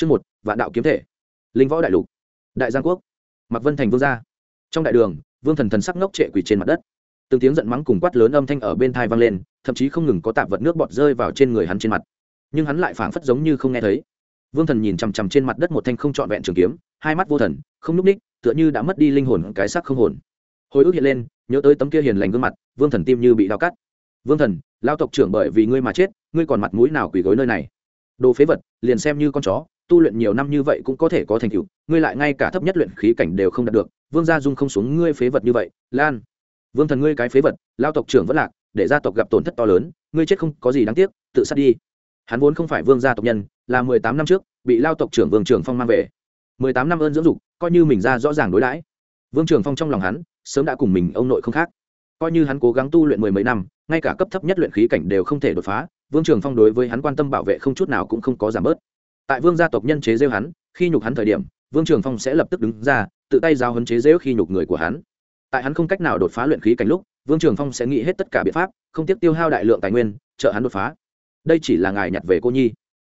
chương một, vạn đạo kiếm thể. Linh võ đại lục. Đại giang quốc. Mặc vân thành vương gia. Trong đại đường, vương thần thần sắc ngốc trệ quỳ trên mặt đất. Từng tiếng giận mắng cùng quát lớn âm thanh ở bên thai vang lên, thậm chí không ngừng có tạp vật nước bọt rơi vào trên người hắn trên mặt. Nhưng hắn lại phảng phất giống như không nghe thấy. Vương thần nhìn chằm chằm trên mặt đất một thanh không trọn vẹn trường kiếm, hai mắt vô thần, không n ú c ních, tựa như đã mất đi linh hồn cái sắc không hồn. Hồi ức hiện lên, nhớ tới tấm kia hiền lành gương mặt, vương thần tim như bị đau cắt. Vương thần, lao tộc trưởng bởi vì ngươi mà chết, ngươi còn mặt mũi nào quỳ gối nơi này? Đồ phế vật, liền xem như con chó tu luyện nhiều năm như vậy cũng có thể có thành tựu, ngươi lại ngay cả thấp nhất luyện khí cảnh đều không đạt được, vương gia dung không xuống ngươi phế vật như vậy, lan. Vương thần ngươi cái phế vật, lao tộc trưởng vẫn lạc, để gia tộc gặp tổn thất to lớn, ngươi chết không có gì đáng tiếc, tự sát đi. Hắn vốn không phải vương gia tộc nhân, là mười tám năm trước, bị lao tộc trưởng vương trường phong mang về. Mười tám năm ơn dưỡng dục, coi như mình ra rõ ràng đối đãi. Vương trường phong trong lòng hắn, sớm đã cùng mình ông nội không khác. Coi như hắn cố gắng tu luyện mười mấy năm, ngay cả cấp thấp nhất luyện khí cảnh đều không thể đột phá, vương trường phong đối với hắn quan tâm bảo vệ không chút nào cũng không có giảm bớt tại vương gia tộc nhân chế rêu hắn, khi nhục hắn thời điểm, vương trường phong sẽ lập tức đứng ra, tự tay giao hấn chế rêu khi nhục người của hắn. Tại hắn không cách nào đột phá luyện khí cảnh lúc, vương trường phong sẽ nghĩ hết tất cả biện pháp, không tiếp tiêu hao đại lượng tài nguyên, trợ hắn đột phá. Đây chỉ là ngài nhặt về cô nhi.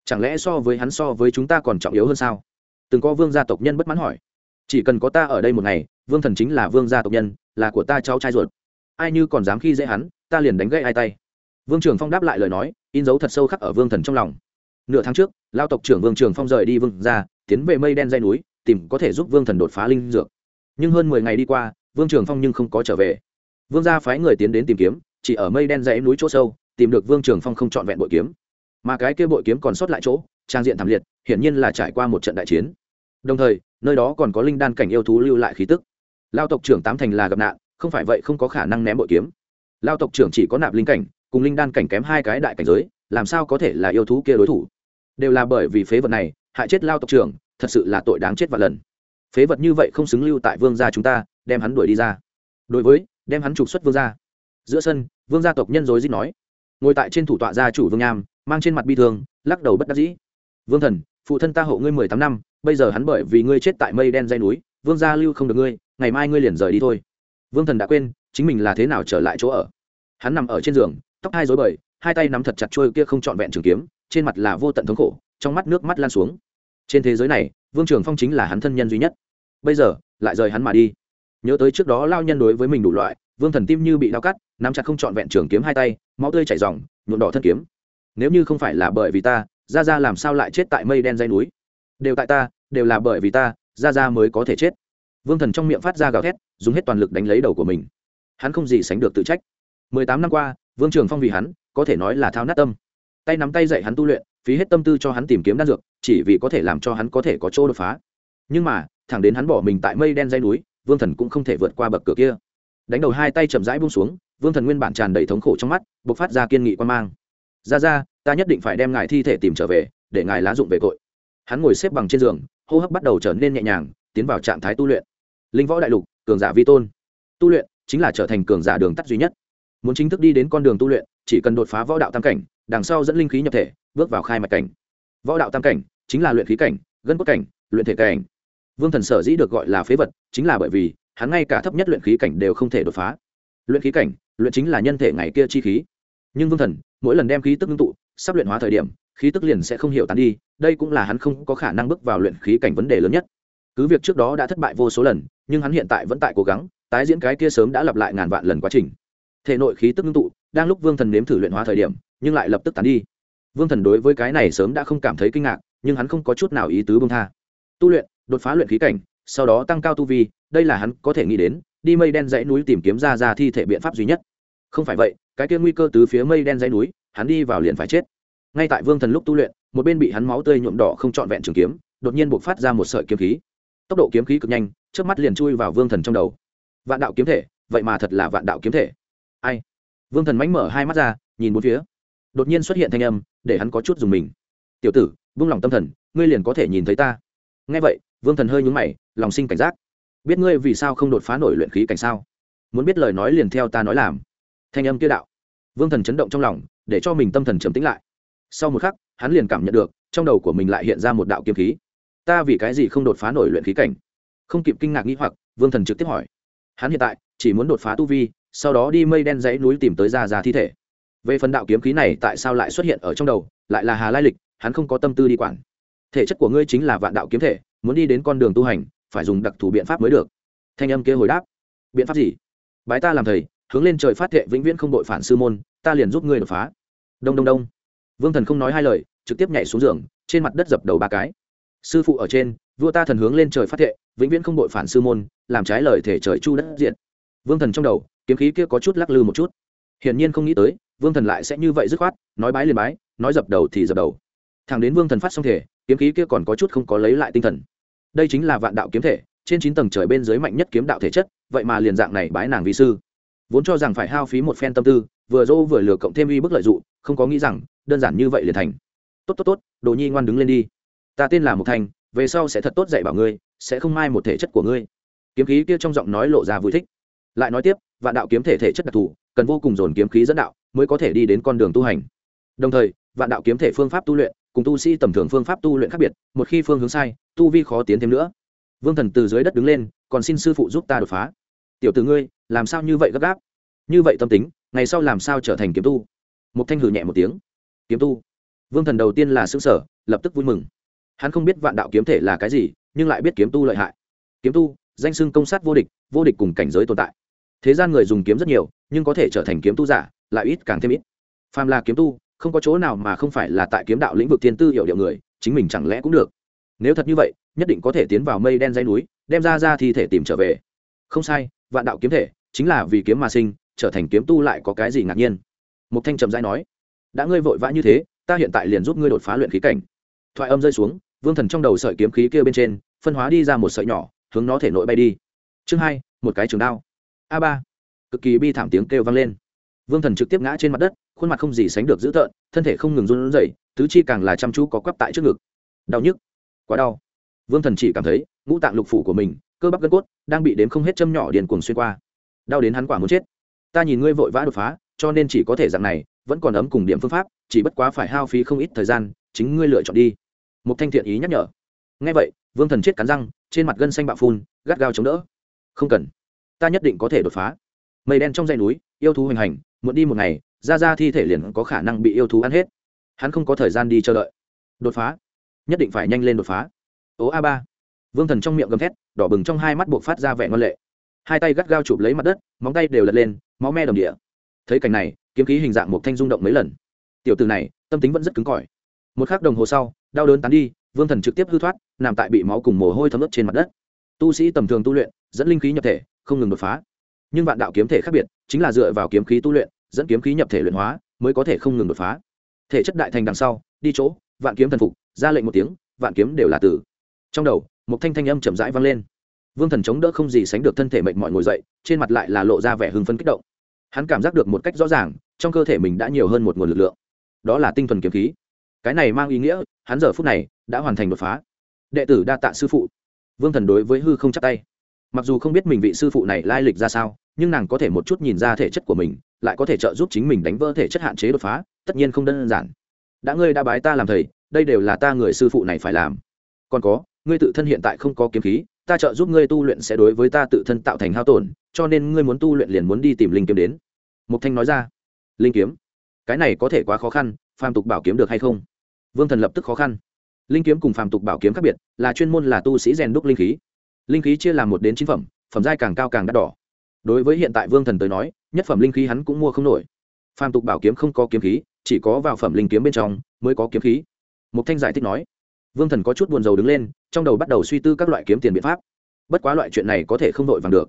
Chẳng lẽ so với hắn so với chúng ta còn trọng yếu hơn sao? Từng có vương gia tộc nhân bất mãn hỏi. Chỉ cần có ta ở đây một ngày, vương thần chính là vương gia tộc nhân, là của ta cháu trai ruột. Ai như còn dám khi dễ hắn, ta liền đánh gãy hai tay. Vương trường phong đáp lại lời nói, in dấu thật sâu khắc ở vương thần trong lòng nửa tháng trước, lao tộc trưởng vương trường phong rời đi vương ra tiến về mây đen dây núi, tìm có thể giúp vương thần đột phá linh dược. Nhưng hơn mười ngày đi qua, vương trường phong nhưng không có trở về. Vương gia phái người tiến đến tìm kiếm, chỉ ở mây đen dãy núi chỗ sâu, tìm được vương trường phong không trọn vẹn bội kiếm. Mà cái kia bội kiếm còn sót lại chỗ, trang diện thảm liệt, hiển nhiên là trải qua một trận đại chiến. Đồng thời, nơi đó còn có linh đan cảnh yêu thú lưu lại khí tức. Lao tộc trưởng tám thành là gặp nạn, không phải vậy không có khả năng ném bội kiếm. Lao tộc trưởng chỉ có nạp linh cảnh, cùng linh đan cảnh kém hai cái đại cảnh giới, làm sao có thể là yêu thú kia đối thủ? Đều là bởi vì phế vật này, hại chết lao tộc trưởng, thật sự là tội đáng chết và lần. Phế vật như vậy không xứng lưu tại vương gia chúng ta, đem hắn đuổi đi ra. Đối với, đem hắn trục xuất vương gia. Giữa sân, vương gia tộc nhân dối dít nói. Ngồi tại trên thủ tọa gia chủ vương nham, mang trên mặt bi thương, lắc đầu bất đắc dĩ. Vương thần, phụ thân ta hộ ngươi mười tám năm, bây giờ hắn bởi vì ngươi chết tại mây đen dây núi, vương gia lưu không được ngươi, ngày mai ngươi liền rời đi thôi. Vương thần đã quên, chính mình là thế nào trở lại chỗ ở. Hắn nằm ở trên giường, tóc hai dối bời, hai tay nắm thật chặt trôi kia không trọn vẹn trường kiếm trên mặt là vô tận thống khổ, trong mắt nước mắt lan xuống. Trên thế giới này, vương trường phong chính là hắn thân nhân duy nhất. Bây giờ, lại rời hắn mà đi. Nhớ tới trước đó lao nhân đối với mình đủ loại, vương thần tim như bị đau cắt, nắm chặt không trọn vẹn trường kiếm hai tay, máu tươi chảy r nhuộm đỏ thân kiếm. Nếu như không phải là bởi vì ta ra ra làm sao lại chết tại mây đen dây núi? Đều tại ta, đều là bởi vì ta ra ra mới có thể chết. Vương thần trong miệng phát ra gào thét, dùng hết toàn lực đánh lấy đầu của mình. Hắn không gì sánh được tự trách. Mười tám năm qua, vương trường phong vì hắn, có thể nói là thao nát tâm tay nắm tay dạy hắn tu luyện, phí hết tâm tư cho hắn tìm kiếm đan dược, chỉ vì có thể làm cho hắn có thể có chỗ đột phá. Nhưng mà, thẳng đến hắn bỏ mình tại mây đen dây núi, vương thần cũng không thể vượt qua bậc cửa kia. Đánh đầu hai tay chậm rãi buông xuống, vương thần nguyên bản tràn đầy thống khổ trong mắt b ộ c phát ra kiên nghị quan mang. Ra ra, ta nhất định phải đem ngài thi thể tìm trở về, để ngài lá dụng về tội. Hắn ngồi xếp bằng trên giường, hô hấp bắt đầu trở nên nhẹ nhàng, tiến vào trạng thái tu luyện. Linh võ đại lục, cường giả vi tôn. Tu luyện chính là trở thành cường giả đường tắt duy nhất. Muốn chính thức đi đến con đường tu luyện, chỉ cần đột phá võ đạo tam cảnh đằng sau dẫn linh khí nhập thể, bước vào khai mạch cảnh. Võ đạo tam cảnh, chính là luyện khí cảnh, gân cốt cảnh, luyện thể cảnh. Vương thần sở dĩ được gọi là phế vật, chính là bởi vì, hắn ngay cả thấp nhất luyện khí cảnh đều không thể đột phá. Luyện khí cảnh, luyện chính là nhân thể ngày kia chi khí. Nhưng vương thần, mỗi lần đem khí tức ngưng tụ, sắp luyện hóa thời điểm, khí tức liền sẽ không hiểu tán đi, đây cũng là hắn không có khả năng bước vào luyện khí cảnh vấn đề lớn nhất. Cứ việc trước đó đã thất bại vô số lần, nhưng hắn hiện tại vẫn tại cố gắng, tái diễn cái kia sớm đã lặp lại ngàn vạn lần quá trình. Thể nội khí tức ngưng tụ, đang lúc vương thần nếm thử luyện hóa thời điểm nhưng lại lập tức tán đi. Vương thần đối với cái này sớm đã không cảm thấy kinh ngạc, nhưng hắn không có chút nào ý tứ bông tha. Tu luyện, đột phá luyện khí cảnh, sau đó tăng cao tu vi, đây là hắn có thể nghĩ đến, đi mây đen dãy núi tìm kiếm ra ra thi thể biện pháp duy nhất. Không phải vậy, cái kia nguy cơ từ phía mây đen dãy núi, hắn đi vào liền phải chết. Ngay tại vương thần lúc tu luyện, một bên bị hắn máu tươi nhuộm đỏ không trọn vẹn trường kiếm, đột nhiên buộc phát ra một sợi kiếm khí. Tốc độ kiếm khí cực nhanh trước mắt liền chui vào vương thần trong đầu. Vạn đạo kiếm thể, vậy mà thật là vạn đạo kiếm thể. Ai? Vương thần mánh mở hai mắt ra, nhìn bốn phía đột nhiên xuất hiện thanh âm, để hắn có chút dùng mình. Tiểu tử buông lòng tâm thần, ngươi liền có thể nhìn thấy ta. Ngay vậy, vương thần hơi nhúng mày, lòng sinh cảnh giác. Biết ngươi vì sao không đột phá nổi luyện khí cảnh sao? Muốn biết lời nói liền theo ta nói làm. Thanh âm kia đạo. Vương thần chấn động trong lòng, để cho mình tâm thần trầm tĩnh lại. Sau một khắc, hắn liền cảm nhận được, trong đầu của mình lại hiện ra một đạo kiếm khí. Ta vì cái gì không đột phá nổi luyện khí cảnh? Không kịp kinh ngạc nghĩ hoặc, vương thần trực tiếp hỏi. Hắn hiện tại chỉ muốn đột phá tu vi, sau đó đi mây đen dãy núi tìm tới ra ra thi thể về phần đạo kiếm khí này tại sao lại xuất hiện ở trong đầu, lại là hà lai lịch, hắn không có tâm tư đi quản. Thể chất của ngươi chính là vạn đạo kiếm thể, muốn đi đến con đường tu hành, phải dùng đặc thù biện pháp mới được. Thanh âm kia hồi đáp. Biện pháp gì? Bái ta làm thầy, hướng lên trời phát thệ vĩnh viễn không đội phản sư môn, ta liền giúp ngươi đột phá. Đông đông đông. Vương thần không nói hai lời, trực tiếp nhảy xuống giường, trên mặt đất dập đầu ba cái. Sư phụ ở trên, vua ta thần hướng lên trời phát thệ, vĩnh viễn không đội phản sư môn, làm trái lời thể trời chu đất diện. Vương thần trong đầu, kiếm khí kia có chút lắc lư một chút. Hiển nhiên không nghĩ tới vương thần lại sẽ như vậy dứt khoát, nói bái liền bái, nói dập đầu thì dập đầu. Thằng đến vương thần phát xong thể, kiếm khí kia còn có chút không có lấy lại tinh thần. Đây chính là vạn đạo kiếm thể, trên chín tầng trời bên dưới mạnh nhất kiếm đạo thể chất, vậy mà liền dạng này bái nàng vi sư. Vốn cho rằng phải hao phí một phen tâm tư, vừa dỗ vừa lừa cộng thêm uy bức lợi d ụ không có nghĩ rằng, đơn giản như vậy liền thành. Tốt tốt tốt, đồ nhi ngoan đứng lên đi. Ta tên là một thành, về sau sẽ thật tốt dạy bảo ngươi, sẽ không mai một thể chất của ngươi. Kiếm khí kia trong giọng nói lộ ra vui thích. Lại nói tiếp, vạn đạo kiếm thể thể chất đặc thù, cần vô cùng dồn kiếm khí dẫn đạo mới có thể đi đến con đường tu hành. Đồng thời, vạn đạo kiếm thể phương pháp tu luyện cùng tu sĩ tầm thường phương pháp tu luyện khác biệt, một khi phương hướng sai, tu vi khó tiến thêm nữa. Vương thần từ dưới đất đứng lên, còn xin sư phụ giúp ta đột phá. Tiểu tử ngươi, làm sao như vậy gấp gáp? Như vậy tâm tính, ngày sau làm sao trở thành kiếm tu? Một thanh hử nhẹ một tiếng. Kiếm tu? Vương thần đầu tiên là xứ sở lập tức vui mừng. Hắn không biết vạn đạo kiếm thể là cái gì, nhưng lại biết kiếm tu lợi hại. Kiếm tu, danh xưng công sát vô địch vô địch cùng cảnh giới tồn tại. Thế gian người dùng kiếm rất nhiều, nhưng có thể trở thành kiếm tu giả lại ít càng thêm ít. Phàm là kiếm tu, không có chỗ nào mà không phải là tại kiếm đạo lĩnh vực thiên tư hiểu điệu người, chính mình chẳng lẽ cũng được. Nếu thật như vậy, nhất định có thể tiến vào mây đen dây núi, đem ra ra thi thể tìm trở về. Không sai, vạn đạo kiếm thể, chính là vì kiếm mà sinh, trở thành kiếm tu lại có cái gì ngạc nhiên? Mục thanh trầm dai nói, đã ngươi vội vã như thế, ta hiện tại liền giúp ngươi đột phá luyện khí cảnh. Thoại âm rơi xuống, vương thần trong đầu sợi kiếm khí kia bên trên, phân hóa đi ra một sợi nhỏ, hướng nó thể nội bay đi. Chương hai, một cái trường đao. A ba. Cực kỳ bi thảm tiếng kêu vang lên vương thần trực tiếp ngã trên mặt đất, khuôn mặt không gì sánh được dữ tợn, thân thể không ngừng run rẩy, tứ chi càng là chăm chú có quắp tại trước ngực. Đau nhức. Quá đau. Vương thần chỉ cảm thấy, ngũ tạng lục phủ của mình, cơ bắp gân cốt, đang bị đếm không hết châm nhỏ điền cuồng xuyên qua. Đau đến hắn quả muốn chết. Ta nhìn ngươi vội vã đột phá, cho nên chỉ có thể dạng này, vẫn còn ấm cùng điểm phương pháp, chỉ bất quá phải hao phí không ít thời gian, chính ngươi lựa chọn đi. Một thanh thiện ý nhắc nhở. Ngay vậy, vương thần chết cắn răng, trên mặt gân xanh bạo phun, gắt gao chống đỡ. Không cần. Ta nhất định có thể đột phá. Mây đen trong dây núi, yêu thú hoành hành muộn đi một ngày ra ra thi thể liền có khả năng bị yêu thú ăn hết. Hắn không có thời gian đi chờ đợi. Đột phá. Nhất định phải nhanh lên đột phá. Ố a ba. Vương thần trong miệng gầm thét, đỏ bừng trong hai mắt buộc phát ra vẻ ngân lệ. Hai tay gắt gao chụp lấy mặt đất, móng tay đều lật lên, máu me đồng địa. Thấy cảnh này, kiếm khí hình dạng một thanh rung động mấy lần. Tiểu từ này, tâm tính vẫn rất cứng cỏi. Một k h ắ c đồng hồ sau, đau đớn tán đi, vương thần trực tiếp hư thoát, nằm tại bị máu cùng mồ hôi thấm ướt trên mặt đất. Tu sĩ tầm thường tu luyện, dẫn linh khí nhập thể, không ngừng đột phá nhưng vạn đạo kiếm thể khác biệt, chính là dựa vào kiếm khí tu luyện, dẫn kiếm khí nhập thể luyện hóa, mới có thể không ngừng đột phá. Thể chất đại thành đằng sau, đi chỗ, vạn kiếm thần phục, ra lệnh một tiếng, vạn kiếm đều là tử. Trong đầu, một thanh thanh âm chậm rãi vang lên. Vương thần chống đỡ không gì sánh được thân thể mệnh mọi ngồi dậy, trên mặt lại là lộ ra vẻ hưng phấn kích động. Hắn cảm giác được một cách rõ ràng, trong cơ thể mình đã nhiều hơn một nguồn lực lượng. Đó là tinh thuần kiếm khí. Cái này mang ý nghĩa, hắn giờ phút này đã hoàn thành đột phá. Đệ tử đa tạ sư phụ. Vương thần đối với hư không chắc tay mặc dù không biết mình vị sư phụ này lai lịch ra sao, nhưng nàng có thể một chút nhìn ra thể chất của mình, lại có thể trợ giúp chính mình đánh vỡ thể chất hạn chế đột phá, tất nhiên không đơn giản. Đã ngươi đã bái ta làm thầy, đây đều là ta người sư phụ này phải làm. Còn có, ngươi tự thân hiện tại không có kiếm khí, ta trợ giúp ngươi tu luyện sẽ đối với ta tự thân tạo thành hao tổn, cho nên ngươi muốn tu luyện liền muốn đi tìm linh kiếm đến. Mục thanh nói ra. Linh kiếm? Cái này có thể quá khó khăn, phàm tục bảo kiếm được hay không? Vương thần lập tức khó khăn. Linh kiếm cùng phàm tục bảo kiếm khác biệt, là chuyên môn là tu sĩ rèn đúc linh khí linh khí chia làm một đến chín phẩm phẩm giai càng cao càng đắt đỏ. Đối với hiện tại vương thần tới nói, nhất phẩm linh khí hắn cũng mua không nổi. Phàm tục bảo kiếm không có kiếm khí, chỉ có vào phẩm linh kiếm bên trong mới có kiếm khí. Mục thanh giải thích nói, vương thần có chút buồn rầu đứng lên, trong đầu bắt đầu suy tư các loại kiếm tiền biện pháp. Bất quá loại chuyện này có thể không đội vàng được.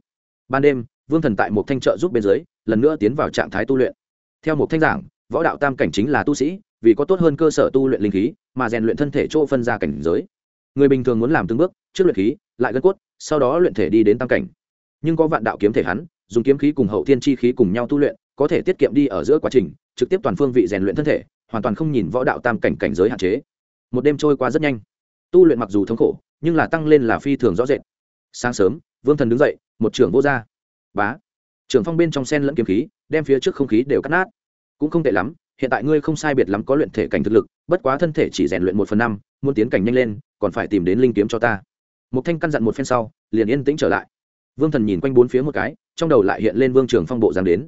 Ban đêm, vương thần tại một thanh trợ giúp bên dưới, lần nữa tiến vào trạng thái tu luyện. Theo một thanh giảng, võ đạo tam cảnh chính là tu sĩ, vì có tốt hơn cơ sở tu luyện linh khí, mà rèn luyện thân thể chỗ phân ra cảnh giới người bình thường muốn làm từng bước, trước luyện khí, lại gân cốt, sau đó luyện thể đi đến tam cảnh. Nhưng có vạn đạo kiếm thể hắn, dùng kiếm khí cùng hậu thiên chi khí cùng nhau tu luyện, có thể tiết kiệm đi ở giữa quá trình, trực tiếp toàn phương vị rèn luyện thân thể, hoàn toàn không nhìn võ đạo tam cảnh cảnh giới hạn chế. Một đêm trôi qua rất nhanh. Tu luyện mặc dù thống khổ, nhưng là tăng lên là phi thường rõ rệt. Sáng sớm, vương thần đứng dậy, một trưởng vô r bá. Trưởng phong bên trong sen lẫn kiếm khí, đem phía trước không khí đều cắt nát. Cũng không tệ lắm, hiện tại ngươi không sai biệt lắm có luyện thể cảnh thực lực, bất quá thân thể chỉ rèn luyện một phần năm, muốn tiến cảnh nhanh lên còn phải tìm đến linh kiếm cho ta. Một thanh căn dặn một phen sau, liền yên tĩnh trở lại. Vương thần nhìn quanh bốn phía một cái, trong đầu lại hiện lên vương trường phong bộ giang đến.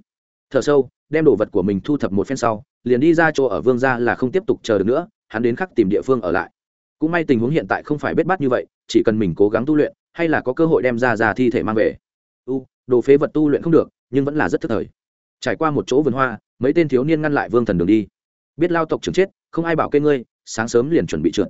Thở sâu, đem đồ vật của mình thu thập một phen sau, liền đi ra chỗ ở vương ra là không tiếp tục chờ được nữa, hắn đến khắc tìm địa phương ở lại. Cũng may tình huống hiện tại không phải bết bát như vậy, chỉ cần mình cố gắng tu luyện, hay là có cơ hội đem ra ra thi thể mang về. U, đồ phế vật tu luyện không được, nhưng vẫn là rất thức thời. Trải qua một chỗ vườn hoa, mấy tên thiếu niên ngăn lại vương thần đường đi. Biết lao tộc trưởng chết, không ai bảo kê ngươi, sáng sớm liền chuẩn bị trượt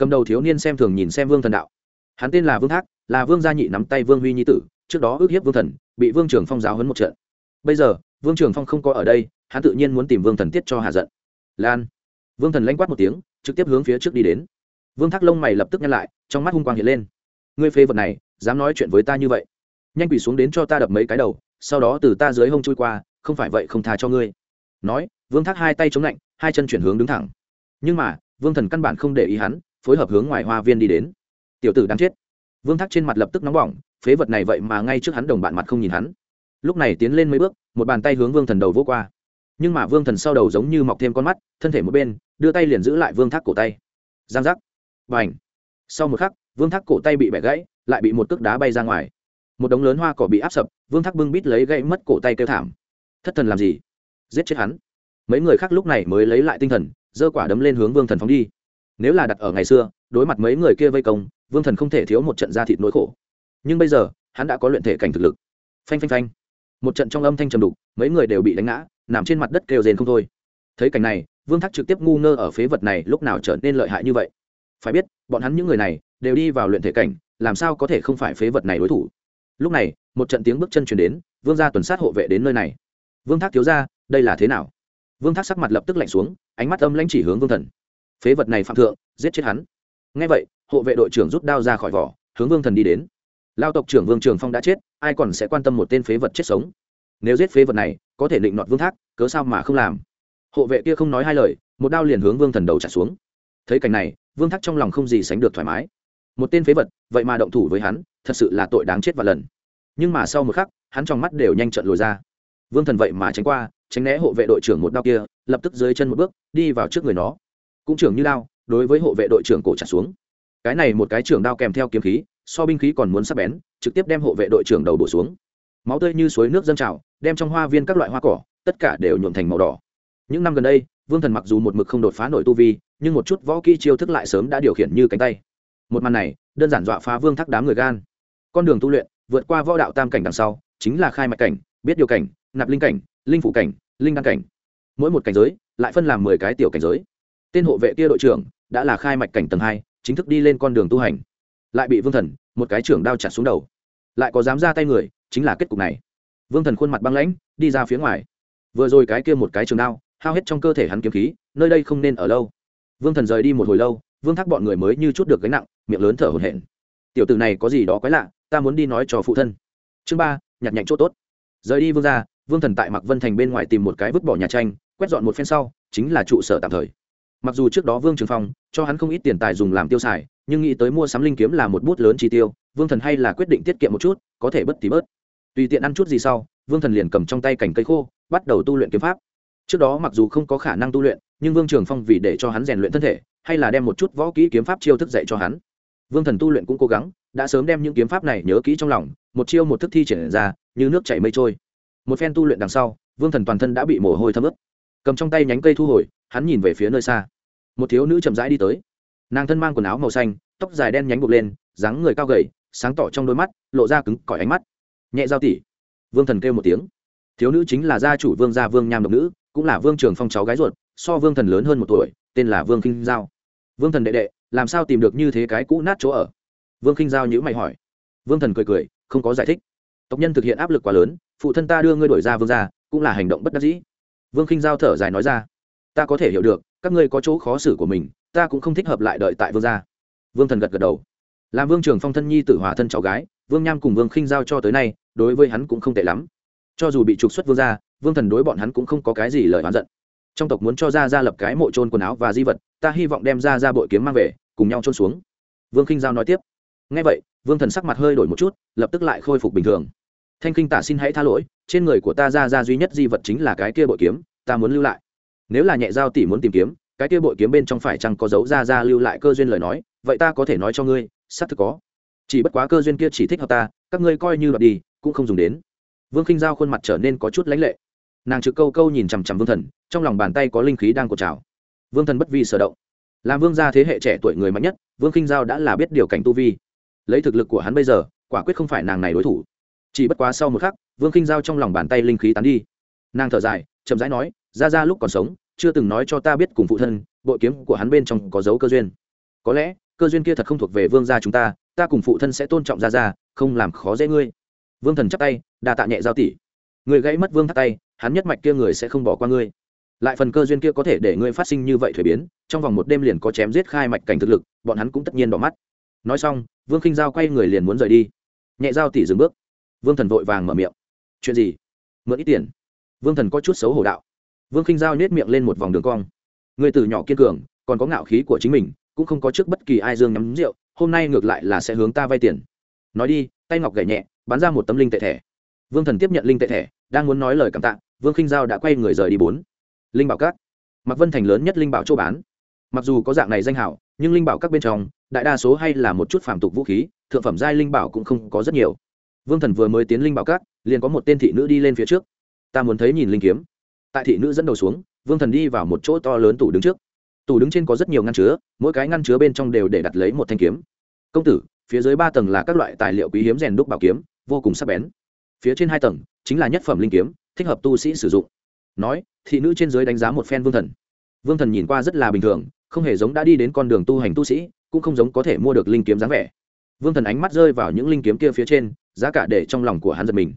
cầm đầu thiếu niên xem thường nhìn xem vương thần đạo. Hắn tên là vương thác, là vương gia nhị nắm tay vương huy nhi tử, trước đó ước hiếp vương thần, bị vương trường phong giáo hấn một trận. Bây giờ, vương trường phong không có ở đây, hắn tự nhiên muốn tìm vương thần tiết cho hạ giận. Lan. Vương thần lanh quát một tiếng, trực tiếp hướng phía trước đi đến. Vương thác lông mày lập tức nhăn lại, trong mắt hung quang hiện lên. Ngươi phê vật này, dám nói chuyện với ta như vậy. Nhanh quỳ xuống đến cho ta đập mấy cái đầu, sau đó từ ta dưới hông chui qua, không phải vậy không tha cho ngươi. Nói, vương thác hai tay chống lạnh, hai chân chuyển hướng đứng thẳng. Nhưng mà, vương thần căn bản không để ý hắn phối hợp hướng ngoài hoa viên đi đến. Tiểu tử đáng chết. Vương thác trên mặt lập tức nóng bỏng, phế vật này vậy mà ngay trước hắn đồng bạn mặt không nhìn hắn. Lúc này tiến lên mấy bước, một bàn tay hướng vương thần đầu vô qua. Nhưng mà vương thần sau đầu giống như mọc thêm con mắt, thân thể một bên, đưa tay liền giữ lại vương thác cổ tay. Giang giác. Và sau một khắc, vương thác cổ tay bị bẻ gãy, lại bị một cước đá bay ra ngoài. Một đống lớn hoa cỏ bị áp sập, vương thác bưng bít lấy gãy mất cổ tay kêu thảm. Thất thần làm gì? Giết chết hắn. Mấy người khác lúc này mới lấy lại tinh thần, giơ quả đấm lên hướng vương thần phóng đi nếu là đặt ở ngày xưa, đối mặt mấy người kia vây công, vương thần không thể thiếu một trận da thịt nỗi khổ. Nhưng bây giờ, hắn đã có luyện thể cảnh thực lực. Phanh phanh phanh. Một trận trong âm thanh trầm đục, mấy người đều bị đánh ngã, nằm trên mặt đất kêu rền không thôi. Thấy cảnh này, vương thác trực tiếp ngu ngơ ở phế vật này lúc nào trở nên lợi hại như vậy? Phải biết, bọn hắn những người này đều đi vào luyện thể cảnh, làm sao có thể không phải phế vật này đối thủ? Lúc này, một trận tiếng bước chân chuyển đến, vương gia tuần sát hộ vệ đến nơi này. Vương thác thiếu ra đây là thế nào? Vương thác sắc mặt lập tức lạnh xuống, ánh mắt âm lãnh chỉ hướng vương thần phế vật này phạm thượng, giết chết hắn. Ngay vậy, hộ vệ đội trưởng rút đao ra khỏi vỏ, hướng vương thần đi đến. Lao tộc trưởng vương trường phong đã chết, ai còn sẽ quan tâm một tên phế vật chết sống? Nếu giết phế vật này, có thể định nọt vương thác, cớ sao mà không làm? Hộ vệ kia không nói hai lời, một đao liền hướng vương thần đầu trả xuống. Thấy cảnh này, vương thác trong lòng không gì sánh được thoải mái. Một tên phế vật, vậy mà động thủ với hắn, thật sự là tội đáng chết và lần. Nhưng mà sau một khắc, hắn trong mắt đều nhanh trận lùi ra. Vương thần vậy mà tránh qua, tránh né hộ vệ đội trưởng một đao kia, lập tức dưới chân một bước, đi vào trước người nó cũng trưởng như đao đối với hộ vệ đội trưởng cổ trả xuống. Cái này một cái trưởng đao kèm theo kiếm khí, so binh khí còn muốn sắp bén, trực tiếp đem hộ vệ đội trưởng đầu đổ xuống. Máu tươi như suối nước dâng trào, đem trong hoa viên các loại hoa cỏ, tất cả đều nhuộm thành màu đỏ. Những năm gần đây, vương thần mặc dù một mực không đột phá nổi tu vi, nhưng một chút võ kỹ chiêu thức lại sớm đã điều khiển như cánh tay. Một màn này, đơn giản dọa phá vương thác đám người gan. Con đường tu luyện, vượt qua võ đạo tam cảnh đằng sau, chính là khai mạch cảnh, biết điều cảnh, nạp linh cảnh, linh phủ cảnh, linh đăng cảnh. Mỗi một cảnh giới, lại phân làm mười cái tiểu cảnh giới tên hộ vệ kia đội trưởng đã là khai mạch cảnh tầng hai, chính thức đi lên con đường tu hành. Lại bị vương thần, một cái trưởng đao chặt xuống đầu. Lại có dám ra tay người, chính là kết cục này. Vương thần khuôn mặt băng lãnh, đi ra phía ngoài. Vừa rồi cái kia một cái trường đao, hao hết trong cơ thể hắn kiếm khí, nơi đây không nên ở lâu. Vương thần rời đi một hồi lâu, vương thác bọn người mới như chút được gánh nặng, miệng lớn thở hổn hển. Tiểu tử này có gì đó quái lạ, ta muốn đi nói cho phụ thân. Chương ba, nhặt nhạnh chỗ tốt. Rời đi vương ra vương thần tại mặc vân thành bên ngoài tìm một cái vứt bỏ nhà tranh, quét dọn một phen sau, chính là trụ sở tạm thời mặc dù trước đó vương trường phong cho hắn không ít tiền tài dùng làm tiêu xài, nhưng nghĩ tới mua sắm linh kiếm là một bút lớn chi tiêu, vương thần hay là quyết định tiết kiệm một chút, có thể bất tí bớt. Tùy tiện ăn chút gì sau, vương thần liền cầm trong tay cành cây khô, bắt đầu tu luyện kiếm pháp. Trước đó mặc dù không có khả năng tu luyện, nhưng vương trường phong vì để cho hắn rèn luyện thân thể, hay là đem một chút võ kỹ kiếm pháp chiêu thức dạy cho hắn. Vương thần tu luyện cũng cố gắng, đã sớm đem những kiếm pháp này nhớ kỹ trong lòng, một chiêu một thức thi triển ra, như nước chảy mây trôi. Một phen tu luyện đằng sau, vương thần toàn thân đã bị mồ hôi thấm ướt cầm trong tay nhánh cây thu hồi, hắn nhìn về phía nơi xa. Một thiếu nữ chậm rãi đi tới. Nàng thân mang quần áo màu xanh, tóc dài đen nhánh buộc lên, dáng người cao gầy, sáng tỏ trong đôi mắt, lộ ra cứng cỏi ánh mắt. Nhẹ giao tỉ. Vương thần kêu một tiếng. Thiếu nữ chính là gia chủ vương gia vương nham độc nữ, cũng là vương trường phong cháu gái ruột, so vương thần lớn hơn một tuổi, tên là vương kinh giao. Vương thần đệ đệ, làm sao tìm được như thế cái cũ nát chỗ ở? Vương kinh giao nhữ mày hỏi. Vương thần cười cười, không có giải thích. Tộc nhân thực hiện áp lực quá lớn, phụ thân ta đưa ngươi đổi ra vương gia, cũng là hành động bất đắc dĩ vương kinh giao thở dài nói ra, ta có thể hiểu được, các ngươi có chỗ khó xử của mình, ta cũng không thích hợp lại đợi tại vương gia. Vương thần gật gật đầu. Làm vương trường phong thân nhi tử hòa thân cháu gái, vương nham cùng vương khinh giao cho tới nay, đối với hắn cũng không tệ lắm. Cho dù bị trục xuất vương gia, vương thần đối bọn hắn cũng không có cái gì lời oán giận. Trong tộc muốn cho ra ra lập cái mộ trôn quần áo và di vật, ta hy vọng đem ra ra bội kiếm mang về, cùng nhau trôn xuống. Vương khinh giao nói tiếp. Ngay vậy, vương thần sắc mặt hơi đổi một chút, lập tức lại khôi phục bình thường thanh khinh tả xin hãy tha lỗi, trên người của ta ra ra duy nhất di vật chính là cái kia bội kiếm, ta muốn lưu lại. Nếu là nhẹ giao tỷ muốn tìm kiếm, cái kia bội kiếm bên trong phải chăng có dấu ra ra lưu lại cơ duyên lời nói, vậy ta có thể nói cho ngươi, xác thực có. Chỉ bất quá cơ duyên kia chỉ thích hợp ta, các ngươi coi như đoạt đi, cũng không dùng đến. Vương khinh giao khuôn mặt trở nên có chút lãnh lệ. Nàng trực câu câu nhìn chằm chằm vương thần, trong lòng bàn tay có linh khí đang cột trào. Vương thần bất vi sở động. Làm vương gia thế hệ trẻ tuổi người mạnh nhất, vương khinh giao đã là biết điều cảnh tu vi. Lấy thực lực của hắn bây giờ, quả quyết không phải nàng này đối thủ chỉ bất quá sau một khắc, vương khinh giao trong lòng bàn tay linh khí tán đi. Nàng thở dài, chậm rãi nói, ra ra lúc còn sống, chưa từng nói cho ta biết cùng phụ thân, bội kiếm của hắn bên trong có dấu cơ duyên. Có lẽ, cơ duyên kia thật không thuộc về vương gia chúng ta ta cùng phụ thân sẽ tôn trọng ra ra, không làm khó dễ ngươi. Vương thần chắp tay đà tạ nhẹ giao tỷ. Người gãy mất vương thắt tay, hắn nhất mạch kia người sẽ không bỏ qua ngươi. Lại phần cơ duyên kia có thể để ngươi phát sinh như vậy thuế biến, trong vòng một đêm liền có chém giết khai mạch cảnh thực lực, bọn hắn cũng tất nhiên đỏ mắt. Nói xong, vương khinh giao quay người liền muốn rời đi. Nhẹ giao tỷ dừng bước vương thần vội vàng mở miệng. Chuyện gì? Mượn ít tiền. Vương thần có chút xấu hổ đạo. Vương khinh giao nhét miệng lên một vòng đường cong. Người từ nhỏ kiên cường, còn có ngạo khí của chính mình, cũng không có trước bất kỳ ai dương nhắm rượu, hôm nay ngược lại là sẽ hướng ta vay tiền. Nói đi. Tay ngọc gảy nhẹ bán ra một tấm linh tệ thẻ. Vương thần tiếp nhận linh tệ thẻ, đang muốn nói lời cảm tạ, vương khinh giao đã quay người rời đi bốn. Linh bảo các. Mặc vân thành lớn nhất linh bảo châu bán. Mặc dù có dạng này danh hảo, nhưng linh bảo các bên trong, đại đa số hay là một chút phàm tục vũ khí, thượng phẩm giai linh bảo cũng không có rất nhiều vương thần vừa mới tiến linh bảo cát, liền có một tên thị nữ đi lên phía trước. Ta muốn thấy nhìn linh kiếm. Tại thị nữ dẫn đầu xuống vương thần đi vào một chỗ to lớn tủ đứng trước. Tủ đứng trên có rất nhiều ngăn chứa mỗi cái ngăn chứa bên trong đều để đặt lấy một thanh kiếm. Công tử phía dưới ba tầng là các loại tài liệu quý hiếm rèn đúc bảo kiếm vô cùng sắc bén. Phía trên hai tầng chính là nhất phẩm linh kiếm thích hợp tu sĩ sử dụng. Nói thị nữ trên dưới đánh giá một phen vương thần. Vương thần nhìn qua rất là bình thường không hề giống đã đi đến con đường tu hành tu sĩ cũng không giống có thể mua được linh kiếm dáng vẻ vương thần ánh mắt rơi vào những linh kiếm kia phía trên, giá cả để trong lòng của hắn giật mình.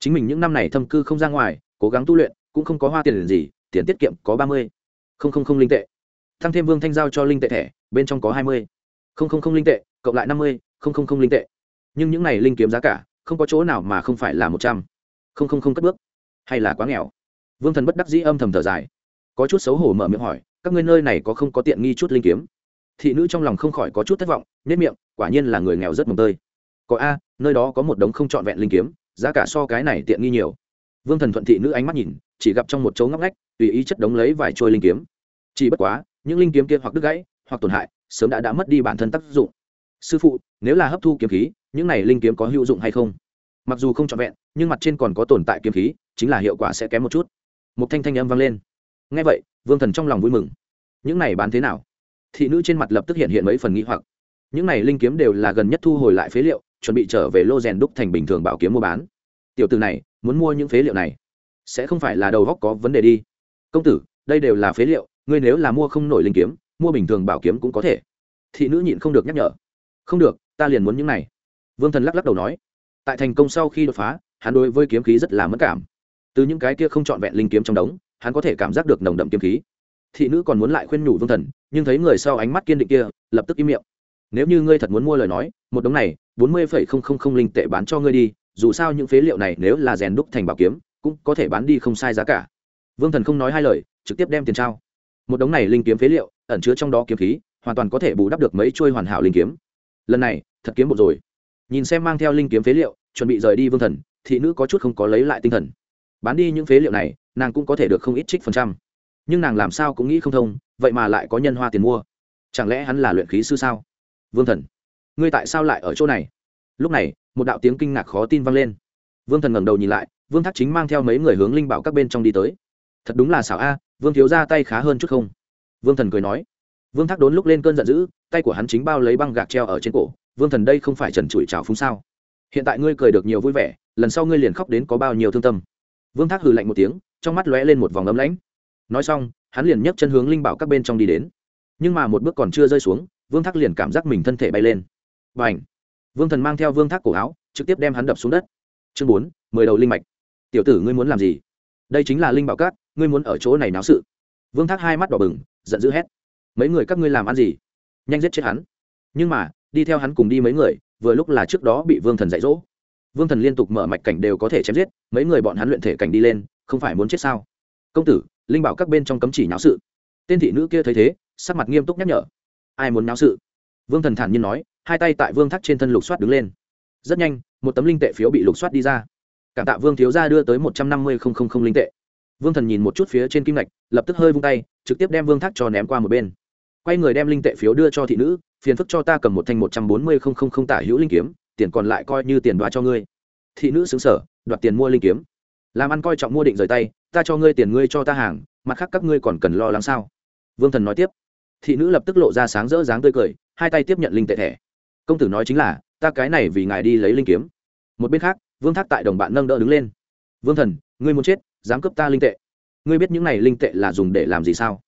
Chính mình những năm này thâm cư không ra ngoài, cố gắng tu luyện, cũng không có hoa tiền gì, tiền tiết kiệm có ba mươi. Không không không linh tệ. Thăng thêm vương thanh giao cho linh tệ thẻ, bên trong có hai mươi. Không không không linh tệ, cộng lại năm mươi, không không không linh tệ. Nhưng những này linh kiếm giá cả, không có chỗ nào mà không phải là một trăm. Không không không cất bước. Hay là quá nghèo. Vương thần bất đắc dĩ âm thầm thở dài. Có chút xấu hổ mở miệng hỏi, các ngươi nơi này có không có tiện nghi chút linh kiếm? Thị nữ trong lòng không khỏi có chút thất vọng nhất miệng, quả nhiên là người nghèo rất mồng tơi. Có a, nơi đó có một đống không trọn vẹn linh kiếm, giá cả so cái này tiện nghi nhiều. Vương thần thuận thị nữ ánh mắt nhìn, chỉ gặp trong một chỗ ngóc ngách, tùy ý chất đống lấy vài trôi linh kiếm. Chỉ bất quá, những linh kiếm kia hoặc đứt gãy, hoặc tổn hại, sớm đã đã mất đi bản thân tác dụng. Sư phụ, nếu là hấp thu kiếm khí, những này linh kiếm có hữu dụng hay không? Mặc dù không trọn vẹn, nhưng mặt trên còn có tồn tại kiếm khí, chính là hiệu quả sẽ kém một chút. Một thanh thanh âm vang lên. Ngay vậy, vương thần trong lòng vui mừng. Những này bán thế nào? Thị nữ trên mặt lập tức hiện hiện mấy phần nghĩ hoặc những này linh kiếm đều là gần nhất thu hồi lại phế liệu, chuẩn bị trở về lô rèn đúc thành bình thường bảo kiếm mua bán. Tiểu từ này, muốn mua những phế liệu này, sẽ không phải là đầu góc có vấn đề đi. Công tử, đây đều là phế liệu, ngươi nếu là mua không nổi linh kiếm, mua bình thường bảo kiếm cũng có thể. Thị nữ nhịn không được nhắc nhở. Không được, ta liền muốn những này. Vương thần lắc lắc đầu nói. Tại thành công sau khi đột phá, hắn đối với kiếm khí rất là mất cảm. Từ những cái kia không trọn vẹn linh kiếm trong đống, hắn có thể cảm giác được nồng đậm kiếm khí. Thị nữ còn muốn lại khuyên nhủ vương thần, nhưng thấy người sau ánh mắt kiên định kia, lập tức im miệng nếu như ngươi thật muốn mua lời nói, một đống này, bốn mươi phẩy không không không linh tệ bán cho ngươi đi, dù sao những phế liệu này nếu là rèn đúc thành bảo kiếm, cũng có thể bán đi không sai giá cả. Vương thần không nói hai lời, trực tiếp đem tiền trao. Một đống này linh kiếm phế liệu, ẩn chứa trong đó kiếm khí, hoàn toàn có thể bù đắp được mấy trôi hoàn hảo linh kiếm. Lần này, thật kiếm một rồi. Nhìn xem mang theo linh kiếm phế liệu, chuẩn bị rời đi vương thần, thị nữ có chút không có lấy lại tinh thần. Bán đi những phế liệu này, nàng cũng có thể được không ít trích phần trăm. Nhưng nàng làm sao cũng nghĩ không thông, vậy mà lại có nhân hoa tiền mua. Chẳng lẽ hắn là luyện khí sư sao? Vương thần, ngươi tại sao lại ở chỗ này? Lúc này, một đạo tiếng kinh ngạc khó tin vang lên. Vương thần ngẩng đầu nhìn lại, vương thác chính mang theo mấy người hướng linh bảo các bên trong đi tới. Thật đúng là xảo a, vương thiếu ra tay khá hơn chút không? Vương thần cười nói. Vương thác đốn lúc lên cơn giận dữ, tay của hắn chính bao lấy băng gạc treo ở trên cổ. Vương thần đây không phải trần trụi trào phúng sao? Hiện tại ngươi cười được nhiều vui vẻ, lần sau ngươi liền khóc đến có bao nhiêu thương tâm. Vương thác hừ lạnh một tiếng, trong mắt lóe lên một vòng ấm lãnh. Nói xong, hắn liền nhấc chân hướng linh bảo các bên trong đi đến. Nhưng mà một bước còn chưa rơi xuống vương thác liền cảm giác mình thân thể bay lên. B à n h vương thần mang theo vương thác cổ áo, trực tiếp đem hắn đập xuống đất. Chương bốn, mười đầu linh mạch. Tiểu tử ngươi muốn làm gì? Đây chính là linh bảo cát, ngươi muốn ở chỗ này náo sự. Vương thác hai mắt đỏ bừng, giận dữ hét. Mấy người các ngươi làm ăn gì? Nhanh giết chết hắn. Nhưng mà, đi theo hắn cùng đi mấy người, vừa lúc là trước đó bị vương thần dạy dỗ. Vương thần liên tục mở mạch cảnh đều có thể chém giết, mấy người bọn hắn luyện thể cảnh đi lên, không phải muốn chết sao? Công tử, linh bảo các bên trong cấm chỉ náo sự. Tên thị nữ kia thấy thế, sắc mặt nghiêm túc nhắc nhở ai muốn náo sự? Vương thần thản nhiên nói, hai tay tại vương thác trên thân lục soát đứng lên. Rất nhanh, một tấm linh tệ phiếu bị lục soát đi ra. Cảm tạ vương thiếu gia đưa tới một trăm năm mươi linh tệ. Vương thần nhìn một chút phía trên kim ngạch, lập tức hơi vung tay, trực tiếp đem vương thác cho ném qua một bên. Quay người đem linh tệ phiếu đưa cho thị nữ, phiền phức cho ta cầm một thanh một trăm bốn mươi tả hữu linh kiếm, tiền còn lại coi như tiền đoá cho ngươi. Thị nữ xứng sở đoạt tiền mua linh kiếm. Làm ăn coi trọng mua định rời tay, ta cho ngươi tiền, ngươi cho ta hàng, mặt khác các ngươi còn cần lo lắng sao? Vương thần nói tiếp thị nữ lập tức lộ ra sáng rỡ dáng tươi cười, hai tay tiếp nhận linh tệ thẻ. Công tử nói chính là, ta cái này vì ngài đi lấy linh kiếm. Một bên khác, vương thác tại đồng bạn nâng đỡ đứng lên. Vương thần, ngươi muốn chết, dám cướp ta linh tệ. Ngươi biết những này linh tệ là dùng để làm gì sao?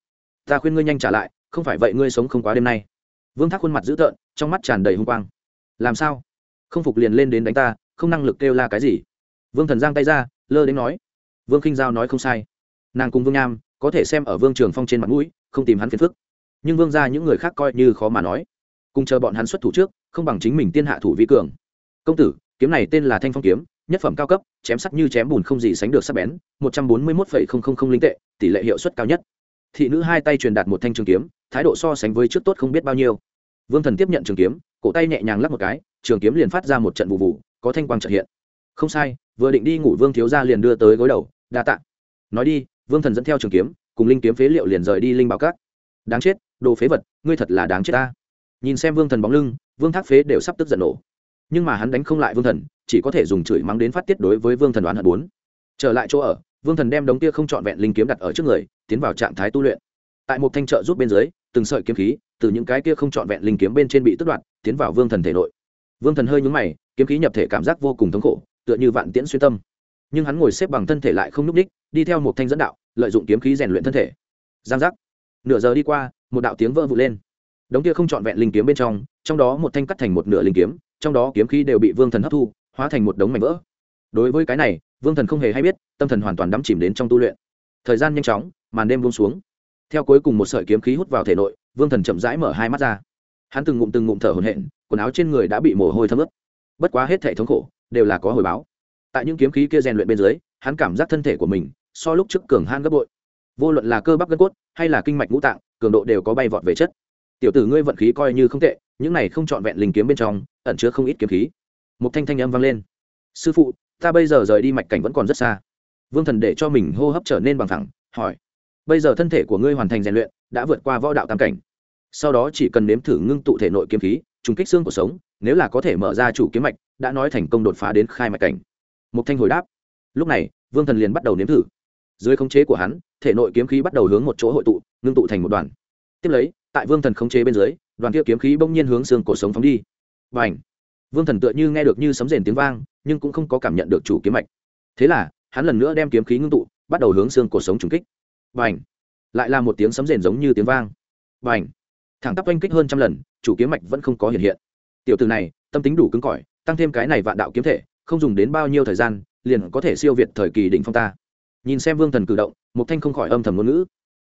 Ta khuyên ngươi nhanh trả lại, không phải vậy ngươi sống không quá đêm nay. Vương thác khuôn mặt dữ tợn, trong mắt tràn đầy hung quang. Làm sao? Không phục liền lên đến đánh ta, không năng lực kêu la cái gì? Vương thần giang tay ra, lơ đến nói. Vương khinh giao nói không sai. Nàng cùng vương nham, có thể xem ở vương trường phong trên mặt mũi, không tìm hắn phiền phức nhưng vương ra những người khác coi như khó mà nói. Cùng chờ bọn hắn xuất thủ trước, không bằng chính mình tiên hạ thủ vi cường. Công tử, kiếm này tên là thanh phong kiếm, nhất phẩm cao cấp, chém sắt như chém bùn không gì sánh được sắc bén, một trăm bốn mươi một linh tệ, tỷ lệ hiệu suất cao nhất. Thị nữ hai tay truyền đạt một thanh trường kiếm, thái độ so sánh với trước tốt không biết bao nhiêu. Vương thần tiếp nhận trường kiếm, cổ tay nhẹ nhàng lắp một cái, trường kiếm liền phát ra một trận vụ vụ, có thanh quang trợ hiện. Không sai, vừa định đi ngủ vương thiếu gia liền đưa tới gối đầu, đa tạ. Nói đi, vương thần dẫn theo trường kiếm, cùng linh kiếm phế liệu liền rời đi linh bảo cát đáng chết đồ phế vật, ngươi thật là đáng chết ta. Nhìn xem vương thần bóng lưng, vương thác phế đều sắp tức giận nổ. Nhưng mà hắn đánh không lại vương thần, chỉ có thể dùng chửi mắng đến phát tiết đối với vương thần đoán hận bốn. Trở lại chỗ ở, vương thần đem đống kia không trọn vẹn linh kiếm đặt ở trước người, tiến vào trạng thái tu luyện. Tại một thanh trợ giúp bên dưới, từng sợi kiếm khí từ những cái kia không trọn vẹn linh kiếm bên trên bị tức đoạt, tiến vào vương thần thể nội. Vương thần hơi nhúng mày, kiếm khí nhập thể cảm giác vô cùng thống khổ, tựa như vạn tiễn xuyên tâm. Nhưng hắn ngồi xếp bằng thân thể lại không n ú c ních đi theo một thanh dẫn đạo, lợi dụng kiếm khí rèn luyện thân thể. Giang giác nửa giờ đi qua, một đạo tiếng vỡ vụt lên. Đống kia không trọn vẹn linh kiếm bên trong trong đó một thanh cắt thành một nửa linh kiếm, trong đó kiếm khí đều bị vương thần hấp thu, hóa thành một đống mảnh vỡ. Đối với cái này, vương thần không hề hay biết, tâm thần hoàn toàn đắm chìm đến trong tu luyện. Thời gian nhanh chóng, màn đêm buông xuống. Theo cuối cùng một sợi kiếm khí hút vào thể nội, vương thần chậm rãi mở hai mắt ra. Hắn từng ngụm từng ngụm thở hổn hển, quần áo trên người đã bị mồ hôi thấm ướt. Bất quá hết thể thống khổ, đều là có hồi báo. Tại những kiếm khí kia rèn luyện bên dưới, hắn cảm giác thân thể của mình so lúc trước cường han gấp bội vô luận là cơ bắp gân cốt hay là kinh mạch ngũ tạng, cường độ đều có bay vọt về chất. Tiểu tử ngươi vận khí coi như không tệ, những này không trọn vẹn linh kiếm bên trong, ẩn chứa không ít kiếm khí. Một thanh thanh âm vang lên. Sư phụ, ta bây giờ rời đi mạch cảnh vẫn còn rất xa. Vương thần để cho mình hô hấp trở nên bằng thẳng hỏi. Bây giờ thân thể của ngươi hoàn thành rèn luyện, đã vượt qua võ đạo tam cảnh. Sau đó chỉ cần nếm thử ngưng tụ thể nội kiếm khí, trùng kích xương của sống, nếu là có thể mở ra chủ kiếm mạch, đã nói thành công đột phá đến khai mạch cảnh. Một thanh hồi đáp. Lúc này, vương thần liền bắt đầu nếm thử dưới khống chế của hắn, thể nội kiếm khí bắt đầu hướng một chỗ hội tụ, ngưng tụ thành một đoàn. Tiếp lấy, tại vương thần khống chế bên dưới, đoàn kia kiếm khí bỗng nhiên hướng xương cổ sống phóng đi. Và ảnh vương thần tựa như nghe được như sấm rền tiếng vang, nhưng cũng không có cảm nhận được chủ kiếm mạch. Thế là, hắn lần nữa đem kiếm khí ngưng tụ, bắt đầu hướng xương cổ sống trùng kích. Và ảnh lại là một tiếng sấm rền giống như tiếng vang. Và ảnh thẳng tắp oanh kích hơn trăm lần, chủ kiếm mạch vẫn không có hiện hiện. Tiểu từ này, tâm tính đủ cứng cỏi, tăng thêm cái này vạn đạo kiếm thể, không dùng đến bao nhiêu thời gian, liền có thể siêu việt thời kỳ đỉnh phong ta nhìn xem vương thần cử động mục thanh không khỏi âm thầm ngôn ngữ.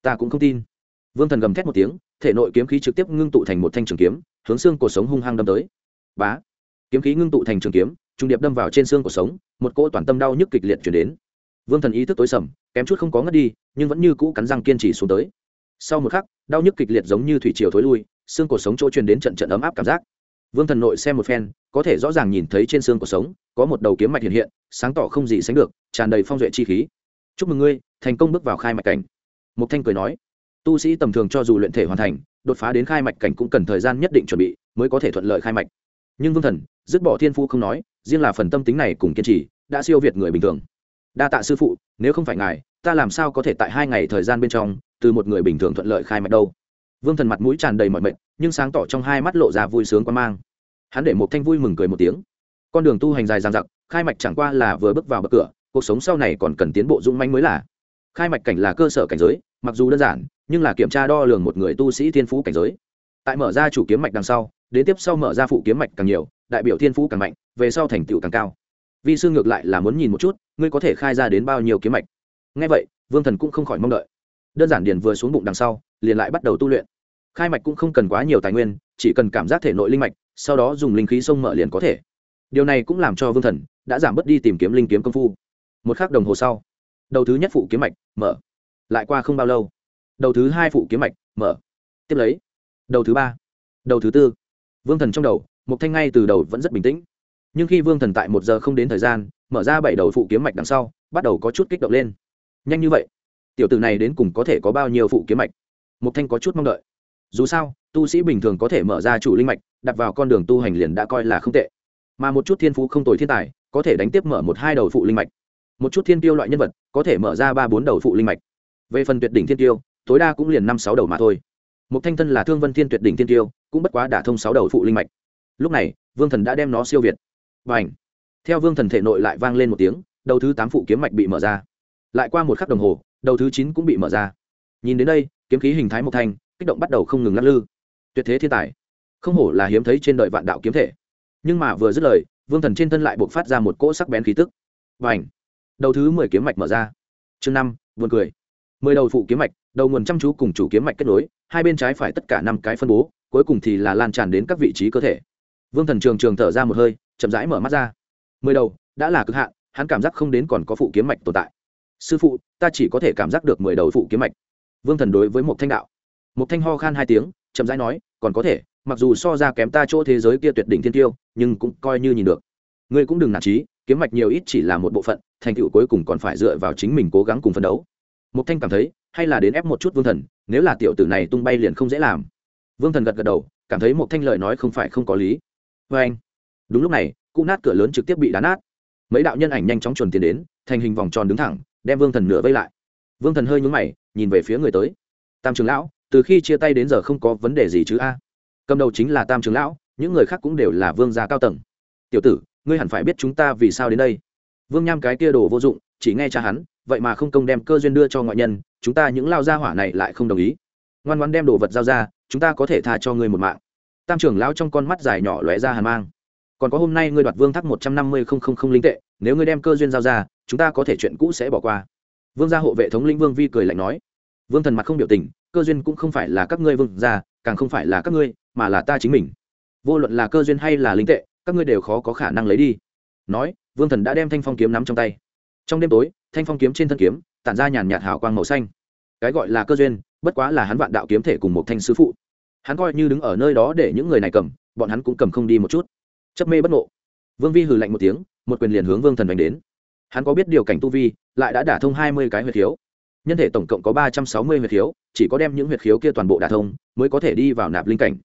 Ta cũng không tin. Vương thần gầm thét một tiếng, thể nội kiếm khí trực tiếp ngưng tụ thành một thanh trường kiếm, hướng xương cổ sống hung hăng đâm tới. Bá! Kiếm khí ngưng tụ thành trường kiếm, trung điệp đâm vào trên xương cổ sống, một cỗ toàn tâm đau nhức kịch liệt chuyển đến. Vương thần ý thức tối sầm, kém chút không có ngất đi, nhưng vẫn như cũ cắn răng kiên trì xuống tới. Sau một khắc, đau nhức kịch liệt giống như thủy triều thối lui, xương cổ sống chỗ truyền đến trận trận ấm áp cảm giác. Vương thần nội xem một phen, có thể rõ ràng nhìn thấy trên xương cổ sống, có một đầu kiếm mạch hiện hiện, sáng tỏ không gì sánh được, tràn đầy phong duệ chi khí chúc mừng ngươi, thành công bước vào khai mạch cảnh. Mục thanh cười nói. Tu sĩ tầm thường cho dù luyện thể hoàn thành, đột phá đến khai mạch cảnh cũng cần thời gian nhất định chuẩn bị mới có thể thuận lợi khai mạch. Nhưng vương thần, dứt bỏ thiên phu không nói, riêng là phần tâm tính này cùng kiên trì, đã siêu việt người bình thường. Đa tạ sư phụ, nếu không phải ngài, ta làm sao có thể tại hai ngày thời gian bên trong, từ một người bình thường thuận lợi khai mạch đâu? Vương thần mặt mũi tràn đầy mọi mệnh nhưng sáng tỏ trong hai mắt lộ ra vui sướng quan mang. Hắn để một thanh vui mừng cười một tiếng. Con đường tu hành dài dằng dặc, khai mạch chẳng qua là vừa bước vào bậc cửa cuộc sống sau này còn cần tiến bộ dũng manh mới là. Khai mạch cảnh là cơ sở cảnh giới, mặc dù đơn giản, nhưng là kiểm tra đo lường một người tu sĩ thiên phú cảnh giới. Tại mở ra chủ kiếm mạch đằng sau, đến tiếp sau mở ra phụ kiếm mạch càng nhiều, đại biểu thiên phú càng mạnh, về sau thành tựu càng cao. Vi sư ngược lại là muốn nhìn một chút, ngươi có thể khai ra đến bao nhiêu kiếm mạch. Ngay vậy, vương thần cũng không khỏi mong đợi. Đơn giản điền vừa xuống bụng đằng sau, liền lại bắt đầu tu luyện. Khai mạch cũng không cần quá nhiều tài nguyên, chỉ cần cảm giác thể nội linh mạch, sau đó dùng linh khí sông mở liền có thể. Điều này cũng làm cho vương thần đã giảm bớt đi tìm kiếm linh kiếm công phu một k h ắ c đồng hồ sau, đầu thứ nhất phụ kiếm mạch mở, lại qua không bao lâu, đầu thứ hai phụ kiếm mạch mở, tiếp lấy, đầu thứ ba, đầu thứ tư. Vương thần trong đầu một thanh ngay từ đầu vẫn rất bình tĩnh, nhưng khi vương thần tại một giờ không đến thời gian, mở ra bảy đầu phụ kiếm mạch đằng sau, bắt đầu có chút kích động lên. Nhanh như vậy, tiểu tử này đến cùng có thể có bao nhiêu phụ kiếm mạch? Một thanh có chút mong đợi. Dù sao, tu sĩ bình thường có thể mở ra chủ linh mạch, đặt vào con đường tu hành liền đã coi là không tệ. Mà một chút thiên phú không tồi thiên tài, có thể đánh tiếp mở một hai đầu phụ linh mạch một chút thiên tiêu loại nhân vật, có thể mở ra ba bốn đầu phụ linh mạch. Về phần tuyệt đỉnh thiên tiêu, tối đa cũng liền năm sáu đầu mà thôi. Một thanh thân là thương vân thiên tuyệt đỉnh thiên tiêu, cũng bất quá đả thông sáu đầu phụ linh mạch. Lúc này, vương thần đã đem nó siêu việt. Và ảnh theo vương thần thể nội lại vang lên một tiếng, đầu thứ tám phụ kiếm mạch bị mở ra. Lại qua một khắc đồng hồ, đầu thứ chín cũng bị mở ra. Nhìn đến đây, kiếm khí hình thái một thanh, kích động bắt đầu không ngừng lắc lư. Tuyệt thế thiên tài. Không hổ là hiếm thấy trên đời vạn đạo kiếm thể. Nhưng mà vừa dứt lời, vương thần trên thân lại buộc phát ra một cỗ sắc bén khí tức. Và ảnh đầu thứ mười kiếm mạch mở ra. Chương năm, buồn cười. Mười đầu phụ kiếm mạch, đầu nguồn chăm chú cùng chủ kiếm mạch kết nối, hai bên trái phải tất cả năm cái phân bố, cuối cùng thì là lan tràn đến các vị trí cơ thể. Vương thần trường trường thở ra một hơi, chậm rãi mở mắt ra. Mười đầu, đã là cực hạn, hắn cảm giác không đến còn có phụ kiếm mạch tồn tại. Sư phụ, ta chỉ có thể cảm giác được mười đầu phụ kiếm mạch. Vương thần đối với một thanh đạo. Một thanh ho khan hai tiếng, chậm rãi nói, còn có thể, mặc dù so ra kém ta chỗ thế giới kia tuyệt đỉnh thiên tiêu, nhưng cũng coi như nhìn được. Ngươi cũng đừng nản trí kiếm mạch nhiều ít chỉ là một bộ phận, thành tựu cuối cùng còn phải dựa vào chính mình cố gắng cùng phấn đấu. Một thanh cảm thấy, hay là đến ép một chút vương thần, nếu là tiểu tử này tung bay liền không dễ làm. Vương thần gật gật đầu, cảm thấy một thanh lời nói không phải không có lý. Với anh, đúng lúc này cụ nát cửa lớn trực tiếp bị đá nát. Mấy đạo nhân ảnh nhanh chóng chuẩn tiến đến, thành hình vòng tròn đứng thẳng, đem vương thần nửa vây lại. Vương thần hơi nhúng mày, nhìn về phía người tới. Tam trường lão, từ khi chia tay đến giờ không có vấn đề gì chứ a? Cầm đầu chính là tam trường lão, những người khác cũng đều là vương gia cao tầng. Tiểu tử ngươi hẳn phải biết chúng ta vì sao đến đây. Vương nham cái kia đồ vô dụng, chỉ nghe cha hắn, vậy mà không công đem cơ duyên đưa cho ngoại nhân, chúng ta những lao gia hỏa này lại không đồng ý. Ngoan ngoan đem đồ vật giao ra, chúng ta có thể tha cho ngươi một mạng. Tam trưởng lão trong con mắt dài nhỏ lóe ra hàn mang. Còn có hôm nay ngươi đoạt vương thác một trăm năm mươi không không không linh tệ, nếu ngươi đem cơ duyên giao ra, chúng ta có thể chuyện cũ sẽ bỏ qua. Vương gia hộ vệ thống linh vương vi cười lạnh nói. Vương thần mặt không biểu tình, cơ duyên cũng không phải là các ngươi vương gia, càng không phải là các ngươi, mà là ta chính mình. Vô luận là cơ duyên hay là linh tệ các ngươi đều khó có khả năng lấy đi. Nói, vương thần đã đem thanh phong kiếm nắm trong tay. Trong đêm tối, thanh phong kiếm trên thân kiếm, tản ra nhàn nhạt hào quang màu xanh. Cái gọi là cơ duyên, bất quá là hắn vạn đạo kiếm thể cùng một thanh sứ phụ. Hắn coi như đứng ở nơi đó để những người này cầm, bọn hắn cũng cầm không đi một chút. Chấp mê bất ngộ. Vương vi hừ lạnh một tiếng, một quyền liền hướng vương thần đánh đến. Hắn có biết điều cảnh tu vi, lại đã đả thông hai mươi cái huyệt khiếu. Nhân thể tổng cộng có ba trăm sáu mươi huyệt khiếu, chỉ có đem những huyệt khiếu kia toàn bộ đả thông, mới có thể đi vào nạp linh cảnh.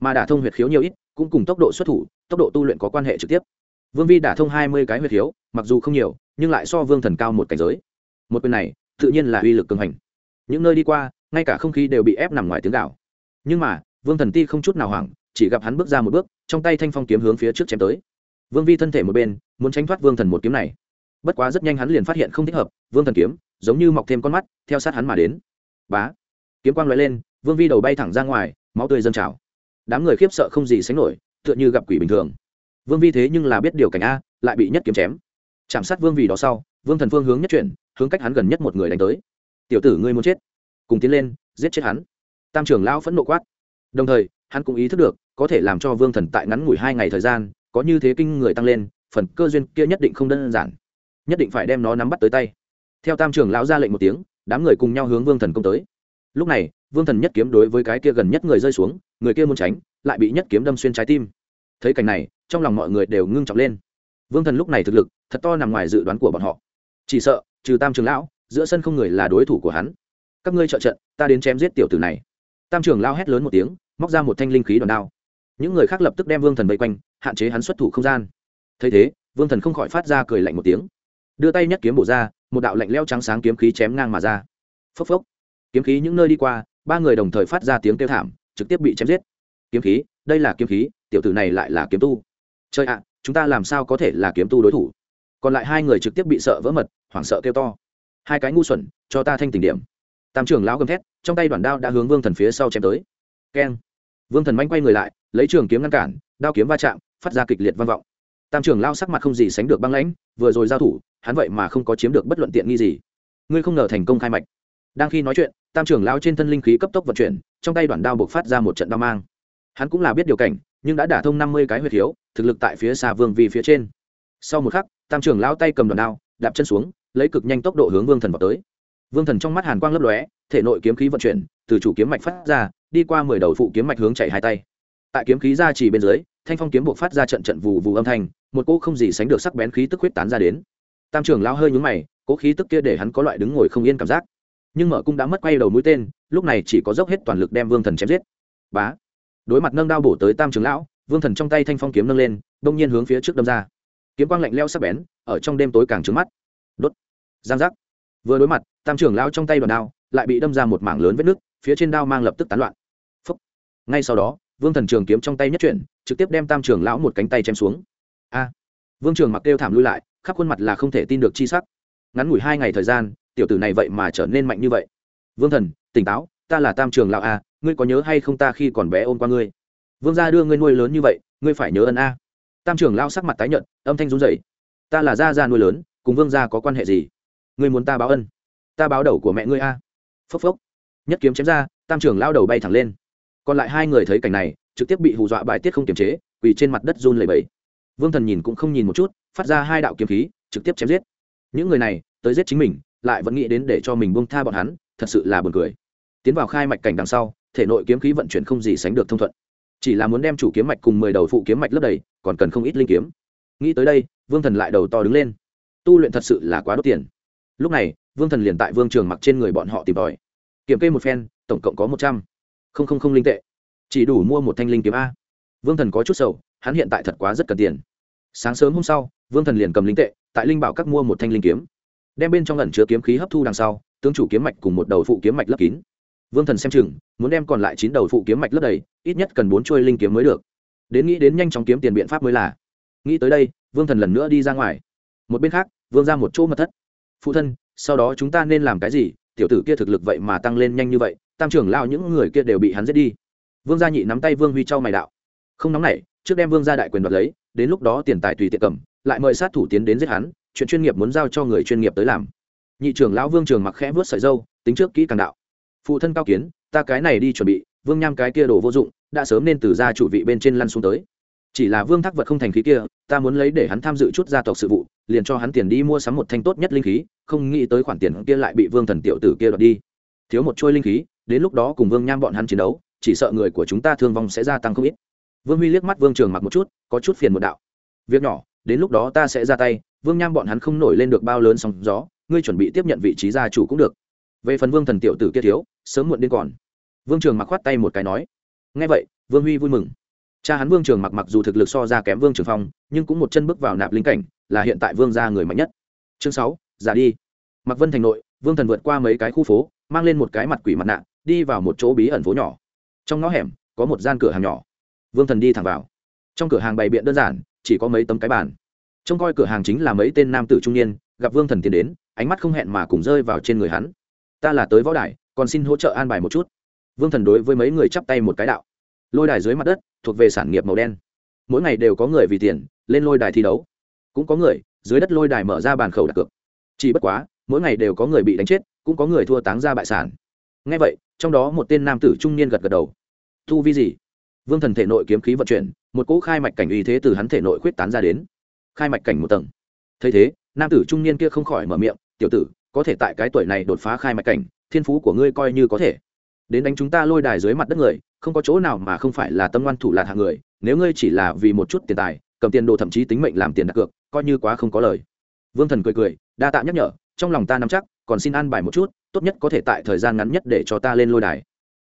Mà đả thông huyệt khiếu nhiều ít cũng cùng tốc độ xuất thủ tốc độ tu luyện có quan hệ trực tiếp. Vương vi đả thông hai mươi cái huyệt Hiếu, mặc dù không nhiều nhưng lại so vương thần cao một cảnh giới. Một quyền này tự nhiên là uy lực cường hành. Những nơi đi qua ngay cả không khí đều bị ép nằm ngoài tiếng gạo nhưng mà vương thần ti không chút nào hoảng chỉ gặp hắn bước ra một bước trong tay thanh phong kiếm hướng phía trước chém tới. Vương vi thân thể một bên muốn tránh thoát vương thần một kiếm này. Bất quá rất nhanh hắn liền phát hiện không thích hợp vương thần kiếm giống như mọc thêm con mắt theo sát hắn mà đến. Bá! Kiếm quang l lên vương vi đầu bay thẳng ra ngoài máu tươi dâng trào đám người khiếp sợ không gì sánh nổi, tựa như gặp quỷ bình thường. Vương vi thế nhưng là biết điều cảnh a, lại bị nhất kiếm chém. Chạm sát vương vì đó sau, vương thần phương hướng nhất chuyển, hướng cách hắn gần nhất một người đánh tới. Tiểu tử ngươi muốn chết. Cùng tiến lên, giết chết hắn. Tam trưởng lão phẫn nộ quát. Đồng thời, hắn cũng ý thức được, có thể làm cho vương thần tại ngắn ngủi hai ngày thời gian, có như thế kinh người tăng lên, phần cơ duyên kia nhất định không đơn giản. Nhất định phải đem nó nắm bắt tới tay. Theo tam trưởng lão ra lệnh một tiếng, đám người cùng nhau hướng vương thần công tới. Lúc này, vương thần nhất kiếm đối với cái kia gần nhất người rơi xuống người kia muốn tránh, lại bị nhất kiếm đâm xuyên trái tim. Thấy cảnh này, trong lòng mọi người đều ngưng trọng lên. Vương thần lúc này thực lực, thật to nằm ngoài dự đoán của bọn họ. Chỉ sợ, trừ tam trường lão, giữa sân không người là đối thủ của hắn. Các ngươi trợ trận, ta đến chém giết tiểu tử này. Tam trường lao hét lớn một tiếng, móc ra một thanh linh khí đòn đao. Những người khác lập tức đem vương thần vây quanh, hạn chế hắn xuất thủ không gian. Thấy thế, vương thần không khỏi phát ra cười lạnh một tiếng. Đưa tay nhất kiếm bổ ra, một đạo lạnh leo trắng sáng kiếm khí chém ngang mà ra. Phốc phốc. Kiếm khí những nơi đi qua, ba người đồng thời phát ra tiếng kêu thảm trực tiếp bị chém giết. Kiếm khí, đây là kiếm khí, tiểu tử này lại là kiếm tu. Chơi ạ, chúng ta làm sao có thể là kiếm tu đối thủ? Còn lại hai người trực tiếp bị sợ vỡ mật, hoảng sợ kêu to. Hai cái ngu xuẩn, cho ta thanh tình điểm. Tam trưởng lão gầm thét, trong tay đoàn đao đã hướng vương thần phía sau chém tới. Keng. Vương thần manh quay người lại, lấy trường kiếm ngăn cản, đao kiếm va chạm, phát ra kịch liệt vang vọng. Tam trưởng lao sắc mặt không gì sánh được băng lãnh, vừa rồi giao thủ, hắn vậy mà không có chiếm được bất luận tiện nghi gì. Ngươi không ngờ thành công khai mạch đang khi nói chuyện, tam trưởng lao trên thân linh khí cấp tốc vận chuyển, trong tay đoàn đao buộc phát ra một trận đao mang. Hắn cũng là biết điều cảnh, nhưng đã đả thông năm mươi cái huyệt thiếu thực lực tại phía xa vương vì phía trên. Sau một khắc, tam trưởng lao tay cầm đoàn đao, đạp chân xuống, lấy cực nhanh tốc độ hướng vương thần vào tới. Vương thần trong mắt hàn quang lấp lóe, thể nội kiếm khí vận chuyển, từ chủ kiếm mạch phát ra, đi qua mười đầu phụ kiếm mạch hướng chạy hai tay. Tại kiếm khí ra chỉ bên dưới, thanh phong kiếm buộc phát ra trận trận vù vù âm thanh, một cỗ không gì sánh được sắc bén khí tức huyết tán ra đến. Tam trưởng lao hơi nhúng mày, cỗ khí tức kia để hắn có loại đứng ngồi không yên cảm giác nhưng mở cung đã mất quay đầu mũi tên, lúc này chỉ có dốc hết toàn lực đem vương thần chém giết. Bá. Đối mặt nâng đao bổ tới tam trưởng lão, vương thần trong tay thanh phong kiếm nâng lên, đông nhiên hướng phía trước đâm ra. Kiếm quang lạnh leo sắc bén, ở trong đêm tối càng trứng mắt. Đốt. Giang giác. Vừa đối mặt, tam trưởng lão trong tay đoàn đao lại bị đâm ra một mảng lớn vết nước phía trên đao mang lập tức tán loạn. Phúc. Ngay sau đó, vương thần trường kiếm trong tay nhất chuyển, trực tiếp đem tam trường lão một cánh tay chém xuống. A. Vương trường mặc kêu thảm lui lại, khắp khuôn mặt là không thể tin được chi sắc. Ngắn ngủi hai ngày thời gian tiểu tử này vậy mà trở nên mạnh như vậy. Vương thần, tỉnh táo, ta là tam trường lão a, ngươi có nhớ hay không ta khi còn bé ôm qua ngươi? Vương gia đưa ngươi nuôi lớn như vậy, ngươi phải nhớ ân a. Tam trường lão sắc mặt tái nhợt, âm thanh run rẩy. Ta là gia gia nuôi lớn, cùng vương gia có quan hệ gì? Ngươi muốn ta báo ân? Ta báo đầu của mẹ ngươi a. Phốc phốc. Nhất kiếm chém ra, tam trường lão đầu bay thẳng lên. Còn lại hai người thấy cảnh này, trực tiếp bị hù dọa bài tiết không kiềm chế, quỳ trên mặt đất run lẩy bẩy. Vương thần nhìn cũng không nhìn một chút, phát ra hai đạo kiếm khí, trực tiếp chém giết. Những người này, tới giết chính mình lại vẫn nghĩ đến để cho mình buông tha bọn hắn, thật sự là buồn cười. Tiến vào khai mạch cảnh đằng sau, thể nội kiếm khí vận chuyển không gì sánh được thông thuận. Chỉ là muốn đem chủ kiếm mạch cùng mười đầu phụ kiếm mạch lấp đầy, còn cần không ít linh kiếm. Nghĩ tới đây, vương thần lại đầu to đứng lên. Tu luyện thật sự là quá đốt tiền. Lúc này, vương thần liền tại vương trường mặc trên người bọn họ tìm tòi. Kiểm kê một phen, tổng cộng có một trăm. Không không không linh tệ. Chỉ đủ mua một thanh linh kiếm a. Vương thần có chút sầu, hắn hiện tại thật quá rất cần tiền. Sáng sớm hôm sau, vương thần liền cầm linh tệ, tại linh bảo các mua một thanh linh kiếm đem bên trong lần chứa kiếm khí hấp thu đằng sau, tướng chủ kiếm mạch cùng một đầu phụ kiếm mạch lấp kín. Vương thần xem chừng, muốn đem còn lại chín đầu phụ kiếm mạch lấp đầy, ít nhất cần bốn chuôi linh kiếm mới được. Đến nghĩ đến nhanh chóng kiếm tiền biện pháp mới là. Nghĩ tới đây, vương thần lần nữa đi ra ngoài. Một bên khác, vương ra một chỗ mật thất. Phụ thân, sau đó chúng ta nên làm cái gì? Tiểu tử kia thực lực vậy mà tăng lên nhanh như vậy, tam trưởng lao những người kia đều bị hắn giết đi. Vương gia nhị nắm tay vương huy châu mày đạo. Không nóng nảy, trước đem vương gia đại quyền đoạt lấy, đến lúc đó tiền tài tùy tiện cầm, lại mời sát thủ tiến đến giết hắn chuyện chuyên nghiệp muốn giao cho người chuyên nghiệp tới làm. Nhị trưởng lão vương trường mặc khẽ vớt sợi dâu, tính trước kỹ càng đạo. Phụ thân cao kiến, ta cái này đi chuẩn bị, vương nham cái kia đồ vô dụng, đã sớm nên từ gia chủ vị bên trên lăn xuống tới. Chỉ là vương thác vật không thành khí kia, ta muốn lấy để hắn tham dự chút gia tộc sự vụ, liền cho hắn tiền đi mua sắm một thanh tốt nhất linh khí, không nghĩ tới khoản tiền kia lại bị vương thần tiểu tử kia đoạt đi. Thiếu một trôi linh khí, đến lúc đó cùng vương nham bọn hắn chiến đấu, chỉ sợ người của chúng ta thương vong sẽ gia tăng không ít. Vương huy liếc mắt vương trường mặc một chút, có chút phiền một đạo. Việc nhỏ, đến lúc đó ta sẽ ra tay vương nham bọn hắn không nổi lên được bao lớn sóng gió, ngươi chuẩn bị tiếp nhận vị trí gia chủ cũng được. Về phần vương thần tiểu tử kia thiếu, sớm muộn đến còn. Vương trường mặc khoát tay một cái nói. Ngay vậy, vương huy vui mừng. Cha hắn vương trường mặc mặc dù thực lực so ra kém vương trường phong, nhưng cũng một chân bước vào nạp linh cảnh, là hiện tại vương gia người mạnh nhất. Chương sáu giả đi. Mặc vân thành nội, vương thần vượt qua mấy cái khu phố, mang lên một cái mặt quỷ mặt nạ, đi vào một chỗ bí ẩn phố nhỏ. Trong ngõ hẻm, có một gian cửa hàng nhỏ. Vương thần đi thẳng vào. Trong cửa hàng bày biện đơn giản, chỉ có mấy tấm cái bàn trông coi cửa hàng chính là mấy tên nam tử trung niên, gặp vương thần tiến đến, ánh mắt không hẹn mà cùng rơi vào trên người hắn. Ta là tới võ đài, còn xin hỗ trợ an bài một chút. Vương thần đối với mấy người chắp tay một cái đạo. Lôi đài dưới mặt đất, thuộc về sản nghiệp màu đen. Mỗi ngày đều có người vì tiền, lên lôi đài thi đấu. Cũng có người, dưới đất lôi đài mở ra bàn khẩu đặt cược. Chỉ bất quá, mỗi ngày đều có người bị đánh chết, cũng có người thua táng ra bại sản. Ngay vậy, trong đó một tên nam tử trung niên gật gật đầu. Thu vi gì? Vương thần thể nội kiếm khí vận chuyển, một cỗ khai mạch cảnh uy thế từ hắn thể nội khuyết tán ra đến khai mạch cảnh một tầng. Thấy thế, nam tử trung niên kia không khỏi mở miệng, tiểu tử, có thể tại cái tuổi này đột phá khai mạch cảnh, thiên phú của ngươi coi như có thể. Đến đánh chúng ta lôi đài dưới mặt đất người, không có chỗ nào mà không phải là tâm ngoan thủ lạc hạng người, nếu ngươi chỉ là vì một chút tiền tài, cầm tiền đồ thậm chí tính mệnh làm tiền đặt cược, coi như quá không có lời. Vương thần cười cười, đa tạ nhắc nhở, trong lòng ta nắm chắc, còn xin an bài một chút, tốt nhất có thể tại thời gian ngắn nhất để cho ta lên lôi đài.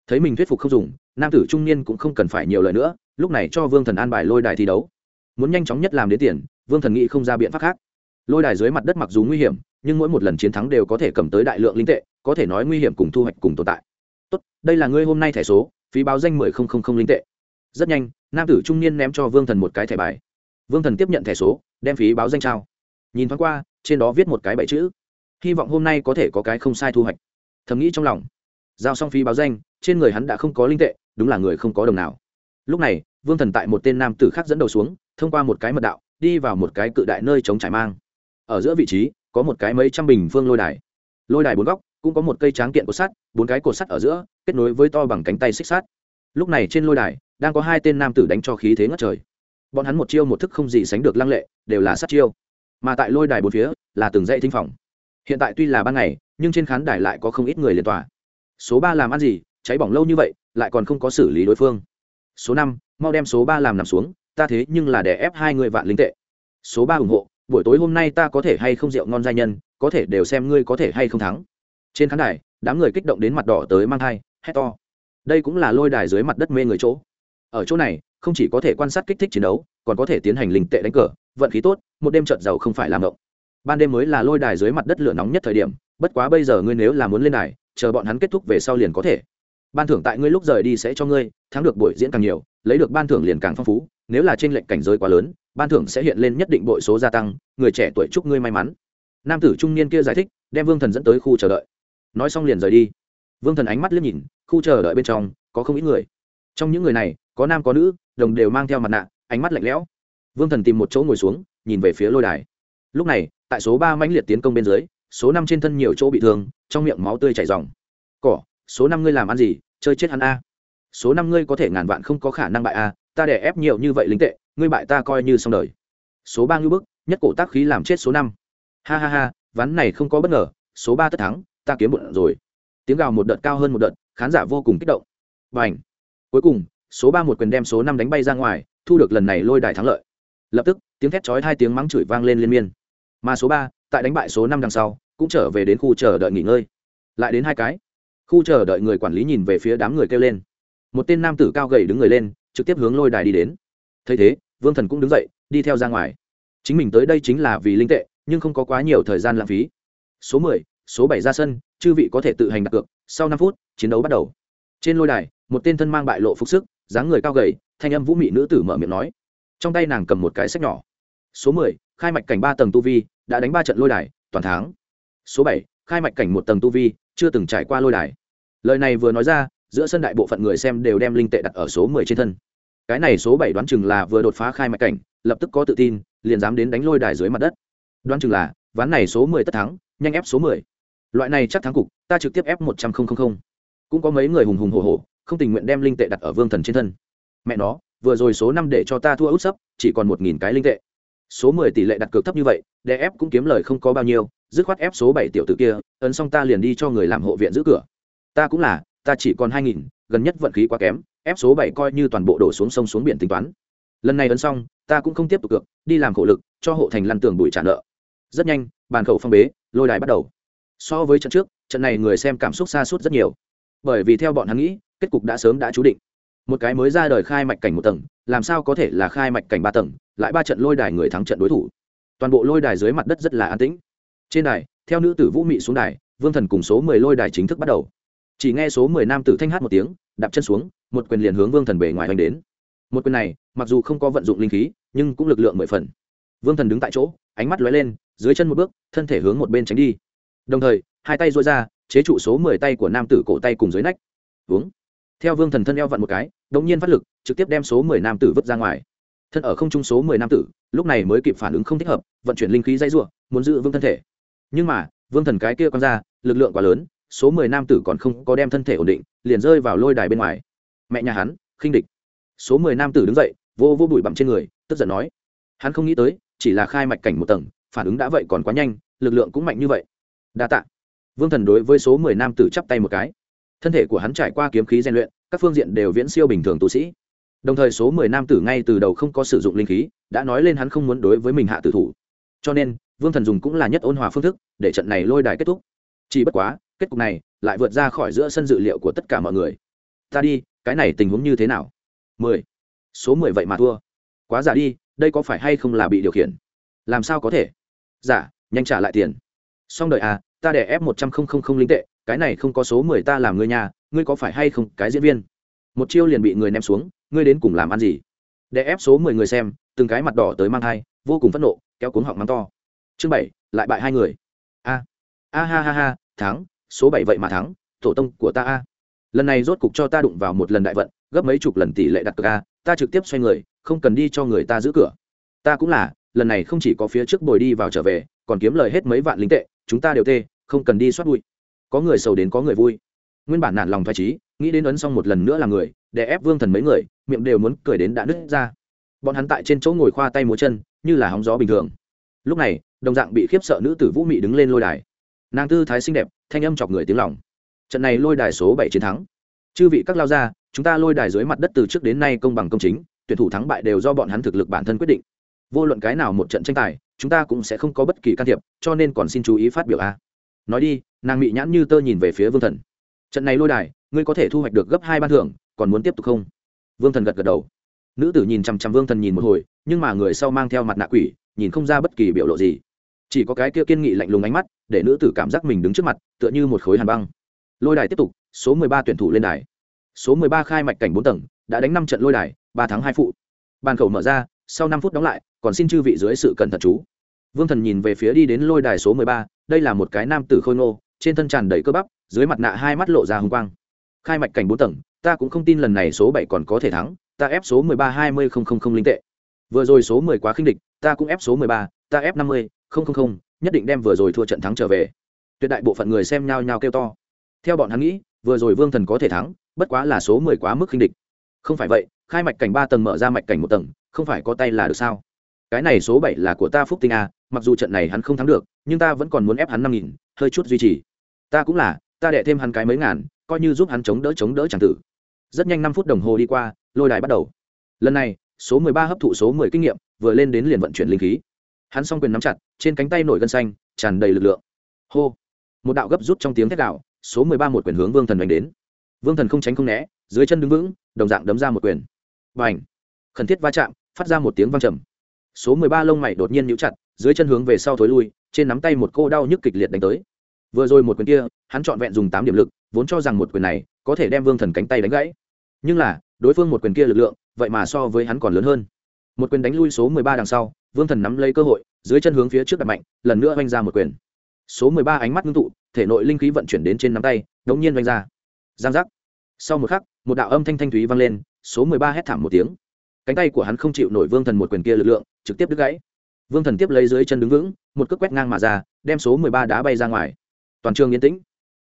Thấy mình thuyết phục không dùng, nam tử trung niên cũng không cần phải nhiều lời nữa, lúc này cho vương thần an bài lôi đài thi đấu. Muốn nhanh chóng nhất làm đến tiền vương thần nghĩ không ra biện pháp khác. Lôi đài dưới mặt đất mặc dù nguy hiểm, nhưng mỗi một lần chiến thắng đều có thể cầm tới đại lượng linh tệ, có thể nói nguy hiểm cùng thu hoạch cùng tồn tại. Tốt, đây là ngươi hôm nay thẻ số, phí báo danh mười không không không linh tệ. Rất nhanh, nam tử trung niên ném cho vương thần một cái thẻ bài. Vương thần tiếp nhận thẻ số, đem phí báo danh trao. Nhìn thoáng qua, trên đó viết một cái bảy chữ. Hy vọng hôm nay có thể có cái không sai thu hoạch. Thầm nghĩ trong lòng. Giao xong phí báo danh, trên người hắn đã không có linh tệ, đúng là người không có đồng nào. Lúc này, vương thần tại một tên nam tử khác dẫn đầu xuống, thông qua một cái mật đạo đi vào một cái cự đại nơi chống trải mang. Ở giữa vị trí, có một cái mấy trăm bình phương lôi đài. Lôi đài bốn góc, cũng có một cây tráng kiện cột sắt, bốn cái cột sắt ở giữa, kết nối với to bằng cánh tay xích sắt. Lúc này trên lôi đài, đang có hai tên nam tử đánh cho khí thế ngất trời. Bọn hắn một chiêu một thức không gì sánh được lăng lệ, đều là sát chiêu. Mà tại lôi đài bốn phía, là từng dãy thinh phòng. Hiện tại tuy là ban ngày, nhưng trên khán đài lại có không ít người liên tòa số ba làm ăn gì, cháy bỏng lâu như vậy, lại còn không có xử lý đối phương. Số năm, mau đem số ba làm nằm xuống ta thế nhưng là để ép hai người vạn linh tệ. Số ba ủng hộ, buổi tối hôm nay ta có thể hay không rượu ngon giai nhân, có thể đều xem ngươi có thể hay không thắng. Trên khán đài, đám người kích động đến mặt đỏ tới mang thai, hét to. Đây cũng là lôi đài dưới mặt đất mê người chỗ. Ở chỗ này, không chỉ có thể quan sát kích thích chiến đấu, còn có thể tiến hành linh tệ đánh cờ, vận khí tốt, một đêm trợt giàu không phải làm động ban đêm mới là lôi đài dưới mặt đất lửa nóng nhất thời điểm, bất quá bây giờ ngươi nếu là muốn lên đài, chờ bọn hắn kết thúc về sau liền có thể. Ban thưởng tại ngươi lúc rời đi sẽ cho ngươi, thắng được buổi diễn càng nhiều, lấy được ban thưởng liền càng phong phú nếu là trên lệnh cảnh giới quá lớn, ban thưởng sẽ hiện lên nhất định bội số gia tăng, người trẻ tuổi chúc ngươi may mắn. Nam tử trung niên kia giải thích, đem vương thần dẫn tới khu chờ đợi. Nói xong liền rời đi. Vương thần ánh mắt liếc nhìn, khu chờ đợi bên trong, có không ít người. Trong những người này, có nam có nữ, đồng đều mang theo mặt nạ, ánh mắt lạnh lẽo. Vương thần tìm một chỗ ngồi xuống, nhìn về phía lôi đài. Lúc này, tại số ba mãnh liệt tiến công bên dưới, số năm trên thân nhiều chỗ bị thương, trong miệng máu tươi chảy r cỏ, số năm ngươi làm ăn gì? Chơi chết hắn a. Số năm ngươi có thể ngàn vạn không có khả năng bại a ta để ép nhiều như vậy lính tệ, ngươi bại ta coi như xong đời. Số ba ngư bức, nhất cổ tác khí làm chết số năm. Ha ha ha, ván này không có bất ngờ, số ba tất thắng, ta kiếm bụng rồi. Tiếng gào một đợt cao hơn một đợt, khán giả vô cùng kích động. Và ảnh cuối cùng, số ba một quyền đem số năm đánh bay ra ngoài, thu được lần này lôi đài thắng lợi. Lập tức, tiếng thét chói hai tiếng mắng chửi vang lên liên miên. Mà số ba, tại đánh bại số năm đằng sau, cũng trở về đến khu chờ đợi nghỉ ngơi. Lại đến hai cái. Khu chờ đợi người quản lý nhìn về phía đám người kêu lên. Một tên nam tử cao gầy đứng người lên trực tiếp hướng lôi đài đi đến. Thấy thế, vương thần cũng đứng dậy, đi theo ra ngoài. Chính mình tới đây chính là vì linh tệ, nhưng không có quá nhiều thời gian lãng phí. Số mười, số bảy ra sân, chư vị có thể tự hành đặt cược, sau năm phút, chiến đấu bắt đầu. Trên lôi đài, một tên thân mang bại lộ phục sức, dáng người cao gầy, thanh âm vũ mị nữ tử mở miệng nói. Trong tay nàng cầm một cái sách nhỏ. Số mười, khai mạch cảnh ba tầng tu vi, đã đánh ba trận lôi đài, toàn tháng số bảy, khai mạch cảnh một tầng tu vi, chưa từng trải qua lôi đài. Lời này vừa nói ra, giữa sân đại bộ phận người xem đều đem linh tệ đặt ở số mười trên thân cái này số bảy đoán chừng là vừa đột phá khai mạch cảnh, lập tức có tự tin, liền dám đến đánh lôi đài dưới mặt đất. Đoán chừng là, ván này số mười tất thắng, nhanh ép số mười. Loại này chắc thắng cục, ta trực tiếp ép một trăm linh cũng có mấy người hùng hùng hồ hồ không tình nguyện đem linh tệ đặt ở vương thần trên thân. Mẹ nó, vừa rồi số năm để cho ta thua út sấp, chỉ còn một nghìn cái linh tệ. Số mười tỷ lệ đặt cược thấp như vậy, để ép cũng kiếm lời không có bao nhiêu, dứt khoát ép số bảy tiểu tử kia, ấn xong ta liền đi cho người làm hộ viện giữ cửa. Ta cũng là, ta chỉ còn hai nghìn, gần nhất vận khí quá kém ép số bảy coi như toàn bộ đổ xuống sông xuống biển tính toán. Lần này ấn xong, ta cũng không tiếp tục cược đi làm khổ lực, cho hộ thành lăn tường bụi trả nợ. Rất nhanh, bàn khẩu phong bế, lôi đài bắt đầu. So với trận trước, trận này người xem cảm xúc xa suốt rất nhiều. Bởi vì theo bọn hắn nghĩ, kết cục đã sớm đã chú định. Một cái mới ra đời khai mạch cảnh một tầng, làm sao có thể là khai mạch cảnh ba tầng, lại ba trận lôi đài người thắng trận đối thủ. Toàn bộ lôi đài dưới mặt đất rất là an tĩnh. Trên đài, theo nữ tử vũ mị xuống đài, vương thần cùng số mười lôi đài chính thức bắt đầu chỉ nghe số mười nam tử thanh hát một tiếng, đạp chân xuống, một quyền liền hướng vương thần bề ngoài hoành đến. Một quyền này, mặc dù không có vận dụng linh khí, nhưng cũng lực lượng mười phần. Vương thần đứng tại chỗ, ánh mắt lóe lên, dưới chân một bước, thân thể hướng một bên tránh đi. Đồng thời, hai tay dội ra, chế trụ số mười tay của nam tử cổ tay cùng dưới nách. Uống theo vương thần thân eo vặn một cái đ ỗ n g nhiên phát lực, trực tiếp đem số mười nam tử vứt ra ngoài. Thân ở không trung số mười nam tử, lúc này mới kịp phản ứng không thích hợp, vận chuyển linh khí dây r u ộ muốn giữ vững thân thể. Nhưng mà, vương thần cái kia quăng ra, lực lượng quá lớn số mười nam tử còn không có đem thân thể ổn định, liền rơi vào lôi đài bên ngoài. Mẹ nhà hắn, khinh địch. Số mười nam tử đứng dậy, vô vô bụi bặm trên người, tức giận nói. Hắn không nghĩ tới, chỉ là khai mạch cảnh một tầng, phản ứng đã vậy còn quá nhanh, lực lượng cũng mạnh như vậy. Đa t ạ vương thần đối với số mười nam tử chắp tay một cái. Thân thể của hắn trải qua kiếm khí rèn luyện, các phương diện đều viễn siêu bình thường tu sĩ. Đồng thời số mười nam tử ngay từ đầu không có sử dụng linh khí, đã nói lên hắn không muốn đối với mình hạ tử thủ. Cho nên, vương thần dùng cũng là nhất ôn hòa phương thức, để trận này lôi đài kết thúc. Chỉ bất quá kết cục này lại vượt ra khỏi giữa sân dự liệu của tất cả mọi người. Ta đi, cái này tình huống như thế nào? Mười. Số mười vậy mà thua. Quá giả đi, đây có phải hay không là bị điều khiển? Làm sao có thể? Giả, nhanh trả lại tiền. Xong đợi à ta để ép một trăm không không không linh tệ, cái này không có số mười ta làm ngươi nhà, ngươi có phải hay không cái diễn viên? Một chiêu liền bị người ném xuống, ngươi đến cùng làm ăn gì? Để ép số mười người xem, từng cái mặt đỏ tới mang thai, vô cùng phẫn nộ, kéo cuốn họng mắng to. Chương bảy, lại bại hai người. A. A ha ha ha, thắng số bảy vậy mà thắng, tổ tông của ta a. Lần này rốt cục cho ta đụng vào một lần đại vận, gấp mấy chục lần tỷ lệ đặt cược a, ta trực tiếp xoay người, không cần đi cho người ta giữ cửa. Ta cũng là, lần này không chỉ có phía trước bồi đi vào trở về, còn kiếm lời hết mấy vạn lính tệ, chúng ta đều tê, không cần đi soát bụi. Có người sầu đến có người vui. Nguyên bản nản lòng thoải trí nghĩ đến ấn xong một lần nữa là người để ép vương thần mấy người, miệng đều muốn cười đến đã nứt ra. Bọn hắn tại trên chỗ ngồi khoa tay múa chân, như là hóng gió bình thường. Lúc này, đồng dạng bị khiếp sợ nữ tử vũ mị đứng lên lôi đài nàng tư thái xinh đẹp, thanh âm chọc người tiếng lòng. Trận này lôi đài số bảy chiến thắng. Chư vị các lao gia, chúng ta lôi đài dưới mặt đất từ trước đến nay công bằng công chính, tuyển thủ thắng bại đều do bọn hắn thực lực bản thân quyết định. Vô luận cái nào một trận tranh tài, chúng ta cũng sẽ không có bất kỳ can thiệp, cho nên còn xin chú ý phát biểu a. Nói đi, nàng bị nhãn như tơ nhìn về phía vương thần. Trận này lôi đài, ngươi có thể thu hoạch được gấp hai ban thưởng, còn muốn tiếp tục không? Vương thần gật gật đầu. Nữ tử nhìn chằm chằm vương thần nhìn một hồi, nhưng mà người sau mang theo mặt nạ quỷ, nhìn không ra bất kỳ biểu lộ gì chỉ có cái kia kiên nghị lạnh lùng ánh mắt, để nữ tử cảm giác mình đứng trước mặt, tựa như một khối hàn băng. Lôi đài tiếp tục, số mười ba tuyển thủ lên đài. Số mười ba khai mạch cảnh bốn tầng, đã đánh năm trận lôi đài, ba tháng hai phụ. Bàn khẩu mở ra, sau năm phút đóng lại, còn xin chư vị dưới sự cẩn thận chú. Vương thần nhìn về phía đi đến lôi đài số mười ba, đây là một cái nam tử khôi ngô, trên thân tràn đầy cơ bắp, dưới mặt nạ hai mắt lộ ra hùng quang. Khai mạch cảnh bốn tầng, ta cũng không tin lần này số bảy còn có thể thắng, ta ép số mười ba hai mươi không không không linh tệ. Vừa rồi số mười quá khinh địch, ta cũng ép số mười ba, ta ép năm mươi không không không, nhất định đem vừa rồi thua trận thắng trở về. Tuyệt đại bộ phận người xem nhao nhao kêu to. Theo bọn hắn nghĩ, vừa rồi vương thần có thể thắng, bất quá là số mười quá mức khinh địch. Không phải vậy, khai mạch cảnh ba tầng mở ra mạch cảnh một tầng, không phải có tay là được sao? Cái này số bảy là của ta phúc tinh a, mặc dù trận này hắn không thắng được, nhưng ta vẫn còn muốn ép hắn năm nghìn, hơi chút duy trì. Ta cũng là, ta đệ thêm hắn cái mấy ngàn, coi như giúp hắn chống đỡ chống đỡ c tử. Rất nhanh năm phút đồng hồ đi qua, lôi đài bắt đầu. Lần này, số mười ba hấp thụ số mười kinh nghiệm, vừa lên đến liền vận chuyển linh khí hắn s o n g quyền nắm chặt, trên cánh tay nổi gân xanh, tràn đầy lực lượng. Hô! Một đạo gấp rút trong tiếng thét đạo số mười ba một quyền hướng vương thần đánh đến. Vương thần không tránh không né, dưới chân đứng vững, đồng dạng đấm ra một quyền. Và ảnh khẩn thiết va chạm, phát ra một tiếng văng trầm. Số mười ba lông mày đột nhiên nhũ chặt, dưới chân hướng về sau thối lui, trên nắm tay một cô đau nhức kịch liệt đánh tới. Vừa rồi một quyền kia, hắn trọn vẹn dùng tám điểm lực, vốn cho rằng một quyền này có thể đem vương thần cánh tay đánh gãy. Nhưng là, đối phương một quyền kia lực lượng, vậy mà so với hắn còn lớn hơn một quyền đánh lui số mười ba đằng sau, vương thần nắm lấy cơ hội, dưới chân hướng phía trước đặt mạnh, lần nữa oanh ra một quyền. Số mười ba ánh mắt ngưng tụ, thể nội linh khí vận chuyển đến trên nắm tay, đống nhiên oanh ra. Giang giác. Sau một khắc, một đạo âm thanh thanh thúy vang lên, số mười ba hét thảm một tiếng. Cánh tay của hắn không chịu nổi vương thần một quyền kia lực lượng, trực tiếp đứt gãy. Vương thần tiếp lấy dưới chân đứng vững, một cước quét ngang mà ra, đem số mười ba đá bay ra ngoài. Toàn trường yên tĩnh.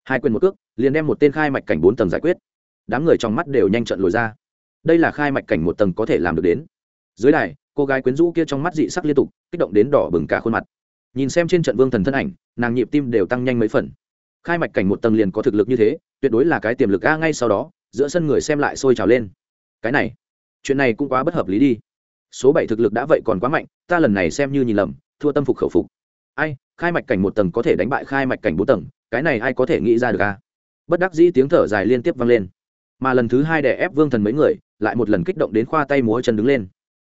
Hai quyền một cước, liền đem một tên khai mạch cảnh bốn tầng giải quyết. Đám người trong mắt đều nhanh trận lồi ra. Đây là khai mạch cảnh một tầng có thể làm được đến dưới đài, cô gái quyến rũ kia trong mắt dị sắc liên tục, kích động đến đỏ bừng cả khuôn mặt. Nhìn xem trên trận vương thần thân ảnh, nàng nhịp tim đều tăng nhanh mấy phần. Khai mạch cảnh một tầng liền có thực lực như thế, tuyệt đối là cái tiềm lực a ngay sau đó, giữa sân người xem lại sôi trào lên. Cái này, chuyện này cũng quá bất hợp lý đi. Số bảy thực lực đã vậy còn quá mạnh, ta lần này xem như nhìn lầm, thua tâm phục khẩu phục. Ai, khai mạch cảnh một tầng có thể đánh bại khai mạch cảnh bốn tầng, cái này ai có thể nghĩ ra được a? Bất đắc dĩ tiếng thở dài liên tiếp vang lên. Mà lần thứ hai đè ép vương thần mấy người, lại một lần kích động đến khoa tay múa chân đứng lên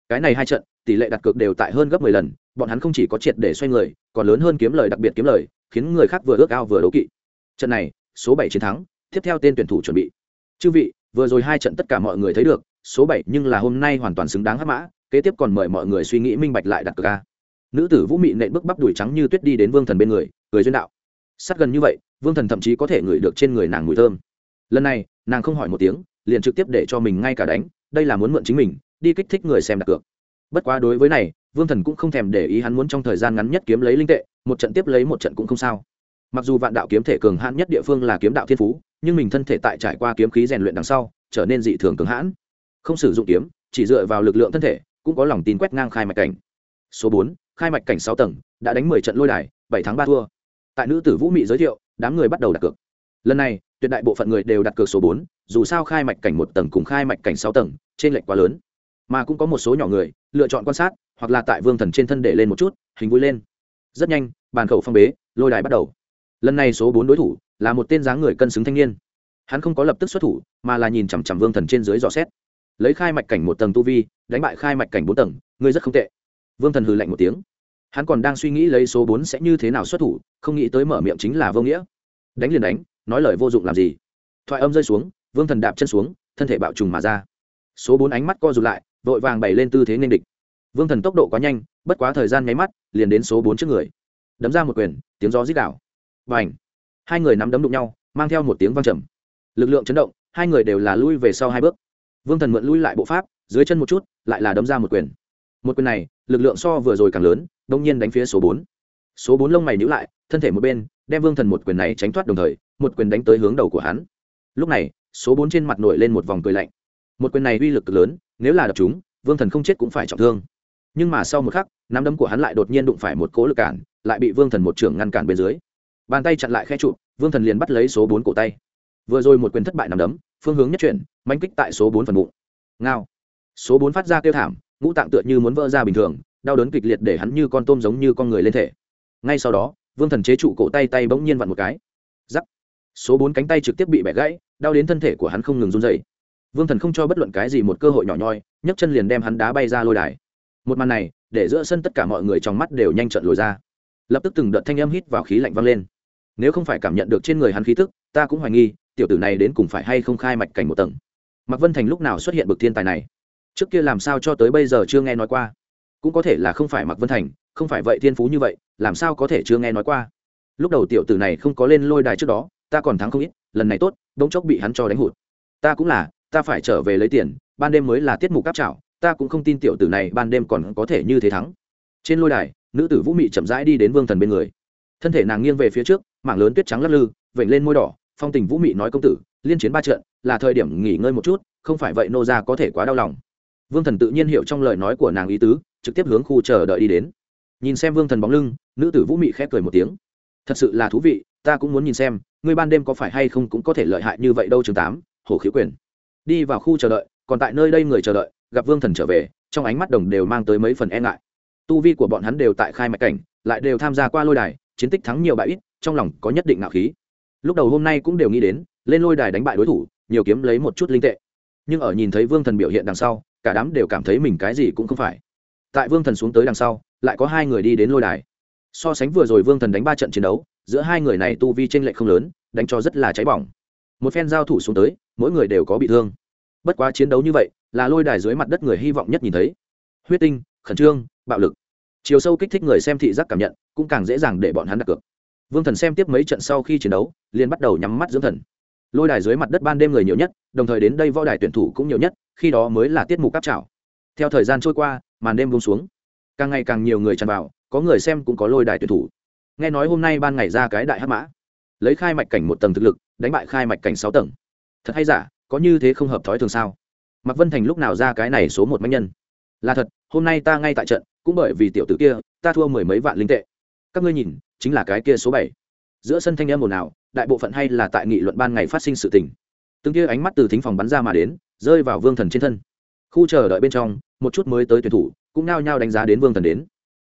cái này hai trận, tỷ lệ đặt cược đều tại hơn gấp mười lần, bọn hắn không chỉ có triệt để xoay người, còn lớn hơn kiếm lời đặc biệt kiếm lời, khiến người khác vừa ước ao vừa đấu kỵ. Trận này, số bảy chiến thắng, tiếp theo tên tuyển thủ chuẩn bị. Chư vị, vừa rồi hai trận tất cả mọi người thấy được, số bảy nhưng là hôm nay hoàn toàn xứng đáng hắc mã, kế tiếp còn mời mọi người suy nghĩ minh bạch lại đặt cược a. Nữ tử vũ mị nện bước bắp đùi trắng như tuyết đi đến vương thần bên người người duyên đạo. Sát gần như vậy, vương thần thậm chí có thể ngửi được trên người nàng mùi thơm. Lần này, nàng không hỏi một tiếng, liền trực tiếp để cho mình ngay cả đánh, đây là muốn mượn chính mình đi kích thích người xem đặt cược. Bất quá đối với này, vương thần cũng không thèm để ý hắn muốn trong thời gian ngắn nhất kiếm lấy linh tệ, một trận tiếp lấy một trận cũng không sao. Mặc dù vạn đạo kiếm thể cường hãn nhất địa phương là kiếm đạo thiên phú, nhưng mình thân thể tại trải qua kiếm khí rèn luyện đằng sau, trở nên dị thường cường hãn. Không sử dụng kiếm, chỉ dựa vào lực lượng thân thể, cũng có lòng tin quét ngang khai mạch cảnh. Số bốn, khai mạch cảnh sáu tầng, đã đánh mười trận lôi đài, bảy tháng ba thua. Tại nữ tử vũ mị giới thiệu, đám người bắt đầu đặt cược. Lần này, tuyệt đại bộ phận người đều đặt cược số bốn, dù sao khai mạch cảnh một tầng cùng khai mạch cảnh sáu tầng trên lệch quá lớn mà cũng có một số nhỏ người lựa chọn quan sát hoặc là tại vương thần trên thân để lên một chút, hình vui lên. Rất nhanh, bàn khẩu phong bế, lôi đài bắt đầu. Lần này số bốn đối thủ là một tên dáng người cân xứng thanh niên. Hắn không có lập tức xuất thủ, mà là nhìn chằm chằm vương thần trên dưới dò xét. Lấy khai mạch cảnh một tầng tu vi, đánh bại khai mạch cảnh bốn tầng, ngươi rất không tệ. Vương thần hừ lạnh một tiếng. Hắn còn đang suy nghĩ lấy số bốn sẽ như thế nào xuất thủ, không nghĩ tới mở miệng chính là vô nghĩa. Đánh liền đánh, nói lời vô dụng làm gì? Thoại âm rơi xuống, vương thần đạp chân xuống, thân thể bạo trùng mà ra. Số bốn ánh mắt co rụt lại vội vàng bày lên tư thế nên địch. Vương thần tốc độ quá nhanh, bất quá thời gian nháy mắt, liền đến số bốn trước người. Đấm ra một quyền, tiếng gió dít đảo và ảnh hai người nắm đấm đụng nhau, mang theo một tiếng văng trầm. Lực lượng chấn động, hai người đều là lui về sau hai bước. Vương thần mượn lui lại bộ pháp, dưới chân một chút, lại là đấm ra một quyền. Một quyền này, lực lượng so vừa rồi càng lớn, đông nhiên đánh phía số bốn. Số bốn lông mày nhữ lại, thân thể một bên, đem vương thần một quyền này tránh thoát đồng thời, một quyền đánh tới hướng đầu của hắn. Lúc này, số bốn trên mặt nổi lên một vòng cười lạnh. Một quyền này uy lực cực lớn nếu là đập chúng, vương thần không chết cũng phải trọng thương. Nhưng mà sau một khắc, nắm đấm của hắn lại đột nhiên đụng phải một cố lực cản, lại bị vương thần một trưởng ngăn cản bên dưới. Bàn tay chặn lại khe trụ, vương thần liền bắt lấy số bốn cổ tay. Vừa rồi một quyền thất bại nằm đấm, phương hướng nhất chuyển, manh kích tại số bốn phần bụng. Ngao. Số bốn phát ra kêu thảm, ngũ tạng tựa như muốn vỡ ra bình thường, đau đớn kịch liệt để hắn như con tôm giống như con người lên thể. Ngay sau đó, vương thần chế trụ cổ tay tay bỗng nhiên vặn một cái. Giắc. Số bốn cánh tay trực tiếp bị bẻ gãy, đau đến thân thể của hắn không ngừng run dày vương thần không cho bất luận cái gì một cơ hội nhỏ nhoi, nhấc chân liền đem hắn đá bay ra lôi đài. Một màn này, để giữa sân tất cả mọi người trong mắt đều nhanh trận lồi ra. Lập tức từng đợt thanh âm hít vào khí lạnh vang lên. Nếu không phải cảm nhận được trên người hắn khí tức, ta cũng hoài nghi, tiểu tử này đến cùng phải hay không khai mạch cảnh một tầng. Mạc vân thành lúc nào xuất hiện bực thiên tài này? Trước kia làm sao cho tới bây giờ chưa nghe nói qua? Cũng có thể là không phải mạc vân thành, không phải vậy thiên phú như vậy, làm sao có thể chưa nghe nói qua? Lúc đầu tiểu tử này không có lên lôi đài trước đó, ta còn thắng không ít, lần này tốt, bỗng chốc bị hắn cho đánh hụt. Ta cũng là ta phải trở về lấy tiền, ban đêm mới là tiết mục cáp trảo, ta cũng không tin tiểu tử này ban đêm còn có thể như thế thắng. Trên lôi đài, nữ tử vũ mị chậm rãi đi đến vương thần bên người. Thân thể nàng nghiêng về phía trước, mảng lớn tuyết trắng lắc lư, vểnh lên môi đỏ, phong tình vũ mị nói công tử, liên chiến ba trận, là thời điểm nghỉ ngơi một chút, không phải vậy nô ra có thể quá đau lòng. Vương thần tự nhiên hiểu trong lời nói của nàng ý tứ, trực tiếp hướng khu chờ đợi đi đến. Nhìn xem vương thần bóng lưng, nữ tử vũ mị khép cười một tiếng. Thật sự là thú vị, ta cũng muốn nhìn xem, ngươi ban đêm có phải hay không cũng có thể lợi hại như vậy đâu chương tám hồ khiếu quyền đi vào khu chờ đợi, còn tại nơi đây người chờ đợi, gặp vương thần trở về, trong ánh mắt đồng đều mang tới mấy phần e ngại. Tu vi của bọn hắn đều tại khai mạch cảnh, lại đều tham gia qua lôi đài, chiến tích thắng nhiều bại ít, trong lòng có nhất định ngạo khí. Lúc đầu hôm nay cũng đều nghĩ đến, lên lôi đài đánh bại đối thủ, nhiều kiếm lấy một chút linh tệ. Nhưng ở nhìn thấy vương thần biểu hiện đằng sau, cả đám đều cảm thấy mình cái gì cũng không phải. Tại vương thần xuống tới đằng sau, lại có hai người đi đến lôi đài. So sánh vừa rồi vương thần đánh ba trận chiến đấu, giữa hai người này tu vi t r ê n lệch không lớn, đánh cho rất là cháy bỏng một phen giao thủ xuống tới, mỗi người đều có bị thương. Bất quá chiến đấu như vậy, là lôi đài dưới mặt đất người hy vọng nhất nhìn thấy. Huyết tinh, khẩn trương, bạo lực. Chiều sâu kích thích người xem thị giác cảm nhận, cũng càng dễ dàng để bọn hắn đặt cược. Vương thần xem tiếp mấy trận sau khi chiến đấu, liền bắt đầu nhắm mắt dưỡng thần. Lôi đài dưới mặt đất ban đêm người nhiều nhất, đồng thời đến đây võ đài tuyển thủ cũng nhiều nhất, khi đó mới là tiết mục cáp trảo. Theo thời gian trôi qua, màn đêm bông xuống. Càng ngày càng nhiều người tràn vào, có người xem cũng có lôi đài tuyển thủ. Nghe nói hôm nay ban ngày ra cái đại hát mã. Lấy khai mạch cảnh một tầng thực lực đánh bại khai mạch cảnh sáu tầng. Thật hay giả, có như thế không hợp thói thường sao? Mạc vân thành lúc nào ra cái này số một mạnh nhân? Là thật, hôm nay ta ngay tại trận, cũng bởi vì tiểu tử kia, ta thua mười mấy vạn linh tệ. Các ngươi nhìn, chính là cái kia số bảy. Giữa sân thanh em ồn ào, đại bộ phận hay là tại nghị luận ban ngày phát sinh sự tình. Từng kia ánh mắt từ thính phòng bắn ra mà đến, rơi vào vương thần trên thân. Khu chờ đợi bên trong, một chút mới tới tuyển thủ, cũng nao nhao đánh giá đến vương thần đến.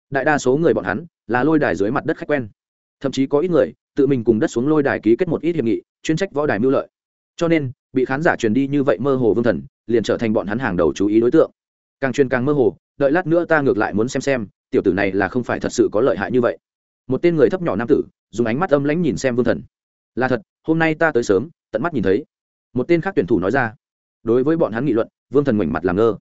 Đại đa số người bọn hắn, là lôi đài dưới mặt đất khách quen. Thậm chí có ít người tự mình cùng đất xuống lôi đài ký kết một ít hiệp nghị, chuyên trách võ đài mưu lợi. Cho nên, bị khán giả truyền đi như vậy mơ hồ vương thần, liền trở thành bọn hắn hàng đầu chú ý đối tượng. Càng truyền càng mơ hồ, đợi lát nữa ta ngược lại muốn xem xem, tiểu tử này là không phải thật sự có lợi hại như vậy. Một tên người thấp nhỏ nam tử, dùng ánh mắt âm lãnh nhìn xem vương thần. Là thật, hôm nay ta tới sớm, tận mắt nhìn thấy. Một tên khác tuyển thủ nói ra. Đối với bọn hắn nghị luận, vương thần ngoảnh mặt làm ngơ.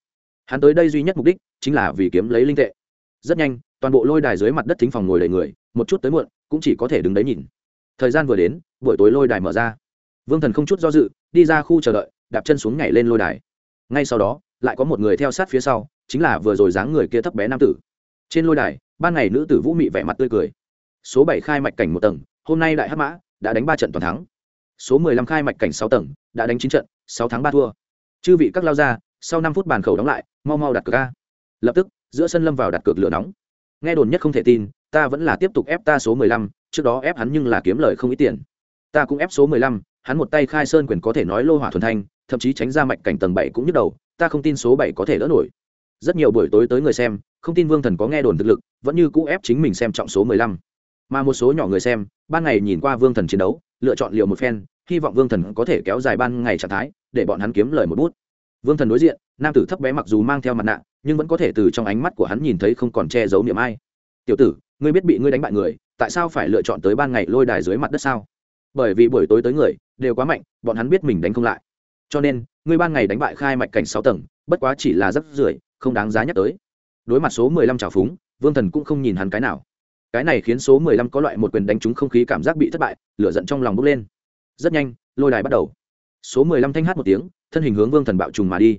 Hắn tới đây duy nhất mục đích chính là vì kiếm lấy linh tệ. Rất nhanh, toàn bộ lôi đài dưới mặt đất thính phòng ngồi đầy người, một chút tới muộn, cũng chỉ có thể đứng đấy nhìn thời gian vừa đến, buổi tối lôi đài mở ra. Vương thần không chút do dự, đi ra khu chờ đợi, đạp chân xuống nhảy lên lôi đài. Ngay sau đó, lại có một người theo sát phía sau, chính là vừa rồi dáng người kia thấp bé nam tử. Trên lôi đài, ban ngày nữ tử vũ mị vẻ mặt tươi cười. Số bảy khai mạch cảnh một tầng, hôm nay đại hắc mã đã đánh ba trận toàn thắng. Số mười lăm khai mạch cảnh sáu tầng, đã đánh chín trận, sáu tháng ba thua. Chư vị các lao ra, sau năm phút bàn khẩu đóng lại, mau mau đặt cược ca lập tức, giữa sân lâm vào đặt cược lửa nóng. Nghe đồn nhất không thể tin, ta vẫn là tiếp tục ép ta số mười lăm trước đó ép hắn nhưng là kiếm lời không ít tiền. Ta cũng ép số mười lăm, hắn một tay khai sơn quyền có thể nói lô hỏa thuần thanh, thậm chí tránh ra mạnh cảnh tầng bảy cũng nhức đầu, ta không tin số bảy có thể đỡ nổi. Rất nhiều buổi tối tới người xem, không tin vương thần có nghe đồn thực lực, vẫn như cũ ép chính mình xem trọng số mười lăm. Mà một số nhỏ người xem, ban ngày nhìn qua vương thần chiến đấu, lựa chọn liệu một phen, hy vọng vương thần có thể kéo dài ban ngày trạng thái, để bọn hắn kiếm lời một bút. Vương thần đối diện, nam tử thấp bé mặc dù mang theo mặt nạ, nhưng vẫn có thể từ trong ánh mắt của hắn nhìn thấy không còn che giấu niệm ai. Tiểu tử, ngươi biết bị ngươi đánh bại người tại sao phải lựa chọn tới ban ngày lôi đài dưới mặt đất sao? Bởi vì buổi tối tới người đều quá mạnh, bọn hắn biết mình đánh không lại. Cho nên ngươi ban ngày đánh bại khai mạch cảnh sáu tầng, bất quá chỉ là rất rưởi không đáng giá nhắc tới. Đối mặt số mười lăm trào phúng, vương thần cũng không nhìn hắn cái nào. Cái này khiến số mười lăm có loại một quyền đánh trúng không khí cảm giác bị thất bại, lửa giận trong lòng bốc lên. Rất nhanh, lôi đài bắt đầu. Số mười lăm thanh hát một tiếng, thân hình hướng vương thần bạo trùng mà đi.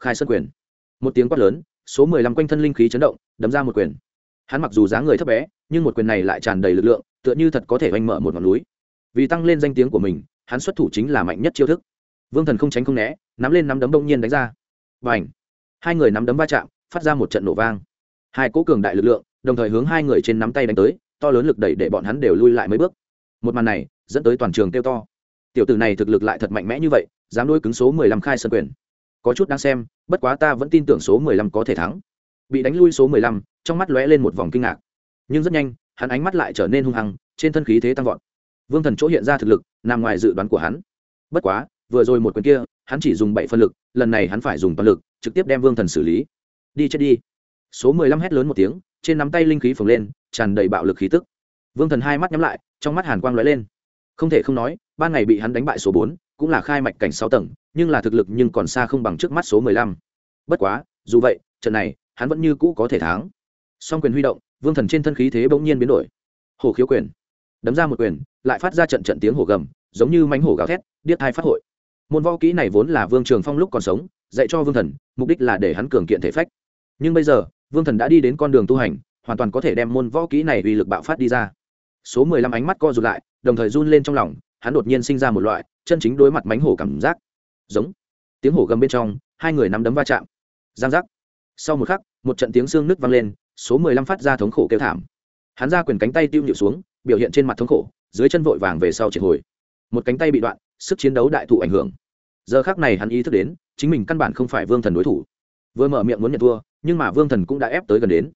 Khai sân quyền. Một tiếng quát lớn, số mười lăm quanh thân linh khí chấn động, đấm ra một quyền hắn mặc dù dáng người thấp bé, nhưng một quyền này lại tràn đầy lực lượng, tựa như thật có thể oanh mở một ngọn núi. Vì tăng lên danh tiếng của mình, hắn xuất thủ chính là mạnh nhất chiêu thức. Vương thần không tránh không né, nắm lên nắm đấm đông nhiên đánh ra. Và ảnh hai người nắm đấm va chạm, phát ra một trận nổ vang. Hai cố cường đại lực lượng, đồng thời hướng hai người trên nắm tay đánh tới, to lớn lực đẩy để bọn hắn đều lui lại mấy bước. Một màn này, dẫn tới toàn trường kêu to. Tiểu tử này thực lực lại thật mạnh mẽ như vậy, dám đôi cứng số mười lăm khai sân quyền. Có chút đang xem, bất quá ta vẫn tin tưởng số mười lăm có thể thắng bị đánh lui số mười lăm, trong mắt lóe lên một vòng kinh ngạc. Nhưng rất nhanh, hắn ánh mắt lại trở nên hung hăng, trên thân khí thế tăng vọt. Vương thần chỗ hiện ra thực lực, nằm ngoài dự đoán của hắn. Bất quá, vừa rồi một quyền kia, hắn chỉ dùng bảy phân lực, lần này hắn phải dùng toàn lực, trực tiếp đem vương thần xử lý. Đi chết đi. Số mười lăm hét lớn một tiếng, trên nắm tay linh khí phồng lên, tràn đầy bạo lực khí tức. Vương thần hai mắt nhắm lại, trong mắt hàn quang lóe lên. Không thể không nói, ban ngày bị hắn đánh bại số bốn, cũng là khai mạch cảnh sáu tầng, nhưng là thực lực nhưng còn xa không bằng trước mắt số mười lăm. Bất quá, dù vậy, trận này hắn vẫn như cũ có thể thắng. Song quyền huy động, vương thần trên thân khí thế bỗng nhiên biến đổi. Hồ khiếu quyền. Đấm ra một quyền, lại phát ra trận trận tiếng hổ gầm, giống như mánh hổ gào thét, điếc thai phát hội. Môn võ kỹ này vốn là vương trường phong lúc còn sống, dạy cho vương thần, mục đích là để hắn cường kiện thể phách. Nhưng bây giờ, vương thần đã đi đến con đường tu hành, hoàn toàn có thể đem môn võ kỹ này uy lực bạo phát đi ra. Số mười lăm ánh mắt co rụt lại, đồng thời run lên trong lòng, hắn đột nhiên sinh ra một loại chân chính đối mặt mánh hổ cảm giác. Giống. Tiếng hổ gầm bên trong, hai người nắm đấm va chạm. Giang giác. Sau một khắc một trận tiếng xương nứt vang lên, số mười lăm phát ra thống khổ kêu thảm. Hắn ra quyền cánh tay tiêu nhịu xuống, biểu hiện trên mặt thống khổ, dưới chân vội vàng về sau triệt hồi. Một cánh tay bị đoạn, sức chiến đấu đại thụ ảnh hưởng. Giờ khác này hắn ý thức đến, chính mình căn bản không phải vương thần đối thủ. Vừa mở miệng muốn nhận thua, nhưng mà vương thần cũng đã ép tới gần đến.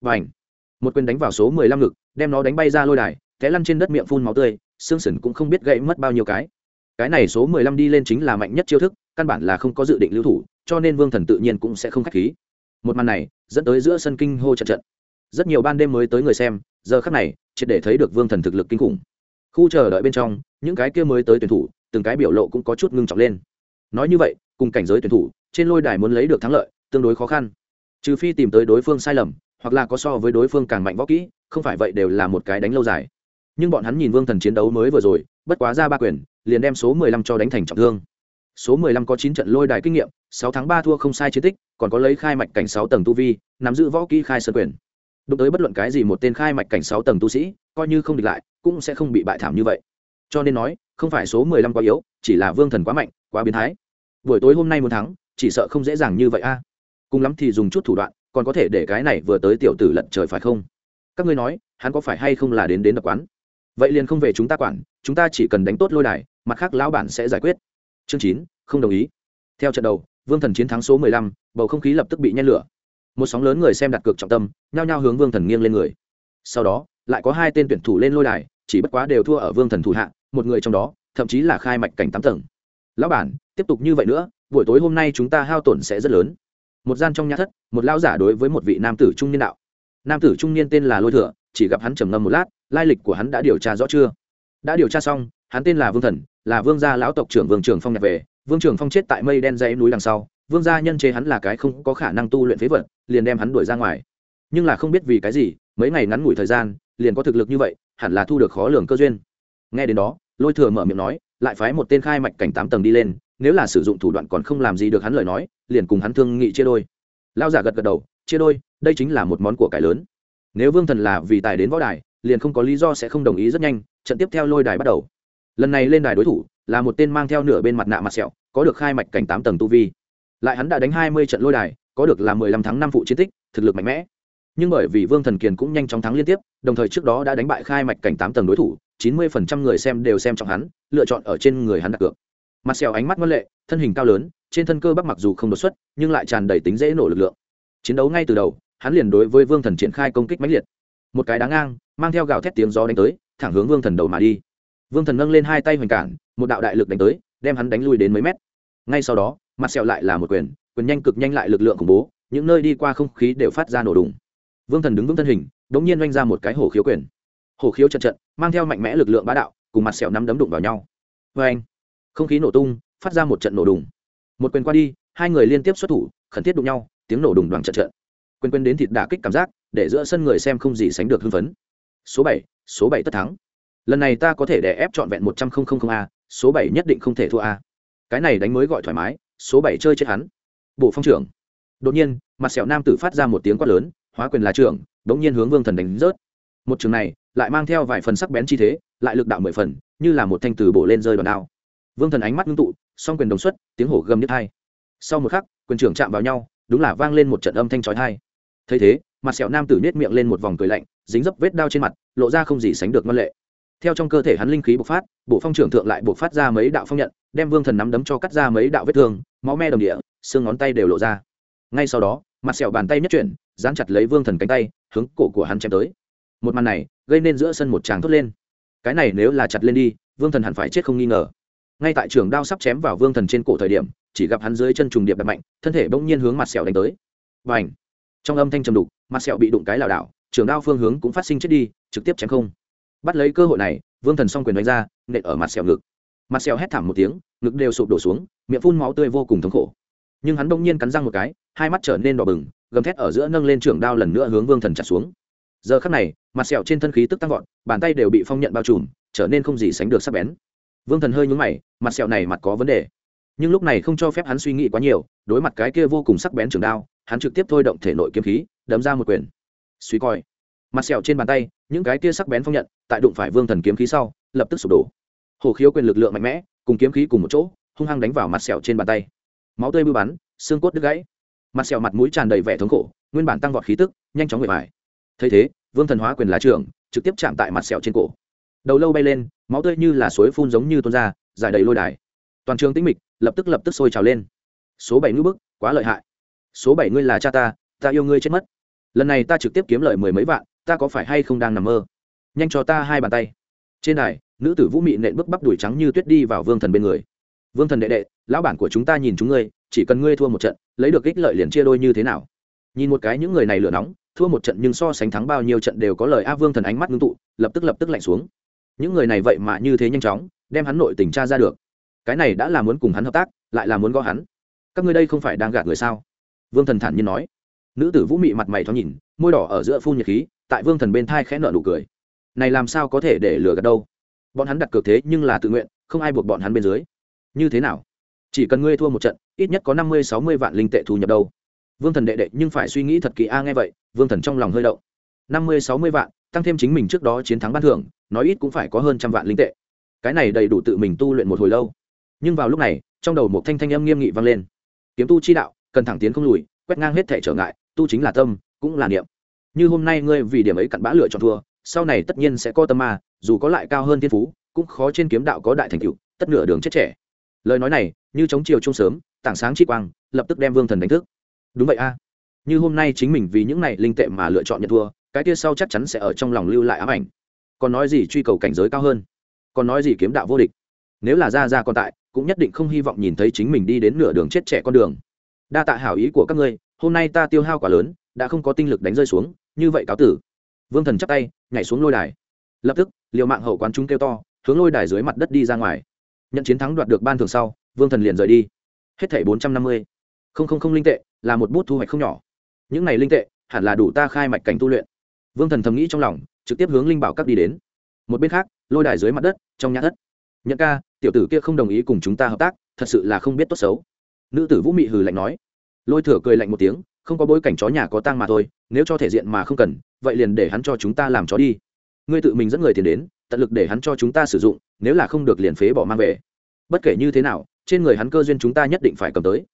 Và ảnh một quyền đánh vào số mười lăm ngực, đem nó đánh bay ra lôi đài, té lăn trên đất miệng phun máu tươi, xương sần cũng không biết gãy mất bao nhiêu cái. Cái này số mười lăm đi lên chính là mạnh nhất chiêu thức, căn bản là không có dự định lưu thủ, cho nên vương thần tự nhiên cũng sẽ không k h á c h khí một màn này dẫn tới giữa sân kinh hô trận trận. Rất nhiều ban đêm mới tới người xem, giờ khắc này, triệt để thấy được vương thần thực lực kinh khủng. Khu chờ đợi bên trong, những cái kia mới tới tuyển thủ, từng cái biểu lộ cũng có chút ngưng trọng lên. Nói như vậy, cùng cảnh giới tuyển thủ, trên lôi đài muốn lấy được thắng lợi, tương đối khó khăn. Trừ phi tìm tới đối phương sai lầm, hoặc là có so với đối phương càng mạnh võ kỹ, không phải vậy đều là một cái đánh lâu dài. Nhưng bọn hắn nhìn vương thần chiến đấu mới vừa rồi, bất quá ra ba quyền, liền đem số mười lăm cho đánh thành trọng thương số mười lăm có chín trận lôi đài kinh nghiệm, sáu tháng ba thua không sai chiến tích, còn có lấy khai mạch cảnh sáu tầng tu vi, nắm giữ võ kỹ khai sơn quyền. Đụng tới bất luận cái gì một tên khai mạch cảnh sáu tầng tu sĩ, coi như không địch lại, cũng sẽ không bị bại thảm như vậy. Cho nên nói, không phải số mười lăm quá yếu, chỉ là vương thần quá mạnh, quá biến thái. Buổi tối hôm nay muốn thắng, chỉ sợ không dễ dàng như vậy a. Cùng lắm thì dùng chút thủ đoạn, còn có thể để cái này vừa tới tiểu tử lận trời phải không? Các ngươi nói, hắn có phải hay không là đến đến đập quán? Vậy liền không về chúng ta quản, chúng ta chỉ cần đánh tốt lôi đài, mặt khác lão bản sẽ giải quyết chương chín, không đồng ý. Theo trận đầu, vương thần chiến thắng số mười lăm, bầu không khí lập tức bị nhen lửa. Một sóng lớn người xem đặt cược trọng tâm, nhao nhao hướng vương thần nghiêng lên người. Sau đó, lại có hai tên tuyển thủ lên lôi đài, chỉ bất quá đều thua ở vương thần thủ hạ, một người trong đó, thậm chí là khai mạch cảnh tám tầng. Lão bản, tiếp tục như vậy nữa, buổi tối hôm nay chúng ta hao tổn sẽ rất lớn. Một gian trong nhà thất, một lão giả đối với một vị nam tử trung niên đạo. Nam tử trung niên tên là lôi thừa, chỉ gặp hắn trầm ngâm một lát, lai lịch của hắn đã điều tra rõ chưa? Đã điều tra xong, hắn tên là vương thần là vương gia lão tộc trưởng vương trường phong nhặt về. Vương trường phong chết tại mây đen dãy núi đằng sau. Vương gia nhân chế hắn là cái không có khả năng tu luyện phế vật, liền đem hắn đuổi ra ngoài. Nhưng là không biết vì cái gì, mấy ngày ngắn ngủi thời gian, liền có thực lực như vậy, hẳn là thu được khó lường cơ duyên. Nghe đến đó, lôi thừa mở miệng nói, lại phái một tên khai mạch cảnh tám tầng đi lên, nếu là sử dụng thủ đoạn còn không làm gì được hắn lời nói, liền cùng hắn thương nghị chia đôi. Lao giả gật gật đầu, chia đôi, đây chính là một món của cải lớn. Nếu vương thần là vì tài đến võ đài, liền không có lý do sẽ không đồng ý rất nhanh, trận tiếp theo lôi đài bắt đầu lần này lên đài đối thủ là một tên mang theo nửa bên mặt nạ mặt sẹo, có được khai mạch cảnh tám tầng tu vi. Lại hắn đã đánh hai mươi trận lôi đài, có được là mười lăm tháng năm phụ chiến tích, thực lực mạnh mẽ. Nhưng bởi vì vương thần kiền cũng nhanh chóng thắng liên tiếp, đồng thời trước đó đã đánh bại khai mạch cảnh tám tầng đối thủ, chín mươi phần trăm người xem đều xem trọng hắn, lựa chọn ở trên người hắn đặt cược. Mặt sẹo ánh mắt ngân lệ, thân hình cao lớn, trên thân cơ bắp mặc dù không đột xuất, nhưng lại tràn đầy tính dễ nổ lực lượng. Chiến đấu ngay từ đầu, hắn liền đối với vương thần triển khai công kích mãnh liệt. Một cái đáng ngang, mang theo gào thét tiếng gió đánh tới, thẳng hướng vương thần đầu mà đi vương thần nâng lên hai tay hoành cản, một đạo đại lực đánh tới, đem hắn đánh lui đến mấy mét. Ngay sau đó, mặt sẹo lại là một quyền quyền nhanh cực nhanh lại lực lượng khủng bố, những nơi đi qua không khí đều phát ra nổ đùng. Vương thần đứng vững thân hình đ ỗ n g nhiên oanh ra một cái hổ khiếu quyền. Hổ khiếu trận trận, mang theo mạnh mẽ lực lượng bá đạo, cùng mặt sẹo nắm đấm đụng vào nhau. Vê anh không khí nổ tung, phát ra một trận nổ đùng. Một quyền qua đi, hai người liên tiếp xuất thủ, khẩn thiết đụng nhau, tiếng nổ đùng đoàn trận trận quyền quyền đến thịt đả kích cảm giác, để giữa sân người xem không gì sánh được hưng phấn. Số bảy số bảy tất thắng lần này ta có thể đè ép trọn vẹn một trăm linh a, số bảy nhất định không thể thua a. Cái này đánh mới gọi thoải mái, số bảy chơi chết hắn. Bộ phong trưởng. Đột nhiên, mặt sẹo nam tử phát ra một tiếng quát lớn, hóa quyền là trưởng, đống nhiên hướng vương thần đánh rớt. Một trường này, lại mang theo vài phần sắc bén chi thế, lại lực đạo mười phần, như là một thanh từ bổ lên rơi đòn đao. Vương thần ánh mắt ngưng tụ, song quyền đồng xuất, tiếng hổ gầm nhất hai sau một khắc, quyền trưởng chạm vào nhau, đúng là vang lên một trận âm thanh trói thai thấy thế, mặt sẹo nam tử nết miệng lên một vòng cười lạnh, dính dấp vết đao trên mặt, lộ ra không gì sánh được ngân lệ theo trong cơ thể hắn linh khí bộc phát, bộ phong trưởng thượng lại bộc phát ra mấy đạo phong nhận, đem vương thần nắm đấm cho cắt ra mấy đạo vết thương, máu me đồng địa, xương ngón tay đều lộ ra. Ngay sau đó, mặt sẹo bàn tay nhất chuyển, dán chặt lấy vương thần cánh tay, hướng cổ của hắn chém tới. Một màn này, gây nên giữa sân một tràng thốt lên. Cái này nếu là chặt lên đi, vương thần hẳn phải chết không nghi ngờ. Ngay tại trường đao sắp chém vào vương thần trên cổ thời điểm, chỉ gặp hắn dưới chân trùng điệp đập mạnh, thân thể bỗng nhiên hướng mặt sẹo đánh tới. Và ảnh trong âm thanh trầm đục, mặt sẹo bị đụng cái lảo đảo, trường đao phương hướng cũng phát sinh chết đi, trực tiếp chém không bắt lấy cơ hội này, vương thần s o n g quyền đánh ra, nện ở mặt sẹo ngực. Mặt sẹo hét thảm một tiếng, ngực đều sụp đổ xuống, miệng phun máu tươi vô cùng thống khổ. Nhưng hắn đông nhiên cắn răng một cái, hai mắt trở nên đỏ bừng, gầm thét ở giữa nâng lên trưởng đao lần nữa hướng vương thần chặt xuống. Giờ khắc này, mặt sẹo trên thân khí tức tăng vọt, bàn tay đều bị phong nhận bao trùm, trở nên không gì sánh được sắc bén. Vương thần hơi nhúng mày, mặt sẹo này mặt có vấn đề. Nhưng lúc này không cho phép hắn suy nghĩ quá nhiều, đối mặt cái kia vô cùng sắc bén trường đao, hắn trực tiếp thôi động thể nội kiếm khí, đấm ra một quyền. Suy coi mặt sẹo trên bàn tay, những cái kia sắc bén phong nhận, tại đụng phải vương thần kiếm khí sau, lập tức sụp đổ. Hồ khiếu quyền lực lượng mạnh mẽ, cùng kiếm khí cùng một chỗ, hung hăng đánh vào mặt sẹo trên bàn tay. Máu tươi bưu bắn, xương cốt đứt gãy. Mặt sẹo mặt mũi tràn đầy vẻ thống khổ, nguyên bản tăng vọt khí tức, nhanh chóng nguội vải thấy thế, vương thần hóa quyền lá trường trực tiếp chạm tại mặt sẹo trên cổ. Đầu lâu bay lên, máu tươi như là suối phun giống như tuôn ra dài đầy lôi đài. Toàn trường tĩnh mịch, lập tức lập tức sôi trào lên. Số bảy ngưỡng bức, quá lợi hại. Số bảy ngươi là cha ta ta yêu ngươi chết mất. Lần này ta trực tiếp kiếm lời mười mấy vạn ta có phải hay không đang nằm mơ? Nhanh cho ta hai bàn tay. Trên đài, nữ tử vũ mị nện bước bắp đuổi trắng như tuyết đi vào vương thần bên người. Vương thần đệ đệ, lão bản của chúng ta nhìn chúng ngươi, chỉ cần ngươi thua một trận, lấy được ích lợi liền chia đôi như thế nào? Nhìn một cái những người này lửa nóng, thua một trận nhưng so sánh thắng bao nhiêu trận đều có lời a vương thần ánh mắt ngưng tụ, lập tức lập tức lạnh xuống. Những người này vậy mà như thế nhanh chóng, đem hắn nội tình tra ra được. Cái này đã là muốn cùng hắn hợp tác, lại là muốn gõ hắn. Các ngươi đây không phải đang gạt người sao? Vương thần thản nhiên nói. Nữ tử vũ mị mặt mày thoáng nhìn, môi đỏ ở giữa phun nhiệt khí tại vương thần bên thai khẽ nợ nụ cười. Này làm sao có thể để lừa gạt đâu? Bọn hắn đặt cược thế nhưng là tự nguyện, không ai buộc bọn hắn bên dưới. Như thế nào? Chỉ cần ngươi thua một trận, ít nhất có năm mươi, sáu mươi vạn linh tệ thu nhập đâu. Vương thần đệ đệ nhưng phải suy nghĩ thật kỳ a, nghe vậy, vương thần trong lòng hơi đậu năm mươi, sáu mươi vạn, tăng thêm chính mình trước đó chiến thắng ban thưởng, nói ít cũng phải có hơn trăm vạn linh tệ. Cái này đầy đủ tự mình tu luyện một hồi lâu. Nhưng vào lúc này, trong đầu một thanh thanh âm nghiêm nghị vang lên. Kiếm tu chi đạo, cần thẳng tiến không lùi, quét ngang hết thể trở ngại, tu chính là tâm, cũng là niệm như hôm nay ngươi vì điểm ấy cặn bã lựa chọn thua, sau này tất nhiên sẽ có tâm ma, dù có lại cao hơn thiên phú, cũng khó trên kiếm đạo có đại thành tựu, tất nửa đường chết trẻ. Lời nói này, như chống chiều chung sớm, tảng sáng chi quang, lập tức đem vương thần đánh thức. Đúng vậy a. Như hôm nay chính mình vì những này linh tệ mà lựa chọn nhận thua, cái kia sau chắc chắn sẽ ở trong lòng lưu lại ám ảnh. Còn nói gì truy cầu cảnh giới cao hơn? Còn nói gì kiếm đạo vô địch? Nếu là ra ra còn tại, cũng nhất định không hy vọng nhìn thấy chính mình đi đến nửa đường chết trẻ con đường. Đa tạ hảo ý của các ngươi, hôm nay ta tiêu hao quá lớn, đã không có tinh lực đánh rơi xuống như vậy cáo tử. Vương thần chắp tay, nhảy xuống lôi đài. Lập tức, liều mạng hậu quán chúng kêu to, hướng lôi đài dưới mặt đất đi ra ngoài. Nhận chiến thắng đoạt được ban thường sau, vương thần liền rời đi. Hết thảy bốn trăm năm mươi. Không không không linh tệ, là một bút thu hoạch không nhỏ. Những này linh tệ, hẳn là đủ ta khai mạch cảnh tu luyện. Vương thần thầm nghĩ trong lòng, trực tiếp hướng linh bảo các đi đến. Một bên khác, lôi đài dưới mặt đất, trong nhà thất. Nhận ca, tiểu tử kia không đồng ý cùng chúng ta hợp tác, thật sự là không biết tốt xấu. Nữ tử vũ mị hừ lạnh nói. Lôi thừa cười lạnh một tiếng không có bối cảnh chó nhà có tang mà thôi, nếu cho thể diện mà không cần, vậy liền để hắn cho chúng ta làm chó đi. Ngươi tự mình dẫn người tiền đến, tận lực để hắn cho chúng ta sử dụng, nếu là không được liền phế bỏ mang về. Bất kể như thế nào, trên người hắn cơ duyên chúng ta nhất định phải cầm tới.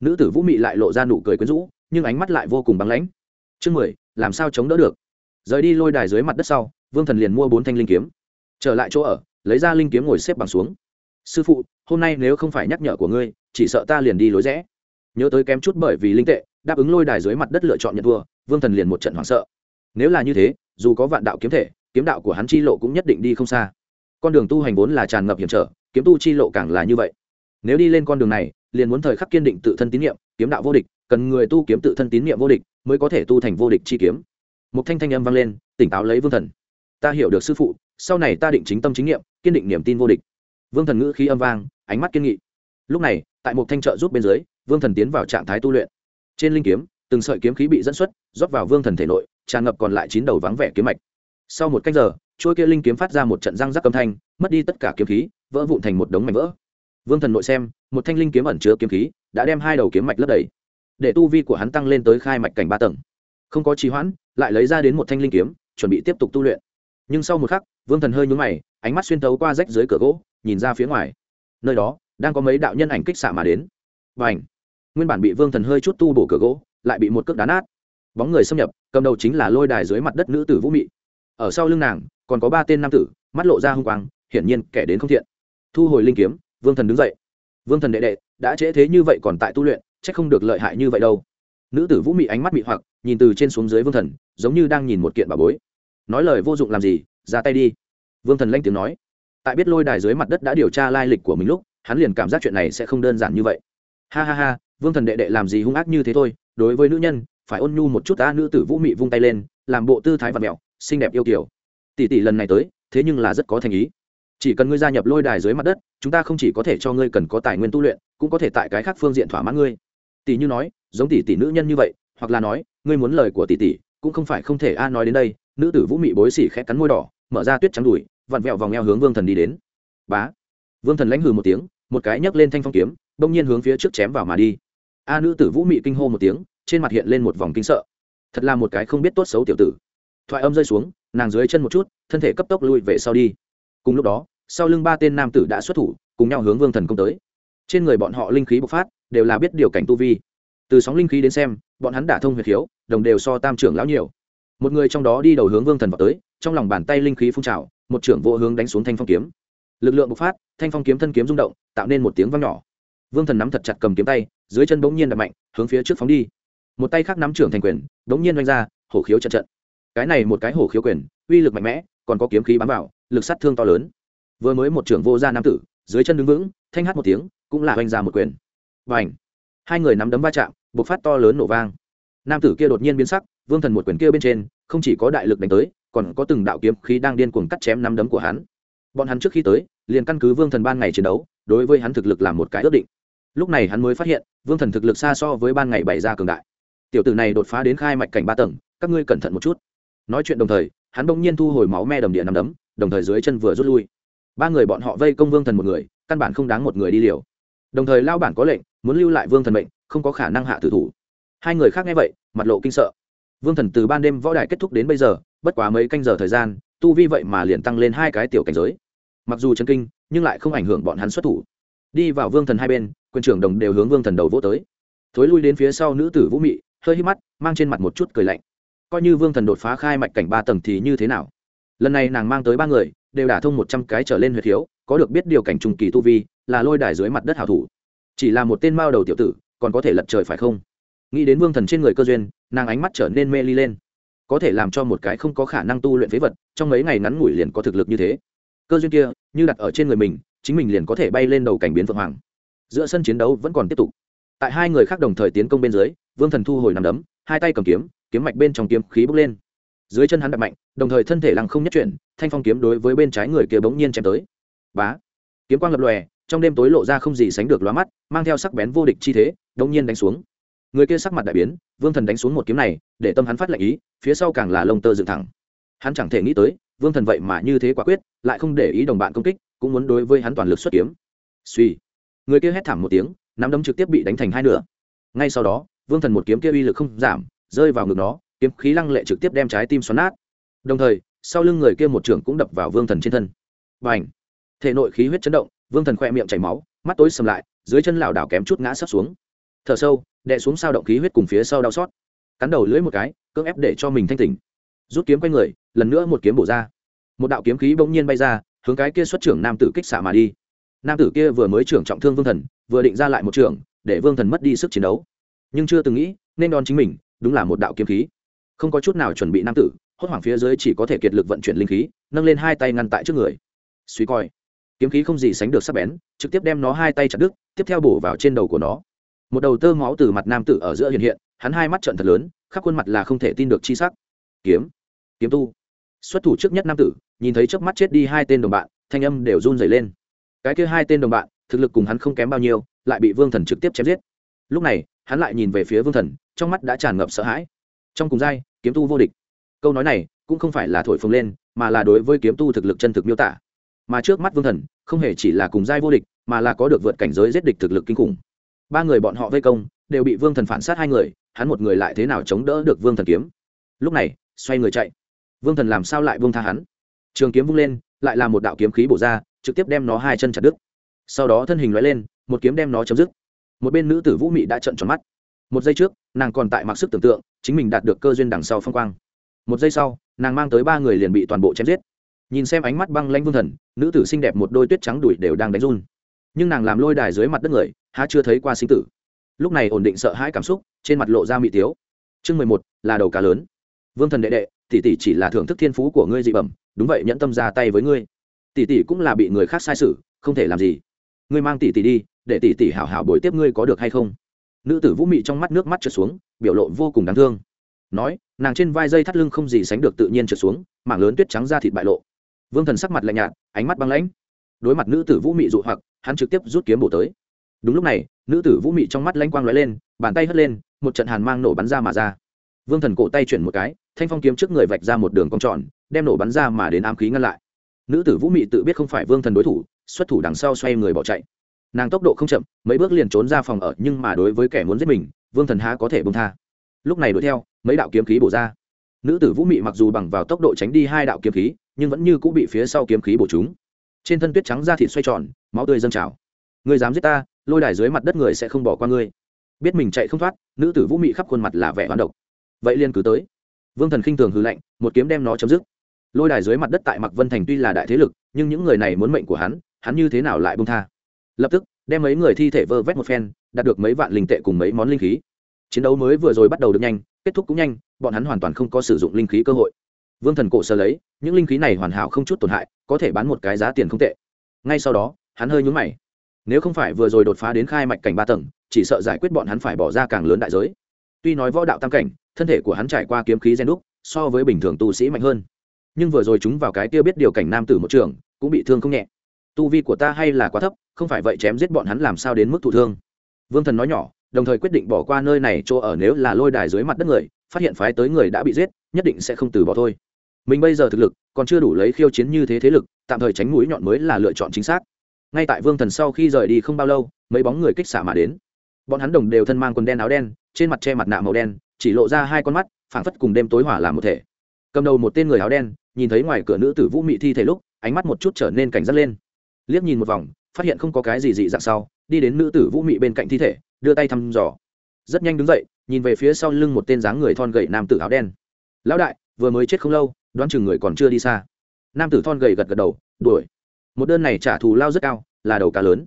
Nữ tử vũ mị lại lộ ra nụ cười quyến rũ, nhưng ánh mắt lại vô cùng băng lãnh. Chương mười, làm sao chống đỡ được? Rời đi lôi đài dưới mặt đất sau, vương thần liền mua bốn thanh linh kiếm. Trở lại chỗ ở, lấy ra linh kiếm ngồi xếp bằng xuống. Sư phụ, hôm nay nếu không phải nhắc nhở của ngươi, chỉ sợ ta liền đi lối rẽ nhớ tới kém chút bởi vì linh tệ, đáp ứng lôi đài dưới mặt đất lựa chọn nhận thua, vương thần liền một trận hoảng sợ. Nếu là như thế, dù có vạn đạo kiếm thể, kiếm đạo của hắn chi lộ cũng nhất định đi không xa. Con đường tu hành vốn là tràn ngập hiểm trở, kiếm tu chi lộ càng là như vậy. Nếu đi lên con đường này, liền muốn thời khắc kiên định tự thân tín nhiệm, kiếm đạo vô địch, cần người tu kiếm tự thân tín nhiệm vô địch, mới có thể tu thành vô địch chi kiếm. Một thanh thanh âm vang lên, tỉnh táo lấy vương thần. Ta hiểu được sư phụ, sau này ta định chính tâm chính nghiệm kiên định niềm tin vô địch. Vương thần ngữ khí âm vang, ánh mắt kiên nghị. Lúc này, tại một thanh trợ giúp bên dưới vương thần tiến vào trạng thái tu luyện. Trên linh kiếm, từng sợi kiếm khí bị dẫn xuất, rót vào vương thần thể nội, tràn ngập còn lại chín đầu vắng vẻ kiếm mạch. Sau một cách giờ, chuôi kia linh kiếm phát ra một trận răng rắc âm thanh, mất đi tất cả kiếm khí, vỡ vụn thành một đống mảnh vỡ. Vương thần nội xem, một thanh linh kiếm ẩn chứa kiếm khí, đã đem hai đầu kiếm mạch lấp đầy. Để tu vi của hắn tăng lên tới khai mạch cảnh ba tầng. Không có trì hoãn, lại lấy ra đến một thanh linh kiếm, chuẩn bị tiếp tục tu luyện. Nhưng sau một khắc, vương thần hơi nhúng mày, ánh mắt xuyên tấu qua rách dưới cửa gỗ, nhìn ra phía ngoài. Nơi đó, đang có mấy đạo nhân ảnh kích xạ mà đến. Và ảnh nguyên bản bị vương thần hơi chút tu bổ cửa gỗ, lại bị một cước đá nát. Bóng người xâm nhập, cầm đầu chính là lôi đài dưới mặt đất nữ tử vũ mị. Ở sau lưng nàng, còn có ba tên nam tử, mắt lộ ra h u n g quang, hiển nhiên kẻ đến không thiện. Thu hồi linh kiếm, vương thần đứng dậy. Vương thần đệ đệ, đã trễ thế như vậy còn tại tu luyện c h ắ c không được lợi hại như vậy đâu. Nữ tử vũ mị ánh mắt mị hoặc, nhìn từ trên xuống dưới vương thần, giống như đang nhìn một kiện bà bối. Nói lời vô dụng làm gì, ra tay đi. Vương thần lanh tiếng nói. Tại biết lôi đài dưới mặt đất đã điều tra lai lịch của mình lúc, hắn liền cảm giác chuyện này sẽ không đơn giản như vậy. Ha ha ha vương thần đệ đệ làm gì hung ác như thế thôi, đối với nữ nhân, phải ôn nhu một chút ta nữ tử vũ mị vung tay lên, làm bộ tư thái và mẹo, xinh đẹp yêu kiểu tỷ tỷ lần này tới, thế nhưng là rất có thành ý. Chỉ cần ngươi gia nhập lôi đài dưới mặt đất, chúng ta không chỉ có thể cho ngươi cần có tài nguyên tu luyện, cũng có thể tại cái khác phương diện thỏa mãn ngươi. Tỷ như nói, giống tỷ tỷ nữ nhân như vậy, hoặc là nói, ngươi muốn lời của tỷ tỷ, cũng không phải không thể a nói đến đây, nữ tử vũ mị bối xỉ khẽ cắn môi đỏ, mở ra tuyết trắng đùi, vặn vẹo vòng eo hướng vương thần đi đến. Bá. Vương thần lãnh hừ một tiếng, một cái nhấc lên thanh phong kiếm, bỗng nhiên hướng phía trước chém vào mà đi a nữ tử vũ mị kinh hô một tiếng, trên mặt hiện lên một vòng kinh sợ. Thật là một cái không biết tốt xấu tiểu tử. Thoại âm rơi xuống, nàng dưới chân một chút, thân thể cấp tốc lui về sau đi. Cùng lúc đó, sau lưng ba tên nam tử đã xuất thủ, cùng nhau hướng vương thần công tới. Trên người bọn họ linh khí bộc phát, đều là biết điều cảnh tu vi. Từ sóng linh khí đến xem, bọn hắn đả thông huyệt khiếu đồng đều so tam trưởng lão nhiều. Một người trong đó đi đầu hướng vương thần vào tới, trong lòng bàn tay linh khí phun trào, một trưởng vô hướng đánh xuống thanh phong kiếm. Lực lượng bộc phát, thanh phong kiếm thân kiếm rung động, tạo nên một tiếng vang nhỏ. Vương thần nắm thật chặt cầm kiếm tay dưới chân bỗng nhiên đập mạnh, hướng phía trước phóng đi. Một tay khác nắm trưởng thành quyền, bỗng nhiên oanh ra, hổ khiếu trận trận. Cái này một cái hổ khiếu quyền, uy lực mạnh mẽ, còn có kiếm khí bám vào, lực sát thương to lớn. Vừa mới một trưởng vô gia nam tử, dưới chân đứng vững, thanh hát một tiếng, cũng là oanh ra một quyền. Và ảnh hai người nắm đấm va chạm, bộc phát to lớn nổ vang. Nam tử kia đột nhiên biến sắc, vương thần một quyền kia bên trên, không chỉ có đại lực đánh tới, còn có từng đạo kiếm khí đang điên cuồng cắt chém nắm đấm của hắn. Bọn hắn trước khi tới, liền căn cứ vương thần ban ngày chiến đấu, đối với hắn thực lực làm một cái ước định lúc này hắn mới phát hiện, vương thần thực lực xa so với ban ngày bày ra cường đại. Tiểu tử này đột phá đến khai mạch cảnh ba tầng, các ngươi cẩn thận một chút. Nói chuyện đồng thời, hắn bỗng nhiên thu hồi máu me đầm địa nằm đấm, đồng thời dưới chân vừa rút lui. Ba người bọn họ vây công vương thần một người, căn bản không đáng một người đi liều. Đồng thời lao bản có lệnh, muốn lưu lại vương thần mệnh, không có khả năng hạ tử thủ. Hai người khác nghe vậy, mặt lộ kinh sợ. Vương thần từ ban đêm võ đài kết thúc đến bây giờ, bất quá mấy canh giờ thời gian, tu vi vậy mà liền tăng lên hai cái tiểu cảnh giới. Mặc dù chân kinh, nhưng lại không ảnh hưởng bọn hắn xuất thủ đi vào vương thần hai bên quân trưởng đồng đều hướng vương thần đầu vỗ tới. Thối lui đến phía sau nữ tử vũ mị hơi hít mắt mang trên mặt một chút cười lạnh. Coi như vương thần đột phá khai mạch cảnh ba tầng thì như thế nào? Lần này nàng mang tới ba người đều đả thông một trăm cái trở lên huyệt thiếu, có được biết điều cảnh trùng kỳ tu vi là lôi đài dưới mặt đất hảo thủ. Chỉ là một tên mao đầu tiểu tử còn có thể lật trời phải không? Nghĩ đến vương thần trên người cơ duyên nàng ánh mắt trở nên mê ly lên. Có thể làm cho một cái không có khả năng tu luyện phế vật trong mấy ngày ngắn ngủi liền có thực lực như thế. Cơ duyên kia như đặt ở trên người mình chính mình liền có thể bay lên đầu cảnh biến phượng hoàng. Giữa sân chiến đấu vẫn còn tiếp tục. Tại hai người khác đồng thời tiến công bên dưới, vương thần thu hồi nằm đấm, hai tay cầm kiếm kiếm mạch bên trong kiếm khí bốc lên. Dưới chân hắn đập mạnh, đồng thời thân thể lăng không nhất chuyển, thanh phong kiếm đối với bên trái người kia bỗng nhiên chém tới. Bá! Kiếm quang lập lòe, trong đêm tối lộ ra không gì sánh được lóa mắt, mang theo sắc bén vô địch chi thế bỗng nhiên đánh xuống. Người kia sắc mặt đại biến, vương thần đánh xuống một kiếm này, để tâm hắn phát lệnh ý, phía sau càng là lông tơ dựng thẳng. Hắn chẳng thể nghĩ tới, vương thần vậy mà như thế quả quyết, lại không để ý đồng bạn công kích cũng muốn đối với hắn toàn lực xuất kiếm. Suy. Người kia hét thảm một tiếng, nắm đấm trực tiếp bị đánh thành hai nửa. Ngay sau đó, vương thần một kiếm kia uy lực không giảm, rơi vào ngực nó, kiếm khí lăng lệ trực tiếp đem trái tim xoắn nát. Đồng thời, sau lưng người kia một trưởng cũng đập vào vương thần trên thân. Và ảnh thể nội khí huyết chấn động, vương thần khoe miệng chảy máu, mắt tối sầm lại, dưới chân lảo đảo kém chút ngã sấp xuống. Thở sâu, đè xuống sao động khí huyết cùng phía sau đau xót. Cắn đầu lưỡi một cái, cưỡng ép để cho mình thanh tỉnh. Rút kiếm quanh người, lần nữa một kiếm bổ ra. Một đạo kiếm khí bỗng nhiên bay ra hướng cái kia xuất trưởng nam tử kích xạ mà đi. Nam tử kia vừa mới trưởng trọng thương vương thần, vừa định ra lại một trưởng, để vương thần mất đi sức chiến đấu. Nhưng chưa từng nghĩ, nên đón chính mình, đúng là một đạo kiếm khí. Không có chút nào chuẩn bị nam tử, hốt hoảng phía dưới chỉ có thể kiệt lực vận chuyển linh khí, nâng lên hai tay ngăn tại trước người. Suy coi. Kiếm khí không gì sánh được sắc bén, trực tiếp đem nó hai tay chặt đứt, tiếp theo bổ vào trên đầu của nó. Một đầu tơ máu từ mặt nam tử ở giữa hiện hiện, hắn hai mắt trận thật lớn, khắp khuôn mặt là không thể tin được chi sắc. Kiếm. Kiếm tu. Xuất thủ trước nhất nam tử nhìn thấy trước mắt chết đi hai tên đồng bạn, thanh âm đều run rẩy lên. Cái kia hai tên đồng bạn, thực lực cùng hắn không kém bao nhiêu, lại bị vương thần trực tiếp chém giết. Lúc này, hắn lại nhìn về phía vương thần, trong mắt đã tràn ngập sợ hãi. Trong cùng giai, kiếm tu vô địch. Câu nói này cũng không phải là thổi phồng lên, mà là đối với kiếm tu thực lực chân thực miêu tả. Mà trước mắt vương thần, không hề chỉ là cùng giai vô địch, mà là có được vượt cảnh giới giết địch thực lực kinh khủng. Ba người bọn họ vây công, đều bị vương thần phản sát hai người, hắn một người lại thế nào chống đỡ được vương thần kiếm? Lúc này, xoay người chạy. Vương thần làm sao lại vương tha hắn? Trường kiếm vung lên, lại là một đạo kiếm khí bổ ra, trực tiếp đem nó hai chân chặt đứt. Sau đó thân hình loại lên, một kiếm đem nó chấm dứt. Một bên nữ tử vũ mị đã trận tròn mắt. Một giây trước, nàng còn tại mặc sức tưởng tượng, chính mình đạt được cơ duyên đằng sau phong quang. Một giây sau, nàng mang tới ba người liền bị toàn bộ chém giết. Nhìn xem ánh mắt băng lanh vương thần, nữ tử xinh đẹp một đôi tuyết trắng đùi đều đang đánh run. Nhưng nàng làm lôi đài dưới mặt đất người, há chưa thấy qua sinh tử. Lúc này ổn định sợ hãi cảm xúc, trên mặt lộ ra mị tiếu. Chương mười một, là đầu cá lớn. Vương thần đệ đệ, tỷ tỷ chỉ là thưởng thức thiên phú của ngươi dị bẩm đúng vậy, nhẫn tâm ra tay với ngươi. Tỷ tỷ cũng là bị người khác sai sự không thể làm gì. Ngươi mang tỷ tỷ đi, để tỷ tỷ hảo hảo bồi tiếp ngươi có được hay không? Nữ tử vũ mị trong mắt nước mắt trượt xuống, biểu lộ vô cùng đáng thương. Nói, nàng trên vai dây thắt lưng không gì sánh được tự nhiên trượt xuống, mảng lớn tuyết trắng ra thịt bại lộ. Vương thần sắc mặt lạnh nhạt, ánh mắt băng lãnh. Đối mặt nữ tử vũ mị dụ hoặc, hắn trực tiếp rút kiếm bổ tới. Đúng lúc này, nữ tử vũ mị trong mắt lanh quang lóe lên, bàn tay hất lên, một trận hàn mang nổ bắn ra mà ra. Vương thần cổ tay chuyển một cái, thanh phong kiếm trước người vạch ra một đường cong tròn đem nổ bắn ra mà đến ám khí ngăn lại. Nữ tử vũ mị tự biết không phải vương thần đối thủ, xuất thủ đằng sau xoay người bỏ chạy. Nàng tốc độ không chậm, mấy bước liền trốn ra phòng ở, nhưng mà đối với kẻ muốn giết mình, vương thần há có thể bông tha. Lúc này đuổi theo, mấy đạo kiếm khí bổ ra. Nữ tử vũ mị mặc dù bằng vào tốc độ tránh đi hai đạo kiếm khí, nhưng vẫn như cũng bị phía sau kiếm khí bổ chúng trên thân tuyết trắng da thịt xoay tròn, máu tươi dâng trào. Ngươi dám giết ta, lôi đài dưới mặt đất người sẽ không bỏ qua ngươi. Biết mình chạy không thoát, nữ tử vũ mị khắp khuôn mặt là vẻ hoán độc. Vậy liên cứ tới. Vương thần khinh thường hư lạnh, một kiếm đem nó chấm dứt lôi đài dưới mặt đất tại mặc vân thành tuy là đại thế lực, nhưng những người này muốn mệnh của hắn hắn như thế nào lại bông tha? Lập tức, đem mấy người thi thể vơ vét một phen, đạt được mấy vạn linh tệ cùng mấy món linh khí. Chiến đấu mới vừa rồi bắt đầu được nhanh, kết thúc cũng nhanh, bọn hắn hoàn toàn không có sử dụng linh khí cơ hội. Vương thần cổ sơ lấy, những linh khí này hoàn hảo không chút tổn hại, có thể bán một cái giá tiền không tệ. Ngay sau đó, hắn hơi nhún mày. Nếu không phải vừa rồi đột phá đến khai mạch cảnh ba tầng, chỉ sợ giải quyết bọn hắn phải bỏ ra càng lớn đại giới. Tuy nói võ đạo tam cảnh, thân thể của hắn trải qua kiếm khí gen đúc, so với bình thường tu sĩ mạnh hơn nhưng vừa rồi chúng vào cái kia biết điều cảnh nam tử một trường, cũng bị thương không nhẹ. Tu vi của ta hay là quá thấp, không phải vậy chém giết bọn hắn làm sao đến mức thụ thương. Vương thần nói nhỏ, đồng thời quyết định bỏ qua nơi này chỗ ở nếu là lôi đài dưới mặt đất người, phát hiện phái tới người đã bị giết, nhất định sẽ không từ bỏ thôi. Mình bây giờ thực lực, còn chưa đủ lấy khiêu chiến như thế thế lực, tạm thời tránh mũi nhọn mới là lựa chọn chính xác. Ngay tại vương thần sau khi rời đi không bao lâu, mấy bóng người kích xả mà đến. Bọn hắn đồng đều thân mang quần đen áo đen, trên mặt che mặt nạ màu đen, chỉ lộ ra hai con mắt, phảng phất cùng đêm tối hỏa làm một thể. Cầm đầu một tên người áo đen nhìn thấy ngoài cửa nữ tử vũ mị thi thể lúc, ánh mắt một chút trở nên cảnh giác lên. Liếc nhìn một vòng, phát hiện không có cái gì dị dạng sau, đi đến nữ tử vũ mị bên cạnh thi thể, đưa tay thăm dò. Rất nhanh đứng dậy, nhìn về phía sau lưng một tên dáng người thon gầy nam tử áo đen. Lão đại, vừa mới chết không lâu, đoán chừng người còn chưa đi xa. Nam tử thon gầy gật gật đầu, đuổi. Một đơn này trả thù lao rất cao, là đầu cá lớn.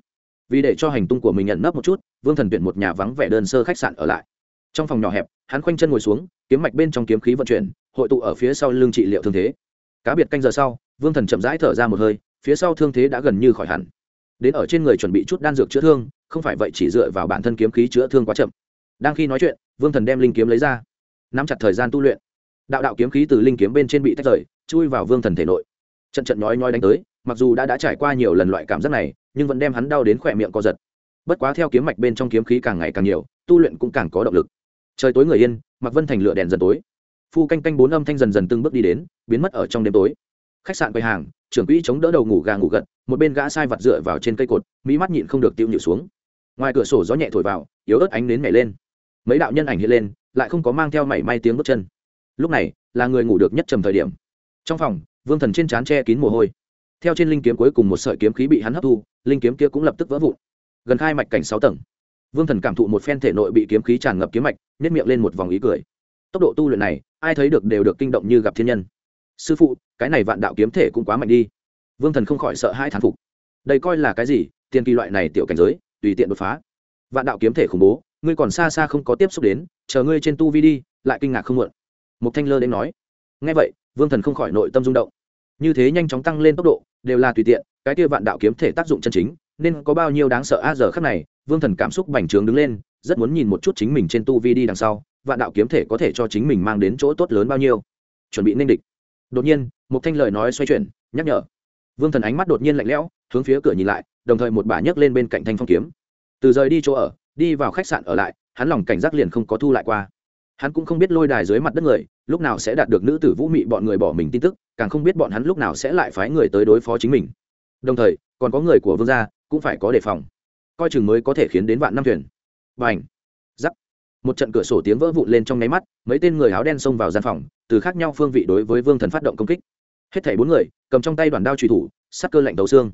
Vì để cho hành tung của mình nhận nấp một chút, vương thần tuyển một nhà vắng vẻ đơn sơ khách sạn ở lại. Trong phòng nhỏ hẹp, hắn khoanh chân ngồi xuống, kiếm mạch bên trong kiếm khí vận chuyển, hội tụ ở phía sau lưng trị liệu thương thế cá biệt canh giờ sau, vương thần chậm rãi thở ra một hơi, phía sau thương thế đã gần như khỏi hẳn. Đến ở trên người chuẩn bị chút đan dược chữa thương, không phải vậy chỉ dựa vào bản thân kiếm khí chữa thương quá chậm. Đang khi nói chuyện, vương thần đem linh kiếm lấy ra, nắm chặt thời gian tu luyện. Đạo đạo kiếm khí từ linh kiếm bên trên bị tách rời, chui vào vương thần thể nội. Trận trận nhói nhói đánh tới, mặc dù đã đã trải qua nhiều lần loại cảm giác này, nhưng vẫn đem hắn đau đến khỏe miệng co giật. Bất quá theo kiếm mạch bên trong kiếm khí càng ngày càng nhiều, tu luyện cũng càng có động lực. Trời tối người yên mặc vân thành lửa đèn dần tối phu canh canh bốn âm thanh dần dần từng bước đi đến, biến mất ở trong đêm tối. Khách sạn quầy hàng, trưởng quỹ chống đỡ đầu ngủ gà ngủ gật, một bên gã sai vặt dựa vào trên cây cột, mỹ mắt nhịn không được tiêu nhịu xuống. Ngoài cửa sổ gió nhẹ thổi vào, yếu ớt ánh nến nhảy lên. Mấy đạo nhân ảnh hiện lên, lại không có mang theo mảy may tiếng bước chân. Lúc này, là người ngủ được nhất trầm thời điểm. Trong phòng, vương thần trên trán che kín mồ hôi. Theo trên linh kiếm cuối cùng một sợi kiếm khí bị hắn hấp thu, linh kiếm kia cũng lập tức vỡ vụn. Gần khai mạch cảnh sáu tầng. Vương thần cảm thụ một phen thể nội bị kiếm khí tràn ngập kiếm mạch nếp miệng lên một vòng ý cười tốc độ tu luyện này, ai thấy được đều được kinh động như gặp thiên nhân. Sư phụ, cái này vạn đạo kiếm thể cũng quá mạnh đi. Vương thần không khỏi sợ hai thán phục. Đây coi là cái gì? Tiền kỳ loại này tiểu cảnh giới, tùy tiện đột phá. Vạn đạo kiếm thể khủng bố, ngươi còn xa xa không có tiếp xúc đến, chờ ngươi trên tu vi đi, lại kinh ngạc không muộn. Một thanh lơ đến nói. Ngay vậy, vương thần không khỏi nội tâm rung động. Như thế nhanh chóng tăng lên tốc độ, đều là tùy tiện, cái kia vạn đạo kiếm thể tác dụng chân chính, nên có bao nhiêu đáng sợ a giờ khắc này, vương thần cảm xúc bành trướng đứng lên, rất muốn nhìn một chút chính mình trên tu vi đi đằng sau vạn đạo kiếm thể có thể cho chính mình mang đến chỗ tốt lớn bao nhiêu? Chuẩn bị nên địch. Đột nhiên một thanh lời nói xoay chuyển, nhắc nhở. Vương thần ánh mắt đột nhiên lạnh lẽo, hướng phía cửa nhìn lại, đồng thời một bà nhấc lên bên cạnh thanh phong kiếm. Từ rời đi chỗ ở, đi vào khách sạn ở lại, hắn lòng cảnh giác liền không có thu lại qua. Hắn cũng không biết lôi đài dưới mặt đất người, lúc nào sẽ đạt được nữ tử vũ mị bọn người bỏ mình tin tức, càng không biết bọn hắn lúc nào sẽ lại phái người tới đối phó chính mình. Đồng thời, còn có người của vương gia, cũng phải có đề phòng. Coi chừng mới có thể khiến đến vạn năm thuyền. Và ảnh một trận cửa sổ tiếng vỡ vụn lên trong nháy mắt, mấy tên người áo đen xông vào gian phòng, từ khác nhau phương vị đối với vương thần phát động công kích. Hết thảy bốn người, cầm trong tay đoàn đao truy thủ, sắc cơ lạnh đầu xương.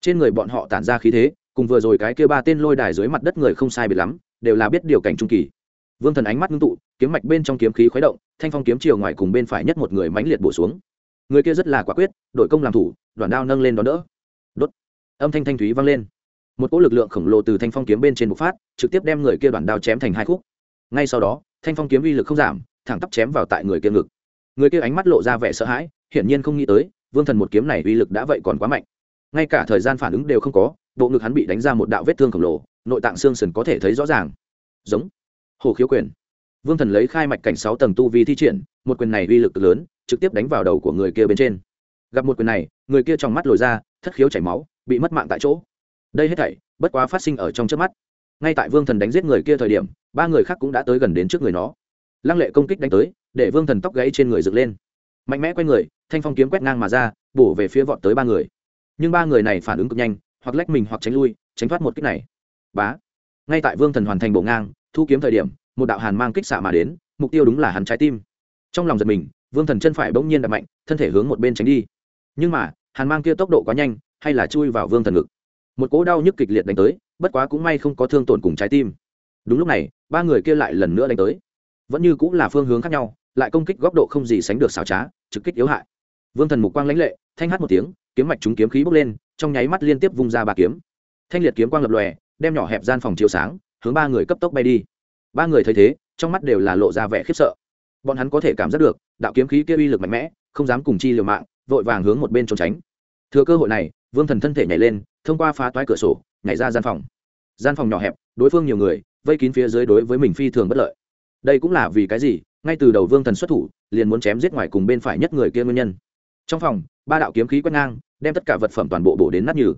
Trên người bọn họ tản ra khí thế, cùng vừa rồi cái kia ba tên lôi đài dưới mặt đất người không sai biệt lắm, đều là biết điều cảnh trung kỳ. Vương thần ánh mắt ngưng tụ, kiếm mạch bên trong kiếm khí khuấy động, thanh phong kiếm chiều ngoài cùng bên phải nhất một người mãnh liệt bổ xuống. Người kia rất là quả quyết, đội công làm thủ, đoàn đao nâng lên đón đỡ. Đốt. Âm thanh thanh thúy vang lên. Một cỗ lực lượng khổng lồ từ thanh phong kiếm bên trên bộc phát, trực tiếp đem người kia đoàn đao chém thành hai khúc ngay sau đó, thanh phong kiếm uy lực không giảm, thẳng tắp chém vào tại người kia ngực. Người kia ánh mắt lộ ra vẻ sợ hãi, hiển nhiên không nghĩ tới, vương thần một kiếm này uy lực đã vậy còn quá mạnh. Ngay cả thời gian phản ứng đều không có, bộ ngực hắn bị đánh ra một đạo vết thương khổng lồ, nội tạng xương sườn có thể thấy rõ ràng. Giống. Hồ khiếu quyền. Vương thần lấy khai mạch cảnh sáu tầng tu vi thi triển, một quyền này uy lực lớn, trực tiếp đánh vào đầu của người kia bên trên. Gặp một quyền này, người kia trong mắt lồi ra, thất khiếu chảy máu, bị mất mạng tại chỗ. Đây hết thảy, bất quá phát sinh ở trong trước mắt. Ngay tại vương thần đánh giết người kia thời điểm ba người khác cũng đã tới gần đến trước người nó. Lăng lệ công kích đánh tới, để vương thần tóc gãy trên người dựng lên. Mạnh mẽ q u a y người, thanh phong kiếm quét ngang mà ra, bổ về phía vọt tới ba người. Nhưng ba người này phản ứng cực nhanh, hoặc lách mình hoặc tránh lui, tránh thoát một kích này. Bá. Ngay tại vương thần hoàn thành bộ ngang, thu kiếm thời điểm, một đạo hàn mang kích xạ mà đến, mục tiêu đúng là hắn trái tim. Trong lòng giật mình, vương thần chân phải bỗng nhiên đập mạnh, thân thể hướng một bên tránh đi. Nhưng mà, hàn mang kia tốc độ quá nhanh, hay là chui vào vương thần ngực. Một cỗ đau nhức kịch liệt đánh tới, bất quá cũng may không có thương tổn cùng trái tim đúng lúc này, ba người kia lại lần nữa đánh tới. Vẫn như cũng là phương hướng khác nhau, lại công kích góc độ không gì sánh được xảo trá, trực kích yếu hại. Vương thần mục quang lãnh lệ, thanh hát một tiếng, kiếm mạch chúng kiếm khí bốc lên, trong nháy mắt liên tiếp vung ra ba kiếm. Thanh liệt kiếm quang lập lòe, đem nhỏ hẹp gian phòng chiếu sáng, hướng ba người cấp tốc bay đi. Ba người thấy thế, trong mắt đều là lộ ra vẻ khiếp sợ. Bọn hắn có thể cảm giác được, đạo kiếm khí kia uy lực mạnh mẽ, không dám cùng chi liều mạng, vội vàng hướng một bên trốn tránh. Thừa cơ hội này, vương thần thân thể nhảy lên, thông qua phá toái cửa sổ, nhảy ra gian phòng. Gian phòng nhỏ hẹp, đối phương nhiều người vây kín phía dưới đối với mình phi thường bất lợi. Đây cũng là vì cái gì? Ngay từ đầu vương thần xuất thủ, liền muốn chém giết ngoài cùng bên phải nhất người kia nguyên nhân. Trong phòng, ba đạo kiếm khí quét ngang, đem tất cả vật phẩm toàn bộ bổ đến nát nhừ.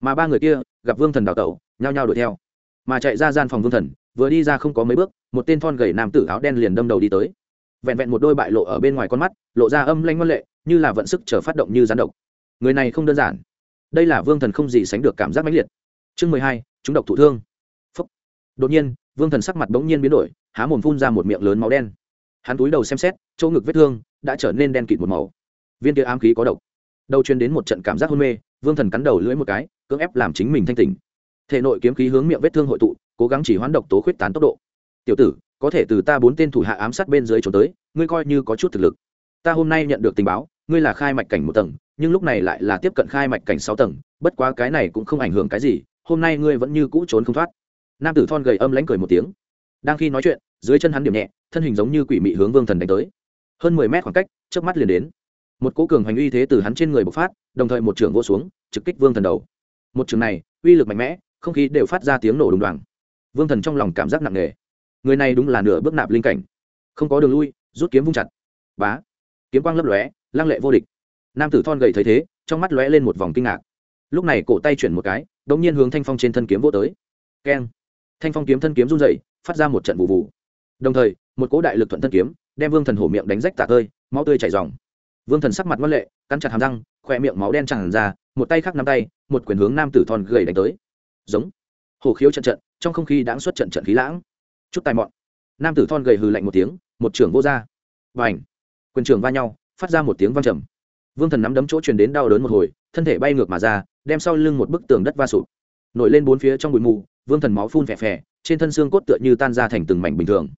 Mà ba người kia, gặp vương thần đào tẩu, nhao nhao đuổi theo. Mà chạy ra gian phòng vương thần, vừa đi ra không có mấy bước, một tên thon gầy nam tử áo đen liền đâm đầu đi tới. Vẹn vẹn một đôi bại lộ ở bên ngoài con mắt, lộ ra âm lanh ngoan lệ, như là vận sức chờ phát động như gián độc. Người này không đơn giản. Đây là vương thần không gì sánh được cảm giác mãnh liệt. Chương mười hai, chúng độc thụ thương đột nhiên, vương thần sắc mặt bỗng nhiên biến đổi, há mồm phun ra một miệng lớn máu đen. Hắn túi đầu xem xét, chỗ ngực vết thương đã trở nên đen kịt một màu. Viên kia ám khí có độc. Đầu truyền đến một trận cảm giác hôn mê, vương thần cắn đầu lưỡi một cái, cưỡng ép làm chính mình thanh tỉnh. Thể nội kiếm khí hướng miệng vết thương hội tụ, cố gắng chỉ hoán độc tố khuyết tán tốc độ. Tiểu tử, có thể từ ta bốn tên thủ hạ ám sát bên dưới trốn tới, ngươi coi như có chút thực lực. Ta hôm nay nhận được tình báo, ngươi là khai mạch cảnh một tầng, nhưng lúc này lại là tiếp cận khai mạch cảnh sáu tầng, bất quá cái này cũng không ảnh hưởng cái gì, hôm nay ngươi vẫn như cũ trốn không thoát nam tử thon gầy âm lánh cười một tiếng. Đang khi nói chuyện, dưới chân hắn điểm nhẹ, thân hình giống như quỷ mị hướng vương thần đánh tới. Hơn mười mét khoảng cách trước mắt liền đến. Một cố cường hành uy thế từ hắn trên người bộc phát, đồng thời một trường vô xuống, trực kích vương thần đầu. Một trường này, uy lực mạnh mẽ, không khí đều phát ra tiếng nổ đùng đoàng. Vương thần trong lòng cảm giác nặng nề. Người này đúng là nửa bước nạp linh cảnh. Không có đường lui, rút kiếm vung chặt. Bá! Kiếm quang lấp lóe, lăng lệ vô địch. Nam tử thon gầy thấy thế, trong mắt lóe lên một vòng kinh ngạc. Lúc này cổ tay chuyển một cái đ ỗ n g nhiên hướng thanh phong trên thân kiếm vô tới. Keng! Thanh phong kiếm thân kiếm run dậy phát ra một trận vụ vụ. Đồng thời, một cỗ đại lực thuận thân kiếm, đem vương thần hổ miệng đánh rách tả tơi, máu tươi chảy dòng vương thần sắc mặt ngoan lệ, cắn chặt hàm răng, khoe miệng máu đen tràn ra, một tay khác nắm tay, một quyền hướng nam tử thon gầy đánh tới. Giống. Hổ khiếu trận trận, trong không khí đãng xuất trận trận khí lãng. Chút tài mọn. Nam tử thon gầy hừ lạnh một tiếng, một trưởng vô r và ảnh quyền trưởng va nhau, phát ra một tiếng văng trầm. Vương thần nắm đấm chỗ truyền đến đau đớn một hồi, thân thể bay ngược mà ra, đem sau lưng một bức tường đất va sụp. Nổi lên bốn phía trong bụi mù vương thần máu phun phè phè, trên thân xương cốt tựa như tan ra thành từng mảnh bình thường.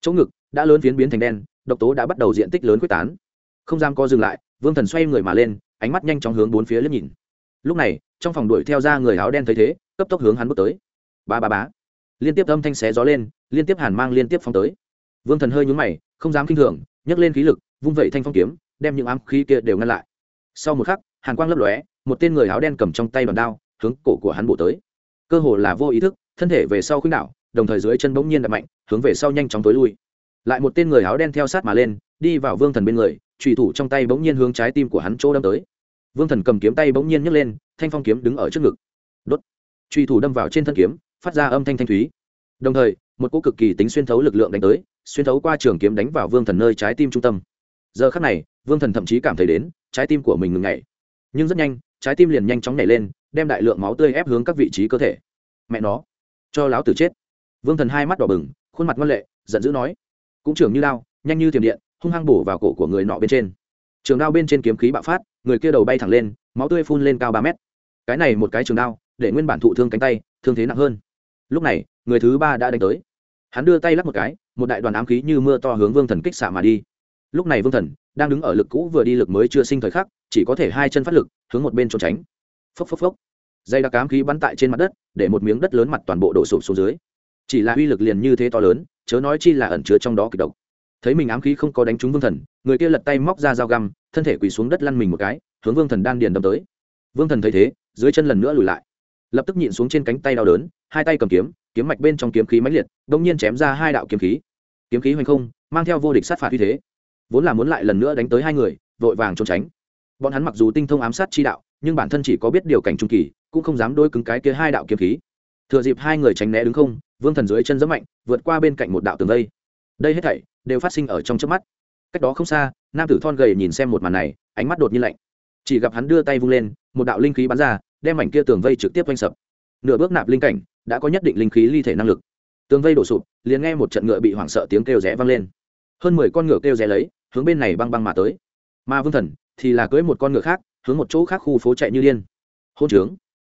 Chỗ ngực, đã lớn phiến biến thành đen, độc tố đã bắt đầu diện tích lớn quyết tán. Không dám co dừng lại, vương thần xoay người mà lên, ánh mắt nhanh chóng hướng bốn phía liếc nhìn. Lúc này, trong phòng đuổi theo ra người áo đen thấy thế, cấp tốc hướng hắn bước tới. Ba ba bá liên tiếp âm thanh xé gió lên, liên tiếp hàn mang liên tiếp phong tới. Vương thần hơi nhún mày, không dám k i n h thường, nhấc lên khí lực, vung vẩy thanh phong kiếm, đem những ám khí kia đều ngăn lại. Sau một khắc, hàn quang lấp lóe, một tên người áo đen cầm trong tay đòn đao, hướng cổ của hắn bổ tới cơ hồ là vô ý thức, thân thể về sau khuynh đảo, đồng thời dưới chân bỗng nhiên đập mạnh, hướng về sau nhanh chóng tối lui. Lại một tên người áo đen theo sát mà lên, đi vào vương thần bên người trùy thủ trong tay bỗng nhiên hướng trái tim của hắn chỗ đâm tới. Vương thần cầm kiếm tay bỗng nhiên nhấc lên, thanh phong kiếm đứng ở trước ngực. Đốt. Trùy thủ đâm vào trên thân kiếm, phát ra âm thanh thanh thúy. Đồng thời, một cỗ cực kỳ tính xuyên thấu lực lượng đánh tới, xuyên thấu qua trường kiếm đánh vào vương thần nơi trái tim trung tâm. Giờ khắc này, vương thần thậm chí cảm thấy đến, trái tim của mình ngừng nhảy. Nhưng rất nhanh, trái tim liền nhanh chóng nhảy lên đem đại lượng máu tươi ép hướng các vị trí cơ thể. Mẹ nó, cho láo tử chết. Vương thần hai mắt đỏ bừng, khuôn mặt ngoan lệ, giận dữ nói. Cũng trường như lao nhanh như thiểm điện, hung hăng bổ vào cổ của người nọ bên trên. Trường đao bên trên kiếm khí bạo phát, người kia đầu bay thẳng lên, máu tươi phun lên cao ba mét. Cái này một cái trường đao, để nguyên bản thụ thương cánh tay, thương thế nặng hơn. Lúc này, người thứ ba đã đánh tới. Hắn đưa tay lắc một cái, một đại đoàn ám khí như mưa to hướng vương thần kích xạ mà đi. Lúc này vương thần đang đứng ở lực cũ vừa đi lực mới chưa sinh thời khắc, chỉ có thể hai chân phát lực, hướng một bên trốn tránh phốc phốc phốc. Dây đặc ám khí bắn tại trên mặt đất, để một miếng đất lớn mặt toàn bộ đổ sụp xuống dưới. Chỉ là uy lực liền như thế to lớn, chớ nói chi là ẩn chứa trong đó kịch độc. Thấy mình ám khí không có đánh trúng vương thần, người kia lật tay móc ra dao găm, thân thể quỳ xuống đất lăn mình một cái, hướng vương thần đan điền đâm tới. Vương thần thấy thế, dưới chân lần nữa lùi lại. Lập tức nhịn xuống trên cánh tay đau đớn, hai tay cầm kiếm kiếm mạch bên trong kiếm khí mãnh liệt đông nhiên chém ra hai đạo kiếm khí. Kiếm khí hoành không, mang theo vô địch sát phạt uy thế. Vốn là muốn lại lần nữa đánh tới hai người, vội vàng trốn tránh. Bọn hắn mặc dù tinh thông ám sát chi đạo nhưng bản thân chỉ có biết điều cảnh trung kỳ, cũng không dám đôi cứng cái kia hai đạo kiếm khí. Thừa dịp hai người tránh né đứng không, vương thần dưới chân rất mạnh, vượt qua bên cạnh một đạo tường vây. Đây hết thảy đều phát sinh ở trong trước mắt. Cách đó không xa, nam tử thon gầy nhìn xem một màn này, ánh mắt đột nhiên lạnh. Chỉ gặp hắn đưa tay vung lên, một đạo linh khí bắn ra, đem mảnh kia tường vây trực tiếp quanh sập. Nửa bước nạp linh cảnh, đã có nhất định linh khí ly thể năng lực. Tường vây đổ sụp, liền nghe một trận ngựa bị hoảng sợ tiếng kêu rẽ vang lên. Hơn mười con ngựa kêu rẽ lấy, hướng bên này băng băng mà tới. Mà vương thần thì là cưới một con ngựa khác hướng một chỗ khác khu phố chạy như điên. Hôn trướng.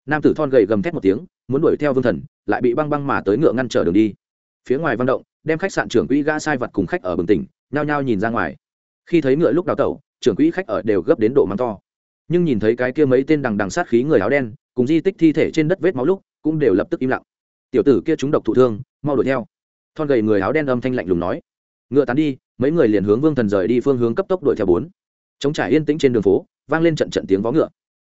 Nam tử thon gầy gầm thét một tiếng, muốn đuổi theo vương thần, lại bị băng băng mà tới ngựa ngăn trở đường đi. Phía ngoài văn động, đem khách sạn trưởng quỹ gã sai vật cùng khách ở bừng tỉnh, nhao nhao nhìn ra ngoài. Khi thấy ngựa lúc đào tẩu, trưởng quỹ khách ở đều gấp đến độ mắng to. Nhưng nhìn thấy cái kia mấy tên đằng đằng sát khí người áo đen, cùng di tích thi thể trên đất vết máu lúc, cũng đều lập tức im lặng. Tiểu tử kia chúng độc thụ thương, mau đuổi theo. Thon gầy người áo đen âm thanh lạnh lùng nói. Ngựa tán đi, mấy người liền hướng vương thần rời đi phương hướng cấp tốc đuổi theo bốn. Chống trải yên tĩnh trên đường phố vang lên trận trận tiếng vó ngựa.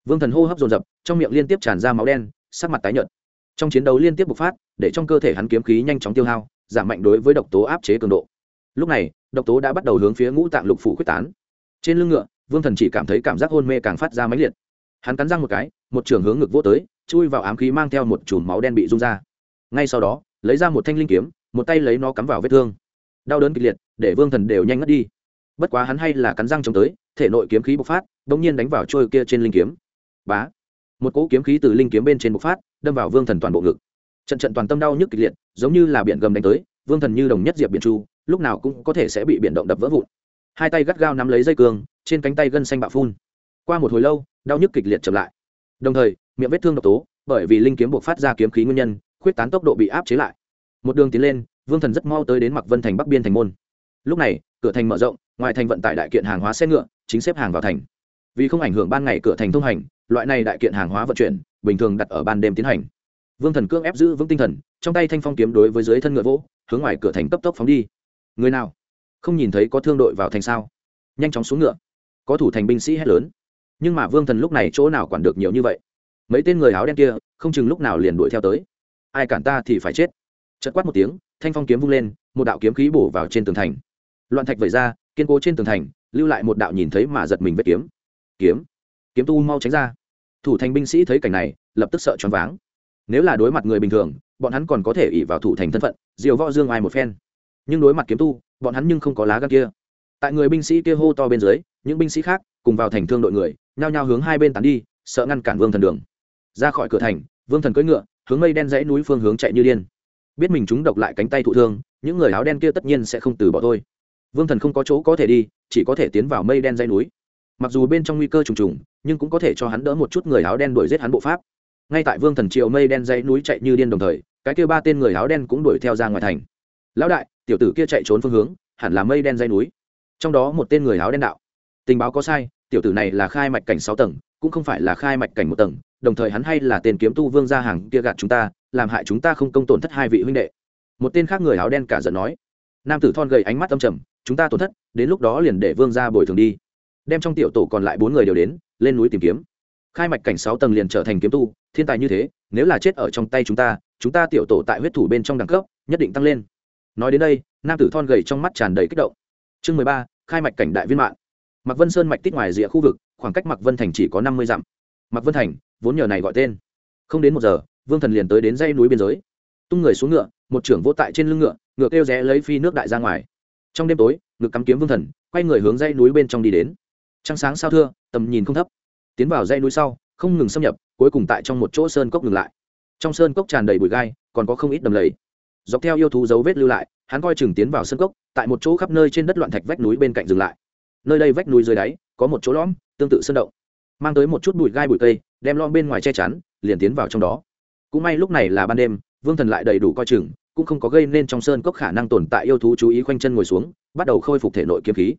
Vương thần hô hấp dồn dập, trong miệng liên tiếp tràn ra máu đen, sắc mặt tái nhợt. Trong chiến đấu liên tiếp bộc phát, để trong cơ thể hắn kiếm khí nhanh chóng tiêu hao, giảm mạnh đối với độc tố áp chế cường độ. Lúc này, độc tố đã bắt đầu hướng phía ngũ tạng lục phủ quyết tán. Trên lưng ngựa, vương thần chỉ cảm thấy cảm giác hôn mê càng phát ra máy liệt. Hắn cắn răng một cái, một trường hướng ngực vô tới, chui vào ám khí mang theo một chùm máu đen bị rung ra. Ngay sau đó, lấy ra một thanh linh kiếm, một tay lấy nó cắm vào vết thương. Đau đớn kịch liệt, để vương thần đều nhanh ngất đi bất quá hắn hay là cắn răng chống tới thể nội kiếm khí bộc phát đ ỗ n g nhiên đánh vào trôi kia trên linh kiếm. Bá! Một cỗ kiếm khí từ linh kiếm bên trên bộc phát đâm vào vương thần toàn bộ ngực. Trận trận toàn tâm đau nhức kịch liệt giống như là biển gầm đánh tới vương thần như đồng nhất diệp biển chu lúc nào cũng có thể sẽ bị biển động đập vỡ vụn. Hai tay gắt gao nắm lấy dây cường, trên cánh tay gân xanh bạo phun. Qua một hồi lâu đau nhức kịch liệt chậm lại. Đồng thời miệng vết thương độc tố bởi vì linh kiếm buộc phát ra kiếm khí nguyên nhân khuyết tán tốc độ bị áp chế lại. Một đường tiến lên vương thần rất mau tới đến mặc vân thành bắc biên thành môn. Lúc này cửa thành mở rộng, ngoài thành vận tải đại kiện hàng hóa xe ngựa, chính xếp hàng vào thành. Vì không ảnh hưởng ban ngày cửa thành thông hành, loại này đại kiện hàng hóa vận chuyển, bình thường đặt ở ban đêm tiến hành. Vương thần cương ép giữ vững tinh thần, trong tay thanh phong kiếm đối với dưới thân ngựa vỗ, hướng ngoài cửa thành cấp tốc phóng đi. Người nào? Không nhìn thấy có thương đội vào thành sao? Nhanh chóng xuống ngựa. Có thủ thành binh sĩ hét lớn. Nhưng mà vương thần lúc này chỗ nào quản được nhiều như vậy? Mấy tên người áo đen kia, không chừng lúc nào liền đuổi theo tới. Ai cản ta thì phải chết. Chật quát một tiếng, thanh phong kiếm vung lên, một đạo kiếm khí bổ vào trên tường thành loạn thạch vẩy ra, kiên cố trên tường thành, lưu lại một đạo nhìn thấy mà giật mình vết kiếm. Kiếm. Kiếm tu mau tránh ra. Thủ thành binh sĩ thấy cảnh này, lập tức sợ choáng váng. Nếu là đối mặt người bình thường, bọn hắn còn có thể ỉ vào thủ thành thân phận, diều võ dương ai một phen. Nhưng đối mặt kiếm tu, bọn hắn nhưng không có lá gan kia. Tại người binh sĩ kia hô to bên dưới, những binh sĩ khác cùng vào thành thương đội người, nhao nhao hướng hai bên tán đi, sợ ngăn cản vương thần đường. Ra khỏi cửa thành, vương thần cưỡi ngựa, hướng mây đen dãy núi phương hướng chạy như điên. Biết mình chúng độc lại cánh tay thụ thương, những người áo đen kia tất nhiên sẽ không từ bỏ thôi vương thần không có chỗ có thể đi, chỉ có thể tiến vào mây đen dây núi. Mặc dù bên trong nguy cơ trùng trùng, nhưng cũng có thể cho hắn đỡ một chút người áo đen đuổi giết hắn bộ pháp. Ngay tại vương thần triệu mây đen dây núi chạy như điên đồng thời, cái kia ba tên người áo đen cũng đuổi theo ra ngoài thành. Lão đại, tiểu tử kia chạy trốn phương hướng, hẳn là mây đen dây núi. Trong đó một tên người áo đen đạo. Tình báo có sai, tiểu tử này là khai mạch cảnh sáu tầng, cũng không phải là khai mạch cảnh một tầng, đồng thời hắn hay là tên kiếm tu vương gia hàng kia gạt chúng ta, làm hại chúng ta không công tổn thất hai vị huynh đệ. Một tên khác người áo đen cả giận nói. Nam tử thon gầy ánh mắt âm trầm chúng ta tổn thất, đến lúc đó liền để vương ra bồi thường đi. Đem trong tiểu tổ còn lại bốn người đều đến, lên núi tìm kiếm. Khai mạch cảnh sáu tầng liền trở thành kiếm tu, thiên tài như thế, nếu là chết ở trong tay chúng ta chúng ta tiểu tổ tại huyết thủ bên trong đẳng cấp, nhất định tăng lên. Nói đến đây, nam tử thon gầy trong mắt tràn đầy kích động. Chương mười ba, khai mạch cảnh đại viên mạng mặc vân sơn mạch tích ngoài rìa khu vực, khoảng cách mặc vân thành chỉ có năm mươi dặm. Mặc vân thành, vốn nhờ này gọi tên. Không đến một giờ, vương thần liền tới đến dây núi biên giới. Tung người xuống ngựa, một trưởng vô tại trên lưng ngựa ngựa kêu rẽ lấy phi nước đại ra ngoài trong đêm tối, ngực cắm kiếm vương thần, quay người hướng dãy núi bên trong đi đến. Trăng sáng sao thưa, tầm nhìn không thấp. Tiến vào dãy núi sau, không ngừng xâm nhập, cuối cùng tại trong một chỗ sơn cốc ngừng lại. Trong sơn cốc tràn đầy bụi gai, còn có không ít đầm lầy. Dọc theo yêu thú dấu vết lưu lại, hắn coi chừng tiến vào sơn cốc, tại một chỗ khắp nơi trên đất loạn thạch vách núi bên cạnh dừng lại. Nơi đây vách núi dưới đáy, có một chỗ lõm, tương tự sơn động. Mang tới một chút bụi gai bụi cây, đem lõm bên ngoài che chắn, liền tiến vào trong đó. Cũng may lúc này là ban đêm, vương thần lại đầy đủ coi chừng cũng không có gây nên trong sơn cốc khả năng tồn tại yêu thú chú ý khoanh chân ngồi xuống, bắt đầu khôi phục thể nội kiếm khí.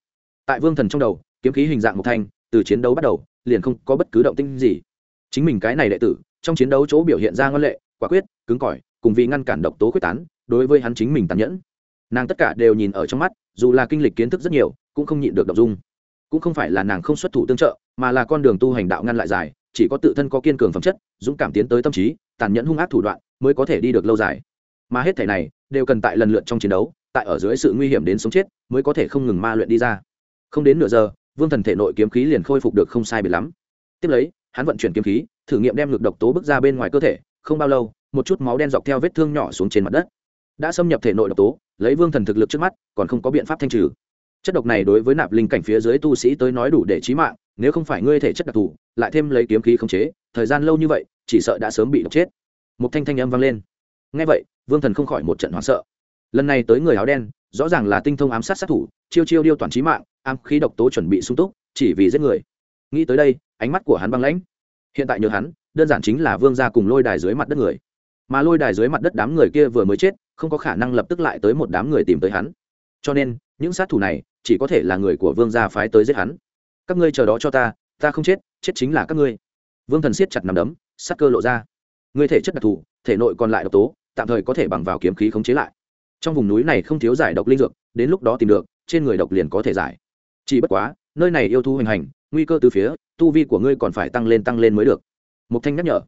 Tại vương thần trong đầu, kiếm khí hình dạng một thanh, từ chiến đấu bắt đầu, liền không có bất cứ động tinh gì. Chính mình cái này đệ tử, trong chiến đấu chỗ biểu hiện ra ngân lệ, quả quyết, cứng cỏi, cùng vì ngăn cản độc tố quyết tán, đối với hắn chính mình tàn nhẫn. Nàng tất cả đều nhìn ở trong mắt, dù là kinh lịch kiến thức rất nhiều, cũng không nhịn được đọc dung. Cũng không phải là nàng không xuất thủ tương trợ, mà là con đường tu hành đạo ngăn lại dài, chỉ có tự thân có kiên cường phẩm chất, dũng cảm tiến tới tâm trí, tàn nhẫn hung ác thủ đoạn, mới có thể đi được lâu dài mà hết thể này đều cần tại lần lượt trong chiến đấu, tại ở dưới sự nguy hiểm đến sống chết mới có thể không ngừng ma luyện đi ra. Không đến nửa giờ, vương thần thể nội kiếm khí liền khôi phục được không sai biệt lắm. Tiếp lấy, hắn vận chuyển kiếm khí, thử nghiệm đem lực độc tố bước ra bên ngoài cơ thể, không bao lâu, một chút máu đen dọc theo vết thương nhỏ xuống trên mặt đất. Đã xâm nhập thể nội độc tố, lấy vương thần thực lực trước mắt, còn không có biện pháp thanh trừ. Chất độc này đối với nạp linh cảnh phía dưới tu sĩ tới nói đủ để trí mạng, nếu không phải ngươi thể chất đặc thù, lại thêm lấy kiếm khí khống chế, thời gian lâu như vậy, chỉ sợ đã sớm bị độc chết. Một thanh thanh âm vang lên ngay vậy, vương thần không khỏi một trận hoảng sợ. Lần này tới người áo đen, rõ ràng là tinh thông ám sát sát thủ, chiêu chiêu điêu toàn trí mạng, ám khí độc tố chuẩn bị sung túc, chỉ vì giết người. Nghĩ tới đây, ánh mắt của hắn băng lãnh. Hiện tại nhớ hắn, đơn giản chính là vương gia cùng lôi đài dưới mặt đất người. Mà lôi đài dưới mặt đất đám người kia vừa mới chết, không có khả năng lập tức lại tới một đám người tìm tới hắn. Cho nên, những sát thủ này, chỉ có thể là người của vương gia phái tới giết hắn. Các ngươi chờ đó cho ta ta không chết chết chính là các ngươi. Vương thần siết chặt nằm đấm, sắc cơ lộ ra. Ngươi thể chất đặc thù, thể nội còn lại độc tố tạm thời có thể bằng vào kiếm khí khống chế lại. Trong vùng núi này không thiếu giải độc linh dược, đến lúc đó tìm được, trên người độc liền có thể giải. Chỉ bất quá, nơi này yêu thu hành hành, nguy cơ từ phía, tu vi của ngươi còn phải tăng lên tăng lên mới được. Một thanh nhắc nhở.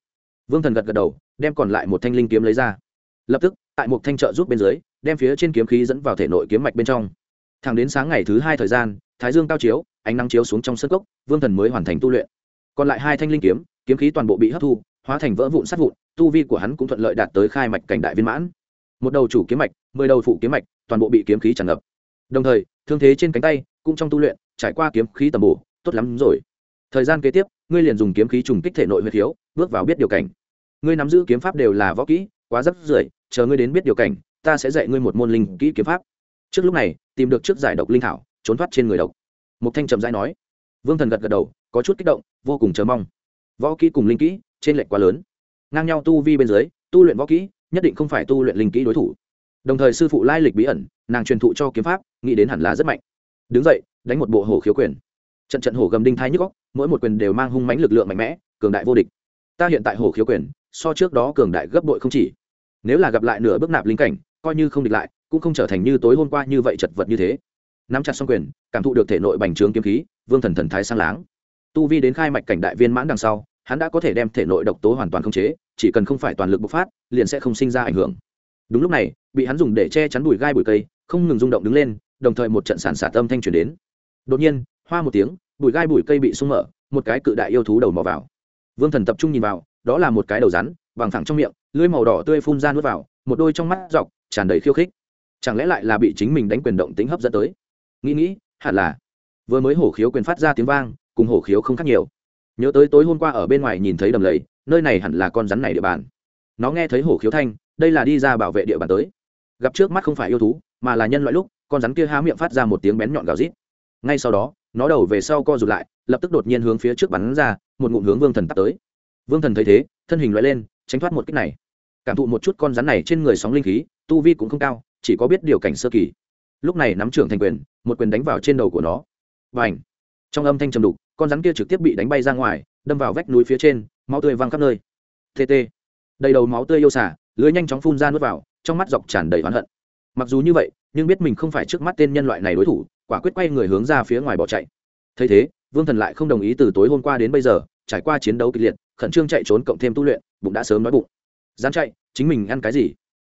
Vương thần gật gật đầu, đem còn lại một thanh linh kiếm lấy ra. Lập tức, tại một thanh trợ giúp bên dưới, đem phía trên kiếm khí dẫn vào thể nội kiếm mạch bên trong. Thẳng đến sáng ngày thứ hai thời gian, thái dương cao chiếu, ánh nắng chiếu xuống trong sân cốc, vương thần mới hoàn thành tu luyện. Còn lại hai thanh linh kiếm kiếm khí toàn bộ bị hấp thu hóa thành vỡ vụn sát vụn tu vi của hắn cũng thuận lợi đạt tới khai mạch cảnh đại viên mãn. Một đầu chủ kiếm mạch mười đầu phụ kiếm mạch toàn bộ bị kiếm khí tràn ngập. Đồng thời thương thế trên cánh tay cũng trong tu luyện trải qua kiếm khí tầm bổ tốt lắm rồi. Thời gian kế tiếp ngươi liền dùng kiếm khí trùng kích thể nội huyết thiếu, bước vào biết điều cảnh. Ngươi nắm giữ kiếm pháp đều là võ kỹ quá rất rưởi chờ ngươi đến biết điều cảnh ta sẽ dạy ngươi một môn linh kỹ kiếm pháp. Trước lúc này tìm được trước giải độc linh thảo trốn thoát trên người độc. Mục thanh trầm dai nói. Vương thần gật gật đầu có chút kích động vô cùng chờ mong. Võ kỹ cùng linh kỹ trên lệch quá lớn. Ngang nhau tu vi bên dưới, tu luyện võ kỹ, nhất định không phải tu luyện linh kỹ đối thủ. Đồng thời sư phụ lai lịch bí ẩn, nàng truyền thụ cho kiếm pháp, nghĩ đến hẳn là rất mạnh. Đứng dậy, đánh một bộ hổ khiếu quyền. Trận trận hổ gầm đinh thai nhức góc mỗi một quyền đều mang hung mãnh lực lượng mạnh mẽ, cường đại vô địch. Ta hiện tại hổ khiếu quyền, so trước đó cường đại gấp bội không chỉ. Nếu là gặp lại nửa bước nạp linh cảnh, coi như không địch lại, cũng không trở thành như tối hôm qua như vậy chật vật như thế. Nắm chặt xong quyền, cảm thụ được thể nội bành trướng kiếm khí, vương thần thần thái sang láng. Tu vi đến khai mạch cảnh đại viên mãn đằng sau hắn đã có thể đem thể nội độc tố hoàn toàn khống chế, chỉ cần không phải toàn lực bộc phát, liền sẽ không sinh ra ảnh hưởng. Đúng lúc này, bị hắn dùng để che chắn bụi gai bụi cây, không ngừng rung động đứng lên, đồng thời một trận sản xả tâm thanh truyền đến. Đột nhiên, hoa một tiếng, bụi gai bụi cây bị sung mở, một cái cự đại yêu thú đầu mò vào. Vương thần tập trung nhìn vào, đó là một cái đầu rắn, bằng thẳng trong miệng, lưỡi màu đỏ tươi phun ra nuốt vào, một đôi trong mắt dọc, tràn đầy khiêu khích. Chẳng lẽ lại là bị chính mình đánh quyền động tính hấp dẫn tới? Nghĩ nghĩ, hẳn là. Vừa mới hổ khiếu quyền phát ra tiếng vang, cùng hổ khiếu không khác nhiều nhớ tới tối hôm qua ở bên ngoài nhìn thấy đầm lầy, nơi này hẳn là con rắn này địa bàn. Nó nghe thấy hổ khiếu thanh, đây là đi ra bảo vệ địa bàn tới. Gặp trước mắt không phải yêu thú, mà là nhân loại lúc, con rắn kia há miệng phát ra một tiếng bén nhọn gào rít. Ngay sau đó, nó đầu về sau co rụt lại, lập tức đột nhiên hướng phía trước bắn ra, một ngụm hướng vương thần tắt tới. Vương thần thấy thế, thân hình loại lên, tránh thoát một cách này. Cảm thụ một chút con rắn này trên người sóng linh khí, tu vi cũng không cao, chỉ có biết điều cảnh sơ kỳ. Lúc này nắm trưởng thành quyền, một quyền đánh vào trên đầu của nó. Và ảnh trong âm thanh trầm đục con rắn kia trực tiếp bị đánh bay ra ngoài, đâm vào vách núi phía trên, máu tươi văng khắp nơi. Tt đầy đầu máu tươi yêu xả, lưới nhanh chóng phun ra nuốt vào, trong mắt dọc tràn đầy oán hận. Mặc dù như vậy, nhưng biết mình không phải trước mắt tên nhân loại này đối thủ, quả quyết quay người hướng ra phía ngoài bỏ chạy. Thấy thế, vương thần lại không đồng ý từ tối hôm qua đến bây giờ, trải qua chiến đấu kịch liệt, khẩn trương chạy trốn cộng thêm tu luyện, bụng đã sớm nói bụng. Dám chạy, chính mình ăn cái gì?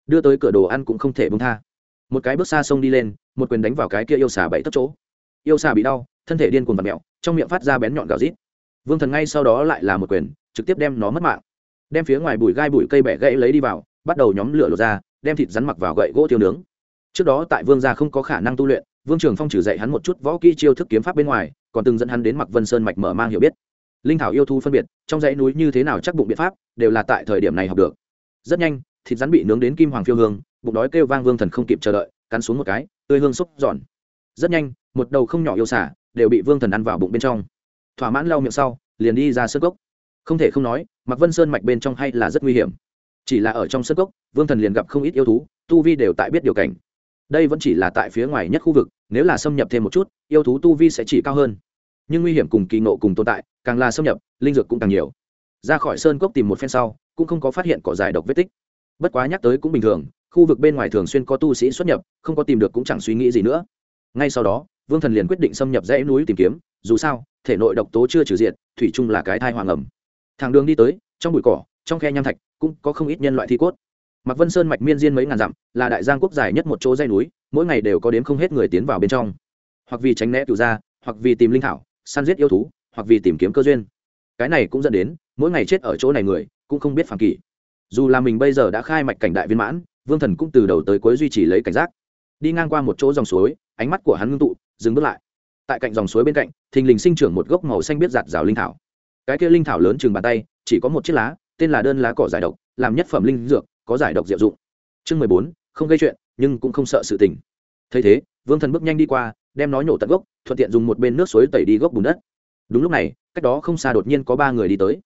Đưa tới cửa đồ ăn cũng không thể bông tha. Một cái bước xa sông đi lên, một quyền đánh vào cái kia yêu xà bảy tấc chỗ. Yêu xà bị đau thân thể điên cuồng vật mẹo, trong miệng phát ra bén nhọn gào rít. Vương thần ngay sau đó lại là một quyền, trực tiếp đem nó mất mạng. Đem phía ngoài bụi gai bụi cây bẻ gãy lấy đi vào, bắt đầu nhóm lửa lột ra, đem thịt rắn mặc vào gậy gỗ tiêu nướng. Trước đó tại vương gia không có khả năng tu luyện, vương trường phong trừ dạy hắn một chút võ kỹ chiêu thức kiếm pháp bên ngoài, còn từng dẫn hắn đến mặc vân sơn mạch mở mang hiểu biết. Linh thảo yêu thu phân biệt, trong dãy núi như thế nào chắc bụng biện pháp, đều là tại thời điểm này học được. Rất nhanh, thịt rắn bị nướng đến kim hoàng phiêu hương, bụng đói kêu vang vương thần không kịp chờ đợi, cắn xuống một cái, tươi hương xúc giòn. Rất nhanh, một đầu không nhỏ yêu xả đều bị vương thần ăn vào bụng bên trong. Thỏa mãn lau miệng sau, liền đi ra sơn cốc. Không thể không nói mặc vân sơn mạch bên trong hay là rất nguy hiểm. Chỉ là ở trong sơn cốc, vương thần liền gặp không ít yêu thú, tu vi đều tại biết điều cảnh. Đây vẫn chỉ là tại phía ngoài nhất khu vực, nếu là xâm nhập thêm một chút, yêu thú tu vi sẽ chỉ cao hơn. Nhưng nguy hiểm cùng kỳ nộ cùng tồn tại, càng là xâm nhập, linh dược cũng càng nhiều. Ra khỏi sơn cốc tìm một phen sau, cũng không có phát hiện cỏ dài độc vết tích. Bất quá nhắc tới cũng bình thường, khu vực bên ngoài thường xuyên có tu sĩ xuất nhập, không có tìm được cũng chẳng suy nghĩ gì nữa. Ngay sau đó vương thần liền quyết định xâm nhập dãy núi tìm kiếm, dù sao, thể nội độc tố chưa trừ diện thủy chung là cái thai hoàng ẩm. Thằng đường đi tới, trong bụi cỏ, trong khe nham thạch, cũng có không ít nhân loại thi cốt. Mặc vân sơn mạch miên diên mấy ngàn dặm, là đại giang quốc dài nhất một chỗ dây núi, mỗi ngày đều có đến không hết người tiến vào bên trong. Hoặc vì tránh né cựu gia, hoặc vì tìm linh thảo, săn giết yêu thú, hoặc vì tìm kiếm cơ duyên. Cái này cũng dẫn đến, mỗi ngày chết ở chỗ này người, cũng không biết phản kỷ dù là mình bây giờ đã khai mạch cảnh đại viên mãn, vương thần cũng từ đầu tới cuối duy trì lấy cảnh giác. Đi ngang qua một chỗ dòng suối ánh mắt của hắn ngưng tụ, dừng bước lại. Tại cạnh dòng suối bên cạnh, thình lình sinh trưởng một gốc màu xanh biết giạt rào linh thảo. Cái kia linh thảo lớn chừng bàn tay, chỉ có một chiếc lá, tên là đơn lá cỏ giải độc, làm nhất phẩm linh dược, có giải độc diệu dụng. Chương mười bốn, không gây chuyện, nhưng cũng không sợ sự tình. Thấy thế, vương thần bước nhanh đi qua, đem nó nhổ tận gốc, thuận tiện dùng một bên nước suối tẩy đi gốc bùn đất. Đúng lúc này, cách đó không xa đột nhiên có ba người đi tới.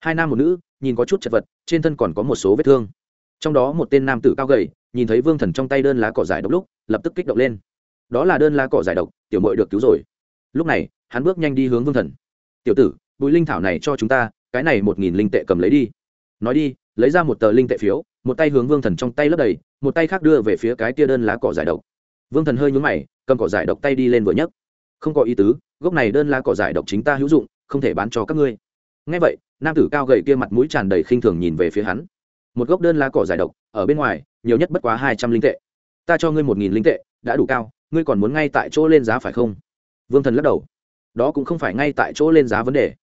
Hai nam một nữ, nhìn có chút chật vật, trên thân còn có một số vết thương. Trong đó một tên nam tử cao gầy, nhìn thấy vương thần trong tay đơn lá cỏ giải độc lúc, lập tức kích động lên đó là đơn lá cỏ giải độc, tiểu mội được cứu rồi. Lúc này, hắn bước nhanh đi hướng vương thần. Tiểu tử, bùi linh thảo này cho chúng ta, cái này một nghìn linh tệ cầm lấy đi. Nói đi, lấy ra một tờ linh tệ phiếu, một tay hướng vương thần trong tay lấp đầy, một tay khác đưa về phía cái tia đơn lá cỏ giải độc. Vương thần hơi nhúng mày, cầm cỏ giải độc tay đi lên vừa nhấc. Không có ý tứ, gốc này đơn lá cỏ giải độc chính ta hữu dụng, không thể bán cho các ngươi. Ngay vậy, nam tử cao gầy kia mặt mũi tràn đầy khinh thường nhìn về phía hắn. Một gốc đơn lá cỏ giải độc, ở bên ngoài, nhiều nhất bất quá hai trăm linh tệ. Ta cho ngươi một nghìn linh tệ, đã đủ cao ngươi còn muốn ngay tại chỗ lên giá phải không? Vương thần lắc đầu. Đó cũng không phải ngay tại chỗ lên giá vấn đề.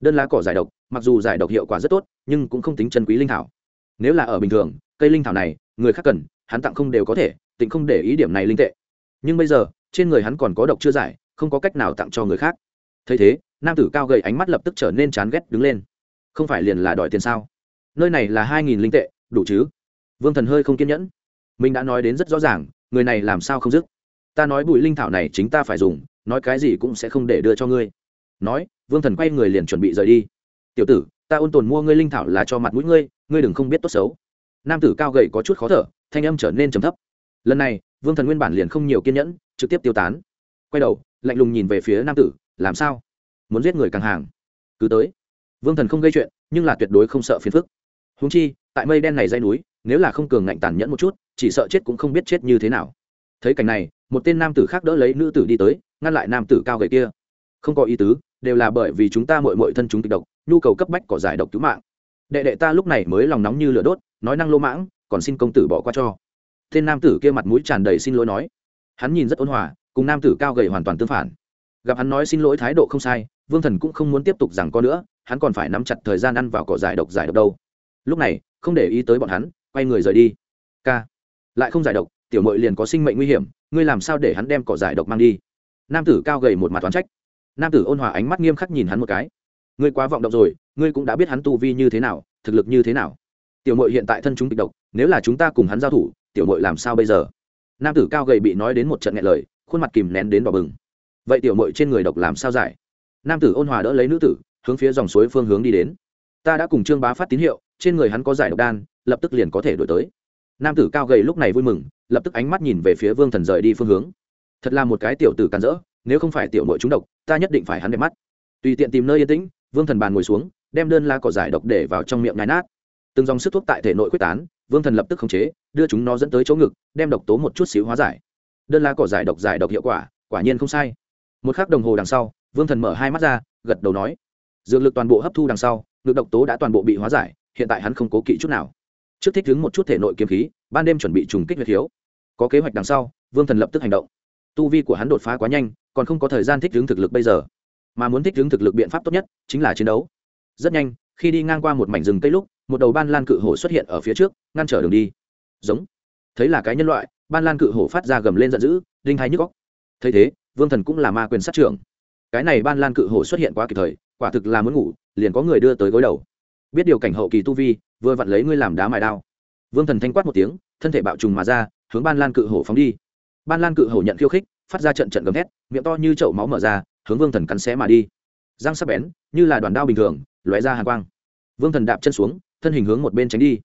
Đơn lá cỏ giải độc, mặc dù giải độc hiệu quả rất tốt, nhưng cũng không tính chân quý linh thảo. Nếu là ở bình thường, cây linh thảo này, người khác cần, hắn tặng không đều có thể, tịnh không để ý điểm này linh tệ. Nhưng bây giờ, trên người hắn còn có độc chưa giải, không có cách nào tặng cho người khác. Thấy thế, nam tử cao gầy ánh mắt lập tức trở nên chán ghét đứng lên. Không phải liền là đòi tiền sao? Nơi này là hai nghìn linh tệ, đủ chứ? Vương thần hơi không kiên nhẫn. Mình đã nói đến rất rõ ràng, người này làm sao không dứt? Ta nói bụi linh thảo này chính ta phải dùng, nói cái gì cũng sẽ không để đưa cho ngươi. Nói, vương thần quay người liền chuẩn bị rời đi. Tiểu tử, ta ôn tồn mua ngươi linh thảo là cho mặt mũi ngươi ngươi đừng không biết tốt xấu. Nam tử cao gầy có chút khó thở, thanh âm trở nên trầm thấp. Lần này, vương thần nguyên bản liền không nhiều kiên nhẫn, trực tiếp tiêu tán. Quay đầu, lạnh lùng nhìn về phía nam tử, làm sao? Muốn giết người càng hàng? Cứ tới. Vương thần không gây chuyện, nhưng là tuyệt đối không sợ phiền phức. Húng chi, tại mây đen này dây núi, nếu là không cường ngạnh tàn nhẫn một chút, chỉ sợ chết cũng không biết chết như thế nào. Thấy cảnh này một tên nam tử khác đỡ lấy nữ tử đi tới, ngăn lại nam tử cao gầy kia. Không có ý tứ, đều là bởi vì chúng ta mội mội thân chúng kịch độc, nhu cầu cấp bách có giải độc cứu mạng. Đệ đệ ta lúc này mới lòng nóng như lửa đốt, nói năng lô mãng, còn xin công tử bỏ qua cho. Tên nam tử kia mặt mũi tràn đầy xin lỗi nói. Hắn nhìn rất ôn hòa, cùng nam tử cao gầy hoàn toàn tương phản. Gặp hắn nói xin lỗi thái độ không sai, vương thần cũng không muốn tiếp tục rằng có nữa, hắn còn phải nắm chặt thời gian ăn vào cỏ giải độc giải độc đâu. Lúc này, không để ý tới bọn hắn, quay người rời đi. K lại không giải độc tiểu mội liền có sinh mệnh nguy hiểm, ngươi làm sao để hắn đem cỏ giải độc mang đi? Nam tử cao gầy một mặt toán trách. Nam tử ôn hòa ánh mắt nghiêm khắc nhìn hắn một cái. Ngươi quá vọng động rồi, ngươi cũng đã biết hắn tu vi như thế nào, thực lực như thế nào. Tiểu mội hiện tại thân chúng kịch độc, nếu là chúng ta cùng hắn giao thủ, tiểu mội làm sao bây giờ? Nam tử cao gầy bị nói đến một trận nghẹn lời, khuôn mặt kìm nén đến đỏ bừng. Vậy tiểu mội trên người độc làm sao giải? Nam tử ôn hòa đỡ lấy nữ tử, hướng phía dòng suối phương hướng đi đến. Ta đã cùng trương bá phát tín hiệu, trên người hắn có giải độc đan, lập tức liền có thể đổi tới. Nam tử cao gầy lúc này vui mừng lập tức ánh mắt nhìn về phía vương thần rời đi phương hướng. Thật là một cái tiểu tử càn rỡ, nếu không phải tiểu nội trúng độc, ta nhất định phải hắn đẹp mắt. Tùy tiện tìm nơi yên tĩnh, vương thần bàn ngồi xuống, đem đơn la cỏ giải độc để vào trong miệng nhai nát. Từng dòng sức thuốc tại thể nội quyết tán, vương thần lập tức khống chế, đưa chúng nó dẫn tới chỗ ngực, đem độc tố một chút xíu hóa giải. Đơn la cỏ giải độc giải độc hiệu quả quả nhiên không sai. Một k h ắ c đồng hồ đằng sau, vương thần mở hai mắt ra, gật đầu nói, dược lực toàn bộ hấp thu đằng sau, ngực độc tố đã toàn bộ bị hóa giải, hiện tại hắn không cố kỵ chút nào trước thích ứng một chút thể nội kiếm khí, ban đêm chuẩn bị trùng kích huyết thiếu có kế hoạch đằng sau, vương thần lập tức hành động. Tu vi của hắn đột phá quá nhanh, còn không có thời gian thích ứng thực lực bây giờ. Mà muốn thích ứng thực lực biện pháp tốt nhất chính là chiến đấu. Rất nhanh, khi đi ngang qua một mảnh rừng cây lúc, một đầu ban lan cự hổ xuất hiện ở phía trước, ngăn trở đường đi. Giống. Thấy là cái nhân loại, ban lan cự hổ phát ra gầm lên giận dữ, đinh hay nhức góc thấy thế, vương thần cũng là ma quyền sát trưởng. Cái này ban lan cự hổ xuất hiện quá kịp thời, quả thực là muốn ngủ, liền có người đưa tới gối đầu. Biết điều cảnh hậu kỳ tu vi vừa vặn lấy ngươi làm đá mài đao. Vương thần thanh quát một tiếng, thân thể bạo trùng mà ra, hướng ban lan cự hổ phóng đi. Ban lan cự hổ nhận khiêu khích, phát ra trận trận gầm thét, miệng to như chậu máu mở ra, hướng vương thần cắn xé mà đi. Răng sắc bén, như là đoàn đao bình thường, lóe ra hàng quang. Vương thần đạp chân xuống, thân hình hướng một bên tránh đi.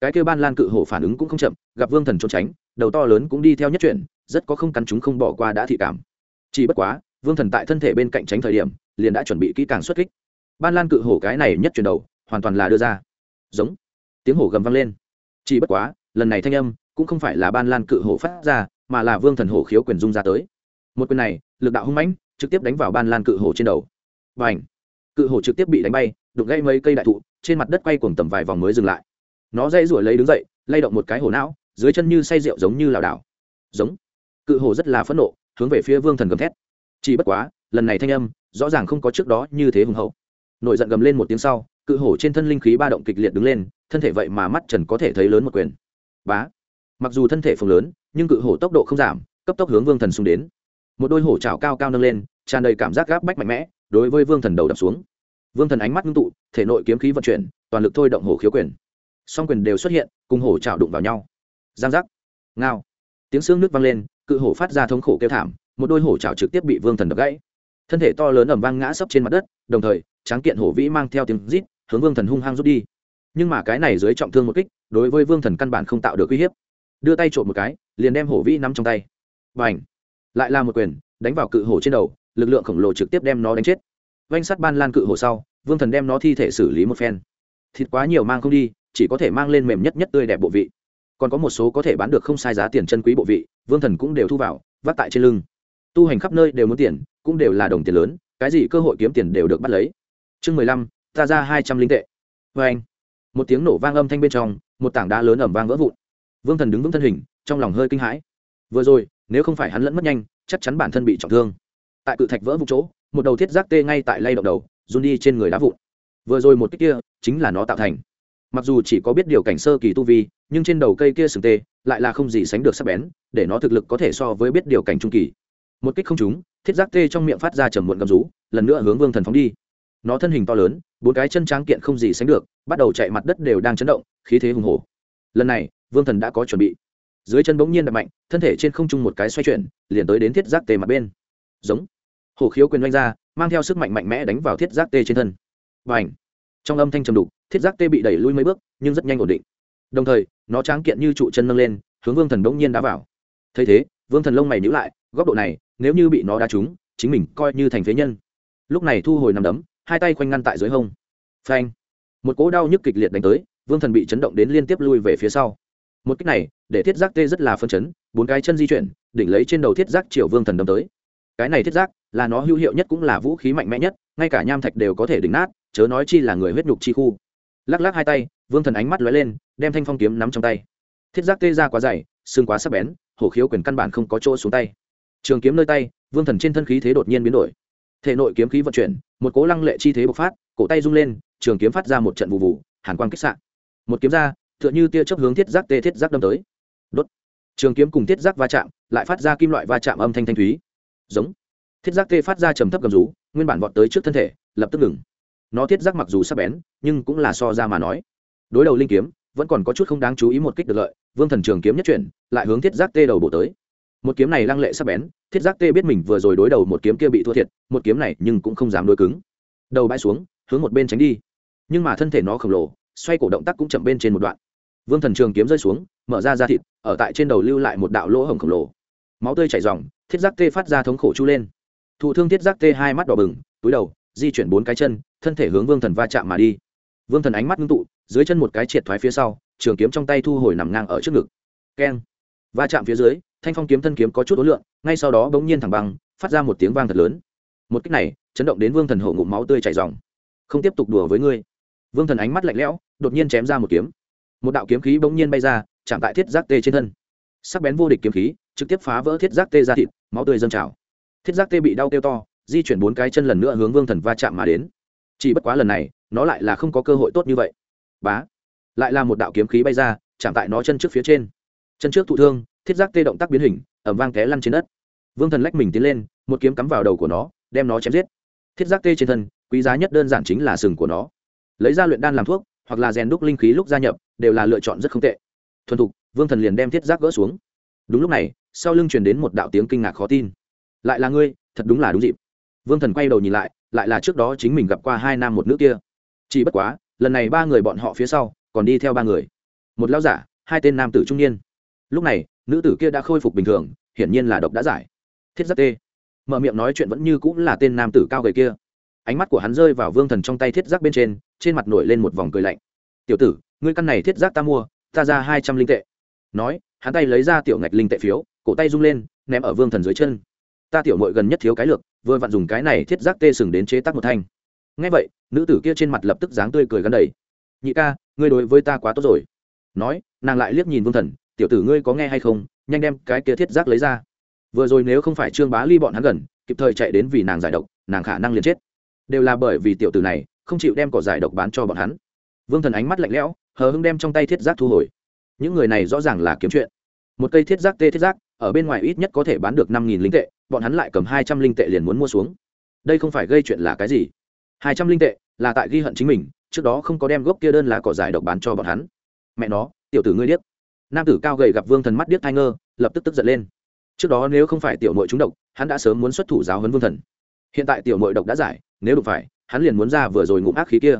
Cái kêu ban lan cự hổ phản ứng cũng không chậm, gặp vương thần trốn tránh, đầu to lớn cũng đi theo nhất chuyển, rất có không cắn chúng không bỏ qua đã thị cảm. Chỉ bất quá, vương thần tại thân thể bên cạnh tránh thời điểm, liền đã chuẩn bị kỹ càng xuất kích. Ban lan cự hổ cái này nhất chuyển đầu, hoàn toàn là đưa ra giống. Tiếng hổ gầm vang lên. Chỉ bất quá, lần này thanh âm cũng không phải là ban lan cự hổ phát ra, mà là vương thần hổ khiếu quyền dung ra tới. Một quyền này, lực đạo hung mãnh, trực tiếp đánh vào ban lan cự hổ trên đầu. Và ảnh cự hổ trực tiếp bị đánh bay, đụng gây mấy cây đại thụ, trên mặt đất quay cuồng tầm vài vòng mới dừng lại. Nó dây rủi lấy đứng dậy, lay động một cái hổ não, dưới chân như say rượu giống như lảo đảo. Giống! Cự hổ rất là phẫn nộ, hướng về phía vương thần gầm thét. Chỉ bất quá, lần này thanh âm rõ ràng không có trước đó như thế hùng hậu. Nổi giận gầm lên một tiếng sau cự hổ trên thân linh khí ba động kịch liệt đứng lên, thân thể vậy mà mắt trần có thể thấy lớn một quyền. Bá! Mặc dù thân thể phồng lớn, nhưng cự hổ tốc độ không giảm, cấp tốc hướng vương thần xung đến. Một đôi hổ trào cao cao nâng lên, tràn đầy cảm giác gáp bách mạnh mẽ, đối với vương thần đầu đập xuống. Vương thần ánh mắt ngưng tụ, thể nội kiếm khí vận chuyển, toàn lực thôi động hổ khiếu quyền. Song quyền đều xuất hiện, cùng hổ trào đụng vào nhau. Giang giác! Ngao! Tiếng xương nước vang lên, cự hổ phát ra thống khổ kêu thảm, một đôi hổ trào trực tiếp bị vương thần đập gãy. Thân thể to lớn ẩm vang ngã sấp trên mặt đất, đồng thời, tráng kiện hổ vĩ mang theo tiếng rít hướng vương thần hung hăng rút đi. Nhưng mà cái này dưới trọng thương một kích, đối với vương thần căn bản không tạo được uy hiếp. Đưa tay trộm một cái, liền đem hổ vĩ nắm trong tay. Và ảnh lại là một quyền, đánh vào cự hổ trên đầu, lực lượng khổng lồ trực tiếp đem nó đánh chết. Vanh sắt ban lan cự hổ sau, vương thần đem nó thi thể xử lý một phen. Thịt quá nhiều mang không đi, chỉ có thể mang lên mềm nhất nhất tươi đẹp bộ vị. Còn có một số có thể bán được không sai giá tiền chân quý bộ vị, vương thần cũng đều thu vào, vác tại trên lưng. Tu hành khắp nơi đều muốn tiền, cũng đều là đồng tiền lớn, cái gì cơ hội kiếm tiền đều được bắt lấy. Chương mười lăm ta ra hai trăm linh tệ. Vê anh, một tiếng nổ vang âm thanh bên trong, một tảng đá lớn ẩm vang vỡ vụn. Vương thần đứng vững thân hình, trong lòng hơi kinh hãi. Vừa rồi, nếu không phải hắn lẫn mất nhanh, chắc chắn bản thân bị trọng thương. Tại cự thạch vỡ vụn chỗ, một đầu thiết giác tê ngay tại lay động đầu, run đi trên người đá vụn. Vừa rồi một cái kia, chính là nó tạo thành. Mặc dù chỉ có biết điều cảnh sơ kỳ tu vi, nhưng trên đầu cây kia sừng tê, lại là không gì sánh được sắc bén, để nó thực lực có thể so với biết điều cảnh trung kỳ. Một kích không trúng, thiết giác tê trong miệng phát ra trầm muộn gầm rú, lần nữa hướng vương thần phóng đi nó thân hình to lớn, bốn cái chân tráng kiện không gì sánh được, bắt đầu chạy mặt đất đều đang chấn động, khí thế hùng hổ. Lần này, vương thần đã có chuẩn bị. Dưới chân bỗng nhiên đập mạnh, thân thể trên không trung một cái xoay chuyển, liền tới đến thiết giác tê mặt bên. Giống. Hổ khiếu quyền doanh ra, mang theo sức mạnh mạnh mẽ đánh vào thiết giác tê trên thân. Và ảnh trong âm thanh trầm đục, thiết giác tê bị đẩy lui mấy bước, nhưng rất nhanh ổn định. Đồng thời, nó tráng kiện như trụ chân nâng lên, hướng vương thần bỗng nhiên đá vào. Thấy thế, vương thần lông mày nhữ lại, góc độ này, nếu như bị nó đá trúng, chính mình coi như thành phế nhân. Lúc này thu hồi nằm đấm hai tay khoanh ngăn tại dưới hông. Phanh. Một cỗ đau nhức kịch liệt đánh tới, vương thần bị chấn động đến liên tiếp lui về phía sau. Một cách này, để thiết giác tê rất là phân chấn, bốn cái chân di chuyển, đỉnh lấy trên đầu thiết giác triệu vương thần đâm tới. Cái này thiết giác là nó hữu hiệu nhất cũng là vũ khí mạnh mẽ nhất, ngay cả nham thạch đều có thể đỉnh nát, chớ nói chi là người huyết nhục chi khu. Lắc lắc hai tay, vương thần ánh mắt lóe lên, đem thanh phong kiếm nắm trong tay. Thiết giác tê ra quá dày, xương quá sắc bén, hổ khiếu quyền căn bản không có chỗ xuống tay. Trường kiếm nơi tay, vương thần trên thân khí thế đột nhiên biến đổi. Thể nội kiếm khí vận chuyển một cố lăng lệ chi thế bộc phát, cổ tay rung lên, trường kiếm phát ra một trận vụ vụ hàn quang kích sạn một kiếm ra, tựa như tia chớp hướng thiết giác tê thiết giác đâm tới. Đốt. Trường kiếm cùng thiết giác va chạm, lại phát ra kim loại va chạm âm thanh thanh thúy. Giống. Thiết giác tê phát ra trầm thấp gầm rú, nguyên bản vọt tới trước thân thể, lập tức ngừng. Nó thiết giác mặc dù sắc bén, nhưng cũng là so ra mà nói. Đối đầu linh kiếm, vẫn còn có chút không đáng chú ý một kích được lợi, vương thần trường kiếm nhất chuyển, lại hướng thiết giác tê đầu bổ tới một kiếm này lăng lệ sắp bén, thiết giác tê biết mình vừa rồi đối đầu một kiếm kia bị thua thiệt, một kiếm này nhưng cũng không dám đối cứng. Đầu bãi xuống, hướng một bên tránh đi. Nhưng mà thân thể nó khổng lồ, xoay cổ động tác cũng chậm bên trên một đoạn. Vương thần trường kiếm rơi xuống, mở ra da thịt, ở tại trên đầu lưu lại một đạo lỗ hổng khổng lồ. Máu tươi chảy r thiết giác tê phát ra thống khổ chu lên. Thụ thương thiết giác tê hai mắt đỏ bừng, túi đầu, di chuyển bốn cái chân, thân thể hướng vương thần va chạm mà đi. Vương thần ánh mắt ngưng tụ, dưới chân một cái triệt thoái phía sau, trường kiếm trong tay thu hồi nằm ngang ở trước ngực. Keng. Va chạm phía dưới thanh phong kiếm thân kiếm có chút ối lượng, ngay sau đó bỗng nhiên thẳng băng, phát ra một tiếng vang thật lớn. Một cách này, chấn động đến vương thần hổ ngụm máu tươi chảy dòng không tiếp tục đùa với ngươi. Vương thần ánh mắt lạnh lẽo, đột nhiên chém ra một kiếm. Một đạo kiếm khí bỗng nhiên bay ra, chạm tại thiết giác tê trên thân. Sắc bén vô địch kiếm khí, trực tiếp phá vỡ thiết giác tê ra thịt, máu tươi dâng trào. Thiết giác tê bị đau kêu to, di chuyển bốn cái chân lần nữa hướng vương thần va chạm mà đến. Chỉ bất quá lần này, nó lại là không có cơ hội tốt như vậy. Bá! Lại là một đạo kiếm khí bay ra, chạm tại nó chân trước phía trên. Chân trước thụ thương thiết giác tê động tác biến hình ẩm vang té lăn trên đất. Vương thần lách mình tiến lên, một kiếm cắm vào đầu của nó, đem nó chém giết. Thiết giác tê trên thân, quý giá nhất đơn giản chính là sừng của nó. Lấy ra luyện đan làm thuốc, hoặc là rèn đúc linh khí lúc gia nhập, đều là lựa chọn rất không tệ. Thuần thục, vương thần liền đem thiết giác gỡ xuống. Đúng lúc này, sau lưng truyền đến một đạo tiếng kinh ngạc khó tin. Lại là ngươi, thật đúng là đúng dịp. Vương thần quay đầu nhìn lại lại là trước đó chính mình gặp qua hai nam một nữ kia. Chỉ bất quá, lần này ba người bọn họ phía sau, còn đi theo ba người. Một lao giả, hai tên nam tử trung niên lúc này, nữ tử kia đã khôi phục bình thường, hiển nhiên là độc đã giải. Thiết giác tê. Mở miệng nói chuyện vẫn như cũng là tên nam tử cao gầy kia. Ánh mắt của hắn rơi vào vương thần trong tay thiết giác bên trên trên mặt nổi lên một vòng cười lạnh. Tiểu tử, ngươi căn này thiết giác ta mua, ta ra hai trăm linh tệ. Nói, hắn tay lấy ra tiểu ngạch linh tệ phiếu, cổ tay rung lên, ném ở vương thần dưới chân. Ta tiểu mội gần nhất thiếu cái lược, vừa vặn dùng cái này thiết giác tê sừng đến chế tác một thanh. Ngay vậy, nữ tử kia trên mặt lập tức dáng tươi cười gắn đầy. Nhị ca, ngươi đối với ta quá tốt rồi. Nói, nàng lại liếc nhìn vương thần tiểu tử ngươi có nghe hay không, nhanh đem cái kia thiết giác lấy ra. Vừa rồi nếu không phải trương bá ly bọn hắn gần, kịp thời chạy đến vì nàng giải độc, nàng khả năng liền chết. Đều là bởi vì tiểu tử này, không chịu đem cỏ giải độc bán cho bọn hắn. Vương thần ánh mắt lạnh lẽo, hờ hưng đem trong tay thiết giác thu hồi. Những người này rõ ràng là kiếm chuyện. Một cây thiết giác tê thiết giác, ở bên ngoài ít nhất có thể bán được năm nghìn linh tệ, bọn hắn lại cầm hai trăm linh tệ liền muốn mua xuống. Đây không phải gây chuyện là cái gì? hai trăm linh tệ là tại ghi hận chính mình, trước đó không có đem gốc kia đơn là cỏ giải độc bán cho bọn hắn. Mẹ nó, tiểu tử ngươi điếc nam tử cao gầy gặp vương thần mắt điếc thai ngơ, lập tức tức giận lên. Trước đó nếu không phải tiểu mội trúng độc, hắn đã sớm muốn xuất thủ giáo huấn vương thần. Hiện tại tiểu mội độc đã giải, nếu đụng phải, hắn liền muốn ra vừa rồi ngụm ác khí kia.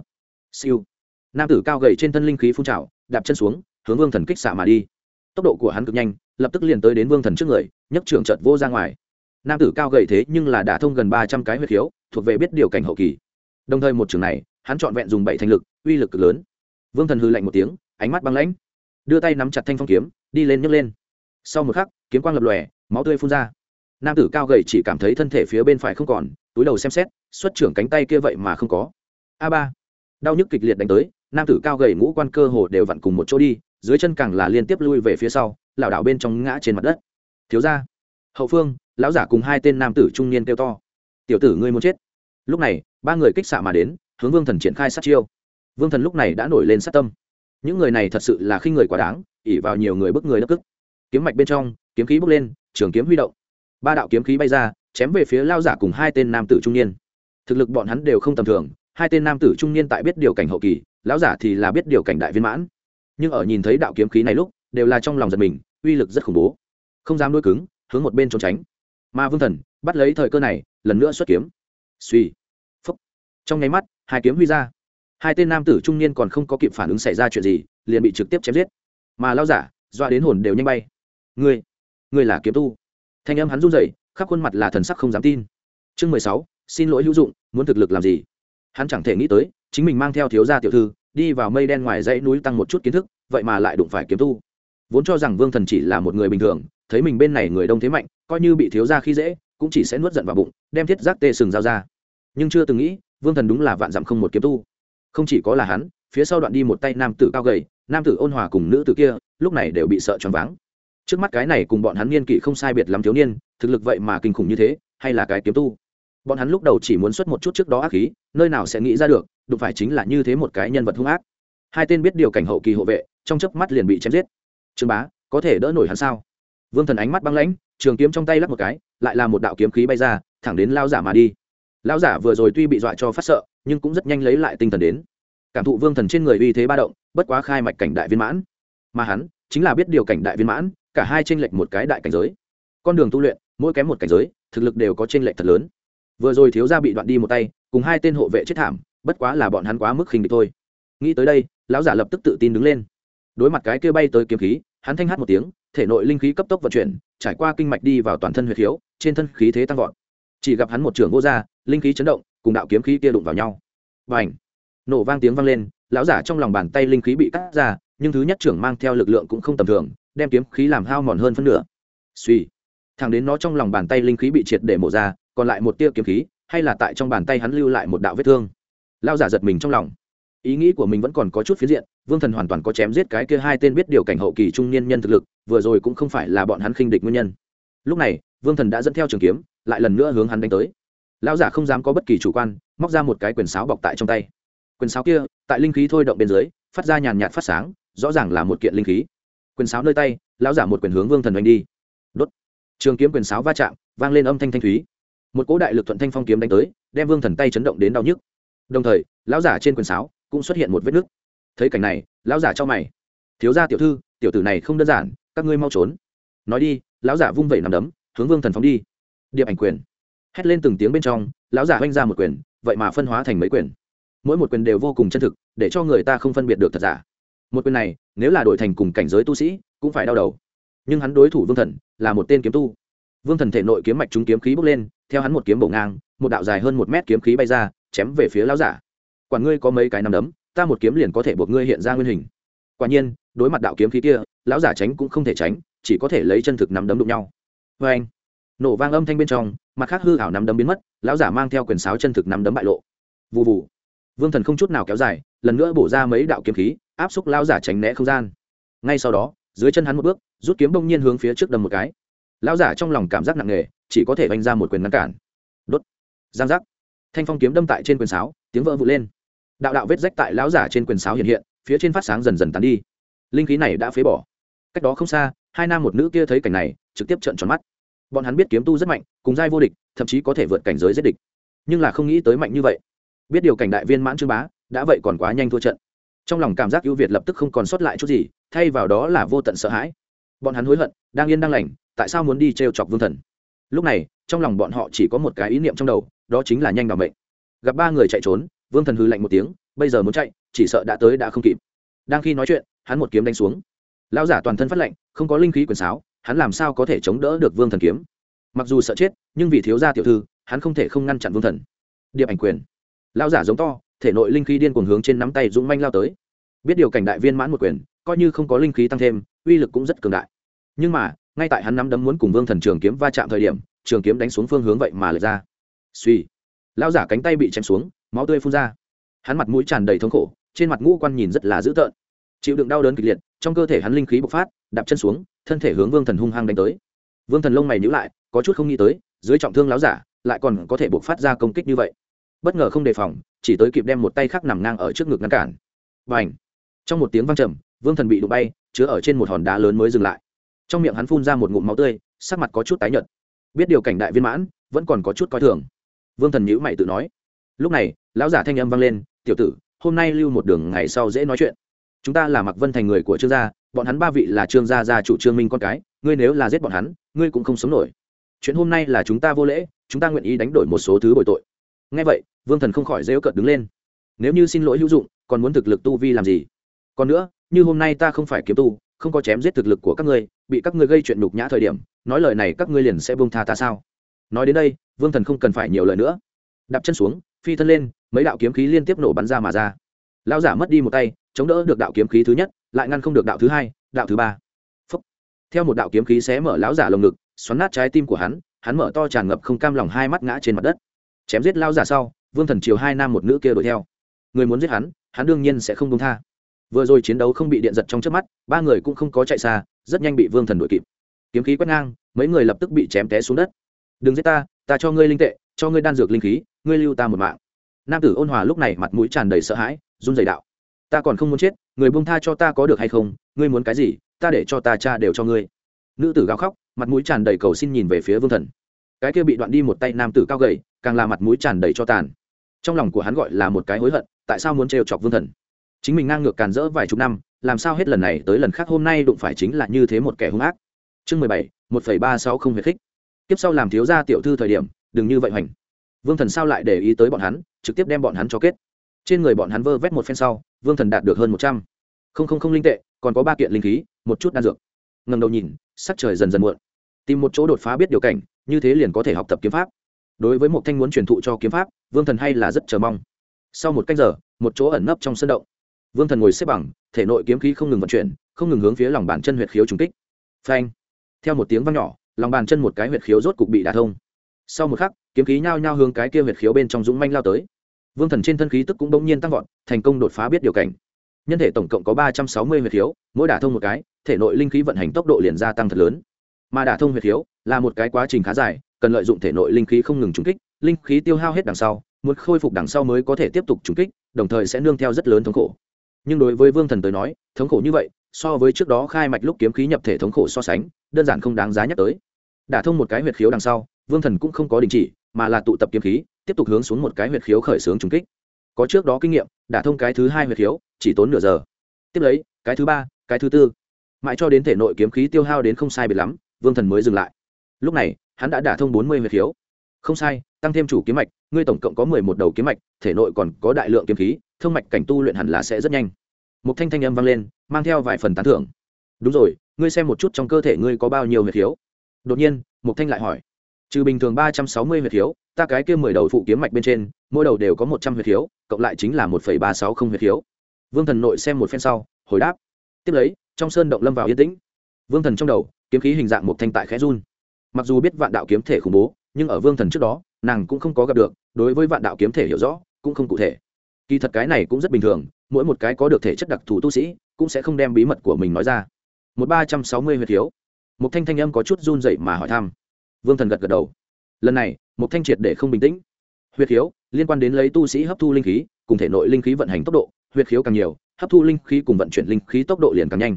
Siêu. Nam tử cao gầy trên thân linh khí phun trào, đạp chân xuống, hướng vương thần kích xạ mà đi. Tốc độ của hắn cực nhanh, lập tức liền tới đến vương thần trước người, nhấc trường trợt vô ra ngoài. Nam tử cao gầy thế nhưng là đã thông gần ba trăm cái huyệt khiếu, thuộc về biết điều cảnh hậu kỳ. Đồng thời một trường này, hắn trọn vẹn dùng bảy thành lực, uy lực cực lớn. Vương thần hư lạnh một tiếng, ánh mắt băng lãnh đưa tay nắm chặt thanh phong kiếm, đi lên nhấc lên. Sau một khắc, kiếm quang lập lòe, máu tươi phun ra. Nam tử cao gầy chỉ cảm thấy thân thể phía bên phải không còn, túi đầu xem xét, xuất trưởng cánh tay kia vậy mà không có. A ba. Đau nhức kịch liệt đánh tới, nam tử cao gầy ngũ quan cơ hồ đều vặn cùng một chỗ đi, dưới chân càng là liên tiếp lui về phía sau, lảo đảo bên trong ngã trên mặt đất. Thiếu ra hậu phương, lão giả cùng hai tên nam tử trung niên kêu to. Tiểu tử ngươi muốn chết. Lúc này, ba người kích xạ mà đến, hướng vương thần triển khai sát chiêu. Vương thần lúc này đã nổi lên sát tâm những người này thật sự là khi người quá đáng ỉ vào nhiều người bức người đất cức. Kiếm mạch bên trong, kiếm khí bốc lên, trường kiếm huy động. Ba đạo kiếm khí bay ra, chém về phía lao giả cùng hai tên nam tử trung niên. Thực lực bọn hắn đều không tầm thường, hai tên nam tử trung niên tại biết điều cảnh hậu kỳ, lão giả thì là biết điều cảnh đại viên mãn. Nhưng ở nhìn thấy đạo kiếm khí này lúc, đều là trong lòng giật mình, uy lực rất khủng bố. Không dám đôi cứng, hướng một bên trốn tránh. Mà vương thần, bắt lấy thời cơ này, lần nữa xuất kiếm. Suy phúc. Trong nháy mắt, hai kiếm huy ra hai tên nam tử trung niên còn không có kịp phản ứng xảy ra chuyện gì, liền bị trực tiếp chém giết. Mà lao giả, doa đến hồn đều nhanh bay. Ngươi ngươi là kiếm tu. Thanh âm hắn run rẩy, khắp khuôn mặt là thần sắc không dám tin. Chương mười sáu, xin lỗi hữu dụng, muốn thực lực làm gì? Hắn chẳng thể nghĩ tới, chính mình mang theo thiếu gia tiểu thư, đi vào mây đen ngoài dãy núi tăng một chút kiến thức, vậy mà lại đụng phải kiếm tu. Vốn cho rằng vương thần chỉ là một người bình thường, thấy mình bên này người đông thế mạnh, coi như bị thiếu gia khi dễ, cũng chỉ sẽ nuốt giận vào bụng, đem thiết giác tê sừng giao ra. Nhưng chưa từng nghĩ, vương thần đúng là vạn dặm không một kiếm tu không chỉ có là hắn, phía sau đoạn đi một tay nam tử cao gầy, nam tử ôn hòa cùng nữ tử kia, lúc này đều bị sợ choáng váng. Trước mắt cái này cùng bọn hắn niên kỷ không sai biệt lắm thiếu niên, thực lực vậy mà kinh khủng như thế, hay là cái kiếm tu? Bọn hắn lúc đầu chỉ muốn xuất một chút trước đó ác khí, nơi nào sẽ nghĩ ra được, đụng phải chính là như thế một cái nhân vật hung ác. Hai tên biết điều cảnh hậu kỳ hộ vệ, trong chớp mắt liền bị chém giết. Trương bá, có thể đỡ nổi hắn sao? Vương thần ánh mắt băng lãnh, trường kiếm trong tay lắp một cái, lại là một đạo kiếm khí bay ra, thẳng đến lao giả mà đi lão giả vừa rồi tuy bị dọa cho phát sợ, nhưng cũng rất nhanh lấy lại tinh thần đến. Cảm thụ vương thần trên người uy thế ba động, bất quá khai mạch cảnh đại viên mãn. Mà hắn, chính là biết điều cảnh đại viên mãn, cả hai tranh lệch một cái đại cảnh giới. Con đường tu luyện, mỗi kém một cảnh giới, thực lực đều có tranh lệch thật lớn. Vừa rồi thiếu gia bị đoạn đi một tay, cùng hai tên hộ vệ chết thảm, bất quá là bọn hắn quá mức khinh địch thôi. Nghĩ tới đây, lão giả lập tức tự tin đứng lên. Đối mặt cái kia bay tới kiếm khí, hắn thanh hát một tiếng, thể nội linh khí cấp tốc vận chuyển, trải qua kinh mạch đi vào toàn thân huyệt khiếu, trên thân khí thế tăng vọt. Chỉ gặp hắn một trường vô r linh khí chấn động, cùng đạo kiếm khí kia đụng vào nhau. Và ảnh nổ vang tiếng vang lên, lão giả trong lòng bàn tay linh khí bị cắt ra, nhưng thứ nhất trưởng mang theo lực lượng cũng không tầm thường, đem kiếm khí làm hao mòn hơn phân nửa. Suy thẳng đến nó trong lòng bàn tay linh khí bị triệt để mổ ra, còn lại một tia kiếm khí, hay là tại trong bàn tay hắn lưu lại một đạo vết thương. Lao giả giật mình trong lòng. Ý nghĩ của mình vẫn còn có chút phiến diện, vương thần hoàn toàn có chém giết cái kia hai tên biết điều cảnh hậu kỳ trung niên nhân thực lực, vừa rồi cũng không phải là bọn hắn khinh địch nguyên nhân. Lúc này, vương thần đã dẫn theo trường kiếm, lại lần nữa hướng hắn đánh tới lão giả không dám có bất kỳ chủ quan, móc ra một cái quyền sáo bọc tại trong tay. Quyền sáo kia, tại linh khí thôi động bên dưới, phát ra nhàn nhạt phát sáng, rõ ràng là một kiện linh khí. Quyền sáo nơi tay, lão giả một quyền hướng vương thần đánh đi. Đốt. Trường kiếm quyền sáo va chạm, vang lên âm thanh thanh thúy. Một cỗ đại lực thuận thanh phong kiếm đánh tới, đem vương thần tay chấn động đến đau nhức. Đồng thời, lão giả trên quyền sáo cũng xuất hiện một vết nứt. Thấy cảnh này, lão giả cho mày. Thiếu gia tiểu thư, tiểu tử này không đơn giản, các ngươi mau trốn. Nói đi, lão giả vung vẩy nằm đấm, hướng vương thần phóng đi. Điệp ảnh quyền hét lên từng tiếng bên trong, lão giả oanh ra một quyền, vậy mà phân hóa thành mấy quyền. Mỗi một quyền đều vô cùng chân thực, để cho người ta không phân biệt được thật giả. Một quyền này, nếu là đổi thành cùng cảnh giới tu sĩ, cũng phải đau đầu. Nhưng hắn đối thủ vương thần, là một tên kiếm tu. Vương thần thể nội kiếm mạch trúng kiếm khí bốc lên, theo hắn một kiếm bổ ngang, một đạo dài hơn một mét kiếm khí bay ra, chém về phía lão giả. Quản ngươi có mấy cái nắm đấm, ta một kiếm liền có thể buộc ngươi hiện ra nguyên hình. Quả nhiên, đối mặt đạo kiếm khí kia, lão giả tránh cũng không thể tránh, chỉ có thể lấy chân thực nắm đấm đụng nhau. Vê anh nổ vang âm thanh bên trong mặt khác hư ảo nắm đấm biến mất, lão giả mang theo quyền sáo chân thực nắm đấm bại lộ. Vụ vụ vương thần không chút nào kéo dài, lần nữa bổ ra mấy đạo kiếm khí, áp xúc lão giả tránh né không gian. Ngay sau đó, dưới chân hắn một bước, rút kiếm đông nhiên hướng phía trước đầm một cái. Lão giả trong lòng cảm giác nặng nề, chỉ có thể vanh ra một quyền ngăn cản. Đốt. Giang giác. Thanh phong kiếm đâm tại trên quyền sáo, tiếng vỡ vụ lên. Đạo đạo vết rách tại lão giả trên quyền sáo hiện hiện, phía trên phát sáng dần dần tắn đi. Linh khí này đã phế bỏ. Cách đó không xa, hai nam một nữ kia thấy cảnh này, trực tiếp trợn tròn mắt bọn hắn biết kiếm tu rất mạnh, cùng giai vô địch, thậm chí có thể vượt cảnh giới giết địch. Nhưng là không nghĩ tới mạnh như vậy. Biết điều cảnh đại viên mãn trương bá, đã vậy còn quá nhanh thua trận. Trong lòng cảm giác ưu việt lập tức không còn sót lại chút gì, thay vào đó là vô tận sợ hãi. Bọn hắn hối hận, đang yên đang lành, tại sao muốn đi t chọc vương thần? Lúc này, trong lòng bọn họ chỉ có một cái ý niệm trong đầu, đó chính là nhanh bảo mệnh. Gặp ba người chạy trốn, vương thần hư lạnh một tiếng, bây giờ muốn chạy, chỉ sợ đã tới đã không kịp. Đang khi nói chuyện, hắn một kiếm đánh xuống. Lão giả toàn thân phát lạnh, không có linh khí quyền sáo hắn làm sao có thể chống đỡ được vương thần kiếm? Mặc dù sợ chết, nhưng vì thiếu gia tiểu thư, hắn không thể không ngăn chặn vương thần. Điệp ảnh quyền. Lão giả giống to, thể nội linh khí điên cuồng hướng trên nắm tay dũng manh lao tới. Biết điều cảnh đại viên mãn một quyền, coi như không có linh khí tăng thêm, uy lực cũng rất cường đại. Nhưng mà, ngay tại hắn nắm đấm muốn cùng vương thần trường kiếm va chạm thời điểm, trường kiếm đánh xuống phương hướng vậy mà lệch ra. Suy lão giả cánh tay bị chém xuống, máu tươi phun ra. Hắn mặt mũi tràn đầy thống khổ, trên mặt ngũ quan nhìn rất là dữ tợn. Chịu đựng đau đớn kịch liệt, trong cơ thể hắn linh khí bộc phát, đạp chân xuống thân thể hướng vương thần hung hăng đánh tới. Vương thần lông mày nhữ lại, có chút không nghĩ tới, dưới trọng thương láo giả, lại còn có thể bộc phát ra công kích như vậy. Bất ngờ không đề phòng, chỉ tới kịp đem một tay khác nằm ngang ở trước ngực ngăn cản. Và ảnh trong một tiếng văng trầm, vương thần bị đụng bay, chứa ở trên một hòn đá lớn mới dừng lại. Trong miệng hắn phun ra một ngụm máu tươi, sắc mặt có chút tái nhợt. Biết điều cảnh đại viên mãn, vẫn còn có chút coi thường. Vương thần nhữ mày tự nói. Lúc này, lão giả thanh âm vang lên, tiểu tử, hôm nay lưu một đường ngày sau dễ nói chuyện chúng ta là mặc vân thành người của trương gia, bọn hắn ba vị là trương gia gia chủ trương minh con cái, ngươi nếu là giết bọn hắn, ngươi cũng không sống nổi. Chuyện hôm nay là chúng ta vô lễ, chúng ta nguyện ý đánh đổi một số thứ bồi tội. Ngay vậy, vương thần không khỏi dễu cợt đứng lên. Nếu như xin lỗi hữu dụng, còn muốn thực lực tu vi làm gì? Còn nữa, như hôm nay ta không phải kiếm tu, không có chém giết thực lực của các ngươi, bị các ngươi gây chuyện nhục nhã thời điểm, nói lời này các ngươi liền sẽ buông tha ta sao? Nói đến đây, vương thần không cần phải nhiều lời nữa. Đạp chân xuống, phi thân lên, mấy đạo kiếm khí liên tiếp nổ bắn ra mà ra lão giả mất đi một tay, chống đỡ được đạo kiếm khí thứ nhất, lại ngăn không được đạo thứ hai, đạo thứ ba. Phúc. theo một đạo kiếm khí xé mở lão giả lồng ngực, xoắn nát trái tim của hắn hắn mở to tràn ngập không cam lòng hai mắt ngã trên mặt đất. Chém giết lão giả sau, vương thần chiều hai nam một nữ kia đuổi theo. Người muốn giết hắn hắn đương nhiên sẽ không công tha. Vừa rồi chiến đấu không bị điện giật trong trước mắt, ba người cũng không có chạy xa, rất nhanh bị vương thần đuổi kịp. Kiếm khí quét ngang, mấy người lập tức bị chém té xuống đất. Đừng giết ta ta cho ngươi linh tệ, cho ngươi đan dược linh khí, ngươi lưu ta một mạng. Nam tử ôn hòa lúc này mặt mũi tràn đầy sợ hãi run dày đạo. Ta còn không muốn chết, người buông tha cho ta có được hay không? Ngươi muốn cái gì? Ta để cho ta cha đều cho ngươi. Nữ tử gào khóc, mặt mũi tràn đầy cầu xin nhìn về phía vương thần. Cái kia bị đoạn đi một tay nam tử cao gầy, càng là mặt mũi tràn đầy cho tàn. Trong lòng của hắn gọi là một cái hối hận, tại sao muốn trêu chọc vương thần? Chính mình ngang ngược càn rỡ vài chục năm, làm sao hết lần này tới lần khác hôm nay đụng phải chính là như thế một kẻ hung ác? Chương mười bảy, một phẩy ba sáu không hề thích tiếp sau làm thiếu gia tiểu thư thời điểm, đừng như vậy hoành. Vương thần sao lại để ý tới bọn hắn, trực tiếp đem bọn hắn cho kết trên người bọn hắn vơ vét một phen sau, vương thần đạt được hơn một trăm. Không không không linh tệ, còn có ba kiện linh khí, một chút đan dược. Ngầm đầu nhìn, sắc trời dần dần muộn. Tìm một chỗ đột phá biết điều cảnh, như thế liền có thể học tập kiếm pháp. Đối với một thanh muốn truyền thụ cho kiếm pháp, vương thần hay là rất chờ mong. Sau một cách giờ, một chỗ ẩn nấp trong sân động. Vương thần ngồi xếp bằng, thể nội kiếm khí không ngừng vận chuyển, không ngừng hướng phía lòng bàn chân huyệt khiếu trùng kích. Phanh! Theo một tiếng vang nhỏ, lòng bàn chân một cái huyệt khiếu rốt cục bị đả thông. Sau một khắc, kiếm khí nhao nhao hướng cái kia huyệt khiếu bên trong dũng manh lao tới vương thần trên thân khí tức cũng bỗng nhiên tăng vọt, thành công đột phá biết điều cảnh. Nhân thể tổng cộng có ba trăm sáu mươi huyệt khiếu, mỗi đả thông một cái, thể nội linh khí vận hành tốc độ liền gia tăng thật lớn. Mà đả thông huyệt khiếu là một cái quá trình khá dài, cần lợi dụng thể nội linh khí không ngừng trúng kích, linh khí tiêu hao hết đằng sau, muốn khôi phục đằng sau mới có thể tiếp tục trúng kích, đồng thời sẽ nương theo rất lớn thống khổ. Nhưng đối với vương thần tới nói, thống khổ như vậy, so với trước đó khai mạch lúc kiếm khí nhập thể thống khổ so sánh, đơn giản không đáng giá nhắc tới. Đả thông một cái huyệt khiếu đằng sau, vương thần cũng không có đình chỉ, mà là tụ tập kiếm khí tiếp tục hướng xuống một cái huyệt khiếu khởi xướng trúng kích. Có trước đó kinh nghiệm, đã thông cái thứ hai huyệt khiếu, chỉ tốn nửa giờ. Tiếp lấy, cái thứ ba, cái thứ tư. Mãi cho đến thể nội kiếm khí tiêu hao đến không sai biệt lắm, vương thần mới dừng lại. Lúc này, hắn đã đả thông bốn mươi huyệt khiếu. Không sai, tăng thêm chủ kiếm mạch, ngươi tổng cộng có mười một đầu kiếm mạch, thể nội còn có đại lượng kiếm khí thương mạch cảnh tu luyện hẳn là sẽ rất nhanh. Một thanh thanh âm vang lên, mang theo vài phần tán thưởng. Đúng rồi, ngươi xem một chút trong cơ thể ngươi có bao nhiêu huyệt khiếu. Đột nhiên một thanh lại hỏi. Trừ bình thường ba trăm sáu mươi huyệt khiếu ta cái kia mười đầu phụ kiếm mạch bên trên, mỗi đầu đều có một trăm huyệt khiếu, cộng lại chính là một phẩy ba sáu không huyệt khiếu. Vương thần nội xem một phen sau, hồi đáp. Tiếp lấy, trong sơn động lâm vào yên tĩnh. Vương thần trong đầu, kiếm khí hình dạng một thanh tại khẽ run. Mặc dù biết vạn đạo kiếm thể khủng bố, nhưng ở vương thần trước đó, nàng cũng không có gặp được, đối với vạn đạo kiếm thể hiểu rõ, cũng không cụ thể. Kỳ thật cái này cũng rất bình thường, mỗi một cái có được thể chất đặc thù tu sĩ, cũng sẽ không đem bí mật của mình nói ra. Một ba trăm sáu mươi huyệt khiếu. Một thanh thanh âm có chút run dậy mà hỏi thăm. Vương thần gật gật đầu. Lần này một thanh triệt để không bình tĩnh. Huyệt khiếu, liên quan đến lấy tu sĩ hấp thu linh khí, cùng thể nội linh khí vận hành tốc độ, huyệt khiếu càng nhiều, hấp thu linh khí cùng vận chuyển linh khí tốc độ liền càng nhanh.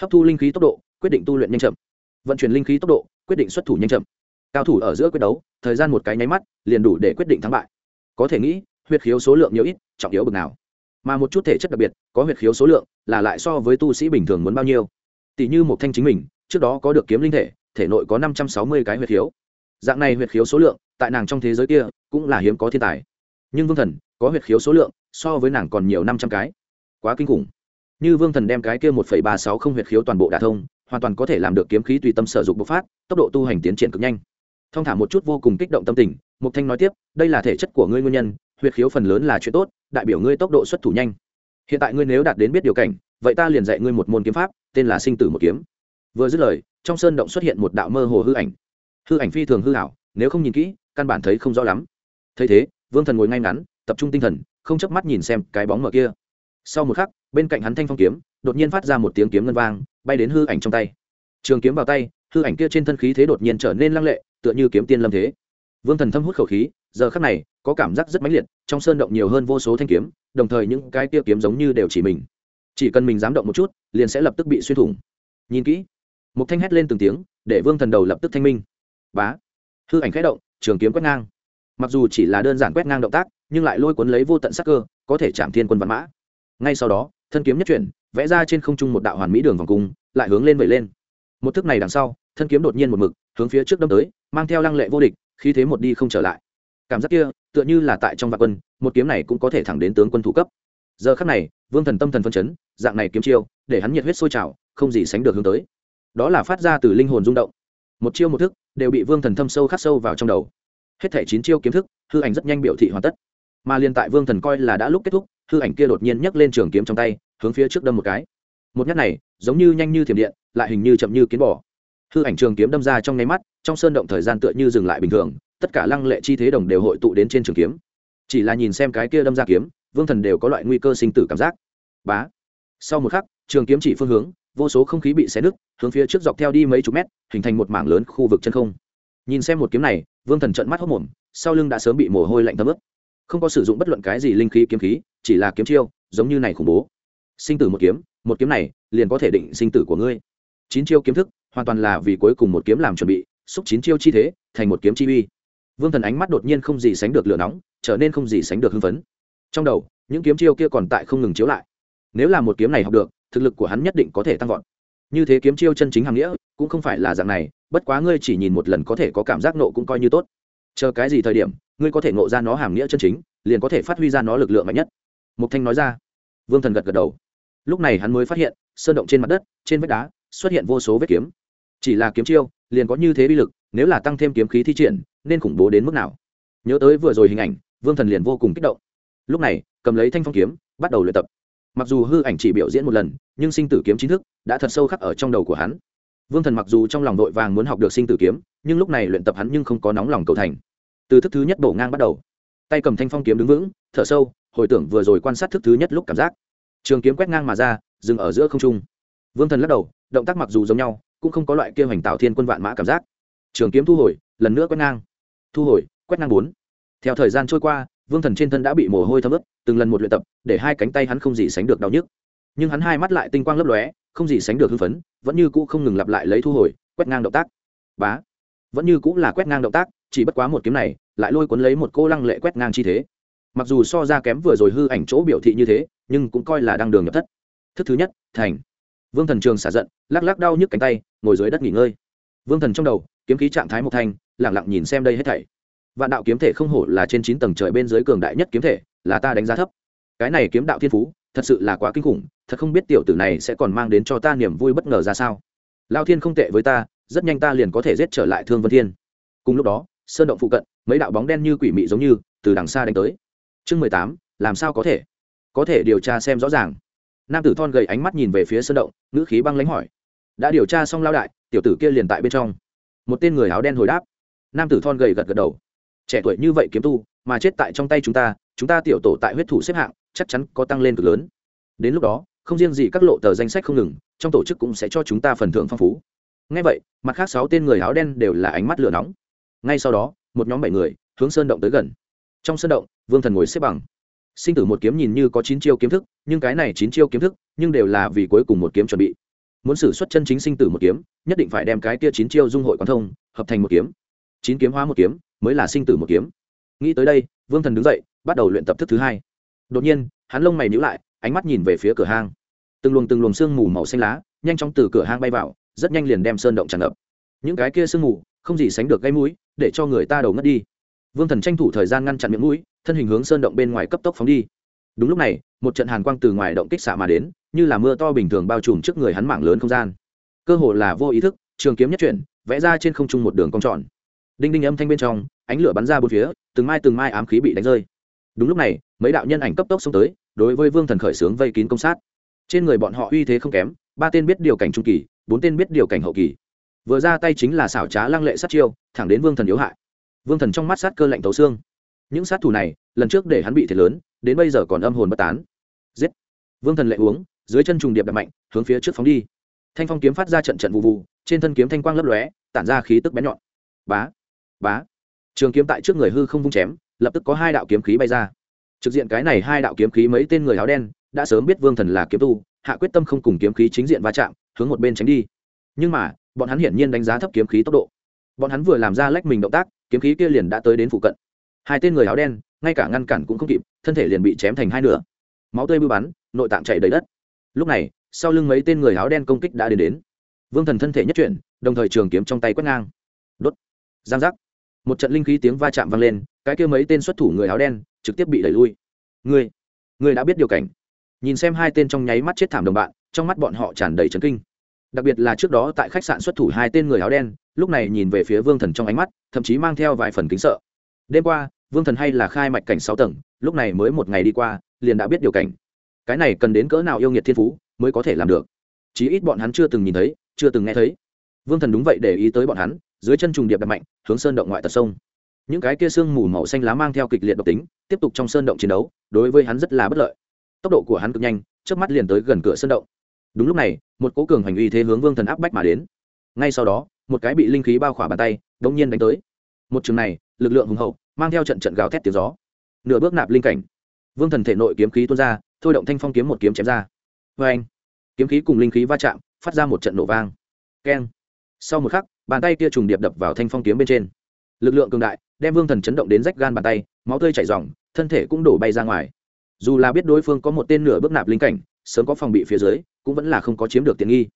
Hấp thu linh khí tốc độ, quyết định tu luyện nhanh chậm. Vận chuyển linh khí tốc độ, quyết định xuất thủ nhanh chậm. Cao thủ ở giữa quyết đấu, thời gian một cái nháy mắt, liền đủ để quyết định thắng bại. Có thể nghĩ, huyệt khiếu số lượng nhiều ít, trọng yếu bực nào. Mà một chút thể chất đặc biệt, có huyệt khiếu số lượng, là lại so với tu sĩ bình thường muốn bao nhiêu. Tỷ như một thanh chính mình, trước đó có được kiếm linh thể thể nội có năm trăm sáu mươi cái huyệt khiếu. Dạng này huyệt khiếu số lượng tại nàng trong thế giới kia cũng là hiếm có thiên tài. Nhưng vương thần có huyệt khiếu số lượng so với nàng còn nhiều năm trăm cái. Quá kinh khủng. Như vương thần đem cái kia một phẩy ba sáu không huyệt khiếu toàn bộ đả thông, hoàn toàn có thể làm được kiếm khí tùy tâm sở dụng bộc phát, tốc độ tu hành tiến triển cực nhanh. Thong thả một chút vô cùng kích động tâm tình, mục thanh nói tiếp, đây là thể chất của ngươi nguyên nhân, huyệt khiếu phần lớn là chuyện tốt, đại biểu ngươi tốc độ xuất thủ nhanh. Hiện tại ngươi nếu đạt đến biết điều cảnh, vậy ta liền dạy ngươi một môn kiếm pháp, tên là sinh tử một kiếm. Vừa dứt lời, trong sơn động xuất hiện một đạo mơ hồ hư ảnh. Hư ảnh phi thường hư ảo, nếu không nhìn kỹ căn bản thấy không rõ lắm. Thấy thế, vương thần ngồi ngay ngắn, tập trung tinh thần, không chớp mắt nhìn xem cái bóng mở kia. Sau một khắc, bên cạnh hắn thanh phong kiếm, đột nhiên phát ra một tiếng kiếm ngân vang, bay đến hư ảnh trong tay. Trường kiếm vào tay, hư ảnh kia trên thân khí thế đột nhiên trở nên lăng lệ, tựa như kiếm tiên lâm thế. Vương thần thâm hút khẩu khí, giờ khắc này, có cảm giác rất mãnh liệt, trong sơn động nhiều hơn vô số thanh kiếm, đồng thời những cái kia kiếm giống như đều chỉ mình. Chỉ cần mình dám động một chút, liền sẽ lập tức bị xuyên thủng. Nhìn kỹ. Một thanh hét lên từng tiếng, để vương thần đầu lập tức thanh minh. Bá. Hư ảnh khẽ động trường kiếm quét ngang. Mặc dù chỉ là đơn giản quét ngang động tác, nhưng lại lôi cuốn lấy vô tận sắc cơ, có thể chạm thiên quân văn mã. Ngay sau đó, thân kiếm nhất chuyển, vẽ ra trên không trung một đạo hoàn mỹ đường vòng cung, lại hướng lên vẩy lên. Một thức này đằng sau, thân kiếm đột nhiên một mực, hướng phía trước đâm tới, mang theo lăng lệ vô địch khi thế một đi không trở lại. Cảm giác kia, tựa như là tại trong vạn quân, một kiếm này cũng có thể thẳng đến tướng quân thủ cấp. Giờ khắc này, vương thần tâm thần phân chấn, dạng này kiếm chiêu, để hắn nhiệt huyết sôi trào, không gì sánh được hướng tới. Đó là phát ra từ linh hồn rung động. Một chiêu một thức đều bị vương thần thâm sâu khắc sâu vào trong đầu. Hết thẻ chín chiêu kiếm thức, hư ảnh rất nhanh biểu thị hoàn tất. Mà liên tại vương thần coi là đã lúc kết thúc, hư ảnh kia đột nhiên nhấc lên trường kiếm trong tay, hướng phía trước đâm một cái. Một nhát này, giống như nhanh như thiểm điện, lại hình như chậm như kiến bò. Hư ảnh trường kiếm đâm ra trong nháy mắt, trong sơn động thời gian tựa như dừng lại bình thường, tất cả lăng lệ chi thế đồng đều hội tụ đến trên trường kiếm. Chỉ là nhìn xem cái kia đâm ra kiếm, vương thần đều có loại nguy cơ sinh tử cảm giác. Bá. Sau một khắc, trường kiếm chỉ phương hướng vô số không khí bị xé nứt, hướng phía trước dọc theo đi mấy chục mét, hình thành một mảng lớn khu vực chân không. Nhìn xem một kiếm này, vương thần trận mắt hốc mồm, sau lưng đã sớm bị mồ hôi lạnh thấm ướt. Không có sử dụng bất luận cái gì linh khí kiếm khí, chỉ là kiếm chiêu, giống như này khủng bố. Sinh tử một kiếm một kiếm này liền có thể định sinh tử của ngươi. Chín chiêu kiếm thức, hoàn toàn là vì cuối cùng một kiếm làm chuẩn bị, xúc chín chiêu chi thế, thành một kiếm chi uy. Vương thần ánh mắt đột nhiên không gì sánh được lửa nóng, trở nên không gì sánh được hưng phấn. Trong đầu, những kiếm chiêu kia còn tại không ngừng chiếu lại. Nếu là một kiếm này học được thực lực của hắn nhất định có thể tăng vọt. Như thế kiếm chiêu chân chính hàng nghĩa, cũng không phải là dạng này, bất quá ngươi chỉ nhìn một lần có thể có cảm giác nộ cũng coi như tốt. Chờ cái gì thời điểm, ngươi có thể ngộ ra nó hàm nghĩa chân chính, liền có thể phát huy ra nó lực lượng mạnh nhất. Mục thanh nói ra. Vương thần gật gật đầu. Lúc này hắn mới phát hiện, sơn động trên mặt đất, trên vách đá, xuất hiện vô số vết kiếm. Chỉ là kiếm chiêu, liền có như thế bi lực, nếu là tăng thêm kiếm khí thi triển, nên khủng bố đến mức nào? Nhớ tới vừa rồi hình ảnh, vương thần liền vô cùng kích động. Lúc này, cầm lấy thanh phong kiếm, bắt đầu luyện tập mặc dù hư ảnh chỉ biểu diễn một lần, nhưng sinh tử kiếm chính thức đã thật sâu khắc ở trong đầu của hắn. Vương thần mặc dù trong lòng vội vàng muốn học được sinh tử kiếm, nhưng lúc này luyện tập hắn nhưng không có nóng lòng cầu thành. Từ thức thứ nhất bổ ngang bắt đầu. Tay cầm thanh phong kiếm đứng vững, thở sâu, hồi tưởng vừa rồi quan sát thức thứ nhất lúc cảm giác. Trường kiếm quét ngang mà ra, dừng ở giữa không trung. Vương thần lắc đầu, động tác mặc dù giống nhau, cũng không có loại kia hoành tạo thiên quân vạn mã cảm giác. Trường kiếm thu hồi, lần nữa quét ngang. Thu hồi, quét ngang bốn. Theo thời gian trôi qua vương thần trên thân đã bị mồ hôi thấm ướt, từng lần một luyện tập, để hai cánh tay hắn không gì sánh được đau nhức. Nhưng hắn hai mắt lại tinh quang lấp lóe, không gì sánh được hưng phấn, vẫn như cũ không ngừng lặp lại lấy thu hồi, quét ngang động tác. Bá, vẫn như cũng là quét ngang động tác, chỉ bất quá một kiếm này, lại lôi cuốn lấy một cô lăng lệ quét ngang chi thế. Mặc dù so ra kém vừa rồi hư ảnh chỗ biểu thị như thế, nhưng cũng coi là đang đường nhập thất. Thức thứ nhất, thành. Vương thần trường xả giận, lắc lắc đau nhức cánh tay, ngồi dưới đất nghỉ ngơi. Vương thần trong đầu, kiếm khí trạng thái một thanh lẳng lặng nhìn xem đây hết thảy vạn đạo kiếm thể không hổ là trên chín tầng trời bên dưới cường đại nhất kiếm thể, là ta đánh giá thấp. Cái này kiếm đạo thiên phú, thật sự là quá kinh khủng, thật không biết tiểu tử này sẽ còn mang đến cho ta niềm vui bất ngờ ra sao. Lao thiên không tệ với ta, rất nhanh ta liền có thể giết trở lại thương vân thiên. Cùng lúc đó, sơn động phụ cận, mấy đạo bóng đen như quỷ mị giống như, từ đằng xa đánh tới. Chương mười tám, làm sao có thể? Có thể điều tra xem rõ ràng. Nam tử thon gầy ánh mắt nhìn về phía sơn động, ngữ khí băng lánh hỏi. Đã điều tra xong lao đại, tiểu tử kia liền tại bên trong. Một tên người áo đen hồi đáp. Nam tử thon gầy gật gật đầu trẻ tuổi như vậy kiếm tu, mà chết tại trong tay chúng ta chúng ta tiểu tổ tại huyết thủ xếp hạng, chắc chắn có tăng lên cực lớn. Đến lúc đó, không riêng gì các lộ tờ danh sách không ngừng, trong tổ chức cũng sẽ cho chúng ta phần thưởng phong phú. Ngay vậy, mặt khác sáu tên người áo đen đều là ánh mắt lửa nóng. Ngay sau đó, một nhóm bảy người hướng sơn động tới gần. Trong sơn động, vương thần ngồi xếp bằng. Sinh tử một kiếm nhìn như có chín chiêu kiếm thức, nhưng cái này chín chiêu kiếm thức, nhưng đều là vì cuối cùng một kiếm chuẩn bị. Muốn xử xuất chân chính sinh tử một kiếm, nhất định phải đem cái kia chín chiêu dung hội quán thông, hợp thành một kiếm. Chín kiếm hóa một kiếm mới là sinh tử một kiếm. Nghĩ tới đây, vương thần đứng dậy, bắt đầu luyện tập thức thứ hai. Đột nhiên, hắn lông mày nhíu lại, ánh mắt nhìn về phía cửa hang. Từng luồng từng luồng sương mù màu xanh lá, nhanh chóng từ cửa hang bay vào, rất nhanh liền đem sơn động tràn ngập. Những cái kia sương mù, không gì sánh được gây mũi, để cho người ta đầu ngất đi. Vương thần tranh thủ thời gian ngăn chặn miệng mũi, thân hình hướng sơn động bên ngoài cấp tốc phóng đi. Đúng lúc này, một trận hàn quang từ ngoài động kích xạ mà đến, như là mưa to bình thường bao trùm trước người hắn mảng lớn không gian. Cơ hồ là vô ý thức, trường kiếm nhất chuyển, vẽ ra trên không trung một đường cong tròn đinh đinh âm thanh bên trong, ánh lửa bắn ra bốn phía, từng mai từng mai ám khí bị đánh rơi. Đúng lúc này, mấy đạo nhân ảnh cấp tốc xông tới, đối với vương thần khởi xướng vây kín công sát. Trên người bọn họ uy thế không kém, ba tên biết điều cảnh trung kỳ, bốn tên biết điều cảnh hậu kỳ. Vừa ra tay chính là xảo trá lăng lệ sát chiêu, thẳng đến vương thần yếu hại. Vương thần trong mắt sát cơ lạnh tấu xương. Những sát thủ này, lần trước để hắn bị thiệt lớn, đến bây giờ còn âm hồn bất tán. Giết! Vương thần lệ uống, dưới chân trùng điệp đập mạnh, hướng phía trước phóng đi. Thanh phong kiếm phát ra trận trận vụ vụ, trên thân kiếm thanh quang lấp lóe, tản ra khí tức bén nhọn. Bá! Bá. Trường kiếm tại trước người hư không vung chém, lập tức có hai đạo kiếm khí bay ra. Trực diện cái này hai đạo kiếm khí mấy tên người áo đen, đã sớm biết vương thần là kiếm tu, hạ quyết tâm không cùng kiếm khí chính diện va chạm, hướng một bên tránh đi. Nhưng mà, bọn hắn hiển nhiên đánh giá thấp kiếm khí tốc độ. Bọn hắn vừa làm ra lách mình động tác, kiếm khí kia liền đã tới đến phụ cận. Hai tên người áo đen, ngay cả ngăn cản cũng không kịp, thân thể liền bị chém thành hai nửa. Máu tươi bưu bắn, nội tạng chảy đầy đất. Lúc này, sau lưng mấy tên người áo đen công kích đã đến đến. Vương thần thân thể nhất chuyển, đồng thời trường kiếm trong tay quét ngang. Đốt. Giang giác một trận linh khí tiếng va chạm vang lên, cái kia mấy tên xuất thủ người áo đen trực tiếp bị đẩy lui. Ngươi ngươi đã biết điều cảnh. Nhìn xem hai tên trong nháy mắt chết thảm đồng bạn, trong mắt bọn họ tràn đầy trấn kinh. Đặc biệt là trước đó tại khách sạn xuất thủ hai tên người áo đen, lúc này nhìn về phía vương thần trong ánh mắt, thậm chí mang theo vài phần kính sợ. Đêm qua, vương thần hay là khai mạch cảnh sáu tầng, lúc này mới một ngày đi qua, liền đã biết điều cảnh. Cái này cần đến cỡ nào yêu nghiệt thiên phú mới có thể làm được? Chí ít bọn hắn chưa từng nhìn thấy, chưa từng nghe thấy. Vương thần đúng vậy để ý tới bọn hắn dưới chân trùng điệp đập mạnh, hướng sơn động ngoại tật sông. Những cái kia sương mù màu xanh lá mang theo kịch liệt độc tính, tiếp tục trong sơn động chiến đấu, đối với hắn rất là bất lợi. Tốc độ của hắn cực nhanh trước mắt liền tới gần cửa sơn động. Đúng lúc này, một cố cường hành uy thế hướng vương thần áp bách mà đến. Ngay sau đó, một cái bị linh khí bao khỏa bàn tay đ ỗ n g nhiên đánh tới. Một trường này, lực lượng hùng hậu, mang theo trận trận gào thét tiếng gió. Nửa bước nạp linh cảnh. Vương thần thể nội kiếm khí tuôn ra, thôi động thanh phong kiếm một kiếm chém ra. Vê anh kiếm khí cùng linh khí va chạm, phát ra một trận nổ vang. Keng! Sau một khắc bàn tay kia trùng điệp đập vào thanh phong kiếm bên trên. Lực lượng cường đại, đem vương thần chấn động đến rách gan bàn tay, máu tươi chảy r thân thể cũng đổ bay ra ngoài. Dù là biết đối phương có một tên nửa bước nạp linh cảnh, sớm có phòng bị phía dưới, cũng vẫn là không có chiếm được tiện nghi.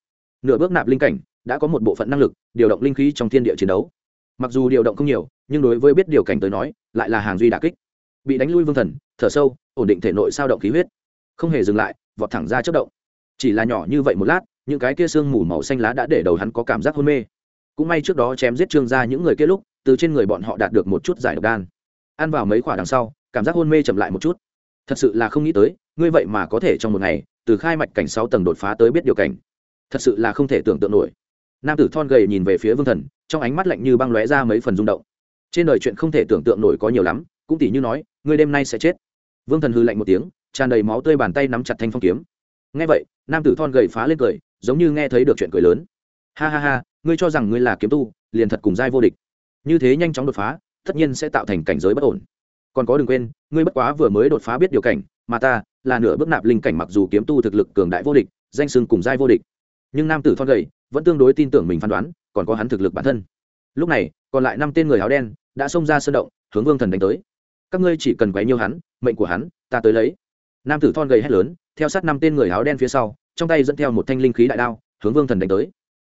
Nửa bước nạp linh cảnh đã có một bộ phận năng lực, điều động linh khí trong thiên địa chiến đấu. Mặc dù điều động không nhiều, nhưng đối với biết điều cảnh tới nói, lại là hàng duy đà kích. Bị đánh lui vương thần, thở sâu, ổn định thể nội sao động khí huyết. Không hề dừng lại, vọt thẳng ra chất động. Chỉ là nhỏ như vậy một lát, những cái kia sương mù màu xanh lá đã để đầu hắn có cảm giác hôn mê cũng may trước đó chém giết trương ra những người kia lúc, từ trên người bọn họ đạt được một chút giải độc đan. Ăn vào mấy khoả đằng sau, cảm giác hôn mê chậm lại một chút. Thật sự là không nghĩ tới, ngươi vậy mà có thể trong một ngày, từ khai mạch cảnh sáu tầng đột phá tới biết điều cảnh. Thật sự là không thể tưởng tượng nổi. Nam tử thon gầy nhìn về phía vương thần, trong ánh mắt lạnh như băng lóe ra mấy phần rung động. Trên đời chuyện không thể tưởng tượng nổi có nhiều lắm, cũng tỷ như nói, ngươi đêm nay sẽ chết. Vương thần hư lạnh một tiếng, tràn đầy máu tươi bàn tay nắm chặt thanh phong kiếm. Nghe vậy, nam tử thon gầy phá lên cười, giống như nghe thấy được chuyện cười lớn ha ha ha, ngươi cho rằng ngươi là kiếm tu, liền thật cùng giai vô địch. Như thế nhanh chóng đột phá, tất nhiên sẽ tạo thành cảnh giới bất ổn. Còn có đừng quên, ngươi bất quá vừa mới đột phá biết điều cảnh, mà ta là nửa bước nạp linh cảnh mặc dù kiếm tu thực lực cường đại vô địch, danh sưng cùng giai vô địch. Nhưng nam tử thon gầy, vẫn tương đối tin tưởng mình phán đoán, còn có hắn thực lực bản thân. Lúc này, còn lại năm tên người áo đen đã xông ra sân động, hướng vương thần đánh tới. Các ngươi chỉ cần quấy nhiêu hắn, mệnh của hắn, ta tới lấy. Nam tử thon gầy hét lớn, theo sát năm tên người áo đen phía sau, trong tay dẫn theo một thanh linh khí đại đao, hướng vương thần đánh tới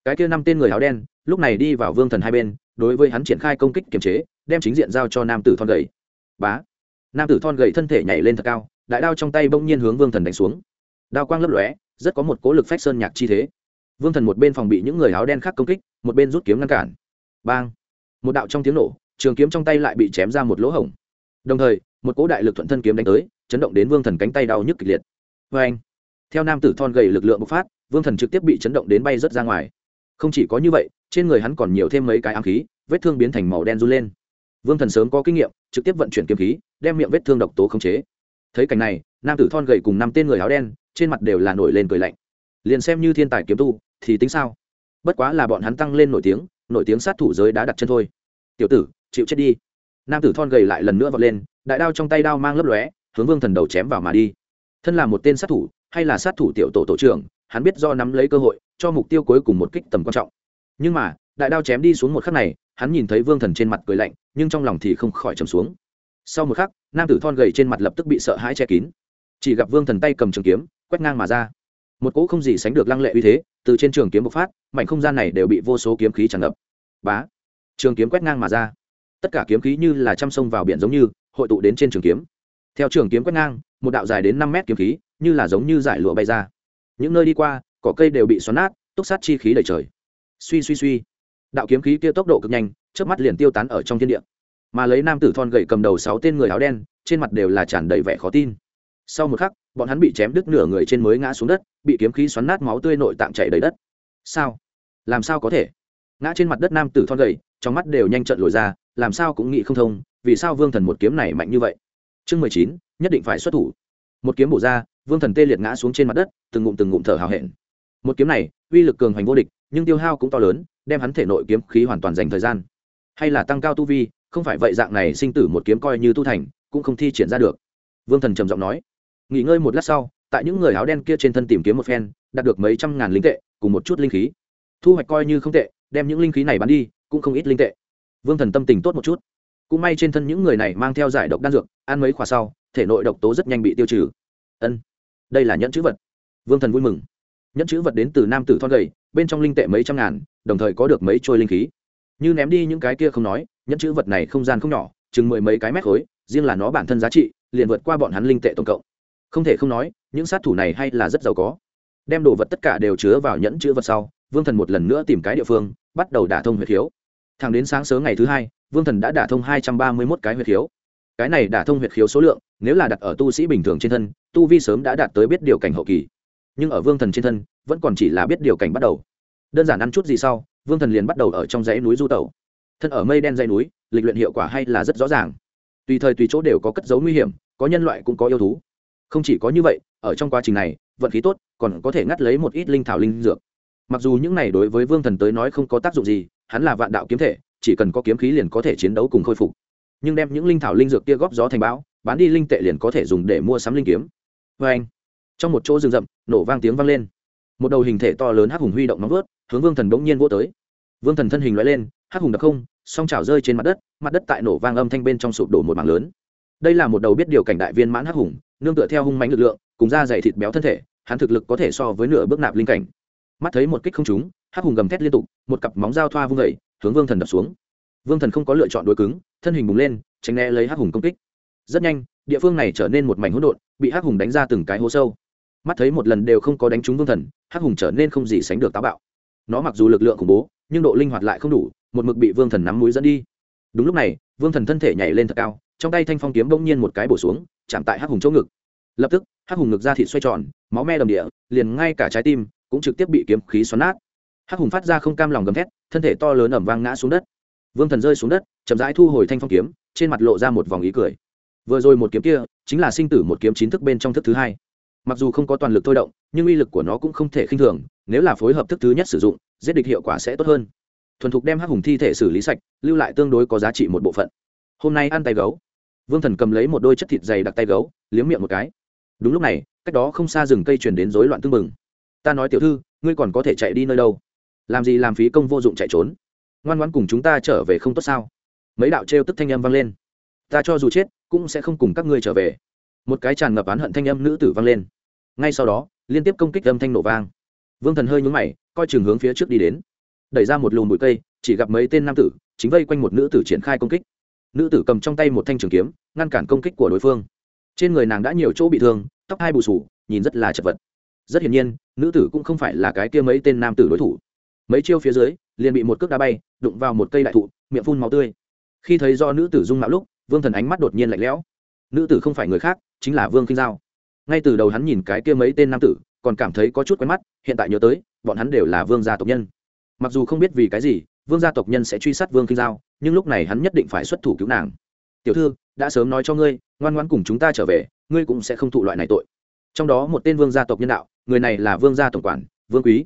cái kia năm tên người áo đen, lúc này đi vào vương thần hai bên, đối với hắn triển khai công kích kiềm chế, đem chính diện giao cho nam tử thon gầy. Bá! Nam tử thon gầy thân thể nhảy lên thật cao, đại đao trong tay bỗng nhiên hướng vương thần đánh xuống. Đao quang lấp lóe, rất có một cố lực phách sơn nhạc chi thế. Vương thần một bên phòng bị những người áo đen khác công kích, một bên rút kiếm ngăn cản. Bang! Một đạo trong tiếng nổ, trường kiếm trong tay lại bị chém ra một lỗ hổng. Đồng thời, một cố đại lực thuận thân kiếm đánh tới, chấn động đến vương thần cánh tay đau nhức kịch liệt. Vê anh theo nam tử thon gầy lực lượng bộc phát, vương thần trực tiếp bị chấn động đến bay rớt ra ngoài không chỉ có như vậy, trên người hắn còn nhiều thêm mấy cái ám khí, vết thương biến thành màu đen run lên. Vương thần sớm có kinh nghiệm, trực tiếp vận chuyển kiếm khí, đem miệng vết thương độc tố khống chế. Thấy cảnh này, nam tử thon gầy cùng năm tên người áo đen, trên mặt đều là nổi lên cười lạnh. Liền xem như thiên tài kiếm tu, thì tính sao? Bất quá là bọn hắn tăng lên nổi tiếng nổi tiếng sát thủ giới đã đặt chân thôi. Tiểu tử, chịu chết đi. Nam tử thon gầy lại lần nữa vọt lên, đại đao trong tay đao mang lấp lóe, hướng vương thần đầu chém vào mà đi. Thân là một tên sát thủ, hay là sát thủ tiểu tổ tổ trưởng hắn biết do nắm lấy cơ hội, cho mục tiêu cuối cùng một kích tầm quan trọng. Nhưng mà, đại đao chém đi xuống một khắc này, hắn nhìn thấy vương thần trên mặt cười lạnh, nhưng trong lòng thì không khỏi trầm xuống. Sau một khắc, nam tử thon gầy trên mặt lập tức bị sợ hãi che kín. Chỉ gặp vương thần tay cầm trường kiếm, quét ngang mà ra. Một cỗ không gì sánh được lăng lệ uy thế, từ trên trường kiếm bộc phát, mảnh không gian này đều bị vô số kiếm khí tràn ngập. Bá! Trường kiếm quét ngang mà ra. Tất cả kiếm khí như là chăm sông vào biển giống như, hội tụ đến trên trường kiếm. Theo trường kiếm quét ngang, một đạo dài đến năm mét kiếm khí, như là giống như giải lụa bay ra những nơi đi qua, cỏ cây đều bị xoắn nát, túc sát chi khí đầy trời. Suy suy suy. Đạo kiếm khí kia tốc độ cực nhanh trước mắt liền tiêu tán ở trong thiên địa. Mà lấy nam tử thon gậy cầm đầu sáu tên người áo đen, trên mặt đều là tràn đầy vẻ khó tin. Sau một khắc, bọn hắn bị chém đứt nửa người trên mới ngã xuống đất, bị kiếm khí xoắn nát máu tươi nội tạng chảy đầy đất. Sao? Làm sao có thể? Ngã trên mặt đất nam tử thon gầy, trong mắt đều nhanh trận lồi ra, làm sao cũng nghĩ không thông, vì sao vương thần một kiếm này mạnh như vậy? Chương mười chín, nhất định phải xuất thủ. Một kiếm bổ ra vương thần tê liệt ngã xuống trên mặt đất, từng ngụm từng ngụm thở hào hẹn. Một kiếm này, uy lực cường hoành vô địch, nhưng tiêu hao cũng to lớn, đem hắn thể nội kiếm khí hoàn toàn dành thời gian. Hay là tăng cao tu vi, không phải vậy dạng này sinh tử một kiếm coi như tu thành, cũng không thi triển ra được. Vương thần trầm giọng nói. Nghỉ ngơi một lát sau, tại những người áo đen kia trên thân tìm kiếm một phen, đạt được mấy trăm ngàn linh tệ, cùng một chút linh khí. Thu hoạch coi như không tệ, đem những linh khí này bán đi, cũng không ít linh tệ. Vương thần tâm tình tốt một chút. Cũng may trên thân những người này mang theo giải độc đan dược, ăn mấy khóa sau, thể nội độc tố rất nhanh bị tiêu trừ. Ân đây là nhẫn chữ vật. Vương thần vui mừng. Nhẫn chữ vật đến từ nam tử thon gầy, bên trong linh tệ mấy trăm ngàn, đồng thời có được mấy trôi linh khí. Như ném đi những cái kia không nói, nhẫn chữ vật này không gian không nhỏ, chừng mười mấy cái mét khối, riêng là nó bản thân giá trị, liền vượt qua bọn hắn linh tệ tổng cộng. Không thể không nói, những sát thủ này hay là rất giàu có. Đem đồ vật tất cả đều chứa vào nhẫn chữ vật sau, vương thần một lần nữa tìm cái địa phương, bắt đầu đả thông huyệt khiếu. Thẳng đến sáng sớm ngày thứ hai, vương thần đã đả thông hai trăm ba mươi mốt cái huyệt khiếu cái này đả thông huyệt khiếu số lượng, nếu là đặt ở tu sĩ bình thường trên thân, tu vi sớm đã đạt tới biết điều cảnh hậu kỳ. Nhưng ở vương thần trên thân, vẫn còn chỉ là biết điều cảnh bắt đầu. Đơn giản ăn chút gì sau, vương thần liền bắt đầu ở trong dãy núi du tẩu. Thân ở mây đen dãy núi, lịch luyện hiệu quả hay là rất rõ ràng. Tùy thời tùy chỗ đều có cất dấu nguy hiểm, có nhân loại cũng có yêu thú. Không chỉ có như vậy, ở trong quá trình này, vận khí tốt, còn có thể ngắt lấy một ít linh thảo linh dược. Mặc dù những này đối với vương thần tới nói không có tác dụng gì, hắn là vạn đạo kiếm thể, chỉ cần có kiếm khí liền có thể chiến đấu cùng khôi phục nhưng đem những linh thảo linh dược kia góp gió thành bão, bán đi linh tệ liền có thể dùng để mua sắm linh kiếm. Vê anh, trong một chỗ rừng rậm, nổ vang tiếng vang lên. Một đầu hình thể to lớn hắc hùng huy động nóng vớt, hướng vương thần bỗng nhiên vô tới. Vương thần thân hình loại lên, hắc hùng đặc không, song chảo rơi trên mặt đất mặt đất tại nổ vang âm thanh bên trong sụp đổ một mảng lớn. Đây là một đầu biết điều cảnh đại viên mãn hắc hùng, nương tựa theo hung mánh lực lượng, cùng da dày thịt béo thân thể, hắn thực lực có thể so với nửa bước nạp linh cảnh. Mắt thấy một kích không trúng, hắc hùng gầm thét liên tục, một cặp móng dao thoa vung vẩy hướng vương thần đập xuống vương thần không có lựa chọn đối cứng, thân hình bùng lên, tránh né lấy hắc hùng công kích. Rất nhanh, địa phương này trở nên một mảnh hỗn độn, bị hắc hùng đánh ra từng cái hố sâu. Mắt thấy một lần đều không có đánh trúng vương thần, hắc hùng trở nên không gì sánh được táo bạo. Nó mặc dù lực lượng khủng bố, nhưng độ linh hoạt lại không đủ, một mực bị vương thần nắm mũi dẫn đi. Đúng lúc này, vương thần thân thể nhảy lên thật cao, trong tay thanh phong kiếm bỗng nhiên một cái bổ xuống, chạm tại hắc hùng chỗ ngực. Lập tức, hắc hùng ngực ra thịt xoay tròn, máu me đầm địa, liền ngay cả trái tim cũng trực tiếp bị kiếm khí xoắn nát. Hắc hùng phát ra không cam lòng gầm thét, thân thể to lớn ẩm vang ngã xuống đất vương thần rơi xuống đất, chậm rãi thu hồi thanh phong kiếm, trên mặt lộ ra một vòng ý cười. Vừa rồi một kiếm kia, chính là sinh tử một kiếm chính thức bên trong thức thứ hai. Mặc dù không có toàn lực thôi động, nhưng uy lực của nó cũng không thể khinh thường, nếu là phối hợp thức thứ nhất sử dụng, giết địch hiệu quả sẽ tốt hơn. Thuần thục đem hắc hùng thi thể xử lý sạch, lưu lại tương đối có giá trị một bộ phận. Hôm nay ăn tay gấu. Vương thần cầm lấy một đôi chất thịt dày đặc tay gấu, liếm miệng một cái. Đúng lúc này, cách đó không xa rừng cây truyền đến rối loạn tương bừng. Ta nói tiểu thư, ngươi còn có thể chạy đi nơi đâu? Làm gì làm phí công vô dụng chạy trốn? Ngoan ngoãn cùng chúng ta trở về không tốt sao? Mấy đạo trêu tức thanh âm vang lên. Ta cho dù chết, cũng sẽ không cùng các ngươi trở về. Một cái tràn ngập oán hận thanh âm nữ tử vang lên. Ngay sau đó, liên tiếp công kích âm thanh nổ vang. Vương thần hơi nhúng mày, coi chừng hướng phía trước đi đến. Đẩy ra một lùm bụi cây, chỉ gặp mấy tên nam tử, chính vây quanh một nữ tử triển khai công kích. Nữ tử cầm trong tay một thanh trường kiếm, ngăn cản công kích của đối phương. Trên người nàng đã nhiều chỗ bị thương, tóc hai bù sù, nhìn rất là chật vật. Rất hiển nhiên, nữ tử cũng không phải là cái kia mấy tên nam tử đối thủ. Mấy chiêu phía dưới liền bị một cước đá bay, đụng vào một cây đại thụ, miệng phun máu tươi. Khi thấy do nữ tử dung mạo lúc, vương thần ánh mắt đột nhiên lạnh lẽo. Nữ tử không phải người khác, chính là vương kinh giao. Ngay từ đầu hắn nhìn cái kia mấy tên nam tử, còn cảm thấy có chút quen mắt, hiện tại nhớ tới, bọn hắn đều là vương gia tộc nhân. Mặc dù không biết vì cái gì, vương gia tộc nhân sẽ truy sát vương kinh giao, nhưng lúc này hắn nhất định phải xuất thủ cứu nàng. Tiểu thư, đã sớm nói cho ngươi, ngoan ngoan cùng chúng ta trở về, ngươi cũng sẽ không thụ loại này tội. Trong đó một tên vương gia tộc nhân đạo, người này là vương gia tổng quản, vương quý.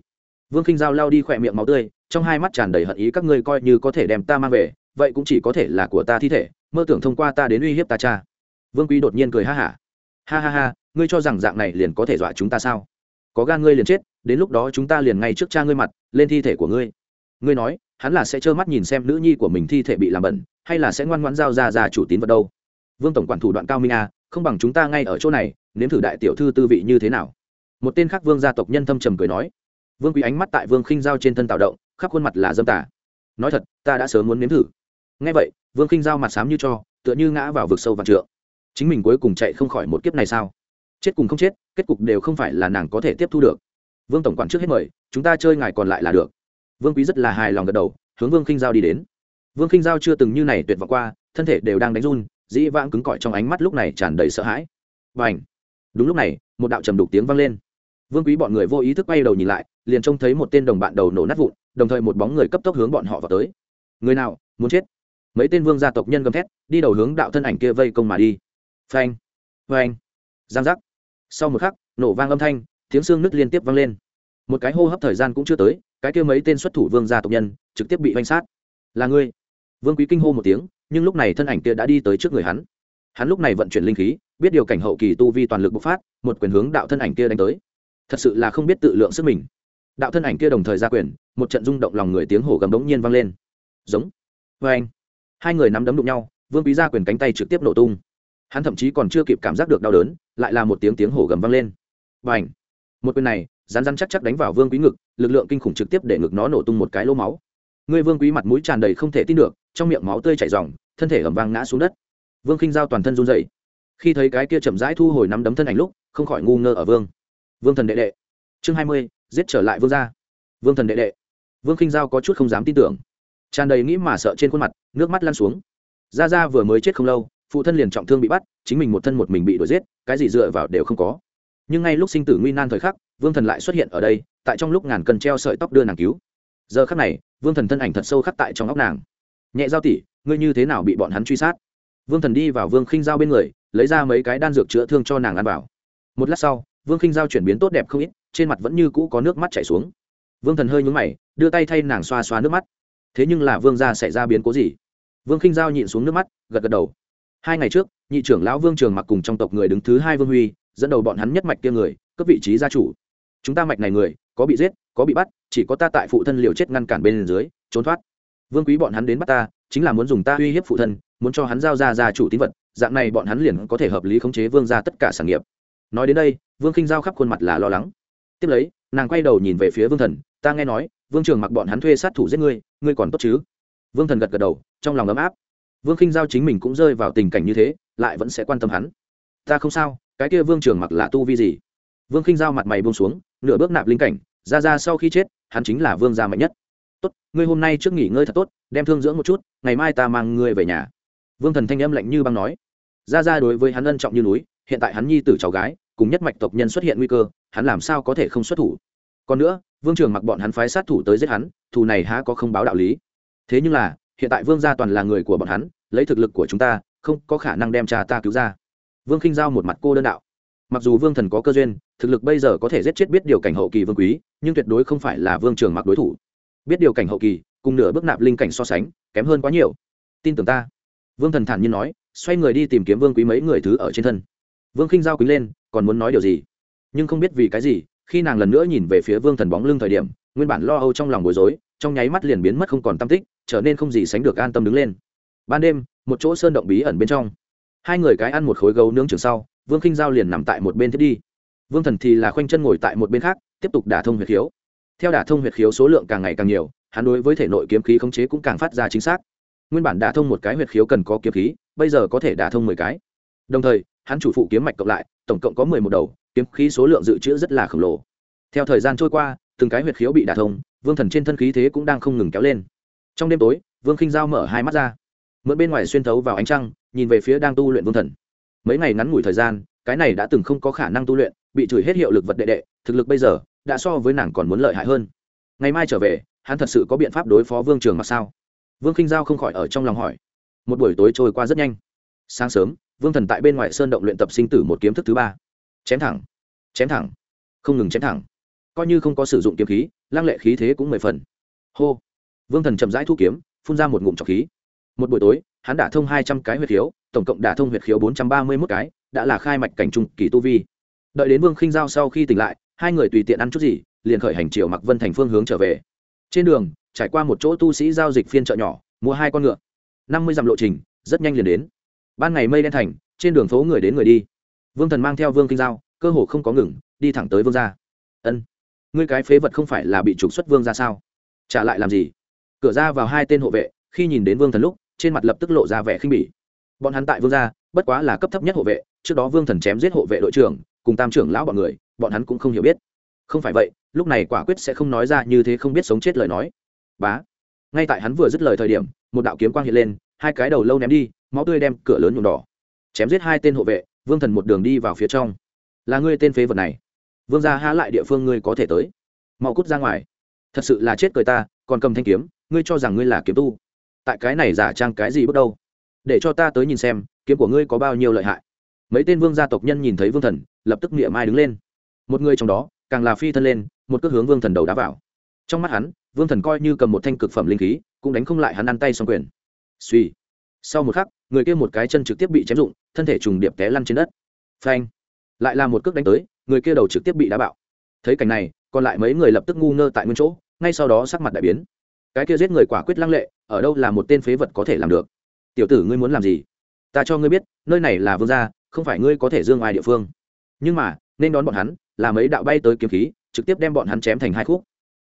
Vương kinh giao lao đi khỏe miệng máu tươi trong hai mắt tràn đầy hận ý các ngươi coi như có thể đem ta mang về, vậy cũng chỉ có thể là của ta thi thể, mơ tưởng thông qua ta đến uy hiếp ta cha. Vương quý đột nhiên cười ha hả. Ha ha ha, ngươi cho rằng dạng này liền có thể dọa chúng ta sao? Có gan ngươi liền chết, đến lúc đó chúng ta liền ngay trước cha ngươi mặt, lên thi thể của ngươi. Ngươi nói, hắn là sẽ trơ mắt nhìn xem nữ nhi của mình thi thể bị làm bẩn, hay là sẽ ngoan ngoãn giao ra ra chủ tín vật đâu? Vương tổng quản thủ đoạn cao minh a không bằng chúng ta ngay ở chỗ này, nếm thử đại tiểu thư tư vị như thế nào? Một tên khác vương gia tộc nhân thâm trầm cười nói. Vương quý ánh mắt tại vương khinh giao trên thân tạo động khắp khuôn mặt là dâm tả nói thật, ta đã sớm muốn nếm thử. Ngay vậy, vương khinh giao mặt xám như cho, tựa như ngã vào vực sâu vạn trượng. Chính mình cuối cùng chạy không khỏi một kiếp này sao? Chết cùng không chết, kết cục đều không phải là nàng có thể tiếp thu được. Vương tổng quản trước hết mời, chúng ta chơi ngài còn lại là được. Vương quý rất là hài lòng gật đầu, hướng vương khinh giao đi đến. Vương khinh giao chưa từng như này tuyệt vọng qua, thân thể đều đang đánh run, dĩ vãng cứng cỏi trong ánh mắt lúc này tràn đầy sợ hãi. Và ảnh đúng lúc này, một đạo trầm đục tiếng vang lên. Vương quý bọn người vô ý thức bay đầu nhìn lại, liền trông thấy một tên đồng bạn đầu nổ nát vụn đồng thời một bóng người cấp tốc hướng bọn họ vào tới. Người nào, muốn chết? Mấy tên vương gia tộc nhân gầm thét, đi đầu hướng đạo thân ảnh kia vây công mà đi. Phanh phanh, giang giác. Sau một khắc, nổ vang âm thanh, tiếng xương nứt liên tiếp vang lên. Một cái hô hấp thời gian cũng chưa tới, cái kia mấy tên xuất thủ vương gia tộc nhân, trực tiếp bị vanh sát. Là ngươi. Vương quý kinh hô một tiếng, nhưng lúc này thân ảnh kia đã đi tới trước người hắn. Hắn lúc này vận chuyển linh khí, biết điều cảnh hậu kỳ tu vi toàn lực bộc phát, một quyền hướng đạo thân ảnh kia đánh tới. Thật sự là không biết tự lượng sức mình. Đạo thân ảnh kia đồng thời ra quyền một trận rung động lòng người tiếng hổ gầm đống nhiên vang lên. Giống. Vê anh. Hai người nắm đấm đụng nhau, vương quý ra quyền cánh tay trực tiếp nổ tung. Hắn thậm chí còn chưa kịp cảm giác được đau đớn, lại là một tiếng tiếng hổ gầm vang lên. Và ảnh một quyền này rán rán chắc chắc đánh vào vương quý ngực, lực lượng kinh khủng trực tiếp để ngực nó nổ tung một cái lỗ máu. Người vương quý mặt mũi tràn đầy không thể tin được, trong miệng máu tươi chảy r thân thể ẩm vang ngã xuống đất. Vương khinh giao toàn thân run dậy khi thấy cái kia chậm rãi thu hồi nắm đấm thân ảnh lúc, không khỏi ngu ngơ ở vương. Vương thần đệ đệ. Chương hai mươi, giết trở lại vương gia. Vương thần đệ đệ vương khinh giao có chút không dám tin tưởng. Tràn đầy nghĩ mà sợ trên khuôn mặt nước mắt lan xuống. Ra Ra vừa mới chết không lâu phụ thân liền trọng thương bị bắt chính mình một thân một mình bị đuổi giết cái gì dựa vào đều không có. Nhưng ngay lúc sinh tử nguy nan thời khắc vương thần lại xuất hiện ở đây tại trong lúc ngàn cần treo sợi tóc đưa nàng cứu. Giờ khắc này vương thần thân ảnh thật sâu khắc tại trong óc nàng. Nhẹ giao tỉ, ngươi như thế nào bị bọn hắn truy sát? Vương thần đi vào vương khinh giao bên người lấy ra mấy cái đan dược chữa thương cho nàng ăn vào. Một lát sau vương khinh giao chuyển biến tốt đẹp không ít trên mặt vẫn như cũ có nước mắt chảy xuống vương thần hơi nhúng mày, đưa tay thay nàng xoa xoa nước mắt. Thế nhưng là vương gia xảy ra biến cố gì? Vương khinh giao nhịn xuống nước mắt, gật gật đầu. Hai ngày trước, nhị trưởng lão vương trường mặc cùng trong tộc người đứng thứ hai vương huy, dẫn đầu bọn hắn nhất mạch kia người cấp vị trí gia chủ. Chúng ta mạch này người, có bị giết, có bị bắt, chỉ có ta tại phụ thân liều chết ngăn cản bên dưới, trốn thoát. Vương quý bọn hắn đến bắt ta, chính là muốn dùng ta uy hiếp phụ thân, muốn cho hắn giao ra gia chủ tín vật, dạng này bọn hắn liền có thể hợp lý khống chế vương ra tất cả sản nghiệp. Nói đến đây, vương khinh giao khắp khuôn mặt là lo lắng. Tiếp lấy nàng quay đầu nhìn về phía vương thần, ta nghe nói, vương trường mặc bọn hắn thuê sát thủ giết ngươi ngươi còn tốt chứ? Vương thần gật gật đầu, trong lòng ấm áp. Vương khinh giao chính mình cũng rơi vào tình cảnh như thế, lại vẫn sẽ quan tâm hắn. Ta không sao, cái kia vương trường mặc là tu vi gì? Vương khinh giao mặt mày buông xuống, nửa bước nạp linh cảnh, ra ra sau khi chết, hắn chính là vương gia mạnh nhất. Tốt, ngươi hôm nay trước nghỉ ngơi thật tốt, đem thương dưỡng một chút, ngày mai ta mang ngươi về nhà. Vương thần thanh âm lạnh như băng nói. Ra ra đối với hắn ân trọng như núi, hiện tại hắn nhi tử cháu gái cùng nhất mạch tộc nhân xuất hiện nguy cơ, hắn làm sao có thể không xuất thủ? Còn nữa, vương trường mặc bọn hắn phái sát thủ tới giết hắn, thù này há có không báo đạo lý? Thế nhưng là, hiện tại vương gia toàn là người của bọn hắn, lấy thực lực của chúng ta, không có khả năng đem cha ta cứu ra. Vương khinh giao một mặt cô đơn đạo. Mặc dù vương thần có cơ duyên, thực lực bây giờ có thể giết chết biết điều cảnh hậu kỳ vương quý, nhưng tuyệt đối không phải là vương trường mặc đối thủ. Biết điều cảnh hậu kỳ, cùng nửa bước nạp linh cảnh so sánh, kém hơn quá nhiều. Tin tưởng ta. Vương thần thản nhiên nói, xoay người đi tìm kiếm vương quý mấy người thứ ở trên thân vương khinh giao quý lên, còn muốn nói điều gì? Nhưng không biết vì cái gì, khi nàng lần nữa nhìn về phía vương thần bóng lưng thời điểm, nguyên bản lo âu trong lòng bối rối, trong nháy mắt liền biến mất không còn tâm tích, trở nên không gì sánh được an tâm đứng lên. Ban đêm, một chỗ sơn động bí ẩn bên trong. Hai người cái ăn một khối gấu nướng trường sau, vương khinh giao liền nằm tại một bên thiết đi. Vương thần thì là khoanh chân ngồi tại một bên khác, tiếp tục đả thông huyệt khiếu. Theo đả thông huyệt khiếu số lượng càng ngày càng nhiều, hắn đối với thể nội kiếm khí khống chế cũng càng phát ra chính xác. Nguyên bản đả thông một cái huyệt khiếu cần có kiếm khí, bây giờ có thể đả thông mười cái. Đồng thời hắn chủ phụ kiếm mạch cộng lại, tổng cộng có mười một đầu, kiếm khí số lượng dự trữ rất là khổng lồ. Theo thời gian trôi qua, từng cái huyệt khiếu bị đả thông, vương thần trên thân khí thế cũng đang không ngừng kéo lên. Trong đêm tối, vương khinh giao mở hai mắt ra, mượn bên ngoài xuyên thấu vào ánh trăng, nhìn về phía đang tu luyện vương thần. Mấy ngày ngắn ngủi thời gian, cái này đã từng không có khả năng tu luyện, bị chửi hết hiệu lực vật đệ đệ, thực lực bây giờ, đã so với nàng còn muốn lợi hại hơn. Ngày mai trở về, hắn thật sự có biện pháp đối phó vương trường mặc sao? Vương khinh giao không khỏi ở trong lòng hỏi. Một buổi tối trôi qua rất nhanh. Sáng sớm vương thần tại bên ngoài sơn động luyện tập sinh tử một kiếm thức thứ ba. Chém thẳng. Chém thẳng. Không ngừng chém thẳng. Coi như không có sử dụng kiếm khí, lăng lệ khí thế cũng mười phần. Hô. Vương thần chậm rãi thu kiếm, phun ra một ngụm trọc khí. Một buổi tối, hắn đả thông hai trăm cái huyệt khiếu, tổng cộng đả thông huyệt khiếu bốn trăm ba mươi mốt cái, đã là khai mạch cảnh trung kỳ tu vi. Đợi đến vương khinh giao sau khi tỉnh lại, hai người tùy tiện ăn chút gì, liền khởi hành chiều mặc vân thành phương hướng trở về. Trên đường, trải qua một chỗ tu sĩ giao dịch phiên chợ nhỏ, mua hai con ngựa. năm mươi dặm lộ trình, rất nhanh liền đến ban ngày mây đen thành, trên đường phố người đến người đi. Vương thần mang theo vương kinh giao, cơ hồ không có ngừng, đi thẳng tới vương gia. Ân, ngươi cái phế vật không phải là bị trục xuất vương ra sao? Trả lại làm gì? Cửa ra vào hai tên hộ vệ, khi nhìn đến vương thần lúc, trên mặt lập tức lộ ra vẻ khinh bỉ. Bọn hắn tại vương gia, bất quá là cấp thấp nhất hộ vệ, trước đó vương thần chém giết hộ vệ đội trưởng, cùng tam trưởng lão bọn người, bọn hắn cũng không hiểu biết. Không phải vậy, lúc này quả quyết sẽ không nói ra như thế không biết sống chết lời nói. Bá, ngay tại hắn vừa dứt lời thời điểm, một đạo kiếm quang hiện lên, hai cái đầu lâu ném đi máu tươi đem cửa lớn nhuộm đỏ, chém giết hai tên hộ vệ, vương thần một đường đi vào phía trong. Là ngươi tên phế vật này. Vương gia há lại địa phương ngươi có thể tới. Mau cút ra ngoài. Thật sự là chết cười ta, còn cầm thanh kiếm, ngươi cho rằng ngươi là kiếm tu. Tại cái này giả trang cái gì bước đâu? Để cho ta tới nhìn xem, kiếm của ngươi có bao nhiêu lợi hại. Mấy tên vương gia tộc nhân nhìn thấy vương thần, lập tức niệm mai đứng lên. Một người trong đó, càng là phi thân lên, một cước hướng vương thần đầu đá vào. Trong mắt hắn, vương thần coi như cầm một thanh cực phẩm linh khí, cũng đánh không lại hắn ăn tay xong quyền. Suy sau một khắc người kia một cái chân trực tiếp bị chém rụng, thân thể trùng điệp té lăn trên đất. Phanh! Lại là một cước đánh tới, người kia đầu trực tiếp bị đá bạo. Thấy cảnh này, còn lại mấy người lập tức ngu ngơ tại nguyên chỗ, ngay sau đó sắc mặt đại biến. Cái kia giết người quả quyết lăng lệ, ở đâu là một tên phế vật có thể làm được? Tiểu tử ngươi muốn làm gì? Ta cho ngươi biết, nơi này là vương gia, không phải ngươi có thể dương ai địa phương. Nhưng mà, nên đón bọn hắn, là mấy đạo bay tới kiếm khí, trực tiếp đem bọn hắn chém thành hai khúc.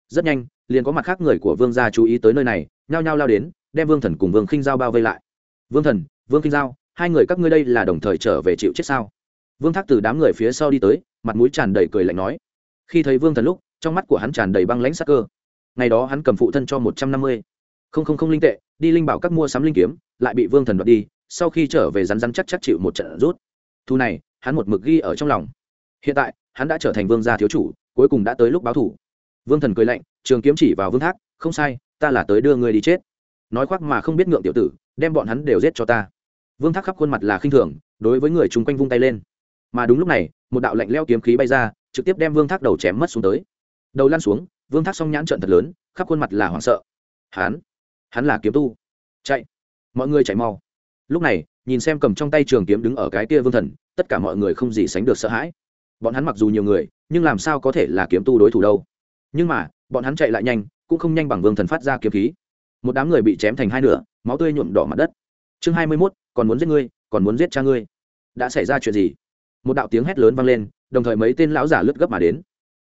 Rất nhanh, liền có mặt khác người của vương gia chú ý tới nơi này, nhao nhao lao đến, đem vương thần cùng vương khinh giao bao vây lại vương thần, vương Kinh giao, hai người các ngươi đây là đồng thời trở về chịu chết sao? Vương thác từ đám người phía sau đi tới, mặt mũi tràn đầy cười lạnh nói. Khi thấy vương thần lúc, trong mắt của hắn tràn đầy băng lãnh sắc cơ. Ngày đó hắn cầm phụ thân cho một trăm năm mươi. Không không không linh tệ, đi linh bảo các mua sắm linh kiếm, lại bị vương thần đoạt đi, sau khi trở về rắn rắn chắc chắc chịu một trận rút. Thu này, hắn một mực ghi ở trong lòng. Hiện tại, hắn đã trở thành vương gia thiếu chủ, cuối cùng đã tới lúc báo thủ. Vương thần cười lạnh, trường kiếm chỉ vào vương thác, không sai, ta là tới đưa người đi chết nói khoác mà không biết ngượng tiểu tử, đem bọn hắn đều giết cho ta. Vương thác khắp khuôn mặt là khinh thường, đối với người chung quanh vung tay lên. Mà đúng lúc này, một đạo lạnh leo kiếm khí bay ra, trực tiếp đem vương thác đầu chém mất xuống tới. Đầu lan xuống, vương thác s o n g nhãn trận thật lớn, khắp khuôn mặt là hoảng sợ. Hắn hắn là kiếm tu. Chạy. Mọi người chạy mau. Lúc này, nhìn xem cầm trong tay trường kiếm đứng ở cái kia vương thần, tất cả mọi người không gì sánh được sợ hãi. Bọn hắn mặc dù nhiều người, nhưng làm sao có thể là kiếm tu đối thủ đâu. Nhưng mà, bọn hắn chạy lại nhanh, cũng không nhanh bằng vương thần phát ra kiếm khí một đám người bị chém thành hai nửa, máu tươi nhuộm đỏ mặt đất. Chương hai mươi mốt, còn muốn giết ngươi, còn muốn giết cha ngươi. Đã xảy ra chuyện gì? Một đạo tiếng hét lớn vang lên, đồng thời mấy tên lão giả lướt gấp mà đến.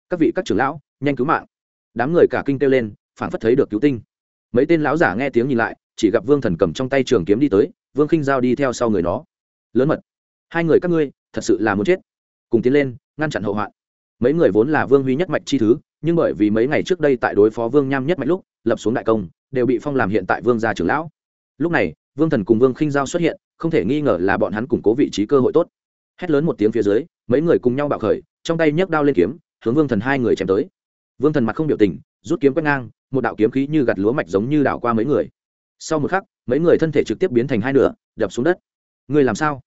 Các vị các trưởng lão, nhanh cứu mạng. Đám người cả kinh kêu lên phản phất thấy được cứu tinh. Mấy tên lão giả nghe tiếng nhìn lại, chỉ gặp vương thần cầm trong tay trường kiếm đi tới, vương khinh giao đi theo sau người nó. Lớn mật, hai người các ngươi, thật sự là muốn chết. Cùng tiến lên, ngăn chặn hậu hoạn. Mấy người vốn là vương huy nhất mạch chi thứ, nhưng bởi vì mấy ngày trước đây tại đối phó vương nham nhất mạch lúc lập xuống đại công, đều bị phong làm hiện tại vương gia trưởng lão. Lúc này, vương thần cùng vương khinh giao xuất hiện, không thể nghi ngờ là bọn hắn củng cố vị trí cơ hội tốt. Hét lớn một tiếng phía dưới, mấy người cùng nhau bạo khởi, trong tay nhấc đao lên kiếm, hướng vương thần hai người chém tới. Vương thần mặt không biểu tình, rút kiếm quét ngang, một đạo kiếm khí như gặt lúa mạch giống như đảo qua mấy người. Sau một khắc, mấy người thân thể trực tiếp biến thành hai nửa, đập xuống đất. Người làm sao?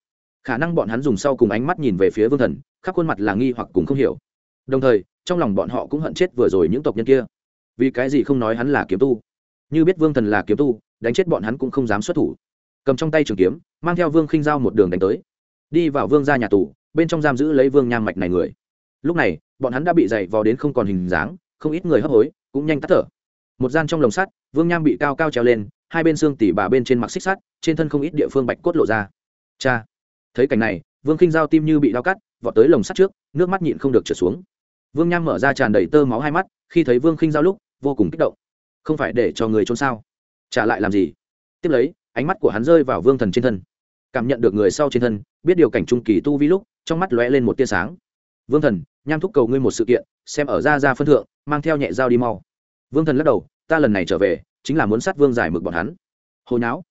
Khả năng bọn hắn dùng sau cùng ánh mắt nhìn về phía vương thần, khắp khuôn mặt là nghi hoặc cùng không hiểu. Đồng thời, trong lòng bọn họ cũng hận chết vừa rồi những tộc nhân kia vì cái gì không nói hắn là kiếm tu? Như biết vương thần là kiếm tu, đánh chết bọn hắn cũng không dám xuất thủ. Cầm trong tay trường kiếm, mang theo vương khinh giao một đường đánh tới. Đi vào vương ra nhà tù, bên trong giam giữ lấy vương nham mạch này người. Lúc này, bọn hắn đã bị dày vò đến không còn hình dáng, không ít người hấp hối, cũng nhanh tắt thở. Một gian trong lồng sắt, vương nham bị cao cao treo lên, hai bên xương tỉ bà bên trên mặc xích sắt, trên thân không ít địa phương bạch cốt lộ ra. Cha! Thấy cảnh này, vương khinh giao tim như bị đau cắt, vọt tới lồng sắt trước, nước mắt nhịn không được trượt xuống vương nham mở ra tràn đầy tơ máu hai mắt, khi thấy vương khinh giao lúc, vô cùng kích động. Không phải để cho người trốn sao? Trả lại làm gì? Tiếp lấy, ánh mắt của hắn rơi vào vương thần trên thân. Cảm nhận được người sau trên thân, biết điều cảnh trung kỳ tu vi lúc, trong mắt lóe lên một tia sáng. Vương thần, nham thúc cầu ngươi một sự kiện, xem ở ra ra phân thượng, mang theo nhẹ dao đi mau. Vương thần lắc đầu, ta lần này trở về, chính là muốn sát vương giải mực bọn hắn. Hồi não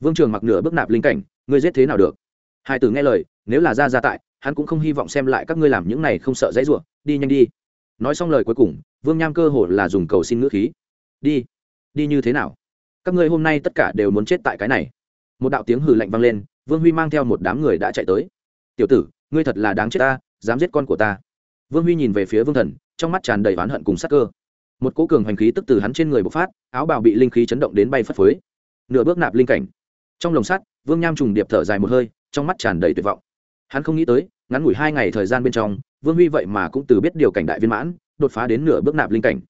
vương trường mặc nửa bước nạp linh cảnh, ngươi giết thế nào được? Hai tử nghe lời nếu là ra ra tại, hắn cũng không hy vọng xem lại các ngươi làm những này không sợ dãy ruộng đi nhanh đi. Nói xong lời cuối cùng, vương nham cơ hồ là dùng cầu xin ngữ khí. Đi đi như thế nào? Các ngươi hôm nay tất cả đều muốn chết tại cái này. Một đạo tiếng hừ lạnh vang lên, vương huy mang theo một đám người đã chạy tới. Tiểu tử, ngươi thật là đáng chết ta, dám giết con của ta. Vương huy nhìn về phía vương thần, trong mắt tràn đầy oán hận cùng sắc cơ. Một cỗ cường hành khí tức từ hắn trên người bộc phát, áo bào bị linh khí chấn động đến bay phất phới. Nửa bước nạp linh cảnh. Trong lồng sắt, vương nham trùng điệp thở dài một hơi, trong mắt tràn đầy tuyệt vọng hắn không nghĩ tới, ngắn ngủi hai ngày thời gian bên trong, vương huy vậy mà cũng từ biết điều cảnh đại viên mãn, đột phá đến nửa bước nạp linh cảnh.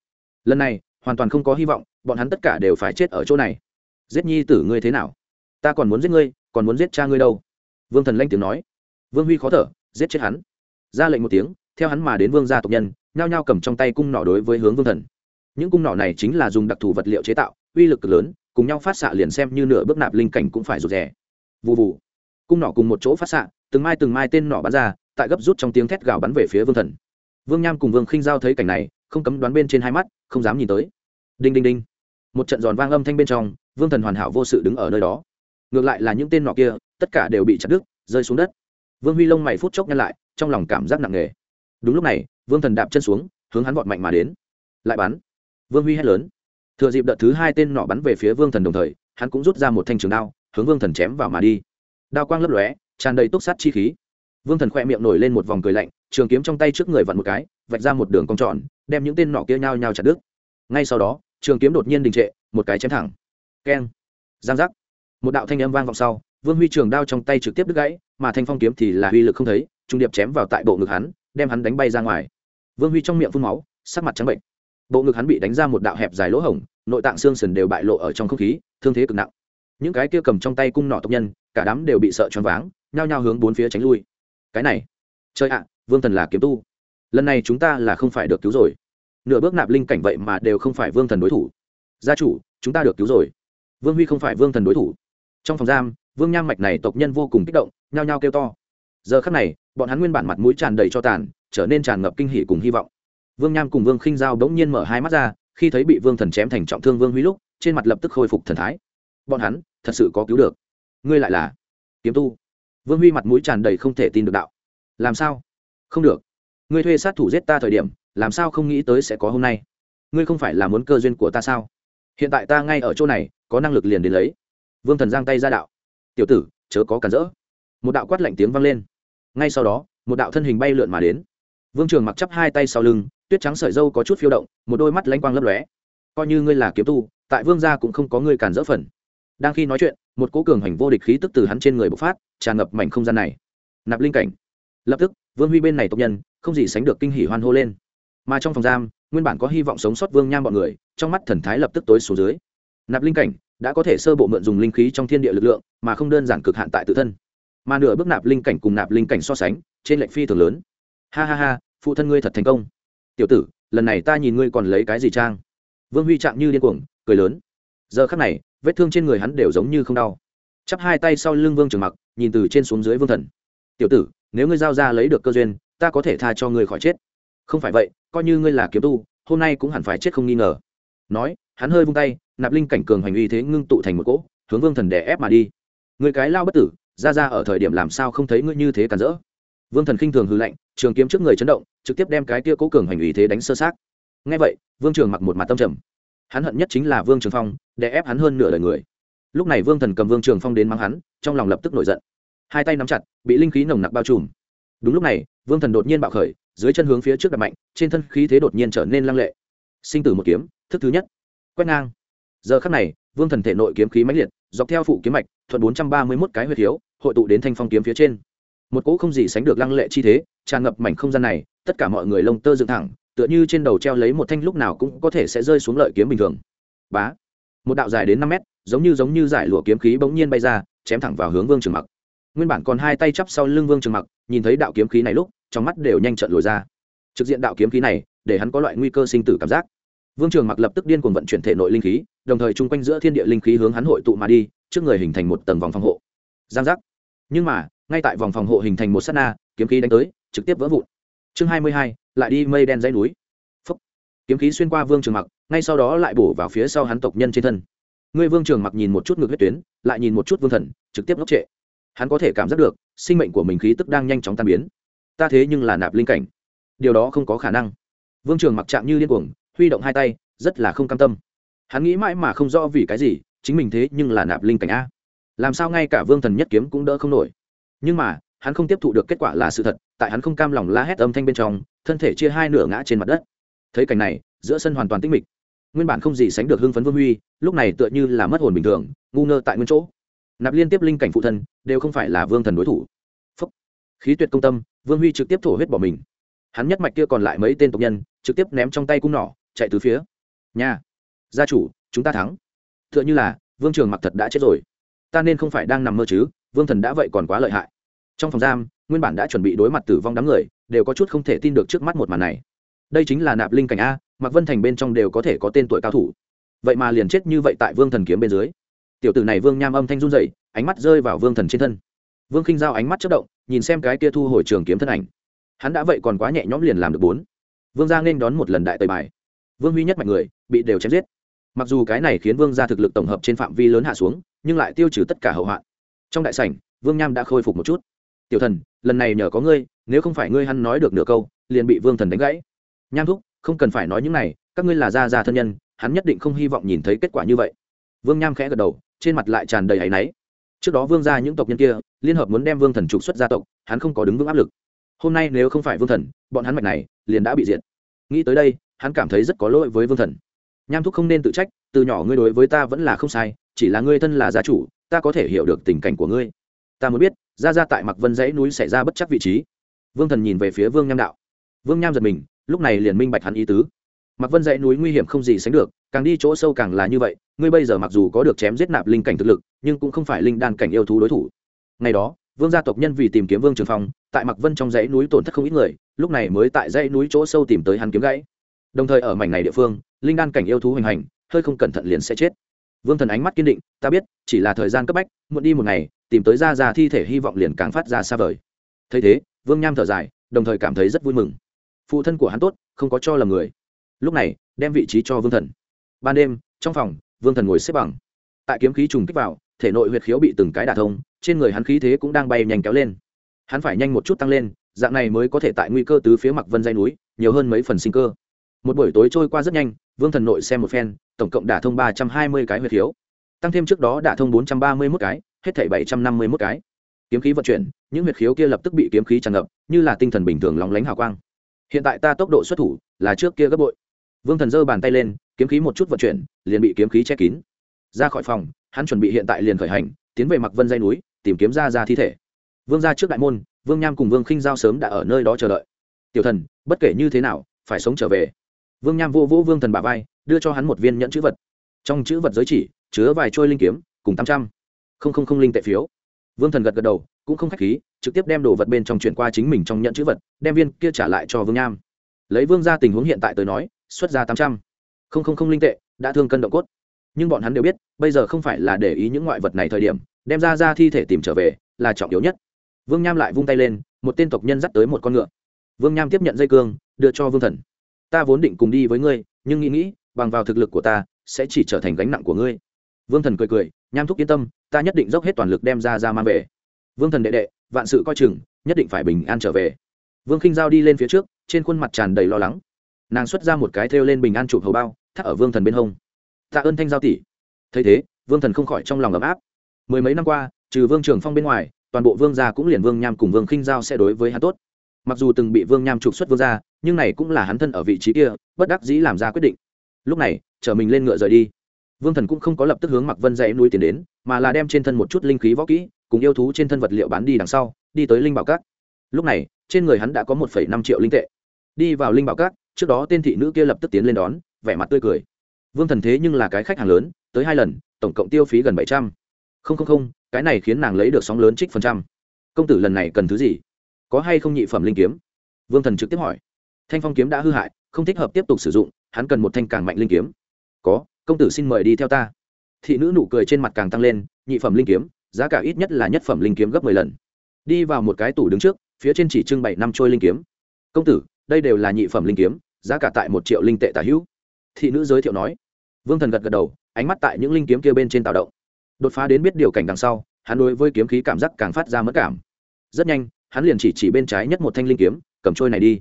Lần này, hoàn toàn không có hy vọng, bọn hắn tất cả đều phải chết ở chỗ này. Giết nhi tử ngươi thế nào? Ta còn muốn giết ngươi, còn muốn giết cha ngươi đâu? Vương thần lanh tiếng nói. Vương huy khó thở, giết chết hắn. Ra lệnh một tiếng, theo hắn mà đến vương gia tộc nhân, nhao nhao cầm trong tay cung nỏ đối với hướng vương thần. Những cung nỏ này chính là dùng đặc thù vật liệu chế tạo, uy lực cực lớn, cùng nhau phát xạ liền xem như nửa bước nạp linh cảnh cũng phải rụt rè. Vụ vụ cung nỏ cùng một chỗ phát xạ từng mai từng mai tên nỏ bắn ra, tại gấp rút trong tiếng thét gào bắn về phía vương thần. Vương nham cùng vương khinh giao thấy cảnh này, không cấm đoán bên trên hai mắt, không dám nhìn tới. Đinh đinh đinh. Một trận giòn vang âm thanh bên trong, vương thần hoàn hảo vô sự đứng ở nơi đó. Ngược lại là những tên nọ kia, tất cả đều bị chặt đứt, rơi xuống đất. Vương huy lông mày phút chốc nhăn lại, trong lòng cảm giác nặng nề. Đúng lúc này, vương thần đạp chân xuống, hướng hắn vọt mạnh mà đến. Lại bắn. Vương huy hét lớn. Thừa dịp đợt thứ hai tên nọ bắn về phía vương thần đồng thời, hắn cũng rút ra một thanh trường đao, hướng vương thần chém vào mà đi. Đao quang lấp lóe tràn đầy túc sát chi khí. Vương thần khoe miệng nổi lên một vòng cười lạnh, trường kiếm trong tay trước người vặn một cái, vạch ra một đường cong tròn, đem những tên nọ kia nhao nhao chặt đứt. Ngay sau đó, trường kiếm đột nhiên đình trệ, một cái chém thẳng. Keng. Giang giác. Một đạo thanh âm vang vọng sau, vương huy trường đao trong tay trực tiếp đứt gãy, mà thanh phong kiếm thì là uy lực không thấy, trung điệp chém vào tại bộ ngực hắn, đem hắn đánh bay ra ngoài. Vương huy trong miệng phun máu, sắc mặt trắng bệnh. Bộ ngực hắn bị đánh ra một đạo hẹp dài lỗ hổng, nội tạng xương sườn đều bại lộ ở trong không khí, thương thế cực nặng. Những cái kia cầm trong tay cung nọ tộc nhân, cả đám đều bị sợ choáng váng nhao nhao hướng bốn phía tránh lui. Cái này chơi ạ, vương thần là kiếm tu. Lần này chúng ta là không phải được cứu rồi. Nửa bước nạp linh cảnh vậy mà đều không phải vương thần đối thủ. Gia chủ, chúng ta được cứu rồi. Vương huy không phải vương thần đối thủ. Trong phòng giam, vương nham mạch này tộc nhân vô cùng kích động, nhao nhao kêu to. Giờ khắc này, bọn hắn nguyên bản mặt mũi tràn đầy cho tàn, trở nên tràn ngập kinh hỉ cùng hy vọng. Vương nham cùng vương khinh giao bỗng nhiên mở hai mắt ra, khi thấy bị vương thần chém thành trọng thương vương huy lúc, trên mặt lập tức khôi phục thần thái. Bọn hắn, thật sự có cứu được. Ngươi lại là kiếm tu vương huy mặt mũi tràn đầy không thể tin được đạo. Làm sao? Không được. Ngươi thuê sát thủ giết ta thời điểm, làm sao không nghĩ tới sẽ có hôm nay? Ngươi không phải là muốn cơ duyên của ta sao? Hiện tại ta ngay ở chỗ này, có năng lực liền đến lấy. Vương thần giang tay ra đạo. Tiểu tử, chớ có cản rỡ. Một đạo quát lạnh tiếng vang lên. Ngay sau đó, một đạo thân hình bay lượn mà đến. Vương trường mặc chắp hai tay sau lưng, tuyết trắng sợi dâu có chút phiêu động, một đôi mắt lanh quang lấp lóe. Coi như ngươi là kiếm tu, tại vương gia cũng không có ngươi cản rỡ phần. Đang khi nói chuyện một cố cường hành vô địch khí tức từ hắn trên người bộc phát, tràn ngập mảnh không gian này. Nạp linh cảnh. Lập tức, vương huy bên này tộc nhân, không gì sánh được kinh hỉ hoan hô lên. Mà trong phòng giam, nguyên bản có hy vọng sống sót vương nham bọn người, trong mắt thần thái lập tức tối xuống dưới. Nạp linh cảnh đã có thể sơ bộ mượn dùng linh khí trong thiên địa lực lượng, mà không đơn giản cực hạn tại tự thân. Mà nửa bước nạp linh cảnh cùng nạp linh cảnh so sánh, trên lệnh phi thường lớn. Ha ha ha, phụ thân ngươi thật thành công. Tiểu tử, lần này ta nhìn ngươi còn lấy cái gì trang? Vương huy chạm như điên cuồng, cười lớn. Giờ khắc này vết thương trên người hắn đều giống như không đau. Chắp hai tay sau lưng vương trường mặc, nhìn từ trên xuống dưới vương thần. Tiểu tử, nếu ngươi giao ra lấy được cơ duyên, ta có thể tha cho ngươi khỏi chết. Không phải vậy, coi như ngươi là kiếm tu, hôm nay cũng hẳn phải chết không nghi ngờ. Nói, hắn hơi vung tay, nạp linh cảnh cường hành uy thế ngưng tụ thành một cỗ, hướng vương thần đè ép mà đi. Người cái lao bất tử, ra ra ở thời điểm làm sao không thấy ngươi như thế cản rỡ? Vương thần khinh thường hư lạnh, trường kiếm trước người chấn động, trực tiếp đem cái tia cố cường hành uy thế đánh sơ sát ngay vậy, vương trường mặc một mặt tâm trầm hắn hận nhất chính là vương trường phong, để ép hắn hơn nửa đời người. Lúc này vương thần cầm vương trường phong đến mắng hắn, trong lòng lập tức nổi giận. Hai tay nắm chặt, bị linh khí nồng nặc bao trùm. Đúng lúc này, vương thần đột nhiên bạo khởi, dưới chân hướng phía trước đập mạnh, trên thân khí thế đột nhiên trở nên lăng lệ. Sinh tử một kiếm, thức thứ nhất. Quét ngang. Giờ khắc này, vương thần thể nội kiếm khí mãnh liệt, dọc theo phụ kiếm mạch, thuận bốn trăm ba mươi mốt cái huyệt thiếu hội tụ đến thanh phong kiếm phía trên. Một cỗ không gì sánh được lăng lệ chi thế, tràn ngập mảnh không gian này, tất cả mọi người lông tơ dựng thẳng tựa như trên đầu treo lấy một thanh lúc nào cũng có thể sẽ rơi xuống lợi kiếm bình thường. Bá. Một đạo dài đến năm mét, giống như giống như giải lụa kiếm khí bỗng nhiên bay ra, chém thẳng vào hướng vương trường mặc. Nguyên bản còn hai tay chắp sau lưng vương trường mặc, nhìn thấy đạo kiếm khí này lúc, trong mắt đều nhanh trận lùi ra. Trực diện đạo kiếm khí này, để hắn có loại nguy cơ sinh tử cảm giác. Vương trường mặc lập tức điên cuồng vận chuyển thể nội linh khí, đồng thời chung quanh giữa thiên địa linh khí hướng hắn hội tụ mà đi, trước người hình thành một tầng vòng phòng hộ. Giang giác. Nhưng mà, ngay tại vòng phòng hộ hình thành một s á t na, kiếm khí đánh tới, trực tiếp vỡ vụn. Chương hai mươi hai lại đi mây đen dãy núi. Phấp kiếm khí xuyên qua vương trường mặc, ngay sau đó lại bổ vào phía sau hắn tộc nhân trên thân. Ngươi vương trường mặc nhìn một chút ngược huyết tuyến, lại nhìn một chút vương thần, trực tiếp ngốc trệ. Hắn có thể cảm giác được, sinh mệnh của mình khí tức đang nhanh chóng tan biến. Ta thế nhưng là nạp linh cảnh. Điều đó không có khả năng. Vương trường mặc chạm như điên cuồng, huy động hai tay, rất là không cam tâm. Hắn nghĩ mãi mà không rõ vì cái gì, chính mình thế nhưng là nạp linh cảnh a. Làm sao ngay cả vương thần nhất kiếm cũng đỡ không nổi. Nhưng mà, hắn không tiếp thụ được kết quả là sự thật, tại hắn không cam lòng la hét âm thanh bên trong thân thể chia hai nửa ngã trên mặt đất. Thấy cảnh này, giữa sân hoàn toàn tĩnh mịch. Nguyên bản không gì sánh được hưng phấn vương huy, lúc này tựa như là mất hồn bình thường, ngu ngơ tại nguyên chỗ. Nạp liên tiếp linh cảnh phụ thân, đều không phải là vương thần đối thủ. Phúc. Khí tuyệt công tâm, vương huy trực tiếp thổ huyết bỏ mình. Hắn nhất mạch kia còn lại mấy tên tộc nhân, trực tiếp ném trong tay cung nỏ, chạy từ phía. Nhà gia chủ, chúng ta thắng. T h ư ợ n h ư là, vương trường mặc thật đã chết rồi. Ta nên không phải đang nằm mơ chứ, vương thần đã vậy còn quá lợi hại. Trong phòng giam, nguyên bản đã chuẩn bị đối mặt tử vong đám người đều có chút không thể tin được trước mắt một màn này. Đây chính là nạp linh cảnh a mặc vân thành bên trong đều có thể có tên tuổi cao thủ. Vậy mà liền chết như vậy tại vương thần kiếm bên dưới. Tiểu tử này vương nham âm thanh run dậy ánh mắt rơi vào vương thần trên thân. Vương khinh giao ánh mắt chất động, nhìn xem cái kia thu hồi trường kiếm thân ảnh. Hắn đã vậy còn quá nhẹ nhõm liền làm được bốn. Vương gia nên đón một lần đại tời bài. Vương huy nhất mạnh người, bị đều chém giết. Mặc dù cái này khiến vương gia thực lực tổng hợp trên phạm vi lớn hạ xuống, nhưng lại tiêu trừ tất cả hậu hoạn. Trong đại sảnh, vương nham đã khôi phục một chút. Tiểu thần, lần này nhờ có ngươi nếu không phải ngươi hắn nói được nửa câu, liền bị vương thần đánh gãy. Nham thúc, không cần phải nói những này, các ngươi là gia gia thân nhân, hắn nhất định không hy vọng nhìn thấy kết quả như vậy. Vương nham khẽ gật đầu, trên mặt lại tràn đầy áy náy. Trước đó vương gia những tộc nhân kia, liên hợp muốn đem vương thần trục xuất gia tộc, hắn không có đứng vững áp lực. Hôm nay nếu không phải vương thần, bọn hắn mạch này liền đã bị diệt. Nghĩ tới đây, hắn cảm thấy rất có lỗi với vương thần. Nham thúc không nên tự trách, từ nhỏ ngươi đối với ta vẫn là không sai, chỉ là ngươi thân là gia chủ, ta có thể hiểu được tình cảnh của ngươi. Ta muốn biết ra ra tại mặc vân dãy núi xảy ra bất chắc vị trí vương thần nhìn về phía vương nham đạo. Vương nham giật mình, lúc này liền minh bạch hắn ý tứ. Mặc vân dãy núi nguy hiểm không gì sánh được, càng đi chỗ sâu càng là như vậy, ngươi bây giờ mặc dù có được chém giết nạp linh cảnh thực lực, nhưng cũng không phải linh đan cảnh yêu thú đối thủ. Ngày đó, vương gia tộc nhân vì tìm kiếm vương trường phong, tại mặc vân trong dãy núi tổn thất không ít người, lúc này mới tại dãy núi chỗ sâu tìm tới hắn kiếm gãy. Đồng thời ở mảnh này địa phương, linh đan cảnh yêu thú hoành hành, hơi không cẩn thận liền sẽ chết. Vương thần ánh mắt kiên định, ta biết, chỉ là thời gian cấp bách, muộn đi một ngày, tìm tới ra ra thi thể hy vọng liền càng phát ra xa vời. Thấy thế vương nham thở dài, đồng thời cảm thấy rất vui mừng. Phụ thân của hắn tốt, không có cho lầm người. Lúc này, đem vị trí cho vương thần. Ban đêm, trong phòng, vương thần ngồi xếp bằng. Tại kiếm khí trùng kích vào, thể nội huyệt khiếu bị từng cái đả thông, trên người hắn khí thế cũng đang bay nhanh kéo lên. Hắn phải nhanh một chút tăng lên, dạng này mới có thể tại nguy cơ tứ phía mặc vân dây núi, nhiều hơn mấy phần sinh cơ. Một buổi tối trôi qua rất nhanh, vương thần nội xem một phen, tổng cộng đả thông ba trăm hai mươi cái huyệt khiếu. Tăng thêm trước đó đả thông bốn trăm ba mươi mốt cái, hết thảy bảy trăm năm mươi mốt cái kiếm khí vận chuyển, những huyệt khiếu kia lập tức bị kiếm khí tràn ngập, như là tinh thần bình thường lóng lánh hào quang. Hiện tại ta tốc độ xuất thủ là trước kia gấp bội. Vương thần giơ bàn tay lên, kiếm khí một chút vận chuyển, liền bị kiếm khí che kín. Ra khỏi phòng, hắn chuẩn bị hiện tại liền khởi hành, tiến về mặc vân dây núi, tìm kiếm ra ra thi thể. Vương ra trước đại môn, vương nham cùng vương khinh giao sớm đã ở nơi đó chờ đợi. Tiểu thần, bất kể như thế nào, phải sống trở về. Vương nham vô vũ vương thần bà vai, đưa cho hắn một viên nhẫn chữ vật. Trong chữ vật giới chỉ, chứa vài trôi linh kiếm, cùng tám trăm. Không không không linh tệ phiếu vương thần gật gật đầu, cũng không k h á c h khí, trực tiếp đem đồ vật bên trong chuyển qua chính mình trong nhận chữ vật, đem viên kia trả lại cho vương nham. Lấy vương ra tình huống hiện tại tới nói, xuất ra tám trăm. Không không không linh tệ, đã thương cân động cốt. Nhưng bọn hắn đều biết, bây giờ không phải là để ý những ngoại vật này thời điểm, đem ra ra thi thể tìm trở về, là trọng yếu nhất. Vương nham lại vung tay lên, một tên tộc nhân dắt tới một con ngựa. Vương nham tiếp nhận dây cương, đưa cho vương thần. Ta vốn định cùng đi với ngươi, nhưng nghĩ nghĩ, bằng vào thực lực của ta, sẽ chỉ trở thành gánh nặng của ngươi vương thần cười cười, nham thúc yên tâm, ta nhất định dốc hết toàn lực đem ra ra mang về. Vương thần đệ đệ, vạn sự coi chừng, nhất định phải bình an trở về. Vương khinh giao đi lên phía trước, trên khuôn mặt tràn đầy lo lắng. Nàng xuất ra một cái thêu lên bình an chụp hầu bao, thắt ở vương thần bên hông. Tạ ơn thanh giao tỷ. Thấy thế, vương thần không khỏi trong lòng ấm áp. Mười mấy năm qua, trừ vương trường phong bên ngoài, toàn bộ vương gia cũng liền vương nham cùng vương khinh giao sẽ đối với hắn tốt. Mặc dù từng bị vương nham trục xuất vương gia, nhưng này cũng là hắn thân ở vị trí kia, bất đắc dĩ làm ra quyết định. Lúc này, chở mình lên ngựa rời đi vương thần cũng không có lập tức hướng mặc vân dãy núi tiến đến, mà là đem trên thân một chút linh khí võ kỹ, cùng yêu thú trên thân vật liệu bán đi đằng sau, đi tới linh bảo cát lúc này, trên người hắn đã có một năm triệu linh tệ. Đi vào linh bảo cát trước đó tên thị nữ kia lập tức tiến lên đón, vẻ mặt tươi cười. Vương thần thế nhưng là cái khách hàng lớn, tới hai lần, tổng cộng tiêu phí gần bảy trăm. Không không không, cái này khiến nàng lấy được sóng lớn trích phần trăm. Công tử lần này cần thứ gì? Có hay không nhị phẩm linh kiếm? Vương thần trực tiếp hỏi. Thanh phong kiếm đã hư hại, không thích hợp tiếp tục sử dụng, hắn cần một thanh càng mạnh linh kiếm. Có công tử xin mời đi theo ta. Thị nữ nụ cười trên mặt càng tăng lên, nhị phẩm linh kiếm, giá cả ít nhất là nhất phẩm linh kiếm gấp mười lần. Đi vào một cái tủ đứng trước, phía trên chỉ trưng bày năm trôi linh kiếm. Công tử, đây đều là nhị phẩm linh kiếm, giá cả tại một triệu linh tệ tả hữu. Thị nữ giới thiệu nói. Vương thần gật gật đầu, ánh mắt tại những linh kiếm kia bên trên tạo động. Đột phá đến biết điều cảnh đằng sau, hắn đối với kiếm khí cảm giác càng phát ra mất cảm. Rất nhanh, hắn liền chỉ chỉ bên trái nhất một thanh linh kiếm, cầm trôi này đi.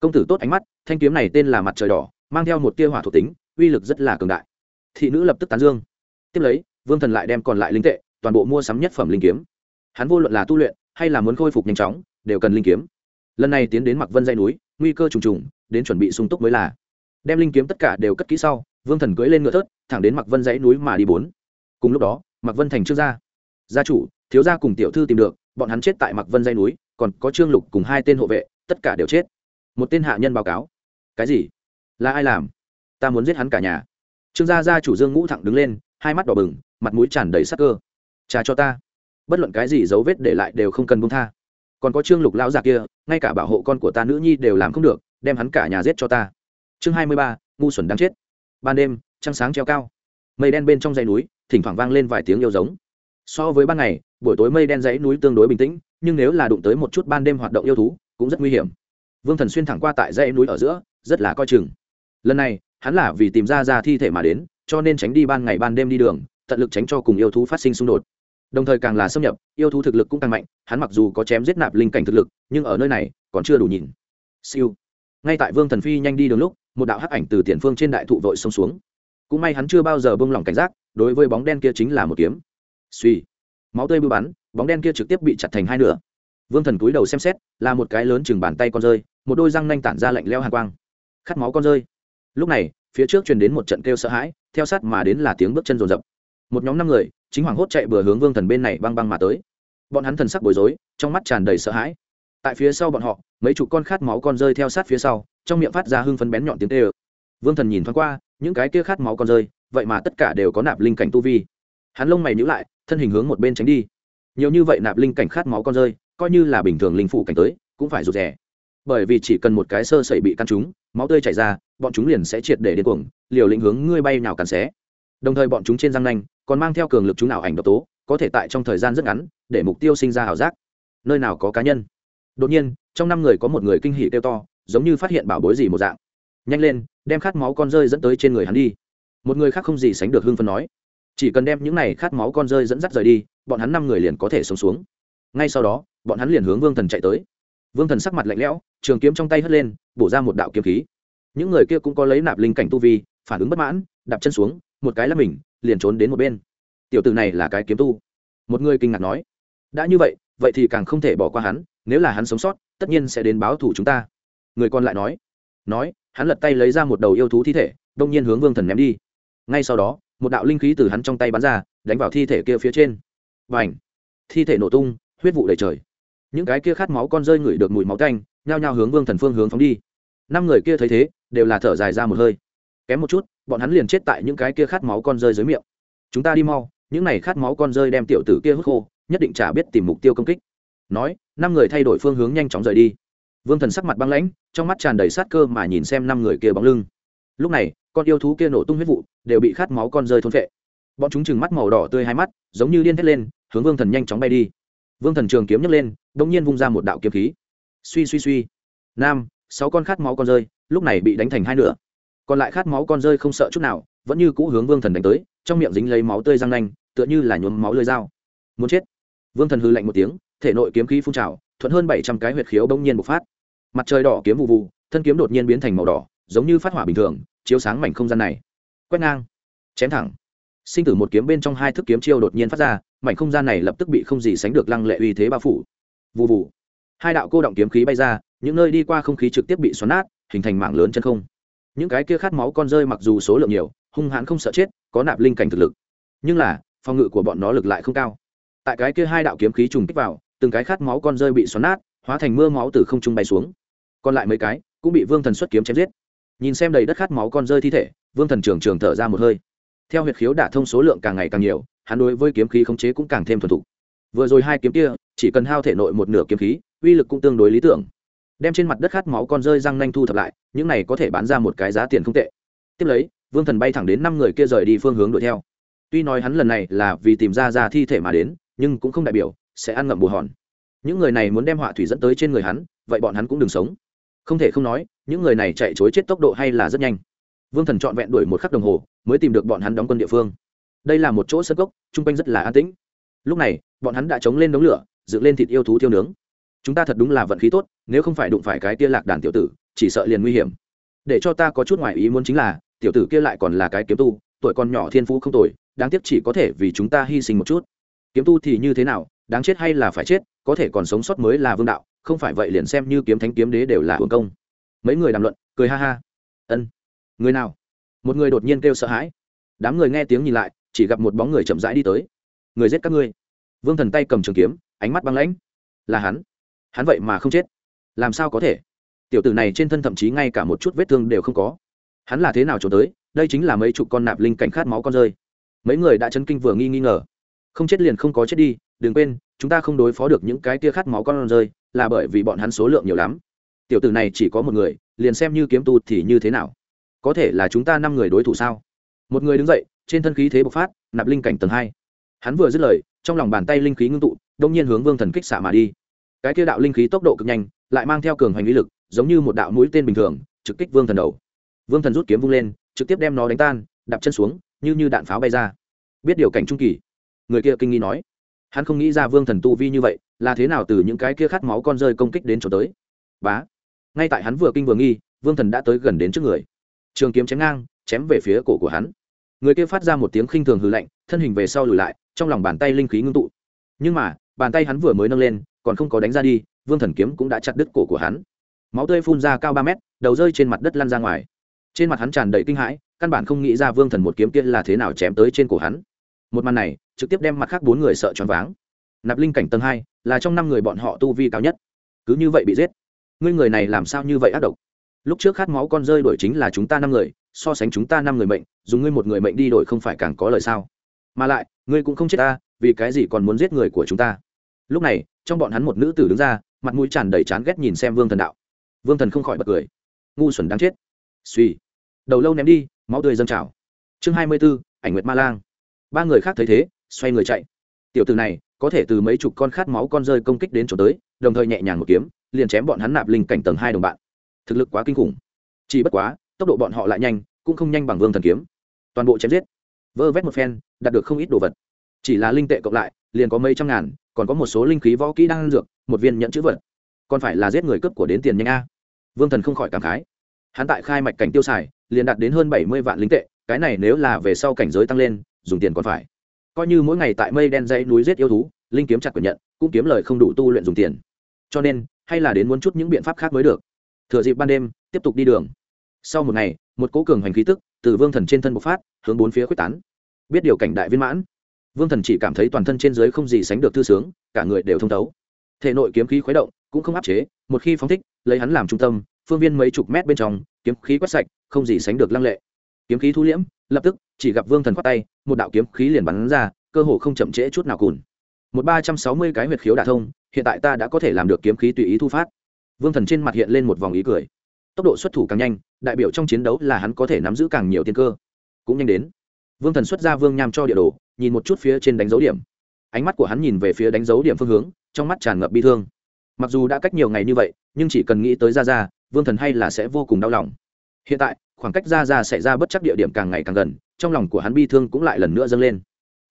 Công tử tốt ánh mắt, thanh kiếm này tên là mặt trời đỏ, mang theo một tia hỏa thuộc tính, uy lực rất là cường đại thị nữ lập tức tán dương. Tiếp lấy, vương thần lại đem còn lại linh tệ, toàn bộ mua sắm nhất phẩm linh kiếm. Hắn vô luận là tu luyện hay là muốn khôi phục nhanh chóng, đều cần linh kiếm. Lần này tiến đến mặc vân dây núi, nguy cơ trùng trùng, đến chuẩn bị sung túc mới là. Đem linh kiếm tất cả đều cất kỹ sau, vương thần cưỡi lên ngựa thớt, thẳng đến mặc vân dãy núi mà đi bốn. Cùng lúc đó mặc vân thành trước ra gia chủ, thiếu gia cùng tiểu thư tìm được, bọn hắn chết tại mặc vân dãy núi, còn có trương lục cùng hai tên hộ vệ, tất cả đều chết. Một tên hạ nhân báo cáo. Cái gì? Là ai làm? Ta muốn giết hắn cả nhà trương gia gia chủ dương ngũ thẳng đứng lên, hai mắt đỏ bừng, mặt mũi tràn đầy sắc cơ. Trà cho ta. Bất luận cái gì dấu vết để lại đều không cần buông tha. Còn có trương lục lão già kia, ngay cả bảo hộ con của ta nữ nhi đều làm không được, đem hắn cả nhà giết cho ta. Chương hai mươi ba, ngu xuẩn đáng chết. Ban đêm, trăng sáng treo cao. Mây đen bên trong dãy núi, thỉnh thoảng vang lên vài tiếng yêu giống. So với ban ngày, buổi tối mây đen dãy núi tương đối bình tĩnh, nhưng nếu là đụng tới một chút ban đêm hoạt động yêu thú, cũng rất nguy hiểm. Vương thần xuyên thẳng qua tại dãy núi ở giữa, rất là coi chừng. Lần này hắn là vì tìm ra ra thi thể mà đến, cho nên tránh đi ban ngày ban đêm đi đường, tận lực tránh cho cùng yêu thú phát sinh xung đột. Đồng thời càng là xâm nhập, yêu thú thực lực cũng càng mạnh, hắn mặc dù có chém giết nạp linh cảnh thực lực, nhưng ở nơi này còn chưa đủ nhìn. Siêu. Ngay tại vương thần phi nhanh đi đường lúc, một đạo hắc ảnh từ tiền phương trên đại thụ vội xông xuống. Cũng may hắn chưa bao giờ bông lỏng cảnh giác, đối với bóng đen kia chính là một kiếm. Suy. Máu tươi bưu bắn, bóng đen kia trực tiếp bị chặt thành hai nửa. Vương thần cúi đầu xem xét, là một cái lớn chừng bàn tay con rơi, một đôi răng nanh tản ra lạnh leo hàng quang. Khát máu con rơi lúc này, phía trước truyền đến một trận kêu sợ hãi, theo sát mà đến là tiếng bước chân rồn rập. Một nhóm năm người, chính hoàng hốt chạy bừa hướng vương thần bên này băng băng mà tới. Bọn hắn thần sắc bối rối, trong mắt tràn đầy sợ hãi. Tại phía sau bọn họ, mấy chục con khát máu con rơi theo sát phía sau, trong miệng phát ra hưng phấn bén nhọn tiếng tê ơ vương thần nhìn thoáng qua, những cái kia khát máu con rơi, vậy mà tất cả đều có nạp linh cảnh tu vi. Hắn lông mày nhữ lại, thân hình hướng một bên tránh đi. Nhiều như vậy nạp linh cảnh khát máu con rơi, coi như là bình thường linh phụ cảnh tới, cũng phải rụt rè bởi vì chỉ cần một cái sơ sẩy bị căn chúng, máu tươi chảy ra, bọn chúng liền sẽ triệt để điên cuồng, liều lĩnh hướng ngươi bay nào cắn xé. Đồng thời bọn chúng trên răng nanh, còn mang theo cường lực chúng nào ảnh độc tố, có thể tại trong thời gian rất ngắn, để mục tiêu sinh ra ảo giác. Nơi nào có cá nhân? Đột nhiên, trong năm người có một người kinh hỉ kêu to, giống như phát hiện bảo bối gì một dạng. Nhanh lên, đem khát máu con rơi dẫn tới trên người hắn đi. Một người khác không gì sánh được hưng phân nói, chỉ cần đem những này khát máu con rơi dẫn dắt rời đi, bọn hắn năm người liền có thể sống xuống. Ngay sau đó, bọn hắn liền hướng vương thần chạy tới vương thần sắc mặt lạnh lẽo, trường kiếm trong tay hất lên, bổ ra một đạo kiếm khí. Những người kia cũng có lấy nạp linh cảnh tu vi, phản ứng bất mãn, đạp chân xuống, một cái là mình, liền trốn đến một bên. Tiểu tử này là cái kiếm tu. Một người kinh ngạc nói, đã như vậy vậy thì càng không thể bỏ qua hắn, nếu là hắn sống sót, tất nhiên sẽ đến báo thủ chúng ta. Người còn lại nói nói, hắn lật tay lấy ra một đầu yêu thú thi thể, đông nhiên hướng vương thần ném đi. Ngay sau đó, một đạo linh khí từ hắn trong tay bắn ra, đánh vào thi thể kia phía trên. Và ảnh thi thể nổ tung, huyết vụ đầy trời những cái kia khát máu con rơi ngửi được mùi máu tanh, nhao nhao hướng vương thần phương hướng phóng đi. Năm người kia thấy thế đều là thở dài ra một hơi. Kém một chút bọn hắn liền chết tại những cái kia khát máu con rơi dưới miệng. Chúng ta đi mau những này khát máu con rơi đem tiểu tử kia hút khô nhất định chả biết tìm mục tiêu công kích. Nói năm người thay đổi phương hướng nhanh chóng rời đi. Vương thần sắc mặt băng lãnh trong mắt tràn đầy sát cơ mà nhìn xem năm người kia bóng lưng. Lúc này con yêu thú kia nổ tung huyết vụ đều bị khát máu con rơi thôn phệ. Bọn chúng chừng mắt màu đỏ tươi hai mắt giống như điên thét lên hướng vương thần nhanh chóng bay đi vương thần trường kiếm nhấc lên đ ỗ n g nhiên vung ra một đạo kiếm khí. Suy suy suy. Nam, sáu con khát máu con rơi, lúc này bị đánh thành hai nửa. Còn lại khát máu con rơi không sợ chút nào, vẫn như cũ hướng vương thần đánh tới, trong miệng dính lấy máu tươi răng nanh, tựa như là nhuốm máu lơi dao. Muốn chết. Vương thần hư lạnh một tiếng, thể nội kiếm khí phun trào, thuận hơn bảy trăm cái huyệt khiếu bỗng nhiên bộc phát. Mặt trời đỏ kiếm vụ vụ thân kiếm đột nhiên biến thành màu đỏ, giống như phát hỏa bình thường, chiếu sáng mảnh không gian này. Quét ngang. Chém thẳng. Sinh tử một kiếm bên trong hai thức kiếm chiêu đột nhiên phát ra mảnh không gian này lập tức bị không gì sánh được lăng lệ uy thế bao phủ. Vụ vụ hai đạo cô động kiếm khí bay ra, những nơi đi qua không khí trực tiếp bị xoắn nát, hình thành mạng lớn chân không. Những cái kia khát máu con rơi mặc dù số lượng nhiều, hung hãn không sợ chết, có nạp linh cảnh thực lực. Nhưng là, phòng ngự của bọn nó lực lại không cao. Tại cái kia hai đạo kiếm khí trùng kích vào, từng cái khát máu con rơi bị xoắn nát, hóa thành mưa máu từ không trung bay xuống. Còn lại mấy cái cũng bị vương thần xuất kiếm chém giết. Nhìn xem đầy đất khát máu con rơi thi thể, vương thần trường trường thở ra một hơi. Theo huyệt khiếu đả thông số lượng càng ngày càng nhiều hắn đối với kiếm khí khống chế cũng càng thêm thuần thục. Vừa rồi hai kiếm kia, chỉ cần hao thể nội một nửa kiếm khí, uy lực cũng tương đối lý tưởng. Đem trên mặt đất khát máu con rơi răng nanh thu thập lại, những này có thể bán ra một cái giá tiền không tệ. Tiếp lấy, vương thần bay thẳng đến năm người kia rời đi phương hướng đuổi theo. Tuy nói hắn lần này là vì tìm ra ra thi thể mà đến, nhưng cũng không đại biểu sẽ ăn ngậm bù hòn. Những người này muốn đem họa thủy dẫn tới trên người hắn, vậy bọn hắn cũng đừng sống. Không thể không nói, những người này chạy chối chết tốc độ hay là rất nhanh. Vương thần trọn vẹn đuổi một khắc đồng hồ, mới tìm được bọn hắn đóng quân địa phương đây là một chỗ sân gốc chung quanh rất là an tĩnh. Lúc này, bọn hắn đã chống lên đống lửa, dựng lên thịt yêu thú thiêu nướng. Chúng ta thật đúng là vận khí tốt, nếu không phải đụng phải cái tia lạc đàn tiểu tử, chỉ sợ liền nguy hiểm. Để cho ta có chút ngoại ý muốn chính là, tiểu tử kia lại còn là cái kiếm tu, tuổi còn nhỏ thiên phú không tuổi đáng tiếc chỉ có thể vì chúng ta hy sinh một chút. Kiếm tu thì như thế nào, đáng chết hay là phải chết, có thể còn sống sót mới là vương đạo, không phải vậy liền xem như kiếm thánh kiếm đế đều là hưởng công. Mấy người đàm luận, cười ha ha. Ân. Người nào? Một người đột nhiên kêu sợ hãi. Đám người nghe tiếng nhìn lại chỉ gặp một bóng người chậm rãi đi tới. Người giết các ngươi. Vương thần tay cầm trường kiếm, ánh mắt băng lãnh. Là hắn. Hắn vậy mà không chết. Làm sao có thể? Tiểu tử này trên thân thậm chí ngay cả một chút vết thương đều không có. Hắn là thế nào trốn tới? Đây chính là mấy chục con nạp linh cảnh khát máu con rơi. Mấy người đã chấn kinh vừa nghi nghi ngờ. Không chết liền không có chết đi, đừng quên, chúng ta không đối phó được những cái tia khát máu con rơi, là bởi vì bọn hắn số lượng nhiều lắm. Tiểu tử này chỉ có một người, liền xem như kiếm tu thì như thế nào? Có thể là chúng ta năm người đối thủ sao? Một người đứng dậy trên thân khí thế bộc phát, nạp linh cảnh tầng hai. Hắn vừa dứt lời, trong lòng bàn tay linh khí ngưng tụ, đông nhiên hướng vương thần kích xạ mà đi. Cái kia đạo linh khí tốc độ cực nhanh, lại mang theo cường hành lý lực, giống như một đạo mũi tên bình thường, trực kích vương thần đầu. Vương thần rút kiếm vung lên, trực tiếp đem nó đánh tan, đạp chân xuống, như như đạn pháo bay ra. Biết điều cảnh trung kỳ. Người kia kinh nghi nói, hắn không nghĩ ra vương thần tu vi như vậy, là thế nào từ những cái kia khát máu con rơi công kích đến chỗ tới. Bá. Ngay tại hắn vừa kinh vừa nghi, vương thần đã tới gần đến trước người. Trường kiếm chém ngang, chém về phía cổ của hắn người kia phát ra một tiếng khinh thường hư lạnh, thân hình về sau lùi lại, trong lòng bàn tay linh khí ngưng tụ. Nhưng mà, bàn tay hắn vừa mới nâng lên, còn không có đánh ra đi, vương thần kiếm cũng đã chặt đứt cổ của hắn. Máu tươi phun ra cao ba mét, đầu rơi trên mặt đất lăn ra ngoài. Trên mặt hắn tràn đầy kinh hãi, căn bản không nghĩ ra vương thần một kiếm kia là thế nào chém tới trên cổ hắn. Một màn này, trực tiếp đem mặt khác bốn người sợ choáng váng. Nạp linh cảnh tầng hai, là trong năm người bọn họ tu vi cao nhất. Cứ như vậy bị giết. Ngươi người này làm sao như vậy ác độc? Lúc trước khát máu con rơi đổi chính là chúng ta năm người, so sánh chúng ta năm người mệnh, dùng ngươi một người mệnh đi đổi không phải càng có lời sao? Mà lại, ngươi cũng không chết ta, vì cái gì còn muốn giết người của chúng ta? Lúc này, trong bọn hắn một nữ tử đứng ra, mặt mũi tràn đầy chán ghét nhìn xem vương thần đạo. Vương thần không khỏi bật cười. Ngu xuẩn đáng chết. Suy. Đầu lâu ném đi, máu tươi dâng trào. Chương hai mươi b ố ảnh nguyệt ma lang. Ba người khác thấy thế, xoay người chạy. Tiểu từ này, có thể từ mấy chục con khát máu con rơi công kích đến chỗ tới, đồng thời nhẹ nhàng một kiếm, liền chém bọn hắn nạp linh cảnh tầng hai đồng bạn thực lực quá kinh khủng. Chỉ bất quá, tốc độ bọn họ lại nhanh, cũng không nhanh bằng vương thần kiếm. Toàn bộ chém giết. Vơ vét một phen, đạt được không ít đồ vật. Chỉ là linh tệ cộng lại, liền có mấy trăm ngàn, còn có một số linh khí võ kỹ đang dược, một viên nhẫn chữ vật. Còn phải là giết người cướp của đến tiền nhanh a. Vương thần không khỏi cảm khái. Hắn tại khai mạch cảnh tiêu xài, liền đạt đến hơn bảy mươi vạn linh tệ, cái này nếu là về sau cảnh giới tăng lên, dùng tiền còn phải. Coi như mỗi ngày tại mây đen dãy núi giết yêu thú, linh kiếm chặt quyền nhận, cũng kiếm lời không đủ tu luyện dùng tiền. Cho nên, hay là đến muốn chút những biện pháp khác mới được thừa dịp ban đêm, tiếp tục đi đường. Sau một ngày, một cố cường hành khí tức từ vương thần trên thân bộc phát, hướng bốn phía quyết tán. Biết điều cảnh đại viên mãn. Vương thần chỉ cảm thấy toàn thân trên dưới không gì sánh được thư sướng, cả người đều thông thấu. Thể nội kiếm khí khuấy động, cũng không áp chế, một khi phóng thích, lấy hắn làm trung tâm, phương viên mấy chục mét bên trong, kiếm khí quét sạch, không gì sánh được lăng lệ. Kiếm khí thu liễm, lập tức, chỉ gặp vương thần khoát tay, một đạo kiếm khí liền bắn ra, cơ hồ không chậm trễ chút nào cùn. Một ba trăm sáu mươi cái huyệt khiếu đả thông, hiện tại ta đã có thể làm được kiếm khí tùy ý thu phát vương thần trên mặt hiện lên một vòng ý cười. Tốc độ xuất thủ càng nhanh, đại biểu trong chiến đấu là hắn có thể nắm giữ càng nhiều tiên cơ. Cũng nhanh đến, vương thần xuất ra vương nham cho địa đồ, nhìn một chút phía trên đánh dấu điểm. Ánh mắt của hắn nhìn về phía đánh dấu điểm phương hướng, trong mắt tràn ngập bi thương. Mặc dù đã cách nhiều ngày như vậy, nhưng chỉ cần nghĩ tới ra ra vương thần hay là sẽ vô cùng đau lòng. Hiện tại, khoảng cách ra ra xảy ra bất chấp địa điểm càng ngày càng gần, trong lòng của hắn bi thương cũng lại lần nữa dâng lên.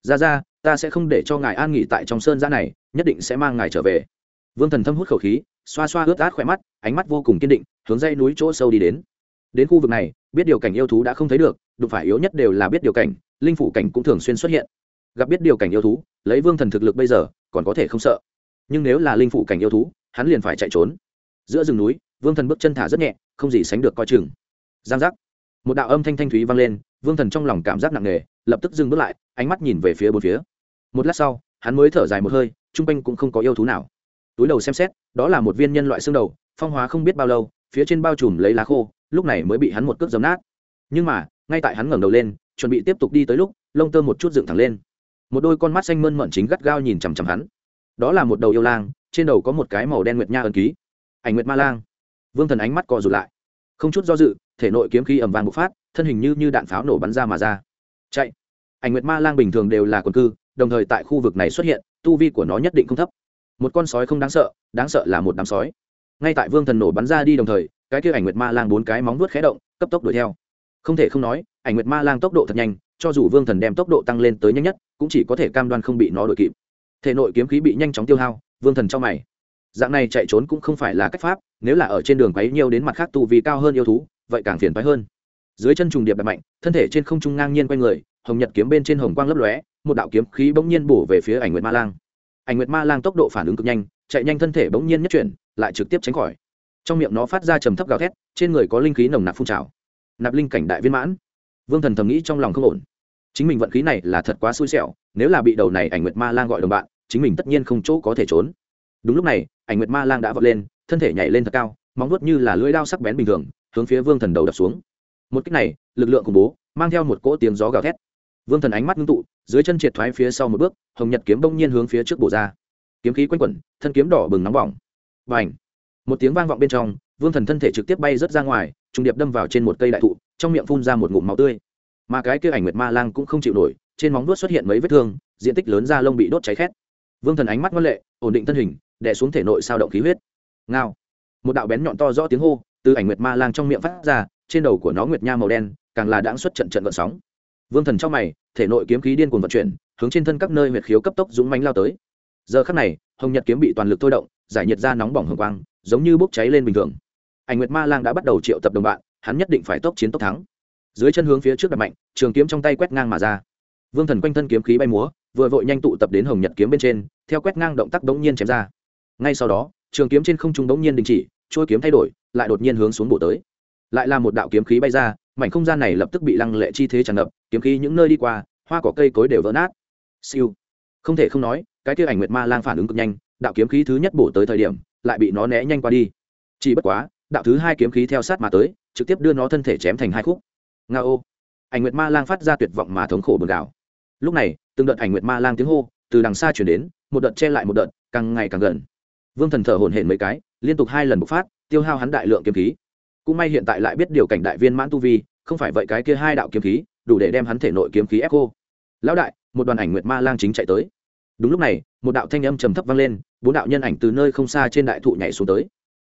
Ra ra ta sẽ không để cho ngài an nghỉ tại trong sơn giã này, nhất định sẽ mang ngài trở về vương thần thâm hút khẩu khí, xoa xoa ướt át khỏe mắt, ánh mắt vô cùng kiên định, hướng dây núi chỗ sâu đi đến. Đến khu vực này, biết điều cảnh yêu thú đã không thấy được, đụng phải yếu nhất đều là biết điều cảnh, linh phủ cảnh cũng thường xuyên xuất hiện. Gặp biết điều cảnh yêu thú, lấy vương thần thực lực bây giờ, còn có thể không sợ. Nhưng nếu là linh phủ cảnh yêu thú, hắn liền phải chạy trốn. Giữa rừng núi, vương thần bước chân thả rất nhẹ, không gì sánh được coi chừng. Giang giác. Một đạo âm thanh thanh thúy vang lên, vương thần trong lòng cảm giác nặng nề, lập tức dừng bước lại, ánh mắt nhìn về phía bốn phía. Một lát sau, hắn mới thở dài một hơi, chung quanh cũng không có yêu thú nào túi đầu xem xét, đó là một viên nhân loại xương đầu, phong hóa không biết bao lâu, phía trên bao trùm lấy lá khô, lúc này mới bị hắn một cước giấm nát. Nhưng mà, ngay tại hắn ngẩng đầu lên, chuẩn bị tiếp tục đi tới lúc, lông tơ một chút dựng thẳng lên. Một đôi con mắt xanh mơn mận chính gắt gao nhìn chằm chằm hắn. Đó là một đầu yêu lang, trên đầu có một cái màu đen nguyệt nha ẩn ký. Ảnh nguyệt ma lang. Vương thần ánh mắt co rụt lại. Không chút do dự, thể nội kiếm khí ẩm vàng bộc phát, thân hình như như đạn pháo nổ bắn ra mà ra. Chạy. Ảnh nguyệt ma lang bình thường đều là quần cư, đồng thời tại khu vực này xuất hiện, tu vi của nó nhất định không thấp một con sói không đáng sợ đáng sợ là một đám sói. Ngay tại vương thần nổ bắn ra đi đồng thời, cái kia ảnh nguyệt ma lang bốn cái móng vuốt khé động, cấp tốc đuổi theo. Không thể không nói, ảnh nguyệt ma lang tốc độ thật nhanh, cho dù vương thần đem tốc độ tăng lên tới nhanh nhất, cũng chỉ có thể cam đoan không bị nó đuổi kịp. Thể nội kiếm khí bị nhanh chóng tiêu hao, vương thần cho mày. Dạng này chạy trốn cũng không phải là cách pháp, nếu là ở trên đường quấy nhiều đến mặt khác tu vì cao hơn yêu thú, vậy càng phiền phái hơn. Dưới chân trùng điệp đập mạnh, thân thể trên không trung ngang nhiên quay người, hồng nhật kiếm bên trên hồng quang lấp lóe, một đạo kiếm khí bỗng nhiên bổ về phía ảnh nguyệt ma lang ảnh nguyệt ma lang tốc độ phản ứng cực nhanh, chạy nhanh thân thể bỗng nhiên nhất chuyển, lại trực tiếp tránh khỏi. Trong miệng nó phát ra trầm thấp gào thét, trên người có linh khí nồng nặc phun trào. Nạp linh cảnh đại viên mãn. Vương thần thầm nghĩ trong lòng không ổn. Chính mình vận khí này là thật quá xui xẻo, nếu là bị đầu này ảnh nguyệt ma lang gọi đồng bạn, chính mình tất nhiên không chỗ có thể trốn. Đúng lúc này, ảnh nguyệt ma lang đã vọt lên, thân thể nhảy lên thật cao, móng vuốt như là lưỡi đao sắc bén bình thường, hướng phía vương thần đầu đập xuống. Một cách này, lực lượng khủng bố, mang theo một cỗ tiếng gió gào thét. Vương thần ánh mắt ngưng tụ dưới chân triệt thoái phía sau một bước, hồng nhật kiếm bỗng nhiên hướng phía trước bổ ra. Kiếm khí quanh quẩn, thân kiếm đỏ bừng nóng bỏng. Và ảnh một tiếng vang vọng bên trong, vương thần thân thể trực tiếp bay rớt ra ngoài, trùng điệp đâm vào trên một cây đại thụ, trong miệng phun ra một ngụm máu tươi. Mà cái kia ảnh nguyệt ma lang cũng không chịu nổi, trên móng vuốt xuất hiện mấy vết thương, diện tích lớn da lông bị đốt cháy khét. Vương thần ánh mắt ngân lệ, ổn định thân hình, đè xuống thể nội sao động khí huyết. Ngao! Một đạo bén nhọn to rõ tiếng hô, từ ảnh nguyệt ma lang trong miệng phát ra, trên đầu của nó nguyệt nha màu đen, càng là đãng xuất trận trận gợn sóng. Vương thần trong mày thể nội kiếm khí điên cuồng vận chuyển, hướng trên thân các nơi huyệt khiếu cấp tốc dũng mánh lao tới. Giờ khắc này, hồng nhật kiếm bị toàn lực thôi động, giải nhiệt ra nóng bỏng hồng quang, giống như bốc cháy lên bình thường. Ảnh nguyệt ma lang đã bắt đầu triệu tập đồng bạn, hắn nhất định phải tốc chiến tốc thắng. Dưới chân hướng phía trước đặt mạnh, trường kiếm trong tay quét ngang mà ra. Vương thần quanh thân kiếm khí bay múa, vừa vội nhanh tụ tập đến hồng nhật kiếm bên trên, theo quét ngang động tác đống nhiên chém ra. Ngay sau đó, trường kiếm trên không trung đống nhiên đình chỉ trôi kiếm thay đổi, lại đột nhiên hướng xuống bổ tới. Lại là một đạo kiếm khí bay ra mảnh không gian này lập tức bị lăng lệ chi thế tràn ngập, kiếm khí những nơi đi qua, hoa cỏ cây cối đều vỡ nát. Siêu. Không thể không nói, cái kia ảnh nguyệt ma lang phản ứng cực nhanh, đạo kiếm khí thứ nhất bổ tới thời điểm, lại bị nó né nhanh qua đi. Chỉ bất quá, đạo thứ hai kiếm khí theo sát mà tới, trực tiếp đưa nó thân thể chém thành hai khúc. Nga ô. Ảnh nguyệt ma lang phát ra tuyệt vọng mà thống khổ bừng đảo. Lúc này, từng đợt ảnh nguyệt ma lang tiếng hô, từ đằng xa chuyển đến, một đợt che lại một đợt, càng ngày càng gần. Vương thần thở hổn hển mấy cái, liên tục hai lần bộc phát, tiêu hao hắn đại lượng kiếm khí. Cũng may hiện tại lại biết điều cảnh đại viên mãn tu vi không phải vậy cái kia hai đạo kiếm khí, đủ để đem hắn thể nội kiếm khí ép cô lão đại, một đoàn ảnh nguyệt ma lang chính chạy tới. Đúng lúc này, một đạo thanh âm trầm thấp vang lên, bốn đạo nhân ảnh từ nơi không xa trên đại thụ nhảy xuống tới.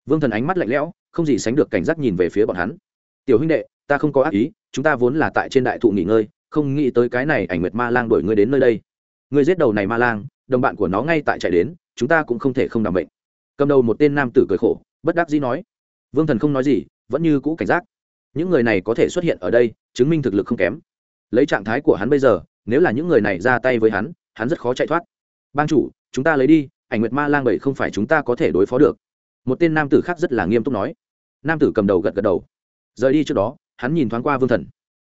Vương thần ánh mắt lạnh lẽo, không gì sánh được cảnh giác nhìn về phía bọn hắn. Tiểu huynh đệ, ta không có ác ý, chúng ta vốn là tại trên đại thụ nghỉ ngơi, không nghĩ tới cái này ảnh nguyệt ma lang đuổi ngươi đến nơi đây. Ngươi giết đầu này ma lang, đồng bạn của nó ngay tại chạy đến, chúng ta cũng không thể không đảm bệnh. Cầm đầu một tên nam tử cười khổ, bất đắc dĩ nói. Vương thần không nói gì, vẫn như cũ cảnh giác những người này có thể xuất hiện ở đây, chứng minh thực lực không kém. Lấy trạng thái của hắn bây giờ, nếu là những người này ra tay với hắn hắn rất khó chạy thoát. Ban chủ, chúng ta lấy đi, ảnh nguyệt ma lang bảy không phải chúng ta có thể đối phó được. Một tên nam tử khác rất là nghiêm túc nói. Nam tử cầm đầu gật gật đầu. Rời đi trước đó, hắn nhìn thoáng qua vương thần.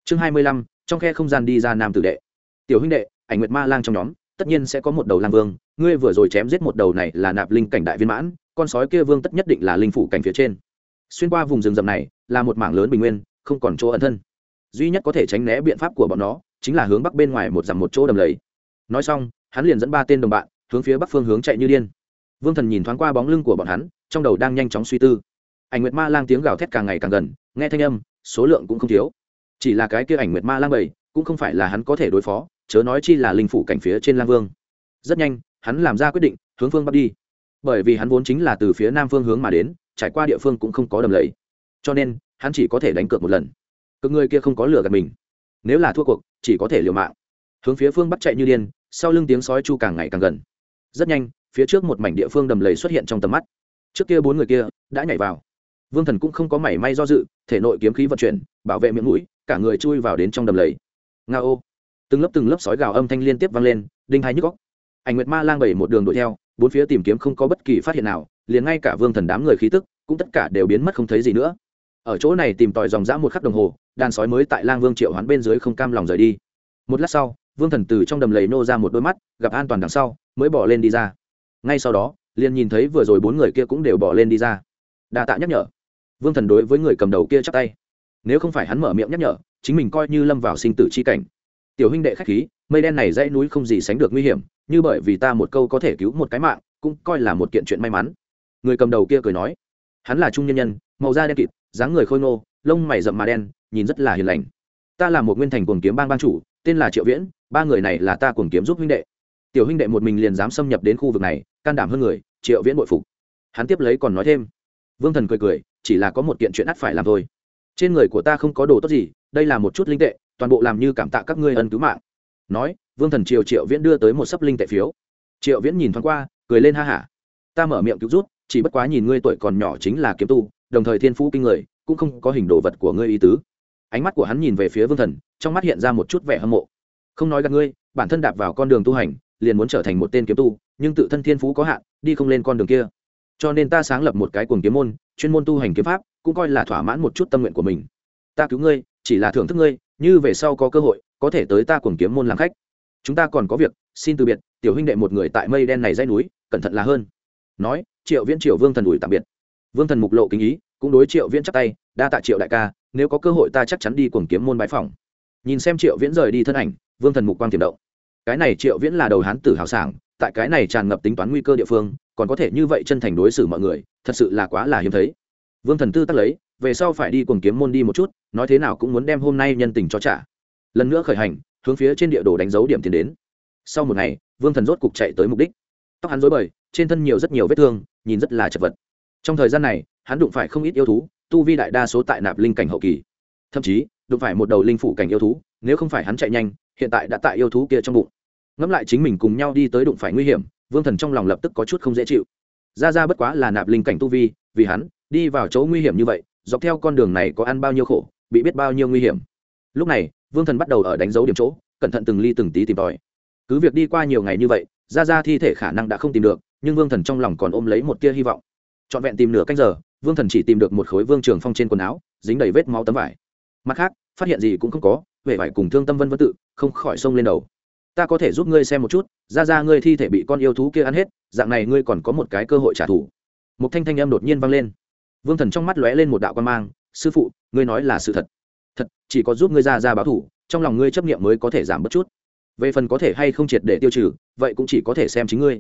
Chương hai mươi lăm, trong khe không gian đi ra nam tử đệ. Tiểu huynh đệ, ảnh nguyệt ma lang trong nhóm, tất nhiên sẽ có một đầu lang vương, ngươi vừa rồi chém giết một đầu này là nạp linh cảnh đại viên mãn, con sói kia vương tất nhất định là linh phủ cảnh phía trên xuyên qua vùng rừng rậm này, là một mảng lớn bình nguyên, không còn chỗ ẩn thân. Duy nhất có thể tránh né biện pháp của bọn nó, chính là hướng bắc bên ngoài một dặm một chỗ đầm lầy. Nói xong, hắn liền dẫn ba tên đồng bạn, hướng phía bắc phương hướng chạy như điên. Vương thần nhìn thoáng qua bóng lưng của bọn hắn, trong đầu đang nhanh chóng suy tư. Ảnh nguyệt ma lang tiếng gào thét càng ngày càng gần, nghe thanh âm, số lượng cũng không thiếu. Chỉ là cái kia ảnh nguyệt ma lang bảy cũng không phải là hắn có thể đối phó, chớ nói chi là linh phủ cảnh phía trên lang vương. Rất nhanh, hắn làm ra quyết định, hướng phương bắc đi. Bởi vì hắn vốn chính là từ phía nam phương hướng mà đến trải qua địa phương cũng không có đầm lầy. Cho nên, hắn chỉ có thể đánh cược một lần. Cực người kia không có lửa gạt mình. Nếu là thua cuộc, chỉ có thể liều mạng. Hướng phía phương bắt chạy như điên, sau lưng tiếng sói chu càng ngày càng gần. Rất nhanh, phía trước một mảnh địa phương đầm lầy xuất hiện trong tầm mắt. Trước kia bốn người kia đã nhảy vào. Vương thần cũng không có mảy may do dự, thể nội kiếm khí vận chuyển, bảo vệ miệng mũi, cả người chui vào đến trong đầm lầy. Nga ô từng lớp từng lớp sói gào âm thanh liên tiếp vang lên, đinh hai nhức góc ảnh nguyệt ma lang bảy một đường đuổi theo bốn phía tìm kiếm không có bất kỳ phát hiện nào, liền ngay cả vương thần đám người khí tức, cũng tất cả đều biến mất không thấy gì nữa. Ở chỗ này tìm tòi dòng dã một khắc đồng hồ, đàn sói mới tại lang vương triệu hoán bên dưới không cam lòng rời đi. Một lát sau, vương thần từ trong đầm lầy nô ra một đôi mắt, gặp an toàn đằng sau, mới bỏ lên đi ra. Ngay sau đó, liền nhìn thấy vừa rồi bốn người kia cũng đều bỏ lên đi ra. Đa tạ nhắc nhở. Vương thần đối với người cầm đầu kia chắc tay. Nếu không phải hắn mở miệng nhắc nhở, chính mình coi như lâm vào sinh tử c h i cảnh. Tiểu huynh đệ k h á c h khí mây đen này dãy núi không gì sánh được nguy hiểm, như bởi vì ta một câu có thể cứu một cái mạng, cũng coi là một kiện chuyện may mắn. Người cầm đầu kia cười nói. Hắn là trung nhân nhân, màu da đen kịt, dáng người khôi ngô, lông mày rậm mà đen, nhìn rất là hiền lành. Ta là một nguyên thành cuồng kiếm bang ban chủ, tên là triệu viễn, ba người này là ta cuồng kiếm giúp huynh đệ. Tiểu huynh đệ một mình liền dám xâm nhập đến khu vực này, can đảm hơn người, triệu viễn bội phục. Hắn tiếp lấy còn nói thêm. Vương thần cười cười, chỉ là có một kiện chuyện ắt phải làm thôi. Trên người của ta không có đồ tốt gì, đây là một chút linh tệ, toàn bộ làm như cảm tạ các ngươi ân cứu mạng nói, vương thần triều triệu viễn đưa tới một sấp linh tệ phiếu. Triệu viễn nhìn thoáng qua, cười lên ha hả ta mở miệng cứu rút chỉ bất quá nhìn ngươi tuổi còn nhỏ chính là kiếm tu, đồng thời thiên phú kinh người, cũng không có hình đồ vật của ngươi ý tứ. Ánh mắt của hắn nhìn về phía vương thần, trong mắt hiện ra một chút vẻ hâm mộ. Không nói gặp ngươi, bản thân đạp vào con đường tu hành, liền muốn trở thành một tên kiếm tu, nhưng tự thân thiên phú có hạn, đi không lên con đường kia. Cho nên ta sáng lập một cái cuồng kiếm môn, chuyên môn tu hành kiếm pháp, cũng coi là thỏa mãn một chút tâm nguyện của mình. Ta cứu ngươi, chỉ là thưởng thức ngươi, như về sau có cơ hội có thể tới ta cùng kiếm môn làm khách. Chúng ta còn có việc, xin từ biệt, tiểu huynh đệ một người tại mây đen này dây núi, cẩn thận là hơn. Nói, triệu viễn triệu vương thần ủi tạm biệt. Vương thần mục lộ kính ý, cũng đối triệu viễn chắc tay, đa tạ triệu đại ca, nếu có cơ hội ta chắc chắn đi cùng kiếm môn bãi phòng nhìn xem triệu viễn rời đi thân ảnh, vương thần mục quang tiềm động. Cái này triệu viễn là đầu hán tử hào sảng, tại cái này tràn ngập tính toán nguy cơ địa phương, còn có thể như vậy chân thành đối xử mọi người, thật sự là quá là hiếm thấy. Vương thần tư tắc lấy, về sau phải đi cùng kiếm môn đi một chút, nói thế nào cũng muốn đem hôm nay nhân tình cho trả lần nữa khởi hành, hướng phía trên địa đồ đánh dấu điểm tiến đến. Sau một ngày, vương thần rốt cục chạy tới mục đích. Tóc hắn dối bời, trên thân nhiều rất nhiều vết thương, nhìn rất là chật vật. Trong thời gian này, hắn đụng phải không ít yêu thú, tu vi đại đa số tại nạp linh cảnh hậu kỳ. Thậm chí, đụng phải một đầu linh phủ cảnh yêu thú, nếu không phải hắn chạy nhanh, hiện tại đã tại yêu thú kia trong bụng. Ngẫm lại chính mình cùng nhau đi tới đụng phải nguy hiểm, vương thần trong lòng lập tức có chút không dễ chịu. Ra ra bất quá là nạp linh cảnh tu vi, vì hắn, đi vào chỗ nguy hiểm như vậy, dọc theo con đường này có ăn bao nhiêu khổ, bị biết bao nhiêu nguy hiểm. Lúc này vương thần bắt đầu ở đánh dấu điểm chỗ, cẩn thận từng ly từng tí tìm tòi. Cứ việc đi qua nhiều ngày như vậy, ra ra thi thể khả năng đã không tìm được, nhưng vương thần trong lòng còn ôm lấy một tia hy vọng. Trọn vẹn tìm nửa canh giờ, vương thần chỉ tìm được một khối vương trường phong trên quần áo, dính đầy vết máu tấm vải. Mặt khác, phát hiện gì cũng không có, vẻ vải cùng thương tâm vân vân tự, không khỏi sông lên đầu. Ta có thể giúp ngươi xem một chút, ra ra ngươi thi thể bị con yêu thú kia ăn hết, dạng này ngươi còn có một cái cơ hội trả thù. Một thanh thanh âm đột nhiên vang lên. Vương thần trong mắt lóe lên một đạo quan mang, sư phụ, ngươi nói là sự thật thật, chỉ có giúp ngươi ra ra báo thủ, trong lòng ngươi chấp nghiệm mới có thể giảm bớt chút. Về phần có thể hay không triệt để tiêu trừ, vậy cũng chỉ có thể xem chính ngươi.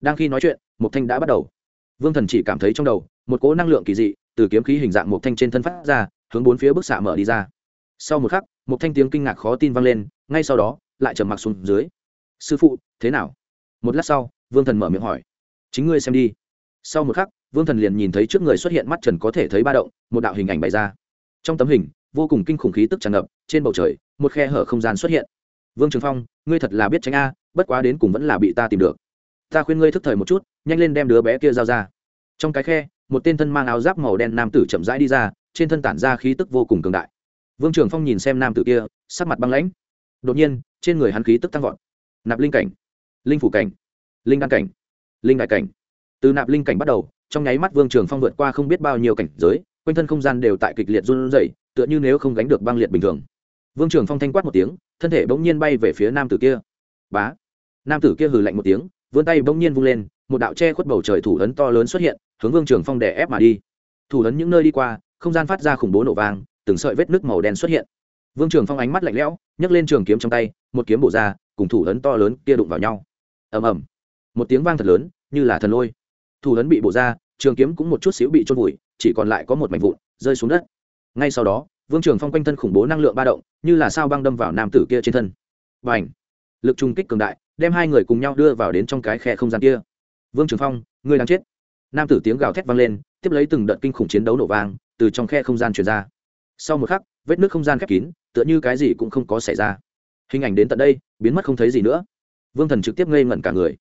Đang khi nói chuyện một thanh đã bắt đầu. Vương thần chỉ cảm thấy trong đầu, một cỗ năng lượng kỳ dị, từ kiếm khí hình dạng một thanh trên thân phát ra, hướng bốn phía bức xạ mở đi ra. Sau một khắc một thanh tiếng kinh ngạc khó tin vang lên, ngay sau đó, lại trầm mặc xuống dưới. Sư phụ, thế nào? Một lát sau, vương thần mở miệng hỏi. Chính ngươi xem đi. Sau một khắc, vương thần liền nhìn thấy trước người xuất hiện mắt trần có thể thấy ba động, một đạo hình ảnh bày ra. Trong tấm hình vô cùng kinh khủng khí tức tràn ngập, trên bầu trời, một khe hở không gian xuất hiện. Vương trường phong, ngươi thật là biết tránh a, bất quá đến cùng vẫn là bị ta tìm được. Ta khuyên ngươi thức thời một chút, nhanh lên đem đứa bé kia giao ra. Trong cái khe, một tên thân mang áo giáp màu đen nam tử chậm rãi đi ra, trên thân tản ra khí tức vô cùng cường đại. Vương trường phong nhìn xem nam tử kia, sắc mặt băng lãnh. Đột nhiên, trên người hắn khí tức tăng vọt. Nạp linh cảnh, linh phủ cảnh, linh đan cảnh, linh đại cảnh. Từ nạp linh cảnh bắt đầu, trong nháy mắt vương trường phong vượt qua không biết bao nhiêu cảnh giới, quanh thân không gian đều tại kịch liệt run rẩy tựa như nếu không gánh được băng liệt bình thường. Vương trường phong thanh quát một tiếng, thân thể bỗng nhiên bay về phía nam tử kia. Bá! Nam tử kia hừ lạnh một tiếng, vươn tay bỗng nhiên vung lên, một đạo che khuất bầu trời thủ ấn to lớn xuất hiện, hướng vương trường phong đè ép mà đi. Thủ ấn những nơi đi qua, không gian phát ra khủng bố nổ vang, từng sợi vết nước màu đen xuất hiện. Vương trường phong ánh mắt lạnh lẽo, nhấc lên trường kiếm trong tay, một kiếm bổ ra, cùng thủ ấn to lớn kia đụng vào nhau. Ầm ầm. Một tiếng vang thật lớn, như là thần lôi. Thủ ấn bị bổ ra, trường kiếm cũng một chút xíu bị trôn vùi, chỉ còn lại có một mảnh vụn, rơi xuống đất ngay sau đó, vương trường phong quanh thân khủng bố năng lượng ba động, như là sao băng đâm vào nam tử kia trên thân. Và ảnh lực trung kích cường đại, đem hai người cùng nhau đưa vào đến trong cái khe không gian kia. Vương trường phong, ngươi đang chết. Nam tử tiếng gào thét vang lên, tiếp lấy từng đợt kinh khủng chiến đấu nổ vang, từ trong khe không gian truyền ra. Sau một khắc, vết nước không gian khép kín, tựa như cái gì cũng không có xảy ra. Hình ảnh đến tận đây, biến mất không thấy gì nữa. Vương thần trực tiếp ngây ngẩn cả người.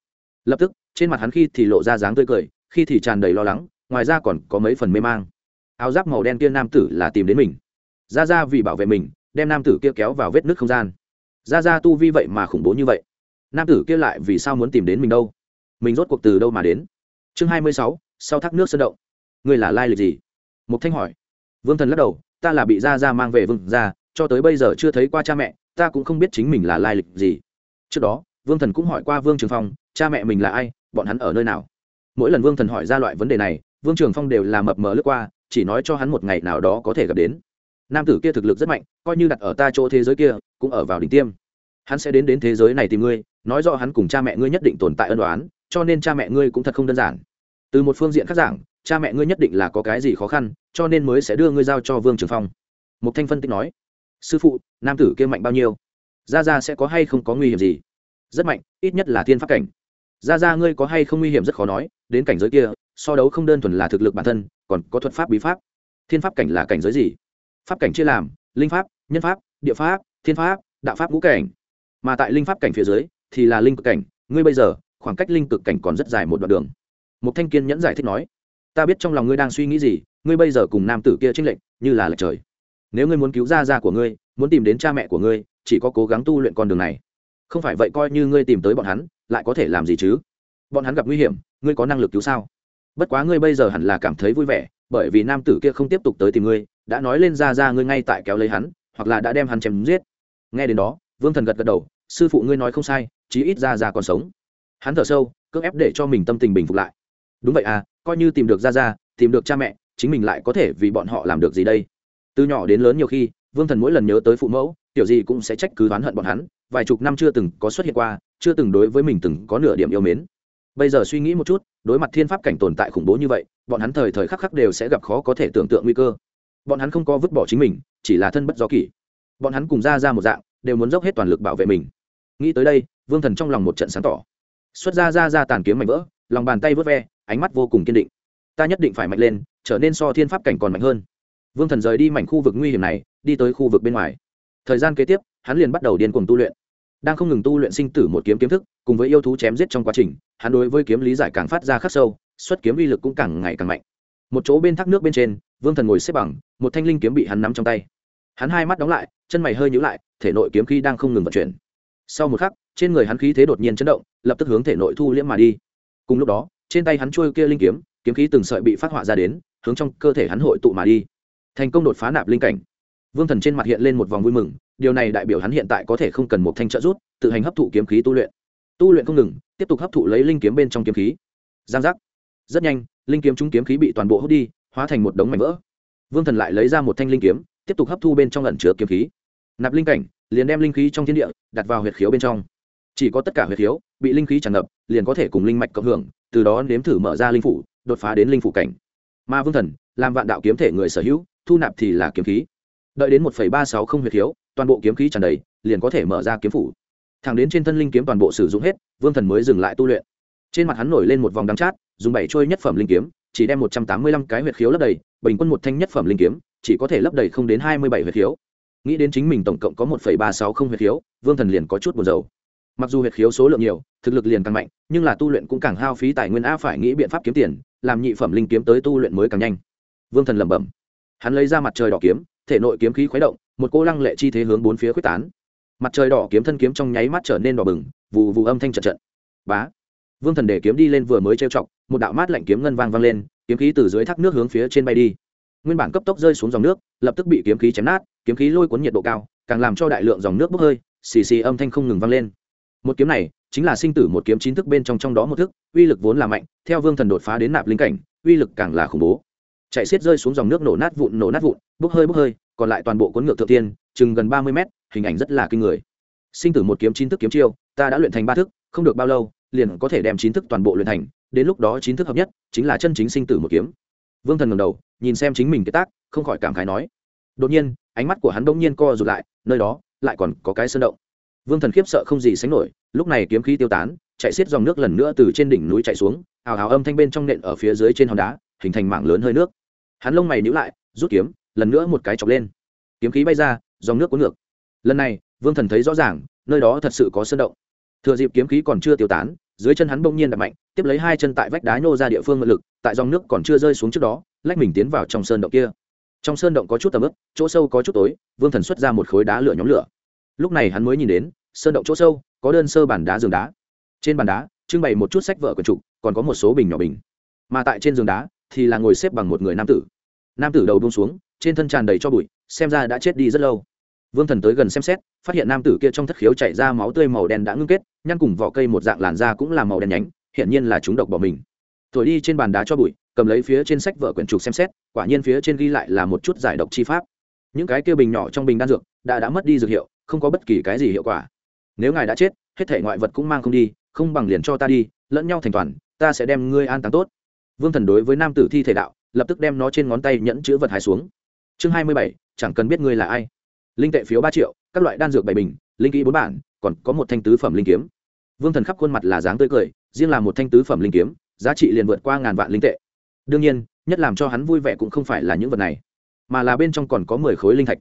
Lập tức, trên mặt hắn khi thì lộ ra dáng tươi cười, khi thì tràn đầy lo lắng, ngoài ra còn có mấy phần mê mang áo giáp màu đen kia nam tử là tìm đến mình. Ra ra vì bảo vệ mình, đem nam tử kia kéo vào vết nước không gian. Ra ra tu vi vậy mà khủng bố như vậy. Nam tử kia lại vì sao muốn tìm đến mình đâu? Mình rốt cuộc từ đâu mà đến? Chương hai mươi sáu, sau thác nước sơn động. Ngươi là lai lịch gì? Mục thanh hỏi. Vương thần lắc đầu, ta là bị ra ra mang về vương ra cho tới bây giờ chưa thấy qua cha mẹ, ta cũng không biết chính mình là lai lịch gì. Trước đó, vương thần cũng hỏi qua vương trường phong, cha mẹ mình là ai, bọn hắn ở nơi nào? Mỗi lần vương thần hỏi ra loại vấn đề này, vương trường phong đều là mập mờ lướt qua chỉ nói cho hắn một ngày nào đó có thể gặp đến. Nam tử kia thực lực rất mạnh, coi như đặt ở ta chỗ thế giới kia, cũng ở vào đỉnh tiêm. Hắn sẽ đến đến thế giới này tìm ngươi, nói rõ hắn cùng cha mẹ ngươi nhất định tồn tại ân đoán cho nên cha mẹ ngươi cũng thật không đơn giản. Từ một phương diện khác giảng, cha mẹ ngươi nhất định là có cái gì khó khăn, cho nên mới sẽ đưa ngươi giao cho vương trường phong. Mục thanh phân tích nói, sư phụ, nam tử kia mạnh bao nhiêu? Ra ra sẽ có hay không có nguy hiểm gì? Rất mạnh, ít nhất là thiên pháp cảnh. Ra ra ngươi có hay không nguy hiểm rất khó nói, đến cảnh giới kia so đấu không đơn thuần là thực lực bản thân, còn có thuật pháp bí pháp. Thiên pháp cảnh là cảnh giới gì? Pháp cảnh chia làm, linh pháp, nhân pháp, địa pháp, thiên pháp, đạo pháp ngũ cảnh. Mà tại linh pháp cảnh phía dưới thì là linh cực cảnh. Ngươi bây giờ, khoảng cách linh cực cảnh còn rất dài một đoạn đường. Một thanh kiên nhẫn giải thích nói, ta biết trong lòng ngươi đang suy nghĩ gì, ngươi bây giờ cùng nam tử kia trinh lệnh như là lệch trời. Nếu ngươi muốn cứu gia gia của ngươi, muốn tìm đến cha mẹ của ngươi, chỉ có cố gắng tu luyện con đường này. Không phải vậy coi như ngươi tìm tới bọn hắn, lại có thể làm gì chứ? Bọn hắn gặp nguy hiểm, ngươi có năng lực cứu sao? Bất quá ngươi bây giờ hẳn là cảm thấy vui vẻ, bởi vì nam tử kia không tiếp tục tới tìm ngươi, đã nói lên ra ra ngươi ngay tại kéo lấy hắn, hoặc là đã đem hắn chém giết. Nghe đến đó, vương thần gật gật đầu, sư phụ ngươi nói không sai, chí ít ra ra còn sống. Hắn thở sâu, cưỡng ép để cho mình tâm tình bình phục lại. Đúng vậy à coi như tìm được ra ra, tìm được cha mẹ, chính mình lại có thể vì bọn họ làm được gì đây? Từ nhỏ đến lớn nhiều khi, vương thần mỗi lần nhớ tới phụ mẫu, kiểu gì cũng sẽ trách cứ oán hận bọn hắn, vài chục năm chưa từng có xuất hiện qua, chưa từng đối với mình từng có nửa điểm yêu mến bây giờ suy nghĩ một chút, đối mặt thiên pháp cảnh tồn tại khủng bố như vậy, bọn hắn thời thời khắc khắc đều sẽ gặp khó có thể tưởng tượng nguy cơ. Bọn hắn không có vứt bỏ chính mình, chỉ là thân bất do kỷ. Bọn hắn cùng ra ra một dạng, đều muốn dốc hết toàn lực bảo vệ mình. Nghĩ tới đây, vương thần trong lòng một trận sáng tỏ. Xuất ra ra ra tàn kiếm mạnh vỡ, lòng bàn tay vớt ve, ánh mắt vô cùng kiên định. Ta nhất định phải mạnh lên, trở nên so thiên pháp cảnh còn mạnh hơn. Vương thần rời đi mảnh khu vực nguy hiểm này, đi tới khu vực bên ngoài. Thời gian kế tiếp, hắn liền bắt đầu điên cuồng tu luyện. Đang không ngừng tu luyện sinh tử một kiếm kiếm thức, cùng với yêu thú chém giết trong quá trình hắn đối với kiếm lý giải càng phát ra khắc sâu, xuất kiếm uy lực cũng càng ngày càng mạnh. Một chỗ bên thác nước bên trên, vương thần ngồi xếp bằng, một thanh linh kiếm bị hắn nắm trong tay. Hắn hai mắt đóng lại, chân mày hơi nhữ lại, thể nội kiếm khí đang không ngừng vận chuyển. Sau một khắc, trên người hắn khí thế đột nhiên chấn động, lập tức hướng thể nội thu liễm mà đi. Cùng lúc đó, trên tay hắn trôi kia linh kiếm kiếm khí từng sợi bị phát họa ra đến, hướng trong cơ thể hắn hội tụ mà đi. Thành công đột phá nạp linh cảnh. Vương thần trên mặt hiện lên một vòng vui mừng, điều này đại biểu hắn hiện tại có thể không cần một thanh trợ rút tự hành hấp thụ kiếm khí tu luyện tu luyện không ngừng, tiếp tục hấp thụ lấy linh kiếm bên trong kiếm khí. Giang giác. Rất nhanh, linh kiếm trúng kiếm khí bị toàn bộ hút đi, hóa thành một đống mảnh vỡ. Vương thần lại lấy ra một thanh linh kiếm, tiếp tục hấp thu bên trong lẩn chứa kiếm khí. Nạp linh cảnh, liền đem linh khí trong thiên địa, đặt vào huyệt khiếu bên trong. Chỉ có tất cả huyệt khiếu, bị linh khí tràn ngập, liền có thể cùng linh mạch cộng hưởng, từ đó nếm thử mở ra linh phủ, đột phá đến linh phủ cảnh. Mà vương thần, làm vạn đạo kiếm thể người sở hữu, thu nạp thì là kiếm khí. Đợi đến một ba sáu không huyệt khiếu, toàn bộ kiếm khí tràn đầy, liền có thể mở ra kiếm phủ thẳng đến trên thân linh kiếm toàn bộ sử dụng hết, vương thần mới dừng lại tu luyện. Trên mặt hắn nổi lên một vòng đắng chát, dùng bảy trôi nhất phẩm linh kiếm, chỉ đem một trăm tám mươi lăm cái huyệt khiếu lấp đầy, bình quân một thanh nhất phẩm linh kiếm, chỉ có thể lấp đầy không đến hai mươi bảy huyệt khiếu. Nghĩ đến chính mình tổng cộng có một phẩy ba sáu không huyệt khiếu, vương thần liền có chút buồn dầu mặc dù huyệt khiếu số lượng nhiều, thực lực liền càng mạnh, nhưng là tu luyện cũng càng hao phí tài nguyên a phải nghĩ biện pháp kiếm tiền, làm nhị phẩm linh kiếm tới tu luyện mới càng nhanh. Vương thần lẩm bẩm. Hắn lấy ra mặt trời đỏ kiếm, thể nội kiếm khí khuấy động, một cô lăng lệ chi thế hướng bốn phía quyết tán mặt trời đỏ kiếm thân kiếm trong nháy mắt trở nên đỏ bừng vụ vụ âm thanh trận trận. Bá. Vương thần để kiếm đi lên vừa mới trêu chọc, một đạo mát lạnh kiếm ngân vang vang lên, kiếm khí từ dưới thác nước hướng phía trên bay đi. Nguyên bản cấp tốc rơi xuống dòng nước, lập tức bị kiếm khí chém nát, kiếm khí lôi cuốn nhiệt độ cao, càng làm cho đại lượng dòng nước bốc hơi, xì xì âm thanh không ngừng vang lên. Một kiếm này, chính là sinh tử một kiếm chín thức bên trong trong đó một thức, uy lực vốn là mạnh, theo vương thần đột phá đến nạp linh cảnh, uy lực càng là khủng bố chạy xiết rơi xuống dòng nước nổ nát vụn, nổ nát vụn, bốc hơi bốc hơi, còn lại toàn bộ cuốn ngược thượng tiên, chừng gần ba mươi mét, hình ảnh rất là kinh người. Sinh tử một kiếm, chín thức kiếm chiêu, ta đã luyện thành ba thức, không được bao lâu, liền có thể đem chín thức toàn bộ luyện thành, đến lúc đó chín thức hợp nhất, chính là chân chính sinh tử một kiếm. Vương thần ngầm đầu, nhìn xem chính mình cái tác, không khỏi cảm khái nói. Đột nhiên, ánh mắt của hắn đông nhiên co rụt lại, nơi đó, lại còn có cái sơn động. Vương thần khiếp sợ không gì sánh nổi, lúc này kiếm khí tiêu tán, chạy xiết dòng nước lần nữa từ trên đỉnh núi chạy xuống, ào ào âm thanh bên trong nện ở phía dưới trên hòn đá, hình thành mảng lớn hơi nước hắn lông mày nhữ lại, rút kiếm, lần nữa một cái chọc lên. Kiếm khí bay ra, dòng nước cuốn ngược. Lần này, vương thần thấy rõ ràng, nơi đó thật sự có sơn động. Thừa dịp kiếm khí còn chưa tiêu tán, dưới chân hắn bỗng nhiên đập mạnh, tiếp lấy hai chân tại vách đá nhô ra địa phương ngự lực, tại dòng nước còn chưa rơi xuống trước đó, lách mình tiến vào trong sơn động kia. Trong sơn động có chút tầm ướp chỗ sâu có chút tối, vương thần xuất ra một khối đá lửa nhóm lửa. Lúc này hắn mới nhìn đến, sơn động chỗ sâu, có đơn sơ bàn đá giường đá. Trên bàn đá, trưng bày một chút sách vợ quần trục, còn có một số bình nhỏ bình. Mà tại trên giường đá thì là ngồi xếp bằng một người nam tử. Nam tử đầu buông xuống, trên thân tràn đầy cho bụi, xem ra đã chết đi rất lâu. Vương thần tới gần xem xét, phát hiện nam tử kia trong thất khiếu chảy ra máu tươi màu đen đã ngưng kết, nhăn cùng vỏ cây một dạng làn da cũng là màu đen nhánh hiện nhiên là chúng độc bỏ mình. Thổi đi trên bàn đá cho bụi, cầm lấy phía trên sách vợ quyển trục xem xét, quả nhiên phía trên ghi lại là một chút giải độc chi pháp. Những cái kia bình nhỏ trong bình đan dược, đã đã mất đi dược hiệu, không có bất kỳ cái gì hiệu quả. Nếu ngài đã chết, hết thể ngoại vật cũng mang không đi, không bằng liền cho ta đi, lẫn nhau thành toàn, ta sẽ đem ngươi an táng tốt vương thần đối với nam tử thi thể đạo, lập tức đem nó trên ngón tay nhẫn chữ vật hài xuống. Chương hai mươi bảy, chẳng cần biết ngươi là ai. Linh tệ phiếu ba triệu, các loại đan dược bảy bình, linh kỹ bốn bản, còn có một thanh tứ phẩm linh kiếm. Vương thần khắp khuôn mặt là dáng tươi cười, riêng là một thanh tứ phẩm linh kiếm, giá trị liền vượt qua ngàn vạn linh tệ. Đương nhiên, nhất làm cho hắn vui vẻ cũng không phải là những vật này, mà là bên trong còn có mười khối linh thạch.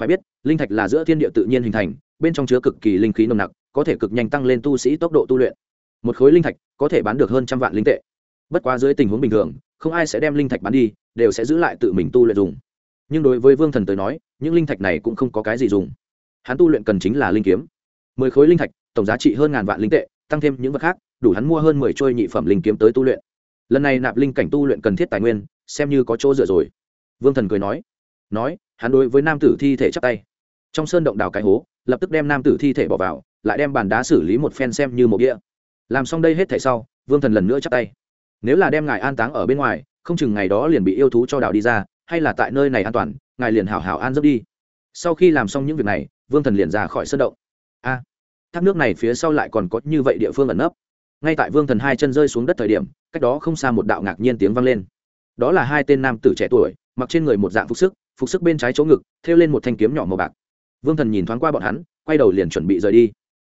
Phải biết, linh thạch là giữa thiên địa tự nhiên hình thành, bên trong chứa cực kỳ linh khí nồng nặc, có thể cực nhanh tăng lên tu sĩ tốc độ tu luyện. Một khối linh thạch có thể bán được hơn trăm vạn linh tệ bất quá dưới tình huống bình thường, không ai sẽ đem linh thạch bán đi, đều sẽ giữ lại tự mình tu luyện dùng. Nhưng đối với vương thần tới nói, những linh thạch này cũng không có cái gì dùng. Hắn tu luyện cần chính là linh kiếm. Mười khối linh thạch, tổng giá trị hơn ngàn vạn linh tệ, tăng thêm những vật khác, đủ hắn mua hơn mười trôi nhị phẩm linh kiếm tới tu luyện. Lần này nạp linh cảnh tu luyện cần thiết tài nguyên, xem như có chỗ dựa rồi. Vương thần cười nói. Nói, hắn đối với nam tử thi thể chắp tay. Trong sơn động đào cái hố, lập tức đem nam tử thi thể bỏ vào, lại đem bàn đá xử lý một phen xem như một đĩa làm xong đây hết thể sau, vương thần lần nữa chắp tay nếu là đem ngài an táng ở bên ngoài, không chừng ngày đó liền bị yêu thú cho đào đi ra, hay là tại nơi này an toàn, ngài liền hảo hảo an giấc đi. Sau khi làm xong những việc này, vương thần liền ra khỏi sân động. A, thác nước này phía sau lại còn có như vậy địa phương ẩn nấp. Ngay tại vương thần hai chân rơi xuống đất thời điểm, cách đó không xa một đạo ngạc nhiên tiếng vang lên. Đó là hai tên nam tử trẻ tuổi, mặc trên người một dạng phục sức phục sức bên trái chỗ ngực, thêu lên một thanh kiếm nhỏ màu bạc. Vương thần nhìn thoáng qua bọn hắn, quay đầu liền chuẩn bị rời đi.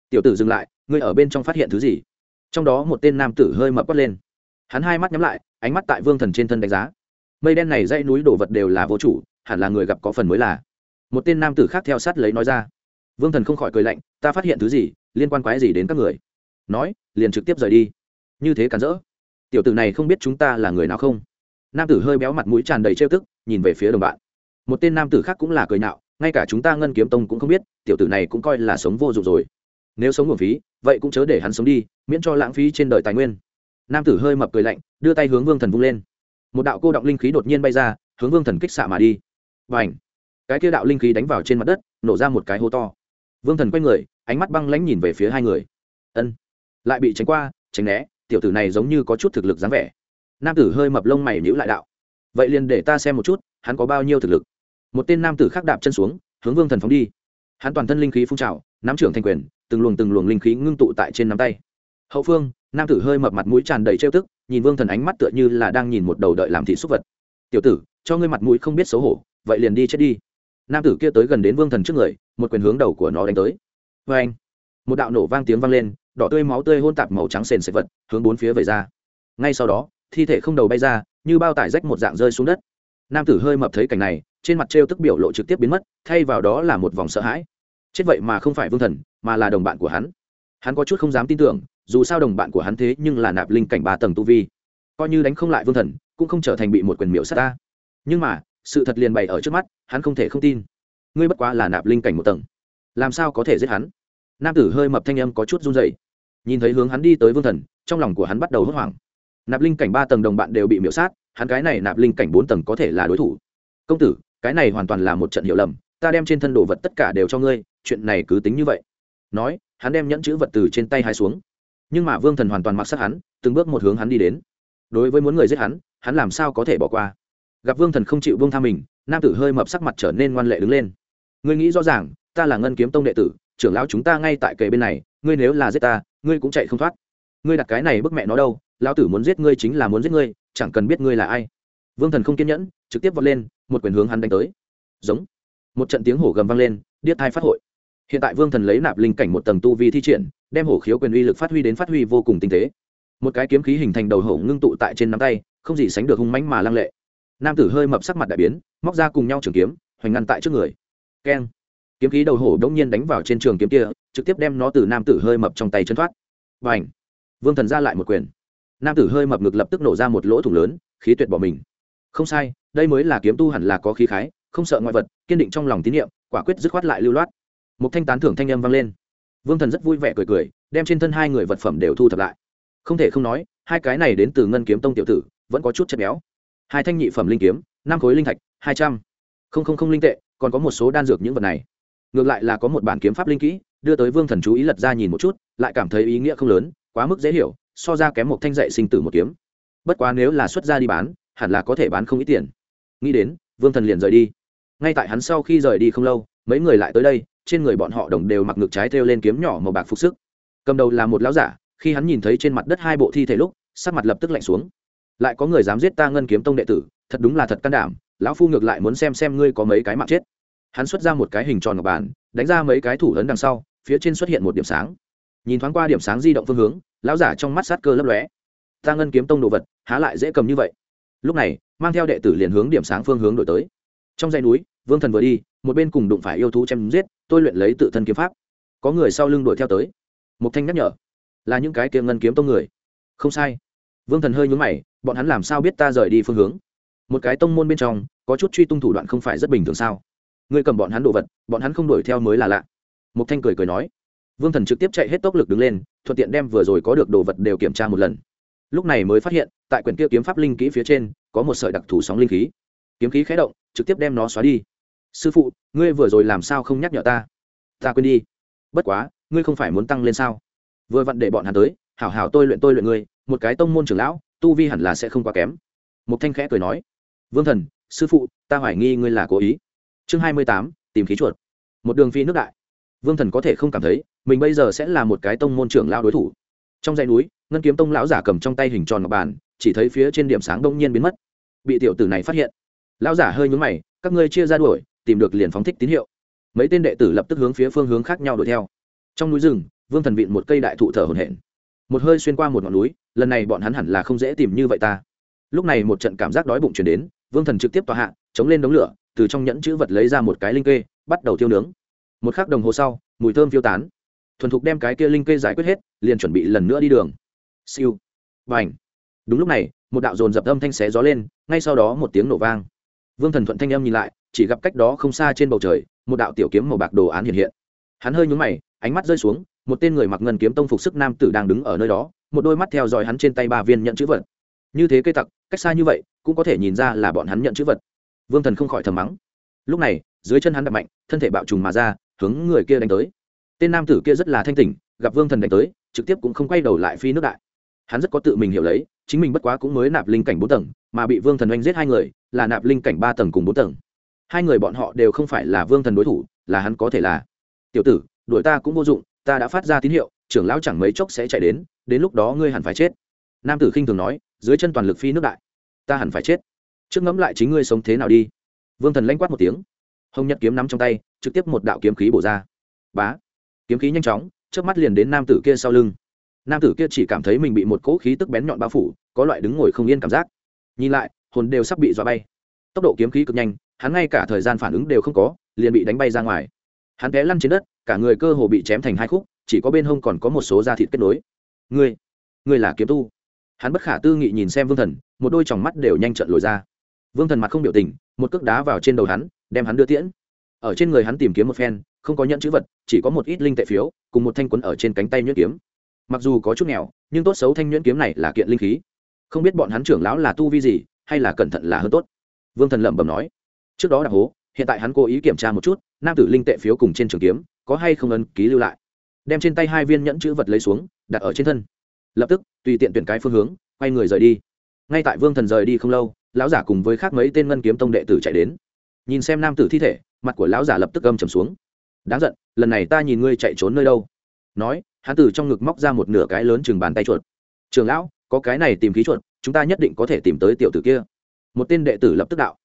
Tiểu tử dừng lại, ngươi ở bên trong phát hiện thứ gì? Trong đó một tên nam tử hơi mập quất lên hắn hai mắt nhắm lại, ánh mắt tại vương thần trên thân đánh giá. Mây đen này dãy núi đổ vật đều là vô chủ, hẳn là người gặp có phần mới là. Một tên nam tử khác theo sát lấy nói ra. Vương thần không khỏi cười lạnh, ta phát hiện thứ gì, liên quan quái gì đến các người? Nói, liền trực tiếp rời đi. Như thế cản rỡ. Tiểu tử này không biết chúng ta là người nào không? Nam tử hơi béo mặt mũi tràn đầy trêu tức, nhìn về phía đồng bạn. Một tên nam tử khác cũng là cười nạo, ngay cả chúng ta ngân kiếm tông cũng không biết, tiểu tử này cũng coi là sống vô dụng rồi. Nếu sống nguồn phí, vậy cũng chớ để hắn sống đi, miễn cho lãng phí trên đời tài nguyên nam tử hơi mập cười lạnh, đưa tay hướng vương thần vung lên. Một đạo cô động linh khí đột nhiên bay ra, hướng vương thần kích xạ mà đi. Và ảnh cái kia đạo linh khí đánh vào trên mặt đất, nổ ra một cái hố to. Vương thần quay người, ánh mắt băng lãnh nhìn về phía hai người. Ân. Lại bị tránh qua, tránh né, tiểu tử này giống như có chút thực lực dáng vẻ. Nam tử hơi mập lông mày nhữ lại đạo. Vậy liền để ta xem một chút, hắn có bao nhiêu thực lực. Một tên nam tử khác đạp chân xuống, hướng vương thần phóng đi. Hắn toàn thân linh khí phun trào, nắm trưởng thành quyền, từng luồng từng luồng linh khí ngưng tụ tại trên nắm tay. Hậu phương nam tử hơi mập mặt mũi tràn đầy trêu tức, nhìn vương thần ánh mắt tựa như là đang nhìn một đầu đợi làm thị xúc vật. Tiểu tử, cho ngươi mặt mũi không biết xấu hổ, vậy liền đi chết đi. Nam tử kia tới gần đến vương thần trước người, một quyền hướng đầu của nó đánh tới. Vê anh một đạo nổ vang tiếng vang lên, đỏ tươi máu tươi hôn tạp màu trắng sền sệt vật hướng bốn phía vẩy ra. Ngay sau đó, thi thể không đầu bay ra, như bao tải rách một dạng rơi xuống đất. Nam tử hơi mập thấy cảnh này, trên mặt t tức biểu lộ trực tiếp biến mất, thay vào đó là một vòng sợ hãi. Chết vậy mà không phải vương thần, mà là đồng bạn của hắn hắn có chút không dám tin tưởng, dù sao đồng bạn của hắn thế nhưng là nạp linh cảnh ba tầng tu vi. Coi như đánh không lại vương thần, cũng không trở thành bị một quyền miễu s á ta. Nhưng mà, sự thật liền bày ở trước mắt, hắn không thể không tin. Ngươi bất quá là nạp linh cảnh một tầng. Làm sao có thể giết hắn? Nam tử hơi mập thanh âm có chút run dậy nhìn thấy hướng hắn đi tới vương thần, trong lòng của hắn bắt đầu hốt hoảng. Nạp linh cảnh ba tầng đồng bạn đều bị miễu sát, hắn cái này nạp linh cảnh bốn tầng có thể là đối thủ. Công tử, cái này hoàn toàn là một trận hiểu lầm, ta đem trên thân đồ vật tất cả đều cho ngươi, chuyện này cứ tính như vậy. Nói hắn đem nhẫn chữ vật từ trên tay hai xuống. Nhưng mà vương thần hoàn toàn mặc sắc hắn, từng bước một hướng hắn đi đến. Đối với muốn người giết hắn hắn làm sao có thể bỏ qua? Gặp vương thần không chịu vương tha mình, nam tử hơi mập sắc mặt trở nên ngoan lệ đứng lên. Ngươi nghĩ rõ ràng, ta là ngân kiếm tông đệ tử, trưởng lão chúng ta ngay tại kề bên này, ngươi nếu là giết ta, ngươi cũng chạy không thoát. Ngươi đặt cái này bức mẹ nó đâu, lão tử muốn giết ngươi chính là muốn giết ngươi, chẳng cần biết ngươi là ai. Vương thần không kiên nhẫn, trực tiếp vọt lên, một quyền hướng hắn đánh tới. Giống. Một trận tiếng hổ gầm vang lên, điếc thai phát hội hiện tại vương thần lấy nạp linh cảnh một tầng tu vi thi triển, đem hổ khiếu quyền uy lực phát huy đến phát huy vô cùng tinh tế. Một cái kiếm khí hình thành đầu hổ ngưng tụ tại trên nắm tay, không gì sánh được hung mãnh mà lăng lệ. Nam tử hơi mập sắc mặt đại biến, móc ra cùng nhau trường kiếm, hoành ngăn tại trước người. Keng. Kiếm khí đầu hổ đ ỗ n g nhiên đánh vào trên trường kiếm kia, trực tiếp đem nó từ nam tử hơi mập trong tay chân thoát. Và ảnh vương thần ra lại một quyền. Nam tử hơi mập ngực lập tức nổ ra một lỗ thủng lớn, khí tuyệt bỏ mình. Không sai, đây mới là kiếm tu hẳn là có khí khái, không sợ ngoại vật, kiên định trong lòng tín nhiệm quả quyết dứt khoát lại lưu loát một thanh tán thưởng thanh âm vang lên. Vương thần rất vui vẻ cười cười, đem trên thân hai người vật phẩm đều thu thập lại. Không thể không nói, hai cái này đến từ ngân kiếm tông tiểu tử, vẫn có chút chất béo. Hai thanh nhị phẩm linh kiếm, năm khối linh thạch, hai trăm. Không không không linh tệ, còn có một số đan dược những vật này. Ngược lại là có một bản kiếm pháp linh kỹ, đưa tới vương thần chú ý lật ra nhìn một chút, lại cảm thấy ý nghĩa không lớn, quá mức dễ hiểu, so ra kém một thanh dạy sinh tử một kiếm. Bất quá nếu là xuất ra đi bán, hẳn là có thể bán không ít tiền. Nghĩ đến, vương thần liền rời đi. Ngay tại hắn sau khi rời đi không lâu, mấy người lại tới đây trên người bọn họ đồng đều mặc ngực trái thêu lên kiếm nhỏ màu bạc phục sức. Cầm đầu là một lão giả, khi hắn nhìn thấy trên mặt đất hai bộ thi thể lúc, sắc mặt lập tức lạnh xuống. Lại có người dám giết ta ngân kiếm tông đệ tử, thật đúng là thật can đảm, lão phu ngược lại muốn xem xem ngươi có mấy cái mạng chết. Hắn xuất ra một cái hình tròn ngọc bàn, đánh ra mấy cái thủ lớn đằng sau, phía trên xuất hiện một điểm sáng. Nhìn thoáng qua điểm sáng di động phương hướng, lão giả trong mắt sát cơ lấp lóe. Ta ngân kiếm tông đồ vật, há lại dễ cầm như vậy. Lúc này, mang theo đệ tử liền hướng điểm sáng phương hướng đổi tới. Trong dãy núi, vương thần vừa đi, một bên cùng đụng phải yêu thú chém giết tôi luyện lấy tự thân kiếm pháp. Có người sau lưng đuổi theo tới. Một thanh nhắc nhở, là những cái kia ngân kiếm tông người. Không sai. Vương thần hơi nhướng mày, bọn hắn làm sao biết ta rời đi phương hướng? Một cái tông môn bên trong, có chút truy tung thủ đoạn không phải rất bình thường sao? Ngươi cầm bọn hắn đồ vật, bọn hắn không đuổi theo mới là lạ. Một thanh cười cười nói. Vương thần trực tiếp chạy hết tốc lực đứng lên, thuận tiện đem vừa rồi có được đồ vật đều kiểm tra một lần. Lúc này mới phát hiện, tại quyển kia kiếm pháp linh kỹ phía trên, có một sợi đặc thù sóng linh khí. Kiếm khí khé động, trực tiếp đem nó xóa đi sư phụ, ngươi vừa rồi làm sao không nhắc nhở ta? Ta quên đi. Bất quá, ngươi không phải muốn tăng lên sao? Vừa vặn để bọn hắn tới, hảo hảo tôi luyện tôi luyện ngươi, một cái tông môn trưởng lão, tu vi hẳn là sẽ không quá kém. Một thanh khẽ cười nói, vương thần, sư phụ, ta hoài nghi ngươi là cố ý. Chương hai mươi tám, tìm khí chuột. Một đường phi nước đại. Vương thần có thể không cảm thấy, mình bây giờ sẽ là một cái tông môn trưởng lao đối thủ. Trong dãy núi, ngân kiếm tông lão giả cầm trong tay hình tròn ngọc bàn, chỉ thấy phía trên điểm sáng đông nhiên biến mất. Bị tiểu tử này phát hiện. Lão giả hơi nhúng mày, các ngươi chia ra đuổi tìm được liền phóng thích tín hiệu. Mấy tên đệ tử lập tức hướng phía phương hướng khác nhau đuổi theo. Trong núi rừng, vương thần vịn một cây đại thụ thở hồn hển. Một hơi xuyên qua một ngọn núi, lần này bọn hắn hẳn là không dễ tìm như vậy ta. Lúc này một trận cảm giác đói bụng chuyển đến, vương thần trực tiếp tòa hạ, chống lên đống lửa, từ trong nhẫn chữ vật lấy ra một cái linh kê, bắt đầu tiêu nướng. Một k h ắ c đồng hồ sau, mùi thơm phiêu tán. Thuần thục đem cái kia linh kê giải quyết hết, liền chuẩn bị lần nữa đi đường. Siêu. B à n h đúng lúc này, một đạo dồn dập âm thanh xé gió lên, ngay sau đó một tiếng nổ vang. Vương thần thuận thanh âm nhìn lại chỉ gặp cách đó không xa trên bầu trời, một đạo tiểu kiếm màu bạc đồ án hiện hiện. Hắn hơi nhúng mày, ánh mắt rơi xuống, một tên người mặc ngân kiếm tông phục sức nam tử đang đứng ở nơi đó, một đôi mắt theo dõi hắn trên tay ba viên nhận chữ vật. Như thế cây tặc, cách xa như vậy, cũng có thể nhìn ra là bọn hắn nhận chữ vật. Vương thần không khỏi thầm mắng. Lúc này, dưới chân hắn đập mạnh, thân thể bạo trùng mà ra, hướng người kia đánh tới. Tên nam tử kia rất là thanh tỉnh, gặp vương thần đánh tới, trực tiếp cũng không quay đầu lại phi nước đại. Hắn rất có tự mình hiểu lấy, chính mình bất quá cũng mới nạp linh cảnh bốn tầng, mà bị vương thần oanh giết hai người, là nạp linh cảnh ba tầng cùng bốn tầng hai người bọn họ đều không phải là vương thần đối thủ, là hắn có thể là. Tiểu tử, đuổi ta cũng vô dụng, ta đã phát ra tín hiệu, trưởng lão chẳng mấy chốc sẽ chạy đến đến lúc đó ngươi hẳn phải chết. Nam tử khinh thường nói, dưới chân toàn lực phi nước đại. Ta hẳn phải chết. Trước ngẫm lại chính ngươi sống thế nào đi. Vương thần lanh quát một tiếng. Hồng nhật kiếm nắm trong tay, trực tiếp một đạo kiếm khí bổ ra. Bá. Kiếm khí nhanh chóng trước mắt liền đến nam tử kia sau lưng. Nam tử kia chỉ cảm thấy mình bị một cỗ khí tức bén nhọn bao phủ, có loại đứng ngồi không yên cảm giác. Nhìn lại, hồn đều sắp bị dọa bay. Tốc độ kiếm khí cực nhanh hắn ngay cả thời gian phản ứng đều không có, liền bị đánh bay ra ngoài. Hắn té lăn trên đất, cả người cơ hồ bị chém thành hai khúc, chỉ có bên hông còn có một số da thịt kết nối. Ngươi ngươi là kiếm tu? Hắn bất khả tư nghị nhìn xem vương thần, một đôi tròng mắt đều nhanh trận lồi ra. Vương thần mặt không biểu tình, một cước đá vào trên đầu hắn, đem hắn đưa tiễn. Ở trên người hắn tìm kiếm một phen, không có nhận chữ vật, chỉ có một ít linh tệ phiếu, cùng một thanh quấn ở trên cánh tay nhuyễn kiếm. Mặc dù có chút nghèo, nhưng tốt xấu thanh nhuyễn kiếm này là kiện linh khí. Không biết bọn hắn trưởng lão là tu vi gì, hay là cẩn thận là hơn tốt. Vương thần lẩm bẩm nói trước đó đặc hố, hiện tại hắn cố ý kiểm tra một chút, nam tử linh tệ phiếu cùng trên trường kiếm, có hay không ân ký lưu lại. Đem trên tay hai viên nhẫn chữ vật lấy xuống, đặt ở trên thân. Lập tức, tùy tiện tuyển cái phương hướng, quay người rời đi. Ngay tại vương thần rời đi không lâu, lão giả cùng với khác mấy tên ngân kiếm tông đệ tử chạy đến. Nhìn xem nam tử thi thể, mặt của lão giả lập tức âm trầm xuống. Đáng giận, lần này ta nhìn ngươi chạy trốn nơi đâu? Nói, hắn từ trong ngực móc ra một nửa cái lớn chừng bàn tay chuột. Trường lão, có cái này tìm khí chuột, chúng ta nhất định có thể tìm tới tiểu tử kia. Một tên đệ tử lập tức đạo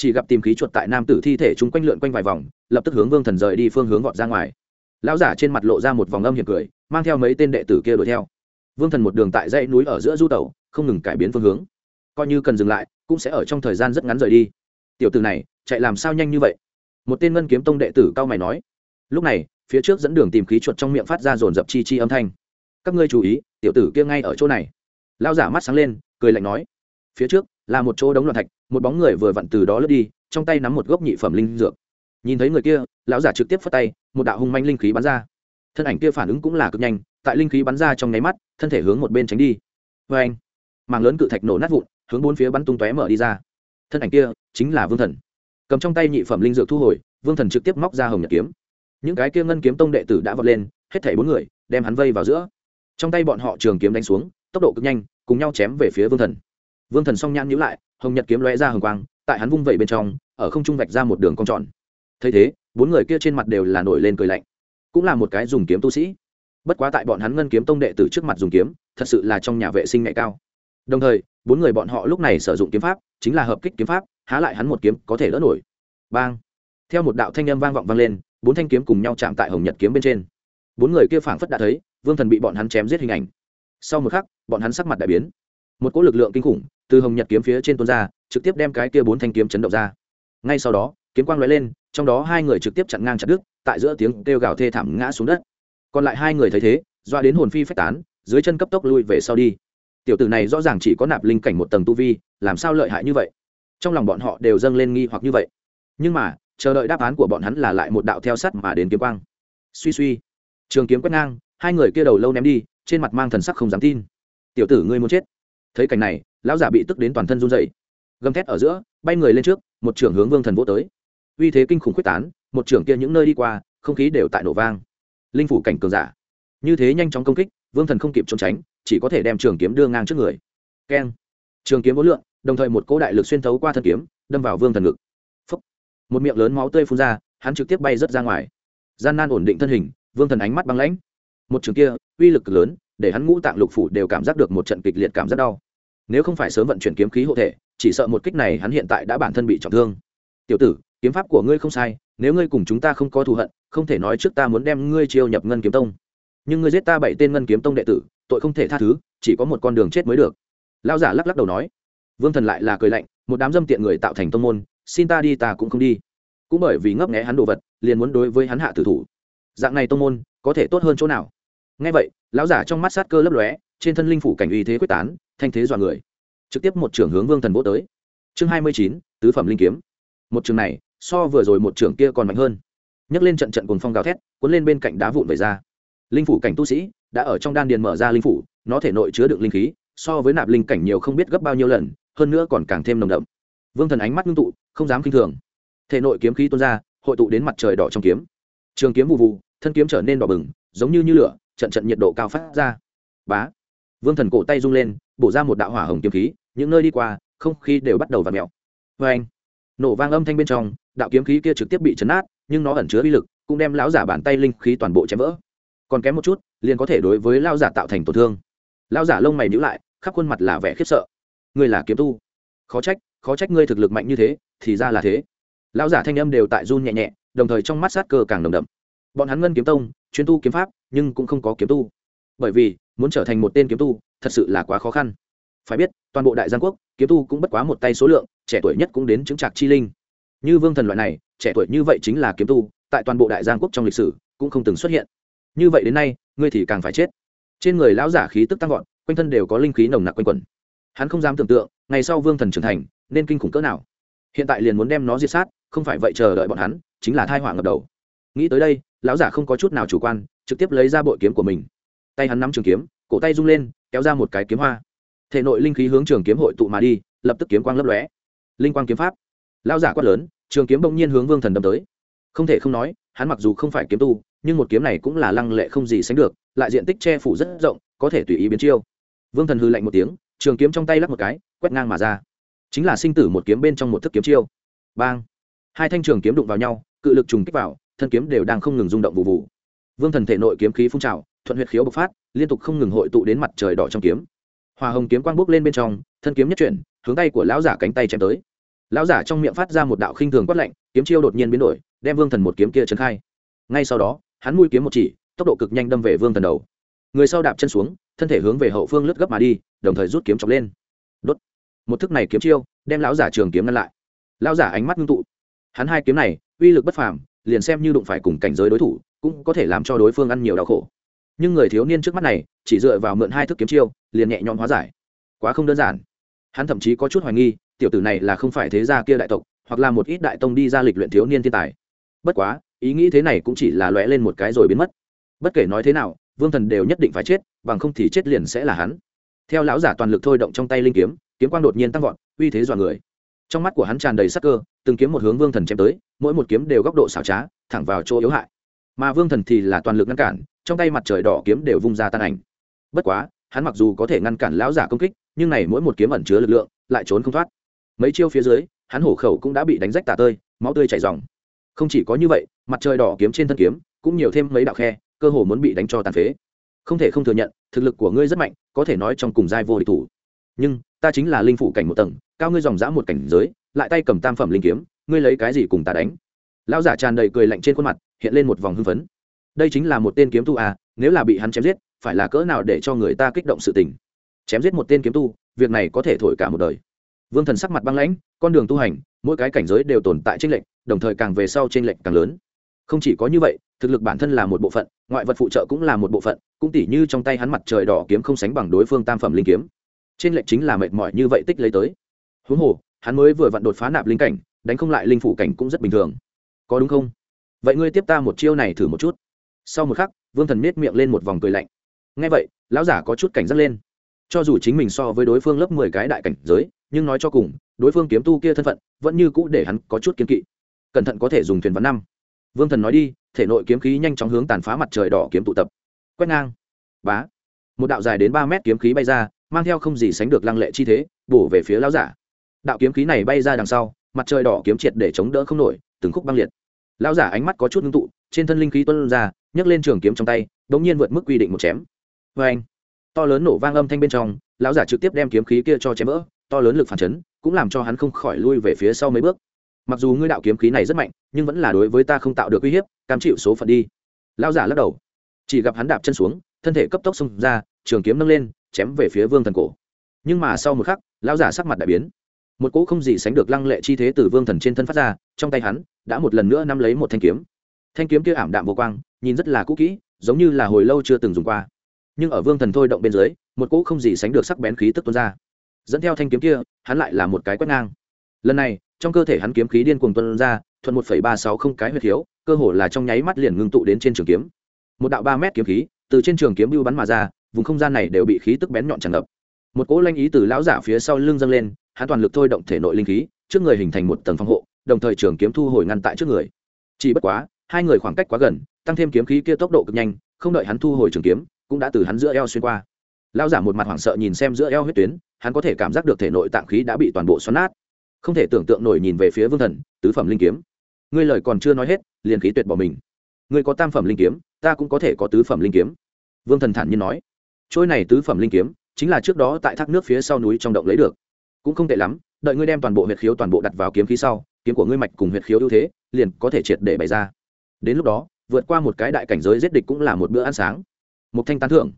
chỉ gặp tìm khí chuột tại nam tử thi thể chúng quanh lượn quanh vài vòng, lập tức hướng vương thần rời đi phương hướng vọt ra ngoài. Lão giả trên mặt lộ ra một vòng âm hiểm cười, mang theo mấy tên đệ tử kia đuổi theo. Vương thần một đường tại dãy núi ở giữa du tàu không ngừng cải biến phương hướng. Coi như cần dừng lại, cũng sẽ ở trong thời gian rất ngắn rời đi. Tiểu tử này, chạy làm sao nhanh như vậy? Một tên ngân kiếm tông đệ tử cao mày nói. Lúc này, phía trước dẫn đường tìm khí chuột trong miệng phát ra dồn dập chi chi âm thanh. Các ngươi chú ý, tiểu tử kia ngay ở chỗ này. Lao giả mắt sáng lên, cười lạnh nói. Phía trước là một chỗ đống loạn thạch, một bóng người vừa vặn từ đó lướt đi, trong tay nắm một gốc nhị phẩm linh dược. Nhìn thấy người kia, lão giả trực tiếp phất tay, một đạo hung manh linh khí bắn ra. Thân ảnh kia phản ứng cũng là cực nhanh, tại linh khí bắn ra trong nháy mắt, thân thể hướng một bên tránh đi. Vê anh màng lớn cự thạch nổ nát vụn, hướng bốn phía bắn tung tóe mở đi ra. Thân ảnh kia chính là vương thần. Cầm trong tay nhị phẩm linh dược thu hồi, vương thần trực tiếp móc ra hồng nhật kiếm. Những cái kia ngân kiếm tông đệ tử đã vọt lên, hết thảy bốn người, đem hắn vây vào giữa. Trong tay bọn họ trường kiếm đánh xuống, tốc độ cực nhanh, cùng nhau chém về phía vương thần vương thần song nhãn nhíu lại, hồng nhật kiếm lóe ra hồng quang, tại hắn vung vẩy bên trong, ở không trung vạch ra một đường cong tròn. Thấy thế, bốn người kia trên mặt đều là nổi lên cười lạnh. Cũng là một cái dùng kiếm tu sĩ. Bất quá tại bọn hắn ngân kiếm tông đệ từ trước mặt dùng kiếm, thật sự là trong nhà vệ sinh ngại cao. Đồng thời, bốn người bọn họ lúc này sử dụng kiếm pháp, chính là hợp kích kiếm pháp, há lại hắn một kiếm có thể đỡ nổi. Bang! Theo một đạo thanh âm vang vọng vang lên, bốn thanh kiếm cùng nhau chạm tại hồng nhật kiếm bên trên. Bốn người kia phảng phất đã thấy, vương thần bị bọn hắn chém giết hình ảnh. Sau một khắc, bọn hắn sắc mặt đại biến. Một cỗ lực lượng kinh khủng từ hồng nhật kiếm phía trên tuôn ra, trực tiếp đem cái kia bốn thanh kiếm chấn động ra. Ngay sau đó, kiếm quang lóe lên, trong đó hai người trực tiếp chặn ngang chặt đứt, tại giữa tiếng kêu gào thê thảm ngã xuống đất. Còn lại hai người thấy thế, doa đến hồn phi phách tán, dưới chân cấp tốc lui về sau đi. Tiểu tử này rõ ràng chỉ có nạp linh cảnh một tầng tu vi, làm sao lợi hại như vậy? Trong lòng bọn họ đều dâng lên nghi hoặc như vậy. Nhưng mà, chờ đợi đáp án của bọn hắn là lại một đạo theo sắt mà đến kiếm quang. Suy suy. Trường kiếm quét ngang, hai người kia đầu lâu ném đi, trên mặt mang thần sắc không dám tin. Tiểu tử ngươi muốn chết. Thấy cảnh này lão giả bị tức đến toàn thân run dậy gầm thét ở giữa, bay người lên trước, một trưởng hướng vương thần vỗ tới. Uy thế kinh khủng quyết tán, một trưởng kia những nơi đi qua, không khí đều tại nổ vang. Linh phủ cảnh cường giả. Như thế nhanh chóng công kích, vương thần không kịp trốn tránh, chỉ có thể đem trường kiếm đưa ngang trước người. Keng. Trường kiếm vỗ lượn, đồng thời một cỗ đại lực xuyên thấu qua thân kiếm, đâm vào vương thần ngực. Phúc. một miệng lớn máu tươi phun ra, hắn trực tiếp bay rớt ra ngoài. Gian nan ổn định thân hình, vương thần ánh mắt băng lãnh. Một trường kia, uy lực cực lớn, để hắn ngũ tạng lục phủ đều cảm giác được một trận kịch liệt cảm giác đau nếu không phải sớm vận chuyển kiếm khí hộ thể, chỉ sợ một kích này hắn hiện tại đã bản thân bị trọng thương. Tiểu tử, kiếm pháp của ngươi không sai, nếu ngươi cùng chúng ta không có thù hận, không thể nói trước ta muốn đem ngươi chiêu nhập ngân kiếm tông. Nhưng ngươi giết ta bảy tên ngân kiếm tông đệ tử, tội không thể tha thứ, chỉ có một con đường chết mới được. Lao giả lắc lắc đầu nói. Vương thần lại là cười lạnh, một đám dâm tiện người tạo thành tông môn, xin ta đi ta cũng không đi. Cũng bởi vì ngấp nghé hắn đồ vật, liền muốn đối với hắn hạ tử thủ. Dạng này tông môn, có thể tốt hơn chỗ nào? Ngay vậy, lão giả trong mắt sát cơ lấp lóe trên thân linh phủ cảnh uy thế quyết tán, thanh thế dọa người. Trực tiếp một trưởng hướng vương thần vỗ tới. Chương hai mươi chín, tứ phẩm linh kiếm. Một trường này, so vừa rồi một trường kia còn mạnh hơn. Nhấc lên trận trận cùng phong gào thét, cuốn lên bên cạnh đá vụn về ra. Linh phủ cảnh tu sĩ đã ở trong đan điền mở ra linh phủ, nó thể nội chứa đựng linh khí, so với nạp linh cảnh nhiều không biết gấp bao nhiêu lần, hơn nữa còn càng thêm nồng đậm. Vương thần ánh mắt ngưng tụ, không dám kinh thường. Thể nội kiếm khí tuôn ra, hội tụ đến mặt trời đỏ trong kiếm. Trường kiếm vụ vụ thân kiếm trở nên đỏ bừng, giống như như lửa, trận trận nhiệt độ cao phát ra. Bá! Vương thần cổ tay rung lên, bổ ra một đạo hỏa hồng kiếm khí, những nơi đi qua, không khí đều bắt đầu v ặ mẹo vê anh, nổ vang âm thanh bên trong, đạo kiếm khí kia trực tiếp bị chấn át nhưng nó ẩn chứa uy lực, cũng đem lão giả bàn tay linh khí toàn bộ chém vỡ. Còn kém một chút, liền có thể đối với lao giả tạo thành tổn thương. Lao giả lông mày nhữ lại, khắp khuôn mặt là vẻ khiếp sợ. Ngươi là kiếm tu? Khó trách khó trách ngươi thực lực mạnh như thế, thì ra là thế. Lao giả thanh âm đều tại run nhẹ nhẹ, đồng thời trong mắt sát cơ càng đồng đậm. Bọn hắn ngân kiếm tông, chuyên tu kiếm pháp, nhưng cũng không có kiếm tu. Bởi vì muốn trở thành một tên kiếm tu, thật sự là quá khó khăn. Phải biết, toàn bộ đại giang quốc, kiếm tu cũng bất quá một tay số lượng, trẻ tuổi nhất cũng đến chứng trạc chi linh. Như vương thần loại này, trẻ tuổi như vậy chính là kiếm tu, tại toàn bộ đại giang quốc trong lịch sử, cũng không từng xuất hiện. Như vậy đến nay, ngươi thì càng phải chết. Trên người lão giả khí tức tăng vọt, quanh thân đều có linh khí nồng nặc quanh quẩn. Hắn không dám tưởng tượng, ngày sau vương thần trưởng thành, nên kinh khủng cỡ nào. Hiện tại liền muốn đem nó diệt sát, không phải vậy chờ đợi bọn hắn, chính là thai họa ngập đầu. Nghĩ tới đây, lão giả không có chút nào chủ quan, trực tiếp lấy ra bội kiếm của mình tay hắn nắm trường kiếm, cổ tay rung lên, kéo ra một cái kiếm hoa. Thể nội linh khí hướng trường kiếm hội tụ mà đi, lập tức kiếm quang lấp lóe. Linh quang kiếm pháp. Lão giả quát lớn, trường kiếm bỗng nhiên hướng vương thần đâm tới. Không thể không nói, hắn mặc dù không phải kiếm tu, nhưng một kiếm này cũng là lăng lệ không gì sánh được, lại diện tích che phủ rất rộng, có thể tùy ý biến chiêu. Vương thần hư lạnh một tiếng, trường kiếm trong tay lắp một cái, quét ngang mà ra. Chính là sinh tử một kiếm bên trong một thức kiếm chiêu. Bang! Hai thanh trường kiếm đụng vào nhau, cự lực trùng kích vào, thân kiếm đều đang không ngừng rung động vụ vụ. Vương thần thể nội kiếm khí phun trào thuận huyệt khiếu bộc phát, liên tục không ngừng hội tụ đến mặt trời đỏ trong kiếm. Hòa hồng kiếm quang bốc lên bên trong, thân kiếm nhất chuyển, hướng tay của lão giả cánh tay chém tới. Lão giả trong miệng phát ra một đạo khinh thường quát lạnh, kiếm chiêu đột nhiên biến đổi, đem vương thần một kiếm kia trấn khai. Ngay sau đó, hắn mũi kiếm một chỉ, tốc độ cực nhanh đâm về vương thần đầu. Người sau đạp chân xuống, thân thể hướng về hậu phương lướt gấp mà đi, đồng thời rút kiếm chọc lên. Đốt. Một thức này kiếm chiêu, đem lão giả trường kiếm ngăn lại. Lão giả ánh mắt ngưng tụ. Hắn hai kiếm này, uy lực bất phàm, liền xem như đụng phải cùng cảnh giới đối thủ, cũng có thể làm cho đối phương ăn nhiều đau khổ nhưng người thiếu niên trước mắt này, chỉ dựa vào mượn hai thức kiếm chiêu, liền nhẹ nhõm hóa giải. Quá không đơn giản. Hắn thậm chí có chút hoài nghi, tiểu tử này là không phải thế gia kia đại tộc, hoặc là một ít đại tông đi ra lịch luyện thiếu niên thiên tài. Bất quá, ý nghĩ thế này cũng chỉ là lóe lên một cái rồi biến mất. Bất kể nói thế nào, vương thần đều nhất định phải chết, bằng không thì chết liền sẽ là hắn. Theo lão giả toàn lực thôi động trong tay linh kiếm kiếm quang đột nhiên tăng vọt, uy thế dọa người. Trong mắt của hắn tràn đầy sắc cơ, từng kiếm một hướng vương thần chém tới, mỗi một kiếm đều góc độ xảo trá, thẳng vào chỗ yếu hại mà vương thần thì là toàn lực ngăn cản, trong tay mặt trời đỏ kiếm đều vung ra tan ảnh. Bất quá, hắn mặc dù có thể ngăn cản lão giả công kích, nhưng này mỗi một kiếm ẩn chứa lực lượng, lại trốn không thoát. Mấy chiêu phía dưới, hắn hổ khẩu cũng đã bị đánh rách tả tơi, máu tươi chảy dòng không chỉ có như vậy, mặt trời đỏ kiếm trên thân kiếm cũng nhiều thêm mấy đạo khe, cơ hồ muốn bị đánh cho tàn phế. Không thể không thừa nhận, thực lực của ngươi rất mạnh, có thể nói trong cùng giai vô địch thủ. Nhưng, ta chính là linh phủ cảnh một tầng, cao ngươi dòng dã một cảnh giới, lại tay cầm tam phẩm linh kiếm, ngươi lấy cái gì cùng ta đánh? Lão giả tràn đầy cười lạnh trên khuôn mặt hiện lên một vòng hưng phấn. Đây chính là một tên kiếm tu à nếu là bị hắn chém giết, phải là cỡ nào để cho người ta kích động sự tình. Chém giết một tên kiếm tu, việc này có thể thổi cả một đời. Vương thần sắc mặt băng lãnh, con đường tu hành, mỗi cái cảnh giới đều tồn tại tranh lệch, đồng thời càng về sau tranh lệch càng lớn. Không chỉ có như vậy, thực lực bản thân là một bộ phận, ngoại vật phụ trợ cũng là một bộ phận, cũng tỉ như trong tay hắn mặt trời đỏ kiếm không sánh bằng đối phương tam phẩm linh kiếm. Trên lệch chính là mệt mỏi như vậy tích lấy tới. Huống hồ, hắn mới vừa vặn đột phá nạp linh cảnh, đánh không lại linh phủ cảnh cũng rất bình thường. Có đúng không? Vậy ngươi tiếp ta một chiêu này thử một chút. Sau một khắc, vương thần nết miệng lên một vòng cười lạnh. Ngay vậy, lão giả có chút cảnh giác lên. Cho dù chính mình so với đối phương lớp mười cái đại cảnh giới, nhưng nói cho cùng, đối phương kiếm tu kia thân phận, vẫn như cũ để hắn có chút kiên kỵ. Cẩn thận có thể dùng thuyền văn năm. Vương thần nói đi, thể nội kiếm khí nhanh chóng hướng tàn phá mặt trời đỏ kiếm tụ tập. Quét ngang. Bá. Một đạo dài đến ba mét kiếm khí bay ra, mang theo không gì sánh được lăng lệ chi thế, bổ về phía lão giả. Đạo kiếm khí này bay ra đằng sau, mặt trời đỏ kiếm triệt để chống đỡ không nổi, từng khúc băng liệt lão giả ánh mắt có chút ngưng tụ, trên thân linh khí tuân ra, nhấc lên trường kiếm trong tay đ ỗ n g nhiên vượt mức quy định một chém. Vê anh, to lớn nổ vang âm thanh bên trong, lão giả trực tiếp đem kiếm khí kia cho chém vỡ, to lớn lực phản chấn, cũng làm cho hắn không khỏi lui về phía sau mấy bước. Mặc dù ngươi đạo kiếm khí này rất mạnh, nhưng vẫn là đối với ta không tạo được uy hiếp, cam chịu số phận đi. Lão giả lắc đầu, chỉ gặp hắn đạp chân xuống, thân thể cấp tốc xông ra, trường kiếm nâng lên, chém về phía vương thần cổ. Nhưng mà sau một khắc, lão giả sắc mặt đại biến. Một cỗ không gì sánh được lăng lệ chi thế từ vương thần trên thân phát ra, trong tay hắn đã một lần nữa nắm lấy một thanh kiếm. Thanh kiếm kia ảm đạm vô quang nhìn rất là cũ kỹ giống như là hồi lâu chưa từng dùng qua. Nhưng ở vương thần thôi động bên dưới một cỗ không gì sánh được sắc bén khí tức tuôn ra. Dẫn theo thanh kiếm kia hắn lại là một cái quét ngang. Lần này trong cơ thể hắn kiếm khí điên cuồng tuôn ra thuận một ba sáu không cái huyệt thiếu, cơ hồ là trong nháy mắt liền ngưng tụ đến trên trường kiếm. Một đạo ba mét kiếm khí từ trên trường kiếm bưu bắn mà ra vùng không gian này đều bị khí tức bén nhọn tràn ngập. Một cỗ lanh ý từ lão giả phía sau lưng dâng lên hắn toàn lực thôi động thể nội linh khí trước người hình thành một tầng phòng hộ đồng thời trường kiếm thu hồi ngăn tại trước người. Chỉ bất quá, hai người khoảng cách quá gần, tăng thêm kiếm khí kia tốc độ cực nhanh, không đợi hắn thu hồi trường kiếm, cũng đã từ hắn giữa eo xuyên qua. Lão giả một mặt hoảng sợ nhìn xem giữa eo huyết tuyến, hắn có thể cảm giác được thể nội tạng khí đã bị toàn bộ xoắn nát. Không thể tưởng tượng nổi nhìn về phía vương thần, tứ phẩm linh kiếm. Ngươi lời còn chưa nói hết, liền khí tuyệt bỏ mình. Ngươi có tam phẩm linh kiếm, ta cũng có thể có tứ phẩm linh kiếm. Vương thần thản nhiên nói. Trôi này tứ phẩm linh kiếm, chính là trước đó tại thác nước phía sau núi trong động lấy được. Cũng không tệ lắm, đợi ngươi đem toàn bộ huyệt khiếu toàn bộ đặt vào kiếm khí sau kiếm của ngươi mạch cùng huyệt khiếu ưu thế, liền có thể triệt để bày ra. Đến lúc đó, vượt qua một cái đại cảnh giới giết địch cũng là một bữa ăn sáng. Một thanh tán thưởng.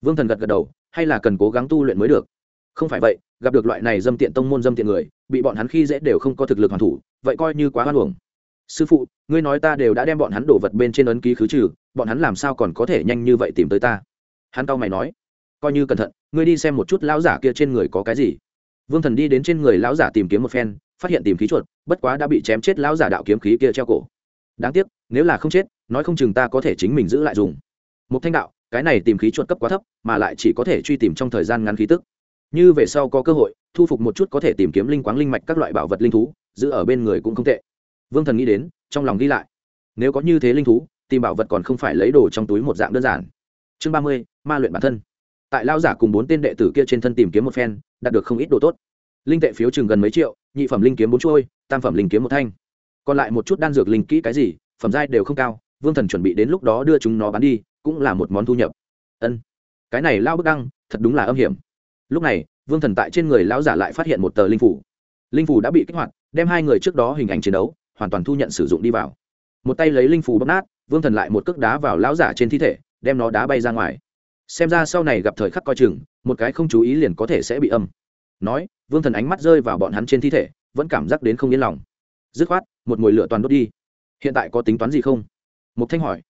Vương thần gật gật đầu, hay là cần cố gắng tu luyện mới được? Không phải vậy, gặp được loại này dâm tiện tông môn dâm tiện người, bị bọn hắn khi dễ đều không có thực lực hoàn thủ, vậy coi như quá hoan hưởng sư phụ, ngươi nói ta đều đã đem bọn hắn đổ vật bên trên ấn ký khứ trừ, bọn hắn làm sao còn có thể nhanh như vậy tìm tới ta? Hắn tao mày nói. Coi như cẩn thận, ngươi đi xem một chút lão giả kia trên người có cái gì. Vương thần đi đến trên người lão giả tìm kiếm một phen phát hiện tìm khí chuột, bất quá đã bị chém chết lão giả đạo kiếm khí kia treo cổ. Đáng tiếc, nếu là không chết, nói không chừng ta có thể chính mình giữ lại dùng. Một thanh đạo, cái này tìm khí chuột cấp quá thấp, mà lại chỉ có thể truy tìm trong thời gian ngắn khí tức. Như về sau có cơ hội, thu phục một chút có thể tìm kiếm linh quáng linh mạch các loại bảo vật linh thú, giữ ở bên người cũng không tệ. Vương thần nghĩ đến, trong lòng ghi lại. Nếu có như thế linh thú, tìm bảo vật còn không phải lấy đồ trong túi một dạng đơn giản. Chương ba mươi, ma luyện bản thân. Tại lao giả cùng bốn tên đệ tử kia trên thân tìm kiếm một phen, đạt được không ít đồ tốt. Linh tệ phiếu chừng gần mấy triệu nhị phẩm linh kiếm bốn chuôi, tam phẩm linh kiếm một thanh. Còn lại một chút đan dược linh kỹ cái gì, phẩm giai đều không cao, vương thần chuẩn bị đến lúc đó đưa chúng nó bán đi, cũng là một món thu nhập. Ân, cái này lao bức đăng, thật đúng là âm hiểm. Lúc này, vương thần tại trên người lão giả lại phát hiện một tờ linh phủ. Linh phủ đã bị kích hoạt, đem hai người trước đó hình ảnh chiến đấu, hoàn toàn thu nhận sử dụng đi vào. Một tay lấy linh phủ bóp nát, vương thần lại một cước đá vào lão giả trên thi thể, đem nó đá bay ra ngoài. Xem ra sau này gặp thời khắc coi chừng, một cái không chú ý liền có thể sẽ bị âm nói, vương thần ánh mắt rơi vào bọn hắn trên thi thể, vẫn cảm giác đến không yên lòng. Dứt khoát, một mồi lửa toàn đốt đi. Hiện tại có tính toán gì không? Mục thanh hỏi.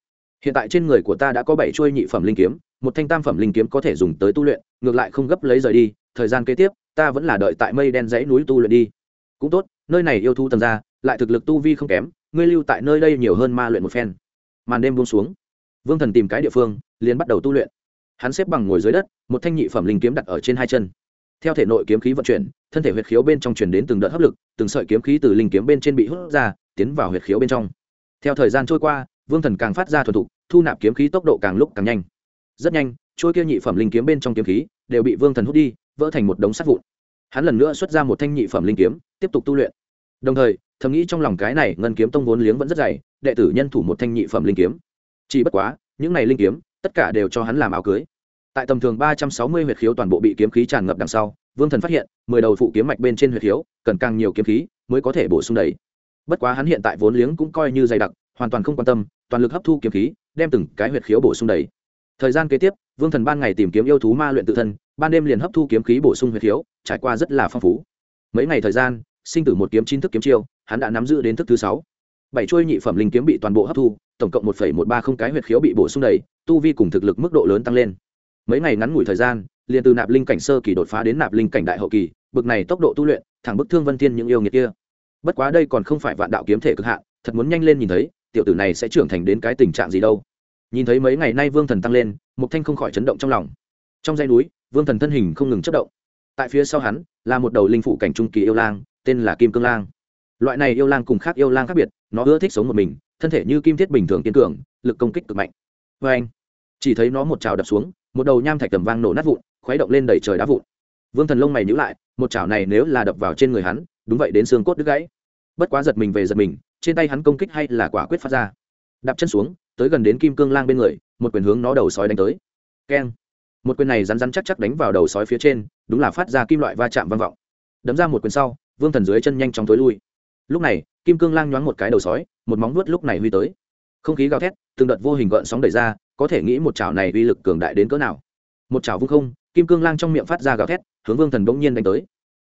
Hiện tại trên người của ta đã có bảy chuôi nhị phẩm linh kiếm, một thanh tam phẩm linh kiếm có thể dùng tới tu luyện, ngược lại không gấp lấy rời đi. Thời gian kế tiếp, ta vẫn là đợi tại mây đen dãy núi tu luyện đi. Cũng tốt, nơi này yêu thu tầng ra, lại thực lực tu vi không kém, ngươi lưu tại nơi đây nhiều hơn ma luyện một phen. Màn đêm buông xuống. Vương thần tìm cái địa phương, liền bắt đầu tu luyện. Hắn xếp bằng ngồi dưới đất, một thanh nhị phẩm linh kiếm đặt ở trên hai chân theo thể nội kiếm khí vận chuyển, thân thể huyệt khiếu bên trong truyền đến từng đợt hấp lực, từng sợi kiếm khí từ linh kiếm bên trên bị hút ra, tiến vào huyệt khiếu bên trong. Theo thời gian trôi qua, vương thần càng phát ra thuần thục, thu nạp kiếm khí tốc độ càng lúc càng nhanh. Rất nhanh trôi kia nhị phẩm linh kiếm bên trong kiếm khí đều bị vương thần hút đi, vỡ thành một đống sắt vụn. Hắn lần nữa xuất ra một thanh nhị phẩm linh kiếm, tiếp tục tu luyện. Đồng thời, thầm nghĩ trong lòng cái này ngân kiếm tông vốn liếng vẫn rất dày, đệ tử nhân thủ một thanh nhị phẩm linh kiếm. Chỉ bất quá, những này linh kiếm, tất cả đều cho hắn làm áo cưới tại tầm thường ba trăm sáu mươi huyệt khiếu toàn bộ bị kiếm khí tràn ngập đằng sau, vương thần phát hiện, mười đầu phụ kiếm mạch bên trên huyệt khiếu, cần càng nhiều kiếm khí mới có thể bổ sung đầy. Bất quá hắn hiện tại vốn liếng cũng coi như dày đặc, hoàn toàn không quan tâm, toàn lực hấp thu kiếm khí, đem từng cái huyệt khiếu bổ sung đầy. Thời gian kế tiếp, vương thần ban ngày tìm kiếm yêu thú ma luyện tự thân, ban đêm liền hấp thu kiếm khí bổ sung huyệt khiếu, trải qua rất là phong phú. Mấy ngày thời gian, sinh tử một kiếm chín thức kiếm chiêu, hắn đã nắm giữ đến thức thứ sáu. Bảy chuôi nhị phẩm linh kiếm bị toàn bộ hấp thu, tổng cộng một một ba không cái huyệt khiếu bị bổ sung đầy, tu vi cùng thực lực mức độ lớn tăng lên mấy ngày ngắn ngủi thời gian, liền từ nạp linh cảnh sơ kỳ đột phá đến nạp linh cảnh đại hậu kỳ, bực này tốc độ tu luyện, thẳng bức thương vân thiên những yêu nghiệt kia. Bất quá đây còn không phải vạn đạo kiếm thể cực hạn, thật muốn nhanh lên nhìn thấy, tiểu tử này sẽ trưởng thành đến cái tình trạng gì đâu. Nhìn thấy mấy ngày nay vương thần tăng lên, mục thanh không khỏi chấn động trong lòng. Trong dãy núi, vương thần thân hình không ngừng chất động. Tại phía sau hắn, là một đầu linh phụ cảnh trung kỳ yêu lang, tên là kim cương lang. Loại này yêu lang cùng khác yêu lang khác biệt, nó ưa thích sống một mình, thân thể như kim thiết bình thường kiên cường, lực công kích cực mạnh. Vê anh chỉ thấy nó một trào đập xuống một đầu nham thạch tầm vang nổ nát vụn, khuấy động lên đầy trời đá vụn. Vương thần lông mày nhữ lại, một chảo này nếu là đập vào trên người hắn, đúng vậy đến xương cốt đứt gãy. Bất quá giật mình về giật mình, trên tay hắn công kích hay là quả quyết phát ra. Đạp chân xuống, tới gần đến kim cương lang bên người, một quyền hướng nó đầu sói đánh tới. Keng. Một quyền này rắn rắn chắc chắc đánh vào đầu sói phía trên, đúng là phát ra kim loại va chạm vang vọng. Đấm ra một quyền sau, vương thần dưới chân nhanh chóng tối lui. Lúc này, kim cương lang nhoáng một cái đầu sói, một móng nuốt lúc này huy tới. Không khí gào thét, từng đợt vô hình gợn sóng đẩy ra có thể nghĩ một chảo này uy lực cường đại đến cỡ nào. Một chảo vung không, kim cương lang trong miệng phát ra gào thét, hướng vương thần bỗng nhiên đánh tới.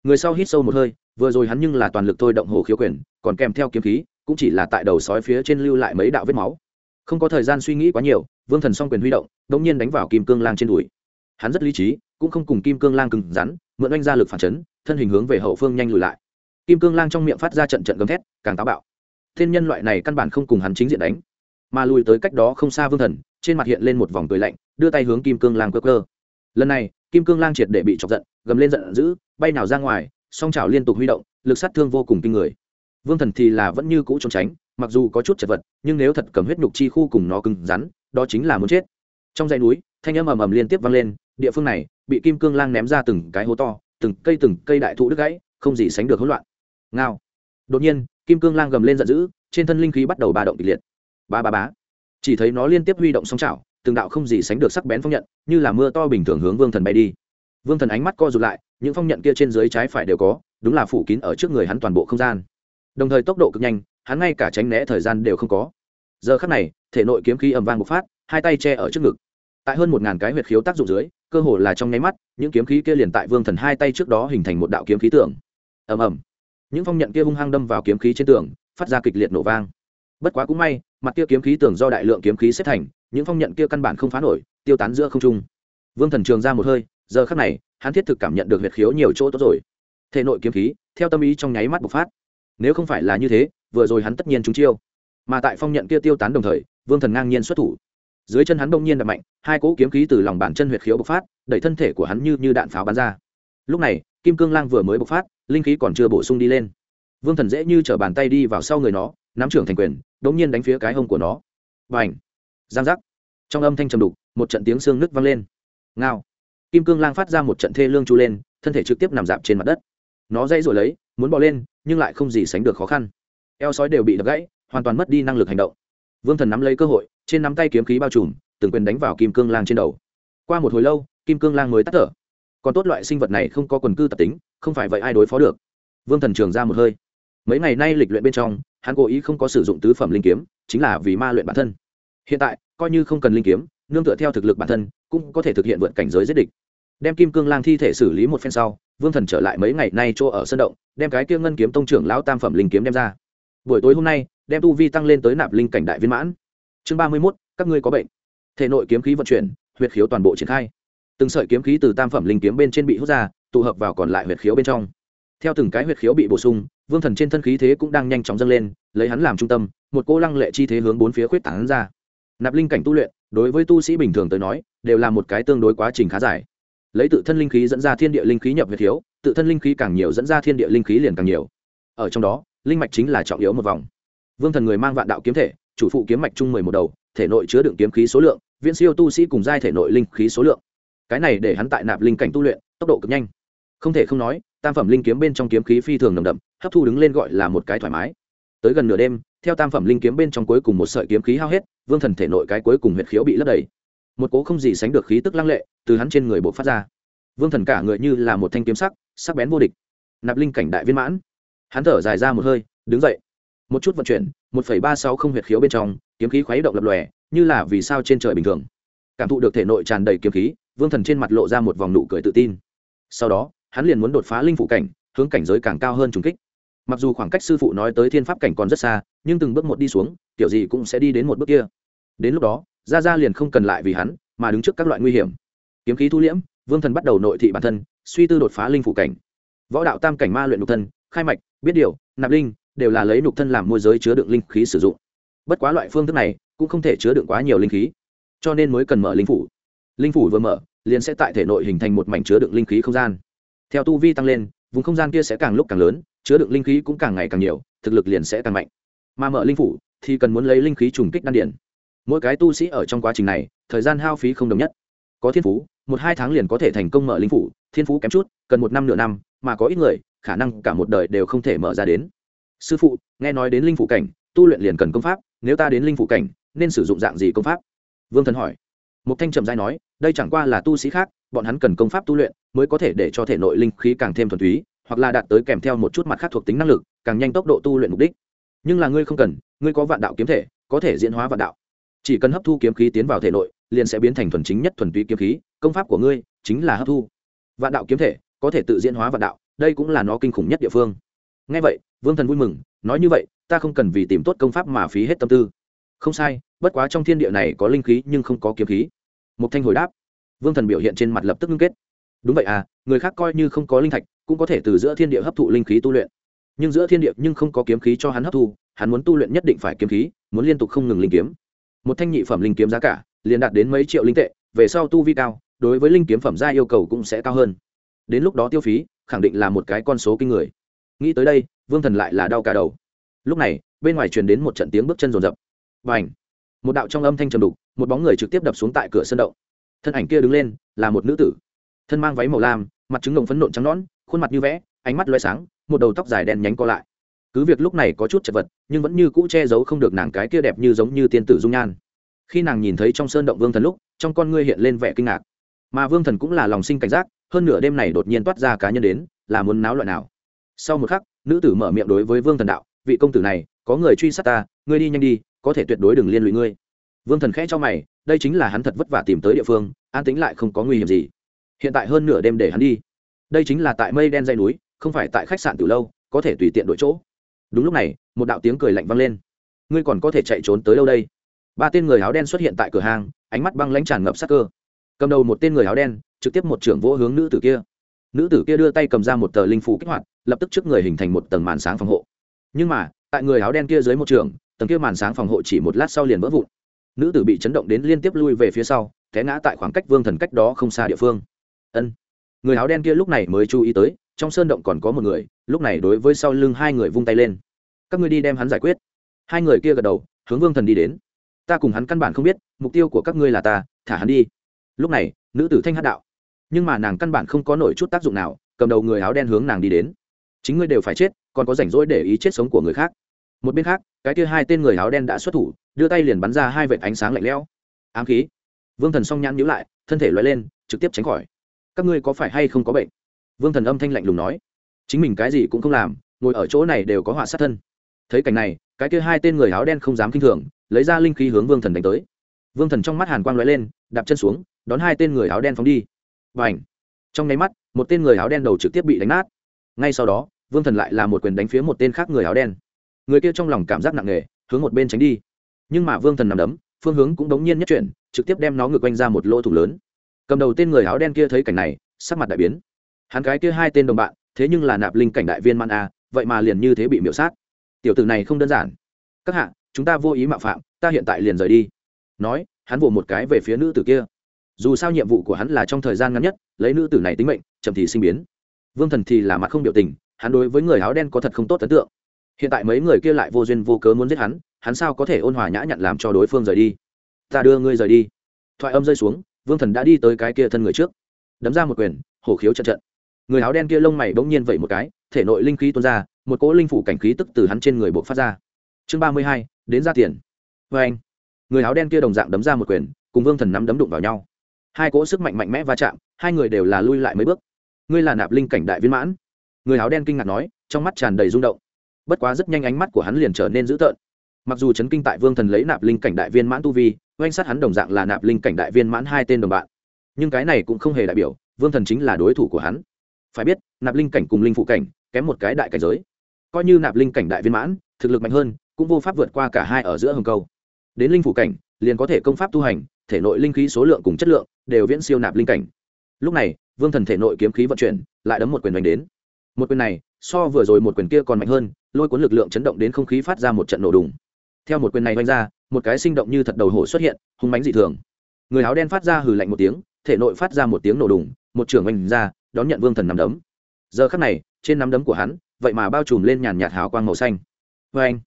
Người sau hít sâu một hơi, vừa rồi hắn nhưng là toàn lực thôi động hồ khiếu quyền, còn kèm theo kiếm khí, cũng chỉ là tại đầu sói phía trên lưu lại mấy đạo vết máu. Không có thời gian suy nghĩ quá nhiều, vương thần s o n g quyền huy động đ ỗ n g nhiên đánh vào kim cương lang trên đùi. Hắn rất lý trí, cũng không cùng kim cương lang cứng rắn, mượn oanh ra lực phản chấn, thân hình hướng về hậu phương nhanh lùi lại. Kim cương lang trong miệng phát ra trận trận gấm thét, càng táo bạo. Thiên nhân loại này căn bản không cùng hắn chính diện đánh, mà lùi tới cách đó không xa vương thần trên mặt hiện lên một vòng cười lạnh, đưa tay hướng kim cương lang cơ cơ lần này, kim cương lang triệt để bị chọc giận, gầm lên giận dữ, bay nào ra ngoài, song trào liên tục huy động, lực sát thương vô cùng kinh người. Vương thần thì là vẫn như cũ trốn tránh, mặc dù có chút chật vật, nhưng nếu thật cầm huyết nhục chi khu cùng nó cứng rắn, đó chính là muốn chết. Trong dãy núi, thanh âm ầm ầm liên tiếp vang lên, địa phương này bị kim cương lang ném ra từng cái hố to, từng cây từng cây đại thụ đứt gãy, không gì sánh được hỗn loạn. Ngao. Đột nhiên, kim cương lang gầm lên giận dữ, trên thân linh khí bắt đầu ba động kịch liệt. Ba ba bá chỉ thấy nó liên tiếp huy động song chảo, từng đạo không gì sánh được sắc bén phong nhận, như là mưa to bình thường hướng vương thần bay đi. Vương thần ánh mắt co rụt lại, những phong nhận kia trên dưới trái phải đều có, đúng là phủ kín ở trước người hắn toàn bộ không gian. Đồng thời tốc độ cực nhanh, hắn ngay cả tránh né thời gian đều không có. Giờ khắc này, thể nội kiếm khí ầm vang bộc phát, hai tay che ở trước ngực. Tại hơn một ngàn cái huyệt khiếu tác dụng dưới, cơ hồ là trong nháy mắt, những kiếm khí kia liền tại vương thần hai tay trước đó hình thành một đạo kiếm khí tưởng ầm ầm. Những phong nhận kia hung hăng đâm vào kiếm khí trên tường, phát ra kịch liệt nổ vang bất quá cũng may, mặt kia kiếm khí tưởng do đại lượng kiếm khí xếp thành, những phong nhận kia căn bản không phá nổi, tiêu tán giữa không trung. Vương thần trường ra một hơi, giờ khắc này, hắn thiết thực cảm nhận được huyệt khiếu nhiều chỗ tốt rồi. Thể nội kiếm khí, theo tâm ý trong nháy mắt bộc phát. Nếu không phải là như thế, vừa rồi hắn tất nhiên trúng chiêu. Mà tại phong nhận kia tiêu tán đồng thời, vương thần ngang nhiên xuất thủ. Dưới chân hắn đông nhiên đập mạnh, hai cỗ kiếm khí từ lòng bàn chân huyệt khiếu bộc phát, đẩy thân thể của hắn như như đạn pháo bắn ra. Lúc này, kim cương lang vừa mới bộc phát, linh khí còn chưa bổ sung đi lên. Vương thần dễ như t bàn tay đi vào sau người nó nắm trưởng thành quyền đ ỗ n g nhiên đánh phía cái hông của nó. Và ảnh giang giác. Trong âm thanh trầm đục, một trận tiếng xương nứt vang lên. Ngao! Kim cương lang phát ra một trận thê lương chu lên, thân thể trực tiếp nằm dạp trên mặt đất. Nó dãy rồi lấy, muốn bỏ lên, nhưng lại không gì sánh được khó khăn. Eo sói đều bị đập gãy, hoàn toàn mất đi năng lực hành động. Vương thần nắm lấy cơ hội, trên nắm tay kiếm khí bao trùm, từng quyền đánh vào kim cương lang trên đầu. Qua một hồi lâu, kim cương lang mới tắt thở. Còn tốt loại sinh vật này không có quần cư tập tính, không phải vậy ai đối phó được. Vương thần trường ra một hơi. Mấy ngày nay lịch luyện bên trong hắn cố ý không có sử dụng tứ phẩm linh kiếm, chính là vì ma luyện bản thân. Hiện tại, coi như không cần linh kiếm, nương tựa theo thực lực bản thân, cũng có thể thực hiện vượt cảnh giới giết địch. Đem kim cương lang thi thể xử lý một phen sau, vương thần trở lại mấy ngày nay chỗ ở sân động, đem cái kia ngân kiếm tông trưởng lão tam phẩm linh kiếm đem ra. Buổi tối hôm nay, đem tu vi tăng lên tới nạp linh cảnh đại viên mãn. Chương ba mươi mốt, các ngươi có bệnh. Thể nội kiếm khí vận chuyển huyệt khiếu toàn bộ triển khai. Từng sợi kiếm khí từ tam phẩm linh kiếm bên trên bị hút ra, tụ hợp vào còn lại huyệt khiếu bên trong. Theo từng cái huyệt khiếu bị bổ sung vương thần trên thân khí thế cũng đang nhanh chóng dâng lên lấy hắn làm trung tâm một cô lăng lệ chi thế hướng bốn phía khuyết tảng ra. Nạp linh cảnh tu luyện đối với tu sĩ bình thường tới nói đều là một cái tương đối quá trình khá dài. Lấy tự thân linh khí dẫn ra thiên địa linh khí nhập huyệt thiếu, tự thân linh khí càng nhiều dẫn ra thiên địa linh khí liền càng nhiều. Ở trong đó linh mạch chính là trọng yếu một vòng. Vương thần người mang vạn đạo kiếm thể chủ phụ kiếm mạch chung mười một đầu thể nội chứa đựng kiếm khí số lượng viễn siêu tu sĩ cùng giai thể nội linh khí số lượng. Cái này để hắn tại nạp linh cảnh tu luyện tốc độ cực nhanh. Không thể không nói tam phẩm linh kiếm bên trong kiếm khí phi thường nồng đậm hấp thu đứng lên gọi là một cái thoải mái. Tới gần nửa đêm, theo tam phẩm linh kiếm bên trong cuối cùng một sợi kiếm khí hao hết, vương thần thể nội cái cuối cùng huyệt khiếu bị lấp đầy. Một cố không gì sánh được khí tức lăng lệ từ hắn trên người bộ phát ra. Vương thần cả người như là một thanh kiếm sắc sắc bén vô địch. Nạp linh cảnh đại viên mãn. Hắn thở dài ra một hơi, đứng dậy. Một chút vận chuyển, một phẩy ba sáu không huyệt khiếu bên trong, kiếm khí khuấy động lập lòe, như là vì sao trên trời bình thường. Cảm thụ được thể nội tràn đầy kiếm khí, vương thần trên mặt lộ ra một vòng nụ cười tự tin. Sau đó, hắn liền muốn đột phá linh phủ cảnh, hướng cảnh giới càng cao hơn trùng kích mặc dù khoảng cách sư phụ nói tới thiên pháp cảnh còn rất xa, nhưng từng bước một đi xuống, kiểu gì cũng sẽ đi đến một bước kia. Đến lúc đó ra ra liền không cần lại vì hắn, mà đứng trước các loại nguy hiểm. Kiếm khí thu liễm, vương thần bắt đầu nội thị bản thân, suy tư đột phá linh phủ cảnh. Võ đạo tam cảnh ma luyện nục thân, khai mạch, biết điều, nạp linh, đều là lấy nục thân làm môi giới chứa đựng linh khí sử dụng. Bất quá loại phương thức này, cũng không thể chứa đựng quá nhiều linh khí, cho nên mới cần mở linh phủ. Linh phủ vừa mở, liền sẽ tại thể nội hình thành một mảnh chứa đựng linh khí không gian. Theo tu vi tăng lên, vùng không gian kia sẽ càng lúc càng lớn chứa đựng linh khí cũng càng ngày càng nhiều, thực lực liền sẽ càng mạnh. Mà mở linh phủ thì cần muốn lấy linh khí trùng kích đan điển mỗi cái tu sĩ ở trong quá trình này, thời gian hao phí không đồng nhất. Có thiên phú, một hai tháng liền có thể thành công mở linh phủ, thiên phú kém chút, cần một năm nửa năm, mà có ít người, khả năng cả một đời đều không thể mở ra đến. Sư phụ, nghe nói đến linh phủ cảnh, tu luyện liền cần công pháp, nếu ta đến linh phủ cảnh, nên sử dụng dạng gì công pháp? Vương thần hỏi. Một thanh trầm giai nói, đây chẳng qua là tu sĩ khác, bọn hắn cần công pháp tu luyện, mới có thể để cho thể nội linh khí càng thêm thuần túy hoặc là đạt tới kèm theo một chút mặt khác thuộc tính năng lực, càng nhanh tốc độ tu luyện mục đích. Nhưng là ngươi không cần, ngươi có vạn đạo kiếm thể, có thể diễn hóa vạn đạo. Chỉ cần hấp thu kiếm khí tiến vào thể nội, liền sẽ biến thành thuần chính nhất thuần túy kiếm khí, công pháp của ngươi chính là hấp thu. Vạn đạo kiếm thể có thể tự diễn hóa vạn đạo, đây cũng là nó kinh khủng nhất địa phương. Ngay vậy, vương thần vui mừng, nói như vậy, ta không cần vì tìm tốt công pháp mà phí hết tâm tư. Không sai, bất quá trong thiên địa này có linh khí nhưng không có kiếm khí. Một thanh hồi đáp. Vương thần biểu hiện trên mặt lập tức ngưng kết. Đúng vậy à người khác coi như không có linh thạch cũng có thể từ giữa thiên địa hấp thụ linh khí tu luyện. Nhưng giữa thiên địa nhưng không có kiếm khí cho hắn hấp thu, hắn muốn tu luyện nhất định phải kiếm khí, muốn liên tục không ngừng linh kiếm. Một thanh nhị phẩm linh kiếm giá cả, liền đạt đến mấy triệu linh tệ, về sau tu vi cao, đối với linh kiếm phẩm gia yêu cầu cũng sẽ cao hơn. Đến lúc đó tiêu phí, khẳng định là một cái con số kinh người. Nghĩ tới đây, vương thần lại là đau cả đầu. Lúc này, bên ngoài truyền đến một trận tiếng bước chân rồn rập. Và ảnh một đạo trong âm thanh trầm đục, một bóng người trực tiếp đập xuống tại cửa sân động. Thân ảnh kia đứng lên, là một nữ tử. Thân mang váy màu lam, mặt trứng ngồng phấn nộn trắng nõn khuôn mặt như vẽ, ánh mắt loay sáng, một đầu tóc dài đen nhánh co lại. Cứ việc lúc này có chút chật vật, nhưng vẫn như cũ che giấu không được nàng cái kia đẹp như giống như tiên tử dung nhan. Khi nàng nhìn thấy trong sơn động vương thần lúc, trong con ngươi hiện lên vẻ kinh ngạc. Mà vương thần cũng là lòng sinh cảnh giác, hơn nửa đêm này đột nhiên toát ra cá nhân đến, là muốn náo loại nào. Sau một khắc, nữ tử mở miệng đối với vương thần đạo, vị công tử này, có người truy sát ta, ngươi đi nhanh đi, có thể tuyệt đối đừng liên lụy ngươi. Vương thần khẽ cho mày, đây chính là hắn thật vất vả tìm tới địa phương, an tính lại không có nguy hiểm gì. Hiện tại hơn nửa đêm để hắn đi đây chính là tại mây đen dây núi, không phải tại khách sạn từ lâu, có thể tùy tiện đổi chỗ. Đúng lúc này, một đạo tiếng cười lạnh vang lên. Ngươi còn có thể chạy trốn tới đâu đây? Ba tên người áo đen xuất hiện tại cửa hàng, ánh mắt băng lãnh tràn ngập sắc cơ. Cầm đầu một tên người áo đen, trực tiếp một trưởng vỗ hướng nữ tử kia. Nữ tử kia đưa tay cầm ra một tờ linh phủ kích hoạt, lập tức trước người hình thành một tầng màn sáng phòng hộ. Nhưng mà, tại người áo đen kia dưới một trường, tầng kia màn sáng phòng hộ chỉ một lát sau liền vỡ vụn. Nữ tử bị chấn động đến liên tiếp lui về phía sau, té ngã tại khoảng cách vương thần cách đó không xa địa phương. Ân người áo đen kia lúc này mới chú ý tới, trong sơn động còn có một người, lúc này đối với sau lưng hai người vung tay lên. Các ngươi đi đem hắn giải quyết. Hai người kia gật đầu, hướng vương thần đi đến. Ta cùng hắn căn bản không biết, mục tiêu của các ngươi là ta, thả hắn đi. Lúc này, nữ tử thanh hát đạo. Nhưng mà nàng căn bản không có nổi chút tác dụng nào, cầm đầu người áo đen hướng nàng đi đến. Chính ngươi đều phải chết, còn có rảnh rỗi để ý chết sống của người khác. Một bên khác, cái kia hai tên người áo đen đã xuất thủ, đưa tay liền bắn ra hai vệt ánh sáng lạnh lẽo. Ám khí. Vương thần song nhãn nhíu lại, thân thể loay lên, trực tiếp tránh khỏi các ngươi có phải hay không có bệnh? Vương thần âm thanh lạnh lùng nói. Chính mình cái gì cũng không làm, ngồi ở chỗ này đều có họa sát thân. Thấy cảnh này, cái kia hai tên người áo đen không dám kinh thường, lấy ra linh khí hướng vương thần đánh tới. Vương thần trong mắt hàn quang lóe lên, đạp chân xuống, đón hai tên người áo đen phóng đi. Và ảnh trong nháy mắt, một tên người áo đen đầu trực tiếp bị đánh nát. Ngay sau đó, vương thần lại là một quyền đánh phía một tên khác người áo đen. Người kia trong lòng cảm giác nặng nề, hướng một bên tránh đi. Nhưng mà vương thần nằm đấm, phương hướng cũng đống nhiên nhất chuyển, trực tiếp đem nó ngược quanh ra một lỗ thủ lớn cầm đầu tên người áo đen kia thấy cảnh này, sắc mặt đại biến. Hắn gái kia hai tên đồng bạn, thế nhưng là nạp linh cảnh đại viên man a, vậy mà liền như thế bị miễu sát. Tiểu tử này không đơn giản. Các hạ, chúng ta vô ý mạo phạm, ta hiện tại liền rời đi. Nói, hắn vỗ một cái về phía nữ tử kia. Dù sao nhiệm vụ của hắn là trong thời gian ngắn nhất, lấy nữ tử này tính mệnh, chậm thì sinh biến. Vương thần thì là mặt không biểu tình, hắn đối với người áo đen có thật không tốt ấn tượng. Hiện tại mấy người kia lại vô duyên vô cớ muốn giết hắn hắn sao có thể ôn hòa nhã nhặn làm cho đối phương rời đi? Ta đưa ngươi rời đi. Thoại âm rơi xuống vương thần đã đi tới cái kia thân người trước đấm ra một quyền hổ khiếu trận trận người áo đen kia lông mày bỗng nhiên vẩy một cái thể nội linh khí tuôn ra một cỗ linh phủ cảnh khí tức từ hắn trên người buộc phát ra chương ba mươi hai đến ra tiền vê anh người áo đen kia đồng dạng đấm ra một quyền cùng vương thần nắm đấm đụng vào nhau hai cỗ sức mạnh mạnh mẽ va chạm hai người đều là lui lại mấy bước ngươi là nạp linh cảnh đại viên mãn người áo đen kinh ngạc nói trong mắt tràn đầy rung động bất quá rất nhanh ánh mắt của hắn liền trở nên dữ tợn mặc dù chấn kinh tại vương thần lấy nạp linh cảnh đại viên mãn tu vi, oanh sát hắn đồng dạng là nạp linh cảnh đại viên mãn hai tên đồng bạn. Nhưng cái này cũng không hề đại biểu, vương thần chính là đối thủ của hắn. Phải biết, nạp linh cảnh cùng linh phụ cảnh, kém một cái đại cảnh giới. Coi như nạp linh cảnh đại viên mãn, thực lực mạnh hơn, cũng vô pháp vượt qua cả hai ở giữa hầm câu. Đến linh phụ cảnh, liền có thể công pháp tu hành, thể nội linh khí số lượng cùng chất lượng, đều viễn siêu nạp linh cảnh. Lúc này, vương thần thể nội kiếm khí vận chuyển, lại đấm một quyền đánh đến. Một quyền này, so vừa rồi một quyền kia còn mạnh hơn, lôi cuốn lực lượng chấn động đến không khí phát ra một trận nổ đùng theo một quyền này oanh ra, một cái sinh động như thật đầu hổ xuất hiện, hung mãnh dị thường. Người áo đen phát ra hừ lạnh một tiếng, thể nội phát ra một tiếng nổ đùng, một trưởng oanh ra, đón nhận vương thần nắm đấm. Giờ khắc này, trên nắm đấm của hắn, vậy mà bao trùm lên nhàn nhạt hào quang màu xanh. Vê anh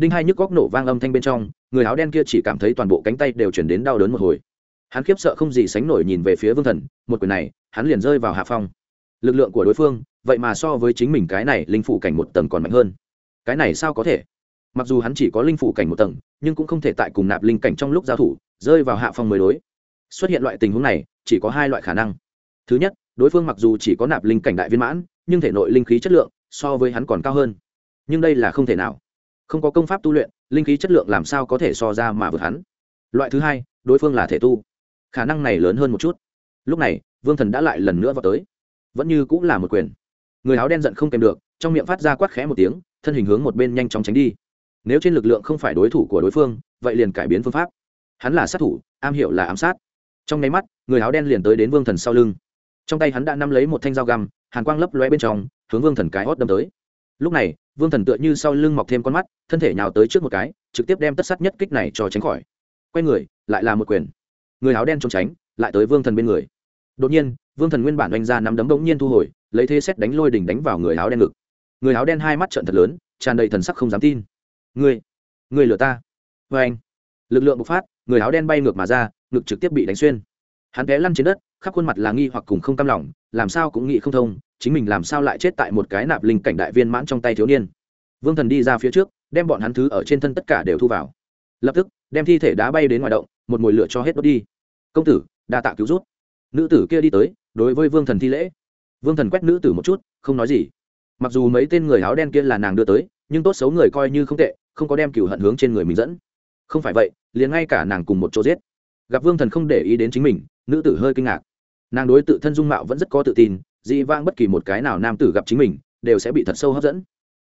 đinh hai nhức góc nổ vang âm thanh bên trong, người áo đen kia chỉ cảm thấy toàn bộ cánh tay đều chuyển đến đau đớn một hồi. Hắn khiếp sợ không gì sánh nổi nhìn về phía vương thần, một quyền này, hắn liền rơi vào hạ phong. Lực lượng của đối phương, vậy mà so với chính mình cái này linh phủ cảnh một tầng còn mạnh hơn. Cái này sao có thể? Mặc dù hắn chỉ có linh phủ cảnh một tầng, nhưng cũng không thể tại cùng nạp linh cảnh trong lúc giao thủ, rơi vào hạ phong mới đối. Xuất hiện loại tình huống này, chỉ có hai loại khả năng. Thứ nhất, đối phương mặc dù chỉ có nạp linh cảnh đại viên mãn, nhưng thể nội linh khí chất lượng so với hắn còn cao hơn. Nhưng đây là không thể nào. Không có công pháp tu luyện, linh khí chất lượng làm sao có thể so ra mà vượt hắn? Loại thứ hai, đối phương là thể tu. Khả năng này lớn hơn một chút. Lúc này, vương thần đã lại lần nữa vào tới. Vẫn như cũng là một quyền. Người áo đen giận không kèm được, trong miệng phát ra quát khẽ một tiếng, thân hình hướng một bên nhanh chóng tránh đi nếu trên lực lượng không phải đối thủ của đối phương, vậy liền cải biến phương pháp. Hắn là sát thủ, am hiểu là ám sát. Trong nháy mắt, người áo đen liền tới đến vương thần sau lưng. Trong tay hắn đã nắm lấy một thanh dao găm, hàn quang lấp lóe bên trong, hướng vương thần cái hót đâm tới. Lúc này, vương thần tựa như sau lưng mọc thêm con mắt, thân thể nhào tới trước một cái, trực tiếp đem tất sắt nhất kích này cho tránh khỏi. Quay người, lại là một quyền. Người áo đen trốn tránh, lại tới vương thần bên người. Đột nhiên, vương thần nguyên bản oanh ra nắm đấm đống nhiên thu hồi, lấy thế xét đánh lôi đỉnh đánh vào người áo đen ngực. Người áo đen hai mắt trợn thật lớn, tràn đầy thần sắc không dám tin. Ngươi, ngươi lừa ta. Vê anh. Lực lượng bộc phát người áo đen bay ngược mà ra ngực trực tiếp bị đánh xuyên. Hắn té lăn trên đất khắp khuôn mặt là nghi hoặc cùng không cam lòng làm sao cũng nghĩ không thông chính mình làm sao lại chết tại một cái nạp linh cảnh đại viên mãn trong tay thiếu niên. Vương thần đi ra phía trước đem bọn hắn thứ ở trên thân tất cả đều thu vào. Lập tức đem thi thể đá bay đến ngoài động một mồi lửa cho hết đốt đi. Công tử đa tạ cứu rút nữ tử kia đi tới đối với vương thần thi lễ. Vương thần quét nữ tử một chút không nói gì. Mặc dù mấy tên người áo đen kia là nàng đưa tới nhưng tốt xấu người coi như không tệ không có đem cửu hận hướng trên người mình dẫn. Không phải vậy, liền ngay cả nàng cùng một chỗ giết. Gặp vương thần không để ý đến chính mình, nữ tử hơi kinh ngạc. Nàng đối tự thân dung mạo vẫn rất có tự tin, dị vang bất kỳ một cái nào nam tử gặp chính mình, đều sẽ bị thật sâu hấp dẫn.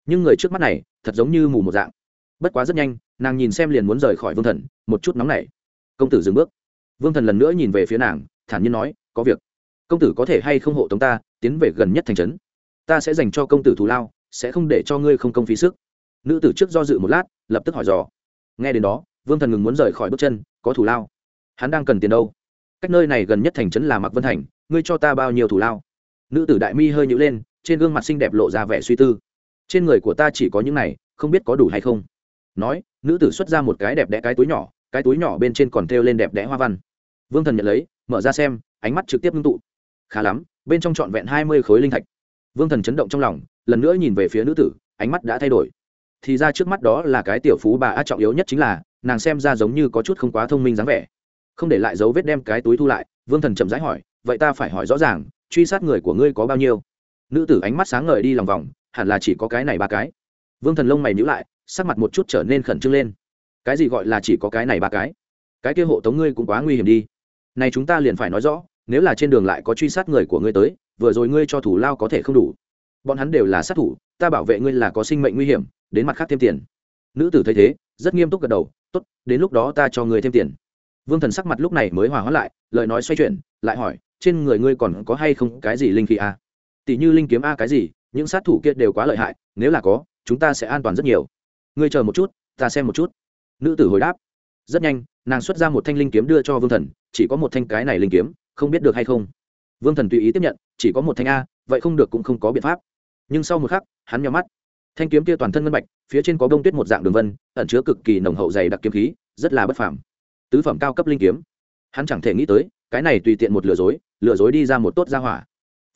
Nhưng người trước mắt này, thật giống như mù một dạng. Bất quá rất nhanh, nàng nhìn xem liền muốn rời khỏi vương thần, một chút nóng nảy. Công tử dừng bước. Vương thần lần nữa nhìn về phía nàng, thản nhiên nói, có việc. Công tử có thể hay không hộ tống ta, tiến về gần nhất thành trấn? Ta sẽ dành cho công tử thù lao, sẽ không để cho ngươi không công phí sức nữ tử trước do dự một lát, lập tức hỏi dò. Nghe đến đó, vương thần ngừng muốn rời khỏi bước chân, có thủ lao. Hắn đang cần tiền đâu? Cách nơi này gần nhất thành trấn là mạc vân thành, ngươi cho ta bao nhiêu thủ lao? Nữ tử đại mi hơi nhữ lên, trên gương mặt xinh đẹp lộ ra vẻ suy tư. Trên người của ta chỉ có những này, không biết có đủ hay không? Nói, nữ tử xuất ra một cái đẹp đẽ cái túi nhỏ, cái túi nhỏ bên trên còn thêu lên đẹp đẽ hoa văn. Vương thần nhận lấy, mở ra xem, ánh mắt trực tiếp ngưng tụ. Khá lắm, bên trong trọn vẹn hai mươi khối linh thạch. Vương thần chấn động trong lòng, lần nữa nhìn về phía nữ tử, ánh mắt đã thay đổi thì ra trước mắt đó là cái tiểu phú bà a trọng yếu nhất chính là, nàng xem ra giống như có chút không quá thông minh dáng vẻ. Không để lại dấu vết đem cái túi thu lại, vương thần chậm rãi hỏi, vậy ta phải hỏi rõ ràng, truy sát người của ngươi có bao nhiêu? Nữ tử ánh mắt sáng ngời đi lòng vòng, hẳn là chỉ có cái này ba cái. Vương thần lông mày nhữ lại, sắc mặt một chút trở nên khẩn trương lên. Cái gì gọi là chỉ có cái này ba cái? Cái kia hộ tống ngươi cũng quá nguy hiểm đi. Này chúng ta liền phải nói rõ, nếu là trên đường lại có truy sát người của ngươi tới, vừa rồi ngươi cho thủ lao có thể không đủ. Bọn hắn đều là sát thủ ta bảo vệ ngươi là có sinh mệnh nguy hiểm, đến mặt khác thêm tiền. Nữ tử thấy thế, rất nghiêm túc gật đầu, tốt, đến lúc đó ta cho ngươi thêm tiền. Vương thần sắc mặt lúc này mới hòa hóa lại, lời nói xoay chuyển, lại hỏi, trên người ngươi còn có hay không cái gì linh khí a à? tỷ như linh kiếm a, cái gì, những sát thủ kia đều quá lợi hại, nếu là có, chúng ta sẽ an toàn rất nhiều. Ngươi chờ một chút, ta xem một chút. Nữ tử hồi đáp, rất nhanh, nàng xuất ra một thanh linh kiếm đưa cho vương thần, chỉ có một thanh cái này linh kiếm, không biết được hay không? Vương thần tùy ý tiếp nhận, chỉ có một thanh a, vậy không được cũng không có biện pháp nhưng sau một khắc, hắn nhắm mắt. Thanh kiếm kia toàn thân ngân bạch, phía trên có bông tuyết một dạng đường vân, ẩn chứa cực kỳ nồng hậu dày đặc kiếm khí, rất là bất phàm. Tứ phẩm cao cấp linh kiếm. Hắn chẳng thể nghĩ tới, cái này tùy tiện một lừa dối lừa dối đi ra một tốt gia hỏa.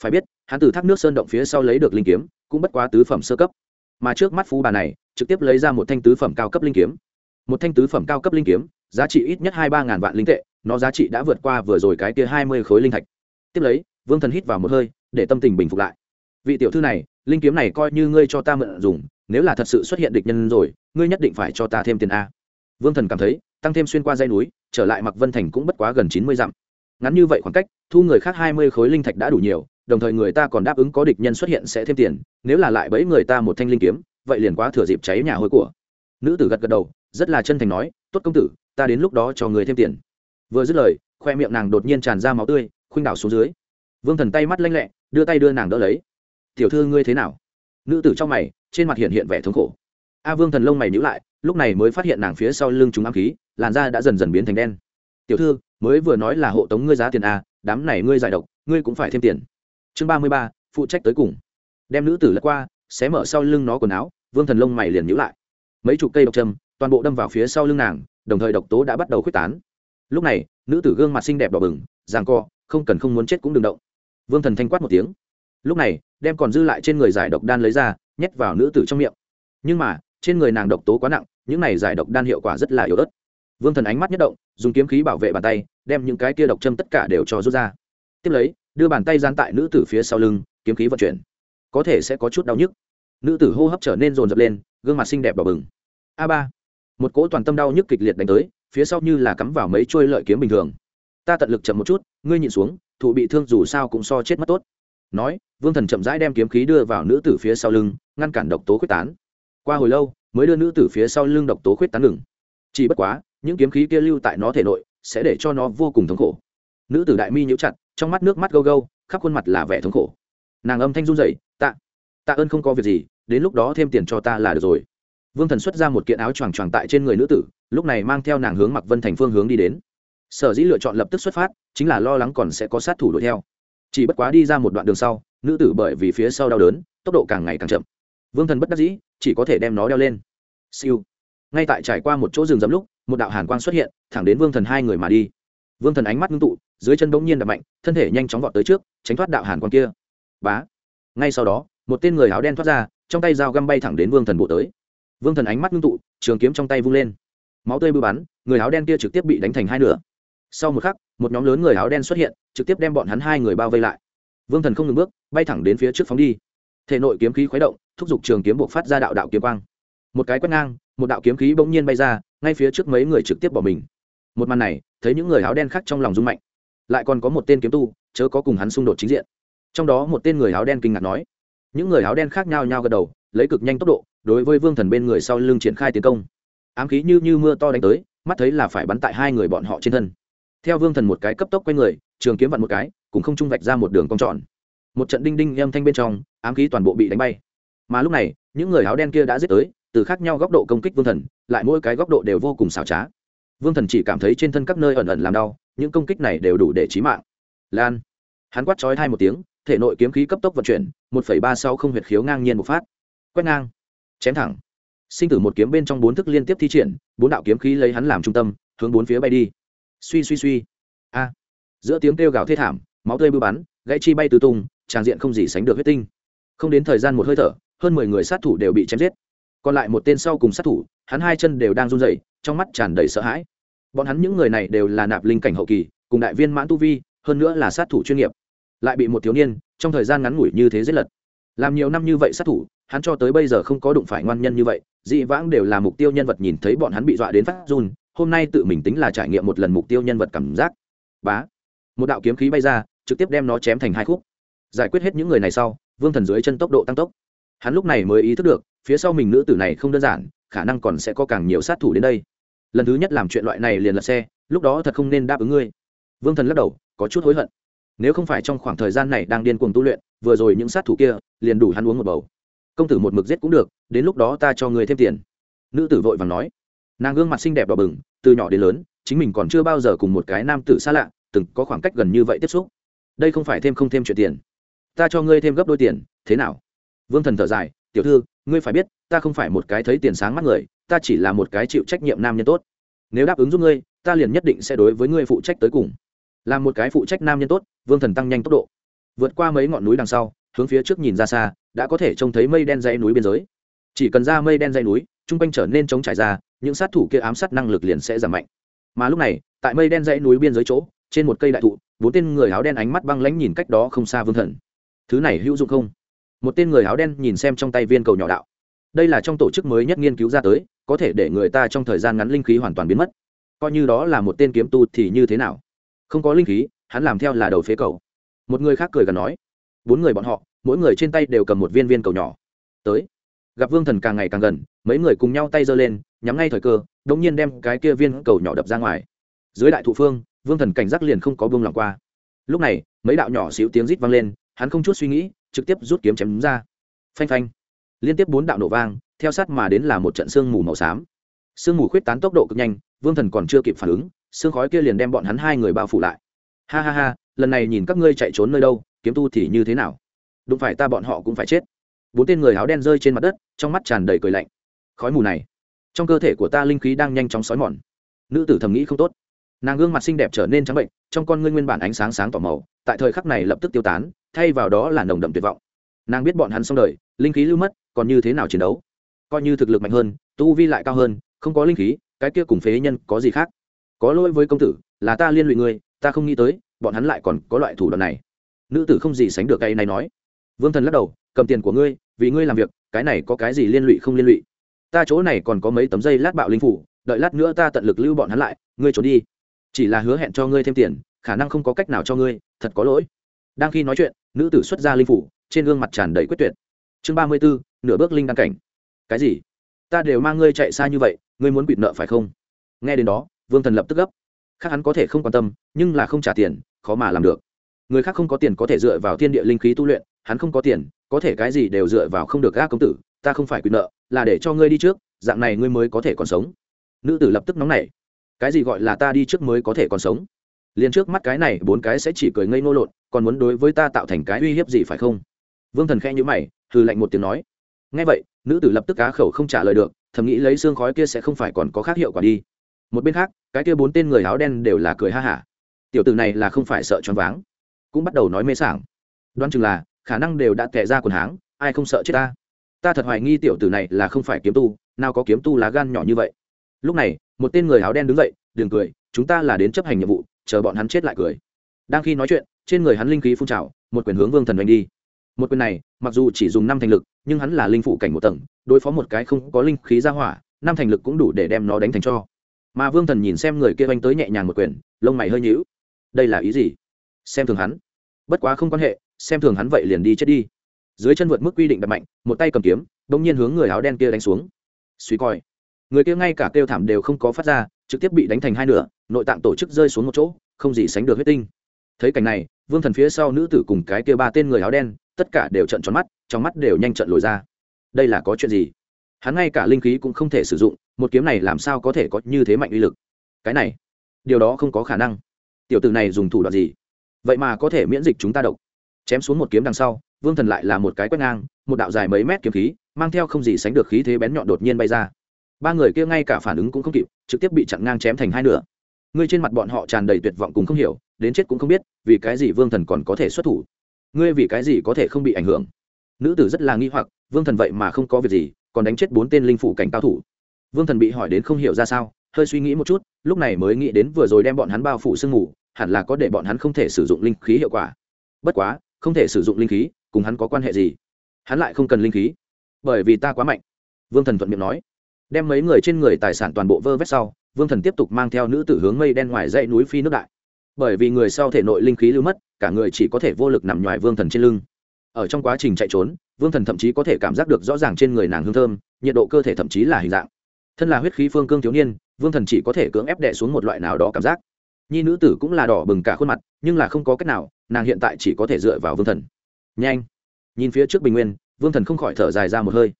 Phải biết, hắn từ thác nước sơn động phía sau lấy được linh kiếm, cũng bất quá tứ phẩm sơ cấp. Mà trước mắt phú bà này, trực tiếp lấy ra một thanh tứ phẩm cao cấp linh kiếm. Một thanh tứ phẩm cao cấp linh kiếm, giá trị ít nhất hai ba ngàn vạn linh tệ, nó giá trị đã vượt qua vừa rồi cái kia hai mươi khối linh thạch. Tiếp lấy, vương thần hít vào một hơi, để tâm tình bình phục lại vị tiểu thư này, linh kiếm này coi như ngươi cho ta mượn dùng, nếu là thật sự xuất hiện địch nhân rồi, ngươi nhất định phải cho ta thêm tiền a. Vương thần cảm thấy, tăng thêm xuyên qua dây núi, trở lại mặc vân thành cũng bất quá gần chín mươi dặm. Ngắn như vậy khoảng cách, thu người khác hai mươi khối linh thạch đã đủ nhiều, đồng thời người ta còn đáp ứng có địch nhân xuất hiện sẽ thêm tiền, nếu là lại bẫy người ta một thanh linh kiếm, vậy liền quá thừa dịp cháy nhà hôi của. Nữ tử gật gật đầu, rất là chân thành nói, tốt công tử, ta đến lúc đó cho người thêm tiền. Vừa dứt lời, khoe miệng nàng đột nhiên tràn ra máu tươi, khuynh đảo xuống dưới. Vương thần tay mắt lanh lẹ, đưa tay đưa nàng đỡ lấy tiểu thư ngươi thế nào? Nữ tử trong mày, trên mặt hiện hiện vẻ thống khổ. A vương thần lông mày nhữ lại, lúc này mới phát hiện nàng phía sau lưng chúng ám khí, làn da đã dần dần biến thành đen. Tiểu thư, mới vừa nói là hộ tống ngươi giá tiền a đám này ngươi giải độc, ngươi cũng phải thêm tiền. Chương ba mươi ba, phụ trách tới cùng. Đem nữ tử lật qua, xé mở sau lưng nó quần áo, vương thần lông mày liền nhữ lại. Mấy chục cây độc châm, toàn bộ đâm vào phía sau lưng nàng, đồng thời độc tố đã bắt đầu khuếch tán. Lúc này, nữ tử gương mặt xinh đẹp đỏ bừng ràng co, không cần không muốn chết cũng đừng động. Vương thần thanh quát một tiếng lúc này, đem còn dư lại trên người giải độc đan lấy ra, nhét vào nữ tử trong miệng. Nhưng mà, trên người nàng độc tố quá nặng, những này giải độc đan hiệu quả rất là yếu ớt. Vương thần ánh mắt nhất động, dùng kiếm khí bảo vệ bàn tay, đem những cái kia độc châm tất cả đều cho rút ra. Tiếp lấy, đưa bàn tay gian tại nữ tử phía sau lưng, kiếm khí vận chuyển. Có thể sẽ có chút đau nhức. Nữ tử hô hấp trở nên rồn rập lên, gương mặt xinh đẹp đỏ bừng. A ba. Một cỗ toàn tâm đau nhức kịch liệt đánh tới, phía sau như là cắm vào mấy trôi lợi kiếm bình thường. Ta tận lực chậm một chút, ngươi nhịn xuống, thụ bị thương dù sao cũng so chết mất tốt nói, vương thần chậm rãi đem kiếm khí đưa vào nữ tử phía sau lưng, ngăn cản độc tố quyết tán. Qua hồi lâu, mới đưa nữ tử phía sau lưng độc tố khuyết tán ngừng. Chỉ bất quá, những kiếm khí kia lưu tại nó thể nội, sẽ để cho nó vô cùng thống khổ. Nữ tử đại mi nhíu chặt, trong mắt nước mắt gâu gâu, khắp khuôn mặt là vẻ thống khổ. Nàng âm thanh run rẩy, tạ tạ ơn không có việc gì, đến lúc đó thêm tiền cho ta là được rồi. Vương thần xuất ra một kiện áo choàng choàng tại trên người nữ tử, lúc này mang theo nàng hướng mặc vân thành phương hướng đi đến. Sở dĩ lựa chọn lập tức xuất phát, chính là lo lắng còn sẽ có sát thủ đuổi theo chỉ bất quá đi ra một đoạn đường sau, nữ tử bởi vì phía sau đau đớn, tốc độ càng ngày càng chậm. Vương thần bất đắc dĩ, chỉ có thể đem nó đeo lên. Siêu. Ngay tại trải qua một chỗ rừng rậm lúc, một đạo hàn quang xuất hiện, thẳng đến vương thần hai người mà đi. Vương thần ánh mắt ngưng tụ, dưới chân bỗng nhiên đập mạnh, thân thể nhanh chóng vọt tới trước, tránh thoát đạo hàn quang kia. Bá. Ngay sau đó, một tên người áo đen thoát ra, trong tay dao găm bay thẳng đến vương thần bộ tới. Vương thần ánh mắt ngưng tụ, trường kiếm trong tay vung lên. Máu tươi bư bắn, người áo đen kia trực tiếp bị đánh thành hai nửa sau một khắc, một nhóm lớn người áo đen xuất hiện, trực tiếp đem bọn hắn hai người bao vây lại. Vương thần không ngừng bước, bay thẳng đến phía trước phóng đi. Thể nội kiếm khí khuấy động, thúc giục trường kiếm buộc phát ra đạo đạo kiếm quang. Một cái quét ngang, một đạo kiếm khí bỗng nhiên bay ra, ngay phía trước mấy người trực tiếp bỏ mình. Một màn này, thấy những người áo đen khác trong lòng rung mạnh. Lại còn có một tên kiếm tu, chớ có cùng hắn xung đột chính diện. Trong đó một tên người áo đen kinh ngạc nói. Những người áo đen khác nhau nhau gật đầu, lấy cực nhanh tốc độ, đối với vương thần bên người sau lưng triển khai tiến công. Ám khí như như mưa to đánh tới, mắt thấy là phải bắn tại hai người bọn họ trên thân theo vương thần một cái cấp tốc q u a y người, trường kiếm vặn một cái cũng không trung vạch ra một đường cong tròn. Một trận đinh đinh âm thanh bên trong, ám khí toàn bộ bị đánh bay. Mà lúc này, những người áo đen kia đã giết tới, từ khác nhau góc độ công kích vương thần, lại mỗi cái góc độ đều vô cùng xảo trá. Vương thần chỉ cảm thấy trên thân các nơi ẩn ẩn làm đau, những công kích này đều đủ để trí mạng. Lan. Hắn quát trói thai một tiếng, thể nội kiếm khí cấp tốc vận chuyển, một phẩy ba sau không huyệt khiếu ngang nhiên một phát. Quét ngang. Chém thẳng. Sinh tử một kiếm bên trong bốn thức liên tiếp thi triển, bốn đạo kiếm khí lấy hắn làm trung tâm, hướng bốn phía bay đi suy suy suy. A. Giữa tiếng kêu gào thê thảm, máu tươi bưu bắn, gãy chi bay tứ tung, tràng diện không gì sánh được huyết tinh. Không đến thời gian một hơi thở, hơn mười người sát thủ đều bị chém giết. Còn lại một tên sau cùng sát thủ, hắn hai chân đều đang run rẩy, trong mắt tràn đầy sợ hãi. Bọn hắn những người này đều là nạp linh cảnh hậu kỳ, cùng đại viên mãn tu vi, hơn nữa là sát thủ chuyên nghiệp. Lại bị một thiếu niên, trong thời gian ngắn ngủi như thế giết lật. Làm nhiều năm như vậy sát thủ, hắn cho tới bây giờ không có đụng phải ngoan nhân như vậy, dị vãng đều là mục tiêu nhân vật nhìn thấy bọn hắn bị dọa đến phát run hôm nay tự mình tính là trải nghiệm một lần mục tiêu nhân vật cảm giác. Bá. Một đạo kiếm khí bay ra, trực tiếp đem nó chém thành hai khúc. Giải quyết hết những người này sau, vương thần dưới chân tốc độ tăng tốc. Hắn lúc này mới ý thức được, phía sau mình nữ tử này không đơn giản, khả năng còn sẽ có càng nhiều sát thủ đến đây. Lần thứ nhất làm chuyện loại này liền lật xe, lúc đó thật không nên đáp ứng ngươi. Vương thần lắc đầu, có chút hối hận. Nếu không phải trong khoảng thời gian này đang điên cuồng tu luyện, vừa rồi những sát thủ kia, liền đủ hắn uống một bầu. Công tử một mực giết cũng được, đến lúc đó ta cho người thêm tiền. Nữ tử vội vàng nói nàng gương mặt xinh đẹp đỏ bừng, từ nhỏ đến lớn, chính mình còn chưa bao giờ cùng một cái nam tử xa lạ, từng có khoảng cách gần như vậy tiếp xúc. Đây không phải thêm không thêm chuyện tiền. Ta cho ngươi thêm gấp đôi tiền, thế nào? Vương thần thở dài, tiểu thư, ngươi phải biết, ta không phải một cái thấy tiền sáng mắt người, ta chỉ là một cái chịu trách nhiệm nam nhân tốt. Nếu đáp ứng giúp ngươi, ta liền nhất định sẽ đối với ngươi phụ trách tới cùng. Là một cái phụ trách nam nhân tốt, vương thần tăng nhanh tốc độ. Vượt qua mấy ngọn núi đằng sau, hướng phía trước nhìn ra xa, đã có thể trông thấy mây đen dãy núi biên giới. Chỉ cần ra mây đen dãy núi chung quanh trở nên trống trải ra, những sát thủ kia ám sát năng lực liền sẽ giảm mạnh. Mà lúc này, tại mây đen dãy núi biên giới chỗ, trên một cây đại thụ, bốn tên người áo đen ánh mắt băng lãnh nhìn cách đó không xa vương thần. Thứ này hữu dụng không? Một tên người áo đen nhìn xem trong tay viên cầu nhỏ đạo. Đây là trong tổ chức mới nhất nghiên cứu ra tới, có thể để người ta trong thời gian ngắn linh khí hoàn toàn biến mất. Coi như đó là một tên kiếm tu thì như thế nào? Không có linh khí, hắn làm theo là đầu phế cầu. Một người khác cười gần nói. Bốn người bọn họ, mỗi người trên tay đều cầm một viên viên cầu nhỏ. Tới gặp vương thần càng ngày càng gần, mấy người cùng nhau tay giơ lên, nhắm ngay thời cơ đ ỗ n g nhiên đem cái kia viên cầu nhỏ đập ra ngoài. Dưới đại thụ phương, vương thần cảnh giác liền không có vương lòng qua. Lúc này, mấy đạo nhỏ xíu tiếng rít vang lên, hắn không chút suy nghĩ, trực tiếp rút kiếm chém ra. Phanh phanh. Liên tiếp bốn đạo nổ vang, theo sát mà đến là một trận sương mù màu xám. Sương mù khuyết tán tốc độ cực nhanh, vương thần còn chưa kịp phản ứng, sương khói kia liền đem bọn hắn hai người bao phủ lại. Ha ha ha, lần này nhìn các ngươi chạy trốn nơi đâu, kiếm tu thì như thế nào? Đụng phải ta bọn họ cũng phải chết bốn tên người áo đen rơi trên mặt đất, trong mắt tràn đầy cười lạnh. Khói mù này, trong cơ thể của ta linh khí đang nhanh chóng xói mòn. Nữ tử thầm nghĩ không tốt. Nàng gương mặt xinh đẹp trở nên trắng bệnh, trong con ngươi nguyên bản ánh sáng sáng tỏ màu, tại thời khắc này lập tức tiêu tán, thay vào đó là nồng đậm tuyệt vọng. Nàng biết bọn hắn xong đời, linh khí lưu mất, còn như thế nào chiến đấu? Coi như thực lực mạnh hơn, tu vi lại cao hơn, không có linh khí, cái kia cùng phế nhân có gì khác? Có lỗi với công tử, là ta liên lụy ngươi, ta không nghĩ tới, bọn hắn lại còn có loại thủ đoạn này. Nữ tử không gì sánh được cái này nói. Vương thần lắc đầu, cầm tiền của ngươi vì ngươi làm việc, cái này có cái gì liên lụy không liên lụy. Ta chỗ này còn có mấy tấm dây lát bạo linh phủ, đợi lát nữa ta tận lực lưu bọn hắn lại, ngươi trốn đi. Chỉ là hứa hẹn cho ngươi thêm tiền, khả năng không có cách nào cho ngươi, thật có lỗi. Đang khi nói chuyện, nữ tử xuất ra linh phủ, trên gương mặt tràn đầy quyết tuyệt. Chương ba mươi bốn, nửa bước linh đăng cảnh. Cái gì? Ta đều mang ngươi chạy xa như vậy, ngươi muốn quỵt nợ phải không? Nghe đến đó, vương thần lập tức gấp. Khác hắn có thể không quan tâm, nhưng là không trả tiền, khó mà làm được. Người khác không có tiền có thể dựa vào thiên địa linh khí tu luyện, hắn không có tiền có thể cái gì đều dựa vào không được gác công tử, ta không phải quyền nợ, là để cho ngươi đi trước, dạng này ngươi mới có thể còn sống. Nữ tử lập tức nóng nảy. Cái gì gọi là ta đi trước mới có thể còn sống? Liền trước mắt cái này, bốn cái sẽ chỉ cười ngây nô lộn, còn muốn đối với ta tạo thành cái uy hiếp gì phải không? Vương thần khe nhữ mày, hừ lạnh một tiếng nói. Ngay vậy, nữ tử lập tức cá khẩu không trả lời được, thầm nghĩ lấy xương khói kia sẽ không phải còn có khác hiệu quả đi. Một bên khác, cái kia bốn tên người áo đen đều là cười ha hả. Tiểu tử này là không phải sợ choáng váng. Cũng bắt đầu nói mê sảng. Đoán chừng là khả năng đều đã tệ ra quần háng, ai không sợ chết ta? Ta thật hoài nghi tiểu tử này là không phải kiếm tu, nào có kiếm tu lá gan nhỏ như vậy. Lúc này, một tên người áo đen đứng dậy, đừng cười, chúng ta là đến chấp hành nhiệm vụ, chờ bọn hắn chết lại cười. Đang khi nói chuyện, trên người hắn linh khí phun trào, một quyền hướng vương thần oanh đi. Một quyền này, mặc dù chỉ dùng năm thành lực, nhưng hắn là linh phụ cảnh một tầng, đối phó một cái không có linh khí ra hỏa, năm thành lực cũng đủ để đem nó đánh thành cho. Mà vương thần nhìn xem người kia oanh tới nhẹ nhàng một quyền, lông mày hơi nhíu. Đây là ý gì? Xem thường hắn. Bất quá không quan hệ xem thường hắn vậy liền đi chết đi. Dưới chân vượt mức quy định đập mạnh, một tay cầm kiếm đ ỗ n g nhiên hướng người áo đen kia đánh xuống. Suy coi. Người kia ngay cả kêu thảm đều không có phát ra, trực tiếp bị đánh thành hai nửa, nội tạng tổ chức rơi xuống một chỗ, không gì sánh được huyết tinh. Thấy cảnh này, vương thần phía sau nữ tử cùng cái kia ba tên người áo đen, tất cả đều trận tròn mắt, trong mắt đều nhanh trận lồi ra. Đây là có chuyện gì? Hắn ngay cả linh khí cũng không thể sử dụng, một kiếm này làm sao có thể có như thế mạnh uy lực? Cái này, điều đó không có khả năng. Tiểu tử này dùng thủ đoạn gì? Vậy mà có thể miễn dịch chúng ta độc chém xuống một kiếm đằng sau, vương thần lại là một cái quét ngang, một đạo dài mấy mét kiếm khí, mang theo không gì sánh được khí thế bén nhọn đột nhiên bay ra. Ba người kia ngay cả phản ứng cũng không kịp, trực tiếp bị chặn ngang chém thành hai nửa. Ngươi trên mặt bọn họ tràn đầy tuyệt vọng cùng không hiểu, đến chết cũng không biết, vì cái gì vương thần còn có thể xuất thủ? Ngươi vì cái gì có thể không bị ảnh hưởng? Nữ tử rất là nghi hoặc, vương thần vậy mà không có việc gì, còn đánh chết bốn tên linh phủ cảnh cao thủ. Vương thần bị hỏi đến không hiểu ra sao, hơi suy nghĩ một chút, lúc này mới nghĩ đến vừa rồi đem bọn hắn bao phủ sương mù, hẳn là có để bọn hắn không thể sử dụng linh khí hiệu quả. Bất quá không thể sử dụng linh khí, cùng hắn có quan hệ gì? Hắn lại không cần linh khí. Bởi vì ta quá mạnh. Vương thần thuận miệng nói. Đem mấy người trên người tài sản toàn bộ vơ vét sau, vương thần tiếp tục mang theo nữ tử hướng mây đen ngoài dãy núi phi nước đại. Bởi vì người sau thể nội linh khí lưu mất, cả người chỉ có thể vô lực nằm ngoài vương thần trên lưng. Ở trong quá trình chạy trốn, vương thần thậm chí có thể cảm giác được rõ ràng trên người nàng hương thơm, nhiệt độ cơ thể thậm chí là hình dạng. Thân là huyết khí phương cương thiếu niên, vương thần chỉ có thể cưỡng ép đẻ xuống một loại nào đó cảm giác nhi nữ tử cũng là đỏ bừng cả khuôn mặt, nhưng là không có cách nào, nàng hiện tại chỉ có thể dựa vào vương thần. Nhanh! Nhìn phía trước bình nguyên, vương thần không khỏi thở dài ra một hơi.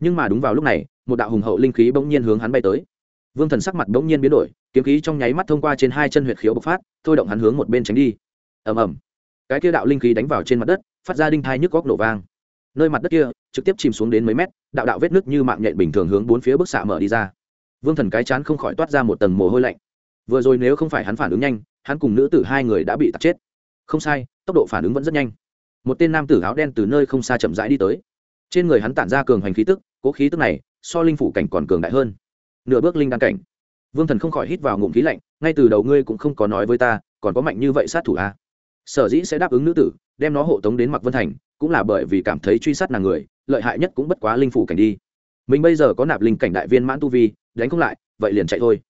Nhưng mà đúng vào lúc này, một đạo hùng hậu linh khí bỗng nhiên hướng hắn bay tới. Vương thần sắc mặt bỗng nhiên biến đổi, kiếm khí trong nháy mắt thông qua trên hai chân huyệt khiếu bộc phát, thôi động hắn hướng một bên tránh đi. Ầm ầm. Cái kia đạo linh khí đánh vào trên mặt đất, phát ra đinh thai nhức góc nổ vang. Nơi mặt đất kia, trực tiếp chìm xuống đến mấy mét, đạo đạo vết nứt như mạng nhện bình thường hướng bốn phía bức xạ mở đi ra. Vương thần cái chán không khỏi toát ra một tầng mồ hôi lạnh vừa rồi nếu không phải hắn phản ứng nhanh, hắn cùng nữ tử hai người đã bị tạt chết. Không sai, tốc độ phản ứng vẫn rất nhanh. Một tên nam tử áo đen từ nơi không xa chậm rãi đi tới. Trên người hắn tản ra cường hành khí tức, cố khí tức này, so linh phủ cảnh còn cường đại hơn. Nửa bước linh đăng cảnh. Vương thần không khỏi hít vào ngụm khí lạnh, ngay từ đầu ngươi cũng không có nói với ta, còn có mạnh như vậy sát thủ a à? sở dĩ sẽ đáp ứng nữ tử, đem nó hộ tống đến mặc vân thành, cũng là bởi vì cảm thấy truy sát nàng người, lợi hại nhất cũng bất quá linh phủ cảnh đi. Mình bây giờ có nạp linh cảnh đại viên mãn tu vi, đánh không lại, vậy liền chạy thôi.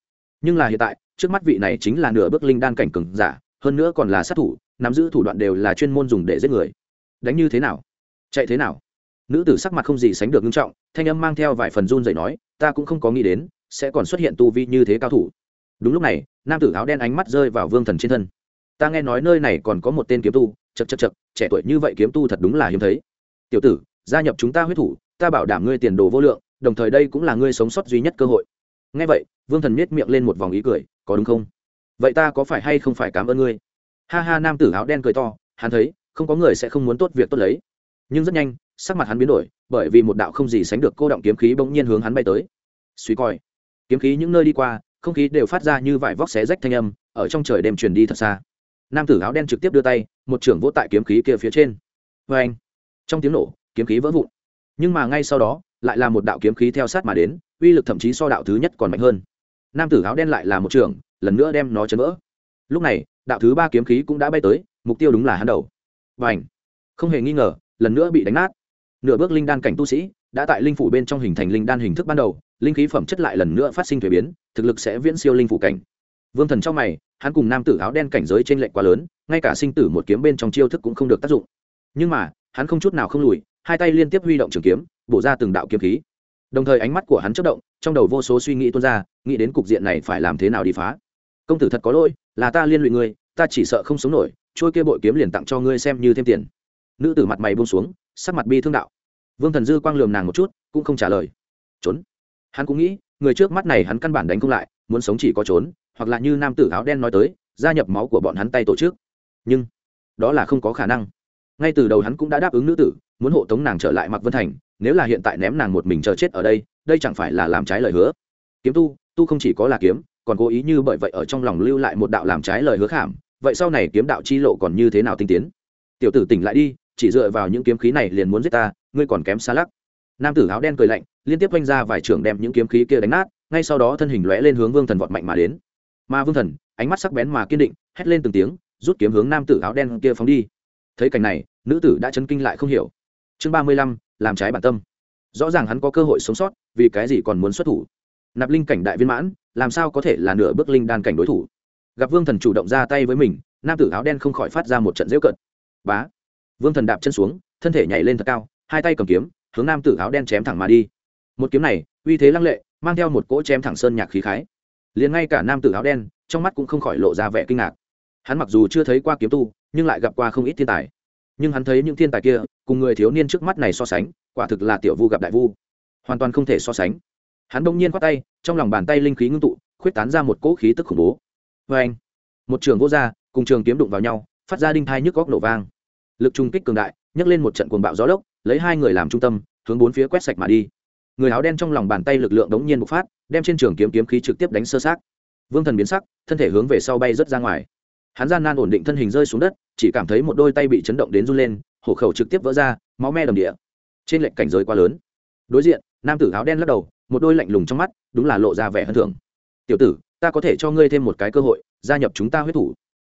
Nhưng là hiện tại trước mắt vị này chính là nửa bước linh đan cảnh cường giả, hơn nữa còn là sát thủ, nắm giữ thủ đoạn đều là chuyên môn dùng để giết người. Đánh như thế nào? Chạy thế nào? Nữ tử sắc mặt không gì sánh được nghiêm trọng, thanh âm mang theo vài phần run dậy nói, ta cũng không có nghĩ đến, sẽ còn xuất hiện tu vi như thế cao thủ. Đúng lúc này, nam tử áo đen ánh mắt rơi vào vương thần trên thân. Ta nghe nói nơi này còn có một tên kiếm tu chật chật chật trẻ tuổi như vậy kiếm tu thật đúng là hiếm thấy. Tiểu tử, gia nhập chúng ta huyết thủ, ta bảo đảm ngươi tiền đồ vô lượng, đồng thời đây cũng là ngươi sống sót duy nhất cơ hội. Ngay vậy vương thần nhếch miệng lên một vòng ý cười, có đúng không? Vậy ta có phải hay không phải cảm ơn ngươi? Ha ha, nam tử áo đen cười to, hắn thấy, không có người sẽ không muốn tốt việc tốt lấy. Nhưng rất nhanh, sắc mặt hắn biến đổi, bởi vì một đạo không gì sánh được cô động kiếm khí bỗng nhiên hướng hắn bay tới. Suy coi, kiếm khí những nơi đi qua, không khí đều phát ra như vải vóc xé rách thanh âm, ở trong trời đêm truyền đi thật xa. Nam tử áo đen trực tiếp đưa tay, một trưởng vỗ tại kiếm khí kia phía trên. Vê anh, trong tiếng nổ, kiếm khí vỡ vụn. Nhưng mà ngay sau đó, lại là một đạo kiếm khí theo sát mà đến, uy lực thậm chí so đạo thứ nhất còn mạnh hơn nam tử áo đen lại là một trường lần nữa đem nó chấn vỡ. Lúc này, đạo thứ ba kiếm khí cũng đã bay tới, mục tiêu đúng là hắn đầu. Và ảnh không hề nghi ngờ, lần nữa bị đánh nát. Nửa bước linh đan cảnh tu sĩ đã tại linh phủ bên trong hình thành linh đan hình thức ban đầu, linh khí phẩm chất lại lần nữa phát sinh thuế biến, thực lực sẽ viễn siêu linh phủ cảnh. Vương thần trong mày, hắn cùng nam tử áo đen cảnh giới trên lệnh quá lớn, ngay cả sinh tử một kiếm bên trong chiêu thức cũng không được tác dụng. Nhưng mà, hắn không chút nào không lùi, hai tay liên tiếp huy động trường kiếm, bổ ra từng đạo kiếm khí. Đồng thời ánh mắt của hắn chất động trong đầu vô số suy nghĩ tuôn ra, nghĩ đến cục diện này phải làm thế nào đi phá. Công tử thật có lỗi, là ta liên lụy ngươi, ta chỉ sợ không sống nổi, trôi kia bội kiếm liền tặng cho ngươi xem như thêm tiền. Nữ tử mặt mày buông xuống, sắc mặt bi thương đạo. Vương thần dư quang lườm nàng một chút, cũng không trả lời. Trốn. Hắn cũng nghĩ, người trước mắt này hắn căn bản đánh không lại, muốn sống chỉ có trốn, hoặc là như nam tử áo đen nói tới, gia nhập máu của bọn hắn tay tổ chức. Nhưng, đó là không có khả năng. Ngay từ đầu hắn cũng đã đáp ứng nữ tử, muốn hộ tống nàng trở lại mặc vân thành nếu là hiện tại ném nàng một mình chờ chết ở đây đây chẳng phải là làm trái lời hứa. Kiếm tu tu không chỉ có là kiếm, còn cố ý như bởi vậy ở trong lòng lưu lại một đạo làm trái lời hứa khảm. Vậy sau này kiếm đạo chi lộ còn như thế nào tinh tiến? Tiểu tử tỉnh lại đi, chỉ dựa vào những kiếm khí này liền muốn giết ta, ngươi còn kém xa lắc. Nam tử áo đen cười lạnh, liên tiếp oanh ra vài trưởng đem những kiếm khí kia đánh nát, ngay sau đó thân hình lóe lên hướng vương thần vọt mạnh mà đến. Mà vương thần, ánh mắt sắc bén mà kiên định, hét lên từng tiếng, rút kiếm hướng nam tử áo đen kia phóng đi. Thấy cảnh này, nữ tử đã chấn kinh lại không hiểu. Chương ba mươi lăm làm trái bản tâm. Rõ ràng hắn có cơ hội sống sót, vì cái gì còn muốn xuất thủ? Nạp linh cảnh đại viên mãn, làm sao có thể là nửa bước linh đan cảnh đối thủ? Gặp vương thần chủ động ra tay với mình, nam tử áo đen không khỏi phát ra một trận dễu cận bá! Vương thần đạp chân xuống, thân thể nhảy lên thật cao, hai tay cầm kiếm, hướng nam tử áo đen chém thẳng mà đi. Một kiếm này, uy thế lăng lệ, mang theo một cỗ chém thẳng sơn nhạc khí khái. Liền ngay cả nam tử áo đen, trong mắt cũng không khỏi lộ ra vẻ kinh ngạc. Hắn mặc dù chưa thấy qua kiếm tu, nhưng lại gặp qua không ít thiên tài nhưng hắn thấy những thiên tài kia, cùng người thiếu niên trước mắt này so sánh, quả thực là tiểu vu gặp đại vu. Hoàn toàn không thể so sánh. Hắn đông nhiên khoát tay, trong lòng bàn tay linh khí ngưng tụ, khuyết tán ra một cỗ khí tức khủng bố. Vê anh, một trường vô r cùng trường kiếm đụng vào nhau, phát ra đinh thai nhức góc nổ vang. Lực trung kích cường đại, nhấc lên một trận cuồng bạo gió lốc, lấy hai người làm trung tâm, hướng bốn phía quét sạch mà đi. Người áo đen trong lòng bàn tay lực lượng đống nhiên bộc phát, đem trên trường kiếm kiếm khí trực tiếp đánh sơ sát vương thần biến sắc, thân thể hướng về sau bay rớt ra ngoài hắn gian nan ổn định thân hình rơi xuống đất, chỉ cảm thấy một đôi tay bị chấn động đến run lên, hổ khẩu trực tiếp vỡ ra, máu me đầm địa. Trên lệnh cảnh giới quá lớn. Đối diện, nam tử áo đen lắc đầu, một đôi lạnh lùng trong mắt, đúng là lộ ra vẻ hơn thường tiểu tử, ta có thể cho ngươi thêm một cái cơ hội, gia nhập chúng ta huyết thủ.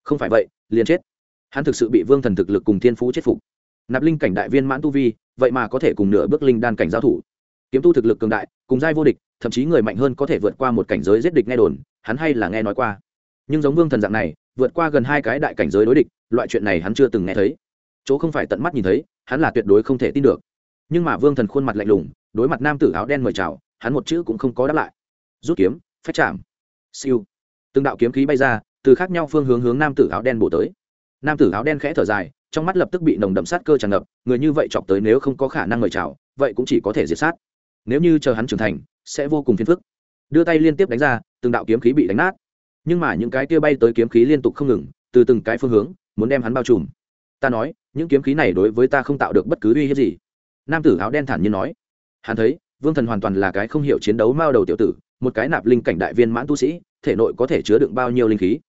Không phải vậy, liền chết. Hắn thực sự bị vương thần thực lực cùng thiên phú chết phục. Nạp linh cảnh đại viên mãn tu vi, vậy mà có thể cùng nửa bước linh đan cảnh giao thủ. Kiếm tu thực lực cường đại, cùng giai vô địch, thậm chí người mạnh hơn có thể vượt qua một cảnh giới giết địch nghe đồn, hắn hay là nghe nói qua. Nhưng giống vương thần dạng này vượt qua gần hai cái đại cảnh giới đối địch, loại chuyện này hắn chưa từng nghe thấy. Chỗ không phải tận mắt nhìn thấy, hắn là tuyệt đối không thể tin được. Nhưng mà vương thần khuôn mặt lạnh lùng, đối mặt nam tử áo đen mời chào, hắn một chữ cũng không có đáp lại. Rút kiếm, phách chạm. Siêu. Từng đạo kiếm khí bay ra, từ khác nhau phương hướng hướng nam tử áo đen bổ tới. Nam tử áo đen khẽ thở dài, trong mắt lập tức bị nồng đậm sát cơ tràn ngập, người như vậy chọc tới nếu không có khả năng mời chào, vậy cũng chỉ có thể diệt sát. Nếu như chờ hắn trưởng thành, sẽ vô cùng phiền phức. Đưa tay liên tiếp đánh ra, từng đạo kiếm khí bị đánh nát nhưng mà những cái kia bay tới kiếm khí liên tục không ngừng, từ từng cái phương hướng, muốn đem hắn bao trùm. Ta nói, những kiếm khí này đối với ta không tạo được bất cứ uy hiếp gì. Nam tử áo đen thản nhiên nói. Hắn thấy, vương thần hoàn toàn là cái không hiểu chiến đấu mao đầu tiểu tử, một cái nạp linh cảnh đại viên mãn tu sĩ, thể nội có thể chứa đựng bao nhiêu linh khí.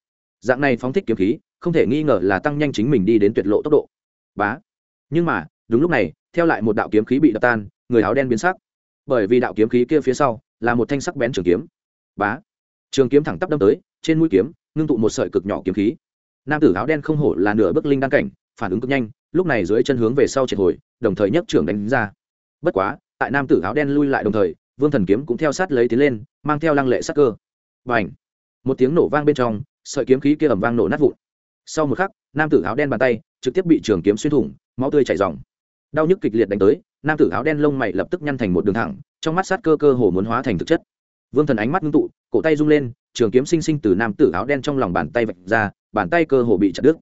Dạng này phóng thích kiếm khí, không thể nghi ngờ là tăng nhanh chính mình đi đến tuyệt lộ tốc độ. Bá. Nhưng mà, đúng lúc này, theo lại một đạo kiếm khí bị đập tan, người áo đen biến sắc. Bởi vì đạo kiếm khí kia phía sau là một thanh sắc bén trường kiếm. Bá trường kiếm thẳng tắp đâm tới, trên mũi kiếm, ngưng tụ một sợi cực nhỏ kiếm khí. Nam tử áo đen không hổ là nửa bức linh đăng cảnh, phản ứng cực nhanh, lúc này dưới chân hướng về sau triệt hồi, đồng thời nhấc trường đánh ra. Bất quá, tại nam tử áo đen lui lại đồng thời, vương thần kiếm cũng theo sát lấy tiến lên, mang theo lăng lệ sắc cơ. Và ảnh một tiếng nổ vang bên trong, sợi kiếm khí kia ẩm vang nổ nát vụn. Sau một khắc, nam tử áo đen bàn tay trực tiếp bị trường kiếm xuyên thủng, máu tươi chảy dòng đau nhức kịch liệt đánh tới, nam tử áo đen lông mày lập tức nhăn thành một đường thẳng, trong mắt sát cơ cơ hồ muốn hóa thành thực chất vương thần ánh mắt ngưng tụ, cổ tay rung lên, trường kiếm sinh sinh từ nam tử áo đen trong lòng bàn tay vạch ra, bàn tay cơ hồ bị chặt đứt.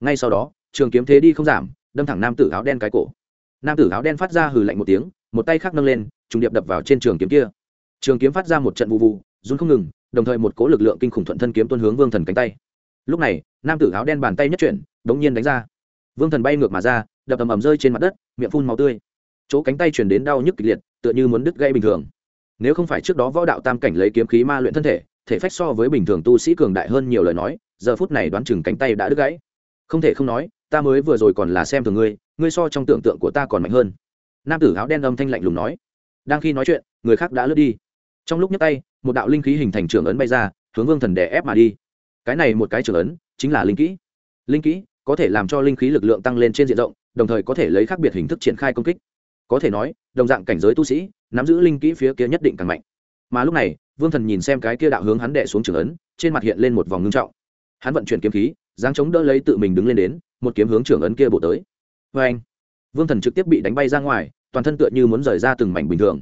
Ngay sau đó, trường kiếm thế đi không giảm, đâm thẳng nam tử áo đen cái cổ. Nam tử áo đen phát ra hừ lạnh một tiếng, một tay khác nâng lên, trùng điệp đập vào trên trường kiếm kia. Trường kiếm phát ra một trận vụ vụ, run không ngừng, đồng thời một cỗ lực lượng kinh khủng thuận thân kiếm tuân hướng vương thần cánh tay. Lúc này, nam tử áo đen bàn tay nhất chuyển, đống nhiên đánh ra. Vương thần bay ngược mà ra, đập ầm ầm rơi trên mặt đất, miệng phun màu tươi. Chỗ cánh tay chuyển đến đau nhức kịch liệt, tựa như muốn đứt gãy bình thường nếu không phải trước đó võ đạo tam cảnh lấy kiếm khí ma luyện thân thể thể phách so với bình thường tu sĩ cường đại hơn nhiều lời nói, giờ phút này đoán chừng cánh tay đã đứt gãy. Không thể không nói, ta mới vừa rồi còn là xem thường ngươi ngươi so trong tưởng tượng của ta còn mạnh hơn. Nam tử áo đen âm thanh lạnh lùng nói. Đang khi nói chuyện, người khác đã lướt đi. Trong lúc nhấc tay, một đạo linh khí hình thành trường ấn bay ra, hướng vương thần đè ép mà đi. Cái này một cái trường ấn, chính là linh kỹ. Linh kỹ có thể làm cho linh khí lực lượng tăng lên trên diện rộng, đồng thời có thể lấy khác biệt hình thức triển khai công kích có thể nói, đồng dạng cảnh giới tu sĩ, nắm giữ linh kỹ phía kia nhất định càng mạnh. Mà lúc này, vương thần nhìn xem cái kia đạo hướng hắn đệ xuống trường ấn, trên mặt hiện lên một vòng ngưng trọng. Hắn vận chuyển kiếm khí, dáng chống đỡ lấy tự mình đứng lên đến, một kiếm hướng trường ấn kia bổ tới. Vê anh, vương thần trực tiếp bị đánh bay ra ngoài, toàn thân tựa như muốn rời ra từng mảnh bình thường.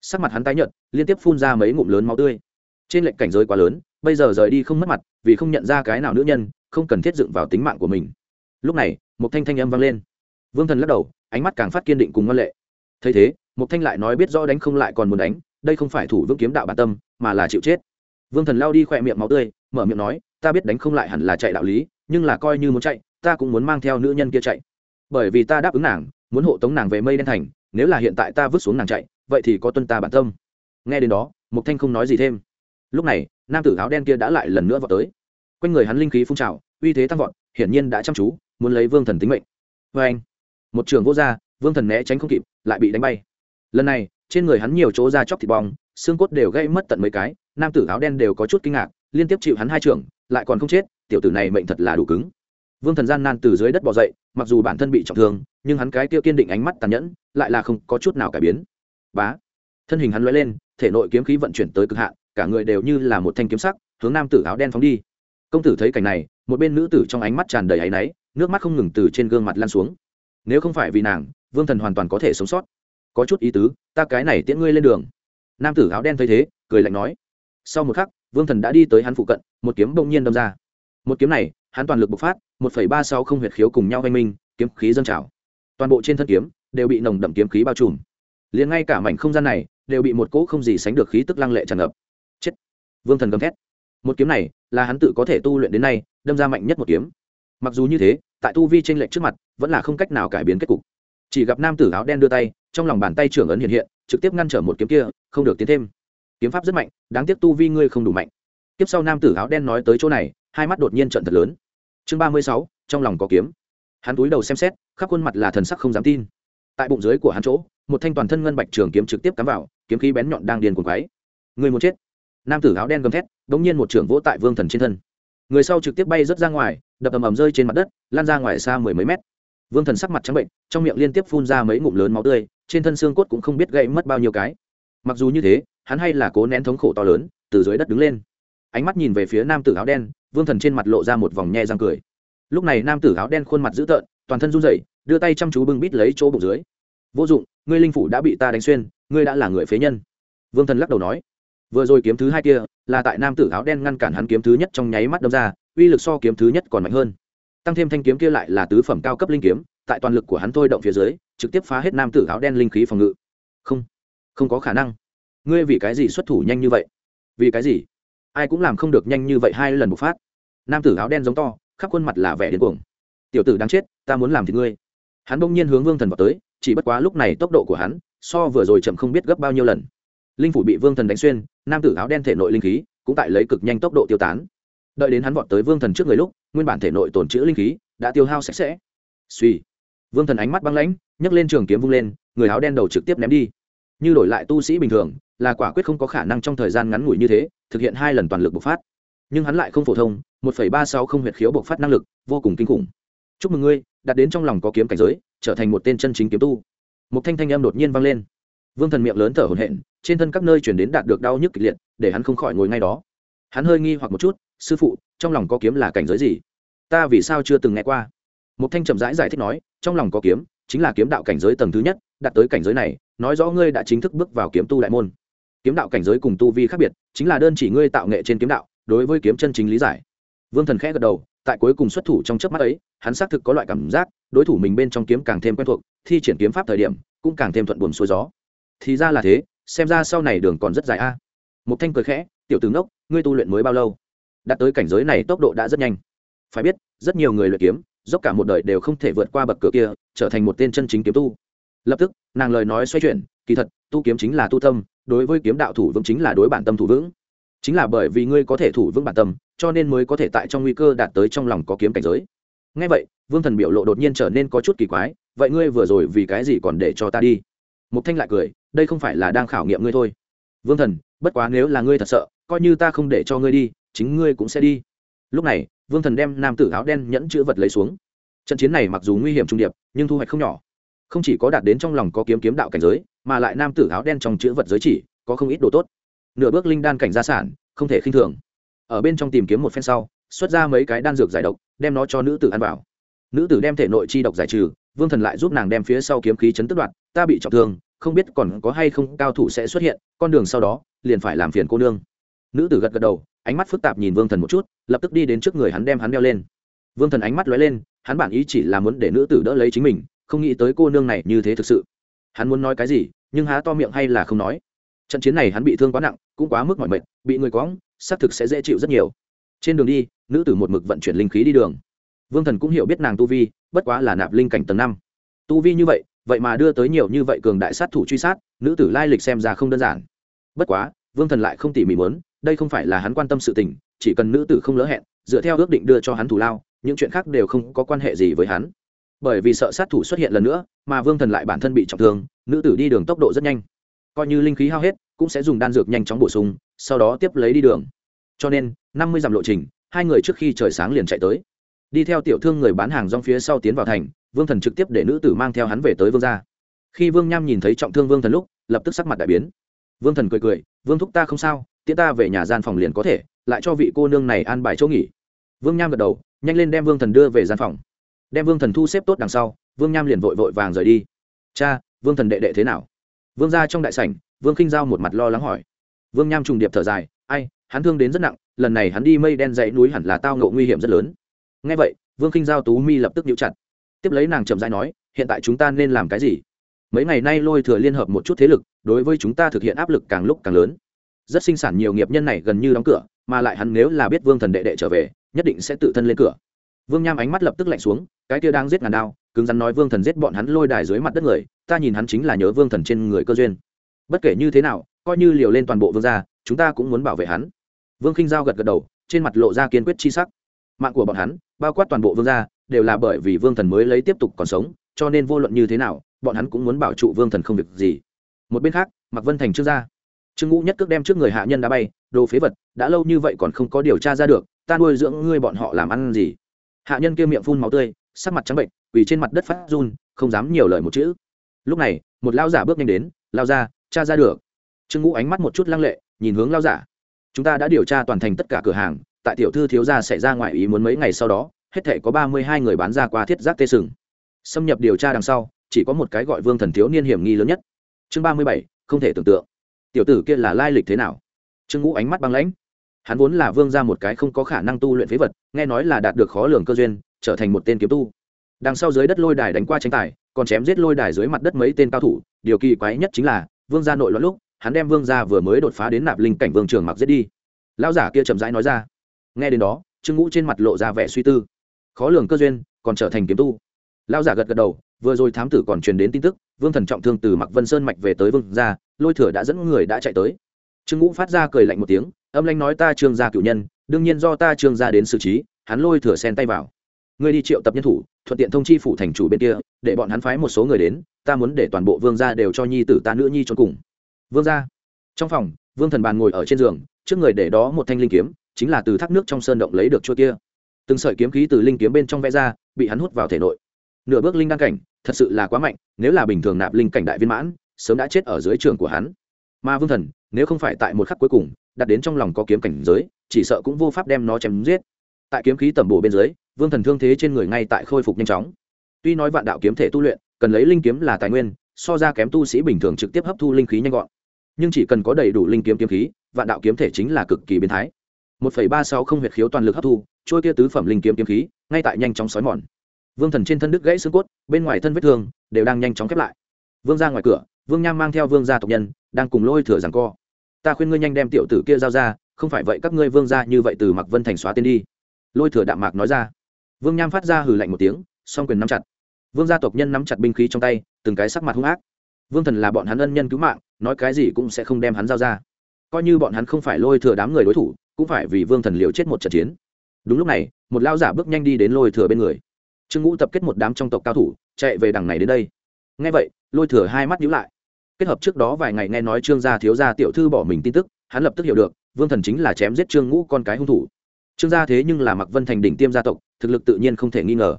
Sắc mặt hắn tái nhợt, liên tiếp phun ra mấy ngụm lớn máu tươi. Trên lệnh cảnh giới quá lớn, bây giờ rời đi không mất mặt, vì không nhận ra cái nào nữ nhân, không cần thiết dựng vào tính mạng của mình. Lúc này, một thanh thanh âm vang lên. Vương thần lắc đầu, ánh mắt càng phát kiên định cùng ngân lệ thấy thế mục thanh lại nói biết rõ đánh không lại còn muốn đánh, đây không phải thủ vương kiếm đạo bản tâm, mà là chịu chết. Vương thần lao đi khỏe miệng máu tươi, mở miệng nói, ta biết đánh không lại hẳn là chạy đạo lý, nhưng là coi như muốn chạy, ta cũng muốn mang theo nữ nhân kia chạy. Bởi vì ta đáp ứng nàng, muốn hộ tống nàng về mây đen thành, nếu là hiện tại ta vứt xuống nàng chạy, vậy thì có tuân ta bản tâm. Nghe đến đó mục thanh không nói gì thêm. Lúc này, nam tử áo đen kia đã lại lần nữa vào tới. Quanh người hắn linh khí phun trào, uy thế tăng vọt, hiển nhiên đã chăm chú, muốn lấy vương thần tính mệnh. Vê anh một trường vô gia vương thần né tránh không kịp, lại bị đánh bay. Lần này, trên người hắn nhiều chỗ ra chóc thịt bong, xương cốt đều gây mất tận mấy cái, nam tử áo đen đều có chút kinh ngạc, liên tiếp chịu hắn hai trường, lại còn không chết, tiểu tử này mệnh thật là đủ cứng. Vương thần gian nan từ dưới đất bỏ dậy, mặc dù bản thân bị trọng thương, nhưng hắn cái kia kiên định ánh mắt tàn nhẫn, lại là không có chút nào cải biến. Bá! Thân hình hắn lóe lên, thể nội kiếm khí vận chuyển tới cực hạn, cả người đều như là một thanh kiếm sắc, hướng nam tử áo đen phóng đi. Công tử thấy cảnh này, một bên nữ tử trong ánh mắt tràn đầy áy náy, nước mắt không ngừng từ trên gương mặt lan xuống. Nếu không phải vì nàng vương thần hoàn toàn có thể sống sót. Có chút ý tứ, ta cái này tiễn ngươi lên đường. Nam tử áo đen thấy thế, cười lạnh nói. Sau một khắc, vương thần đã đi tới hắn phụ cận, một kiếm bỗng nhiên đâm ra. Một kiếm này, hắn toàn lực bộc phát, một phẩy ba sáu không huyệt khiếu cùng nhau oanh minh, kiếm khí dâng trào. Toàn bộ trên thân kiếm đều bị nồng đậm kiếm khí bao trùm. Liền ngay cả mảnh không gian này đều bị một cỗ không gì sánh được khí tức lăng lệ tràn ngập. Chết! Vương thần gầm thét. Một kiếm này là hắn tự có thể tu luyện đến nay, đâm ra mạnh nhất một kiếm. Mặc dù như thế, tại tu vi tranh lệch trước mặt, vẫn là không cách nào cải biến kết cục chỉ gặp nam tử áo đen đưa tay, trong lòng bàn tay trưởng ấn hiện hiện, trực tiếp ngăn trở một kiếm kia, không được tiến thêm. Kiếm pháp rất mạnh, đáng tiếc tu vi ngươi không đủ mạnh. Tiếp sau nam tử áo đen nói tới chỗ này, hai mắt đột nhiên trận thật lớn. Chương ba mươi sáu, trong lòng có kiếm. Hắn túi đầu xem xét, khắp khuôn mặt là thần sắc không dám tin. Tại bụng dưới của hắn chỗ, một thanh toàn thân ngân bạch trường kiếm trực tiếp cắm vào, kiếm khí bén nhọn đang điên cuồng quáy người muốn chết? Nam tử áo đen gầm thét đ ỗ n g nhiên một trưởng vỗ tại vương thần trên thân. Người sau trực tiếp bay rớt ra ngoài, đập ầm ầm rơi trên mặt đất lan ra ngoài xa mười mấy mét vương thần sắc mặt trắng bệnh, trong miệng liên tiếp phun ra mấy ngụm lớn máu tươi, trên thân xương cốt cũng không biết gậy mất bao nhiêu cái. Mặc dù như thế, hắn hay là cố nén thống khổ to lớn, từ dưới đất đứng lên. Ánh mắt nhìn về phía nam tử áo đen, vương thần trên mặt lộ ra một vòng nhe răng cười. Lúc này nam tử áo đen khuôn mặt dữ tợn, toàn thân run rẩy, đưa tay chăm chú bưng bít lấy chỗ bụng dưới. Vô dụng, ngươi linh phủ đã bị ta đánh xuyên, ngươi đã là người phế nhân. Vương thần lắc đầu nói. Vừa rồi kiếm thứ hai kia, là tại nam tử áo đen ngăn cản hắn kiếm thứ nhất trong nháy mắt đâm ra, uy lực so kiếm thứ nhất còn mạnh hơn tăng thêm thanh kiếm kia lại là tứ phẩm cao cấp linh kiếm, tại toàn lực của hắn thôi động phía dưới, trực tiếp phá hết nam tử áo đen linh khí phòng ngự. Không không có khả năng. Ngươi vì cái gì xuất thủ nhanh như vậy? Vì cái gì? Ai cũng làm không được nhanh như vậy hai lần bộc phát. Nam tử áo đen giống to, khắp khuôn mặt là vẻ điên cuồng. Tiểu tử đáng chết, ta muốn làm thì ngươi. Hắn bỗng nhiên hướng vương thần vào tới, chỉ bất quá lúc này tốc độ của hắn, so vừa rồi chậm không biết gấp bao nhiêu lần. Linh phủ bị vương thần đánh xuyên, nam tử áo đen thể nội linh khí cũng tại lấy cực nhanh tốc độ tiêu tán đợi đến hắn vọt tới vương thần trước người lúc, nguyên bản thể nội tồn chữ linh khí đã tiêu hao sạch sẽ. Suy vương thần ánh mắt băng lãnh, nhấc lên trường kiếm vung lên, người áo đen đầu trực tiếp ném đi. Như đổi lại tu sĩ bình thường, là quả quyết không có khả năng trong thời gian ngắn ngủi như thế, thực hiện hai lần toàn lực bộc phát. Nhưng hắn lại không phổ thông, một phẩy ba sáu không huyệt khiếu bộc phát năng lực, vô cùng kinh khủng. Chúc mừng ngươi, đạt đến trong lòng có kiếm cảnh giới, trở thành một tên chân chính kiếm tu. Một thanh thanh âm đột nhiên vang lên. Vương thần miệng lớn thở hổn hển, trên thân các nơi chuyển đến đạt được đau nhức kịch liệt, để hắn không khỏi ngồi ngay đó. Hắn hơi nghi hoặc một chút sư phụ trong lòng có kiếm là cảnh giới gì? Ta vì sao chưa từng nghe qua? Một thanh chậm rãi giải, giải thích nói trong lòng có kiếm chính là kiếm đạo cảnh giới tầng thứ nhất đạt tới cảnh giới này nói rõ ngươi đã chính thức bước vào kiếm tu đại môn. Kiếm đạo cảnh giới cùng tu vi khác biệt chính là đơn chỉ ngươi tạo nghệ trên kiếm đạo đối với kiếm chân chính lý giải. Vương thần khẽ gật đầu tại cuối cùng xuất thủ trong chớp mắt ấy hắn xác thực có loại cảm giác đối thủ mình bên trong kiếm càng thêm quen thuộc thi triển kiếm pháp thời điểm cũng càng thêm thuận buồm xuôi gió. Thì ra là thế xem ra sau này đường còn rất dài a. Một thanh cười khẽ tiểu tướng đốc ngươi tu luyện mới bao lâu? Đạt tới cảnh giới này tốc độ đã rất nhanh. Phải biết, rất nhiều người luyện kiếm, dốc cả một đời đều không thể vượt qua bậc cửa kia, trở thành một tên chân chính kiếm tu. Lập tức, nàng lời nói xoay chuyển, kỳ thật, tu kiếm chính là tu tâm, đối với kiếm đạo thủ vững chính là đối bản tâm thủ vững. Chính là bởi vì ngươi có thể thủ vững bản tâm, cho nên mới có thể tại trong nguy cơ đạt tới trong lòng có kiếm cảnh giới. Ngay vậy, vương thần biểu lộ đột nhiên trở nên có chút kỳ quái, vậy ngươi vừa rồi vì cái gì còn để cho ta đi? Mục thanh lại cười, đây không phải là đang khảo nghiệm ngươi thôi. Vương thần, bất quá nếu là ngươi thật sợ, coi như ta không để cho ngươi đi chính ngươi cũng sẽ đi. Lúc này, vương thần đem nam tử áo đen nhẫn chữ vật lấy xuống. Trận chiến này mặc dù nguy hiểm trung điệp, nhưng thu hoạch không nhỏ. Không chỉ có đạt đến trong lòng có kiếm kiếm đạo cảnh giới, mà lại nam tử áo đen trong chữ vật giới chỉ có không ít đồ tốt. Nửa bước linh đan cảnh gia sản, không thể khinh thường. Ở bên trong tìm kiếm một phen sau, xuất ra mấy cái đan dược giải độc, đem nó cho nữ tử ăn vào. Nữ tử đem thể nội chi độc giải trừ, vương thần lại giúp nàng đem phía sau kiếm khí chấn tức đoạt ta bị trọng thương, không biết còn có hay không cao thủ sẽ xuất hiện, con đường sau đó liền phải làm phiền cô nương. Nữ tử gật gật đầu ánh mắt phức tạp nhìn vương thần một chút, lập tức đi đến trước người hắn đem hắn đeo lên. Vương thần ánh mắt lóe lên, hắn bản ý chỉ là muốn để nữ tử đỡ lấy chính mình, không nghĩ tới cô nương này như thế thực sự. Hắn muốn nói cái gì, nhưng há to miệng hay là không nói. Trận chiến này hắn bị thương quá nặng, cũng quá mức mỏi mệt, bị người quõng, xác thực sẽ dễ chịu rất nhiều. Trên đường đi, nữ tử một mực vận chuyển linh khí đi đường. Vương thần cũng hiểu biết nàng tu vi, bất quá là nạp linh cảnh tầng năm. Tu vi như vậy vậy mà đưa tới nhiều như vậy cường đại sát thủ truy sát, nữ tử lai lịch xem ra không đơn giản. Bất quá, vương thần lại không tỉ mỉ mớn đây không phải là hắn quan tâm sự tình, chỉ cần nữ tử không lỡ hẹn, dựa theo ước định đưa cho hắn thủ lao, những chuyện khác đều không có quan hệ gì với hắn. Bởi vì sợ sát thủ xuất hiện lần nữa, mà vương thần lại bản thân bị trọng thương, nữ tử đi đường tốc độ rất nhanh. Coi như linh khí hao hết, cũng sẽ dùng đan dược nhanh chóng bổ sung, sau đó tiếp lấy đi đường. Cho nên, năm mươi dặm lộ trình, hai người trước khi trời sáng liền chạy tới. Đi theo tiểu thương người bán hàng rong phía sau tiến vào thành, vương thần trực tiếp để nữ tử mang theo hắn về tới vương gia. Khi vương nham nhìn thấy trọng thương vương thần lúc, lập tức sắc mặt đại biến. Vương thần cười cười, vương thúc ta không sao tiễn ta về nhà gian phòng liền có thể, lại cho vị cô nương này an bài chỗ nghỉ. Vương nham gật đầu, nhanh lên đem vương thần đưa về gian phòng. Đem vương thần thu xếp tốt đằng sau, vương nham liền vội vội vàng rời đi. Cha, vương thần đệ đệ thế nào? Vương ra trong đại sảnh, vương khinh giao một mặt lo lắng hỏi. Vương nham trùng điệp thở dài, ai, hắn thương đến rất nặng, lần này hắn đi mây đen dãy núi hẳn là tao ngộ nguy hiểm rất lớn. Ngay vậy, vương khinh giao tú mi lập tức nhíu chặt. Tiếp lấy nàng chậm rãi nói, hiện tại chúng ta nên làm cái gì? Mấy ngày nay lôi thừa liên hợp một chút thế lực, đối với chúng ta thực hiện áp lực càng lúc càng lớn rất sinh sản nhiều nghiệp nhân này gần như đóng cửa, mà lại hắn nếu là biết vương thần đệ đệ trở về, nhất định sẽ tự thân lên cửa. Vương nham ánh mắt lập tức lạnh xuống, cái kia đang giết ngàn đao, cứng rắn nói vương thần giết bọn hắn lôi đài dưới mặt đất người, ta nhìn hắn chính là nhớ vương thần trên người cơ duyên. Bất kể như thế nào, coi như liều lên toàn bộ vương gia, chúng ta cũng muốn bảo vệ hắn. Vương khinh giao gật gật đầu, trên mặt lộ ra kiên quyết chi sắc. Mạng của bọn hắn, bao quát toàn bộ vương gia, đều là bởi vì vương thần mới lấy tiếp tục còn sống, cho nên vô luận như thế nào, bọn hắn cũng muốn bảo trụ vương thần không việc gì. Một bên khác, mạc vân thành trước gia trương ngũ nhất cước đem trước người hạ nhân đá bay, đồ phế vật, đã lâu như vậy còn không có điều tra ra được, ta nuôi dưỡng ngươi bọn họ làm ăn gì? Hạ nhân kia miệng phun máu tươi, sắc mặt trắng bệnh, quỳ trên mặt đất phát run, không dám nhiều lời một chữ. Lúc này, một lao giả bước nhanh đến lao ra cha ra được. Trương ngũ ánh mắt một chút lăng lệ, nhìn hướng lao giả. Chúng ta đã điều tra toàn thành tất cả cửa hàng, tại tiểu thư thiếu gia xảy ra ngoài ý muốn mấy ngày sau đó, hết thể có ba mươi hai người bán ra qua thiết giác tê sừng. Xâm nhập điều tra đằng sau, chỉ có một cái gọi vương thần thiếu niên hiểm nghi lớn nhất. Chương ba mươi bảy, không thể tưởng tượng tiểu tử kia là lai lịch thế nào? Trương ngũ ánh mắt băng lãnh. Hắn vốn là vương ra một cái không có khả năng tu luyện phế vật, nghe nói là đạt được khó lường cơ duyên, trở thành một tên kiếm tu. Đằng sau dưới đất lôi đài đánh qua tranh tài, còn chém giết lôi đài dưới mặt đất mấy tên cao thủ, điều kỳ quái nhất chính là, vương gia nội loạn lúc, hắn đem vương gia vừa mới đột phá đến nạp linh cảnh vương trường mặc giết đi. Lão giả kia chậm rãi nói ra. Nghe đến đó, trương ngũ trên mặt lộ ra vẻ suy tư. Khó lường cơ duyên, còn trở thành kiếm tu. Lão giả gật gật đầu, vừa rồi thám tử còn truyền đến tin tức, vương thần trọng thương từ mặc vân sơn mạch về tới vương gia lôi thừa đã dẫn người đã chạy tới. Trương ngũ phát ra cười lạnh một tiếng, âm lanh nói ta trương gia cựu nhân, đương nhiên do ta trương gia đến xử trí, hắn lôi thừa sen tay vào. Ngươi đi triệu tập nhân thủ, thuận tiện thông chi phủ thành chủ bên kia, để bọn hắn phái một số người đến, ta muốn để toàn bộ vương gia đều cho nhi tử ta nữ nhi cho cùng. Vương gia. Trong phòng, vương thần bàn ngồi ở trên giường, trước người để đó một thanh linh kiếm, chính là từ thác nước trong sơn động lấy được chỗ kia. Từng sợi kiếm khí từ linh kiếm bên trong vẽ ra, bị hắn hút vào thể nội. Nửa bước linh đăng cảnh, thật sự là quá mạnh, nếu là bình thường nạp linh cảnh đại viên mãn sớm đã chết ở dưới trường của hắn. Mà vương thần, nếu không phải tại một khắc cuối cùng, đặt đến trong lòng có kiếm cảnh giới, chỉ sợ cũng vô pháp đem nó chém giết. Tại kiếm khí tẩm bổ bên dưới, vương thần thương thế trên người ngay tại khôi phục nhanh chóng. Tuy nói vạn đạo kiếm thể tu luyện, cần lấy linh kiếm là tài nguyên, so ra kém tu sĩ bình thường trực tiếp hấp thu linh khí nhanh gọn. Nhưng chỉ cần có đầy đủ linh kiếm kiếm khí, vạn đạo kiếm thể chính là cực kỳ biến thái. Một phẩy ba sáu không huyệt khiếu toàn lực hấp thu, trôi kia tứ phẩm linh kiếm kiếm khí, ngay tại nhanh chóng xói mòn. Vương thần trên thân đứt gãy xương cốt, bên ngoài thân vết thương, đều đang nhanh chóng khép lại. Vương ra ngoài cửa vương nham mang theo vương gia tộc nhân, đang cùng lôi thừa rằng co. Ta khuyên ngươi nhanh đem tiểu tử kia giao ra, không phải vậy các ngươi vương gia như vậy từ mặc vân thành xóa tên đi. Lôi thừa đạm mạc nói ra. Vương nham phát ra hừ lạnh một tiếng, song quyền nắm chặt. Vương gia tộc nhân nắm chặt binh khí trong tay, từng cái sắc mặt hung ác. Vương thần là bọn hắn ân nhân cứu mạng, nói cái gì cũng sẽ không đem hắn giao ra. Coi như bọn hắn không phải lôi thừa đám người đối thủ, cũng phải vì vương thần liều chết một trận chiến. Đúng lúc này, một lao giả bước nhanh đi đến lôi thừa bên người. Trương ngũ tập kết một đám trong tộc cao thủ, chạy về đằng này đến đây. Ngay vậy, lôi thừa hai mắt nhíu lại kết hợp trước đó vài ngày nghe nói trương gia thiếu gia tiểu thư bỏ mình tin tức, hắn lập tức hiểu được, vương thần chính là chém giết trương ngũ con cái hung thủ. Trương gia thế nhưng là mặc vân thành đỉnh tiêm gia tộc, thực lực tự nhiên không thể nghi ngờ.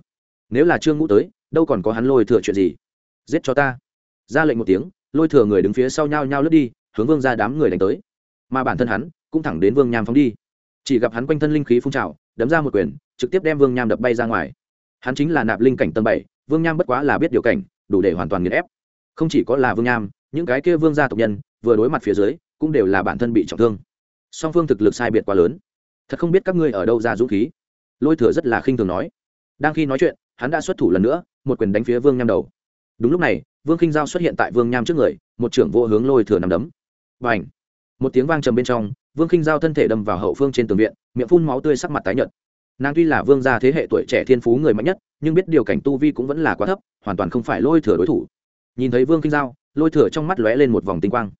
Nếu là trương ngũ tới, đâu còn có hắn lôi thừa chuyện gì? Giết cho ta. Ra lệnh một tiếng, lôi thừa người đứng phía sau nhau nhau lướt đi, hướng vương ra đám người đánh tới. Mà bản thân hắn, cũng thẳng đến vương nham phóng đi. Chỉ gặp hắn quanh thân linh khí phun trào, đấm ra một quyền, trực tiếp đem vương nham đập bay ra ngoài. Hắn chính là nạp linh cảnh tầng bảy, vương nham bất quá là biết điều cảnh, đủ để hoàn toàn nghiền ép. Không chỉ có là vương nham những cái kia vương gia tộc nhân, vừa đối mặt phía dưới, cũng đều là bản thân bị trọng thương. Song phương thực lực sai biệt quá lớn. Thật không biết các ngươi ở đâu ra dũng khí. Lôi thừa rất là khinh thường nói. Đang khi nói chuyện, hắn đã xuất thủ lần nữa, một quyền đánh phía vương nham đầu. Đúng lúc này, vương khinh giao xuất hiện tại vương nham trước người, một trưởng vô hướng lôi thừa nằm đấm. Và ảnh một tiếng vang trầm bên trong, vương khinh giao thân thể đâm vào hậu phương trên tường viện, miệng phun máu tươi sắc mặt tái nhợt. Nàng tuy là vương gia thế hệ tuổi trẻ thiên phú người mạnh nhất, nhưng biết điều cảnh tu vi cũng vẫn là quá thấp, hoàn toàn không phải lôi thừa đối thủ. Nhìn thấy vương khinh giao lôi thừa trong mắt lóe lên một vòng tinh quang.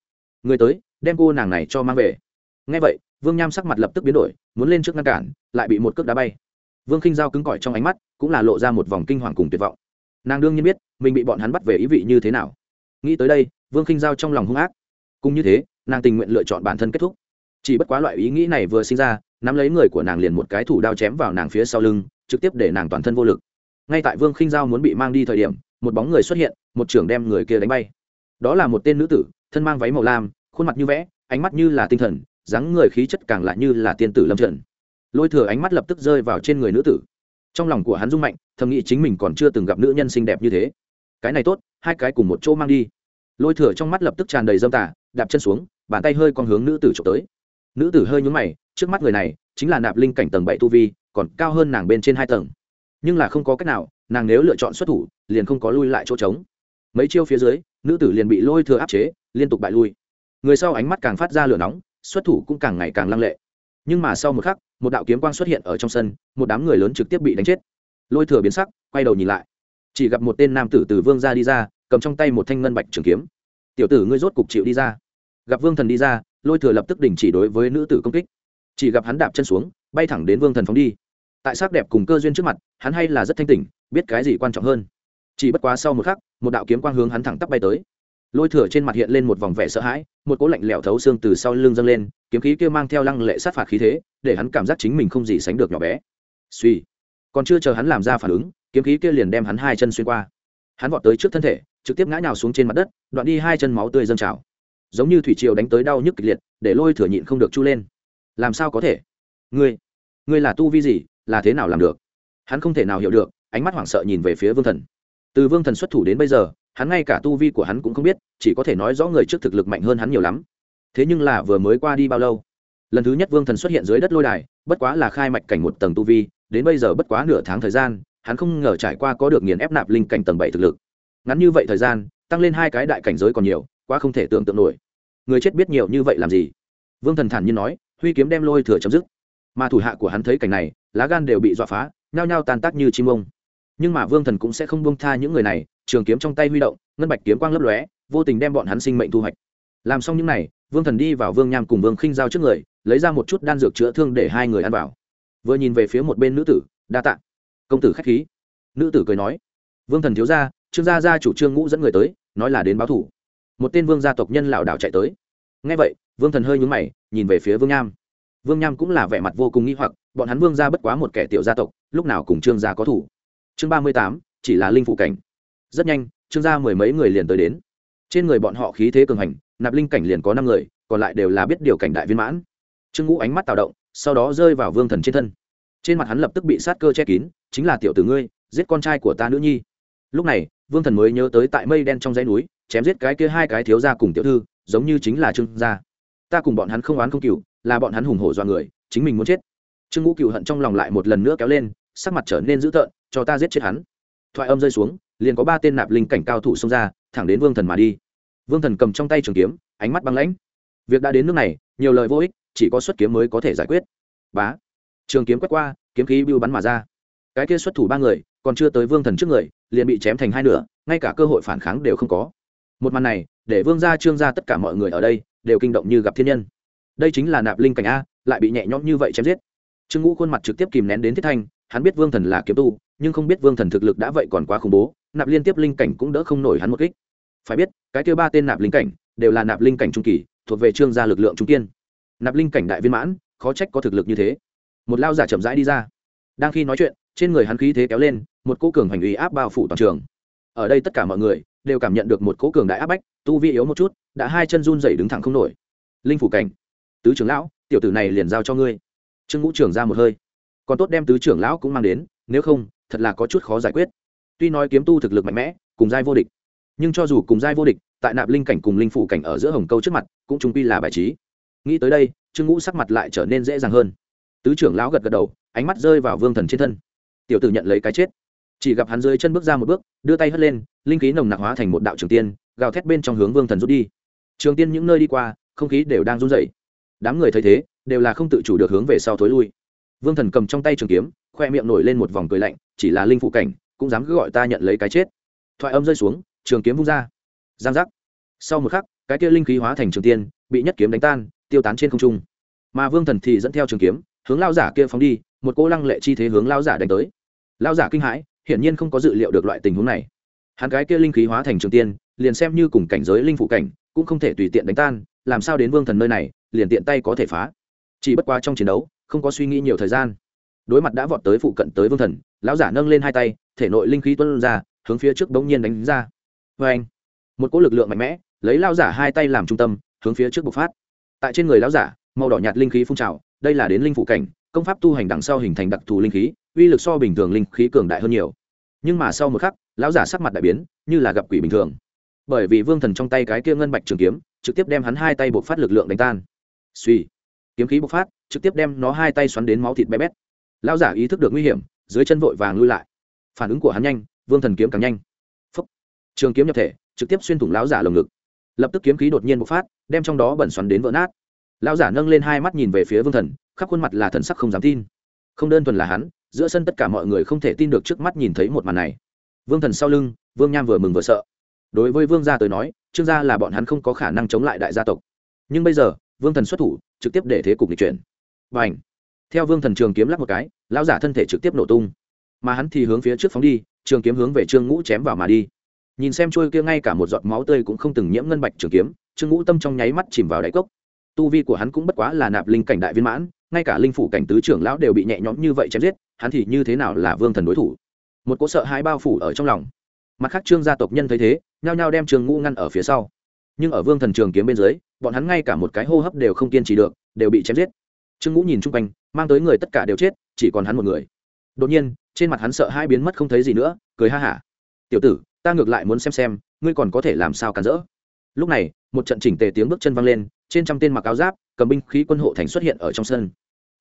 Người tới, đem cô nàng này cho mang về. Ngay vậy, vương nham sắc mặt lập tức biến đổi, muốn lên trước ngăn cản, lại bị một cước đá bay. Vương khinh giao cứng cỏi trong ánh mắt, cũng là lộ ra một vòng kinh hoàng cùng tuyệt vọng. Nàng đương nhiên biết, mình bị bọn hắn bắt về ý vị như thế nào. Nghĩ tới đây, vương khinh giao trong lòng hung ác. Cũng như thế, nàng tình nguyện lựa chọn bản thân kết thúc. Chỉ bất quá loại ý nghĩ này vừa sinh ra, nắm lấy người của nàng liền một cái thủ đao chém vào nàng phía sau lưng, trực tiếp để nàng toàn thân vô lực. Ngay tại vương khinh giao muốn bị mang đi thời điểm, một bóng người xuất hiện, một trưởng đem người kia đánh bay đó là một tên nữ tử, thân mang váy màu lam, khuôn mặt như vẽ, ánh mắt như là tinh thần, dáng người khí chất càng lại như là tiên tử lâm trận. Lôi thừa ánh mắt lập tức rơi vào trên người nữ tử. Trong lòng của hắn rung mạnh, thầm nghĩ chính mình còn chưa từng gặp nữ nhân xinh đẹp như thế. Cái này tốt, hai cái cùng một chỗ mang đi. Lôi thừa trong mắt lập tức tràn đầy dâm tả đạp chân xuống, bàn tay hơi con hướng nữ tử trộm tới. Nữ tử hơi nhún mày, trước mắt người này chính là nạp linh cảnh tầng bảy tu vi, còn cao hơn nàng bên trên hai tầng. Nhưng là không có cách nào, nàng nếu lựa chọn xuất thủ, liền không có lui lại chỗ trống. Mấy chiêu phía dưới nữ tử liền bị lôi thừa áp chế, liên tục bại lui. Người sau ánh mắt càng phát ra lửa nóng, xuất thủ cũng càng ngày càng lăng lệ. Nhưng mà sau một khắc, một đạo kiếm quang xuất hiện ở trong sân, một đám người lớn trực tiếp bị đánh chết. Lôi thừa biến sắc, quay đầu nhìn lại. Chỉ gặp một tên nam tử từ vương ra đi ra, cầm trong tay một thanh ngân bạch trường kiếm. Tiểu tử ngươi rốt cục chịu đi ra. Gặp vương thần đi ra, lôi thừa lập tức đình chỉ đối với nữ tử công kích. Chỉ gặp hắn đạp chân xuống, bay thẳng đến vương thần phóng đi. Tại sắc đẹp cùng cơ duyên trước mặt, hắn hay là rất thanh tỉnh, biết cái gì quan trọng hơn chỉ bất quá sau một khắc, một đạo kiếm quang hướng hắn thẳng tắp bay tới. Lôi thừa trên mặt hiện lên một vòng vẻ sợ hãi, một cỗ lạnh lẽo thấu xương từ sau lưng dâng lên, kiếm khí kia mang theo lăng lệ sát phạt khí thế, để hắn cảm giác chính mình không gì sánh được nhỏ bé. Suy, còn chưa chờ hắn làm ra phản ứng, kiếm khí kia liền đem hắn hai chân xuyên qua. Hắn vọt tới trước thân thể, trực tiếp ngã nhào xuống trên mặt đất, đoạn đi hai chân máu tươi dâng trào. Giống như thủy triều đánh tới đau nhức kịch liệt, để lôi thừa nhịn không được chu lên. Làm sao có thể? Ngươi ngươi là tu vi gì, là thế nào làm được? Hắn không thể nào hiểu được, ánh mắt hoảng sợ nhìn về phía vương thần từ vương thần xuất thủ đến bây giờ, hắn ngay cả tu vi của hắn cũng không biết, chỉ có thể nói rõ người trước thực lực mạnh hơn hắn nhiều lắm. Thế nhưng là vừa mới qua đi bao lâu? Lần thứ nhất vương thần xuất hiện dưới đất lôi đài, bất quá là khai mạch cảnh một tầng tu vi, đến bây giờ bất quá nửa tháng thời gian, hắn không ngờ trải qua có được nghiền ép nạp linh cảnh tầng bảy thực lực. Ngắn như vậy thời gian, tăng lên hai cái đại cảnh giới còn nhiều, quá không thể tưởng tượng nổi. Người chết biết nhiều như vậy làm gì? Vương thần thản nhiên nói, huy kiếm đem lôi thừa chấm dứt. Mà thủ hạ của hắn thấy cảnh này, lá gan đều bị dọa phá, nhao nhao tan tác như chim ông nhưng mà vương thần cũng sẽ không buông tha những người này, trường kiếm trong tay huy động, ngân bạch kiếm quang lấp lóe, vô tình đem bọn hắn sinh mệnh thu hoạch. Làm xong những này, vương thần đi vào vương nham cùng vương khinh giao trước người, lấy ra một chút đan dược chữa thương để hai người ăn vào. Vừa nhìn về phía một bên nữ tử, đa tạ. Công tử k h á c h khí. Nữ tử cười nói. Vương thần thiếu gia, trương gia gia chủ trương ngũ dẫn người tới, nói là đến báo thủ. Một tên vương gia tộc nhân lảo đảo chạy tới. Ngay vậy, vương thần hơi nhúng mày, nhìn về phía vương nham. Vương nham cũng là vẻ mặt vô cùng nghi hoặc, bọn hắn vương gia bất quá một kẻ tiểu gia tộc, lúc nào cùng trương gia có thủ? Chương ba mươi tám, chỉ là linh phụ cảnh. Rất nhanh, trương gia mười mấy người liền tới đến. Trên người bọn họ khí thế cường hành, nạp linh cảnh liền có năm người, còn lại đều là biết điều cảnh đại viên mãn. Trương ngũ ánh mắt tạo động, sau đó rơi vào vương thần trên thân. Trên mặt hắn lập tức bị sát cơ che kín, chính là tiểu tử ngươi, giết con trai của ta nữ nhi. Lúc này, vương thần mới nhớ tới tại mây đen trong dãy núi, chém giết cái kia hai cái thiếu gia cùng tiểu thư, giống như chính là trương gia. Ta cùng bọn hắn không oán không cừu, là bọn hắn hùng hổ do người, chính mình muốn chết. Trương ngũ cựu hận trong lòng lại một lần nữa kéo lên, sắc mặt trở nên dữ tợn cho ta giết chết hắn. Thoại âm rơi xuống, liền có ba tên nạp linh cảnh cao thủ xông ra, thẳng đến vương thần mà đi. Vương thần cầm trong tay trường kiếm, ánh mắt băng lãnh. Việc đã đến nước này, nhiều lời vô ích, chỉ có xuất kiếm mới có thể giải quyết. Bá. Trường kiếm quét qua, kiếm khí bưu bắn mà ra. Cái kia xuất thủ ba người, còn chưa tới vương thần trước người, liền bị chém thành hai nửa, ngay cả cơ hội phản kháng đều không có. Một màn này, để vương gia, trương gia tất cả mọi người ở đây, đều kinh động như gặp thiên nhân. Đây chính là nạp linh cảnh a, lại bị nhẹ nhõm như vậy chém giết. Trương ngũ khuôn mặt trực tiếp kìm nén đến thiết thanh hắn biết vương thần là kiếm tu, nhưng không biết vương thần thực lực đã vậy còn quá khủng bố, nạp liên tiếp linh cảnh cũng đỡ không nổi hắn một kích. Phải biết, cái kêu ba tên nạp linh cảnh đều là nạp linh cảnh trung kỳ, thuộc về trương gia lực lượng trung kiên. Nạp linh cảnh đại viên mãn, khó trách có thực lực như thế. Một lao giả chậm rãi đi ra. Đang khi nói chuyện, trên người hắn khí thế kéo lên, một cỗ cường hành uy áp bao phủ toàn trường. Ở đây tất cả mọi người đều cảm nhận được một cỗ cường đại áp bách, tu vi yếu một chút, đã hai chân run dày đứng thẳng không nổi. Linh phủ cảnh. Tứ trưởng lão, tiểu tử này liền giao cho ngươi. Trương ngũ trưởng ra một hơi còn tốt đem tứ trưởng lão cũng mang đến, nếu không, thật là có chút khó giải quyết. Tuy nói kiếm tu thực lực mạnh mẽ, cùng giai vô địch, nhưng cho dù cùng giai vô địch, tại nạp linh cảnh cùng linh phủ cảnh ở giữa hồng câu trước mặt, cũng trung pi là bài trí. Nghĩ tới đây, trương ngũ sắc mặt lại trở nên dễ dàng hơn. Tứ trưởng lão gật gật đầu, ánh mắt rơi vào vương thần trên thân. Tiểu tử nhận lấy cái chết. Chỉ gặp hắn dưới chân bước ra một bước, đưa tay hất lên, linh khí nồng nặc hóa thành một đạo trường tiên, gào thét bên trong hướng vương thần rút đi. Trường tiên những nơi đi qua, không khí đều đang run dậy đám người thấy thế, đều là không tự chủ được hướng về sau thối lui vương thần cầm trong tay trường kiếm, khoe miệng nổi lên một vòng cười lạnh, chỉ là linh phụ cảnh, cũng dám cứ gọi ta nhận lấy cái chết. Thoại âm rơi xuống, trường kiếm vung ra. Giang giác. Sau một khắc, cái kia linh khí hóa thành trường tiên, bị nhất kiếm đánh tan, tiêu tán trên không trung. Mà vương thần thì dẫn theo trường kiếm, hướng lao giả kia phóng đi, một cô lăng lệ chi thế hướng lao giả đánh tới. Lao giả kinh hãi, hiển nhiên không có dự liệu được loại tình huống này. Hắn cái kia linh khí hóa thành trường tiên, liền xem như cùng cảnh giới linh phụ cảnh, cũng không thể tùy tiện đánh tan, làm sao đến vương thần nơi này, liền tiện tay có thể phá. Chỉ bất quá trong chiến đấu không có suy nghĩ nhiều thời gian. Đối mặt đã vọt tới phụ cận tới vương thần, lão giả nâng lên hai tay, thể nội linh khí tuân ra, hướng phía trước bỗng nhiên đánh ra. Vê anh, một cỗ lực lượng mạnh mẽ, lấy lao giả hai tay làm trung tâm, hướng phía trước bộc phát. Tại trên người lão giả, màu đỏ nhạt linh khí phun trào, đây là đến linh phụ cảnh, công pháp tu hành đằng sau hình thành đặc thù linh khí, uy lực so bình thường linh khí cường đại hơn nhiều. Nhưng mà sau một khắc, lão giả sắc mặt đại biến, như là gặp quỷ bình thường. Bởi vì vương thần trong tay cái kia ngân bạch trường kiếm, trực tiếp đem hắn hai tay bộc phát lực lượng đánh tan. Suy kiếm khí bộc phát trực tiếp đem nó hai tay xoắn đến máu thịt bé bét. Lão giả ý thức được nguy hiểm dưới chân vội vàng lui lại. Phản ứng của hắn nhanh vương thần kiếm càng nhanh. Phấp, trường kiếm nhập thể trực tiếp xuyên thủng lão giả lồng ngực. Lập tức kiếm khí đột nhiên bộc phát đem trong đó bẩn xoắn đến vỡ nát. Lão giả nâng lên hai mắt nhìn về phía vương thần khắp khuôn mặt là thần sắc không dám tin. Không đơn thuần là hắn giữa sân tất cả mọi người không thể tin được trước mắt nhìn thấy một màn này. Vương thần sau lưng vương nham vừa mừng vừa sợ. Đối với vương gia tới nói trương gia là bọn hắn không có khả năng chống lại đại gia tộc. Nhưng bây giờ vương thần xuất thủ trực tiếp để thế cục lịch chuyển và ảnh. Theo vương thần trường kiếm lắp một cái, lão giả thân thể trực tiếp nổ tung. Mà hắn thì hướng phía trước phóng đi, trường kiếm hướng về trương ngũ chém vào mà đi. Nhìn xem trôi kia ngay cả một giọt máu tươi cũng không từng nhiễm ngân bạch trường kiếm, trương ngũ tâm trong nháy mắt chìm vào đáy cốc. Tu vi của hắn cũng bất quá là nạp linh cảnh đại viên mãn, ngay cả linh phủ cảnh tứ trưởng lão đều bị nhẹ nhõm như vậy chém giết, hắn thì như thế nào là vương thần đối thủ? Một cỗ sợ hãi bao phủ ở trong lòng. Mặt khác trương gia tộc nhân thấy thế, nhao nhao đem trường ngũ ngăn ở phía sau. Nhưng ở vương thần trường kiếm bên dưới, bọn hắn ngay cả một cái hô hấp đều không kiên trì được, đều bị chém giết trương ngũ nhìn chung quanh, mang tới người tất cả đều chết, chỉ còn hắn một người. Đột nhiên, trên mặt hắn sợ hai biến mất không thấy gì nữa, cười ha hả. Tiểu tử, ta ngược lại muốn xem xem, ngươi còn có thể làm sao cản rỡ? Lúc này, một trận chỉnh tề tiếng bước chân văng lên, trên trăm tên mặc áo giáp, cầm binh khí quân hộ thành xuất hiện ở trong sân.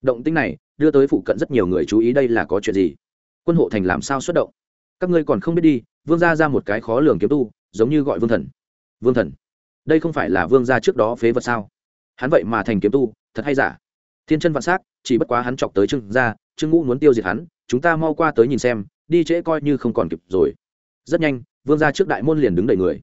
Động tinh này, đưa tới phụ cận rất nhiều người chú ý đây là có chuyện gì? Quân hộ thành làm sao xuất động? Các ngươi còn không biết đi, vương gia ra một cái khó lường kiếm tu, giống như gọi vương thần. Vương thần? Đây không phải là vương gia trước đó phế vật sao? Hắn vậy mà thành kiếm tu, thật hay giả? Thiên chân vạn s á c chỉ bất quá hắn chọc tới trương gia, trương ngũ muốn tiêu diệt hắn, chúng ta mau qua tới nhìn xem, đi trễ coi như không còn kịp rồi. Rất nhanh, vương gia trước đại môn liền đứng đầy người.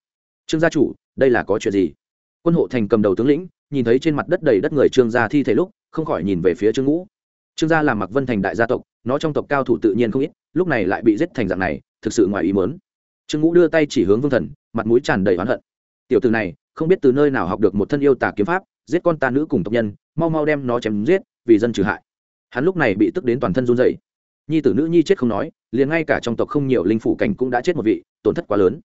Trương gia chủ, đây là có chuyện gì? Quân hộ thành cầm đầu tướng lĩnh, nhìn thấy trên mặt đất đầy đất người trương gia thi thể lúc, không khỏi nhìn về phía trương ngũ. Trương gia làm mặc vân thành đại gia tộc, nó trong tộc cao thủ tự nhiên không ít, lúc này lại bị giết thành dạng này, thực sự ngoài ý mớn trương ngũ đưa tay chỉ hướng vương thần, mặt mũi tràn đầy oán hận. Tiểu từ này, không biết từ nơi nào học được một thân yêu tà kiếm pháp giết con ta nữ cùng tộc nhân, mau mau đem nó chém giết, vì dân trừ hại. Hắn lúc này bị tức đến toàn thân run dậy nhi tử nữ nhi chết không nói, liền ngay cả trong tộc không nhiều linh phủ cảnh cũng đã chết một vị, tổn thất quá lớn.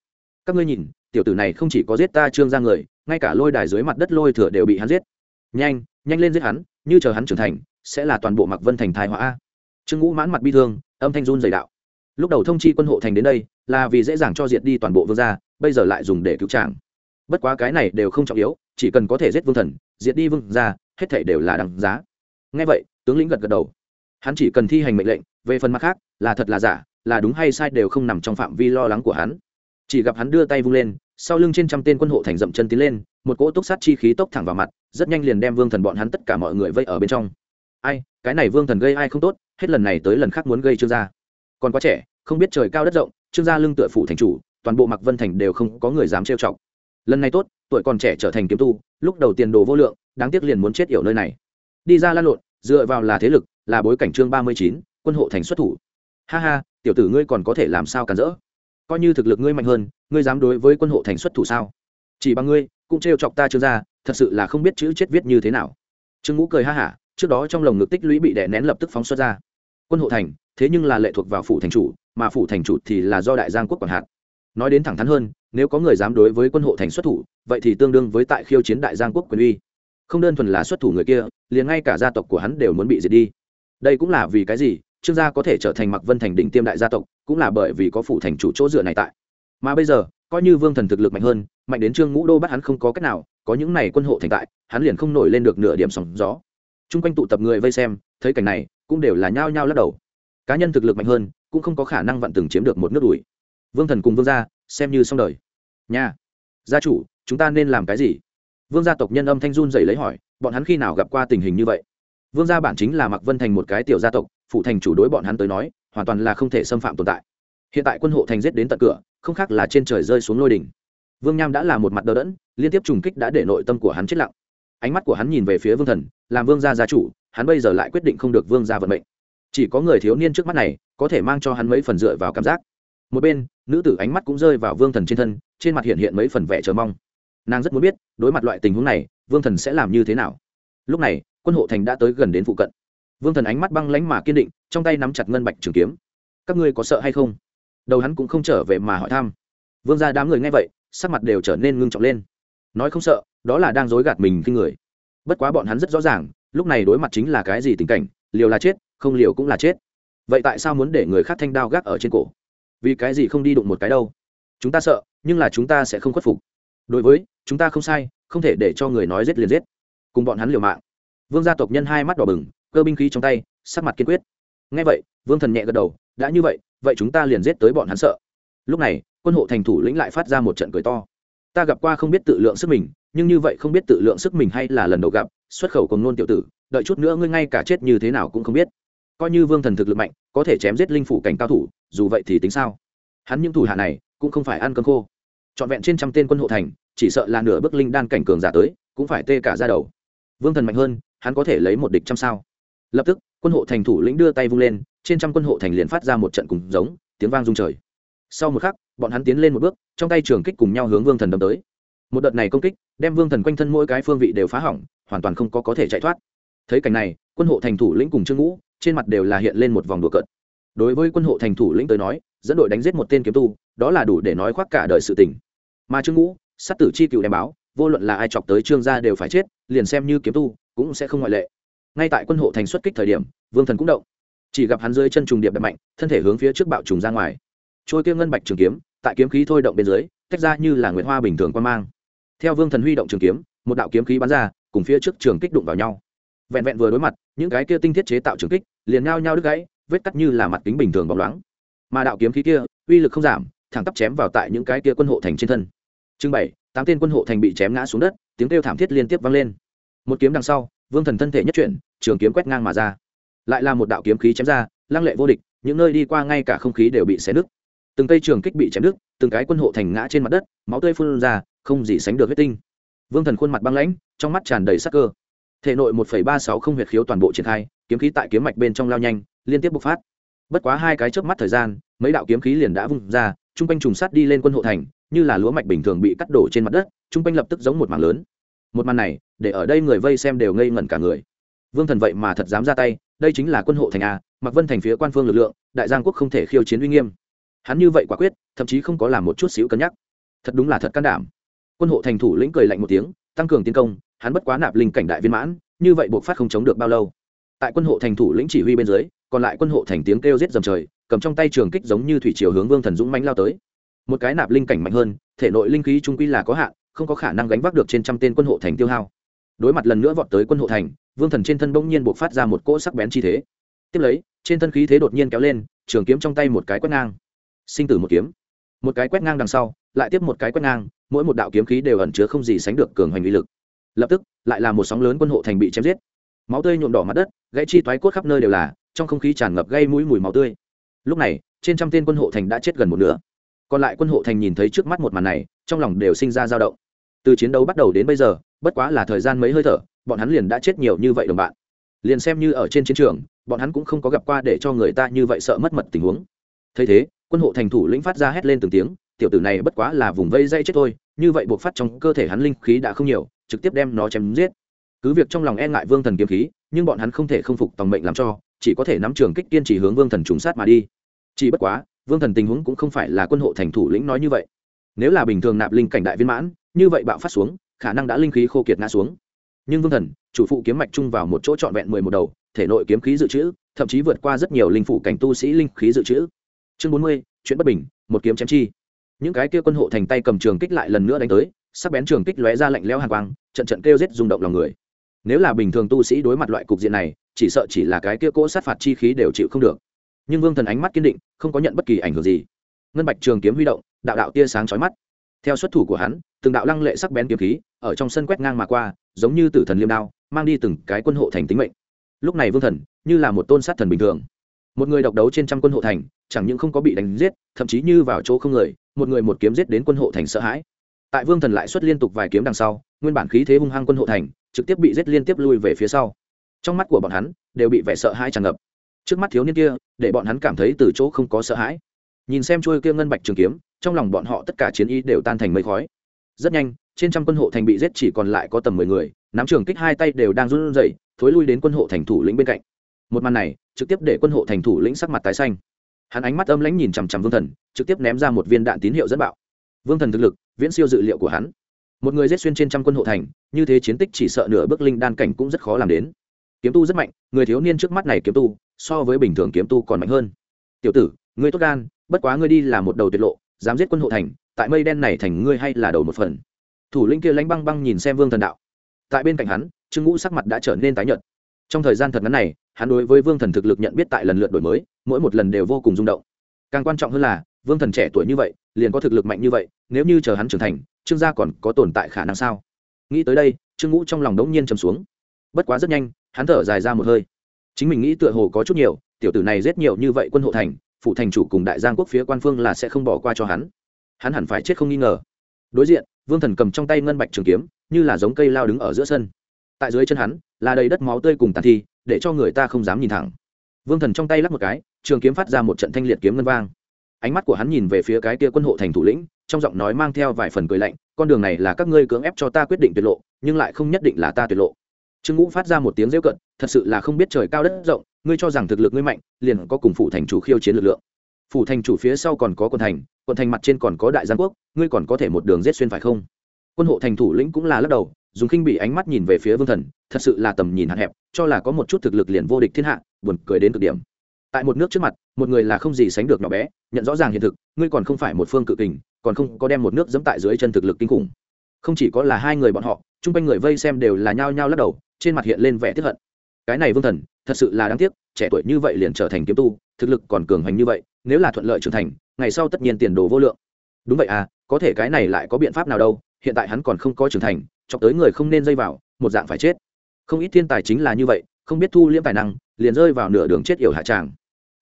Các ngươi nhìn, tiểu tử này không chỉ có giết ta trương ra người, ngay cả lôi đài dưới mặt đất lôi thừa đều bị hắn giết. Nhanh nhanh lên giết hắn, như chờ hắn trưởng thành, sẽ là toàn bộ mặc vân thành thái hóa trương ngũ mãn mặt bi thương, âm thanh run dày đạo. Lúc đầu thông chi quân hộ thành đến đây, là vì dễ dàng cho diệt đi toàn bộ vương gia, bây giờ lại dùng để cứu tràng bất quá cái này đều không trọng yếu, chỉ cần có thể giết vương thần diệt đi vương gia, hết thảy đều là đằng giá. Ngay vậy, tướng lĩnh gật gật đầu. Hắn chỉ cần thi hành mệnh lệnh, về phần mặt khác, là thật là giả, là đúng hay sai đều không nằm trong phạm vi lo lắng của hắn. Chỉ gặp hắn đưa tay vung lên, sau lưng trên trăm tên quân hộ thành dậm chân tiến lên, một cỗ túc sát chi khí tốc thẳng vào mặt, rất nhanh liền đem vương thần bọn hắn tất cả mọi người vây ở bên trong. Ai, cái này vương thần gây ai không tốt, hết lần này tới lần khác muốn gây trương gia. Còn quá trẻ, không biết trời cao đất rộng, trương gia lưng tựa phủ thành chủ, toàn bộ mặc vân thành đều không có người dám trêu chọc. Lần này tốt tuổi còn trẻ trở thành kiếm tu, lúc đầu tiền đồ vô lượng, đáng tiếc liền muốn chết yểu nơi này. Đi ra lan lộn, dựa vào là thế lực, là bối cảnh chương ba mươi chín, quân hộ thành xuất thủ. Ha ha, tiểu tử ngươi còn có thể làm sao cản rỡ? Coi như thực lực ngươi mạnh hơn, ngươi dám đối với quân hộ thành xuất thủ sao? Chỉ bằng ngươi, cũng trêu chọc ta trương gia thật sự là không biết chữ chết viết như thế nào. Trương ngũ cười ha hả, trước đó trong lồng ngực tích lũy bị đè nén lập tức phóng xuất ra. Quân hộ thành, thế nhưng là lệ thuộc vào phủ thành chủ, mà phủ thành chủ thì là do đại giang quốc quản hạt nói đến thẳng thắn hơn, nếu có người dám đối với quân hộ thành xuất thủ, vậy thì tương đương với tại khiêu chiến đại giang quốc quyền uy. Không đơn thuần là xuất thủ người kia, liền ngay cả gia tộc của hắn đều muốn bị diệt đi. Đây cũng là vì cái gì? Trương gia có thể trở thành mặc vân thành đỉnh tiêm đại gia tộc, cũng là bởi vì có phủ thành chủ chỗ dựa này tại. Mà bây giờ, coi như vương thần thực lực mạnh hơn, mạnh đến trương ngũ đô bắt hắn không có cách nào, có những này quân hộ thành tại, hắn liền không nổi lên được nửa điểm sóng gió. Chung quanh tụ tập người vây xem, thấy cảnh này, cũng đều là nhao nhao lắc đầu. Cá nhân thực lực mạnh hơn, cũng không có khả năng vặn từng chiếm được một nước đùi vương thần cùng vương gia, xem như xong đời. Nha. Gia chủ, chúng ta nên làm cái gì? Vương gia tộc nhân âm thanh run dày lấy hỏi, bọn hắn khi nào gặp qua tình hình như vậy? Vương gia bản chính là mặc vân thành một cái tiểu gia tộc, phụ thành chủ đối bọn hắn tới nói, hoàn toàn là không thể xâm phạm tồn tại. Hiện tại quân hộ thành giết đến tận cửa, không khác là trên trời rơi xuống lôi đỉnh. Vương nham đã là một mặt đờ đẫn, liên tiếp trùng kích đã để nội tâm của hắn chết lặng. Ánh mắt của hắn nhìn về phía vương thần, làm vương gia gia chủ, hắn bây giờ lại quyết định không được vương gia vận mệnh. Chỉ có người thiếu niên trước mắt này, có thể mang cho hắn mấy phần dựa vào cảm giác. Một bên nữ tử ánh mắt cũng rơi vào vương thần trên thân, trên mặt hiện hiện mấy phần vẻ chờ mong. Nàng rất muốn biết, đối mặt loại tình huống này, vương thần sẽ làm như thế nào. Lúc này, quân hộ thành đã tới gần đến phụ cận. Vương thần ánh mắt băng lánh mà kiên định, trong tay nắm chặt ngân bạch trường kiếm. Các ngươi có sợ hay không? Đầu hắn cũng không trở về mà hỏi thăm. Vương ra đám người nghe vậy, sắc mặt đều trở nên ngưng trọng lên. Nói không sợ, đó là đang dối gạt mình khi người. Bất quá bọn hắn rất rõ ràng, lúc này đối mặt chính là cái gì tình cảnh, liều là chết, không liều cũng là chết. Vậy tại sao muốn để người khác thanh đao gác ở trên cổ? Vì cái gì không đi đụng một cái đâu? Chúng ta sợ, nhưng là chúng ta sẽ không khuất phục. Đối với, chúng ta không sai, không thể để cho người nói giết liền giết. Cùng bọn hắn liều mạng. Vương gia tộc nhân hai mắt đỏ bừng, cơ binh khí trong tay, sắc mặt kiên quyết. Ngay vậy, vương thần nhẹ gật đầu, đã như vậy vậy chúng ta liền giết tới bọn hắn sợ. Lúc này, quân hộ thành thủ lĩnh lại phát ra một trận cười to. Ta gặp qua không biết tự lượng sức mình, nhưng như vậy không biết tự lượng sức mình hay là lần đầu gặp, xuất khẩu cùng nôn tiểu tử, đợi chút nữa ngươi ngay cả chết như thế nào cũng không biết. Coi như vương thần thực lực mạnh có thể chém giết linh phủ cảnh cao thủ, dù vậy thì tính sao? Hắn những thủ hạ này cũng không phải ăn cơm khô. Trọn vẹn trên trăm tên quân hộ thành, chỉ sợ là nửa bước linh đan cảnh cường giả tới, cũng phải tê cả ra đầu. Vương thần mạnh hơn, hắn có thể lấy một địch trăm sao. Lập tức, quân hộ thành thủ lĩnh đưa tay vung lên, trên trăm quân hộ thành liền phát ra một trận cùng giống, tiếng vang rung trời. Sau một khắc, bọn hắn tiến lên một bước, trong tay trường kích cùng nhau hướng vương thần đâm tới. Một đợt này công kích, đem vương thần quanh thân mỗi cái phương vị đều phá hỏng, hoàn toàn không có có thể chạy thoát. Thấy cảnh này, quân hộ thành thủ lĩnh cùng trương ngũ trên mặt đều là hiện lên một vòng đùa cợt. Đối với quân hộ thành thủ lĩnh tới nói, dẫn đội đánh giết một tên kiếm tu, đó là đủ để nói khoác cả đời sự tình. Mà trương ngũ, sát tử chi cựu đem báo, vô luận là ai chọc tới trương gia đều phải chết, liền xem như kiếm tu, cũng sẽ không ngoại lệ. Ngay tại quân hộ thành xuất kích thời điểm, vương thần cũng động. Chỉ gặp hắn dưới chân trùng điệp đập mạnh, thân thể hướng phía trước bạo trùng ra ngoài. Trôi kia ngân bạch trường kiếm, tại kiếm khí thôi động bên dưới, tách ra như là nguyệt hoa bình thường quan mang. Theo vương thần huy động trường kiếm, một đạo kiếm khí bắn ra, cùng phía trước trường kích đụng vào nhau vẹn vẹn vừa đối mặt, những cái kia tinh thiết chế tạo trường kích, liền nhao nhao đứt gãy, vết cắt như là mặt kính bình thường bóng loáng. Mà đạo kiếm khí kia, uy lực không giảm, thẳng tắp chém vào tại những cái kia quân hộ thành trên thân. Chương bày tám tên quân hộ thành bị chém ngã xuống đất, tiếng kêu thảm thiết liên tiếp vang lên. Một kiếm đằng sau, vương thần thân thể nhất chuyển, trường kiếm quét ngang mà ra. Lại là một đạo kiếm khí chém ra, lăng lệ vô địch, những nơi đi qua ngay cả không khí đều bị xé nứt. Từng cây trường kích bị chém đứt từng cái quân hộ thành ngã trên mặt đất, máu tươi phun ra, không gì sánh được huyết tinh. Vương thần khuôn mặt băng lãnh, trong mắt tràn đầy sắc cơ thể nội một ba sáu không huyệt khiếu toàn bộ triển khai, kiếm khí tại kiếm mạch bên trong lao nhanh, liên tiếp bộc phát. Bất quá hai cái chớp mắt thời gian, mấy đạo kiếm khí liền đã vung ra trung quanh trùng sát đi lên quân hộ thành, như là lúa mạch bình thường bị cắt đổ trên mặt đất trung quanh lập tức giống một mảng lớn. Một màn này, để ở đây người vây xem đều ngây ngẩn cả người. Vương thần vậy mà thật dám ra tay, đây chính là quân hộ thành a mặc vân thành phía quan phương lực lượng, đại giang quốc không thể khiêu chiến uy nghiêm. Hắn như vậy quả quyết, thậm chí không có làm một chút xíu cân nhắc. Thật đúng là thật can đảm. Quân hộ thành thủ lĩnh cười lạnh một tiếng, tăng cường tiến công hắn bất quá nạp linh cảnh đại viên mãn, như vậy buộc phát không chống được bao lâu. Tại quân hộ thành thủ lĩnh chỉ huy bên dưới, còn lại quân hộ thành tiếng kêu giết dầm trời, cầm trong tay trường kích giống như thủy chiều hướng vương thần dũng mánh lao tới. Một cái nạp linh cảnh mạnh hơn, thể nội linh khí trung quy là có hạn, không có khả năng gánh vác được trên trăm tên quân hộ thành tiêu hao. Đối mặt lần nữa vọt tới quân hộ thành, vương thần trên thân bỗng nhiên buộc phát ra một cỗ sắc bén chi thế. Tiếp lấy, trên thân khí thế đột nhiên kéo lên, trường kiếm trong tay một cái quét ngang. Sinh tử một kiếm. Một cái quét ngang đằng sau, lại tiếp một cái quét ngang, mỗi một đạo kiếm khí đều ẩn chứa không gì sánh được cường hoành uy lực lập tức lại là một sóng lớn quân hộ thành bị chém giết. Máu tươi nhuộm đỏ mặt đất, gãy chi toái cốt khắp nơi đều là, trong không khí tràn ngập gây mũi mùi máu tươi. Lúc này, trên trăm tên quân hộ thành đã chết gần một nửa. Còn lại quân hộ thành nhìn thấy trước mắt một màn này, trong lòng đều sinh ra dao động. Từ chiến đấu bắt đầu đến bây giờ, bất quá là thời gian mấy hơi thở, bọn hắn liền đã chết nhiều như vậy đồng bạn. Liền xem như ở trên chiến trường, bọn hắn cũng không có gặp qua để cho người ta như vậy sợ mất mật tình huống. Thấy thế, quân hộ thành thủ lĩnh phát ra hét lên từng tiếng, tiểu tử này bất quá là vùng vây dây chết thôi, như vậy buộc phát trong cơ thể hắn linh khí đã không nhiều trực tiếp đem nó chém giết. Cứ việc trong lòng e ngại vương thần kiếm khí, nhưng bọn hắn không thể không phục tòng mệnh làm cho, chỉ có thể nắm trường kích tiên chỉ hướng vương thần trùng sát mà đi. Chỉ bất quá, vương thần tình huống cũng không phải là quân hộ thành thủ lĩnh nói như vậy. Nếu là bình thường nạp linh cảnh đại viên mãn, như vậy bạo phát xuống, khả năng đã linh khí khô kiệt ngã xuống. Nhưng vương thần, chủ phụ kiếm mạch chung vào một chỗ trọn vẹn mười một đầu, thể nội kiếm khí dự trữ, thậm chí vượt qua rất nhiều linh phủ cảnh tu sĩ linh khí dự trữ. Chương bốn mươi, chuyện bất bình, một kiếm chém chi. Những cái kia quân hộ thành tay cầm trường kích lại lần nữa đánh tới sắc bén trường kích lóe ra lạnh lẽo hàn quang, trận trận kêu giết rung động lòng người. Nếu là bình thường tu sĩ đối mặt loại cục diện này, chỉ sợ chỉ là cái kia cỗ sát phạt chi khí đều chịu không được. Nhưng vương thần ánh mắt kiên định, không có nhận bất kỳ ảnh hưởng gì. Ngân bạch trường kiếm huy động, đạo đạo tia sáng chói mắt. Theo xuất thủ của hắn, từng đạo lăng lệ sắc bén kiếm khí ở trong sân quét ngang mà qua, giống như tử thần liêm đao, mang đi từng cái quân hộ thành tính mệnh. Lúc này vương thần, như là một tôn sát thần bình thường. Một người độc đấu trên trăm quân hộ thành, chẳng những không có bị đánh giết, thậm chí như vào chỗ không người, một người một kiếm giết đến quân hộ thành sợ hãi tại vương thần lại xuất liên tục vài kiếm đằng sau, nguyên bản khí thế hung hăng quân hộ thành, trực tiếp bị giết liên tiếp lui về phía sau. Trong mắt của bọn hắn, đều bị vẻ sợ hãi tràn ngập. Trước mắt thiếu niên kia, để bọn hắn cảm thấy từ chỗ không có sợ hãi. Nhìn xem trôi kia ngân bạch trường kiếm, trong lòng bọn họ tất cả chiến ý đều tan thành mây khói. Rất nhanh, trên trăm quân hộ thành bị giết chỉ còn lại có tầm mười người, nắm trường kích hai tay đều đang run rẩy, thối lui đến quân hộ thành thủ lĩnh bên cạnh. Một màn này, trực tiếp để quân hộ thành thủ lĩnh sắc mặt tái xanh. Hắn ánh mắt âm lãnh nhìn chằm chằm vương thần, trực tiếp ném ra một viên đạn tín hiệu dẫn bạo vương thần thực lực, viễn siêu dự liệu của hắn. Một người giết xuyên trên trăm quân hộ thành, như thế chiến tích chỉ sợ nửa bước linh đan cảnh cũng rất khó làm đến. Kiếm tu rất mạnh, người thiếu niên trước mắt này kiếm tu, so với bình thường kiếm tu còn mạnh hơn. Tiểu tử, ngươi tốt gan, bất quá ngươi đi là một đầu tiết lộ, dám giết quân hộ thành, tại mây đen này thành ngươi hay là đầu một phần. Thủ lĩnh kia lánh băng băng nhìn xem vương thần đạo. Tại bên cạnh hắn, trương ngũ sắc mặt đã trở nên tái nhợt. Trong thời gian thật ngắn này, hắn đối với vương thần thực lực nhận biết tại lần lượt đổi mới, mỗi một lần đều vô cùng rung động. Càng quan trọng hơn là, vương thần trẻ tuổi như vậy liền có thực lực mạnh như vậy, nếu như chờ hắn trưởng thành, trương gia còn có tồn tại khả năng sao? Nghĩ tới đây, trương ngũ trong lòng đống nhiên chầm xuống. Bất quá rất nhanh, hắn thở dài ra một hơi. Chính mình nghĩ tựa hồ có chút nhiều, tiểu tử này giết nhiều như vậy quân hộ thành, phụ thành chủ cùng đại giang quốc phía quan phương là sẽ không bỏ qua cho hắn. Hắn hẳn phải chết không nghi ngờ. Đối diện, vương thần cầm trong tay ngân bạch trường kiếm, như là giống cây lao đứng ở giữa sân. Tại dưới chân hắn, là đầy đất máu tươi cùng tàn thi, để cho người ta không dám nhìn thẳng. Vương thần trong tay lắc một cái, trường kiếm phát ra một trận thanh liệt kiếm ngân vang ánh mắt của hắn nhìn về phía cái kia quân hộ thành thủ lĩnh, trong giọng nói mang theo vài phần cười lạnh, con đường này là các ngươi cưỡng ép cho ta quyết định tuyệt lộ, nhưng lại không nhất định là ta tuyệt lộ. Trương ngũ phát ra một tiếng rêu cận thật sự là không biết trời cao đất rộng, ngươi cho rằng thực lực ngươi mạnh, liền có cùng phủ thành chủ khiêu chiến lực lượng. Phủ thành chủ phía sau còn có quận thành quận thành mặt trên còn có đại giang quốc, ngươi còn có thể một đường rết xuyên phải không? Quân hộ thành thủ lĩnh cũng là lắc đầu, dùng khinh bị ánh mắt nhìn về phía vương thần, thật sự là tầm nhìn hạn hẹp, cho là có một chút thực lực liền vô địch thiên hạ, buồn cười đến cực điểm tại một nước trước mặt, một người là không gì sánh được nhỏ bé, nhận rõ ràng hiện thực, ngươi còn không phải một phương cự kình, còn không có đem một nước dẫm tại dưới chân thực lực kinh khủng. Không chỉ có là hai người bọn họ, chung quanh người vây xem đều là nhao nhao lắc đầu, trên mặt hiện lên vẻ tiếp hận. Cái này vương thần, thật sự là đáng tiếc, trẻ tuổi như vậy liền trở thành kiếm tu, thực lực còn cường hành như vậy, nếu là thuận lợi trưởng thành, ngày sau tất nhiên tiền đồ vô lượng. Đúng vậy à có thể cái này lại có biện pháp nào đâu, hiện tại hắn còn không có trưởng thành, chọc tới người không nên dây vào, một dạng phải chết. Không ít thiên tài chính là như vậy, không biết thu liễm tài năng, liền rơi vào nửa đường chết yểu hạ tràng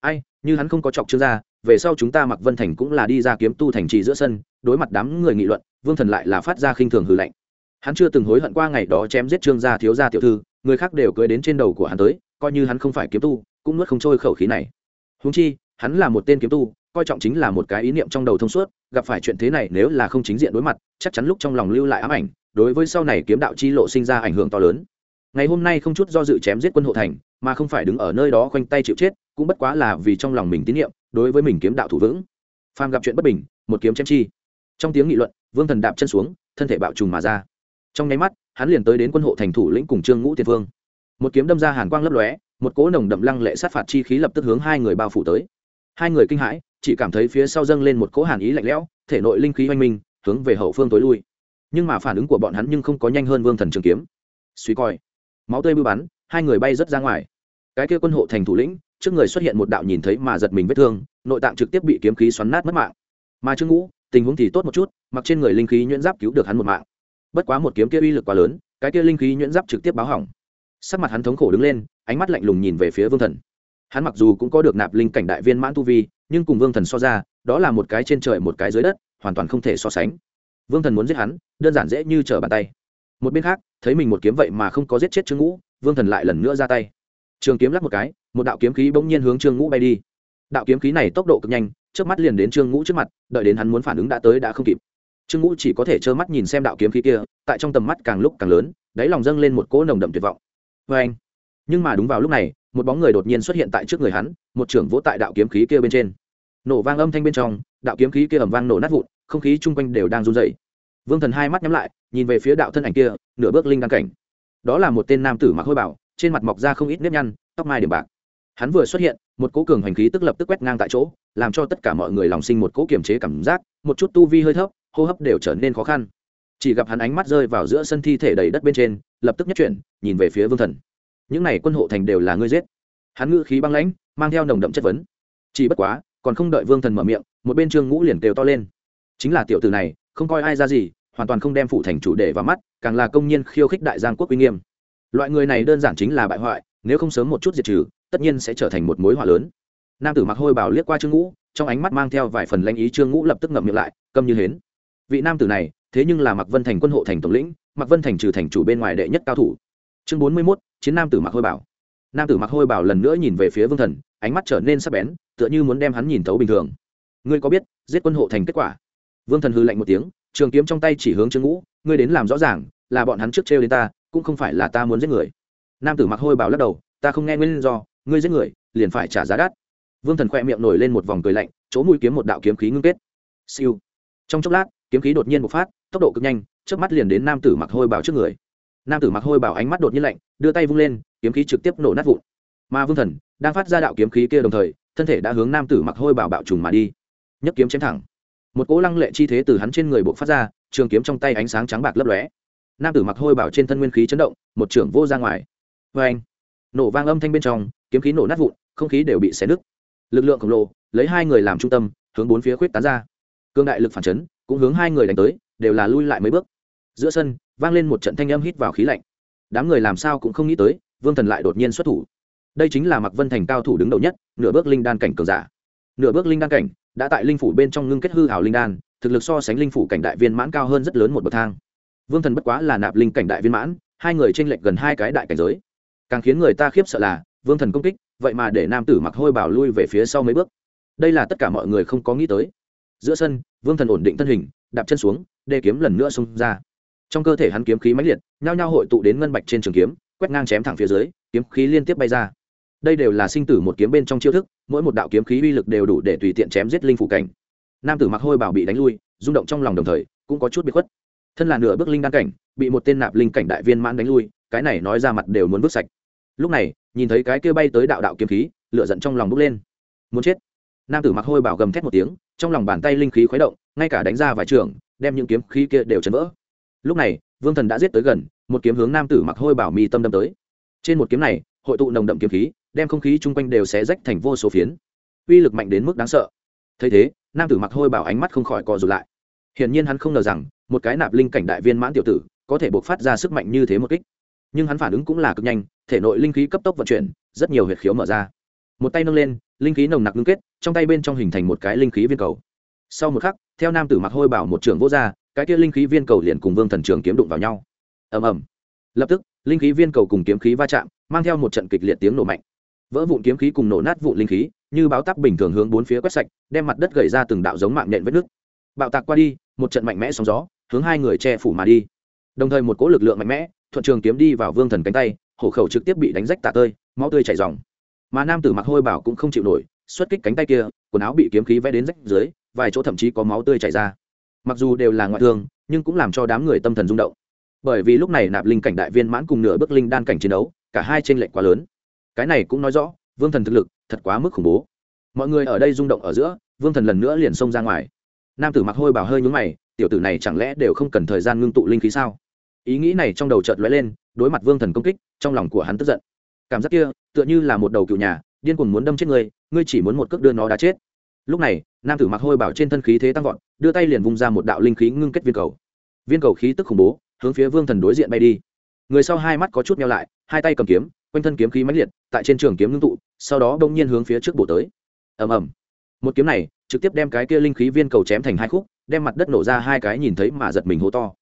ai, như hắn không có chọc trương gia, về sau chúng ta mặc vân thành cũng là đi ra kiếm tu thành trì giữa sân, đối mặt đám người nghị luận, vương thần lại là phát ra khinh thường hư lạnh. Hắn chưa từng hối hận qua ngày đó chém giết trương gia thiếu gia tiểu thư, người khác đều cưới đến trên đầu của hắn tới, coi như hắn không phải kiếm tu, cũng nuốt không trôi khẩu khí này. Húng chi, hắn là một tên kiếm tu, coi trọng chính là một cái ý niệm trong đầu thông suốt, gặp phải chuyện thế này nếu là không chính diện đối mặt, chắc chắn lúc trong lòng lưu lại ám ảnh, đối với sau này kiếm đạo chi lộ sinh ra ảnh hưởng to lớn. Ngày hôm nay không chút do dự chém giết quân hộ thành mà không phải đứng ở nơi đó khoanh tay chịu chết, cũng bất quá là vì trong lòng mình tín nhiệm, đối với mình kiếm đạo thủ vững. Phàm gặp chuyện bất bình, một kiếm chém chi. Trong tiếng nghị luận, vương thần đạp chân xuống, thân thể bạo trùng mà ra. Trong nháy mắt, hắn liền tới đến quân hộ thành thủ lĩnh cùng trương ngũ tiên vương. Một kiếm đâm ra hàn quang lấp lóe, một cỗ nồng đậm lăng lệ sát phạt chi khí lập tức hướng hai người bao phủ tới. Hai người kinh hãi, chỉ cảm thấy phía sau dâng lên một cỗ hàn ý lạnh lẽo, thể nội linh khí oanh minh, hướng về hậu phương tối lui. Nhưng mà phản ứng của bọn hắn nhưng không có nhanh hơn vương thần trường kiếm. Suy coi. Máu tươi bưu bắn, hai người bay rớt ra ngoài cái kia quân hộ thành thủ lĩnh, trước người xuất hiện một đạo nhìn thấy mà giật mình vết thương, nội tạng trực tiếp bị kiếm khí xoắn nát mất mạng. Mà trương ngũ, tình huống thì tốt một chút, mặc trên người linh khí nhuyễn giáp cứu được hắn một mạng. Bất quá một kiếm kia uy lực quá lớn, cái kia linh khí nhuyễn giáp trực tiếp báo hỏng. Sắc mặt hắn thống khổ đứng lên, ánh mắt lạnh lùng nhìn về phía vương thần. Hắn mặc dù cũng có được nạp linh cảnh đại viên mãn tu vi, nhưng cùng vương thần so ra, đó là một cái trên trời một cái dưới đất, hoàn toàn không thể so sánh. Vương thần muốn giết hắn, đơn giản dễ như trở bàn tay. Một bên khác, thấy mình một kiếm vậy mà không có giết chết trương ngũ, vương thần lại lần nữa ra tay trường kiếm lắc một cái, một đạo kiếm khí bỗng nhiên hướng trương ngũ bay đi. Đạo kiếm khí này tốc độ cực nhanh trước mắt liền đến trương ngũ trước mặt, đợi đến hắn muốn phản ứng đã tới đã không kịp. Trương ngũ chỉ có thể trơ mắt nhìn xem đạo kiếm khí kia, tại trong tầm mắt càng lúc càng lớn, đáy lòng dâng lên một cỗ nồng đậm tuyệt vọng. Vê anh, nhưng mà đúng vào lúc này, một bóng người đột nhiên xuất hiện tại trước người hắn, một trưởng vỗ tại đạo kiếm khí kia bên trên. Nổ vang âm thanh bên trong, đạo kiếm khí kia ẩm vang nổ nát vụn, không khí chung quanh đều đang run dày vương thần hai mắt nhắm lại, nhìn về phía đạo thân ảnh kia, nửa bước linh đăng cảnh. Đó là một tên nam tử mặc hôi bảo trên mặt mọc ra không ít nếp nhăn, tóc mai điểm bạc. Hắn vừa xuất hiện, một cỗ cường hành khí tức lập tức quét ngang tại chỗ, làm cho tất cả mọi người lòng sinh một cỗ kiềm chế cảm giác, một chút tu vi hơi thấp, hô hấp đều trở nên khó khăn. Chỉ gặp hắn ánh mắt rơi vào giữa sân thi thể đầy đất bên trên, lập tức nhất chuyển, nhìn về phía vương thần. Những n à y quân hộ thành đều là ngươi giết. Hắn ngữ khí băng lãnh, mang theo nồng đậm chất vấn. Chỉ bất quá, còn không đợi vương thần mở miệng, một bên trương ngũ liền kêu to lên. Chính là tiểu tử này, không coi ai ra gì, hoàn toàn không đem phụ thành chủ đề vào mắt, càng là công nhiên khiêu khích đại giang quốc uy nghiêm loại người này đơn giản chính là bại hoại, nếu không sớm một chút diệt trừ, tất nhiên sẽ trở thành một mối họa lớn. Nam tử mặc hôi bảo liếc qua trương ngũ, trong ánh mắt mang theo vài phần lanh ý trương ngũ lập tức ngậm miệng lại, câm như hến. Vị nam tử này, thế nhưng là mặc vân thành quân hộ thành tổng lĩnh mặc vân thành trừ thành chủ bên ngoài đệ nhất cao thủ. Chương bốn mươi mốt, chiến nam tử mặc hôi bảo nam tử mặc hôi bảo lần nữa nhìn về phía vương thần, ánh mắt trở nên sắc bén, tựa như muốn đem hắn nhìn thấu bình thường. Ngươi có biết, giết quân hộ thành kết quả? Vương thần hư lạnh một tiếng, trường kiếm trong tay chỉ hướng trương ngũ, ngươi đến làm rõ ràng, là bọn hắn trước trêu đến ta cũng không phải là ta muốn giết người. Nam tử mặc hôi bảo lắc đầu, ta không nghe nguyên do, ngươi giết người, liền phải trả giá đắt. Vương thần khoe miệng nổi lên một vòng cười lạnh, chỗ mũi kiếm một đạo kiếm khí ngưng kết. Siêu. Trong chốc lát, kiếm khí đột nhiên bộc phát, tốc độ cực nhanh trước mắt liền đến nam tử mặc hôi bảo trước người. Nam tử mặc hôi bảo ánh mắt đột nhiên lạnh, đưa tay vung lên, kiếm khí trực tiếp nổ nát vụn. Mà vương thần đang phát ra đạo kiếm khí kia đồng thời, thân thể đã hướng nam tử mặc hôi bảo bạo trùng mà đi. Nhấc kiếm chém thẳng. Một cỗ lăng lệ chi thế từ hắn trên người buộc phát ra, trường kiếm trong tay ánh sáng trắng bạc lấp lóe nam tử mặc hôi bảo trên thân nguyên khí chấn động, một trưởng vô ra ngoài. Vê anh, nổ vang âm thanh bên trong, kiếm khí nổ nát vụn, không khí đều bị xé nứt. Lực lượng khổng lồ, lấy hai người làm trung tâm, hướng bốn phía khuyết tán ra. Cương đại lực phản chấn, cũng hướng hai người đánh tới, đều là lui lại mấy bước. Giữa sân, vang lên một trận thanh âm hít vào khí lạnh. Đám người làm sao cũng không nghĩ tới, vương thần lại đột nhiên xuất thủ. Đây chính là mặc vân thành cao thủ đứng đầu nhất, nửa bước linh đan cảnh cường giả. Nửa bước linh đan cảnh, đã tại linh phủ bên trong ngưng kết hư hảo linh đan, thực lực so sánh linh phủ cảnh đại viên mãn cao hơn rất lớn một bậc thang vương thần bất quá là nạp linh cảnh đại viên mãn, hai người tranh lệch gần hai cái đại cảnh giới. Càng khiến người ta khiếp sợ là, vương thần công kích, vậy mà để nam tử mặc hôi bảo lui về phía sau mấy bước. Đây là tất cả mọi người không có nghĩ tới. Giữa sân, vương thần ổn định thân hình, đạp chân xuống, đê kiếm lần nữa xông ra. Trong cơ thể hắn kiếm khí mãnh liệt, nhao nhao hội tụ đến ngân bạch trên trường kiếm, quét ngang chém thẳng phía dưới, kiếm khí liên tiếp bay ra. Đây đều là sinh tử một kiếm bên trong chiêu thức, mỗi một đạo kiếm khí uy lực đều đủ để tùy tiện chém giết linh phủ cảnh. Nam tử mặc hôi bảo bị đánh lui, rung động trong lòng đồng thời, cũng có chút bị khuất thân là nửa bước linh đan cảnh, bị một tên nạp linh cảnh đại viên mãn đánh lui, cái này nói ra mặt đều muốn vứt sạch. Lúc này, nhìn thấy cái kia bay tới đạo đạo kiếm khí, lửa giận trong lòng bốc lên. Muốn chết. Nam tử mặc hôi bảo gầm thét một tiếng, trong lòng bàn tay linh khí khuấy động, ngay cả đánh ra vài trường, đem những kiếm khí kia đều chấn vỡ. Lúc này, vương thần đã giết tới gần, một kiếm hướng nam tử mặc hôi bảo mi tâm đâm tới. Trên một kiếm này, hội tụ nồng đậm kiếm khí, đem không khí chung quanh đều xé rách thành vô số phiến. Uy lực mạnh đến mức đáng sợ. Thấy thế, nam tử mặc hôi bảo ánh mắt không khỏi co rụt lại. Hiển nhiên hắn không ngờ rằng một cái nạp linh cảnh đại viên mãn tiểu tử, có thể buộc phát ra sức mạnh như thế một kích. Nhưng hắn phản ứng cũng là cực nhanh, thể nội linh khí cấp tốc vận chuyển, rất nhiều huyệt khiếu mở ra. Một tay nâng lên, linh khí nồng nặc ngưng kết, trong tay bên trong hình thành một cái linh khí viên cầu. Sau một khắc, theo nam tử mặc hôi bảo một trường vô r cái kia linh khí viên cầu liền cùng vương thần trường kiếm đụng vào nhau. Ầm ầm. Lập tức, linh khí viên cầu cùng kiếm khí va chạm, mang theo một trận kịch liệt tiếng nổ mạnh. Vỡ vụn kiếm khí cùng nổ nát vụn linh khí, như báo tắc bình thường hướng bốn phía quét sạch, đem mặt đất gầy ra từng đạo giống mạng nhện vết nước bạo tạc qua đi, một trận mạnh mẽ sóng gió hướng hai người che phủ mà đi. Đồng thời một cỗ lực lượng mạnh mẽ, thuận trường kiếm đi vào vương thần cánh tay, hổ khẩu trực tiếp bị đánh rách tạ tơi, máu tươi chảy dòng mà nam tử mặc hôi bảo cũng không chịu nổi, xuất kích cánh tay kia, quần áo bị kiếm khí vẽ đến rách dưới, vài chỗ thậm chí có máu tươi chảy ra. Mặc dù đều là ngoại thương, nhưng cũng làm cho đám người tâm thần rung động. Bởi vì lúc này nạp linh cảnh đại viên mãn cùng nửa bước linh đan cảnh chiến đấu, cả hai t r ê n lệch quá lớn. Cái này cũng nói rõ, vương thần thực lực thật quá mức khủng bố. Mọi người ở đây rung động ở giữa, vương thần lần nữa liền xông ra ngoài. Nam tử mặc hôi bảo hơi nhúng mày tiểu tử này chẳng lẽ đều không cần thời gian ngưng tụ linh khí sao? Ý nghĩ này trong đầu chợt lóe lên, đối mặt vương thần công kích, trong lòng của hắn tức giận. Cảm giác kia, tựa như là một đầu cựu nhà, điên cuồng muốn đâm chết ngươi ngươi chỉ muốn một cước đưa nó đá chết. Lúc này, nam tử mặc hôi bảo trên thân khí thế tăng vọt, đưa tay liền vung ra một đạo linh khí ngưng kết viên cầu. Viên cầu khí tức khủng bố, hướng phía vương thần đối diện bay đi. Người sau hai mắt có chút meo lại, hai tay cầm kiếm, quanh thân kiếm khí mãnh liệt, tại trên trường kiếm ngưng tụ, sau đó đông nhiên hướng phía trước bổ tới. Ầm ầm. Một kiếm này, trực tiếp đem cái kia linh khí viên cầu chém thành hai khúc đem mặt đất nổ ra hai cái nhìn thấy mà giật mình hố to.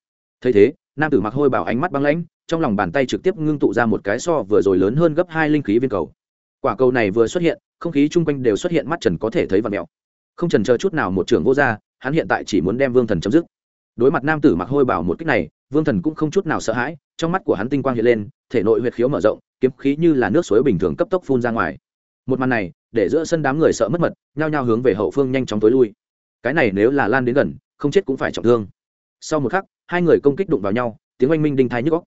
Thấy thế, nam tử mặc hôi bảo ánh mắt băng lãnh, trong lòng bàn tay trực tiếp ngưng tụ ra một cái so vừa rồi lớn hơn gấp hai linh khí viên cầu. Quả cầu này vừa xuất hiện, không khí chung quanh đều xuất hiện mắt trần có thể thấy và mẹo không trần chờ chút nào một trưởng vô gia, hắn hiện tại chỉ muốn đem vương thần chấm dứt. Đối mặt nam tử mặc hôi bảo một cách này, vương thần cũng không chút nào sợ hãi, trong mắt của hắn tinh quang hiện lên, thể nội huyệt khiếu mở rộng, kiếm khí như là nước suối bình thường cấp tốc phun ra ngoài. Một màn này, để giữa sân đám người sợ mất mật, nhao nhao hướng về hậu phương nhanh chóng tối lui cái này nếu là lan đến gần, không chết cũng phải trọng thương. Sau một khắc, hai người công kích đụng vào nhau, tiếng oanh minh đinh thái nhức góc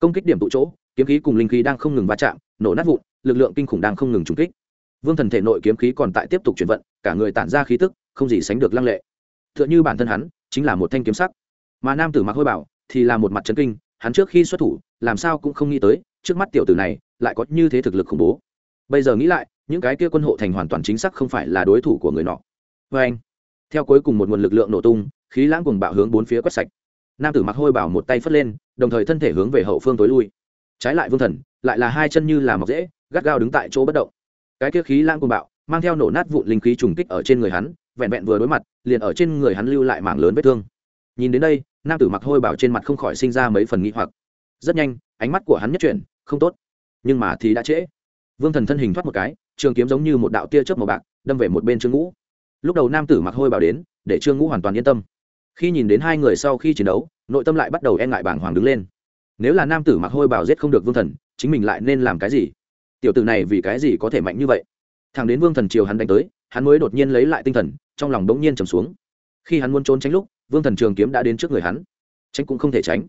công kích điểm tụ chỗ, kiếm khí cùng linh khí đang không ngừng va chạm, nổ nát vụn, lực lượng kinh khủng đang không ngừng trúng kích. Vương thần thể nội kiếm khí còn tại tiếp tục chuyển vận, cả người tản ra khí tức, không gì sánh được lăng lệ. T h ư ợ n h ư bản thân hắn, chính là một thanh kiếm sắc. Mà nam tử mặc hôi bảo thì là một mặt trấn kinh, hắn trước khi xuất thủ, làm sao cũng không nghĩ tới, trước mắt tiểu tử này lại có như thế thực lực khủng bố. Bây giờ nghĩ lại, những cái kia quân hộ thành hoàn toàn chính xác không phải là đối thủ của người nọ. Vê anh theo cuối cùng một nguồn lực lượng nổ tung, khí lãng cùng bạo hướng bốn phía quét sạch. Nam tử mặc hôi bảo một tay phất lên, đồng thời thân thể hướng về hậu phương tối lui. Trái lại vương thần, lại là hai chân như là mọc dễ gắt gao đứng tại chỗ bất động. Cái kia khí lãng cùng bạo, mang theo nổ nát vụn linh khí trùng kích ở trên người hắn, vẹn vẹn vừa đối mặt, liền ở trên người hắn lưu lại mảng lớn vết thương. Nhìn đến đây, nam tử mặc hôi bảo trên mặt không khỏi sinh ra mấy phần nghi hoặc. Rất nhanh, ánh mắt của hắn nhất chuyển, không tốt. Nhưng mà thì đã trễ. Vương thần thân hình thoát một cái, trường kiếm giống như một đạo tia chớp màu bạc, đâm về một bên trương ngũ lúc đầu nam tử mặc hôi bảo đến, để trương ngũ hoàn toàn yên tâm. Khi nhìn đến hai người sau khi chiến đấu, nội tâm lại bắt đầu e ngại bảng hoàng đứng lên. Nếu là nam tử mặc hôi bảo giết không được vương thần, chính mình lại nên làm cái gì? Tiểu tử này vì cái gì có thể mạnh như vậy? Thằng đến vương thần triều hắn đánh tới, hắn mới đột nhiên lấy lại tinh thần, trong lòng đống nhiên trầm xuống. Khi hắn muốn trốn tránh lúc, vương thần trường kiếm đã đến trước người hắn. Tránh cũng không thể tránh.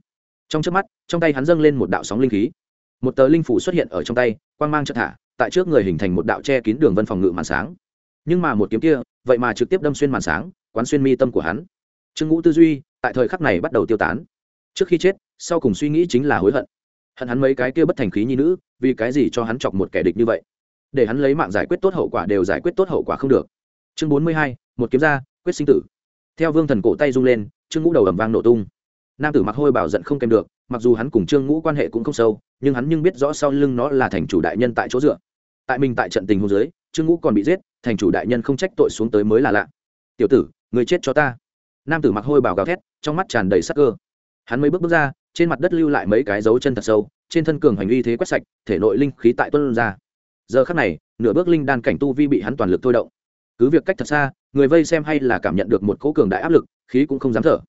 Trong trước mắt, trong tay hắn dâng lên một đạo sóng linh khí. Một tờ linh phủ xuất hiện ở trong tay, quang mang chất thả, tại trước người hình thành một đạo che kín đường vân phòng ngự màn sáng nhưng mà một kiếm kia, vậy mà trực tiếp đâm xuyên màn sáng, quán xuyên mi tâm của hắn. Trương ngũ tư duy tại thời khắc này bắt đầu tiêu tán. Trước khi chết, sau cùng suy nghĩ chính là hối hận. Hận hắn mấy cái kia bất thành khí nhi nữ, vì cái gì cho hắn chọc một kẻ địch như vậy? Để hắn lấy mạng giải quyết tốt hậu quả đều giải quyết tốt hậu quả không được. Chương bốn mươi hai, một kiếm ra, quyết sinh tử. Theo vương thần cổ tay rung lên, trương ngũ đầu ầm vang nổ tung. Nam tử mặc hôi bảo giận không kèm được, mặc dù hắn cùng trương ngũ quan hệ cũng không sâu, nhưng hắn nhưng biết rõ sau lưng nó là thành chủ đại nhân tại chỗ dựa. Tại mình tại trận tình hôn giới, trương ngũ còn bị giết thành chủ đại nhân không trách tội xuống tới mới là lạ. Tiểu tử, người chết cho ta. Nam tử mặc hôi bảo gào thét, trong mắt tràn đầy sắc cơ. Hắn mới bước bước ra, trên mặt đất lưu lại mấy cái dấu chân thật sâu, trên thân cường hành uy thế quét sạch, thể nội linh khí tại tuân ra. Giờ khắc này, nửa bước linh đan cảnh tu vi bị hắn toàn lực thôi động. Cứ việc cách thật xa, người vây xem hay là cảm nhận được một cỗ cường đại áp lực, khí cũng không dám thở.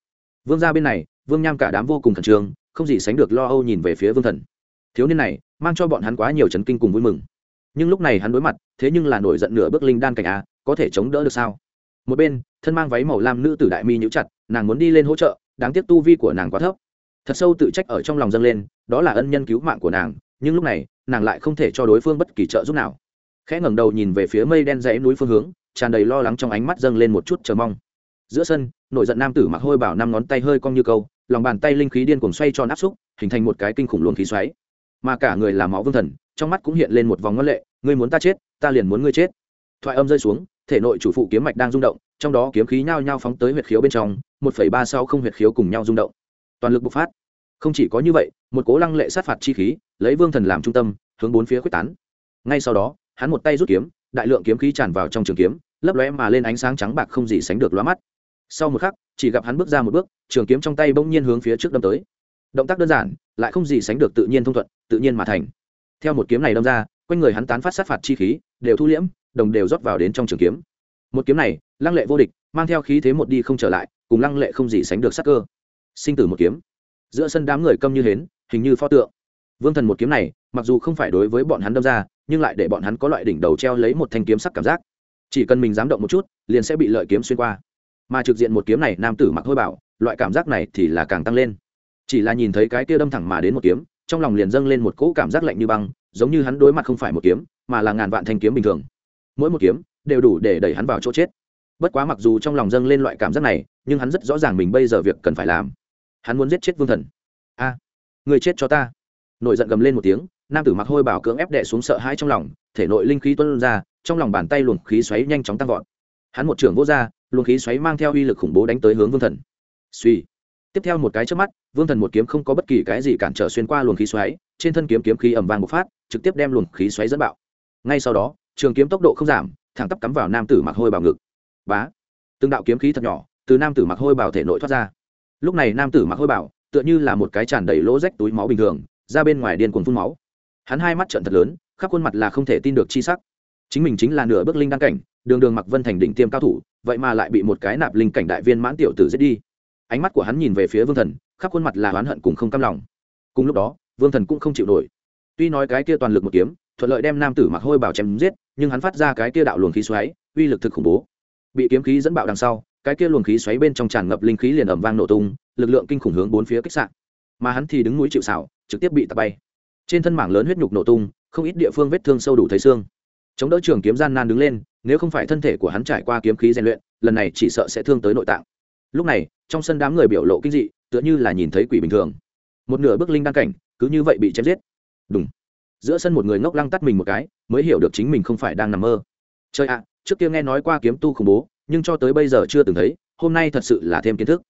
Vương ra bên này, vương nham cả đám vô cùng khẩn trương, không gì sánh được lo âu nhìn về phía vương thần. Thiếu niên này, mang cho bọn hắn quá nhiều chấn kinh cùng vui mừng. Nhưng lúc này hắn đối mặt thế nhưng là nổi giận nửa bước linh đan cảnh a có thể chống đỡ được sao? Một bên, thân mang váy màu lam nữ tử đại mi nhũ chặt, nàng muốn đi lên hỗ trợ, đáng tiếc tu vi của nàng quá thấp. Thật sâu tự trách ở trong lòng dâng lên, đó là ân nhân cứu mạng của nàng, nhưng lúc này, nàng lại không thể cho đối phương bất kỳ trợ giúp nào. Khẽ ngẩng đầu nhìn về phía mây đen dãy núi phương hướng, tràn đầy lo lắng trong ánh mắt dâng lên một chút chờ mong. Giữa sân nội giận nam tử mặc hôi bảo năm ngón tay hơi cong như câu, lòng bàn tay linh khí điên cuồng xoay tròn áp xúc, hình thành một cái kinh khủng luồng khí xoáy. Mà cả người là máu vương thần, trong mắt cũng hiện lên một vòng ngân lệ, ngươi muốn ta chết ta liền muốn ngươi chết. Thoại âm rơi xuống, thể nội chủ phụ kiếm mạch đang rung động, trong đó kiếm khí nhao nhao phóng tới huyệt khiếu bên trong, một phẩy ba sau không huyệt khiếu cùng nhau rung động. Toàn lực bộc phát. Không chỉ có như vậy, một cố lăng lệ sát phạt chi khí, lấy vương thần làm trung tâm, hướng bốn phía quyết tán. Ngay sau đó, hắn một tay rút kiếm, đại lượng kiếm khí tràn vào trong trường kiếm, lấp lóe mà lên ánh sáng trắng bạc không gì sánh được lóa mắt. Sau một khắc, chỉ gặp hắn bước ra một bước, trường kiếm trong tay bỗng nhiên hướng phía trước đâm tới. Động tác đơn giản, lại không gì sánh được tự nhiên thông thuận, tự nhiên mà thành. Theo một kiếm này đâm ra quanh người hắn tán phát sát phạt chi khí, đều thu liễm, đồng đều rót vào đến trong trường kiếm. Một kiếm này, lăng lệ vô địch, mang theo khí thế một đi không trở lại, cùng lăng lệ không gì sánh được sắc cơ. Sinh tử một kiếm. Giữa sân đám người câm như hến, hình như pho tượng. Vương thần một kiếm này, mặc dù không phải đối với bọn hắn đâm ra, nhưng lại để bọn hắn có loại đỉnh đầu treo lấy một thanh kiếm sắc cảm giác. Chỉ cần mình dám động một chút, liền sẽ bị lợi kiếm xuyên qua. Mà trực diện một kiếm này, nam tử mặc hôi bảo, loại cảm giác này thì là càng tăng lên. Chỉ là nhìn thấy cái kia đâm thẳng mà đến một kiếm, trong lòng liền dâng lên một cỗ cảm giác lạnh như băng giống như hắn đối mặt không phải một kiếm, mà là ngàn vạn thanh kiếm bình thường. Mỗi một kiếm đều đủ để đẩy hắn vào chỗ chết. Bất quá mặc dù trong lòng dâng lên loại cảm giác này, nhưng hắn rất rõ ràng mình bây giờ việc cần phải làm. Hắn muốn giết chết vương thần. A, người chết cho ta. Nội giận gầm lên một tiếng, nam tử mặc hôi bảo cưỡng ép đệ xuống sợ hãi trong lòng, thể nội linh khí tuân ra, trong lòng bàn tay luồng khí xoáy nhanh chóng tăng vọt. Hắn một trưởng vô r luồng khí xoáy mang theo uy lực khủng bố đánh tới hướng vương thần. Suy. Tiếp theo một cái trước mắt, vương thần một kiếm không có bất kỳ cái gì cản trở xuyên qua luồng khí xoáy, trên thân kiếm kiếm khí ẩm vàng một phát trực tiếp đem luồng khí xoáy dẫn bạo. Ngay sau đó trường kiếm tốc độ không giảm thẳng tắp cắm vào nam tử mặc hôi bào ngực. Bá! Từng đạo kiếm khí thật nhỏ từ nam tử mặc hôi bào thể nội thoát ra. Lúc này nam tử mặc hôi bào, tựa như là một cái tràn đầy lỗ rách túi máu bình thường ra bên ngoài điên cuồng phun máu. Hắn hai mắt trận thật lớn khắp khuôn mặt là không thể tin được chi sắc. Chính mình chính là nửa bước linh đăng cảnh đường đường mặc vân thành đỉnh tiêm cao thủ vậy mà lại bị một cái nạp linh cảnh đại viên mãn tiểu tử giết đi. Ánh mắt của hắn nhìn về phía vương thần khắp khuôn mặt là oán hận cùng không cam lòng. Cùng lúc đó vương thần cũng không chịu nổi tuy nói cái kia toàn lực một kiếm, thuận lợi đem nam tử mặc hôi bảo chém giết, nhưng hắn phát ra cái kia đạo luồng khí xoáy, uy lực thực khủng bố. Bị kiếm khí dẫn bạo đằng sau, cái kia luồng khí xoáy bên trong tràn ngập linh khí liền ẩm vang nổ tung, lực lượng kinh khủng hướng bốn phía kích sạn mà hắn thì đứng núi chịu xảo trực tiếp bị tạt bay. Trên thân mảng lớn huyết nhục nổ tung, không ít địa phương vết thương sâu đủ thấy xương. Chống đỡ trường kiếm gian nan đứng lên, nếu không phải thân thể của hắn trải qua kiếm khí rèn luyện, lần này chỉ sợ sẽ thương tới nội tạng. Lúc này, trong sân đám người biểu lộ kinh dị, tựa như là nhìn thấy quỷ bình thường. Một nửa bước linh đăng cảnh, cứ như vậy bị chém giết đúng. Giữa sân một người ngốc lăng tắt mình một cái, mới hiểu được chính mình không phải đang nằm mơ. Chơi ạ, trước kia nghe nói qua kiếm tu khủng bố, nhưng cho tới bây giờ chưa từng thấy, hôm nay thật sự là thêm kiến thức.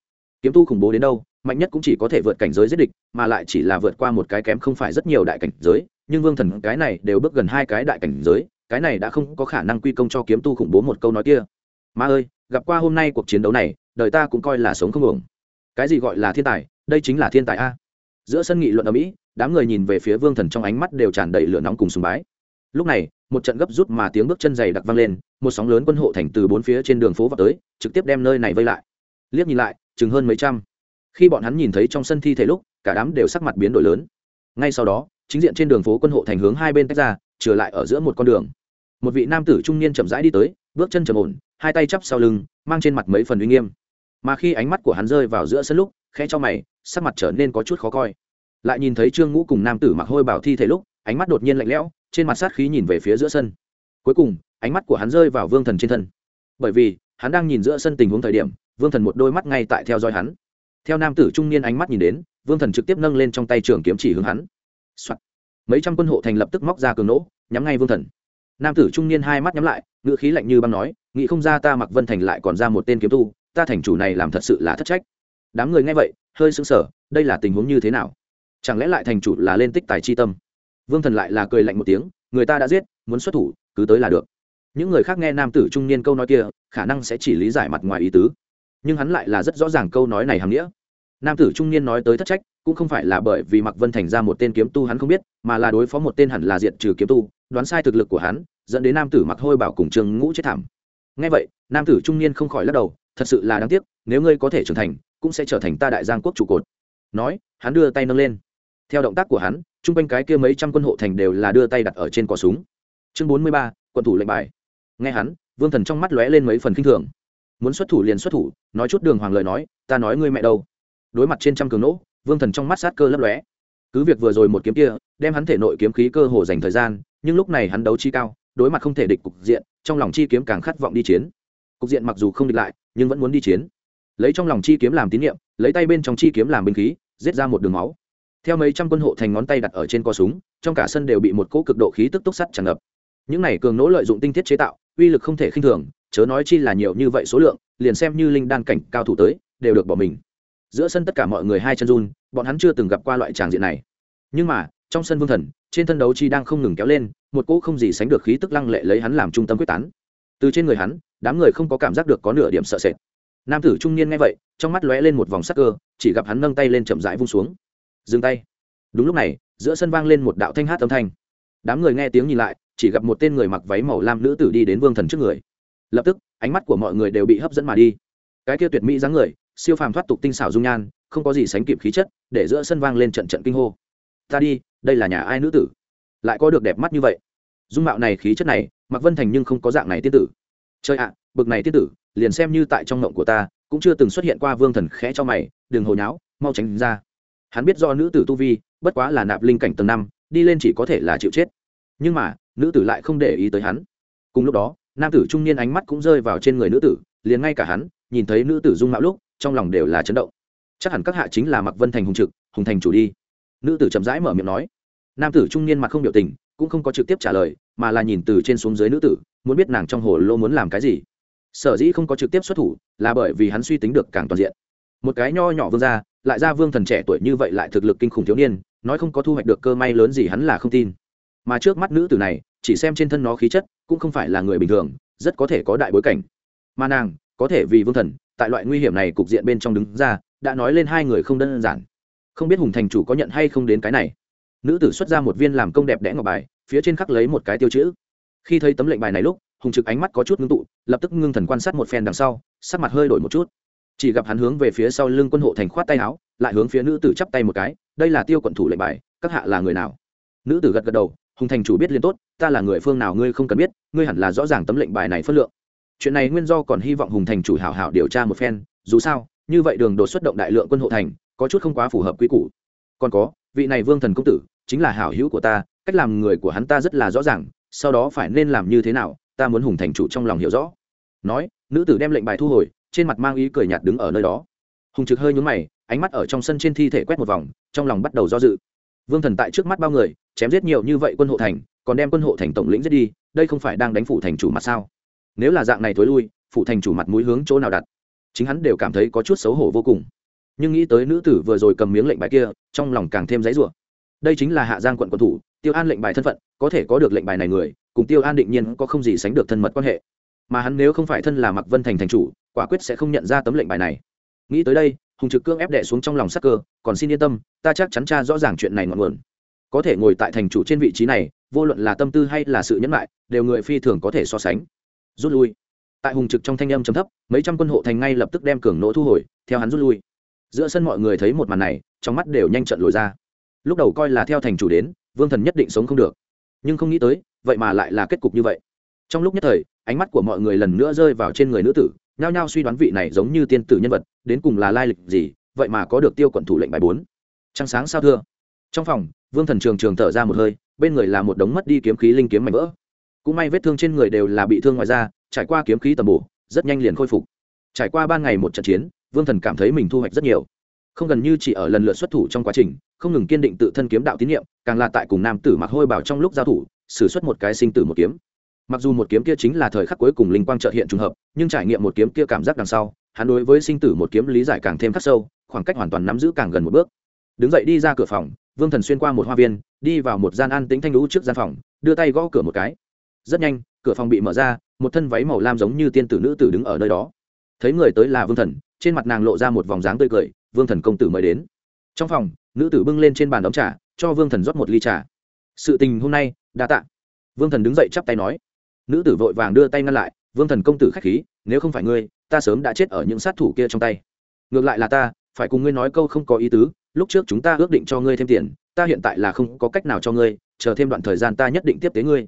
Kiếm tu khủng bố đến đâu, mạnh nhất cũng chỉ có thể vượt cảnh giới giết địch, mà lại chỉ là vượt qua một cái kém không phải rất nhiều đại cảnh giới, nhưng vương thần cái này đều bước gần hai cái đại cảnh giới, cái này đã không có khả năng quy công cho kiếm tu khủng bố một câu nói kia. Mà ơi, gặp qua hôm nay cuộc chiến đấu này, đời ta cũng coi là sống không ổng cái gì gọi là thiên tài, đây chính là thiên tài a giữa sân nghị luận ở mỹ, đám người nhìn về phía vương thần trong ánh mắt đều tràn đầy lửa nóng cùng sùng bái. Lúc này, một trận gấp rút mà tiếng bước chân dày đặc vang lên, một sóng lớn quân hộ thành từ bốn phía trên đường phố vào tới, trực tiếp đem nơi này vây lại. Liếc nhìn lại, chừng hơn mấy trăm. Khi bọn hắn nhìn thấy trong sân thi thể lúc, cả đám đều sắc mặt biến đổi lớn. Ngay sau đó, chính diện trên đường phố quân hộ thành hướng hai bên tách ra, trở lại ở giữa một con đường. Một vị nam tử trung niên chậm rãi đi tới, bước chân trầm ổn, hai tay chắp sau lưng, mang trên mặt mấy phần uy nghiêm. Mà khi ánh mắt của hắn rơi vào giữa sân lúc khẽ cho mày, sắc mặt trở nên có chút khó coi. Lại nhìn thấy trương ngũ cùng nam tử mặc hôi bảo thi thể lúc, ánh mắt đột nhiên lạnh lẽo, trên mặt sát khí nhìn về phía giữa sân. Cuối cùng, ánh mắt của hắn rơi vào vương thần trên thân. Bởi vì, hắn đang nhìn giữa sân tình huống thời điểm, vương thần một đôi mắt ngay tại theo dõi hắn. Theo nam tử trung niên ánh mắt nhìn đến, vương thần trực tiếp nâng lên trong tay trường kiếm chỉ hướng hắn、Soạn. mấy trăm quân hộ thành lập tức móc ra cường nỗ, nhắm ngay vương thần. Nam tử trung niên hai mắt nhắm lại ngựa khí lạnh như băng nói, nghĩ không ra ta mặc vân thành lại còn ra một tên kiếm tu, ta thành chủ này làm thật sự là thất trách đám người nghe vậy, hơi sững sờ, đây là tình huống như thế nào? Chẳng lẽ lại thành chủ là lên tích tài chi tâm? Vương thần lại là cười lạnh một tiếng, người ta đã giết, muốn xuất thủ, cứ tới là được. Những người khác nghe nam tử trung niên câu nói kia, khả năng sẽ chỉ lý giải mặt ngoài ý tứ. Nhưng hắn lại là rất rõ ràng câu nói này hàm nghĩa. Nam tử trung niên nói tới thất trách, cũng không phải là bởi vì mặc vân thành ra một tên kiếm tu hắn không biết, mà là đối phó một tên hẳn là diện trừ kiếm tu, đoán sai thực lực của hắn, dẫn đến nam tử mặc hôi bảo cùng trương ngũ chết thảm. Ngay vậy, nam tử trung niên không khỏi lắc đầu thật sự là đáng tiếc, nếu ngươi có thể trưởng thành, cũng sẽ trở thành ta đại giang quốc trụ cột. Nói, hắn đưa tay nâng lên. Theo động tác của hắn, chung quanh cái kia mấy trăm quân hộ thành đều là đưa tay đặt ở trên cò súng. Chương bốn mươi ba, quân thủ lệnh bài. Nghe hắn, vương thần trong mắt lóe lên mấy phần k i n h thường. Muốn xuất thủ liền xuất thủ, nói chút đường hoàng lời nói, ta nói ngươi mẹ đâu. Đối mặt trên trăm cường nỗ, vương thần trong mắt sát cơ lấp lóe. Cứ việc vừa rồi một kiếm kia, đem hắn thể nội kiếm khí cơ hồ dành thời gian, nhưng lúc này hắn đấu chi cao, đối mặt không thể địch cục diện, trong lòng chi kiếm càng khát vọng đi chiến cục diện mặc dù không địch lại, nhưng vẫn muốn đi chiến. Lấy trong lòng chi kiếm làm tín nhiệm, lấy tay bên trong chi kiếm làm binh khí, giết ra một đường máu. Theo mấy trăm quân hộ thành ngón tay đặt ở trên co súng, trong cả sân đều bị một cỗ cực độ khí tức túc sắt tràn ngập. Những này cường nỗ lợi dụng tinh thiết chế tạo, uy lực không thể khinh thường, chớ nói chi là nhiều như vậy số lượng, liền xem như linh đan cảnh cao thủ tới, đều được bỏ mình. Giữa sân tất cả mọi người hai chân run, bọn hắn chưa từng gặp qua loại tràng diện này. Nhưng mà, trong sân vương thần, trên thân đấu chi đang không ngừng kéo lên, một cỗ không gì sánh được khí tức lăng lệ lấy hắn làm trung tâm quyết tán từ trên người hắn, đám người không có cảm giác được có nửa điểm sợ sệt. Nam tử trung niên nghe vậy, trong mắt lóe lên một vòng sắc cơ, chỉ gặp hắn nâng tay lên chậm rãi vung xuống. Dừng tay. Đúng lúc này, giữa sân vang lên một đạo thanh hát âm thanh. Đám người nghe tiếng nhìn lại, chỉ gặp một tên người mặc váy màu lam nữ tử đi đến vương thần trước người. Lập tức, ánh mắt của mọi người đều bị hấp dẫn mà đi. Cái kia tuyệt mỹ dáng người, siêu phàm thoát tục tinh xảo dung nhan, không có gì sánh kịp khí chất, để giữa sân vang lên trận trận kinh hô. Ta đi, đây là nhà ai nữ tử? Lại có được đẹp mắt như vậy dung mạo này, khí chất này mặc vân thành nhưng không có dạng này tiên tử. Chơi ạ, bực này tiên tử, liền xem như tại trong mộng của ta, cũng chưa từng xuất hiện qua vương thần khẽ cho mày, đừng hồi nháo, mau tránh ra. Hắn biết do nữ tử tu vi, bất quá là nạp linh cảnh tầng năm, đi lên chỉ có thể là chịu chết. Nhưng mà, nữ tử lại không để ý tới hắn. Cùng lúc đó, nam tử trung niên ánh mắt cũng rơi vào trên người nữ tử, liền ngay cả hắn, nhìn thấy nữ tử dung mạo lúc, trong lòng đều là chấn động. Chắc hẳn các hạ chính là mặc vân thành hùng trực, hùng thành chủ đi. Nữ tử chậm rãi mở miệng nói. Nam tử trung niên mặt không biểu tình cũng không có trực tiếp trả lời, mà là nhìn từ trên xuống dưới nữ tử, muốn biết nàng trong hồ lô muốn làm cái gì. Sở dĩ không có trực tiếp xuất thủ, là bởi vì hắn suy tính được càng toàn diện. Một cái nho nhỏ vương gia, lại ra vương thần trẻ tuổi như vậy lại thực lực kinh khủng thiếu niên, nói không có thu hoạch được cơ may lớn gì hắn là không tin. Mà trước mắt nữ tử này, chỉ xem trên thân nó khí chất, cũng không phải là người bình thường, rất có thể có đại bối cảnh. Mà nàng, có thể vì vương thần, tại loại nguy hiểm này cục diện bên trong đứng ra, đã nói lên hai người không đơn giản. Không biết hùng thành chủ có nhận hay không đến cái này nữ tử xuất ra một viên làm công đẹp đẽ ngọc bài, phía trên khắc lấy một cái tiêu chữ. Khi thấy tấm lệnh bài này lúc, hùng trực ánh mắt có chút ngưng tụ, lập tức ngưng thần quan sát một phen đằng sau, sắc mặt hơi đổi một chút. Chỉ gặp hắn hướng về phía sau lưng quân hộ thành khoát tay áo, lại hướng phía nữ tử chắp tay một cái, đây là tiêu quận thủ lệnh bài, các hạ là người nào? Nữ tử gật gật đầu, hùng thành chủ biết liên tốt, ta là người phương nào ngươi không cần biết, ngươi hẳn là rõ ràng tấm lệnh bài này phất lượng. Chuyện này nguyên do còn hy vọng hùng thành chủ hảo hảo điều tra một phen, dù sao, như vậy đường đột xuất động đại lượng quân hộ thành, có chút không quá phù hợp quy củ. Còn có vị này vương thần công tử, chính là hảo hữu của ta, cách làm người của hắn ta rất là rõ ràng, sau đó phải nên làm như thế nào, ta muốn hùng thành chủ trong lòng hiểu rõ. Nói, nữ tử đem lệnh bài thu hồi, trên mặt mang ý cười nhạt đứng ở nơi đó. Hùng trực hơi nhún mày, ánh mắt ở trong sân trên thi thể quét một vòng, trong lòng bắt đầu do dự. Vương thần tại trước mắt bao người, chém giết nhiều như vậy quân hộ thành, còn đem quân hộ thành tổng lĩnh giết đi, đây không phải đang đánh phủ thành chủ mặt sao? Nếu là dạng này thối lui, phủ thành chủ mặt mũi hướng chỗ nào đặt? Chính hắn đều cảm thấy có chút xấu hổ vô cùng nhưng nghĩ tới nữ tử vừa rồi cầm miếng lệnh bài kia, trong lòng càng thêm dãy rủa. Đây chính là hạ giang quận quân thủ, tiêu an lệnh bài thân phận, có thể có được lệnh bài này người, cùng tiêu an định nhiên có không gì sánh được thân mật quan hệ. Mà hắn nếu không phải thân là mặc vân thành thành chủ, quả quyết sẽ không nhận ra tấm lệnh bài này. Nghĩ tới đây, hùng trực cương ép đẻ xuống trong lòng sắc cơ, còn xin yên tâm, ta chắc chắn cha rõ ràng chuyện này ngọn nguồn. Có thể ngồi tại thành chủ trên vị trí này, vô luận là tâm tư hay là sự nhẫn lại đều người phi thường có thể so sánh. Rút lui. Tại hùng trực trong thanh âm chấm thấp, mấy trăm quân hộ thành ngay lập tức đem cường nỗ thu hồi, theo hắn rút lui giữa sân mọi người thấy một màn này, trong mắt đều nhanh trận lồi ra. Lúc đầu coi là theo thành chủ đến, vương thần nhất định sống không được. Nhưng không nghĩ tới, vậy mà lại là kết cục như vậy. Trong lúc nhất thời, ánh mắt của mọi người lần nữa rơi vào trên người nữ tử, nhao nhao suy đoán vị này giống như tiên tử nhân vật, đến cùng là lai lịch gì, vậy mà có được tiêu quận thủ lệnh bài bốn. Trăng sáng sao thưa. Trong phòng, vương thần trường trường thở ra một hơi, bên người là một đống mất đi kiếm khí linh kiếm mảnh vỡ. Cũng may vết thương trên người đều là bị thương ngoài da, trải qua kiếm khí tầm bổ, rất nhanh liền khôi phục. Trải qua ba ngày một trận chiến vương thần cảm thấy mình thu hoạch rất nhiều. Không gần như chỉ ở lần lượt xuất thủ trong quá trình, không ngừng kiên định tự thân kiếm đạo tín nhiệm, càng là tại cùng nam tử mặc hôi bảo trong lúc giao thủ xử xuất một cái sinh tử một kiếm. Mặc dù một kiếm kia chính là thời khắc cuối cùng linh quang trợ hiện trùng hợp, nhưng trải nghiệm một kiếm kia cảm giác đằng sau, hắn đối với sinh tử một kiếm lý giải càng thêm khắc sâu, khoảng cách hoàn toàn nắm giữ càng gần một bước. Đứng dậy đi ra cửa phòng, vương thần xuyên qua một hoa viên, đi vào một gian an tĩnh thanh lũ trước gian phòng, đưa tay gõ cửa một cái. Rất nhanh, cửa phòng bị mở ra, một thân váy màu lam giống như tiên tử nữ tử đứng ở nơi đó. Thấy người tới là vương thần trên mặt nàng lộ ra một vòng dáng tươi cười, vương thần công tử mời đến. Trong phòng, nữ tử bưng lên trên bàn đóng trà, cho vương thần rót một ly trà. Sự tình hôm nay, đa tạ. Vương thần đứng dậy chắp tay nói. Nữ tử vội vàng đưa tay ngăn lại, vương thần công tử k h á c h khí, nếu không phải ngươi, ta sớm đã chết ở những sát thủ kia trong tay. Ngược lại là ta, phải cùng ngươi nói câu không có ý tứ, lúc trước chúng ta ước định cho ngươi thêm tiền, ta hiện tại là không có cách nào cho ngươi, chờ thêm đoạn thời gian ta nhất định tiếp tế ngươi.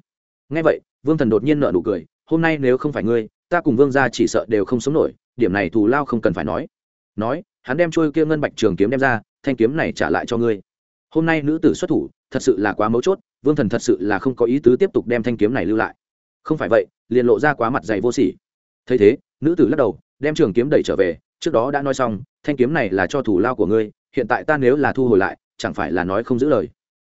Ngay vậy, vương thần đột nhiên nợ nụ cười, hôm nay nếu không phải ngươi, ta cùng vương gia chỉ sợ đều không sống nổi điểm này thù lao không cần phải nói. Nói, hắn đem trôi kia ngân bạch trường kiếm đem ra, thanh kiếm này trả lại cho ngươi. Hôm nay nữ tử xuất thủ, thật sự là quá mấu chốt, vương thần thật sự là không có ý tứ tiếp tục đem thanh kiếm này lưu lại. Không phải vậy, liền lộ ra quá mặt dày vô sỉ. Thấy thế, nữ tử lắc đầu, đem trường kiếm đẩy trở về, trước đó đã nói xong, thanh kiếm này là cho thủ lao của ngươi, hiện tại ta nếu là thu hồi lại, chẳng phải là nói không giữ lời.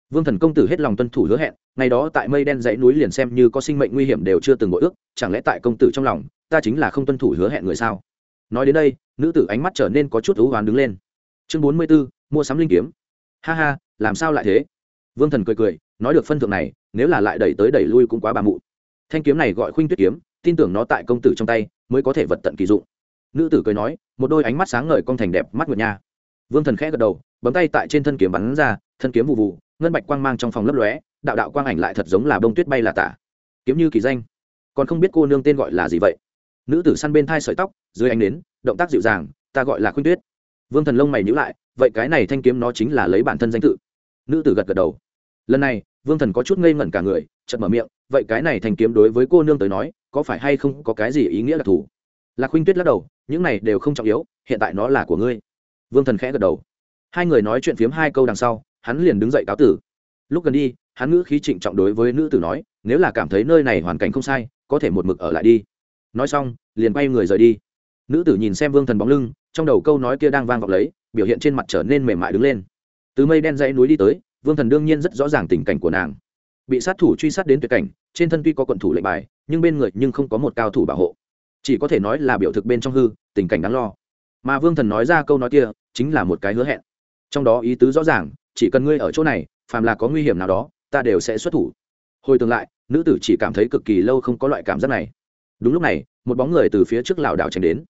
Vương thần công tử hết lòng tuân thủ hứa hẹn, ngày đó tại mây đen dãy núi liền xem như có sinh mệnh nguy hiểm đều chưa từng bội ước, chẳng lẽ tại công tử trong lòng, ta chính là không tuân thủ hứa hẹn người sao? Nói đến đây, nữ tử ánh mắt trở nên có chút thú hoán đứng lên. Chương bốn mươi b ố mua sắm linh kiếm. Ha ha, làm sao lại thế? Vương thần cười cười, nói được phân thượng này, nếu là lại đẩy tới đẩy lui cũng quá bà mụ. Thanh kiếm này gọi khuynh tuyết kiếm, tin tưởng nó tại công tử trong tay, mới có thể vật tận kỳ dụng. Nữ tử cười nói, một đôi ánh mắt sáng ngời con thành đẹp mắt nguyệt nha. Vương thần khẽ gật đầu, bấm tay tại trên thân kiếm bắn ra, thân kiếm vụ vụ ngân bạch quang mang trong phòng lấp lóe, đạo đạo quang ảnh lại thật giống là bông tuyết bay là tả. Kiếm như kỳ danh. Còn không biết cô nương tên gọi là gì vậy? Nữ tử săn bên thai sợi tóc, dưới ánh nến, động tác dịu dàng, ta gọi là khuynh tuyết. Vương thần lông mày nhữ lại, vậy cái này thanh kiếm nó chính là lấy bản thân danh tự. Nữ tử gật gật đầu. Lần này, vương thần có chút ngây ngẩn cả người, chợt mở miệng, vậy cái này thanh kiếm đối với cô nương tới nói, có phải hay không có cái gì ý nghĩa đặc thù? lạc khuynh tuyết lắc đầu, những này đều không trọng yếu, hiện tại nó là của ngươi. Vương thần khẽ gật đầu. Hai người nói chuyện phiếm hai câu đằng sau, hắn liền đứng dậy cáo tử. Lúc gần đi, hắn ngữ khí trịnh trọng đối với nữ tử nói, nếu là cảm thấy nơi này hoàn cảnh không sai, có thể một mực ở lại đi nói xong, liền quay người rời đi. Nữ tử nhìn xem vương thần bóng lưng, trong đầu câu nói kia đang vang vọng lấy, biểu hiện trên mặt trở nên mềm mại đứng lên. Từ mây đen dãy núi đi tới, vương thần đương nhiên rất rõ ràng tình cảnh của nàng. Bị sát thủ truy sát đến tuyệt cảnh, trên thân tuy có quận thủ lệnh bài, nhưng bên người nhưng không có một cao thủ bảo hộ. Chỉ có thể nói là biểu thực bên trong hư, tình cảnh đáng lo. Mà vương thần nói ra câu nói kia, chính là một cái hứa hẹn. Trong đó ý tứ rõ ràng, chỉ cần ngươi ở chỗ này, phàm là có nguy hiểm nào đó, ta đều sẽ xuất thủ. Hồi tương lại, nữ tử chỉ cảm thấy cực kỳ lâu không có loại cảm giác này đúng lúc này, một bóng người từ phía trước lảo đảo tránh đến.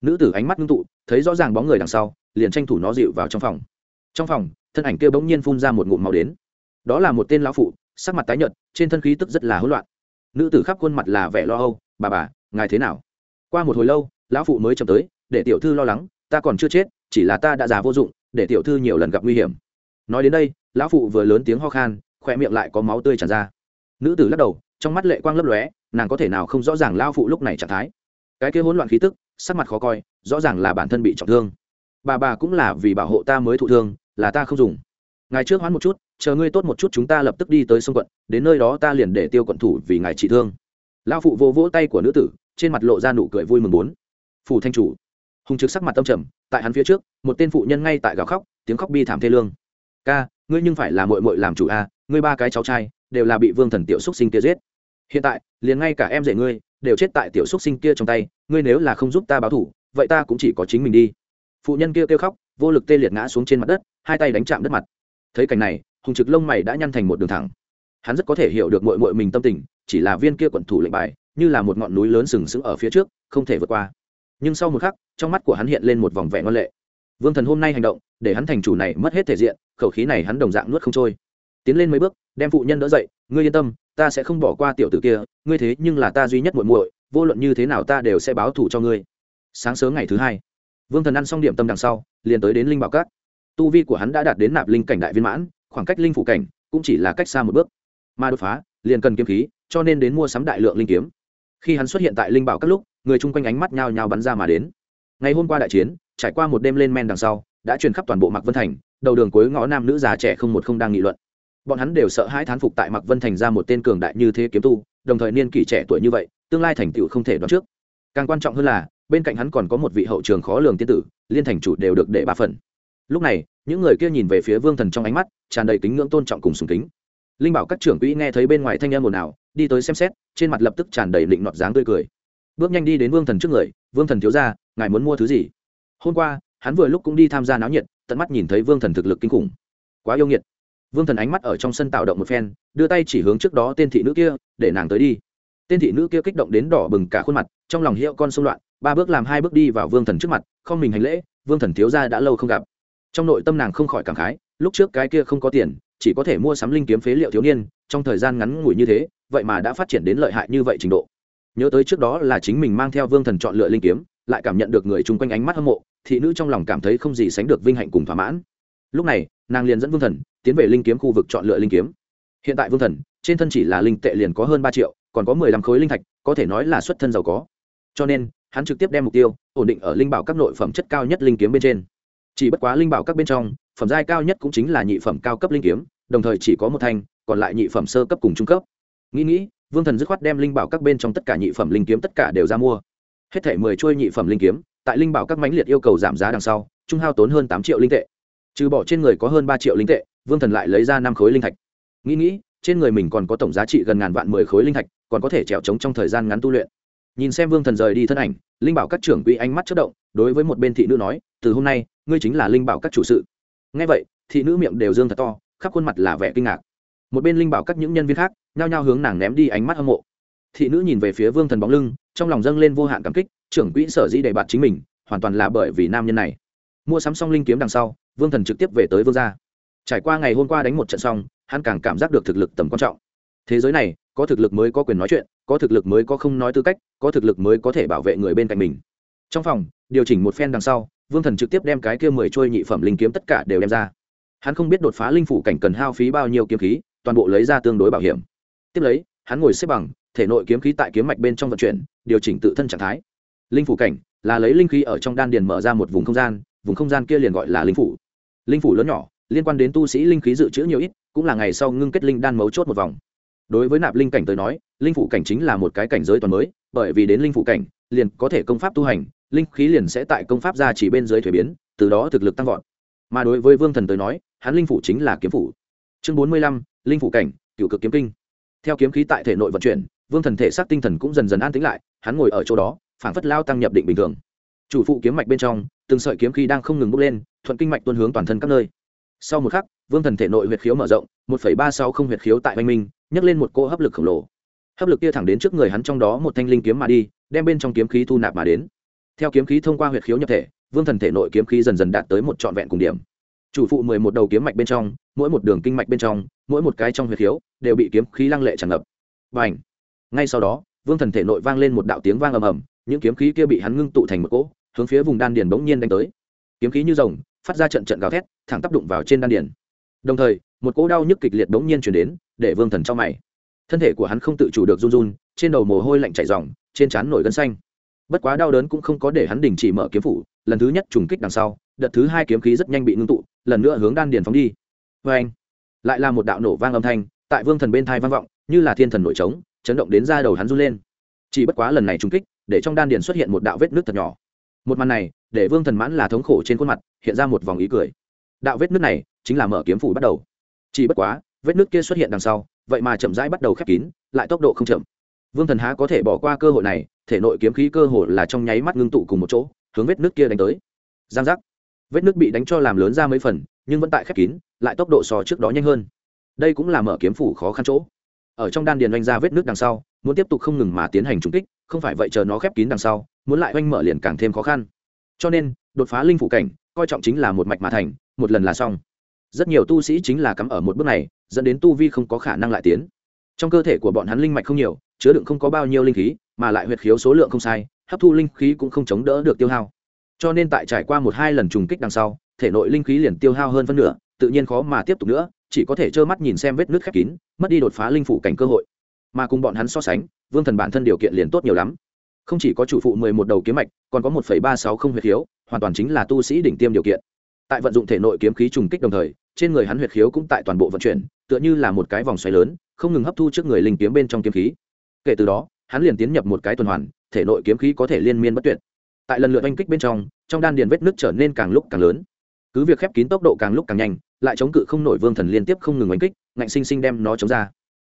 Nữ tử ánh mắt ngưng tụ, thấy rõ ràng bóng người đằng sau, liền tranh thủ nó dịu vào trong phòng. Trong phòng, thân ảnh kia bỗng nhiên phun ra một ngụm màu đến. Đó là một tên lão phụ, sắc mặt tái nhợt, trên thân khí tức rất là hỗn loạn. Nữ tử khắp khuôn mặt là vẻ lo âu, bà bà, ngài thế nào? Qua một hồi lâu, lão phụ mới chậm tới, để tiểu thư lo lắng, ta còn chưa chết, chỉ là ta đã già vô dụng, để tiểu thư nhiều lần gặp nguy hiểm. Nói đến đây, lão phụ vừa lớn tiếng ho khan khỏe miệng lại có máu tươi tràn ra. Nữ tử lắc đầu trong mắt lệ quang lấp lóe nàng có thể nào không rõ ràng lao phụ lúc này trạng thái. Cái kia hỗn loạn khí tức sắc mặt khó coi rõ ràng là bản thân bị trọng thương. Bà bà cũng là vì bảo hộ ta mới thụ thương là ta không dùng. Ngài trước hoãn một chút chờ ngươi tốt một chút chúng ta lập tức đi tới sông quận đến nơi đó ta liền để tiêu quận thủ vì ngài trị thương. Lao phụ vô vỗ tay của nữ tử trên mặt lộ ra nụ cười vui mừng bốn. Phủ thanh chủ. Hùng trực sắc mặt tâm trầm tại hắn phía trước một tên phụ nhân ngay tại gào khóc tiếng khóc bi thảm thê lương. Ca ngươi nhưng phải là mội mội làm chủ a à, ngươi ba cái cháu trai đều là bị vương thần tiểu xúc sinh kia giết hiện tại, liền ngay cả em rể ngươi đều chết tại tiểu xúc sinh kia trong tay, ngươi nếu là không giúp ta báo thủ, vậy ta cũng chỉ có chính mình đi. Phụ nhân kia kêu khóc, vô lực tê liệt ngã xuống trên mặt đất, hai tay đánh chạm đất mặt. Thấy cảnh này, hùng trực lông mày đã nhăn thành một đường thẳng. Hắn rất có thể hiểu được mội mội mình tâm tình, chỉ là viên kia quận thủ lệnh bài, như là một ngọn núi lớn sừng sững ở phía trước, không thể vượt qua. Nhưng sau một khắc, trong mắt của hắn hiện lên một vòng vẻ ngon lệ. Vương thần hôm nay hành động, để hắn thành chủ này mất hết thể diện, khẩu khí này hắn đồng dạng nuốt không trôi. Tiến lên mấy bước, đem phụ nhân đỡ dậy, ngươi yên tâm ta sẽ không bỏ qua tiểu tử kia, ngươi thế nhưng là ta duy nhất muội muội, vô luận như thế nào ta đều sẽ báo thù cho ngươi. Sáng sớm ngày thứ hai, vương thần ăn xong điểm tâm đằng sau, liền tới đến linh bảo cát. Tu vi của hắn đã đạt đến nạp linh cảnh đại viên mãn, khoảng cách linh phủ cảnh cũng chỉ là cách xa một bước. Mà đột phá, liền cần kiếm khí, cho nên đến mua sắm đại lượng linh kiếm. Khi hắn xuất hiện tại linh bảo các lúc, người chung quanh ánh mắt nhao nhao bắn ra mà đến. Ngày hôm qua đại chiến, trải qua một đêm lên men đằng sau, đã truyền khắp toàn bộ mạc vân thành, đầu đường cuối ngõ nam nữ già trẻ không một không đang nghị luận bọn hắn đều sợ hãi thán phục tại mạc vân thành ra một tên cường đại như thế kiếm tu, đồng thời niên kỷ trẻ tuổi như vậy, tương lai thành tựu không thể đoán trước. Càng quan trọng hơn là, bên cạnh hắn còn có một vị hậu trường khó lường tiên tử, liên thành chủ đều được để ba phần. Lúc này, những người kia nhìn về phía vương thần trong ánh mắt, tràn đầy kính ngưỡng tôn trọng cùng sùng kính. Linh bảo các trưởng quỹ nghe thấy bên ngoài thanh âm ồn ào, đi tới xem xét, trên mặt lập tức tràn đầy lịnh nọt dáng tươi cười. Bước nhanh đi đến vương thần trước người, vương thần thiếu ra ngài muốn mua thứ gì? Hôm qua, hắn vừa lúc cũng đi tham gia náo nhiệt, tận mắt nhìn thấy vương thần thực lực kinh khủng. Quá yêu nghiệt vương thần ánh mắt ở trong sân tạo động một phen, đưa tay chỉ hướng trước đó tên thị nữ kia, để nàng tới đi. Tên thị nữ kia kích động đến đỏ bừng cả khuôn mặt, trong lòng hiệu con xung loạn, ba bước làm hai bước đi vào vương thần trước mặt, không mình hành lễ, vương thần thiếu ra đã lâu không gặp. Trong nội tâm nàng không khỏi cảm khái, lúc trước cái kia không có tiền, chỉ có thể mua sắm linh kiếm phế liệu thiếu niên, trong thời gian ngắn ngủi như thế, vậy mà đã phát triển đến lợi hại như vậy trình độ. Nhớ tới trước đó là chính mình mang theo vương thần chọn lựa linh kiếm, lại cảm nhận được người chung quanh ánh mắt hâm mộ, thị nữ trong lòng cảm thấy không gì sánh được vinh hạnh cùng thỏa mãn lúc này, nàng liền dẫn vương thần tiến về linh kiếm khu vực chọn lựa linh kiếm. Hiện tại vương thần, trên thân chỉ là linh tệ liền có hơn ba triệu, còn có mười lăm khối linh thạch, có thể nói là xuất thân giàu có. Cho nên, hắn trực tiếp đem mục tiêu ổn định ở linh bảo các nội phẩm chất cao nhất linh kiếm bên trên. Chỉ bất quá linh bảo các bên trong, phẩm giai cao nhất cũng chính là nhị phẩm cao cấp linh kiếm, đồng thời chỉ có một thanh, còn lại nhị phẩm sơ cấp cùng trung cấp. Nghĩ nghĩ, vương thần dứt khoát đem linh bảo các bên trong tất cả nhị phẩm linh kiếm tất cả đều ra mua. Hết thể mười chuôi nhị phẩm linh kiếm, tại linh bảo các mãnh liệt yêu cầu giảm giá đằng sau, trung hao tốn hơn tám triệu linh tệ trừ bỏ trên người có hơn ba triệu linh tệ, vương thần lại lấy ra năm khối linh thạch. Nghĩ nghĩ, trên người mình còn có tổng giá trị gần ngàn vạn mười khối linh thạch, còn có thể trèo trống trong thời gian ngắn tu luyện. Nhìn xem vương thần rời đi thân ảnh, linh bảo các trưởng quỹ ánh mắt chất động, đối với một bên thị nữ nói, từ hôm nay, ngươi chính là linh bảo các chủ sự. Ngay vậy, thị nữ miệng đều dương thật to, khắp khuôn mặt là vẻ kinh ngạc. Một bên linh bảo các những nhân viên khác, nhao nhao hướng nàng ném đi ánh mắt hâm mộ. Thị nữ nhìn về phía vương thần bóng lưng, trong lòng dâng lên vô hạn cảm kích, trưởng quỹ sở dĩ đề bạt chính mình, hoàn toàn là bởi vì nam nhân này. Mua sắm xong linh kiếm đằng sau vương thần trực tiếp về tới vương gia. Trải qua ngày hôm qua đánh một trận xong, hắn càng cảm giác được thực lực tầm quan trọng. Thế giới này, có thực lực mới có quyền nói chuyện, có thực lực mới có không nói tư cách, có thực lực mới có thể bảo vệ người bên cạnh mình. Trong phòng, điều chỉnh một phen đằng sau, vương thần trực tiếp đem cái kia mười trôi nhị phẩm linh kiếm tất cả đều đem ra. Hắn không biết đột phá linh phủ cảnh cần hao phí bao nhiêu kiếm khí, toàn bộ lấy ra tương đối bảo hiểm. Tiếp lấy, hắn ngồi xếp bằng, thể nội kiếm khí tại kiếm mạch bên trong vận chuyển, điều chỉnh tự thân trạng thái. Linh phủ cảnh là lấy linh khí ở trong đan điền mở ra một vùng không gian, vùng không gian kia liền gọi là linh phủ linh phủ lớn nhỏ, liên quan đến tu sĩ linh khí dự trữ nhiều ít, cũng là ngày sau ngưng kết linh đan mấu chốt một vòng. Đối với nạp linh cảnh tới nói, linh phủ cảnh chính là một cái cảnh giới toàn mới, bởi vì đến linh phủ cảnh, liền có thể công pháp tu hành, linh khí liền sẽ tại công pháp ra chỉ bên dưới thuế biến, từ đó thực lực tăng vọt. Mà đối với vương thần tới nói, hắn linh phủ chính là kiếm phủ. Chương bốn mươi lăm, linh phủ cảnh, cựu cực kiếm kinh. Theo kiếm khí tại thể nội vận chuyển, vương thần thể xác tinh thần cũng dần dần an tĩnh lại, hắn ngồi ở chỗ đó, phảng phất lao tăng nhập định bình thường. Chủ phụ kiếm mạch bên trong, từng sợi kiếm khí đang không ngừng bốc lên thuận kinh mạch tuôn hướng toàn thân các nơi. Sau một khắc, vương thần thể nội huyệt khiếu mở rộng, một ba sáu không huyệt khiếu tại oanh minh, nhấc lên một cỗ hấp lực khổng lồ. Hấp lực kia thẳng đến trước người hắn trong đó một thanh linh kiếm mà đi, đem bên trong kiếm khí thu nạp mà đến. Theo kiếm khí thông qua huyệt khiếu nhập thể, vương thần thể nội kiếm khí dần dần đạt tới một trọn vẹn cùng điểm. Chủ phụ mười một đầu kiếm mạch bên trong, mỗi một đường kinh mạch bên trong, mỗi một cái trong huyệt khiếu, đều bị kiếm khí lăng lệ tràn ngập. Và ảnh ngay sau đó, vương thần thể nội vang lên một đạo tiếng vang ầm ầm, những kiếm khí kia bị hắn ngưng tụ thành một cỗ, hướng phía vùng đan điền bỗng nhiên đánh tới. Kiếm khí như rồng phát ra trận trận gào thét, thẳng tác đụng vào trên đan điền. Đồng thời, một cỗ đau nhức kịch liệt bỗng nhiên chuyển đến, để vương thần trong mày. Thân thể của hắn không tự chủ được run run, trên đầu mồ hôi lạnh chảy ròng, trên trán nổi gân xanh. Bất quá đau đớn cũng không có để hắn đình chỉ mở kiếm phủ, lần thứ nhất trùng kích đằng sau, đợt thứ hai kiếm khí rất nhanh bị ngưng tụ, lần nữa hướng đan điền phóng đi. Vê anh lại là một đạo nổ vang âm thanh, tại vương thần bên thai vang vọng, như là thiên thần nổi trống, chấn động đến da đầu hắn run lên. Chỉ bất quá lần này trùng kích, để trong đan điền xuất hiện một đạo vết nước thật nhỏ một màn này, để vương thần mãn là thống khổ trên khuôn mặt, hiện ra một vòng ý cười. Đạo vết nước này, chính là mở kiếm phủ bắt đầu. Chỉ bất quá, vết nước kia xuất hiện đằng sau, vậy mà chậm rãi bắt đầu khép kín, lại tốc độ không chậm. Vương thần há có thể bỏ qua cơ hội này, thể nội kiếm khí cơ hồ là trong nháy mắt ngưng tụ cùng một chỗ, hướng vết nước kia đánh tới. Giang giác. Vết nước bị đánh cho làm lớn ra mấy phần, nhưng vẫn tại khép kín, lại tốc độ so trước đó nhanh hơn. Đây cũng là mở kiếm phủ khó khăn chỗ. Ở trong đan điền đánh ra vết nước đằng sau muốn tiếp tục không ngừng mà tiến hành trùng kích, không phải vậy chờ nó khép kín đằng sau, muốn lại oanh mở liền càng thêm khó khăn. Cho nên, đột phá linh phủ cảnh, coi trọng chính là một mạch mà thành, một lần là xong. Rất nhiều tu sĩ chính là cắm ở một bước này, dẫn đến tu vi không có khả năng lại tiến. Trong cơ thể của bọn hắn linh mạch không nhiều, chứa đựng không có bao nhiêu linh khí, mà lại huyệt khiếu số lượng không sai, hấp thu linh khí cũng không chống đỡ được tiêu hao. Cho nên tại trải qua một hai lần trùng kích đằng sau, thể nội linh khí liền tiêu hao hơn phân nửa, tự nhiên khó mà tiếp tục nữa, chỉ có thể trơ mắt nhìn xem vết nước khép kín, mất đi đột phá linh phủ cảnh cơ hội mà cùng bọn hắn so sánh, vương thần bản thân điều kiện liền tốt nhiều lắm. Không chỉ có chủ phụ mười một đầu kiếm mạch, còn có một phẩy ba sáu không huyệt khiếu, hoàn toàn chính là tu sĩ đỉnh tiêm điều kiện. Tại vận dụng thể nội kiếm khí trùng kích đồng thời, trên người hắn huyệt khiếu cũng tại toàn bộ vận chuyển, tựa như là một cái vòng xoáy lớn, không ngừng hấp thu trước người linh kiếm bên trong kiếm khí. Kể từ đó, hắn liền tiến nhập một cái tuần hoàn, thể nội kiếm khí có thể liên miên bất tuyệt. Tại lần lượt oanh kích bên trong trong đan điền vết nước trở nên càng lúc càng lớn. Cứ việc khép kín tốc độ càng lúc càng nhanh, lại chống cự không nổi vương thần liên tiếp không ngừng oanh kích, ngạnh sinh sinh đem nó chống ra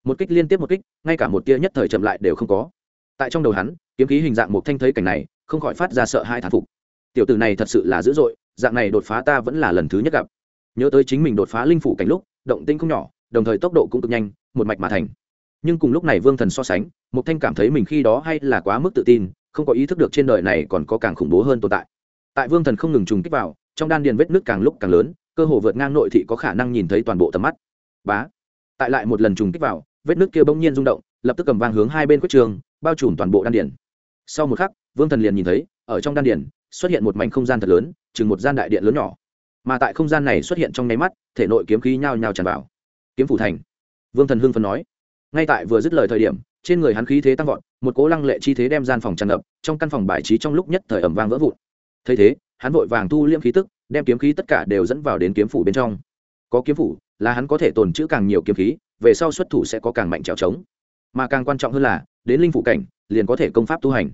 một kích liên tiếp một kích, ngay cả một tia nhất thời chậm lại đều không có. Tại trong đầu hắn, kiếm khí hình dạng một thanh thấy cảnh này, không khỏi phát ra sợ hai thán phục. Tiểu tử này thật sự là dữ dội, dạng này đột phá ta vẫn là lần thứ nhất gặp. Nhớ tới chính mình đột phá linh phủ cảnh lúc, động tinh không nhỏ, đồng thời tốc độ cũng cực nhanh, một mạch mà thành. Nhưng cùng lúc này vương thần so sánh mục thanh cảm thấy mình khi đó hay là quá mức tự tin, không có ý thức được trên đời này còn có càng khủng bố hơn tồn tại. Tại vương thần không ngừng trùng kích vào, trong đan điền vết nước càng lúc càng lớn, cơ hồ vượt ngang nội thị có khả năng nhìn thấy toàn bộ tầm mắt. Bá. Tại lại một lần trùng kích vào vết nước kia bỗng nhiên rung động, lập tức cầm vang hướng hai bên quyết trường, bao trùm toàn bộ đan điển sau một khắc, vương thần liền nhìn thấy, ở trong đan điển xuất hiện một mảnh không gian thật lớn, chừng một gian đại điện lớn nhỏ. Mà tại không gian này xuất hiện trong nháy mắt, thể nội kiếm khí nhao nhao tràn vào. Kiếm phủ thành. Vương thần hưng phần nói. Ngay tại vừa dứt lời thời điểm, trên người hắn khí thế tăng vọt, một cố lăng lệ chi thế đem gian phòng tràn ngập, trong căn phòng bài trí trong lúc nhất thời ẩm vang vỡ vụn. Thấy thế, hắn vội vàng thu liễm khí tức, đem kiếm khí tất cả đều dẫn vào đến kiếm phủ bên trong. Có kiếm phủ, là hắn có thể tồn trữ càng nhiều kiếm khí về sau xuất thủ sẽ có càng mạnh trèo trống. Mà càng quan trọng hơn là, đến linh phụ cảnh, liền có thể công pháp tu hành.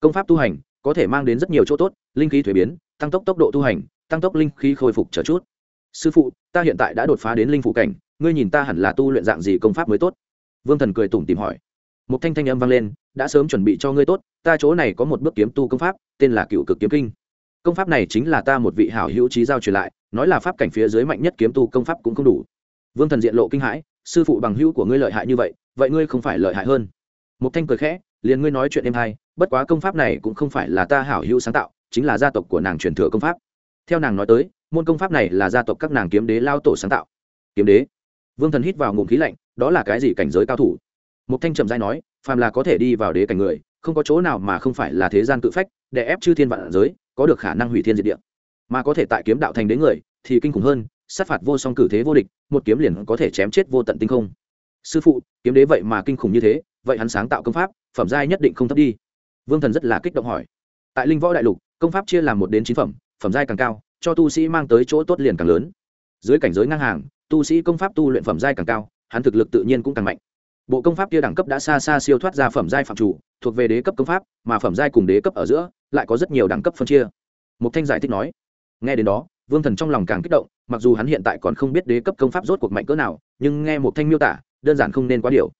Công pháp tu hành có thể mang đến rất nhiều chỗ tốt, linh khí thuế biến, tăng tốc tốc độ tu hành, tăng tốc linh khí khôi phục trở chút. Sư phụ, ta hiện tại đã đột phá đến linh phụ cảnh, ngươi nhìn ta hẳn là tu luyện dạng gì công pháp mới tốt? Vương thần cười tủm tìm hỏi. Một thanh thanh âm vang lên, đã sớm chuẩn bị cho ngươi tốt, ta chỗ này có một bước kiếm tu công pháp, tên là cựu cực kiếm kinh. Công pháp này chính là ta một vị hảo hữu trí giao truyền lại, nói là pháp cảnh phía dưới mạnh nhất kiếm tu công pháp cũng không đủ. Vương thần diện lộ kinh hãi sư phụ bằng hữu của ngươi lợi hại như vậy vậy ngươi không phải lợi hại hơn. Một thanh cười khẽ, liền ngươi nói chuyện em hay, bất quá công pháp này cũng không phải là ta hảo hữu sáng tạo, chính là gia tộc của nàng truyền thừa công pháp. Theo nàng nói tới, môn công pháp này là gia tộc các nàng kiếm đế lao tổ sáng tạo. Kiếm đế. Vương thần hít vào ngụm khí lạnh, đó là cái gì cảnh giới cao thủ? Một thanh trầm dai nói, phàm là có thể đi vào đế cảnh người, không có chỗ nào mà không phải là thế gian tự phách, để ép chư thiên vạn giới, có được khả năng hủy thiên diệt địa. Mà có thể tại kiếm đạo thành đế người, thì kinh khủng hơn sát phạt vô song cử thế vô địch, một kiếm liền có thể chém chết vô tận tinh không. Sư phụ, kiếm đế vậy mà kinh khủng như thế, vậy hắn sáng tạo công pháp, phẩm giai nhất định không thấp đi. Vương thần rất là kích động hỏi. Tại linh võ đại lục, công pháp chia làm một đến chín phẩm phẩm giai càng cao, cho tu sĩ mang tới chỗ tốt liền càng lớn. Dưới cảnh giới ngang hàng, tu sĩ công pháp tu luyện phẩm giai càng cao, hắn thực lực tự nhiên cũng càng mạnh. Bộ công pháp kia đẳng cấp đã xa xa siêu thoát ra phẩm giai phạm chủ, thuộc về đế cấp công pháp, mà phẩm giai cùng đế cấp ở giữa, lại có rất nhiều đẳng cấp phân chia. Một thanh giải thích nói. Nghe đến đó vương thần trong lòng càng kích động, mặc dù hắn hiện tại còn không biết đế cấp công pháp rốt cuộc mạnh cỡ nào, nhưng nghe một thanh miêu tả, đơn giản không nên quá điều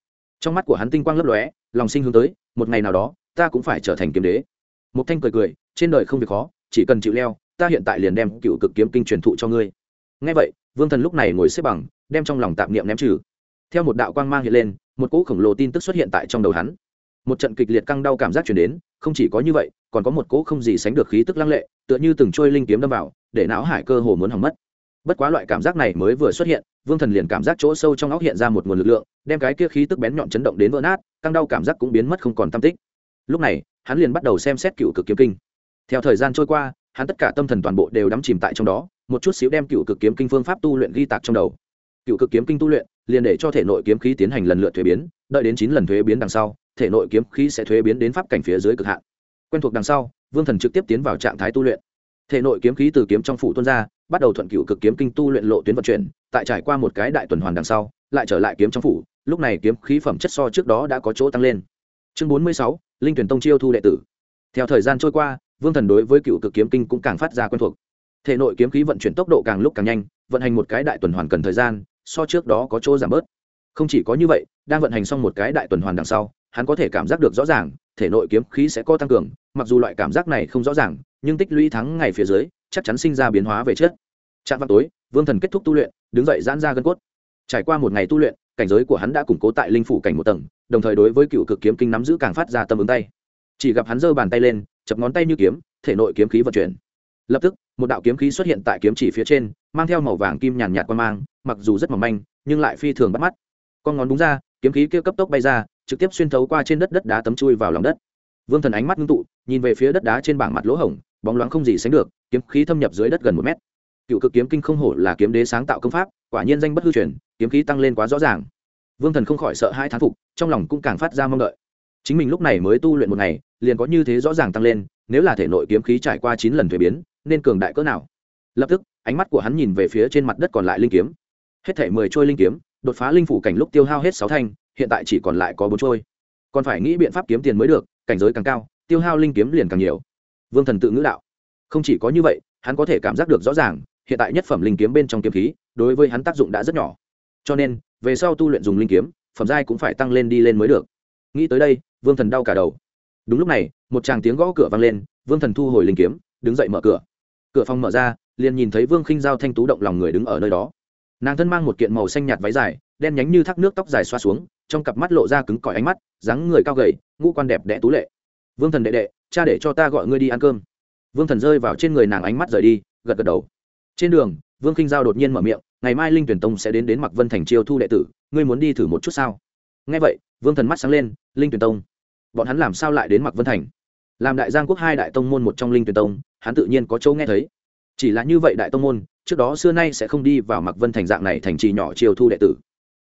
trong mắt của hắn tinh quang lấp lóe, lòng sinh hướng tới, một ngày nào đó, ta cũng phải trở thành kiếm đế. Một thanh cười cười, trên đời không việc khó, chỉ cần chịu leo, ta hiện tại liền đem cựu cực kiếm kinh truyền thụ cho ngươi. Ngay vậy, vương thần lúc này ngồi xếp bằng, đem trong lòng tạm niệm ném trừ. Theo một đạo quang mang hiện lên, một cỗ khổng lồ tin tức xuất hiện tại trong đầu hắn một trận kịch liệt căng đau cảm giác chuyển đến, không chỉ có như vậy, còn có một cỗ không gì sánh được khí tức lăng lệ, tựa như từng trôi linh kiếm đâm vào, để não hải cơ hồ muốn hỏng mất. Bất quá loại cảm giác này mới vừa xuất hiện, vương thần liền cảm giác chỗ sâu trong óc hiện ra một nguồn lực lượng, đem cái kia khí tức bén nhọn chấn động đến vỡ nát, căng đau cảm giác cũng biến mất không còn tam tích. Lúc này, hắn liền bắt đầu xem xét cựu cực kiếm kinh. Theo thời gian trôi qua, hắn tất cả tâm thần toàn bộ đều đắm chìm tại trong đó, một chút xíu đem cựu cực kiếm kinh phương pháp tu luyện ghi tạc trong đầu. Cựu cực kiếm kinh tu luyện, liền để cho thể nội kiếm khí tiến hành lần lượt thuế biến, đợi đến chín lần thuế biến đằng sau thể nội kiếm khí sẽ thuế biến đến pháp cảnh phía dưới cực hạn. Quen thuộc đằng sau, vương thần trực tiếp tiến vào trạng thái tu luyện. Thể nội kiếm khí từ kiếm trong phủ tuôn ra, bắt đầu thuận cựu cực kiếm kinh tu luyện lộ tuyến vận chuyển, tại trải qua một cái đại tuần hoàn đằng sau, lại trở lại kiếm trong phủ, lúc này kiếm khí phẩm chất so trước đó đã có chỗ tăng lên. Chương bốn mươi sáu, linh tuyển tông chiêu thu đệ tử. Theo thời gian trôi qua, vương thần đối với cựu cực kiếm kinh cũng càng phát ra quen thuộc. Thể nội kiếm khí vận chuyển tốc độ càng lúc càng nhanh, vận hành một cái đại tuần hoàn cần thời gian, so trước đó có chỗ giảm bớt. Không chỉ có như vậy, đang vận hành xong một cái đại tuần hoàn đằng sau hắn có thể cảm giác được rõ ràng, thể nội kiếm khí sẽ có tăng cường, mặc dù loại cảm giác này không rõ ràng, nhưng tích lũy thắng ngày phía dưới, chắc chắn sinh ra biến hóa về chất. trạm vào tối, vương thần kết thúc tu luyện, đứng dậy giãn ra gân cốt. Trải qua một ngày tu luyện, cảnh giới của hắn đã củng cố tại linh phủ cảnh một tầng, đồng thời đối với cựu cực kiếm kinh nắm giữ càng phát ra tâm ứng tay. Chỉ gặp hắn giơ bàn tay lên, chập ngón tay như kiếm, thể nội kiếm khí vận chuyển. Lập tức, một đạo kiếm khí xuất hiện tại kiếm chỉ phía trên, mang theo màu vàng kim nhàn nhạt qua mang, mặc dù rất mỏng manh, nhưng lại phi thường bắt mắt. Con ngón đúng ra, kiếm khí kia cấp tốc bay ra trực tiếp xuyên thấu qua trên đất đất đá tấm chui vào lòng đất. Vương thần ánh mắt ngưng tụ, nhìn về phía đất đá trên bảng mặt lỗ hổng, bóng loáng không gì sánh được, kiếm khí thâm nhập dưới đất gần một mét. Cựu cực kiếm kinh không hổ là kiếm đế sáng tạo công pháp, quả nhiên danh bất hư truyền, kiếm khí tăng lên quá rõ ràng. Vương thần không khỏi sợ hai thán phục, trong lòng cũng càng phát ra mong đợi. Chính mình lúc này mới tu luyện một ngày, liền có như thế rõ ràng tăng lên, nếu là thể nội kiếm khí trải qua chín lần thuế biến, nên cường đại cỡ nào? Lập tức, ánh mắt của hắn nhìn về phía trên mặt đất còn lại linh kiếm. Hết thể mười trôi linh kiếm, đột phá linh phủ cảnh lúc tiêu hao hết sáu thanh hiện tại chỉ còn lại có bốn trôi. Còn phải nghĩ biện pháp kiếm tiền mới được, cảnh giới càng cao, tiêu hao linh kiếm liền càng nhiều. Vương thần tự ngữ đạo. Không chỉ có như vậy, hắn có thể cảm giác được rõ ràng, hiện tại nhất phẩm linh kiếm bên trong kiếm khí, đối với hắn tác dụng đã rất nhỏ. Cho nên, về sau tu luyện dùng linh kiếm, phẩm giai cũng phải tăng lên đi lên mới được. Nghĩ tới đây, vương thần đau cả đầu. Đúng lúc này, một tràng tiếng gõ cửa vang lên, vương thần thu hồi linh kiếm, đứng dậy mở cửa. Cửa phòng mở ra, liền nhìn thấy vương khinh giao thanh tú động lòng người đứng ở nơi đó nàng thân mang một kiện màu xanh nhạt váy dài, đen nhánh như thác nước tóc dài xoa xuống, trong cặp mắt lộ ra cứng cỏi ánh mắt, dáng người cao gầy, ngũ quan đẹp đẽ tú lệ. Vương thần đệ đệ, cha để cho ta gọi ngươi đi ăn cơm. Vương thần rơi vào trên người nàng ánh mắt rời đi, gật gật đầu. Trên đường, vương khinh giao đột nhiên mở miệng, ngày mai linh tuyển tông sẽ đến đến mặc vân thành chiêu thu đệ tử, ngươi muốn đi thử một chút sao? Ngay vậy, vương thần mắt sáng lên, linh tuyển tông? Bọn hắn làm sao lại đến mặc vân thành? Làm đại giang quốc hai đại tông môn một trong linh tuyển tông, hắn tự nhiên có chỗ nghe thấy chỉ là như vậy đại tông môn, trước đó xưa nay sẽ không đi vào mặc vân thành dạng này thành trì nhỏ chiêu thu đệ tử.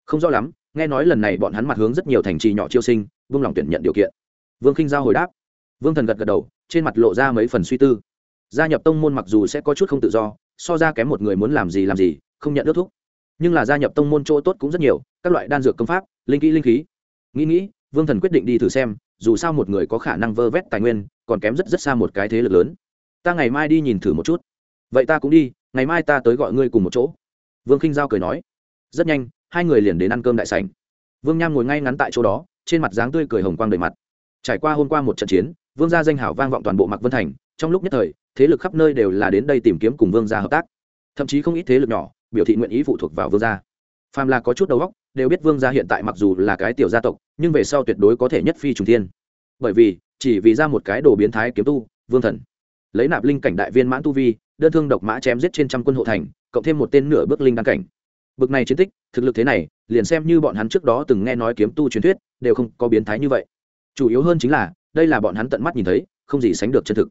Không rõ lắm, nghe nói lần này bọn hắn mặt hướng rất nhiều thành trì nhỏ chiêu sinh vương lòng tuyển nhận điều kiện. Vương khinh giao hồi đáp. Vương thần gật gật đầu, trên mặt lộ ra mấy phần suy tư. Gia nhập tông môn mặc dù sẽ có chút không tự do, so ra kém một người muốn làm gì làm gì, không nhận ước thúc. Nhưng là gia nhập tông môn chỗ tốt cũng rất nhiều, các loại đan dược công pháp, linh kỹ linh khí. Nghĩ nghĩ, vương thần quyết định đi thử xem, dù sao một người có khả năng vơ vét tài nguyên, còn kém rất rất xa một cái thế lực lớn. Ta ngày mai đi nhìn thử một chút vậy ta cũng đi, ngày mai ta tới gọi ngươi cùng một chỗ. Vương khinh giao cười nói. Rất nhanh, hai người liền đến ăn cơm đại sành vương nham ngồi ngay ngắn tại chỗ đó, trên mặt dáng tươi cười hồng quang đầy mặt. Trải qua hôm qua một trận chiến, vương gia danh hảo vang vọng toàn bộ Mạc vân thành, trong lúc nhất thời, thế lực khắp nơi đều là đến đây tìm kiếm cùng vương gia hợp tác. Thậm chí không ít thế lực nhỏ, biểu thị nguyện ý phụ thuộc vào vương gia. Phàm là có chút đầu óc, đều biết vương gia hiện tại mặc dù là cái tiểu gia tộc, nhưng về sau tuyệt đối có thể nhất phi trùng thiên. Bởi vì, chỉ vì ra một cái đồ biến thái kiếm tu, vương thần. Lấy nạp linh cảnh đại viên mãn tu vi đơn thương độc mã chém giết trên trăm quân hộ thành, cộng thêm một tên nửa bước linh đăng cảnh. Bực này chiến tích, thực lực thế này, liền xem như bọn hắn trước đó từng nghe nói kiếm tu truyền thuyết, đều không có biến thái như vậy. Chủ yếu hơn chính là, đây là bọn hắn tận mắt nhìn thấy, không gì sánh được chân thực.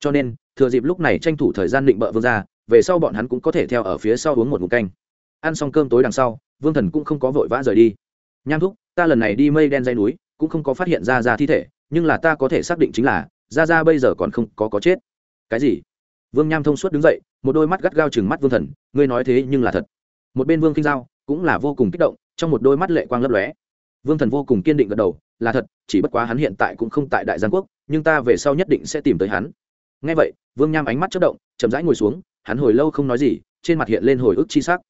Cho nên, thừa dịp lúc này tranh thủ thời gian định bợ vương ra, về sau bọn hắn cũng có thể theo ở phía sau uống một ngụm canh. Ăn xong cơm tối đằng sau, vương thần cũng không có vội vã rời đi. Nham thúc, ta lần này đi mây đen dây núi, cũng không có phát hiện ra ra thi thể, nhưng là ta có thể xác định chính là, ra ra bây giờ còn không có có chết. Cái gì? Vương nham thông suốt đứng dậy, một đôi mắt gắt gao chừng mắt vương thần, ngươi nói thế nhưng là thật. Một bên vương kinh giao cũng là vô cùng kích động, trong một đôi mắt lệ quang lấp lóe. Vương thần vô cùng kiên định gật đầu, là thật, chỉ bất quá hắn hiện tại cũng không tại đại giang quốc, nhưng ta về sau nhất định sẽ tìm tới hắn. Ngay vậy, vương nham ánh mắt chất động, chậm rãi ngồi xuống, hắn hồi lâu không nói gì, trên mặt hiện lên hồi ức chi sắc.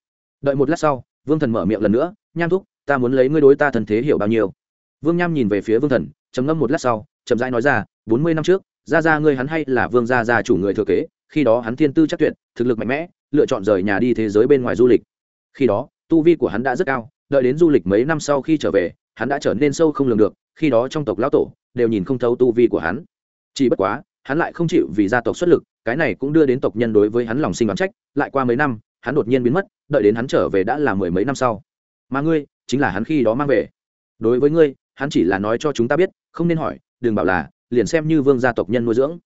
Đợi một lát sau, vương thần mở miệng lần nữa, nham thúc, ta muốn lấy ngươi đối ta thần thế hiểu bao nhiêu? Vương nham nhìn về phía vương thần, trầm ngâm một lát sau, chậm rãi nói ra, bốn mươi năm trước ra ra ngươi hắn hay là vương gia gia chủ người thừa kế khi đó hắn thiên tư chắc tuyệt, thực lực mạnh mẽ, lựa chọn rời nhà đi thế giới bên ngoài du lịch. Khi đó, tu vi của hắn đã rất cao, đợi đến du lịch mấy năm sau khi trở về, hắn đã trở nên sâu không lường được, khi đó trong tộc lão tổ đều nhìn không thấu tu vi của hắn. Chỉ bất quá, hắn lại không chịu vì gia tộc xuất lực, cái này cũng đưa đến tộc nhân đối với hắn lòng sinh đoán trách, lại qua mấy năm, hắn đột nhiên biến mất, đợi đến hắn trở về đã là mười mấy năm sau. Mà ngươi, chính là hắn khi đó mang về. Đối với ngươi, hắn chỉ là nói cho chúng ta biết, không nên hỏi, đừng bảo là, liền xem như vương gia tộc nhân nuôi dưỡng.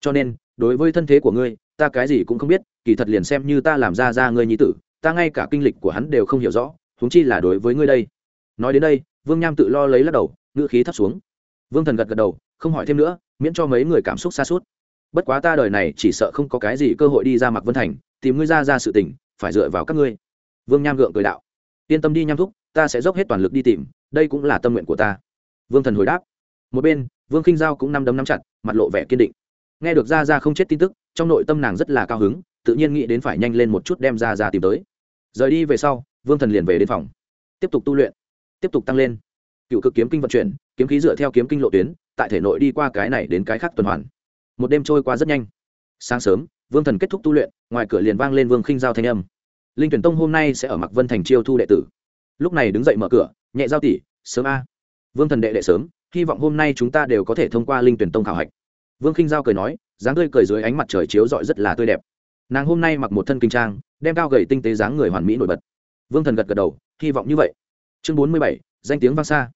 Cho nên đối với thân thế của ngươi, ta cái gì cũng không biết, kỳ thật liền xem như ta làm ra ra ngươi nhi tử, ta ngay cả kinh lịch của hắn đều không hiểu rõ, huống chi là đối với ngươi đây. Nói đến đây, vương nham tự lo lấy lắc đầu, ngữ khí thấp xuống. Vương thần gật gật đầu, không hỏi thêm nữa, miễn cho mấy người cảm xúc xa suốt. Bất quá ta đời này chỉ sợ không có cái gì cơ hội đi ra mặc vân thành, tìm ngươi ra ra sự tình, phải dựa vào các ngươi. Vương nham gượng cười đạo. Yên tâm đi nham thúc, ta sẽ dốc hết toàn lực đi tìm, đây cũng là tâm nguyện của ta. Vương thần hồi đáp. Một bên, vương khinh giao cũng năm đấm nắm chặt, mặt lộ vẻ kiên định nghe được ra ra không chết tin tức, trong nội tâm nàng rất là cao hứng, tự nhiên nghĩ đến phải nhanh lên một chút đem ra ra tìm tới. Rời đi về sau, vương thần liền về đến phòng. Tiếp tục tu luyện, tiếp tục tăng lên. Cựu cực kiếm kinh vận chuyển, kiếm khí dựa theo kiếm kinh lộ tuyến, tại thể nội đi qua cái này đến cái khác tuần hoàn. Một đêm trôi qua rất nhanh. Sáng sớm, vương thần kết thúc tu luyện, ngoài cửa liền vang lên vương khinh giao thanh âm. Linh tuyển tông hôm nay sẽ ở mặc vân thành chiêu thu đệ tử. Lúc này đứng dậy mở cửa, nhẹ giao tỷ, sớm a. Vương thần đệ đệ sớm, hy vọng hôm nay chúng ta đều có thể thông qua linh tuyển tông khảo hạch vương khinh giao cười nói, dáng tươi cười dưới ánh mặt trời chiếu rọi rất là tươi đẹp. Nàng hôm nay mặc một thân kinh trang, đem cao gầy tinh tế dáng người hoàn mỹ nổi bật. Vương thần gật gật đầu, hy vọng như vậy. Chương bốn mươi bảy, danh tiếng vang xa.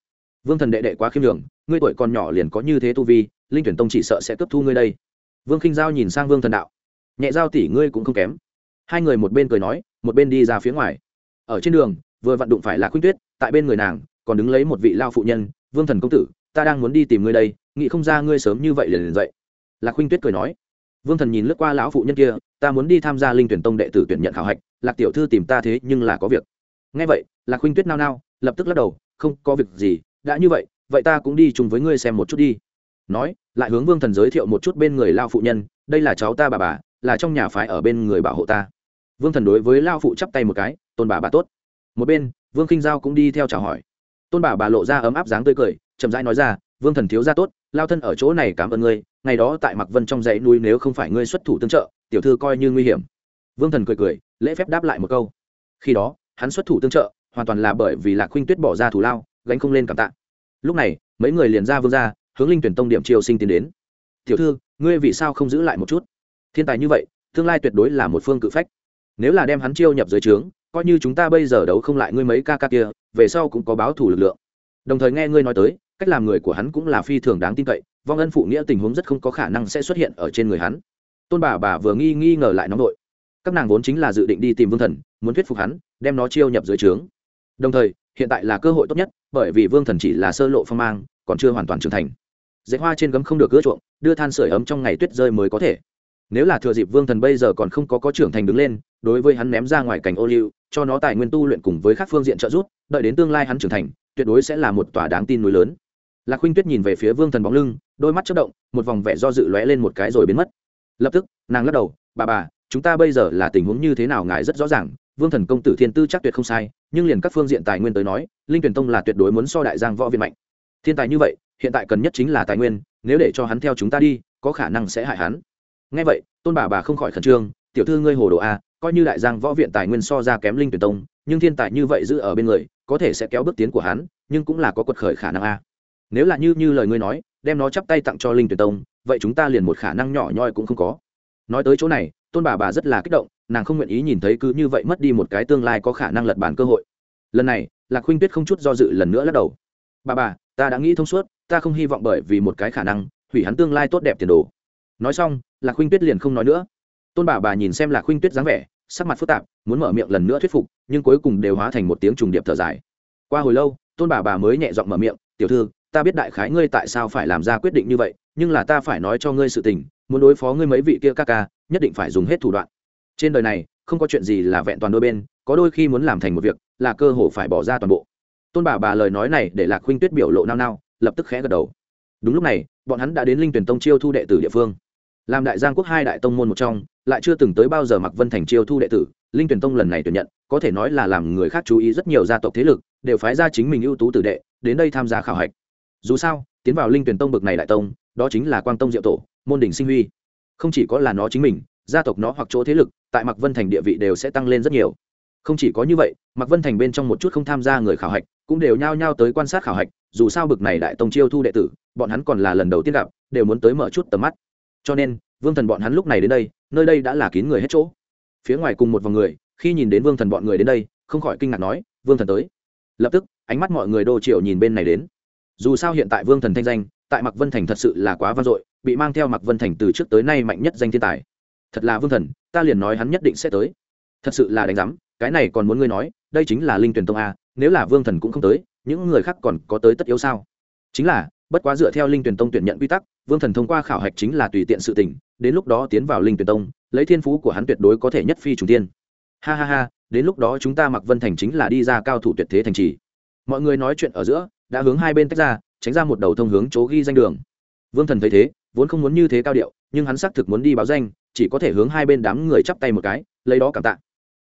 Vương thần đệ đệ quá khiêm đường ngươi tuổi còn nhỏ liền có như thế tu vi, linh tuyển tông chỉ sợ sẽ cướp thu ngươi đây. Vương khinh giao nhìn sang vương thần đạo, nhẹ giao tỷ ngươi cũng không kém. Hai người một bên cười nói, một bên đi ra phía ngoài. Ở trên đường, vừa vặn đụng phải là khuynh tuyết, tại bên người nàng, còn đứng lấy một vị lao phụ nhân, vương thần công tử ta đang muốn đi tìm ngươi đây, nghĩ không ra ngươi sớm như vậy liền liền dậy. Lạc khuynh tuyết cười nói. Vương thần nhìn lướt qua lão phụ nhân kia, ta muốn đi tham gia linh tuyển tông đệ tử tuyển nhận khảo hạch, lạc tiểu thư tìm ta thế nhưng là có việc. Ngay vậy, lạc khuynh tuyết nao nao, lập tức lắc đầu, không có việc gì, đã như vậy vậy ta cũng đi chung với ngươi xem một chút đi. Nói, lại hướng vương thần giới thiệu một chút bên người lao phụ nhân, đây là cháu ta bà bà, là trong nhà phái ở bên người bảo hộ ta. Vương thần đối với lao phụ chắp tay một cái, tôn bà bà tốt. Một bên, vương kinh giao cũng đi theo chào hỏi. Tôn bà bà lộ ra ấm áp dáng tươi cười chậm rãi nói ra, vương thần thiếu ra tốt, lao thân ở chỗ này cảm ơn ngươi, ngày đó tại mặc vân trong dãy núi nếu không phải ngươi xuất thủ tương trợ, tiểu thư coi như nguy hiểm. Vương thần cười cười, lễ phép đáp lại một câu. Khi đó, hắn xuất thủ tương trợ, hoàn toàn là bởi vì lạc khuynh tuyết bỏ ra thủ lao, gánh không lên cảm tạ. Lúc này, mấy người liền ra vương ra, hướng linh tuyển tông điểm triều sinh tiến đến. Tiểu thư, ngươi vì sao không giữ lại một chút? Thiên tài như vậy, tương lai tuyệt đối là một phương cự phách. Nếu là đem hắn chiêu nhập dưới trướng, coi như chúng ta bây giờ đấu không lại ngươi mấy ca ca kia, về sau cũng có báo thủ lực lượng. Đồng thời nghe ngươi nói tới cách làm người của hắn cũng là phi thường đáng tin cậy, vong ân phụ nghĩa tình huống rất không có khả năng sẽ xuất hiện ở trên người hắn. Tôn bà bà vừa nghi nghi ngờ lại nóng nội. Các nàng vốn chính là dự định đi tìm vương thần, muốn thuyết phục hắn, đem nó chiêu nhập dưới trướng. Đồng thời, hiện tại là cơ hội tốt nhất, bởi vì vương thần chỉ là sơ lộ phong mang, còn chưa hoàn toàn trưởng thành. Dạy hoa trên gấm không được gỡ chuộng, đưa than sửa ấm trong ngày tuyết rơi mới có thể. Nếu là thừa dịp vương thần bây giờ còn không có có trưởng thành đứng lên, đối với hắn ném ra ngoài cảnh ô liu, cho nó tài nguyên tu luyện cùng với các phương diện trợ giúp, đợi đến tương lai hắn trưởng thành, tuyệt đối sẽ là một tòa đáng tin núi lớn lạc khuynh tuyết nhìn về phía vương thần bóng lưng, đôi mắt chất động, một vòng vẻ do dự lóe lên một cái rồi biến mất. Lập tức, nàng lắc đầu, bà bà, chúng ta bây giờ là tình huống như thế nào ngài rất rõ ràng, vương thần công tử thiên tư chắc tuyệt không sai, nhưng liền các phương diện tài nguyên tới nói, linh tuyển tông là tuyệt đối muốn so đại giang võ viện mạnh. Thiên tài như vậy, hiện tại cần nhất chính là tài nguyên, nếu để cho hắn theo chúng ta đi, có khả năng sẽ hại hắn. Ngay vậy, tôn bà bà không khỏi khẩn trương, tiểu thư ngươi hồ đồ a, coi như đại giang võ viện tài nguyên so ra kém linh tuyển tông, nhưng thiên tài như vậy giữ ở bên người, có thể sẽ kéo bước tiến của hắn, nhưng cũng là có quật khởi khả năng a nếu là như như lời ngươi nói, đem nó chắp tay tặng cho linh tuyển tông, vậy chúng ta liền một khả năng nhỏ nhoi cũng không có. Nói tới chỗ này, tôn bà bà rất là kích động, nàng không nguyện ý nhìn thấy cứ như vậy mất đi một cái tương lai có khả năng lật bản cơ hội. Lần này, lạc khuynh tuyết không chút do dự lần nữa lắc đầu. Bà bà, ta đã nghĩ thông suốt, ta không hy vọng bởi vì một cái khả năng, hủy hắn tương lai tốt đẹp tiền đồ. Nói xong, lạc khuynh tuyết liền không nói nữa. Tôn bà bà nhìn xem lạc khuynh tuyết dáng vẻ, sắc mặt phức tạp, muốn mở miệng lần nữa thuyết phục, nhưng cuối cùng đều hóa thành một tiếng trùng điệp thở dài. Qua hồi lâu, tôn bà bà mới nhẹ giọng mở miệng, tiểu thư ta biết đại khái ngươi tại sao phải làm ra quyết định như vậy, nhưng là ta phải nói cho ngươi sự tình, muốn đối phó ngươi mấy vị kia ca ca, nhất định phải dùng hết thủ đoạn. Trên đời này, không có chuyện gì là vẹn toàn đôi bên, có đôi khi muốn làm thành một việc, là cơ hội phải bỏ ra toàn bộ. Tôn bà bà lời nói này để lạc huynh tuyết biểu lộ nao nao, lập tức khẽ gật đầu. Đúng lúc này, bọn hắn đã đến linh tuyển tông chiêu thu đệ tử địa phương. Làm đại giang quốc hai đại tông môn một trong, lại chưa từng tới bao giờ mặc vân thành chiêu thu đệ tử, linh tuyển tông lần này tuyển nhận, có thể nói là làm người khác chú ý rất nhiều gia tộc thế lực, đều phái ra chính mình ưu tú tử đệ, đến đây tham gia khảo hạch dù sao, tiến vào linh tuyển tông bực này đại tông, đó chính là quang tông diệu tổ, môn đỉnh sinh huy. Không chỉ có là nó chính mình, gia tộc nó hoặc chỗ thế lực, tại mặc vân thành địa vị đều sẽ tăng lên rất nhiều. Không chỉ có như vậy mặc vân thành bên trong một chút không tham gia người khảo hạch, cũng đều nhao nhao tới quan sát khảo hạch, dù sao bực này đại tông chiêu thu đệ tử, bọn hắn còn là lần đầu tiên gặp, đều muốn tới mở chút tầm mắt. Cho nên, vương thần bọn hắn lúc này đến đây, nơi đây đã là kín người hết chỗ. Phía ngoài cùng một vòng người, khi nhìn đến vương thần bọn người đến đây, không khỏi kinh ngạc nói, vương thần tới. Lập tức, ánh mắt mọi người đô triệu nhìn bên này đến dù sao hiện tại vương thần thanh danh, tại mặc vân thành thật sự là quá vang dội, bị mang theo mặc vân thành từ trước tới nay mạnh nhất danh thiên tài. Thật là vương thần, ta liền nói hắn nhất định sẽ tới. Thật sự là đánh giám, cái này còn muốn ngươi nói, đây chính là linh tuyển tông a, nếu là vương thần cũng không tới, những người khác còn có tới tất yếu sao? Chính là, bất quá dựa theo linh tuyển tông tuyển nhận quy tắc, vương thần thông qua khảo hạch chính là tùy tiện sự tỉnh đến lúc đó tiến vào linh tuyển tông, lấy thiên phú của hắn tuyệt đối có thể nhất phi trùng tiên ha ha ha, đến lúc đó chúng ta mặc vân thành chính là đi ra cao thủ tuyệt thế thành trì. Mọi người nói chuyện ở giữa đã hướng hai bên tách ra, tránh ra một đầu thông hướng chỗ ghi danh đường. Vương thần thấy thế, vốn không muốn như thế cao điệu, nhưng hắn xác thực muốn đi báo danh, chỉ có thể hướng hai bên đám người chắp tay một cái, lấy đó cảm tạ.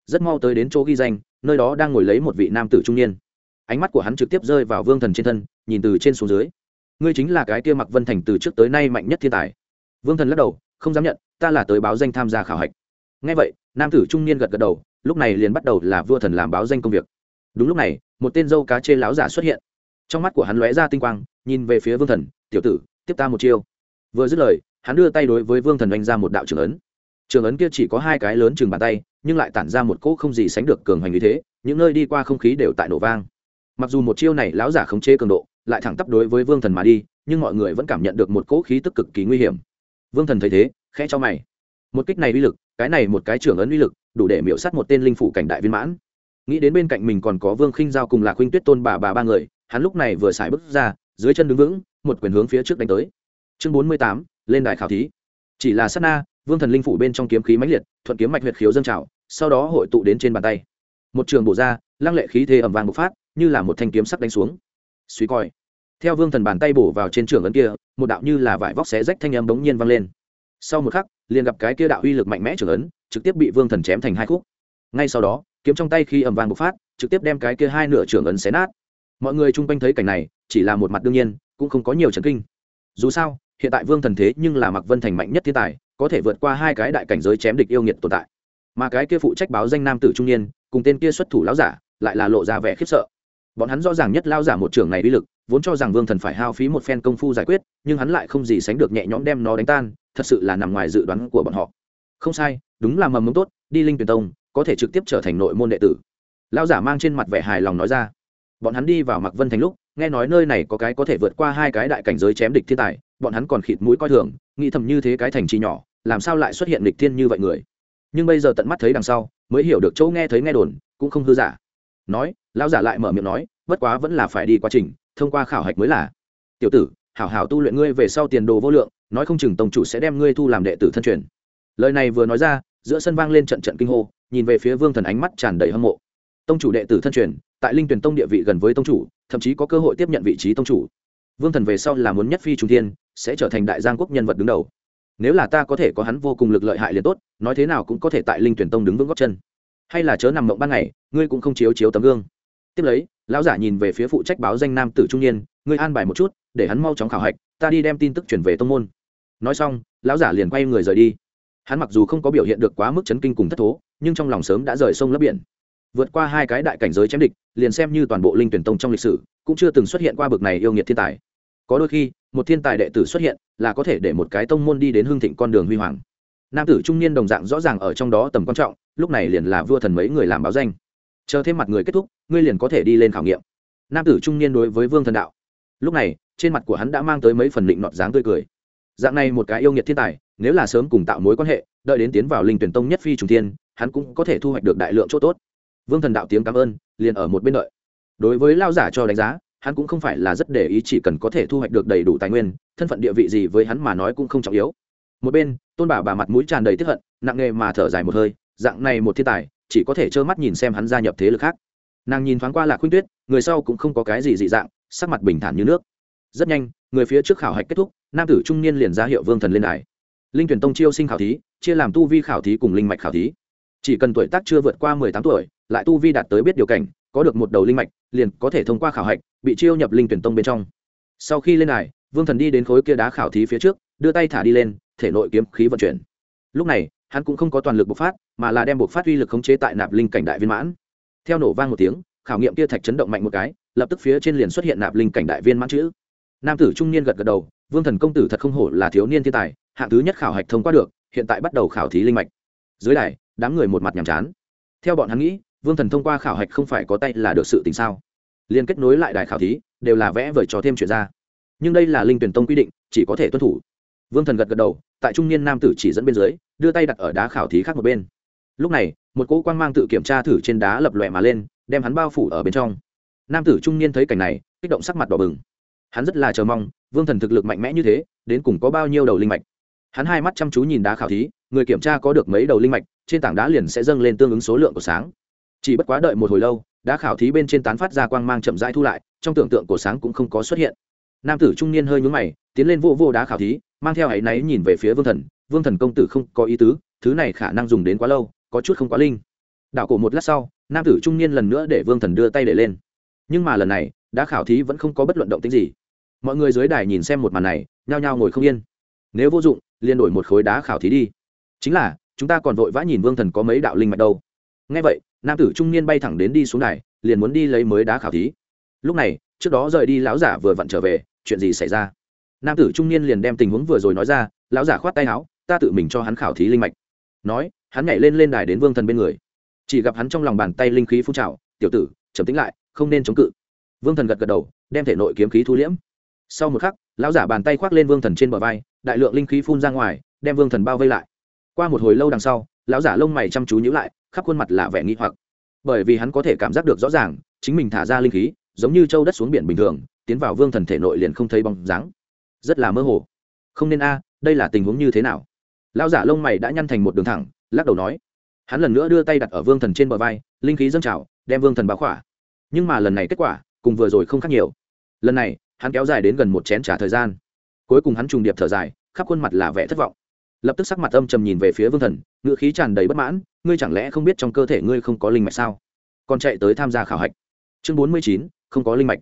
Rất mau tới đến chỗ ghi danh, nơi đó đang ngồi lấy một vị nam tử trung niên. Ánh mắt của hắn trực tiếp rơi vào vương thần trên thân, nhìn từ trên xuống dưới. Ngươi chính là cái kia mặc vân thành từ trước tới nay mạnh nhất thiên tài. Vương thần lắc đầu, không dám nhận, ta là tới báo danh tham gia khảo hạch. Ngay vậy, nam tử trung niên gật gật đầu, lúc này liền bắt đầu là vua thần làm báo danh công việc. Đúng lúc này, một tên dâu cá chê láo giả xuất hiện trong mắt của hắn lóe ra tinh quang, nhìn về phía vương thần, tiểu tử, tiếp ta một chiêu. Vừa dứt lời, hắn đưa tay đối với vương thần oanh ra một đạo trường ấn. Trường ấn kia chỉ có hai cái lớn chừng bàn tay, nhưng lại tản ra một cỗ không gì sánh được cường hành như thế, những nơi đi qua không khí đều tại nổ vang. Mặc dù một chiêu này lão giả khống chế cường độ, lại thẳng tắp đối với vương thần mà đi, nhưng mọi người vẫn cảm nhận được một cỗ khí tức cực kỳ nguy hiểm. Vương thần thấy thế, khẽ cho mày. Một kích này uy lực, cái này một cái trưởng ấn uy lực, đủ để miễu sát một tên linh phủ cảnh đại viên mãn. Nghĩ đến bên cạnh mình còn có vương khinh giao cùng là khuynh tuyết tôn bà bà ba người hắn lúc này vừa xài bước ra, dưới chân đứng vững, một quyền hướng phía trước đánh tới. Chương bốn mươi tám, lên đài khảo thí. Chỉ là sát na, vương thần linh phủ bên trong kiếm khí mãnh liệt, thuận kiếm mạch huyệt khiếu dâng trào, sau đó hội tụ đến trên bàn tay. Một trường bổ ra, lăng lệ khí thế ẩm vàng bộc phát, như là một thanh kiếm sắc đánh xuống. Suy coi. Theo vương thần bàn tay bổ vào trên trường ấn kia, một đạo như là vải vóc xé rách thanh âm bỗng nhiên vang lên. Sau một khắc, liền gặp cái kia đạo uy lực mạnh mẽ trường ấn, trực tiếp bị vương thần chém thành hai khúc. Ngay sau đó, kiếm trong tay khi ẩm vàng bộc phát, trực tiếp đem cái kia hai nửa trường ấn xé nát mọi người chung quanh thấy cảnh này, chỉ là một mặt đương nhiên, cũng không có nhiều trần kinh. Dù sao, hiện tại vương thần thế nhưng là mặc vân thành mạnh nhất thiên tài, có thể vượt qua hai cái đại cảnh giới chém địch yêu nghiệt tồn tại. Mà cái kia phụ trách báo danh nam tử trung niên, cùng tên kia xuất thủ lão giả, lại là lộ ra vẻ khiếp sợ. Bọn hắn rõ ràng nhất lao giả một trường này uy lực, vốn cho rằng vương thần phải hao phí một phen công phu giải quyết, nhưng hắn lại không gì sánh được nhẹ nhõm đem nó đánh tan, thật sự là nằm ngoài dự đoán của bọn họ. Không sai, đúng là mầm mống tốt, đi linh tuyển tông, có thể trực tiếp trở thành nội môn đệ tử. Lao giả mang trên mặt vẻ hài lòng nói ra bọn hắn đi vào mặc vân thành lúc, nghe nói nơi này có cái có thể vượt qua hai cái đại cảnh giới chém địch thiên tài, bọn hắn còn khịt mũi coi thường, nghĩ thầm như thế cái thành trì nhỏ, làm sao lại xuất hiện địch thiên như vậy người. Nhưng bây giờ tận mắt thấy đằng sau, mới hiểu được chỗ nghe thấy nghe đồn, cũng không hư giả. Nói, lão giả lại mở miệng nói, bất quá vẫn là phải đi quá trình, thông qua khảo hạch mới là. Tiểu tử, hảo hảo tu luyện ngươi về sau tiền đồ vô lượng, nói không chừng tổng chủ sẽ đem ngươi thu làm đệ tử thân truyền. Lời này vừa nói ra, giữa sân vang lên trận trận kinh hô, nhìn về phía vương thần ánh mắt tràn đầy hâm mộ tông chủ đệ tử thân truyền, tại linh tuyển tông địa vị gần với tông chủ, thậm chí có cơ hội tiếp nhận vị trí tông chủ. Vương thần về sau là muốn nhất phi trung thiên, sẽ trở thành đại giang quốc nhân vật đứng đầu. Nếu là ta có thể có hắn vô cùng lực lợi hại liền tốt, nói thế nào cũng có thể tại linh tuyển tông đứng vững góc chân. Hay là chớ nằm mộng ban ngày, ngươi cũng không chiếu chiếu tấm gương. Tiếp lấy, lão giả nhìn về phía phụ trách báo danh nam tử trung niên, ngươi an bài một chút, để hắn mau chóng khảo hạch, ta đi đem tin tức chuyển về tông môn. Nói xong, lão giả liền quay người rời đi. Hắn mặc dù không có biểu hiện được quá mức chấn kinh cùng thất thố, nhưng trong lòng sớm đã rời sông lấp biển vượt qua hai cái đại cảnh giới chém địch, liền xem như toàn bộ linh tuyển tông trong lịch sử, cũng chưa từng xuất hiện qua bực này yêu nghiệt thiên tài. Có đôi khi, một thiên tài đệ tử xuất hiện, là có thể để một cái tông môn đi đến hương thịnh con đường huy hoàng. Nam tử trung niên đồng dạng rõ ràng ở trong đó tầm quan trọng, lúc này liền là vua thần mấy người làm báo danh. Chờ thêm mặt người kết thúc, ngươi liền có thể đi lên khảo nghiệm. Nam tử trung niên đối với vương thần đạo. Lúc này, trên mặt của hắn đã mang tới mấy phần định nọt dáng tươi cười. Dạng này một cái yêu nghiệt thiên tài, nếu là sớm cùng tạo mối quan hệ, đợi đến tiến vào linh tuyển tông nhất phi trùng thiên, hắn cũng có thể thu hoạch được đại lượng chỗ tốt vương thần đạo tiếng cảm ơn, liền ở một bên đợi. Đối với lao giả cho đánh giá, hắn cũng không phải là rất để ý chỉ cần có thể thu hoạch được đầy đủ tài nguyên, thân phận địa vị gì với hắn mà nói cũng không trọng yếu. Một bên, tôn bà bà mặt mũi tràn đầy tiếp hận, nặng nề mà thở dài một hơi, dạng này một thiên tài, chỉ có thể trơ mắt nhìn xem hắn gia nhập thế lực khác. Nàng nhìn thoáng qua là khuynh tuyết, người sau cũng không có cái gì dị dạng, sắc mặt bình thản như nước. Rất nhanh, người phía trước khảo hạch kết thúc, nam tử trung niên liền ra hiệu vương thần lên đài. Linh tuyển tông chiêu sinh khảo thí, chia làm tu vi khảo thí cùng linh mạch khảo thí. Chỉ cần tuổi tác chưa vượt qua mười tám tuổi lại tu vi đạt tới biết điều cảnh, có được một đầu linh mạch, liền có thể thông qua khảo hạch, bị chiêu nhập linh tuyển tông bên trong. Sau khi lên đài, vương thần đi đến khối kia đá khảo thí phía trước, đưa tay thả đi lên, thể nội kiếm khí vận chuyển. Lúc này, hắn cũng không có toàn lực bộc phát, mà là đem bộc phát uy lực khống chế tại nạp linh cảnh đại viên mãn. Theo nổ vang một tiếng, khảo nghiệm kia thạch chấn động mạnh một cái, lập tức phía trên liền xuất hiện nạp linh cảnh đại viên mãn chữ. Nam tử trung niên gật gật đầu, vương thần công tử thật không hổ là thiếu niên thiên tài, hạng thứ nhất khảo hạch thông qua được, hiện tại bắt đầu khảo thí linh mạch. Dưới đài, đám người một mặt nhàm chán. Theo bọn hắn nghĩ vương thần thông qua khảo hạch không phải có tay là được sự tình sao? Liên kết nối lại đài khảo thí, đều là vẽ vời trò thêm chuyện ra. Nhưng đây là linh tuyển tông quy định, chỉ có thể tuân thủ. Vương thần gật gật đầu, tại trung niên nam tử chỉ dẫn bên dưới, đưa tay đặt ở đá khảo thí khác một bên. Lúc này, một cỗ quang mang tự kiểm tra thử trên đá lập lòe mà lên, đem hắn bao phủ ở bên trong. Nam tử trung niên thấy cảnh này, kích động sắc mặt đỏ bừng. Hắn rất là chờ mong, vương thần thực lực mạnh mẽ như thế, đến cùng có bao nhiêu đầu linh mạch. Hắn hai mắt chăm chú nhìn đá khảo thí, người kiểm tra có được mấy đầu linh mạch, trên tảng đá liền sẽ dâng lên tương ứng số lượng của sáng chỉ bất quá đợi một hồi lâu, đá khảo thí bên trên tán phát ra quang mang chậm rãi thu lại, trong tưởng tượng của sáng cũng không có xuất hiện. Nam tử trung niên hơi nhúng mày, tiến lên vô vô đá khảo thí, mang theo áy náy nhìn về phía vương thần. Vương thần công tử không có ý tứ, thứ này khả năng dùng đến quá lâu, có chút không quá linh. Đảo cổ một lát sau, nam tử trung niên lần nữa để vương thần đưa tay để lên. Nhưng mà lần này, đá khảo thí vẫn không có bất luận động tính gì. Mọi người dưới đài nhìn xem một màn này, nhao nhao ngồi không yên. Nếu vô dụng, liền đổi một khối đá khảo thí đi. Chính là, chúng ta còn vội vã nhìn vương thần có mấy đạo linh mạch đâu. Ngay vậy nam tử trung niên bay thẳng đến đi xuống này, liền muốn đi lấy mới đá khảo thí. Lúc này trước đó rời đi lão giả vừa vặn trở về chuyện gì xảy ra? Nam tử trung niên liền đem tình huống vừa rồi nói ra lão giả khoát tay áo ta tự mình cho hắn khảo thí linh mạch. Nói hắn nhảy lên lên đài đến vương thần bên người. Chỉ gặp hắn trong lòng bàn tay linh khí phun trào tiểu tử trầm tính lại không nên chống cự. Vương thần gật gật đầu đem thể nội kiếm khí thu liễm. Sau một khắc lão giả bàn tay khoác lên vương thần trên bờ vai đại lượng linh khí phun ra ngoài đem vương thần bao vây lại. Qua một hồi lâu đằng sau lão giả lông mày chăm chú nhữ lại, khắp khuôn mặt là vẻ nghi hoặc. Bởi vì hắn có thể cảm giác được rõ ràng, chính mình thả ra linh khí, giống như châu đất xuống biển bình thường, tiến vào vương thần thể nội liền không thấy bóng dáng. Rất là mơ hồ. Không nên a, đây là tình huống như thế nào? Lão giả lông mày đã nhăn thành một đường thẳng, lắc đầu nói. Hắn lần nữa đưa tay đặt ở vương thần trên bờ vai, linh khí dâng trào, đem vương thần báo khỏa. Nhưng mà lần này kết quả, cùng vừa rồi không khác nhiều. Lần này, hắn kéo dài đến gần một chén trả thời gian. Cuối cùng hắn trùng điệp thở dài, khắp khuôn mặt là vẻ thất vọng lập tức sắc mặt âm trầm nhìn về phía vương thần ngựa khí tràn đầy bất mãn, ngươi chẳng lẽ không biết trong cơ thể ngươi không có linh mạch sao? Còn chạy tới tham gia khảo hạch. Chương bốn mươi chín, không có linh mạch.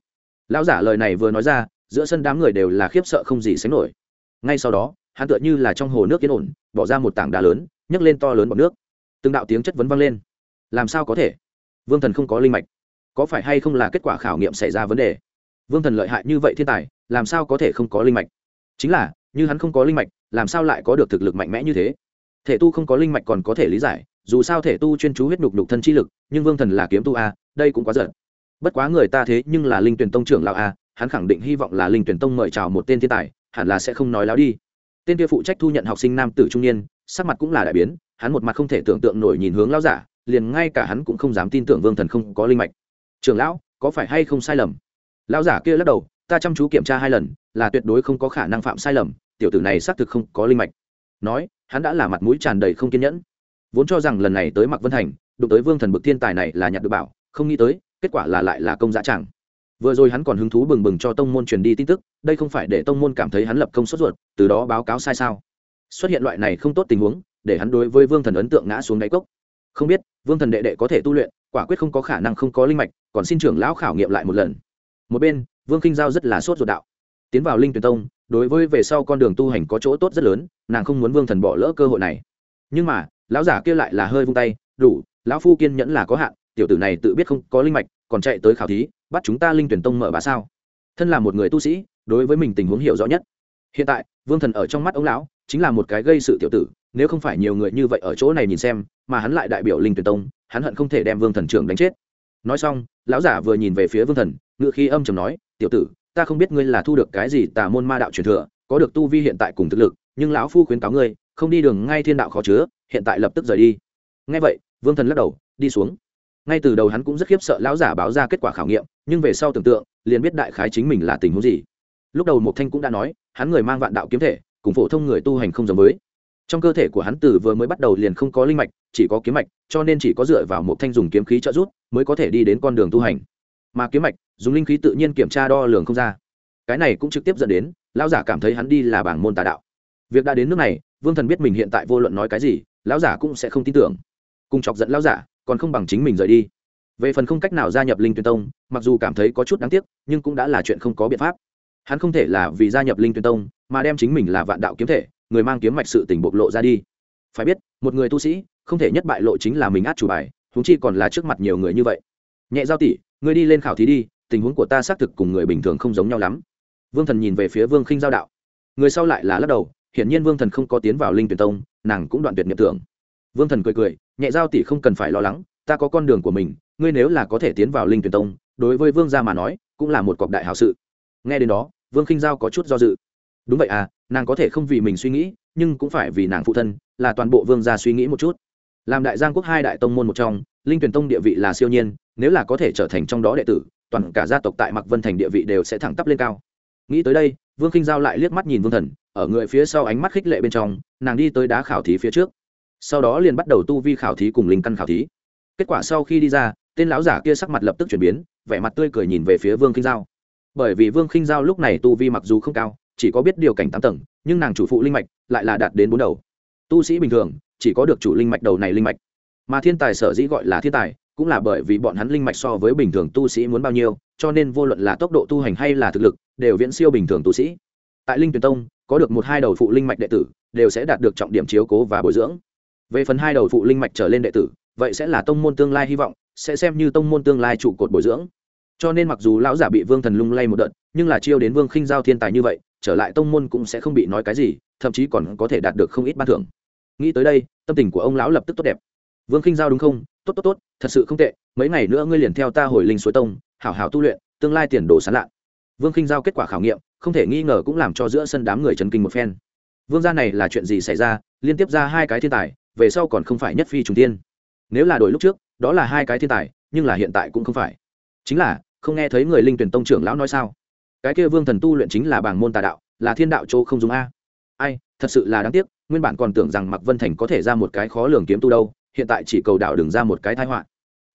Lão giả lời này vừa nói ra, giữa sân đám người đều là khiếp sợ không gì sánh nổi. Ngay sau đó, hắn tựa như là trong hồ nước yên ổn, bỏ ra một tảng đá lớn, nhấc lên to lớn bọc nước. Từng đạo tiếng chất vấn vang lên. Làm sao có thể? Vương thần không có linh mạch. Có phải hay không là kết quả khảo nghiệm xảy ra vấn đề? Vương thần lợi hại như vậy thiên tài, làm sao có thể không có linh mạch? Chính là, như hắn không có linh mạch làm sao lại có được thực lực mạnh mẽ như thế? Thể tu không có linh mạch còn có thể lý giải, dù sao thể tu chuyên chú huyết nhục nhục thân chi lực, nhưng vương thần là kiếm tu a, đây cũng quá giận. Bất quá người ta thế nhưng là linh tuyển tông trưởng lão a, hắn khẳng định hy vọng là linh tuyển tông mời chào một tên thiên tài, hẳn là sẽ không nói láo đi. Tên kia phụ trách thu nhận học sinh nam tử trung niên, sắc mặt cũng là đại biến, hắn một mặt không thể tưởng tượng nổi nhìn hướng lão giả, liền ngay cả hắn cũng không dám tin tưởng vương thần không có linh mạch. Trưởng lão, có phải hay không sai lầm? Lão giả kia lắc đầu, ta chăm chú kiểm tra hai lần, là tuyệt đối không có khả năng phạm sai lầm tiểu tử này xác thực không có linh mạch. Nói, hắn đã là mặt mũi tràn đầy không kiên nhẫn. Vốn cho rằng lần này tới mạc vân thành, đụng tới vương thần bực thiên tài này là nhặt được bảo, không nghĩ tới, kết quả là lại là công giá chẳng. Vừa rồi hắn còn hứng thú bừng bừng cho tông môn truyền đi tin tức, đây không phải để tông môn cảm thấy hắn lập công sốt ruột, từ đó báo cáo sai sao? Xuất hiện loại này không tốt tình huống, để hắn đối với vương thần ấn tượng ngã xuống đáy cốc. Không biết, vương thần đệ đệ có thể tu luyện, quả quyết không có khả năng không có linh mạch, còn xin trưởng lão khảo nghiệm lại một lần. Một bên, vương kinh giao rất là sốt ruột đạo. Tiến vào linh tuyển tông đối với về sau con đường tu hành có chỗ tốt rất lớn, nàng không muốn vương thần bỏ lỡ cơ hội này. Nhưng mà, lão giả kia lại là hơi vung tay, đủ, lão phu kiên nhẫn là có hạn, tiểu tử này tự biết không có linh mạch, còn chạy tới khảo thí, bắt chúng ta linh tuyển tông mở bà sao? Thân là một người tu sĩ, đối với mình tình huống hiểu rõ nhất. Hiện tại, vương thần ở trong mắt ông lão, chính là một cái gây sự tiểu tử, nếu không phải nhiều người như vậy ở chỗ này nhìn xem, mà hắn lại đại biểu linh tuyển tông, hắn hận không thể đem vương thần trưởng đánh chết. Nói xong, lão giả vừa nhìn về phía vương thần, ngựa khi âm chầm nói, tiểu tử ta không biết ngươi là thu được cái gì tà môn ma đạo truyền thừa, có được tu vi hiện tại cùng thực lực, nhưng lão phu khuyến cáo ngươi, không đi đường ngay thiên đạo khó chứa, hiện tại lập tức rời đi. Ngay vậy, vương thần lắc đầu, đi xuống. Ngay từ đầu hắn cũng rất khiếp sợ lão giả báo ra kết quả khảo nghiệm, nhưng về sau tưởng tượng, liền biết đại khái chính mình là tình huống gì. Lúc đầu một thanh cũng đã nói, hắn người mang vạn đạo kiếm thể, cùng phổ thông người tu hành không giống với. Trong cơ thể của hắn từ vừa mới bắt đầu liền không có linh mạch, chỉ có kiếm mạch, cho nên chỉ có dựa vào một thanh dùng kiếm khí trợ giúp, mới có thể đi đến con đường tu hành mà kiếm mạch, dùng linh khí tự nhiên kiểm tra đo lường không ra. Cái này cũng trực tiếp dẫn đến, lão giả cảm thấy hắn đi là bảng môn tà đạo. Việc đã đến nước này, vương thần biết mình hiện tại vô luận nói cái gì, lão giả cũng sẽ không tin tưởng. Cùng chọc giận lão giả, còn không bằng chính mình rời đi. Về phần không cách nào gia nhập linh tuyên tông, mặc dù cảm thấy có chút đáng tiếc, nhưng cũng đã là chuyện không có biện pháp. Hắn không thể là vì gia nhập linh tuyên tông, mà đem chính mình là vạn đạo kiếm thể, người mang kiếm mạch sự tình bộc lộ ra đi. Phải biết, một người tu sĩ, không thể nhất bại lộ chính là mình át chủ bài húng chi còn là trước mặt nhiều người như vậy. Nhẹ giao tỷ ngươi đi lên khảo thí đi, tình huống của ta xác thực cùng người bình thường không giống nhau lắm. Vương thần nhìn về phía vương khinh giao đạo. Người sau lại là lắc đầu, hiển nhiên vương thần không có tiến vào linh tuyển tông, nàng cũng đoạn tuyệt nhập tưởng. Vương thần cười cười, nhẹ giao tỷ không cần phải lo lắng, ta có con đường của mình, ngươi nếu là có thể tiến vào linh tuyển tông, đối với vương gia mà nói, cũng là một cọc đại hảo sự. Nghe đến đó, vương khinh giao có chút do dự. Đúng vậy à nàng có thể không vì mình suy nghĩ, nhưng cũng phải vì nàng phụ thân, là toàn bộ vương gia suy nghĩ một chút. Làm đại giang quốc hai đại tông môn một trong, linh tuyển tông địa vị là siêu nhiên nếu là có thể trở thành trong đó đệ tử, toàn cả gia tộc tại mặc vân thành địa vị đều sẽ thẳng tắp lên cao. Nghĩ tới đây, vương khinh giao lại liếc mắt nhìn vương thần, ở người phía sau ánh mắt khích lệ bên trong, nàng đi tới đá khảo thí phía trước. Sau đó liền bắt đầu tu vi khảo thí cùng linh căn khảo thí. Kết quả sau khi đi ra, tên lão giả kia sắc mặt lập tức chuyển biến, vẻ mặt tươi cười nhìn về phía vương khinh giao. Bởi vì vương khinh giao lúc này tu vi mặc dù không cao, chỉ có biết điều cảnh tám tầng, nhưng nàng chủ phụ linh mạch lại là đạt đến bốn đầu. Tu sĩ bình thường, chỉ có được chủ linh mạch đầu này linh mạch. Mà thiên tài sở dĩ gọi là thiên tài cũng là bởi vì bọn hắn linh mạch so với bình thường tu sĩ muốn bao nhiêu, cho nên vô luận là tốc độ tu hành hay là thực lực, đều viễn siêu bình thường tu sĩ. Tại linh tuyển tông, có được một hai đầu phụ linh mạch đệ tử, đều sẽ đạt được trọng điểm chiếu cố và bồi dưỡng. Về phần hai đầu phụ linh mạch trở lên đệ tử, vậy sẽ là tông môn tương lai hy vọng, sẽ xem như tông môn tương lai trụ cột bồi dưỡng. Cho nên mặc dù lão giả bị vương thần lung lay một đợt, nhưng là chiêu đến vương khinh giao thiên tài như vậy, trở lại tông môn cũng sẽ không bị nói cái gì, thậm chí còn có thể đạt được không ít ban thưởng. Nghĩ tới đây, tâm tình của ông lão lập tức tốt đẹp. Vương khinh giao đúng không? Tốt tốt tốt, thật sự không tệ, mấy ngày nữa ngươi liền theo ta hồi linh suối tông, hảo hảo tu luyện, tương lai tiền đồ sán lạ. Vương khinh giao kết quả khảo nghiệm, không thể nghi ngờ cũng làm cho giữa sân đám người chấn kinh một phen. Vương gia này là chuyện gì xảy ra? Liên tiếp ra hai cái thiên tài, về sau còn không phải nhất phi trùng tiên. Nếu là đổi lúc trước, đó là hai cái thiên tài, nhưng là hiện tại cũng không phải. Chính là, không nghe thấy người linh tuyển tông trưởng lão nói sao? Cái kia vương thần tu luyện chính là bảng môn tà đạo, là thiên đạo châu không dùng a. Ai, thật sự là đáng tiếc, nguyên bản còn tưởng rằng mặc vân thành có thể ra một cái khó lường kiếm tu đâu hiện tại chỉ cầu đảo đừng ra một cái thái họa.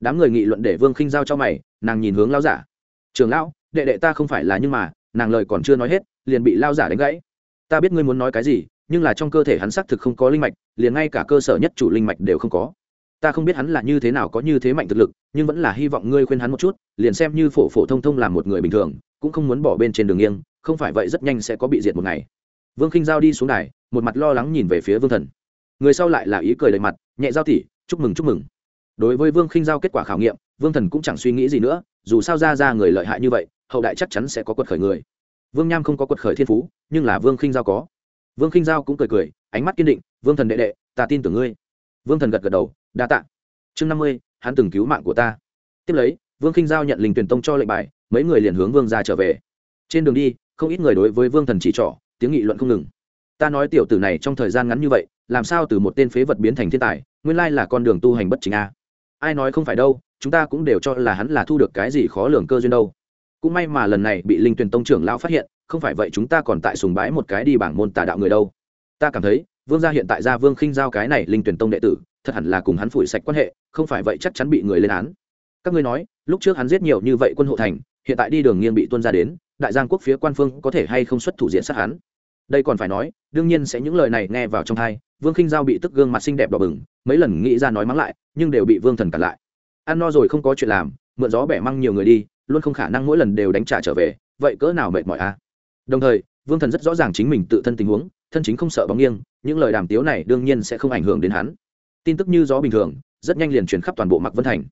Đám người nghị luận để vương khinh giao cho mày, nàng nhìn hướng lao giả. Trường lão, đệ đệ ta không phải là nhưng mà, nàng lời còn chưa nói hết, liền bị lao giả đánh gãy. Ta biết ngươi muốn nói cái gì, nhưng là trong cơ thể hắn xác thực không có linh mạch, liền ngay cả cơ sở nhất chủ linh mạch đều không có. Ta không biết hắn là như thế nào có như thế mạnh thực lực, nhưng vẫn là hy vọng ngươi khuyên hắn một chút, liền xem như phổ phổ thông thông làm một người bình thường, cũng không muốn bỏ bên trên đường nghiêng, không phải vậy rất nhanh sẽ có bị diệt một ngày. Vương khinh giao đi xuống đài, một mặt lo lắng nhìn về phía vương thần người sau lại là ý cười đầy mặt, nhẹ giao tỉ, chúc mừng chúc mừng. Đối với vương khinh giao kết quả khảo nghiệm, vương thần cũng chẳng suy nghĩ gì nữa, dù sao ra ra người lợi hại như vậy, hậu đại chắc chắn sẽ có quật khởi người. Vương nham không có quật khởi thiên phú, nhưng là vương khinh giao có. Vương khinh giao cũng cười cười, ánh mắt kiên định, vương thần đệ đệ, ta tin tưởng ngươi. Vương thần gật gật đầu, đa tạ. Chương năm mươi, hắn từng cứu mạng của ta. Tiếp lấy, vương khinh giao nhận linh tuyển tông cho lệnh bài, mấy người liền hướng vương ra trở về. Trên đường đi, không ít người đối với vương thần chỉ trỏ, tiếng nghị luận không ngừng. Ta nói tiểu tử này trong thời gian ngắn như vậy làm sao từ một tên phế vật biến thành thiên tài, nguyên lai là con đường tu hành bất chính a. Ai nói không phải đâu, chúng ta cũng đều cho là hắn là thu được cái gì khó lường cơ duyên đâu. Cũng may mà lần này bị linh tuyển tông trưởng lão phát hiện, không phải vậy chúng ta còn tại sùng bái một cái đi bảng môn tà đạo người đâu. Ta cảm thấy, vương gia hiện tại gia vương khinh giao cái này linh tuyển tông đệ tử, thật hẳn là cùng hắn phủi sạch quan hệ, không phải vậy chắc chắn bị người lên án. Các ngươi nói, lúc trước hắn giết nhiều như vậy quân hộ thành, hiện tại đi đường nghiêng bị tuân ra đến, đại giang quốc phía quan phương có thể hay không xuất thủ diện sát hắn? Đây còn phải nói, đương nhiên sẽ những lời này nghe vào trong thai vương khinh giao bị tức gương mặt xinh đẹp đỏ bừng, mấy lần nghĩ ra nói mắng lại, nhưng đều bị vương thần cản lại. Ăn no rồi không có chuyện làm, mượn gió bẻ măng nhiều người đi, luôn không khả năng mỗi lần đều đánh trả trở về, vậy cỡ nào mệt mỏi a à? đồng thời, vương thần rất rõ ràng chính mình tự thân tình huống, thân chính không sợ bóng nghiêng, những lời đàm tiếu này đương nhiên sẽ không ảnh hưởng đến hắn. Tin tức như gió bình thường, rất nhanh liền truyền khắp toàn bộ mặc vân thành.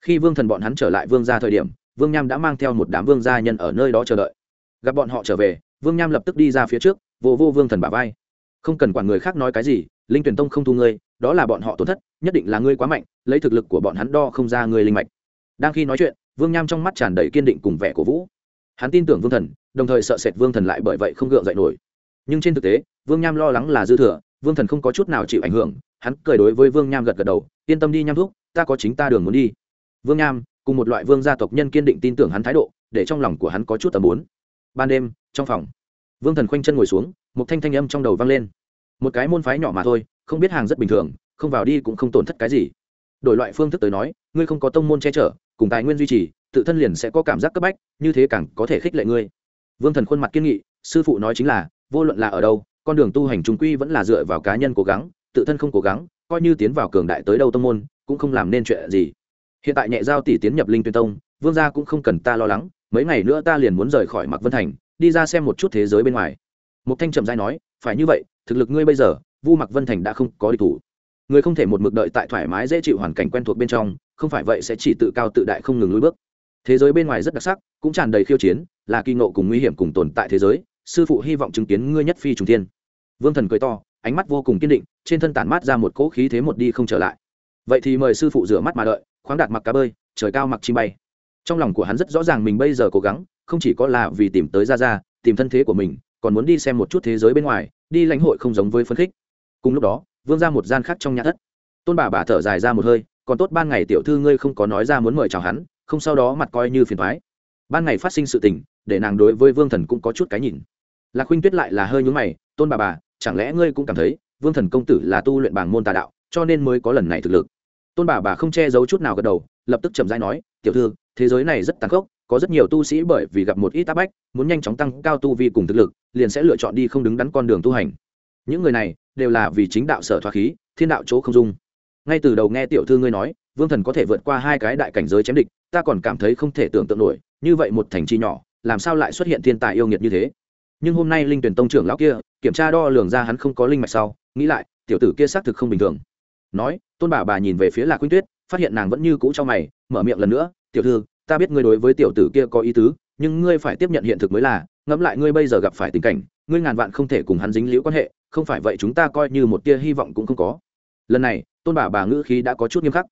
Khi vương thần bọn hắn trở lại vương ra thời điểm, vương nham đã mang theo một đám vương gia nhân ở nơi đó chờ đợi. Gặp bọn họ trở về, vương nham lập tức đi ra phía trước, vô vô vương thần bà vai không cần quản người khác nói cái gì, linh tuyển tông không thu ngươi, đó là bọn họ tổn thất, nhất định là ngươi quá mạnh, lấy thực lực của bọn hắn đo không ra ngươi linh mạch. Đang khi nói chuyện, vương nham trong mắt tràn đầy kiên định cùng vẻ cổ vũ. Hắn tin tưởng vương thần, đồng thời sợ sệt vương thần lại bởi vậy không gượng dậy nổi. Nhưng trên thực tế, vương nham lo lắng là dư thừa, vương thần không có chút nào chịu ảnh hưởng, hắn cười đối với vương nham gật gật đầu, yên tâm đi nham thúc, ta có chính ta đường muốn đi. Vương nham, cùng một loại vương gia tộc nhân kiên định tin tưởng hắn thái độ, để trong lòng của hắn có chút tầm bốn ban đêm, trong phòng vương thần khoanh chân ngồi xuống, một thanh thanh âm trong đầu vang lên. Một cái môn phái nhỏ mà thôi, không biết hàng rất bình thường, không vào đi cũng không tổn thất cái gì. Đổi loại phương thức tới nói, ngươi không có tông môn che chở, cùng tài nguyên duy trì, tự thân liền sẽ có cảm giác cấp bách, như thế càng có thể khích lệ ngươi. Vương thần khuôn mặt kiên nghị, sư phụ nói chính là, vô luận là ở đâu, con đường tu hành trung quy vẫn là dựa vào cá nhân cố gắng, tự thân không cố gắng, coi như tiến vào cường đại tới đâu tông môn, cũng không làm nên chuyện gì. Hiện tại nhẹ giao tỷ tiến nhập linh tuyên tông, vương gia cũng không cần ta lo lắng, mấy ngày nữa ta liền muốn rời khỏi mặc vân thành đi ra xem một chút thế giới bên ngoài. Một thanh trầm dai nói, phải như vậy, thực lực ngươi bây giờ, vu mặc vân thành đã không có địch thủ. Ngươi không thể một mực đợi tại thoải mái dễ chịu hoàn cảnh quen thuộc bên trong, không phải vậy sẽ chỉ tự cao tự đại không ngừng lùi bước. Thế giới bên ngoài rất đặc sắc, cũng tràn đầy khiêu chiến, là kỳ ngộ cùng nguy hiểm cùng tồn tại thế giới, sư phụ hy vọng chứng kiến ngươi nhất phi trùng thiên. vương thần cười to, ánh mắt vô cùng kiên định, trên thân tản mát ra một cỗ khí thế một đi không trở lại. Vậy thì mời sư phụ rửa mắt mà đợi, khoáng đạt mặc cá bơi, trời cao mặc chim bay. Trong lòng của hắn rất rõ ràng mình bây giờ cố gắng không chỉ có là vì tìm tới ra ra tìm thân thế của mình, còn muốn đi xem một chút thế giới bên ngoài, đi lãnh hội không giống với phấn khích. Cùng lúc đó, vương ra một gian khác trong nhà thất. Tôn bà bà thở dài ra một hơi, còn tốt ban ngày tiểu thư ngươi không có nói ra muốn mời chào hắn, không sau đó mặt coi như phiền thoái ban ngày phát sinh sự tình, để nàng đối với vương thần cũng có chút cái nhìn. Lạc huynh tuyết lại là hơi nhúng mày, tôn bà bà, chẳng lẽ ngươi cũng cảm thấy vương thần công tử là tu luyện bảng môn tà đạo, cho nên mới có lần này thực lực? Tôn bà bà không che giấu chút nào gật đầu, lập tức chậm rãi nói, tiểu thư, thế giới này rất tàn khốc có rất nhiều tu sĩ bởi vì gặp một ít áp bách, muốn nhanh chóng tăng cao tu vi cùng thực lực, liền sẽ lựa chọn đi không đứng đắn con đường tu hành. Những người này đều là vì chính đạo sở thoát khí, thiên đạo chỗ không dung. Ngay từ đầu nghe tiểu thư ngươi nói, vương thần có thể vượt qua hai cái đại cảnh giới chém địch, ta còn cảm thấy không thể tưởng tượng nổi, như vậy một thành chi nhỏ, làm sao lại xuất hiện thiên tài yêu nghiệt như thế? Nhưng hôm nay linh tuyển tông trưởng lão kia, kiểm tra đo lường ra hắn không có linh mạch sau, nghĩ lại, tiểu tử kia xác thực không bình thường. Nói, tôn bà bà nhìn về phía lạc quynh tuyết, phát hiện nàng vẫn như cũ trong mày, mở miệng lần nữa, tiểu thư ta biết ngươi đối với tiểu tử kia có ý tứ, nhưng ngươi phải tiếp nhận hiện thực mới là, ngẫm lại ngươi bây giờ gặp phải tình cảnh, ngươi ngàn vạn không thể cùng hắn dính liễu quan hệ, không phải vậy chúng ta coi như một tia hy vọng cũng không có. Lần này, tôn bà bà ngữ khí đã có chút nghiêm khắc.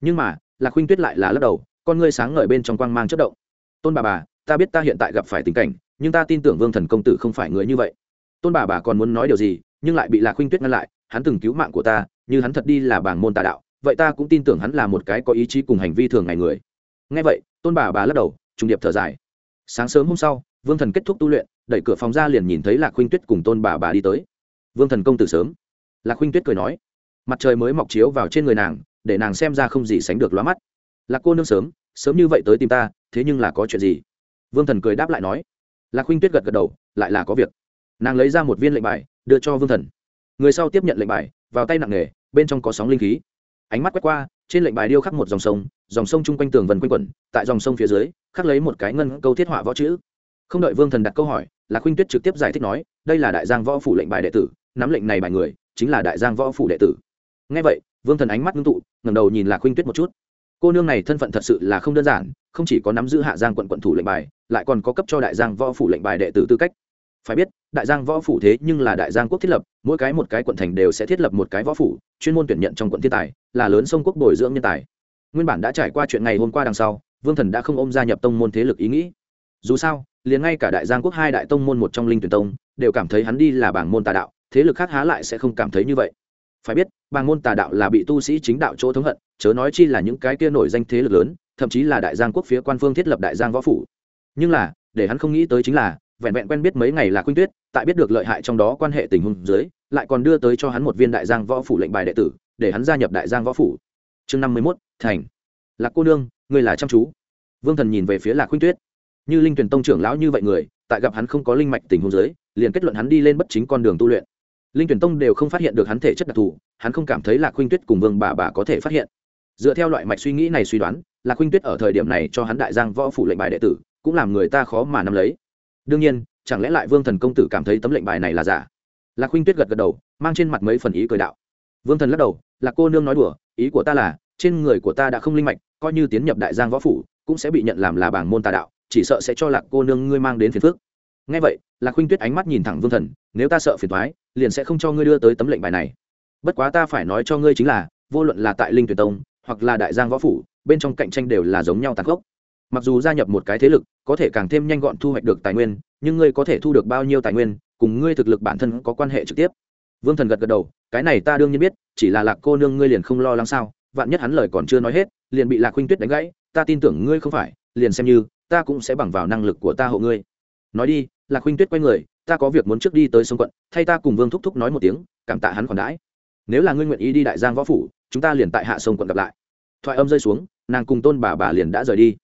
Nhưng mà, lạc huynh tuyết lại là lắc đầu, con ngươi sáng ngời bên trong quang mang chất động. Tôn bà bà, ta biết ta hiện tại gặp phải tình cảnh, nhưng ta tin tưởng vương thần công tử không phải người như vậy. Tôn bà bà còn muốn nói điều gì, nhưng lại bị lạc huynh tuyết ngăn lại, hắn từng cứu mạng của ta, như hắn thật đi là bảng môn tà đạo, vậy ta cũng tin tưởng hắn là một cái có ý chí cùng hành vi thường ngày người. Ngay vậy tôn bà bà lắc đầu, trùng điệp thở dài. Sáng sớm hôm sau, vương thần kết thúc tu luyện, đẩy cửa phòng ra liền nhìn thấy lạc huynh tuyết cùng tôn bà bà đi tới. Vương thần công tử sớm. Lạc huynh tuyết cười nói, mặt trời mới mọc chiếu vào trên người nàng, để nàng xem ra không gì sánh được lóa mắt. Lạc cô nương sớm sớm như vậy tới tìm ta, thế nhưng là có chuyện gì? Vương thần cười đáp lại nói. Lạc huynh tuyết gật gật đầu, lại là có việc. Nàng lấy ra một viên lệnh bài, đưa cho vương thần. Người sau tiếp nhận lệnh bài, vào tay nặng nề, bên trong có sóng linh khí. Ánh mắt quét qua, trên lệnh bài điêu khắc một dòng sông dòng sông chung quanh tường vần quanh quẩn, tại dòng sông phía dưới, khắc lấy một cái ngân câu thiết họa võ chữ. Không đợi vương thần đặt câu hỏi, lạc huynh tuyết trực tiếp giải thích nói, đây là đại giang võ phủ lệnh bài đệ tử, nắm lệnh này bài người, chính là đại giang võ phủ đệ tử. Ngay vậy, vương thần ánh mắt ngưng tụ ngầm đầu nhìn lạc huynh tuyết một chút. Cô nương này thân phận thật sự là không đơn giản, không chỉ có nắm giữ hạ giang quận quận thủ lệnh bài, lại còn có cấp cho đại giang võ phủ lệnh bài đệ tử tư cách. Phải biết, đại giang võ phủ thế nhưng là đại giang quốc thiết lập, mỗi cái một cái quận thành đều sẽ thiết lập một cái võ phủ, chuyên môn tuyển nhận trong quận thiên tài, là lớn sông quốc bồi dưỡng nhân tài nguyên bản đã trải qua chuyện ngày hôm qua đằng sau, vương thần đã không ôm gia nhập tông môn thế lực ý nghĩ. Dù sao, liền ngay cả đại giang quốc hai đại tông môn một trong linh tuyển tông, đều cảm thấy hắn đi là bảng môn tà đạo, thế lực khác há lại sẽ không cảm thấy như vậy. Phải biết, bảng môn tà đạo là bị tu sĩ chính đạo chỗ thống hận, chớ nói chi là những cái kia nổi danh thế lực lớn, thậm chí là đại giang quốc phía quan phương thiết lập đại giang võ phủ. Nhưng là, để hắn không nghĩ tới chính là, vẹn vẹn quen biết mấy ngày là khuynh tuyết, tại biết được lợi hại trong đó quan hệ tình huống dưới, lại còn đưa tới cho hắn một viên đại giang võ phủ lệnh bài đệ tử, để hắn gia nhập đại giang võ phủ. Chương năm mươi mốt thành. Lạc cô nương người là chăm chú. Vương thần nhìn về phía lạc khuynh tuyết. Như linh tuyển tông trưởng lão như vậy người tại gặp hắn không có linh mạch tình hôn giới, liền kết luận hắn đi lên bất chính con đường tu luyện. Linh tuyển tông đều không phát hiện được hắn thể chất đặc thù hắn không cảm thấy lạc khuynh tuyết cùng vương bà bà có thể phát hiện. Dựa theo loại mạch suy nghĩ này suy đoán lạc khuynh tuyết ở thời điểm này cho hắn đại giang võ phủ lệnh bài đệ tử cũng làm người ta khó mà nắm lấy. Đương nhiên chẳng lẽ lại vương thần công tử cảm thấy tấm lệnh bài này là giả? Lạc huynh tuyết gật gật đầu mang trên mặt mấy phần ý cười đạo. Vương thần lắc đầu lạc cô nương nói đùa ý của ta là trên người của ta đã không linh mạch, coi như tiến nhập đại giang võ phủ, cũng sẽ bị nhận làm là bảng môn tà đạo, chỉ sợ sẽ cho lạc cô nương ngươi mang đến phiền phước ngay vậy, lạc huynh tuyết ánh mắt nhìn thẳng vương thần, nếu ta sợ phiền thoái liền sẽ không cho ngươi đưa tới tấm lệnh bài này. Bất quá ta phải nói cho ngươi chính là, vô luận là tại linh tuyển tông, hoặc là đại giang võ phủ, bên trong cạnh tranh đều là giống nhau tàn khốc. Mặc dù gia nhập một cái thế lực, có thể càng thêm nhanh gọn thu hoạch được tài nguyên, nhưng ngươi có thể thu được bao nhiêu tài nguyên, cùng ngươi thực lực bản thân có quan hệ trực tiếp. Vương thần gật gật đầu, cái này ta đương nhiên biết, chỉ là lạc cô nương ngươi liền không lo lắng sao? Vạn nhất hắn lời còn chưa nói hết, liền bị lạc huynh tuyết đánh gãy, ta tin tưởng ngươi không phải, liền xem như, ta cũng sẽ bằng vào năng lực của ta hộ ngươi. Nói đi, lạc huynh tuyết quay người, ta có việc muốn trước đi tới sông quận, thay ta cùng vương thúc thúc nói một tiếng, cảm tạ hắn còn đãi. Nếu là ngươi nguyện ý đi đại giang võ phủ, chúng ta liền tại hạ sông quận gặp lại. Thoại âm rơi xuống, nàng cùng tôn bà bà liền đã rời đi.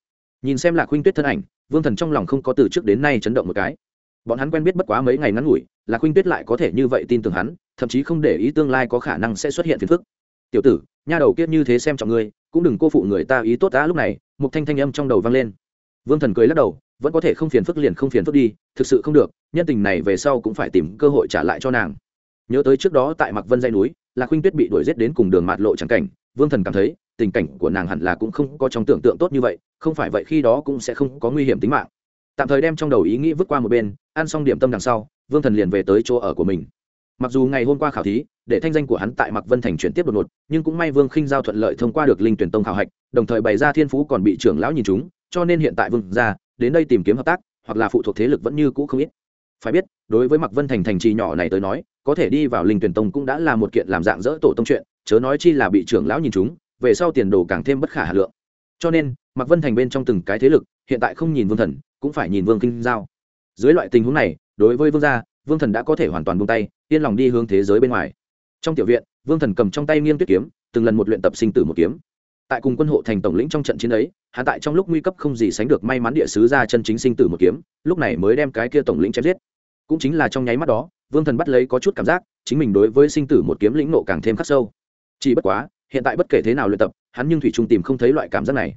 Nhìn xem lạc huynh tuyết thân ảnh, vương thần trong lòng không có từ trước đến nay chấn động một cái. Bọn hắn quen biết bất quá mấy ngày ngắn ngủi, lạc huynh tuyết lại có thể như vậy tin tưởng hắn, thậm chí không để ý tương lai có khả năng sẽ xuất hiện phiền phức tiểu tử, nha đầu kiết như thế xem trọng ngươi, cũng đừng cô phụ người ta ý tốt đã lúc này, một thanh thanh âm trong đầu vang lên. Vương thần cười lắc đầu, vẫn có thể không phiền phức liền không phiền phức đi, thực sự không được, nhân tình này về sau cũng phải tìm cơ hội trả lại cho nàng. Nhớ tới trước đó tại mặc vân dây núi, là khuynh tuyết bị đuổi giết đến cùng đường mạt lộ trắng cảnh, vương thần cảm thấy, tình cảnh của nàng hẳn là cũng không có trong tưởng tượng tốt như vậy, không phải vậy khi đó cũng sẽ không có nguy hiểm tính mạng. Tạm thời đem trong đầu ý nghĩ vứt qua một bên, ăn xong điểm tâm đằng sau, vương thần liền về tới chỗ ở của mình mặc dù ngày hôm qua khảo thí, để thanh danh của hắn tại mạc vân thành chuyển tiếp đột ngột, nhưng cũng may vương khinh giao thuận lợi thông qua được linh tuyển tông khảo hạch, đồng thời bày ra thiên phú còn bị trưởng lão nhìn chúng cho nên hiện tại vương Gia, đến đây tìm kiếm hợp tác, hoặc là phụ thuộc thế lực vẫn như cũ không ít. Phải biết, đối với mạc vân thành thành trì nhỏ này tới nói, có thể đi vào linh tuyển tông cũng đã là một kiện làm dạng dỡ tổ tông chuyện, chớ nói chi là bị trưởng lão nhìn chúng về sau tiền đồ càng thêm bất khả hà lượng. Cho nên, mạc vân thành bên trong từng cái thế lực, hiện tại không nhìn vương thần, cũng phải nhìn vương kinh giao. Dưới loại tình huống này, đối với vương gia vương thần đã có thể hoàn toàn buông tay, yên lòng đi hướng thế giới bên ngoài. Trong tiểu viện, vương thần cầm trong tay nghiêng tuyết kiếm, từng lần một luyện tập sinh tử một kiếm. Tại cùng quân hộ thành tổng lĩnh trong trận chiến ấy hạ tại trong lúc nguy cấp không gì sánh được may mắn địa sứ ra chân chính sinh tử một kiếm, lúc này mới đem cái kia tổng lĩnh chém giết. Cũng chính là trong nháy mắt đó, vương thần bắt lấy có chút cảm giác, chính mình đối với sinh tử một kiếm lĩnh nộ càng thêm khắc sâu. Chỉ bất quá, hiện tại bất kể thế nào luyện tập, hắn nhưng thủy trung tìm không thấy loại cảm giác này.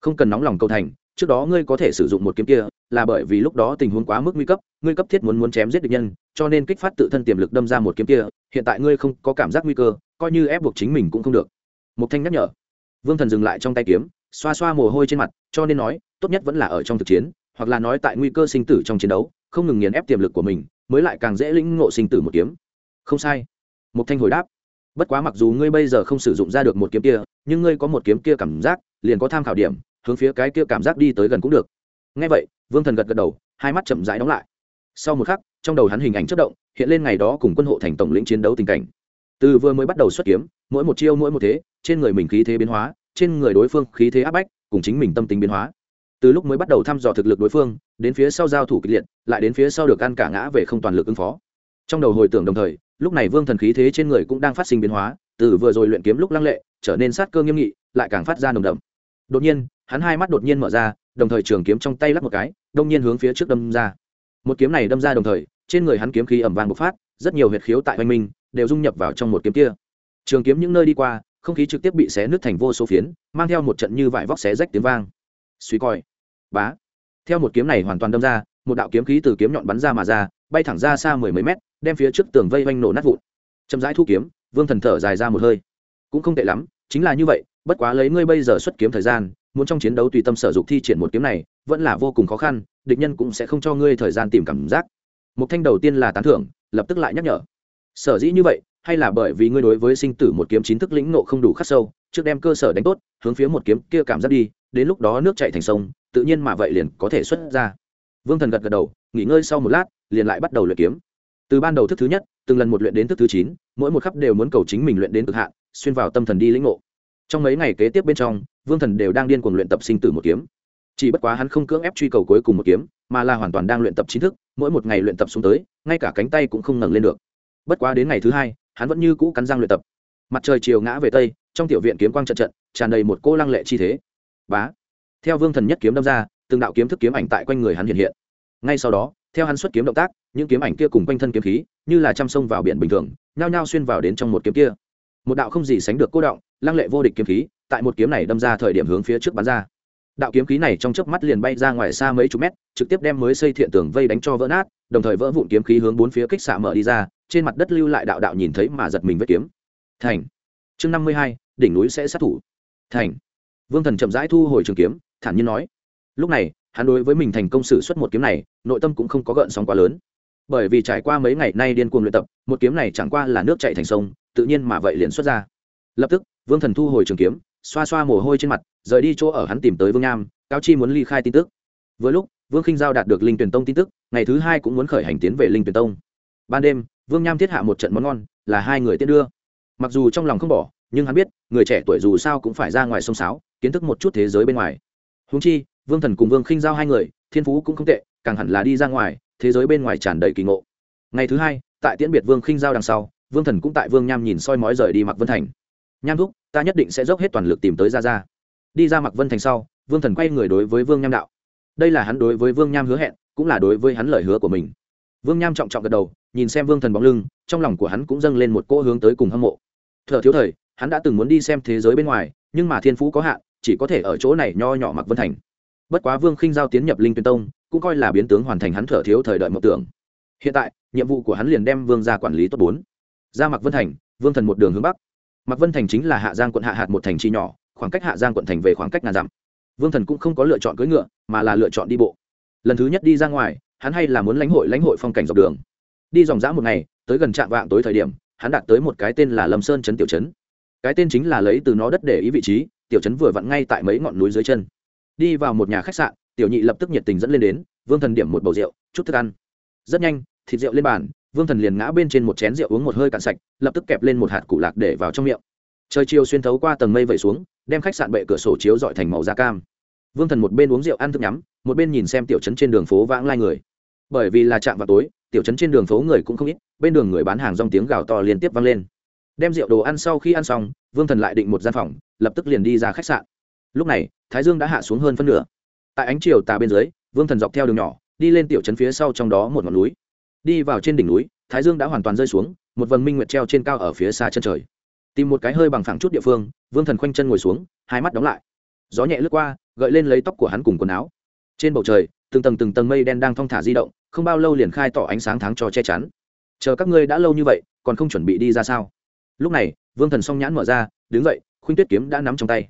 Không cần nóng lòng cầu thành trước đó ngươi có thể sử dụng một kiếm kia, là bởi vì lúc đó tình huống quá mức nguy cấp, ngươi cấp thiết muốn muốn chém giết địch nhân, cho nên kích phát tự thân tiềm lực đâm ra một kiếm kia, hiện tại ngươi không có cảm giác nguy cơ, coi như ép buộc chính mình cũng không được. Một thanh nhắc nhở. Vương thần dừng lại trong tay kiếm, xoa xoa mồ hôi trên mặt, cho nên nói, tốt nhất vẫn là ở trong thực chiến, hoặc là nói tại nguy cơ sinh tử trong chiến đấu, không ngừng nghiền ép tiềm lực của mình, mới lại càng dễ lĩnh ngộ sinh tử một kiếm. Không sai. Một thanh hồi đáp. Bất quá mặc dù ngươi bây giờ không sử dụng ra được một kiếm kia, nhưng ngươi có một kiếm kia cảm giác, liền có tham khảo điểm hướng phía cái kia cảm giác đi tới gần cũng được. Ngay vậy, vương thần gật gật đầu, hai mắt chậm rãi đóng lại. Sau một khắc, trong đầu hắn hình ảnh chất động, hiện lên ngày đó cùng quân hộ thành tổng lĩnh chiến đấu tình cảnh. Từ vừa mới bắt đầu xuất kiếm, mỗi một chiêu mỗi một thế, trên người mình khí thế biến hóa, trên người đối phương khí thế áp bách, cùng chính mình tâm tính biến hóa. Từ lúc mới bắt đầu thăm dò thực lực đối phương, đến phía sau giao thủ kịch liệt, lại đến phía sau được ăn cả ngã về không toàn lực ứng phó. Trong đầu hồi tưởng đồng thời, lúc này vương thần khí thế trên người cũng đang phát sinh biến hóa, từ vừa rồi luyện kiếm lúc lăng lệ, trở nên sát cơ nghiêm nghị, lại càng phát ra nồng đậm. Đột nhiên hắn hai mắt đột nhiên mở ra, đồng thời trường kiếm trong tay lắp một cái, đông nhiên hướng phía trước đâm ra. Một kiếm này đâm ra đồng thời, trên người hắn kiếm khí ẩm vàng bộc phát, rất nhiều huyệt khiếu tại oanh minh, đều dung nhập vào trong một kiếm kia. Trường kiếm những nơi đi qua, không khí trực tiếp bị xé nứt thành vô số phiến, mang theo một trận như vải vóc xé rách tiếng vang. Suy coi. Bá. Theo một kiếm này hoàn toàn đâm ra, một đạo kiếm khí từ kiếm nhọn bắn ra mà ra, bay thẳng ra xa mười mấy mét, đem phía trước tường vây oanh nổ nát vụn. Chậm rãi thu kiếm, vương thần thở dài ra một hơi. Cũng không tệ lắm, chính là như vậy, bất quá lấy ngươi bây giờ xuất kiếm thời gian muốn trong chiến đấu tùy tâm sở dục thi triển một kiếm này, vẫn là vô cùng khó khăn, địch nhân cũng sẽ không cho ngươi thời gian tìm cảm giác. Một thanh đầu tiên là tán thưởng, lập tức lại nhắc nhở. Sở dĩ như vậy, hay là bởi vì ngươi đối với sinh tử một kiếm chính thức lĩnh nộ không đủ khắc sâu, trước đem cơ sở đánh tốt, hướng phía một kiếm kia cảm giác đi, đến lúc đó nước chạy thành sông, tự nhiên mà vậy liền có thể xuất ra. Vương thần gật gật đầu, nghỉ ngơi sau một lát, liền lại bắt đầu luyện kiếm. Từ ban đầu thức thứ nhất, từng lần một luyện đến thức thứ chín, mỗi một khắp đều muốn cầu chính mình luyện đến cực hạn, xuyên vào tâm thần đi lĩnh ngộ trong mấy ngày kế tiếp bên trong, vương thần đều đang điên cuồng luyện tập sinh tử một kiếm. Chỉ bất quá hắn không cưỡng ép truy cầu cuối cùng một kiếm, mà là hoàn toàn đang luyện tập chính thức, mỗi một ngày luyện tập xuống tới, ngay cả cánh tay cũng không ngẩng lên được. Bất quá đến ngày thứ hai, hắn vẫn như cũ cắn răng luyện tập. Mặt trời chiều ngã về tây, trong tiểu viện kiếm quang trận trận, tràn đầy một cô lăng lệ chi thế. Bá! Theo vương thần nhất kiếm đâm ra, từng đạo kiếm thức kiếm ảnh tại quanh người hắn hiện hiện. Ngay sau đó, theo hắn xuất kiếm động tác, những kiếm ảnh kia cùng quanh thân kiếm khí, như là chăm sông vào biển bình thường, nhao nhao xuyên vào đến trong một kiếm kia. Một đạo không gì sánh được cô động lăng lệ vô địch kiếm khí, tại một kiếm này đâm ra thời điểm hướng phía trước bắn ra. Đạo kiếm khí này trong chớp mắt liền bay ra ngoài xa mấy chục mét, trực tiếp đem mới xây thiện tường vây đánh cho vỡ nát, đồng thời vỡ vụn kiếm khí hướng bốn phía kích xạ mở đi ra, trên mặt đất lưu lại đạo đạo nhìn thấy mà giật mình vết kiếm. Thành. Chương năm mươi hai, đỉnh núi sẽ sát thủ. Thành. Vương thần chậm rãi thu hồi trường kiếm, thản nhiên nói. Lúc này, hắn đối với mình thành công xử suất một kiếm này, nội tâm cũng không có gợn sóng quá lớn. Bởi vì trải qua mấy ngày nay điên cuồng luyện tập, một kiếm này chẳng qua là nước chạy thành sông, tự nhiên mà vậy liền xuất ra. Lập tức vương thần thu hồi trường kiếm, xoa xoa mồ hôi trên mặt, rời đi chỗ ở hắn tìm tới vương nham cao chi muốn ly khai tin tức. Vừa lúc, vương khinh giao đạt được linh tuyển tông tin tức, ngày thứ hai cũng muốn khởi hành tiến về linh tuyển tông. Ban đêm, vương nham thiết hạ một trận món ngon, là hai người tiến đưa. Mặc dù trong lòng không bỏ, nhưng hắn biết, người trẻ tuổi dù sao cũng phải ra ngoài sông sáo, kiến thức một chút thế giới bên ngoài. Húng chi, vương thần cùng vương khinh giao hai người, thiên phú cũng không tệ, càng hẳn là đi ra ngoài, thế giới bên ngoài tràn đầy kỳ ngộ. Ngày thứ hai, tại tiễn biệt vương khinh giao đằng sau, vương thần cũng tại vương nham nhìn soi mói rời đi mặc vân thành nham thúc, ta nhất định sẽ dốc hết toàn lực tìm tới ra ra đi ra mặc vân thành sau, vương thần quay người đối với vương nham đạo. Đây là hắn đối với vương nham hứa hẹn, cũng là đối với hắn lời hứa của mình. Vương nham trọng trọng gật đầu, nhìn xem vương thần bóng lưng, trong lòng của hắn cũng dâng lên một cỗ hướng tới cùng hâm mộ. Thợ thiếu thời, hắn đã từng muốn đi xem thế giới bên ngoài, nhưng mà thiên phú có hạn, chỉ có thể ở chỗ này nho nhỏ mặc vân thành. Bất quá vương khinh giao tiến nhập linh tuyên tông, cũng coi là biến tướng hoàn thành hắn thợ thiếu thời đợi mộng tưởng. Hiện tại, nhiệm vụ của hắn liền đem vương ra quản lý tốt bốn. Ra mặc vân thành, vương thần một đường hướng bắc mạc vân thành chính là hạ giang quận hạ hạt một thành chi nhỏ, khoảng cách hạ giang quận thành về khoảng cách ngàn dặm. Vương thần cũng không có lựa chọn cưỡi ngựa, mà là lựa chọn đi bộ. Lần thứ nhất đi ra ngoài, hắn hay là muốn lãnh hội lãnh hội phong cảnh dọc đường. Đi dòng dã một ngày, tới gần trạm vạng tối thời điểm, hắn đạt tới một cái tên là lâm sơn trấn tiểu trấn. Cái tên chính là lấy từ nó đất để ý vị trí, tiểu trấn vừa vặn ngay tại mấy ngọn núi dưới chân. Đi vào một nhà khách sạn, tiểu nhị lập tức nhiệt tình dẫn lên đến, vương thần điểm một bầu rượu, chút thức ăn. Rất nhanh, thịt rượu lên bàn vương thần liền ngã bên trên một chén rượu uống một hơi cạn sạch, lập tức kẹp lên một hạt củ lạc để vào trong miệng. Trời chiều xuyên thấu qua tầng mây vẩy xuống, đem khách sạn bệ cửa sổ chiếu dọi thành màu da cam. Vương thần một bên uống rượu ăn thức nhắm, một bên nhìn xem tiểu trấn trên đường phố vãng lai người. Bởi vì là chạm vào tối, tiểu trấn trên đường phố người cũng không ít, bên đường người bán hàng rong tiếng gào to liên tiếp vang lên. Đem rượu đồ ăn sau khi ăn xong, vương thần lại định một gian phòng, lập tức liền đi ra khách sạn. Lúc này, thái dương đã hạ xuống hơn phân nửa. Tại ánh chiều tà bên dưới, vương thần dọc theo đường nhỏ, đi lên tiểu trấn phía sau trong đó một ngọn núi đi vào trên đỉnh núi, thái dương đã hoàn toàn rơi xuống, một vầng minh nguyệt treo trên cao ở phía xa chân trời. Tìm một cái hơi bằng phẳng chút địa phương, vương thần khoanh chân ngồi xuống, hai mắt đóng lại. Gió nhẹ lướt qua, gợi lên lấy tóc của hắn cùng quần áo. Trên bầu trời, từng tầng từng tầng mây đen đang thong thả di động, không bao lâu liền khai tỏ ánh sáng tháng cho che chắn. Chờ các ngươi đã lâu như vậy, còn không chuẩn bị đi ra sao? Lúc này, vương thần song nhãn mở ra, đứng dậy, khuynh tuyết kiếm đã nắm trong tay.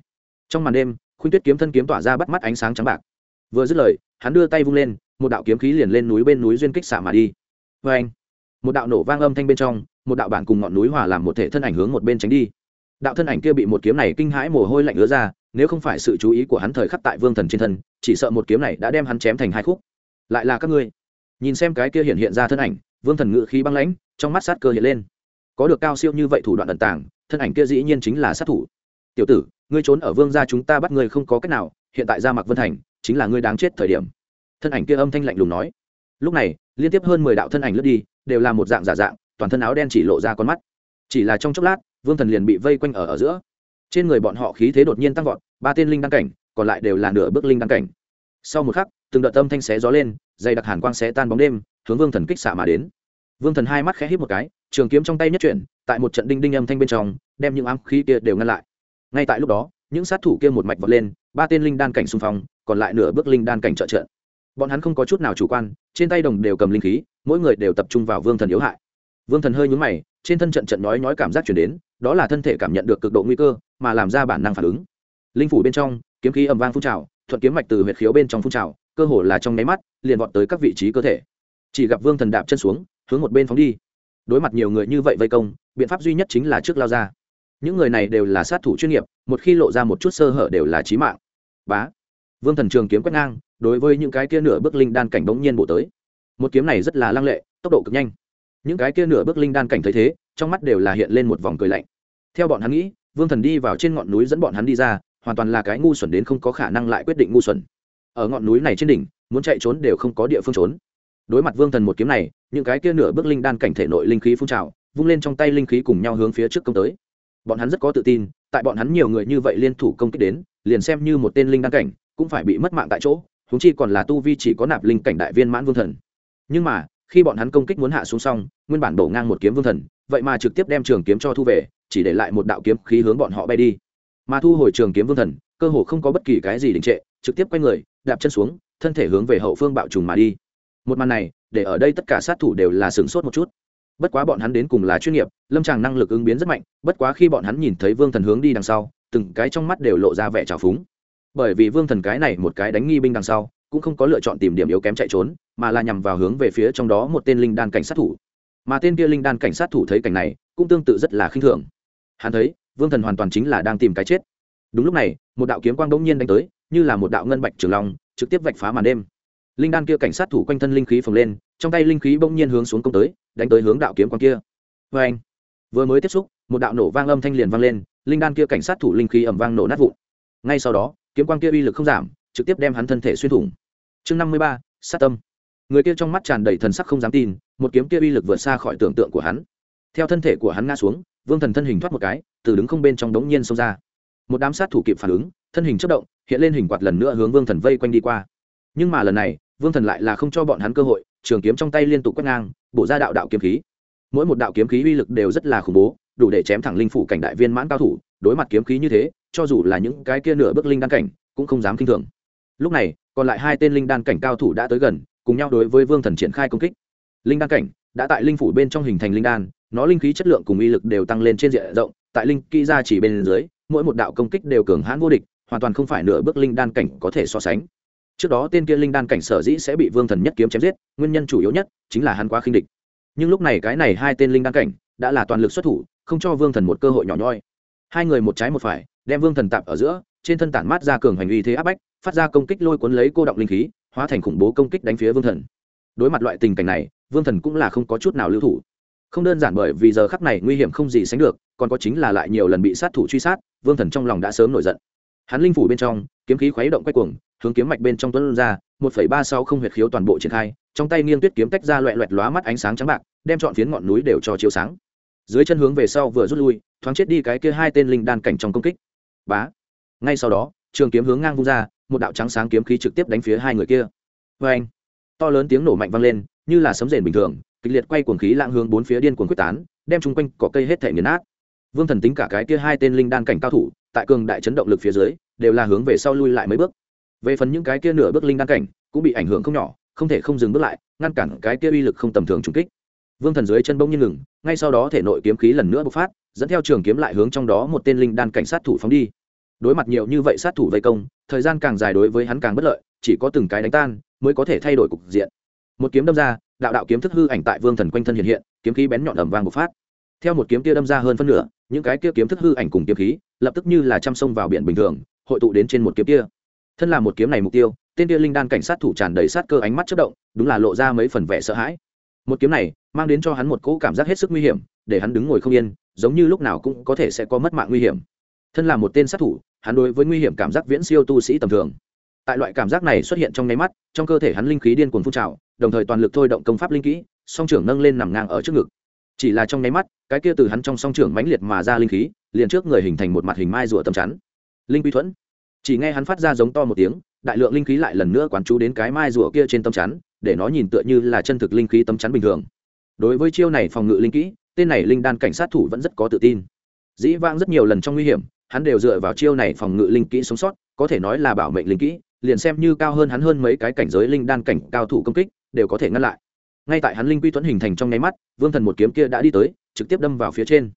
Trong màn đêm, khuynh tuyết kiếm thân kiếm tỏa ra bắt mắt ánh sáng trắng bạc. Vừa dứt lời, hắn đưa tay vung lên, một đạo kiếm khí liền lên núi bên núi duyên kích xạ mà đi vê anh, một đạo nổ vang âm thanh bên trong, một đạo bản cùng ngọn núi hòa làm một thể thân ảnh hướng một bên tránh đi. Đạo thân ảnh kia bị một kiếm này kinh hãi mồ hôi lạnh ứa ra, nếu không phải sự chú ý của hắn thời khắc tại vương thần trên thân, chỉ sợ một kiếm này đã đem hắn chém thành hai khúc. Lại là các ngươi. Nhìn xem cái kia hiện hiện ra thân ảnh, vương thần ngự khí băng lãnh, trong mắt sát cơ hiện lên. Có được cao siêu như vậy thủ đoạn ẩn tàng, thân ảnh kia dĩ nhiên chính là sát thủ. Tiểu tử, ngươi trốn ở vương gia chúng ta bắt ngươi không có cách nào, hiện tại ra mặc vân thành, chính là ngươi đáng chết thời điểm. Thân ảnh kia âm thanh lạnh lùng nói. Lúc này liên tiếp hơn mười đạo thân ảnh lướt đi, đều là một dạng giả dạng, toàn thân áo đen chỉ lộ ra con mắt. Chỉ là trong chốc lát, vương thần liền bị vây quanh ở ở giữa. Trên người bọn họ khí thế đột nhiên tăng vọt, ba tên linh đăng cảnh, còn lại đều là nửa bước linh đăng cảnh. Sau một khắc, từng đợt tâm thanh xé gió lên, dày đặc hàn quang xé tan bóng đêm, hướng vương thần kích xạ mà đến. Vương thần hai mắt khẽ hít một cái, trường kiếm trong tay nhất chuyển, tại một trận đinh đinh âm thanh bên trong, đem những ám khí kia đều ngăn lại. Ngay tại lúc đó, những sát thủ kia một mạch vọt lên, ba tên linh đan cảnh xung phong, còn lại nửa bước linh đan cảnh trợ trợ bọn hắn không có chút nào chủ quan, trên tay đồng đều cầm linh khí, mỗi người đều tập trung vào vương thần yếu hại. Vương thần hơi nhúng mày, trên thân trận trận nói nói cảm giác chuyển đến, đó là thân thể cảm nhận được cực độ nguy cơ, mà làm ra bản năng phản ứng. Linh phủ bên trong, kiếm khí ầm vang phun trào, thuận kiếm mạch từ huyệt khiếu bên trong phun trào, cơ hồ là trong nháy mắt, liền vọt tới các vị trí cơ thể. Chỉ gặp vương thần đạp chân xuống, hướng một bên phóng đi. Đối mặt nhiều người như vậy vây công, biện pháp duy nhất chính là trước lao ra. Những người này đều là sát thủ chuyên nghiệp, một khi lộ ra một chút sơ hở đều là trí mạng. Bá. Vương thần trường kiếm quét ngang đối với những cái kia nửa bước linh đan cảnh bỗng nhiên bổ tới. Một kiếm này rất là lăng lệ, tốc độ cực nhanh. Những cái kia nửa bước linh đan cảnh thấy thế, trong mắt đều là hiện lên một vòng cười lạnh. Theo bọn hắn nghĩ, vương thần đi vào trên ngọn núi dẫn bọn hắn đi ra, hoàn toàn là cái ngu xuẩn đến không có khả năng lại quyết định ngu xuẩn. Ở ngọn núi này trên đỉnh, muốn chạy trốn đều không có địa phương trốn. Đối mặt vương thần một kiếm này, những cái kia nửa bước linh đan cảnh thể nội linh khí phun trào, vung lên trong tay linh khí cùng nhau hướng phía trước công tới. Bọn hắn rất có tự tin, tại bọn hắn nhiều người như vậy liên thủ công kích đến, liền xem như một tên linh đan cảnh, cũng phải bị mất mạng tại chỗ húng chi còn là tu vi chỉ có nạp linh cảnh đại viên mãn vương thần. Nhưng mà, khi bọn hắn công kích muốn hạ xuống xong, nguyên bản đổ ngang một kiếm vương thần, vậy mà trực tiếp đem trường kiếm cho thu về, chỉ để lại một đạo kiếm khí hướng bọn họ bay đi. Mà thu hồi trường kiếm vương thần, cơ hồ không có bất kỳ cái gì đình trệ, trực tiếp quay người, đạp chân xuống, thân thể hướng về hậu phương bạo trùng mà đi. Một màn này, để ở đây tất cả sát thủ đều là sửng sốt một chút. Bất quá bọn hắn đến cùng là chuyên nghiệp, lâm tràng năng lực ứng biến rất mạnh, bất quá khi bọn hắn nhìn thấy vương thần hướng đi đằng sau, từng cái trong mắt đều lộ ra vẻ trào phúng bởi vì vương thần cái này một cái đánh nghi binh đằng sau, cũng không có lựa chọn tìm điểm yếu kém chạy trốn, mà là nhằm vào hướng về phía trong đó một tên linh đan cảnh sát thủ. Mà tên kia linh đan cảnh sát thủ thấy cảnh này, cũng tương tự rất là khinh thường. Hắn thấy, vương thần hoàn toàn chính là đang tìm cái chết. Đúng lúc này, một đạo kiếm quang đ ỗ n g nhiên đánh tới, như là một đạo ngân bạch trường long, trực tiếp vạch phá màn đêm. Linh đan kia cảnh sát thủ quanh thân linh khí phồng lên, trong tay linh khí bỗng nhiên hướng xuống công tới, đánh tới hướng đạo kiếm quang kia. Vê anh, vừa mới tiếp xúc, một đạo nổ vang âm thanh liền vang lên, linh đan kia cảnh sát thủ linh khí ẩm vang nổ nát vụn. Ngay sau đó kiếm quang kia uy lực không giảm, trực tiếp đem hắn thân thể xuyên thủng. Chương năm mươi ba, sát tâm. Người kia trong mắt tràn đầy thần sắc không dám tin, một kiếm kia uy lực vượt xa khỏi tưởng tượng của hắn. Theo thân thể của hắn ngã xuống, vương thần thân hình thoát một cái, từ đứng không bên trong đống nhiên xông ra. Một đám sát thủ kịp phản ứng, thân hình chất động, hiện lên hình quạt lần nữa hướng vương thần vây quanh đi qua. Nhưng mà lần này, vương thần lại là không cho bọn hắn cơ hội, trường kiếm trong tay liên tục quét ngang, bổ ra đạo đạo kiếm khí. Mỗi một đạo kiếm khí uy lực đều rất là khủng bố đủ để chém thẳng linh phủ cảnh đại viên mãn cao thủ, đối mặt kiếm khí như thế, cho dù là những cái kia nửa bước linh đan cảnh, cũng không dám k i n h thường. Lúc này, còn lại hai tên linh đan cảnh cao thủ đã tới gần, cùng nhau đối với vương thần triển khai công kích. Linh đan cảnh đã tại linh phủ bên trong hình thành linh đan, nó linh khí chất lượng cùng uy lực đều tăng lên trên diện rộng, tại linh kỹ ra chỉ bên dưới, mỗi một đạo công kích đều cường hãn vô địch, hoàn toàn không phải nửa bước linh đan cảnh có thể so sánh. Trước đó tên kia linh đan cảnh sở dĩ sẽ bị vương thần nhất kiếm chém giết, nguyên nhân chủ yếu nhất chính là hắn quá khinh địch. Nhưng lúc này cái này hai tên linh đan cảnh đã là toàn lực xuất thủ không cho vương thần một cơ hội nhỏ nhoi. Hai người một trái một phải, đem vương thần tạp ở giữa, trên thân tản mát ra cường hành uy thế áp bách, phát ra công kích lôi cuốn lấy cô động linh khí, hóa thành khủng bố công kích đánh phía vương thần. Đối mặt loại tình cảnh này, vương thần cũng là không có chút nào lưu thủ. Không đơn giản bởi vì giờ khắc này nguy hiểm không gì sánh được, còn có chính là lại nhiều lần bị sát thủ truy sát, vương thần trong lòng đã sớm nổi giận. Hắn linh phủ bên trong, kiếm khí khuấy động quay cuồng, hướng kiếm mạch bên trong tuấn ra, một phẩy ba sáu không huyệt khiếu toàn bộ triển khai, trong tay nghiêng tuyết kiếm tách ra loẹ loẹt lóa mắt ánh sáng trắng bạc, đem chọn phiến ngọn núi đều cho chiếu sáng dưới chân hướng về sau vừa rút lui, thoáng chết đi cái kia hai tên linh đan cảnh trong công kích. Bá. Ngay sau đó, trường kiếm hướng ngang vung ra, một đạo trắng sáng kiếm khí trực tiếp đánh phía hai người kia. Vê anh to lớn tiếng nổ mạnh vang lên, như là sấm rền bình thường, kịch liệt quay cuồng khí lãng hướng bốn phía điên cuồng quyết tán, đem chung quanh cỏ cây hết thể nghiền nát. Vương thần tính cả cái kia hai tên linh đan cảnh cao thủ, tại cường đại chấn động lực phía dưới, đều là hướng về sau lui lại mấy bước. Về phần những cái kia nửa bước linh đan cảnh, cũng bị ảnh hưởng không nhỏ, không thể không dừng bước lại, ngăn cản cái kia uy lực không tầm thường trùng kích vương thần dưới chân bông nhiên ngừng, ngay sau đó thể nội kiếm khí lần nữa bộc phát, dẫn theo trường kiếm lại hướng trong đó một tên linh đan cảnh sát thủ phóng đi. Đối mặt nhiều như vậy sát thủ vây công, thời gian càng dài đối với hắn càng bất lợi, chỉ có từng cái đánh tan mới có thể thay đổi cục diện. Một kiếm đâm ra, đạo đạo kiếm thức hư ảnh tại vương thần quanh thân hiện hiện, kiếm khí bén nhọn ẩm vang bộc phát. Theo một kiếm kia đâm ra hơn phân nửa, những cái kia kiếm thức hư ảnh cùng kiếm khí lập tức như là chăm sông vào biển bình thường, hội tụ đến trên một kiếm kia. Thân là một kiếm này mục tiêu, tên kia linh đan cảnh sát thủ tràn đầy sát cơ ánh mắt chất động, đúng là lộ ra mấy phần vẻ sợ hãi một kiếm này mang đến cho hắn một cỗ cảm giác hết sức nguy hiểm, để hắn đứng ngồi không yên, giống như lúc nào cũng có thể sẽ có mất mạng nguy hiểm. Thân là một tên sát thủ, hắn đối với nguy hiểm cảm giác viễn siêu tu sĩ tầm thường. Tại loại cảm giác này xuất hiện trong nháy mắt, trong cơ thể hắn linh khí điên cuồng phun trào, đồng thời toàn lực thôi động công pháp linh kỹ, song trưởng nâng lên nằm ngang ở trước ngực. Chỉ là trong nháy mắt, cái kia từ hắn trong song trưởng mãnh liệt mà ra linh khí, liền trước người hình thành một mặt hình mai rùa tầm chắn. Linh quy thuẫn. Chỉ nghe hắn phát ra giống to một tiếng, đại lượng linh khí lại lần nữa quán chú đến cái mai rùa kia trên tầm chắn để nó nhìn tựa như là chân thực linh khí tấm chắn bình thường. Đối với chiêu này phòng ngự linh kỹ, tên này linh đan cảnh sát thủ vẫn rất có tự tin. Dĩ vãng rất nhiều lần trong nguy hiểm, hắn đều dựa vào chiêu này phòng ngự linh kỹ sống sót, có thể nói là bảo mệnh linh kỹ, liền xem như cao hơn hắn hơn mấy cái cảnh giới linh đan cảnh cao thủ công kích, đều có thể ngăn lại. Ngay tại hắn linh quy tuấn hình thành trong nháy mắt, vương thần một kiếm kia đã đi tới, trực tiếp đâm vào phía trên.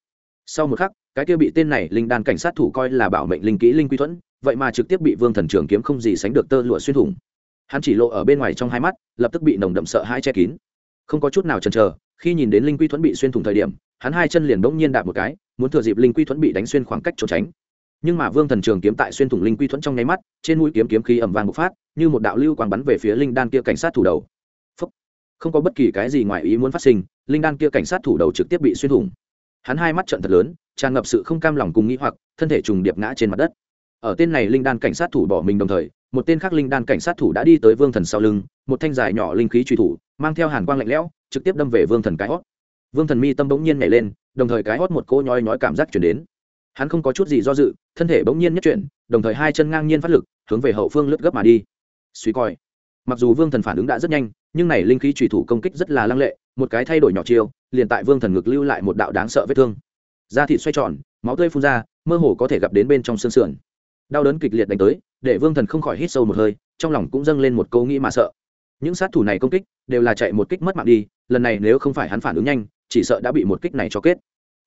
Sau một khắc, cái kia bị tên này linh đan cảnh sát thủ coi là bảo mệnh linh kỹ linh quy tuấn vậy mà trực tiếp bị vương thần trường kiếm không gì sánh được tơ lụa xuyên thủng hắn chỉ lộ ở bên ngoài trong hai mắt, lập tức bị nồng đậm sợ hãi che kín. Không có chút nào chần chờ, khi nhìn đến linh quy thuẫn bị xuyên thủng thời điểm, hắn hai chân liền bỗng nhiên đạp một cái, muốn thừa dịp linh quy thuẫn bị đánh xuyên khoảng cách trốn tránh. Nhưng mà vương thần trường kiếm tại xuyên thủng linh quy thuẫn trong nháy mắt, trên mũi kiếm kiếm khí ẩm vàng bộc phát, như một đạo lưu quang bắn về phía linh đan kia cảnh sát thủ đầu. Phúc. không có bất kỳ cái gì ngoài ý muốn phát sinh, linh đan kia cảnh sát thủ đầu trực tiếp bị xuyên thủng. Hắn hai mắt trận thật lớn, tràn ngập sự không cam lòng cùng nghĩ hoặc, thân thể trùng điệp ngã trên mặt đất. Ở tên này linh đan cảnh sát thủ bỏ mình đồng thời một tên khác linh đan cảnh sát thủ đã đi tới vương thần sau lưng, một thanh dài nhỏ linh khí truy thủ, mang theo hàn quang lạnh lẽo, trực tiếp đâm về vương thần cái hót. Vương thần mi tâm bỗng nhiên nhảy lên, đồng thời cái hót một cô nhói nhói cảm giác chuyển đến. Hắn không có chút gì do dự, thân thể bỗng nhiên nhất chuyển, đồng thời hai chân ngang nhiên phát lực, hướng về hậu phương lướt gấp mà đi. Suy coi. Mặc dù vương thần phản ứng đã rất nhanh, nhưng này linh khí trùy thủ công kích rất là lăng lệ, một cái thay đổi nhỏ chiêu, liền tại vương thần ngực lưu lại một đạo đáng sợ vết thương. Da thịt xoay tròn, máu tươi phun ra, mơ hồ có thể gặp đến bên trong xương sườn đau đớn kịch liệt đánh tới, để vương thần không khỏi hít sâu một hơi, trong lòng cũng dâng lên một câu nghĩ mà sợ. Những sát thủ này công kích, đều là chạy một kích mất mạng đi, lần này nếu không phải hắn phản ứng nhanh, chỉ sợ đã bị một kích này cho kết.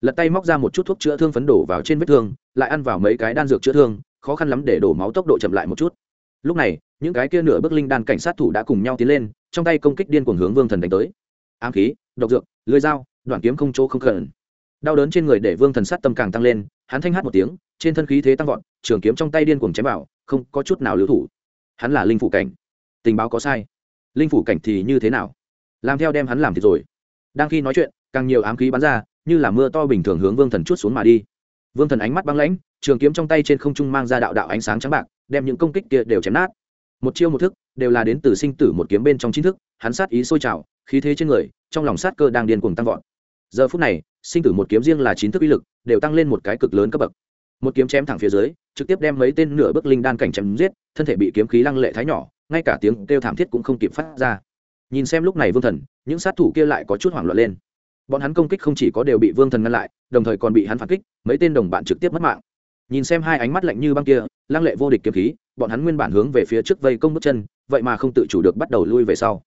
Lật tay móc ra một chút thuốc chữa thương phấn đổ vào trên vết thương, lại ăn vào mấy cái đan dược chữa thương, khó khăn lắm để đổ máu tốc độ chậm lại một chút. Lúc này, những cái kia nửa bước linh đan cảnh sát thủ đã cùng nhau tiến lên, trong tay công kích điên cuồng hướng vương thần đánh tới. Ám khí, độc dược lưới dao, đoạn kiếm không chỗ không cần đau đớn trên người để vương thần sát tâm càng tăng lên, hắn thanh hát một tiếng, trên thân khí thế tăng vọt, trường kiếm trong tay điên cuồng chém vào, không có chút nào lưu thủ. Hắn là linh phủ cảnh. Tình báo có sai. Linh phủ cảnh thì như thế nào? Làm theo đem hắn làm thì rồi. Đang khi nói chuyện, càng nhiều ám khí bắn ra, như là mưa to bình thường hướng vương thần chút xuống mà đi. Vương thần ánh mắt băng lãnh, trường kiếm trong tay trên không trung mang ra đạo đạo ánh sáng trắng bạc, đem những công kích kia đều chém nát. Một chiêu một thức, đều là đến từ sinh tử một kiếm bên trong chính thức, hắn sát ý sôi trào, khí thế trên người, trong lòng sát cơ đang điên cuồng tăng vọt giờ phút này, sinh tử một kiếm riêng là chín thức uy lực, đều tăng lên một cái cực lớn cấp bậc. Một kiếm chém thẳng phía dưới, trực tiếp đem mấy tên nửa bước linh đan cảnh chém giết, thân thể bị kiếm khí lăng lệ thái nhỏ, ngay cả tiếng kêu thảm thiết cũng không kịp phát ra. Nhìn xem lúc này vương thần, những sát thủ kia lại có chút hoảng loạn lên. Bọn hắn công kích không chỉ có đều bị vương thần ngăn lại, đồng thời còn bị hắn phản kích, mấy tên đồng bạn trực tiếp mất mạng. Nhìn xem hai ánh mắt lạnh như băng kia, lăng lệ vô địch kiếm khí, bọn hắn nguyên bản hướng về phía trước vây công bước chân, vậy mà không tự chủ được bắt đầu lui về sau.